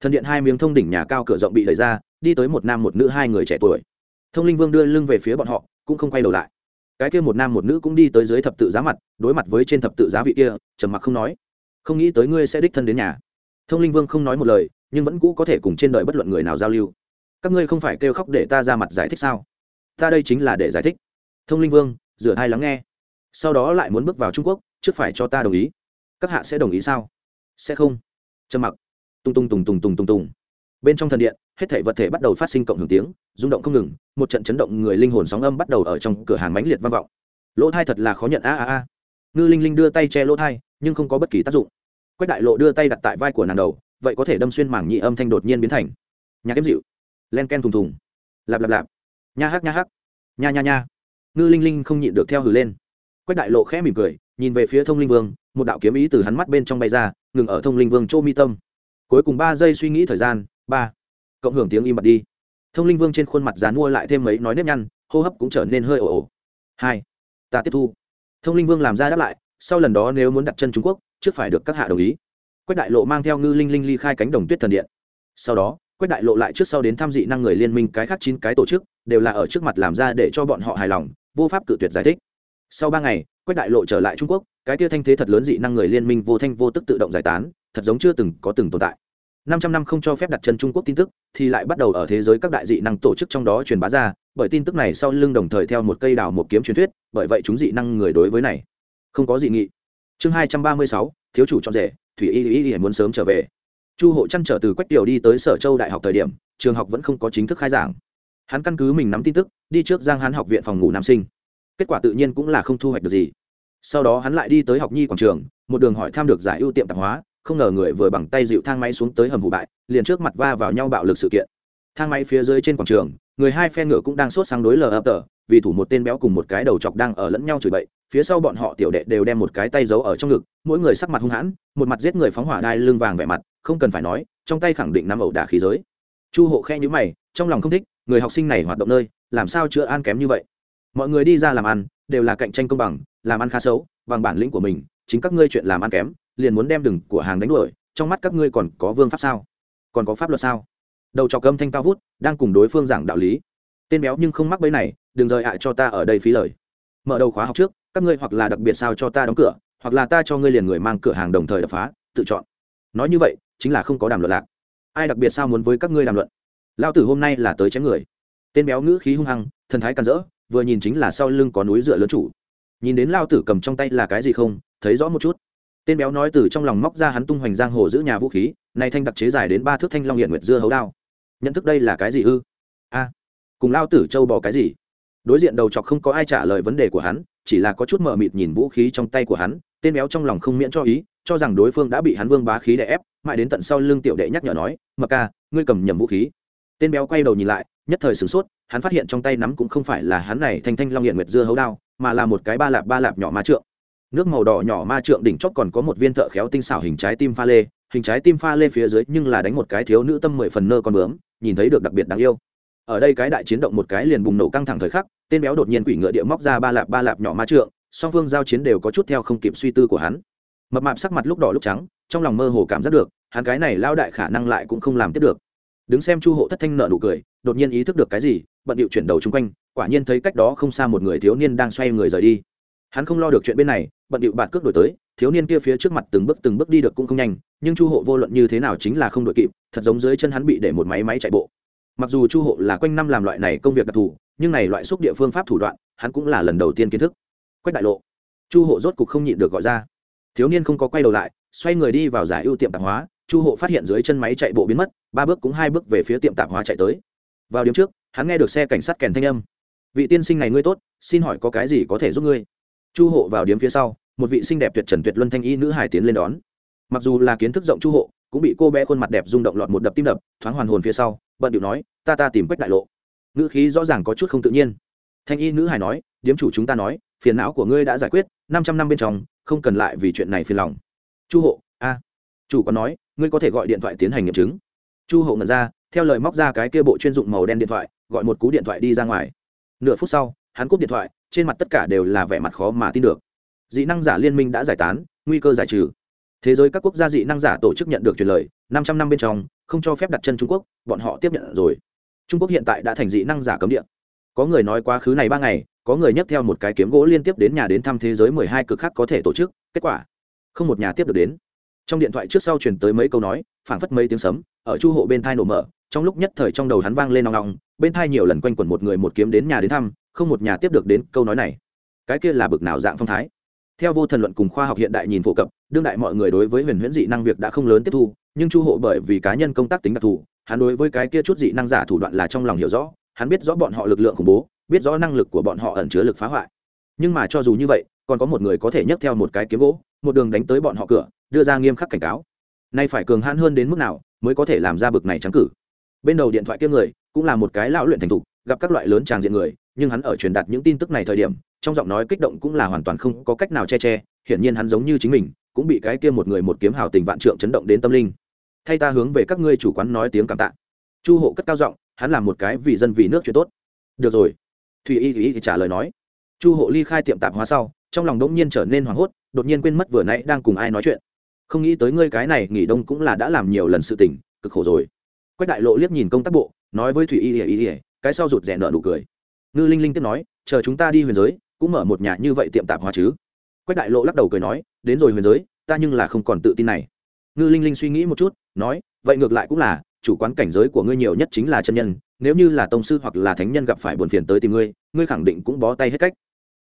thần điện hai miếng thông đỉnh nhà cao cửa rộng bị đẩy ra, đi tới một nam một nữ hai người trẻ tuổi. Thông linh vương đưa lưng về phía bọn họ, cũng không quay đầu lại. Cái kia một nam một nữ cũng đi tới dưới thập tự giá mặt, đối mặt với trên thập tự giá vị kia, trầm mặc không nói. Không nghĩ tới ngươi sẽ đích thân đến nhà. Thông linh vương không nói một lời nhưng vẫn cũ có thể cùng trên đời bất luận người nào giao lưu. Các ngươi không phải kêu khóc để ta ra mặt giải thích sao? Ta đây chính là để giải thích. Thông linh vương, rửa hai lắng nghe. Sau đó lại muốn bước vào trung quốc, trước phải cho ta đồng ý. Các hạ sẽ đồng ý sao? Sẽ không. Trầm mặc. Tung tung tùng tùng tùng tùng tùng bên trong thần điện, hết thể vật thể bắt đầu phát sinh cộng hưởng tiếng, rung động không ngừng, một trận chấn động người linh hồn sóng âm bắt đầu ở trong cửa hàng mãnh liệt vang vọng. Lỗ thai thật là khó nhận, a a a. Ngư linh linh đưa tay che lỗ thai, nhưng không có bất kỳ tác dụng. Quách đại lộ đưa tay đặt tại vai của nàng đầu vậy có thể đâm xuyên mảng nhị âm thanh đột nhiên biến thành. Nhà kiếm dịu. Len ken thùng thùng. Lạp lạp lạp. Nha hắc nha hắc. Nha nha nha. Ngư linh linh không nhịn được theo hử lên. Quách đại lộ khẽ mỉm cười, nhìn về phía thông linh vương, một đạo kiếm ý từ hắn mắt bên trong bay ra, ngừng ở thông linh vương chỗ mi tâm. Cuối cùng ba giây suy nghĩ thời gian, ba. Cộng hưởng tiếng im bặt đi. Thông linh vương trên khuôn mặt dán mua lại thêm mấy nói nếp nhăn, hô hấp cũng trở nên hơi ồ ồ. Hai. Ta tiếp thu. Thông linh vương làm ra đáp lại, sau lần đó nếu muốn đặt chân trung quốc, trước phải được các hạ đồng ý quách đại lộ mang theo ngư linh linh ly khai cánh đồng tuyết thần điện. Sau đó, quách đại lộ lại trước sau đến tham dị năng người liên minh cái khác chín cái tổ chức, đều là ở trước mặt làm ra để cho bọn họ hài lòng, vô pháp cự tuyệt giải thích. Sau ba ngày, quách đại lộ trở lại trung quốc, cái tia thanh thế thật lớn dị năng người liên minh vô thanh vô tức tự động giải tán, thật giống chưa từng có từng tồn tại. Năm trăm năm không cho phép đặt chân trung quốc tin tức, thì lại bắt đầu ở thế giới các đại dị năng tổ chức trong đó truyền bá ra, bởi tin tức này sau lưng đồng thời theo một cây đào một kiếm truyền thuyết, bởi vậy chúng dị năng người đối với này không có dị nghị. Chương hai trăm ba mươi sáu thiếu chủ chọn rể, thủy y y y muốn sớm trở về. Chu hộ chăn trở từ quách tiểu đi tới sở châu đại học thời điểm, trường học vẫn không có chính thức khai giảng. Hắn căn cứ mình nắm tin tức, đi trước giang hán học viện phòng ngủ nam sinh. Kết quả tự nhiên cũng là không thu hoạch được gì. Sau đó hắn lại đi tới học nhi quảng trường, một đường hỏi tham được giải ưu tiệm tạp hóa, không ngờ người vừa bằng tay dịu thang máy xuống tới hầm hủ bại, liền trước mặt va vào nhau bạo lực sự kiện. Thang máy phía dưới trên quảng trường, người hai phe ngựa cũng đang sốt sang đối lờ ập tờ, vì thủ một tên béo cùng một cái đầu chọc đang ở lẫn nhau chửi bậy phía sau bọn họ tiểu đệ đều đem một cái tay giấu ở trong ngực, mỗi người sắc mặt hung hãn, một mặt giết người phóng hỏa đai lưng vàng vẻ mặt, không cần phải nói, trong tay khẳng định nắm ẩu đả khí giới. Chu hộ khe nhữ mày, trong lòng không thích, người học sinh này hoạt động nơi, làm sao chữa an kém như vậy? Mọi người đi ra làm ăn, đều là cạnh tranh công bằng, làm ăn khá xấu, bằng bản lĩnh của mình, chính các ngươi chuyện làm ăn kém, liền muốn đem đừng của hàng đánh đuổi, trong mắt các ngươi còn có vương pháp sao? Còn có pháp luật sao? Đầu trọc cơm thanh cao vút, đang cùng đối phương giảng đạo lý. Tên béo nhưng không mắc bẫy này, đừng rời ạ cho ta ở đây phí lời. Mở đầu khóa học trước các ngươi hoặc là đặc biệt sao cho ta đóng cửa, hoặc là ta cho ngươi liền người mang cửa hàng đồng thời đập phá, tự chọn. Nói như vậy, chính là không có đàm luận lạc. Ai đặc biệt sao muốn với các ngươi đàm luận? Lao tử hôm nay là tới chém người. Tên béo ngữ khí hung hăng, thần thái càn rỡ, vừa nhìn chính là sau lưng có núi dựa lớn chủ. Nhìn đến lao tử cầm trong tay là cái gì không, thấy rõ một chút. Tên béo nói từ trong lòng móc ra hắn tung hoành giang hồ giữ nhà vũ khí, này thanh đặc chế dài đến ba thước thanh long hiện nguyệt dưa hấu đao. Nhận thức đây là cái gì ư? A. Cùng lao tử châu bò cái gì? Đối diện đầu chọc không có ai trả lời vấn đề của hắn chỉ là có chút mờ mịt nhìn vũ khí trong tay của hắn, tên béo trong lòng không miễn cho ý, cho rằng đối phương đã bị hắn vương bá khí đè ép, mãi đến tận sau lưng tiểu đệ nhắc nhở nói, mập ca, ngươi cầm nhầm vũ khí. Tên béo quay đầu nhìn lại, nhất thời sửng sốt, hắn phát hiện trong tay nắm cũng không phải là hắn này thanh thanh long hiện nguyệt dưa hấu đao, mà là một cái ba lạp ba lạp nhỏ ma trượng. Nước màu đỏ nhỏ ma trượng đỉnh chót còn có một viên thợ khéo tinh xảo hình trái tim pha lê, hình trái tim pha lê phía dưới nhưng là đánh một cái thiếu nữ tâm mười phần nơ con bướm, nhìn thấy được đặc biệt đáng yêu ở đây cái đại chiến động một cái liền bùng nổ căng thẳng thời khắc, tên béo đột nhiên quỷ ngựa địa móc ra ba lạp ba lạp nhỏ ma trượng, song phương giao chiến đều có chút theo không kịp suy tư của hắn. Mập mạp sắc mặt lúc đỏ lúc trắng, trong lòng mơ hồ cảm giác được, hắn cái này lao đại khả năng lại cũng không làm tiếp được. Đứng xem chu hộ thất thanh nợ nụ cười, đột nhiên ý thức được cái gì, bận điệu chuyển đầu chung quanh, quả nhiên thấy cách đó không xa một người thiếu niên đang xoay người rời đi. Hắn không lo được chuyện bên này, bận điệu bạt cước đổi tới, thiếu niên kia phía trước mặt từng bước từng bước đi được cũng không nhanh, nhưng chu hộ vô luận như thế nào chính là không đội kịp, thật giống dưới chân hắn bị để một máy máy chạy bộ mặc dù chu hộ là quanh năm làm loại này công việc đặc thù, nhưng này loại xúc địa phương pháp thủ đoạn, hắn cũng là lần đầu tiên kiến thức. Quách đại lộ. Chu hộ rốt cục không nhịn được gọi ra. Thiếu niên không có quay đầu lại, xoay người đi vào giải ưu tiệm tạp hóa. Chu hộ phát hiện dưới chân máy chạy bộ biến mất, ba bước cũng hai bước về phía tiệm tạp hóa chạy tới. Vào điểm trước, hắn nghe được xe cảnh sát kèn thanh âm. Vị tiên sinh này ngươi tốt, xin hỏi có cái gì có thể giúp ngươi? Chu hộ vào điếm phía sau, một vị xinh đẹp tuyệt trần tuyệt luân thanh y nữ hải tiến lên đón. Mặc dù là kiến thức rộng chu hộ cũng bị cô bé khuôn mặt đẹp rung động lọt một đập tim đập, thoáng hoàn hồn phía sau, bận điệu nói, ta ta tìm quách đại lộ. Ngữ khí rõ ràng có chút không tự nhiên. Thanh y nữ hài nói, điếm chủ chúng ta nói, phiền não của ngươi đã giải quyết, năm trăm năm bên trong, không cần lại vì chuyện này phiền lòng. Chu hộ, a. Chủ có nói, ngươi có thể gọi điện thoại tiến hành nghiệm chứng. Chu hộ ngẩn ra, theo lời móc ra cái kia bộ chuyên dụng màu đen điện thoại, gọi một cú điện thoại đi ra ngoài. Nửa phút sau, hắn cúp điện thoại, trên mặt tất cả đều là vẻ mặt khó mà tin được. Dị năng giả liên minh đã giải tán, nguy cơ giải trừ thế giới các quốc gia dị năng giả tổ chức nhận được truyền lời, năm trăm năm bên trong, không cho phép đặt chân trung quốc, bọn họ tiếp nhận rồi. Trung quốc hiện tại đã thành dị năng giả cấm địa. Có người nói quá khứ này ba ngày, có người nhấc theo một cái kiếm gỗ liên tiếp đến nhà đến thăm thế giới mười hai cực khác có thể tổ chức, kết quả, không một nhà tiếp được đến. Trong điện thoại trước sau truyền tới mấy câu nói, phảng phất mấy tiếng sấm, ở chu hộ bên thai nổ mở, trong lúc nhất thời trong đầu hắn vang lên nòng nòng bên thai nhiều lần quanh quẩn một người một kiếm đến nhà đến thăm, không một nhà tiếp được đến câu nói này. Cái kia là bực nào dạng phong thái? Theo vô thần luận cùng khoa học hiện đại nhìn phổ cập đương đại mọi người đối với huyền huyễn dị năng việc đã không lớn tiếp thu, nhưng chu hộ bởi vì cá nhân công tác tính đặc thù, hắn đối với cái kia chút dị năng giả thủ đoạn là trong lòng hiểu rõ, hắn biết rõ bọn họ lực lượng khủng bố, biết rõ năng lực của bọn họ ẩn chứa lực phá hoại. Nhưng mà cho dù như vậy, còn có một người có thể nhấc theo một cái kiếm gỗ, một đường đánh tới bọn họ cửa, đưa ra nghiêm khắc cảnh cáo. Nay phải cường hãn hơn đến mức nào mới có thể làm ra bực này trắng cử? Bên đầu điện thoại kia người cũng là một cái lão luyện thành thục, gặp các loại lớn tràng diện người, nhưng hắn ở truyền đạt những tin tức này thời điểm, trong giọng nói kích động cũng là hoàn toàn không có cách nào che che, hiển nhiên hắn giống như chính mình cũng bị cái kia một người một kiếm hào tình vạn trượng chấn động đến tâm linh. Thay ta hướng về các ngươi chủ quán nói tiếng cảm tạ. Chu hộ cất cao giọng, hắn làm một cái vì dân vì nước chuyện tốt. Được rồi. Thùy y thì trả lời nói. Chu hộ ly khai tiệm tạp hóa sau, trong lòng đỗng nhiên trở nên hoảng hốt, đột nhiên quên mất vừa nãy đang cùng ai nói chuyện. Không nghĩ tới ngươi cái này nghỉ đông cũng là đã làm nhiều lần sự tình, cực khổ rồi. Quách đại lộ liếc nhìn công tác bộ, nói với thủy y ỉa y ỉa cái sau rụt rè nợ nụ cười. Ngư linh linh tiếp nói, chờ chúng ta đi huyền giới, cũng mở một nhà như vậy tiệm tạp hóa chứ? Quách đại lộ lắc đầu cười nói đến rồi huyền giới, ta nhưng là không còn tự tin này. Ngư linh linh suy nghĩ một chút, nói, vậy ngược lại cũng là, chủ quán cảnh giới của ngươi nhiều nhất chính là chân nhân, nếu như là tông sư hoặc là thánh nhân gặp phải buồn phiền tới tìm ngươi ngươi khẳng định cũng bó tay hết cách.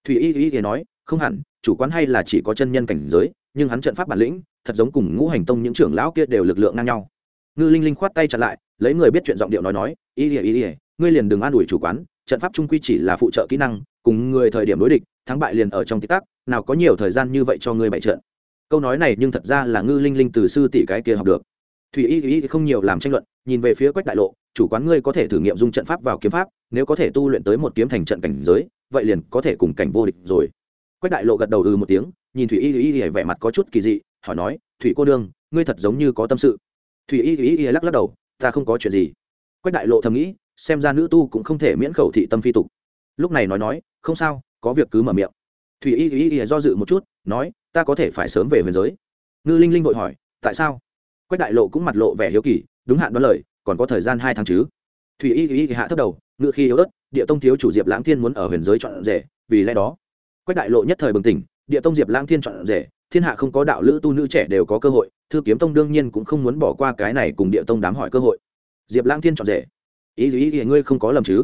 Thủy y y thì nói, không hẳn, chủ quán hay là chỉ có chân nhân cảnh giới, nhưng hắn trận pháp bản lĩnh, thật giống cùng ngũ hành tông những trưởng lão kia đều lực lượng ngang nhau. Ngư linh linh khoát tay chặt lại, lấy người biết chuyện giọng điệu nói nói y y y, ngươi liền đừng an ủi chủ quán, trận pháp trung quy chỉ là phụ trợ kỹ năng, cùng người thời điểm đối địch, thắng bại liền ở trong tích tắc nào có nhiều thời gian như vậy cho ngươi bày trận. Câu nói này nhưng thật ra là ngư linh linh từ sư tỷ cái kia học được. Thủy y y không nhiều làm tranh luận, nhìn về phía quách đại lộ, chủ quán ngươi có thể thử nghiệm dung trận pháp vào kiếm pháp, nếu có thể tu luyện tới một kiếm thành trận cảnh giới, vậy liền có thể cùng cảnh vô địch rồi. Quách đại lộ gật đầu ừ một tiếng, nhìn thủy y y y vẻ mặt có chút kỳ dị, hỏi nói, thủy cô đương ngươi thật giống như có tâm sự. Thủy y y y lắc lắc đầu, ta không có chuyện gì. Quách đại lộ thầm nghĩ, xem ra nữ tu cũng không thể miễn khẩu thị tâm phi tục. Lúc này nói nói, không sao, có việc cứ mở miệng thủy y y y do dự một chút, nói, ta có thể phải sớm về huyền giới. Ngư linh linh vội hỏi, tại sao? Quách đại lộ cũng mặt lộ vẻ hiếu kỳ, đúng hạn đoán lời, còn có thời gian hai tháng chứ? Thủy y y hạ thấp đầu ngự khi yếu ớt, địa tông thiếu chủ diệp lãng thiên muốn ở huyền giới chọn rể, vì lẽ đó. Quách đại lộ nhất thời bừng tỉnh, địa tông diệp lãng thiên chọn rể, thiên hạ không có đạo lữ tu nữ trẻ đều có cơ hội, thư kiếm tông đương nhiên cũng không muốn bỏ qua cái này cùng địa tông đám hỏi cơ hội. Diệp lãng thiên chọn rể, ý ý ý ngươi không có lầm chứ?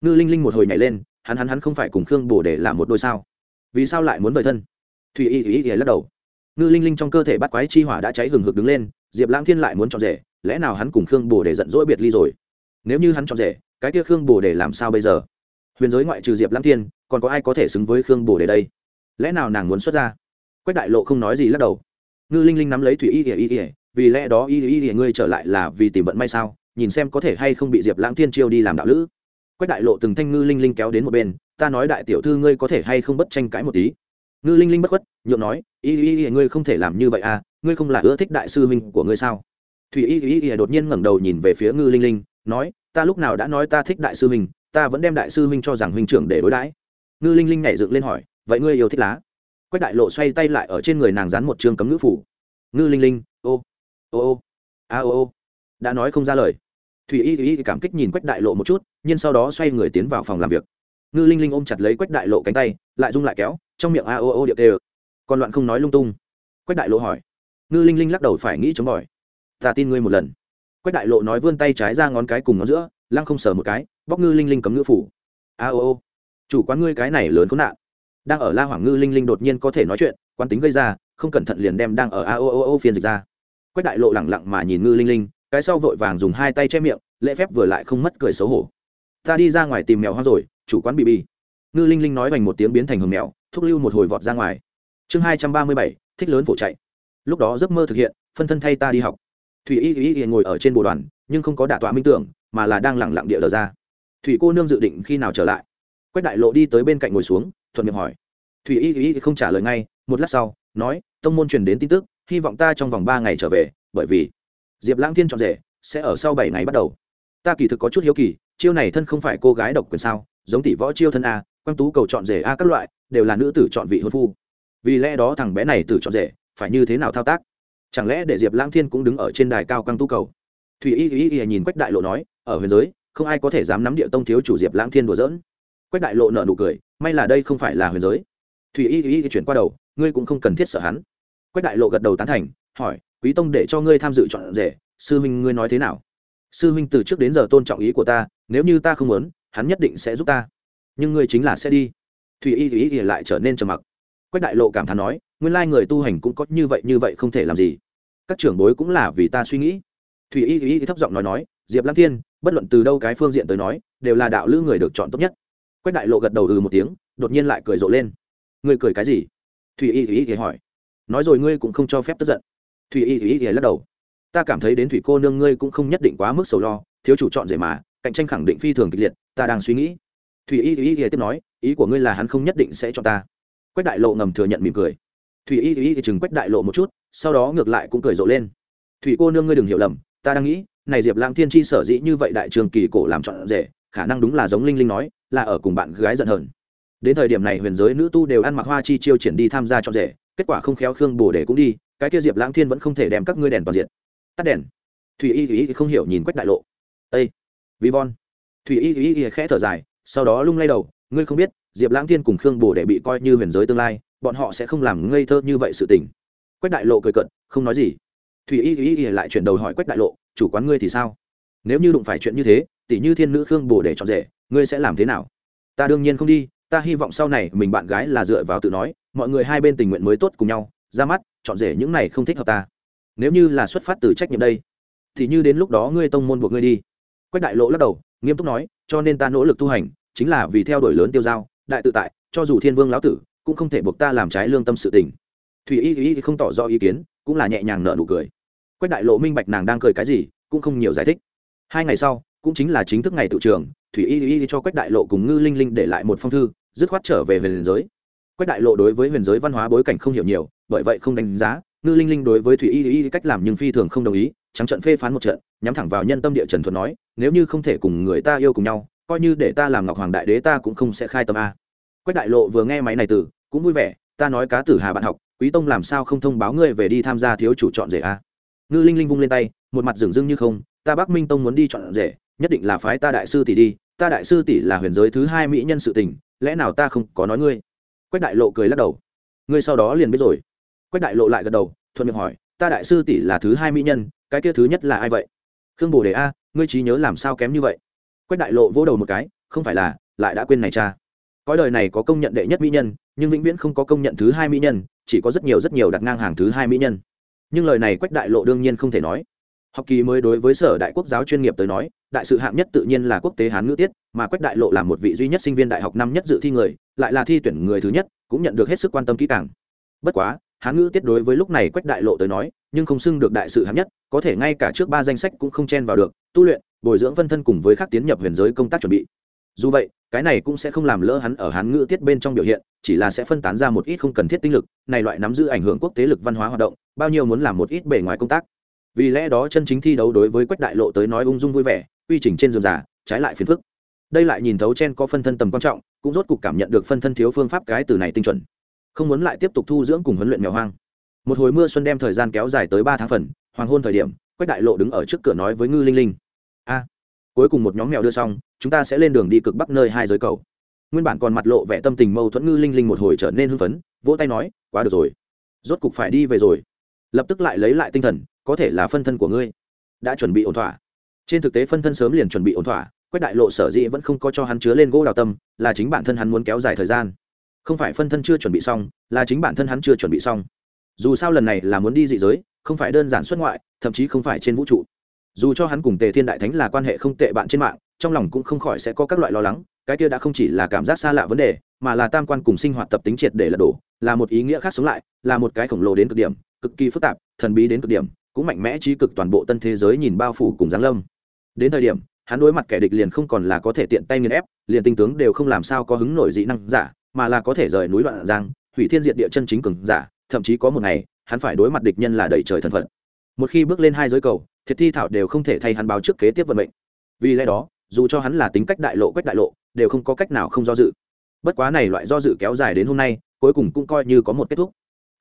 Ngư linh linh một hồi nhảy lên, hắn hắn hắn không phải cùng khương bổ để làm một đôi sao? Vì sao lại muốn vời thân? Thùy y Y Y lắc đầu. Ngư linh linh trong cơ thể bắt quái chi hỏa đã cháy hừng hực đứng lên, diệp lãng thiên lại muốn chọn rể, lẽ nào hắn cùng khương bồ để giận dỗi biệt ly rồi? Nếu như hắn chọn rể, cái kia khương bồ để làm sao bây giờ? Huyền giới ngoại trừ diệp lãng thiên, còn có ai có thể xứng với khương bồ để đây? Lẽ nào nàng muốn xuất ra? Quách đại lộ không nói gì lắc đầu. Ngư linh linh nắm lấy thủy y ỉa y ỉa vì lẽ đó y y ỉa ngươi trở lại là vì tìm vận may sao? Nhìn xem có thể hay không bị diệp lãng thiên chiêu đi làm đạo lữ quách đại lộ từng thanh ngư linh linh kéo đến một bên, ta nói đại tiểu thư ngươi có thể hay không bất tranh cãi một tí? Ngư linh linh bất khuất, nhượng nói, y y y, ngươi không thể làm như vậy à ngươi không là ưa thích đại sư huynh của ngươi sao? Thủy y y y đột nhiên ngẩng đầu nhìn về phía ngư linh linh, nói, ta lúc nào đã nói ta thích đại sư huynh, ta vẫn đem đại sư huynh cho rằng huynh trưởng để đối đãi. Ngư linh linh nhảy dựng lên hỏi, vậy ngươi yêu thích lá? Quách đại lộ xoay tay lại ở trên người nàng dán một chương cấm ngữ phủ. Ngư linh linh, ô ô ô, a, ô ô, đã nói không ra lời thủy y y cảm kích nhìn quách đại lộ một chút nhưng sau đó xoay người tiến vào phòng làm việc. Ngư linh linh ôm chặt lấy quách đại lộ cánh tay, lại rung lại kéo, trong miệng a ô ô điệu tê còn loạn không nói lung tung. Quách đại lộ hỏi. Ngư linh linh lắc đầu phải nghĩ chống bỏi ta tin ngươi một lần. Quách đại lộ nói vươn tay trái ra ngón cái cùng ngón giữa, lăng không sờ một cái, bóc ngư linh linh cấm ngữ phủ. A ô ô chủ quán ngươi cái này lớn khốn nạn. Đang ở la hoàng ngư linh linh đột nhiên có thể nói chuyện, quán tính gây ra, không cẩn thận liền đem đang ở a o ô ô phiên dịch ra. Quách đại lộ lẳng lặng mà nhìn ngư linh linh cái sau vội vàng dùng hai tay che miệng, lễ phép vừa lại không mất cười xấu hổ. Ta đi ra ngoài tìm mèo hoang rồi, chủ quán bị bi ngư linh linh nói bằng một tiếng biến thành hồng mèo, thúc lưu một hồi vọt ra ngoài. Chương hai trăm ba mươi bảy, thích lớn phổ chạy. Lúc đó giấc mơ thực hiện, phân thân thay ta đi học. Thủy y y y ngồi ở trên bồ đoàn, nhưng không có đả tọa minh tưởng, mà là đang lẳng lặng địa lờ ra. Thủy cô nương dự định khi nào trở lại? Quách đại lộ đi tới bên cạnh ngồi xuống, thuận miệng hỏi. Thủy y y không trả lời ngay, một lát sau, nói, tông môn truyền đến tin tức, hy vọng ta trong vòng ba ngày trở về, bởi vì diệp lãng thiên chọn rể, sẽ ở sau bảy ngày bắt đầu. Ta kỳ thực có chút hiếu kỳ, chiêu này thân không phải cô gái độc quyền sao? Giống tỷ võ chiêu thân a, quang tú cầu chọn rể a các loại, đều là nữ tử chọn vị hôn phu. Vì lẽ đó thằng bé này tử chọn rể, phải như thế nào thao tác? Chẳng lẽ để diệp lãng thiên cũng đứng ở trên đài cao quang tú cầu? Thủy y y y nhìn quách đại lộ nói, ở huyền giới, không ai có thể dám nắm địa tông thiếu chủ diệp lãng thiên đùa dỡn quách đại lộ nợ nụ cười, may là đây không phải là huyền giới. Thủy y y chuyển qua đầu, ngươi cũng không cần thiết sợ hắn. Quách đại lộ gật đầu tán thành, hỏi quý tông để cho ngươi tham dự chọn rể, sư huynh ngươi nói thế nào? Sư huynh từ trước đến giờ tôn trọng ý của ta, nếu như ta không muốn, hắn nhất định sẽ giúp ta. Nhưng ngươi chính là sẽ đi. Thủy y thùy y lại trở nên trầm mặc. Quách đại lộ cảm thán nói, nguyên lai người tu hành cũng có như vậy như vậy không thể làm gì. Các trưởng bối cũng là vì ta suy nghĩ. Thủy y y thấp giọng nói nói, diệp lăng thiên, bất luận từ đâu cái phương diện tới nói, đều là đạo lữ người được chọn tốt nhất. Quách đại lộ gật đầu ừ một tiếng, đột nhiên lại cười rộ lên. Ngươi cười cái gì? Thủy y y y hỏi. Nói rồi ngươi cũng không cho phép tức giận thủy y y y lắc đầu. Ta cảm thấy đến thủy cô nương ngươi cũng không nhất định quá mức sầu lo, thiếu chủ chọn rể mà, cạnh tranh khẳng định phi thường kịch liệt, ta đang suy nghĩ. Thủy y y y tiếp nói, ý của ngươi là hắn không nhất định sẽ cho ta. Quách đại lộ ngầm thừa nhận mỉm cười. Thủy y y chừng quách đại lộ một chút, sau đó ngược lại cũng cười rộ lên. Thủy cô nương ngươi đừng hiểu lầm, ta đang nghĩ, này diệp lãng thiên chi sở dĩ như vậy đại trường kỳ cổ làm chọn rể, khả năng đúng là giống linh linh nói, là ở cùng bạn gái giận hờn. Đến thời điểm này huyền giới nữ tu đều ăn mặc hoa chi chiêu triển đi tham gia chọn rể, kết quả không khéo khương bồ để cũng đi cái kia diệp lãng thiên vẫn không thể đem các ngươi đèn toàn diện. Tắt đèn. Thủy y y không hiểu nhìn quách đại lộ. Ây vi von thủy y y khẽ thở dài, sau đó lung lay đầu, ngươi không biết, diệp lãng thiên cùng khương bồ để bị coi như huyền giới tương lai, bọn họ sẽ không làm ngây thơ như vậy sự tình. Quách đại lộ cười cận không nói gì. Thủy y y lại chuyển đầu hỏi quách đại lộ, chủ quán ngươi thì sao? Nếu như đụng phải chuyện như thế tỷ như thiên nữ khương bồ để chọn rể, ngươi sẽ làm thế nào? Ta đương nhiên không đi, ta hy vọng sau này mình bạn gái là dựa vào tự nói, mọi người hai bên tình nguyện mới tốt cùng nhau, ra mắt chọn rể những này không thích hợp ta. Nếu như là xuất phát từ trách nhiệm đây, thì như đến lúc đó ngươi tông môn buộc ngươi đi. Quách đại lộ lắc đầu, nghiêm túc nói, cho nên ta nỗ lực tu hành, chính là vì theo đuổi lớn tiêu giao, đại tự tại, cho dù thiên vương lão tử, cũng không thể buộc ta làm trái lương tâm sự tình. Thủy y y không tỏ rõ ý kiến, cũng là nhẹ nhàng nở nụ cười. Quách đại lộ minh bạch nàng đang cười cái gì, cũng không nhiều giải thích. Hai ngày sau, cũng chính là chính thức ngày tự trường, thủy y y cho quách đại lộ cùng ngư linh linh để lại một phong thư, dứt khoát trở về huyền giới. Quách đại lộ đối với huyền giới văn hóa bối cảnh không hiểu nhiều bởi vậy không đánh giá, ngư linh linh đối với thủy y y cách làm nhưng phi thường không đồng ý, trắng trận phê phán một trận, nhắm thẳng vào nhân tâm địa trần thuật nói, nếu như không thể cùng người ta yêu cùng nhau, coi như để ta làm ngọc hoàng đại đế ta cũng không sẽ khai tâm a. Quách đại lộ vừa nghe máy này từ cũng vui vẻ, ta nói cá tử hà bạn học, quý tông làm sao không thông báo ngươi về đi tham gia thiếu chủ chọn rể a. Ngư linh linh vung lên tay, một mặt dửng dưng như không, ta bắc minh tông muốn đi chọn rể, nhất định là phái ta đại sư tỷ đi, ta đại sư tỷ là huyền giới thứ hai mỹ nhân sự tình, lẽ nào ta không có nói ngươi? Quách đại lộ cười lắc đầu, ngươi sau đó liền biết rồi quách đại lộ lại gật đầu, thuận miệng hỏi, ta đại sư tỷ là thứ hai mỹ nhân, cái kia thứ nhất là ai vậy? Khương bồ đề a, ngươi trí nhớ làm sao kém như vậy? Quách đại lộ vỗ đầu một cái, không phải là, lại đã quên này cha. Cõi đời này có công nhận đệ nhất mỹ nhân, nhưng vĩnh viễn không có công nhận thứ hai mỹ nhân, chỉ có rất nhiều rất nhiều đặt ngang hàng thứ hai mỹ nhân. Nhưng lời này quách đại lộ đương nhiên không thể nói. Học kỳ mới đối với sở đại quốc giáo chuyên nghiệp tới nói, đại sự hạng nhất tự nhiên là quốc tế hán ngữ tiết, mà quách đại lộ là một vị duy nhất sinh viên đại học năm nhất dự thi người, lại là thi tuyển người thứ nhất, cũng nhận được hết sức quan tâm kỹ càng. Bất quá hán ngữ tiết đối với lúc này quách đại lộ tới nói, nhưng không xưng được đại sự hạng nhất, có thể ngay cả trước ba danh sách cũng không chen vào được, tu luyện, bồi dưỡng phân thân cùng với khác tiến nhập huyền giới công tác chuẩn bị. Dù vậy, cái này cũng sẽ không làm lỡ hắn ở hán ngữ tiết bên trong biểu hiện, chỉ là sẽ phân tán ra một ít không cần thiết tinh lực, này loại nắm giữ ảnh hưởng quốc tế lực văn hóa hoạt động, bao nhiêu muốn làm một ít bề ngoài công tác. Vì lẽ đó chân chính thi đấu đối với quách đại lộ tới nói ung dung vui vẻ, quy trình trên giường giả trái lại phiền phức. Đây lại nhìn thấu chen có phân thân tầm quan trọng, cũng rốt cục cảm nhận được phân thân thiếu phương pháp cái từ này tinh chuẩn không muốn lại tiếp tục thu dưỡng cùng huấn luyện mèo hoang. Một hồi mưa xuân đem thời gian kéo dài tới ba tháng phần, hoàng hôn thời điểm, quách đại lộ đứng ở trước cửa nói với ngư linh linh. A, cuối cùng một nhóm mèo đưa xong, chúng ta sẽ lên đường đi cực bắc nơi hai giới cầu. Nguyên bản còn mặt lộ vẻ tâm tình mâu thuẫn ngư linh linh một hồi trở nên hưng phấn, vỗ tay nói, quá được rồi. Rốt cục phải đi về rồi. Lập tức lại lấy lại tinh thần, có thể là phân thân của ngươi. Đã chuẩn bị ổn thỏa. Trên thực tế phân thân sớm liền chuẩn bị ổn thỏa, quách đại lộ sở dĩ vẫn không có cho hắn chứa lên gỗ đào tâm, là chính bản thân hắn muốn kéo dài thời gian không phải phân thân chưa chuẩn bị xong, là chính bản thân hắn chưa chuẩn bị xong. Dù sao lần này là muốn đi dị giới, không phải đơn giản xuất ngoại, thậm chí không phải trên vũ trụ. Dù cho hắn cùng tề thiên đại thánh là quan hệ không tệ bạn trên mạng, trong lòng cũng không khỏi sẽ có các loại lo lắng, cái kia đã không chỉ là cảm giác xa lạ vấn đề, mà là tam quan cùng sinh hoạt tập tính triệt để lật đổ, là một ý nghĩa khác sống lại, là một cái khổng lồ đến cực điểm, cực kỳ phức tạp, thần bí đến cực điểm, cũng mạnh mẽ trí cực toàn bộ tân thế giới nhìn bao phủ cùng giáng lâm. Đến thời điểm, hắn đối mặt kẻ địch liền không còn là có thể tiện tay nghiền ép, liền tinh tướng đều không làm sao có hứng nổi dị năng giả mà là có thể rời núi đoạn giang, hủy thiên diệt địa chân chính cường giả, thậm chí có một ngày, hắn phải đối mặt địch nhân là đầy trời thần phận một khi bước lên hai giới cầu, thiệt thi thảo đều không thể thay hắn báo trước kế tiếp vận mệnh. Vì lẽ đó, dù cho hắn là tính cách đại lộ quách đại lộ, đều không có cách nào không do dự. Bất quá này loại do dự kéo dài đến hôm nay, cuối cùng cũng coi như có một kết thúc.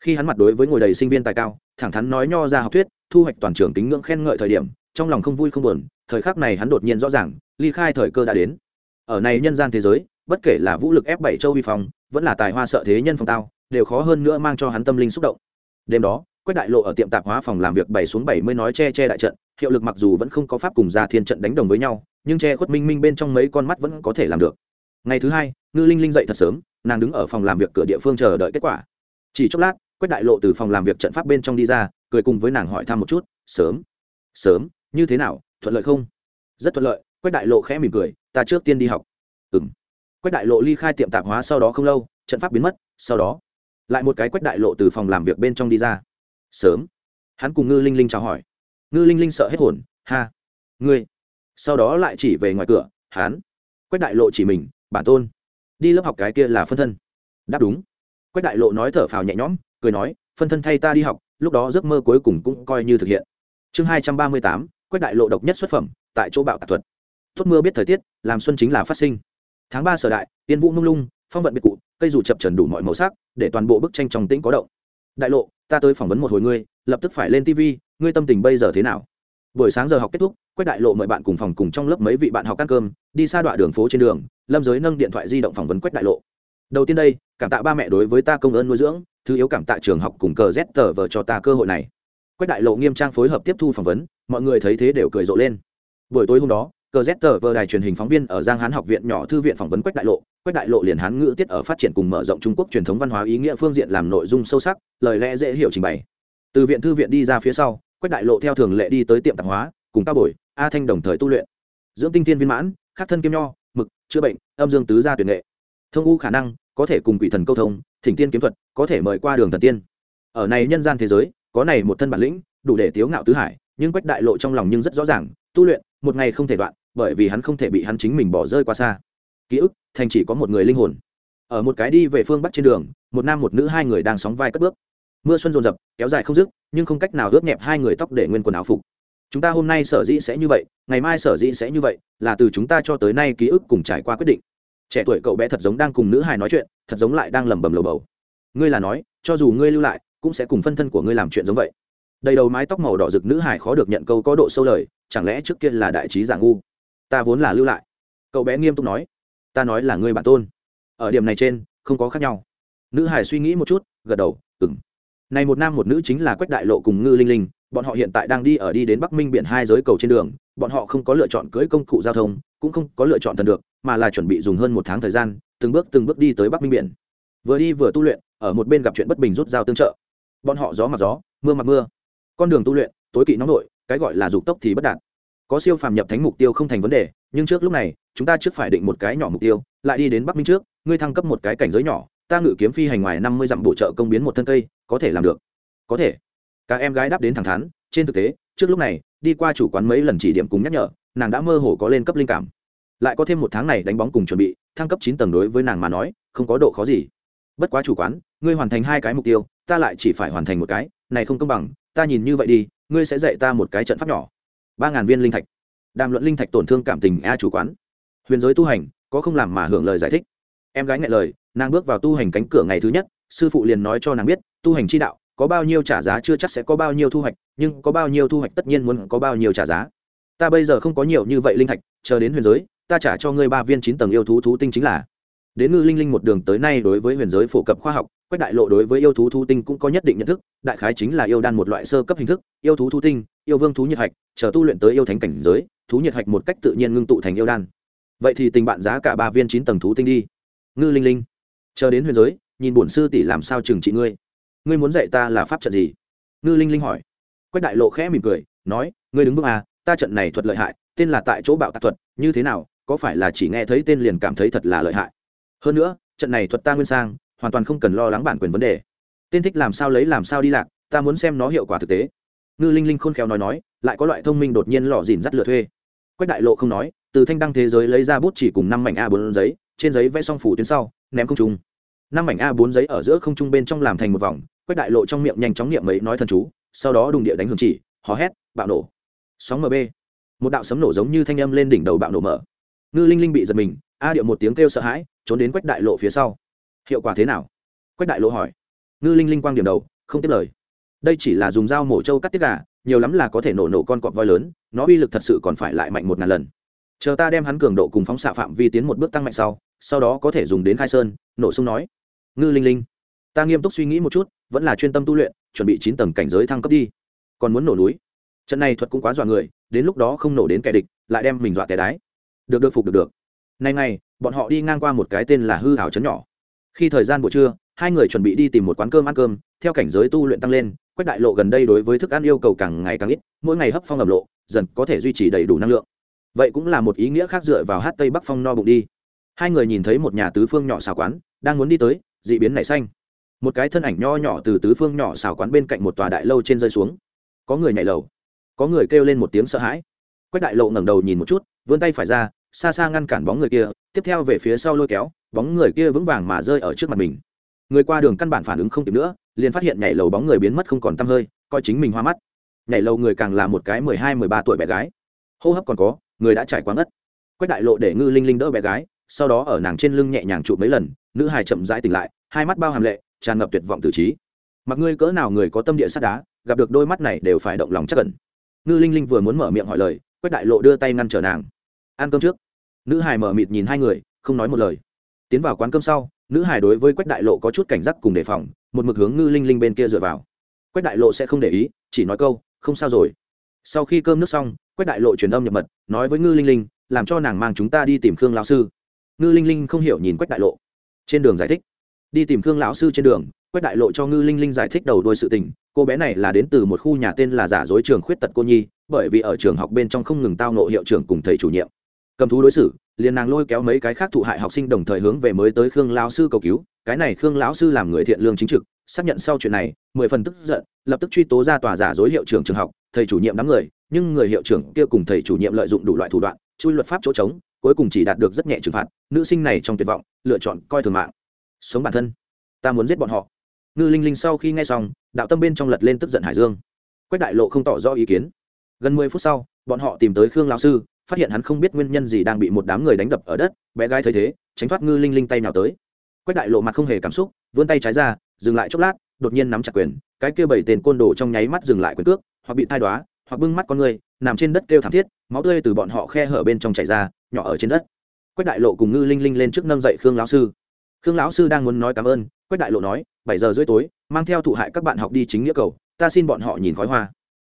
Khi hắn mặt đối với ngồi đầy sinh viên tài cao, thẳng thắn nói nho ra học thuyết, thu hoạch toàn trường kính ngưỡng khen ngợi thời điểm, trong lòng không vui không buồn, thời khắc này hắn đột nhiên rõ ràng, ly khai thời cơ đã đến. Ở này nhân gian thế giới bất kể là vũ lực ép bảy châu vi phong, vẫn là tài hoa sợ thế nhân phong tao, đều khó hơn nữa mang cho hắn tâm linh xúc động. Đêm đó, quách đại lộ ở tiệm tạp hóa phòng làm việc bảy xuống bảy mươi nói che che đại trận, hiệu lực mặc dù vẫn không có pháp cùng gia thiên trận đánh đồng với nhau, nhưng che khuất minh minh bên trong mấy con mắt vẫn có thể làm được. Ngày thứ hai, ngư linh linh dậy thật sớm, nàng đứng ở phòng làm việc cửa địa phương chờ đợi kết quả. Chỉ chốc lát, quách đại lộ từ phòng làm việc trận pháp bên trong đi ra, cười cùng với nàng hỏi thăm một chút, sớm sớm, như thế nào, thuận lợi không? Rất thuận lợi. Quách đại lộ khẽ mỉm cười, ta trước tiên đi học. Ừ m quách đại lộ ly khai tiệm tạp hóa sau đó không lâu, trận pháp biến mất, sau đó, lại một cái quách đại lộ từ phòng làm việc bên trong đi ra. Sớm. Hắn cùng ngư linh linh chào hỏi. Ngư linh linh sợ hết hồn, ha, ngươi. Sau đó lại chỉ về ngoài cửa hắn quách đại lộ chỉ mình, bản tôn, đi lớp học cái kia là phân thân. Đáp đúng. Quách đại lộ nói thở phào nhẹ nhõm, cười nói, phân thân thay ta đi học, lúc đó giấc mơ cuối cùng cũng coi như thực hiện. Chương hai trăm ba mươi tám, quách đại lộ độc nhất xuất phẩm, tại chỗ bạo tạc thuật. Tốt mưa biết thời tiết, làm xuân chính là phát sinh tháng ba sở đại, tiên vũ mông lung, phong vận biệt cụ, cây dù chập trần đủ mọi màu sắc, để toàn bộ bức tranh trong tĩnh có động. Đại lộ, ta tới phỏng vấn một hồi ngươi, lập tức phải lên tv ngươi tâm tình bây giờ thế nào? Buổi sáng giờ học kết thúc quách đại lộ mời bạn cùng phòng cùng trong lớp mấy vị bạn học ăn cơm, đi xa đoạn đường phố trên đường, lâm giới nâng điện thoại di động phỏng vấn quách đại lộ. Đầu tiên đây, cảm tạ ba mẹ đối với ta công ơn nuôi dưỡng, thứ yếu cảm tạ trường học cùng cờ z tờ vờ cho ta cơ hội này. Quách đại lộ nghiêm trang phối hợp tiếp thu phỏng vấn, mọi người thấy thế đều cười rộ lên. Buổi tối hôm đó cờ z tờ vờ đài truyền hình phóng viên ở giang hán học viện nhỏ thư viện phỏng vấn quách đại lộ. Quách đại lộ liền hán ngữ tiết ở phát triển cùng mở rộng trung quốc truyền thống văn hóa ý nghĩa phương diện làm nội dung sâu sắc, lời lẽ dễ hiểu trình bày. Từ viện thư viện đi ra phía sau, quách đại lộ theo thường lệ đi tới tiệm tạp hóa, cùng cao bồi, a thanh đồng thời tu luyện. Dưỡng tinh thiên viên mãn, khắc thân kiêm nho, mực, chữa bệnh, âm dương tứ gia tuyển nghệ. Thông u khả năng, có thể cùng quỷ thần câu thông, thỉnh tiên kiếm thuật, có thể mời qua đường thần tiên. Ở này nhân gian thế giới, có này một thân bản lĩnh, đủ để tiếu ngạo tứ hải, nhưng quách đại lộ trong lòng nhưng rất rõ ràng, tu luyện, một ngày không thể đoạn bởi vì hắn không thể bị hắn chính mình bỏ rơi qua xa. Ký ức, thành chỉ có một người linh hồn. Ở một cái đi về phương bắc trên đường, một nam một nữ hai người đang sóng vai cất bước. Mưa xuân rồn rập, kéo dài không dứt, nhưng không cách nào ướt nhẹp hai người tóc để nguyên quần áo phục. Chúng ta hôm nay sở dĩ sẽ như vậy, ngày mai sở dĩ sẽ như vậy, là từ chúng ta cho tới nay ký ức cùng trải qua quyết định. Trẻ tuổi cậu bé thật giống đang cùng nữ hài nói chuyện, thật giống lại đang lẩm bẩm lầu bầu. Ngươi là nói, cho dù ngươi lưu lại, cũng sẽ cùng phân thân của ngươi làm chuyện giống vậy. Đầy đầu mái tóc màu đỏ rực nữ hài khó được nhận câu có độ sâu lời, chẳng lẽ trước kia là đại trí giả ngu? Ta vốn là lưu lại. Cậu bé nghiêm túc nói, ta nói là ngươi bản tôn. Ở điểm này trên, không có khác nhau. Nữ hải suy nghĩ một chút, gật đầu ừng này một nam một nữ chính là quách đại lộ cùng ngư linh linh, bọn họ hiện tại đang đi ở đi đến bắc minh biển hai giới cầu trên đường, bọn họ không có lựa chọn cưỡi công cụ giao thông, cũng không có lựa chọn thần được, mà là chuẩn bị dùng hơn một tháng thời gian, từng bước từng bước đi tới bắc minh biển. Vừa đi vừa tu luyện, ở một bên gặp chuyện bất bình rút dao tương trợ. Bọn họ gió mặc gió, mưa mặc mưa. Con đường tu luyện, tối kỵ nóng nổi cái gọi là dục tốc thì bất đạt có siêu phàm nhập thánh mục tiêu không thành vấn đề, nhưng trước lúc này, chúng ta trước phải định một cái nhỏ mục tiêu, lại đi đến bắc minh trước, ngươi thăng cấp một cái cảnh giới nhỏ, ta ngự kiếm phi hành ngoài năm mươi dặm bổ trợ công biến một thân cây, có thể làm được. Có thể. Các em gái đáp đến thẳng thắn, trên thực tế, trước lúc này, đi qua chủ quán mấy lần chỉ điểm cùng nhắc nhở, nàng đã mơ hồ có lên cấp linh cảm. Lại có thêm một tháng này đánh bóng cùng chuẩn bị, thăng cấp chín tầng đối với nàng mà nói, không có độ khó gì. Bất quá chủ quán, ngươi hoàn thành hai cái mục tiêu, ta lại chỉ phải hoàn thành một cái, này không công bằng, ta nhìn như vậy đi, ngươi sẽ dạy ta một cái trận pháp nhỏ ba ngàn viên linh thạch. Đàm luận linh thạch tổn thương cảm tình a chủ quán. Huyền giới tu hành, có không làm mà hưởng lời giải thích. Em gái ngại lời, nàng bước vào tu hành cánh cửa ngày thứ nhất, sư phụ liền nói cho nàng biết, tu hành chi đạo, có bao nhiêu trả giá chưa chắc sẽ có bao nhiêu thu hoạch, nhưng có bao nhiêu thu hoạch tất nhiên muốn có bao nhiêu trả giá. Ta bây giờ không có nhiều như vậy linh thạch, chờ đến huyền giới, ta trả cho ngươi ba viên chín tầng yêu thú thú tinh chính là. Đến ngư linh linh một đường tới nay đối với huyền giới phổ cập khoa học, quách đại lộ đối với yêu thú thú tinh cũng có nhất định nhận thức, đại khái chính là yêu đan một loại sơ cấp hình thức, yêu thú thú tinh yêu vương thú nhiệt hạch, chờ tu luyện tới yêu thánh cảnh giới, thú nhiệt hạch một cách tự nhiên ngưng tụ thành yêu đan. Vậy thì tình bạn giá cả ba viên chín tầng thú tinh đi. Ngư linh linh, chờ đến huyền giới, nhìn bổn sư tỷ làm sao trừng trị ngươi. Ngươi muốn dạy ta là pháp trận gì? Ngư linh linh hỏi. Quách đại lộ khẽ mỉm cười, nói, ngươi đứng vững à ta trận này thuật lợi hại, tên là tại chỗ bạo tạc thuật, như thế nào, có phải là chỉ nghe thấy tên liền cảm thấy thật là lợi hại? Hơn nữa, trận này thuật ta nguyên sang, hoàn toàn không cần lo lắng bản quyền vấn đề. Tên thích làm sao lấy làm sao đi lạc, ta muốn xem nó hiệu quả thực tế ngư linh linh khôn khéo nói nói, lại có loại thông minh đột nhiên lò dìn dắt lựa thuê. Quách đại lộ không nói, từ thanh đăng thế giới lấy ra bút chỉ cùng năm mảnh a bốn giấy, trên giấy vẽ xong phủ tuyến sau, ném không trung. Năm mảnh a bốn giấy ở giữa không trung bên trong làm thành một vòng, quách đại lộ trong miệng nhanh chóng niệm mấy nói thần chú, sau đó đùng địa đánh hưởng chỉ, hò hét, bạo nổ. Sóng mb một đạo sấm nổ giống như thanh âm lên đỉnh đầu bạo nổ mở. Ngư linh linh bị giật mình, a điệu một tiếng kêu sợ hãi, trốn đến quách đại lộ phía sau. Hiệu quả thế nào? Quách đại lộ hỏi. Ngư linh linh quang điểm đầu, không tiếp lời đây chỉ là dùng dao mổ trâu cắt tiết gà, nhiều lắm là có thể nổ nổ con cọp voi lớn, nó uy lực thật sự còn phải lại mạnh một ngàn lần. Chờ ta đem hắn cường độ cùng phóng xạ phạm vi tiến một bước tăng mạnh sau sau đó có thể dùng đến khai sơn, nổ sung nói. Ngư linh linh, ta nghiêm túc suy nghĩ một chút, vẫn là chuyên tâm tu luyện, chuẩn bị chín tầng cảnh giới thăng cấp đi. Còn muốn nổ núi? Trận này thuật cũng quá dọa người, đến lúc đó không nổ đến kẻ địch, lại đem mình dọa té đái. Được được phục được được. Nay ngày, bọn họ đi ngang qua một cái tên là hư hảo trấn nhỏ. Khi thời gian buổi trưa, hai người chuẩn bị đi tìm một quán cơm ăn cơm, theo cảnh giới tu luyện tăng lên quách đại lộ gần đây đối với thức ăn yêu cầu càng ngày càng ít, mỗi ngày hấp phong ẩm lộ, dần có thể duy trì đầy đủ năng lượng. Vậy cũng là một ý nghĩa khác dựa vào hát tây bắc phong no bụng đi. Hai người nhìn thấy một nhà tứ phương nhỏ xào quán, đang muốn đi tới d ị biến nảy xanh. Một cái thân ảnh nho nhỏ từ tứ phương nhỏ xào quán bên cạnh một tòa đại lâu trên rơi xuống. Có người nhảy lầu, có người kêu lên một tiếng sợ hãi. Quách đại lộ ngẩng đầu nhìn một chút, vươn tay phải ra, xa xa ngăn cản bóng người kia, tiếp theo về phía sau lôi kéo, bóng người kia vững vàng mà rơi ở trước mặt mình. Người qua đường căn bản phản ứng không kịp nữa liền phát hiện nhảy lầu bóng người biến mất không còn t hơi, coi chính mình hoa mắt. Nhảy lầu người càng là một cái mười hai, mười ba tuổi bé gái. Hô hấp còn có, người đã trải quá ngất. Quách đại lộ để ngư linh linh đỡ bé gái, sau đó ở nàng trên lưng nhẹ nhàng chụp mấy lần, nữ hài chậm rãi tỉnh lại, hai mắt bao hàm lệ, tràn ngập tuyệt vọng tử trí. Mặc ngươi cỡ nào người có tâm địa sắt đá, gặp được đôi mắt này đều phải động lòng chắc cẩn ngư linh linh vừa muốn mở miệng hỏi lời, quách đại lộ đưa tay ngăn trở nàng. Ăn cơm trước. Nữ hài mở mịt nhìn hai người, không nói một lời. Tiến vào quán cơm sau, nữ hài đối với quách đại lộ có chút cảnh giác cùng đề phòng một mực hướng ngư linh linh bên kia dựa vào. Quách đại lộ sẽ không để ý, chỉ nói câu, không sao rồi. Sau khi cơm nước xong, quách đại lộ truyền âm nhập mật, nói với ngư linh linh, làm cho nàng mang chúng ta đi tìm khương lão sư. Ngư linh linh không hiểu nhìn quách đại lộ. Trên đường giải thích, đi tìm khương lão sư trên đường, quách đại lộ cho ngư linh linh giải thích đầu đuôi sự tình. Cô bé này là đến từ một khu nhà tên là giả dối trường khuyết tật cô nhi, bởi vì ở trường học bên trong không ngừng tao nộ hiệu trưởng cùng thầy chủ nhiệm. Cầm thú đối xử, liền nàng lôi kéo mấy cái khác thụ hại học sinh đồng thời hướng về mới tới khương lão sư cầu cứu cái này khương lão sư làm người thiện lương chính trực, xác nhận sau chuyện này, mười phần tức giận, lập tức truy tố ra tòa giả dối hiệu trưởng trường học, thầy chủ nhiệm đám người, nhưng người hiệu trưởng kia cùng thầy chủ nhiệm lợi dụng đủ loại thủ đoạn, chui luật pháp chỗ trống, cuối cùng chỉ đạt được rất nhẹ trừng phạt, nữ sinh này trong tuyệt vọng, lựa chọn coi thường mạng. Sống bản thân. Ta muốn giết bọn họ. Ngư linh linh sau khi nghe xong, đạo tâm bên trong lật lên tức giận hải dương. Quách đại lộ không tỏ rõ ý kiến. Gần mười phút sau, bọn họ tìm tới khương lão sư, phát hiện hắn không biết nguyên nhân gì đang bị một đám người đánh đập ở đất, bé gái thấy thế, tránh thoát ngư linh linh tay nào tới quách đại lộ mặt không hề cảm xúc, vươn tay trái ra, dừng lại chốc lát, đột nhiên nắm chặt quyền, cái kia bảy tên côn đồ trong nháy mắt dừng lại quyền cước, hoặc bị thai đoá hoặc bưng mắt con người, nằm trên đất kêu thảm thiết, máu tươi từ bọn họ khe hở bên trong chảy ra, nhỏ ở trên đất. Quách đại lộ cùng ngư linh linh lên trước nâng dậy khương lão sư. Khương lão sư đang muốn nói cảm ơn, quách đại lộ nói, bảy giờ rưỡi tối, mang theo thụ hại các bạn học đi chính nghĩa cầu, ta xin bọn họ nhìn khói hoa.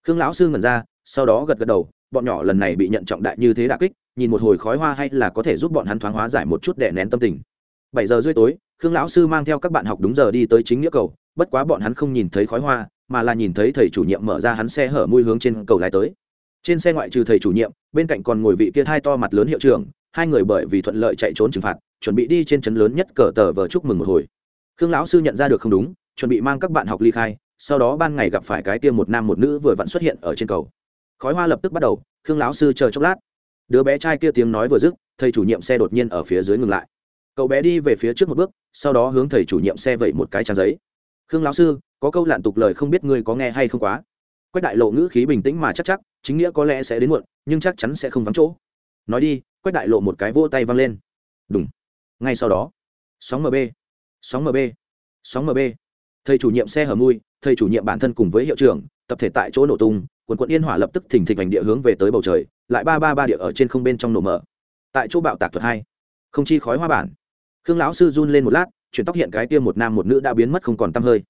Khương lão sư ngẩn ra, sau đó gật gật đầu, bọn nhỏ lần này bị nhận trọng đại như thế đà kích, nhìn một hồi khói hoa hay là có thể giúp bọn hắn thoáng hóa giải một chút để nén tâm tình bảy giờ rưỡi tối, khương lão sư mang theo các bạn học đúng giờ đi tới chính nghĩa cầu. Bất quá bọn hắn không nhìn thấy khói hoa, mà là nhìn thấy thầy chủ nhiệm mở ra hắn xe hở mùi hướng trên cầu lái tới. Trên xe ngoại trừ thầy chủ nhiệm, bên cạnh còn ngồi vị kia hai to mặt lớn hiệu trưởng, hai người bởi vì thuận lợi chạy trốn trừng phạt, chuẩn bị đi trên trấn lớn nhất cờ tờ vờ chúc mừng một hồi. Khương lão sư nhận ra được không đúng, chuẩn bị mang các bạn học ly khai, sau đó ban ngày gặp phải cái tiêm một nam một nữ vừa vặn xuất hiện ở trên cầu. Khói hoa lập tức bắt đầu, khương lão sư chờ chốc lát. Đứa bé trai kia tiếng nói vừa dứt, thầy chủ nhiệm xe đột nhiên ở phía dưới ngừng lại cậu bé đi về phía trước một bước, sau đó hướng thầy chủ nhiệm xe vẩy một cái trang giấy. Khương lão sư, có câu lạn tục lời không biết ngươi có nghe hay không quá. Quách đại lộ ngữ khí bình tĩnh mà chắc chắc, chính nghĩa có lẽ sẽ đến muộn, nhưng chắc chắn sẽ không vắng chỗ. Nói đi, quách đại lộ một cái vỗ tay văng lên. Đúng ngay sau đó, sóng mb sóng mb sóng mb thầy chủ nhiệm xe hở mui, thầy chủ nhiệm bản thân cùng với hiệu trưởng, tập thể tại chỗ nổ tung, quần quận yên hỏa lập tức thình thịch vành địa hướng về tới bầu trời, lại ba ba ba địa ở trên không bên trong nổ mở. Tại chỗ bạo tạc thuật hai. Không chi khói hoa bản khương lão sư run lên một lát, chuyển tóc hiện cái tiêm một nam một nữ đã biến mất không còn tăm hơi.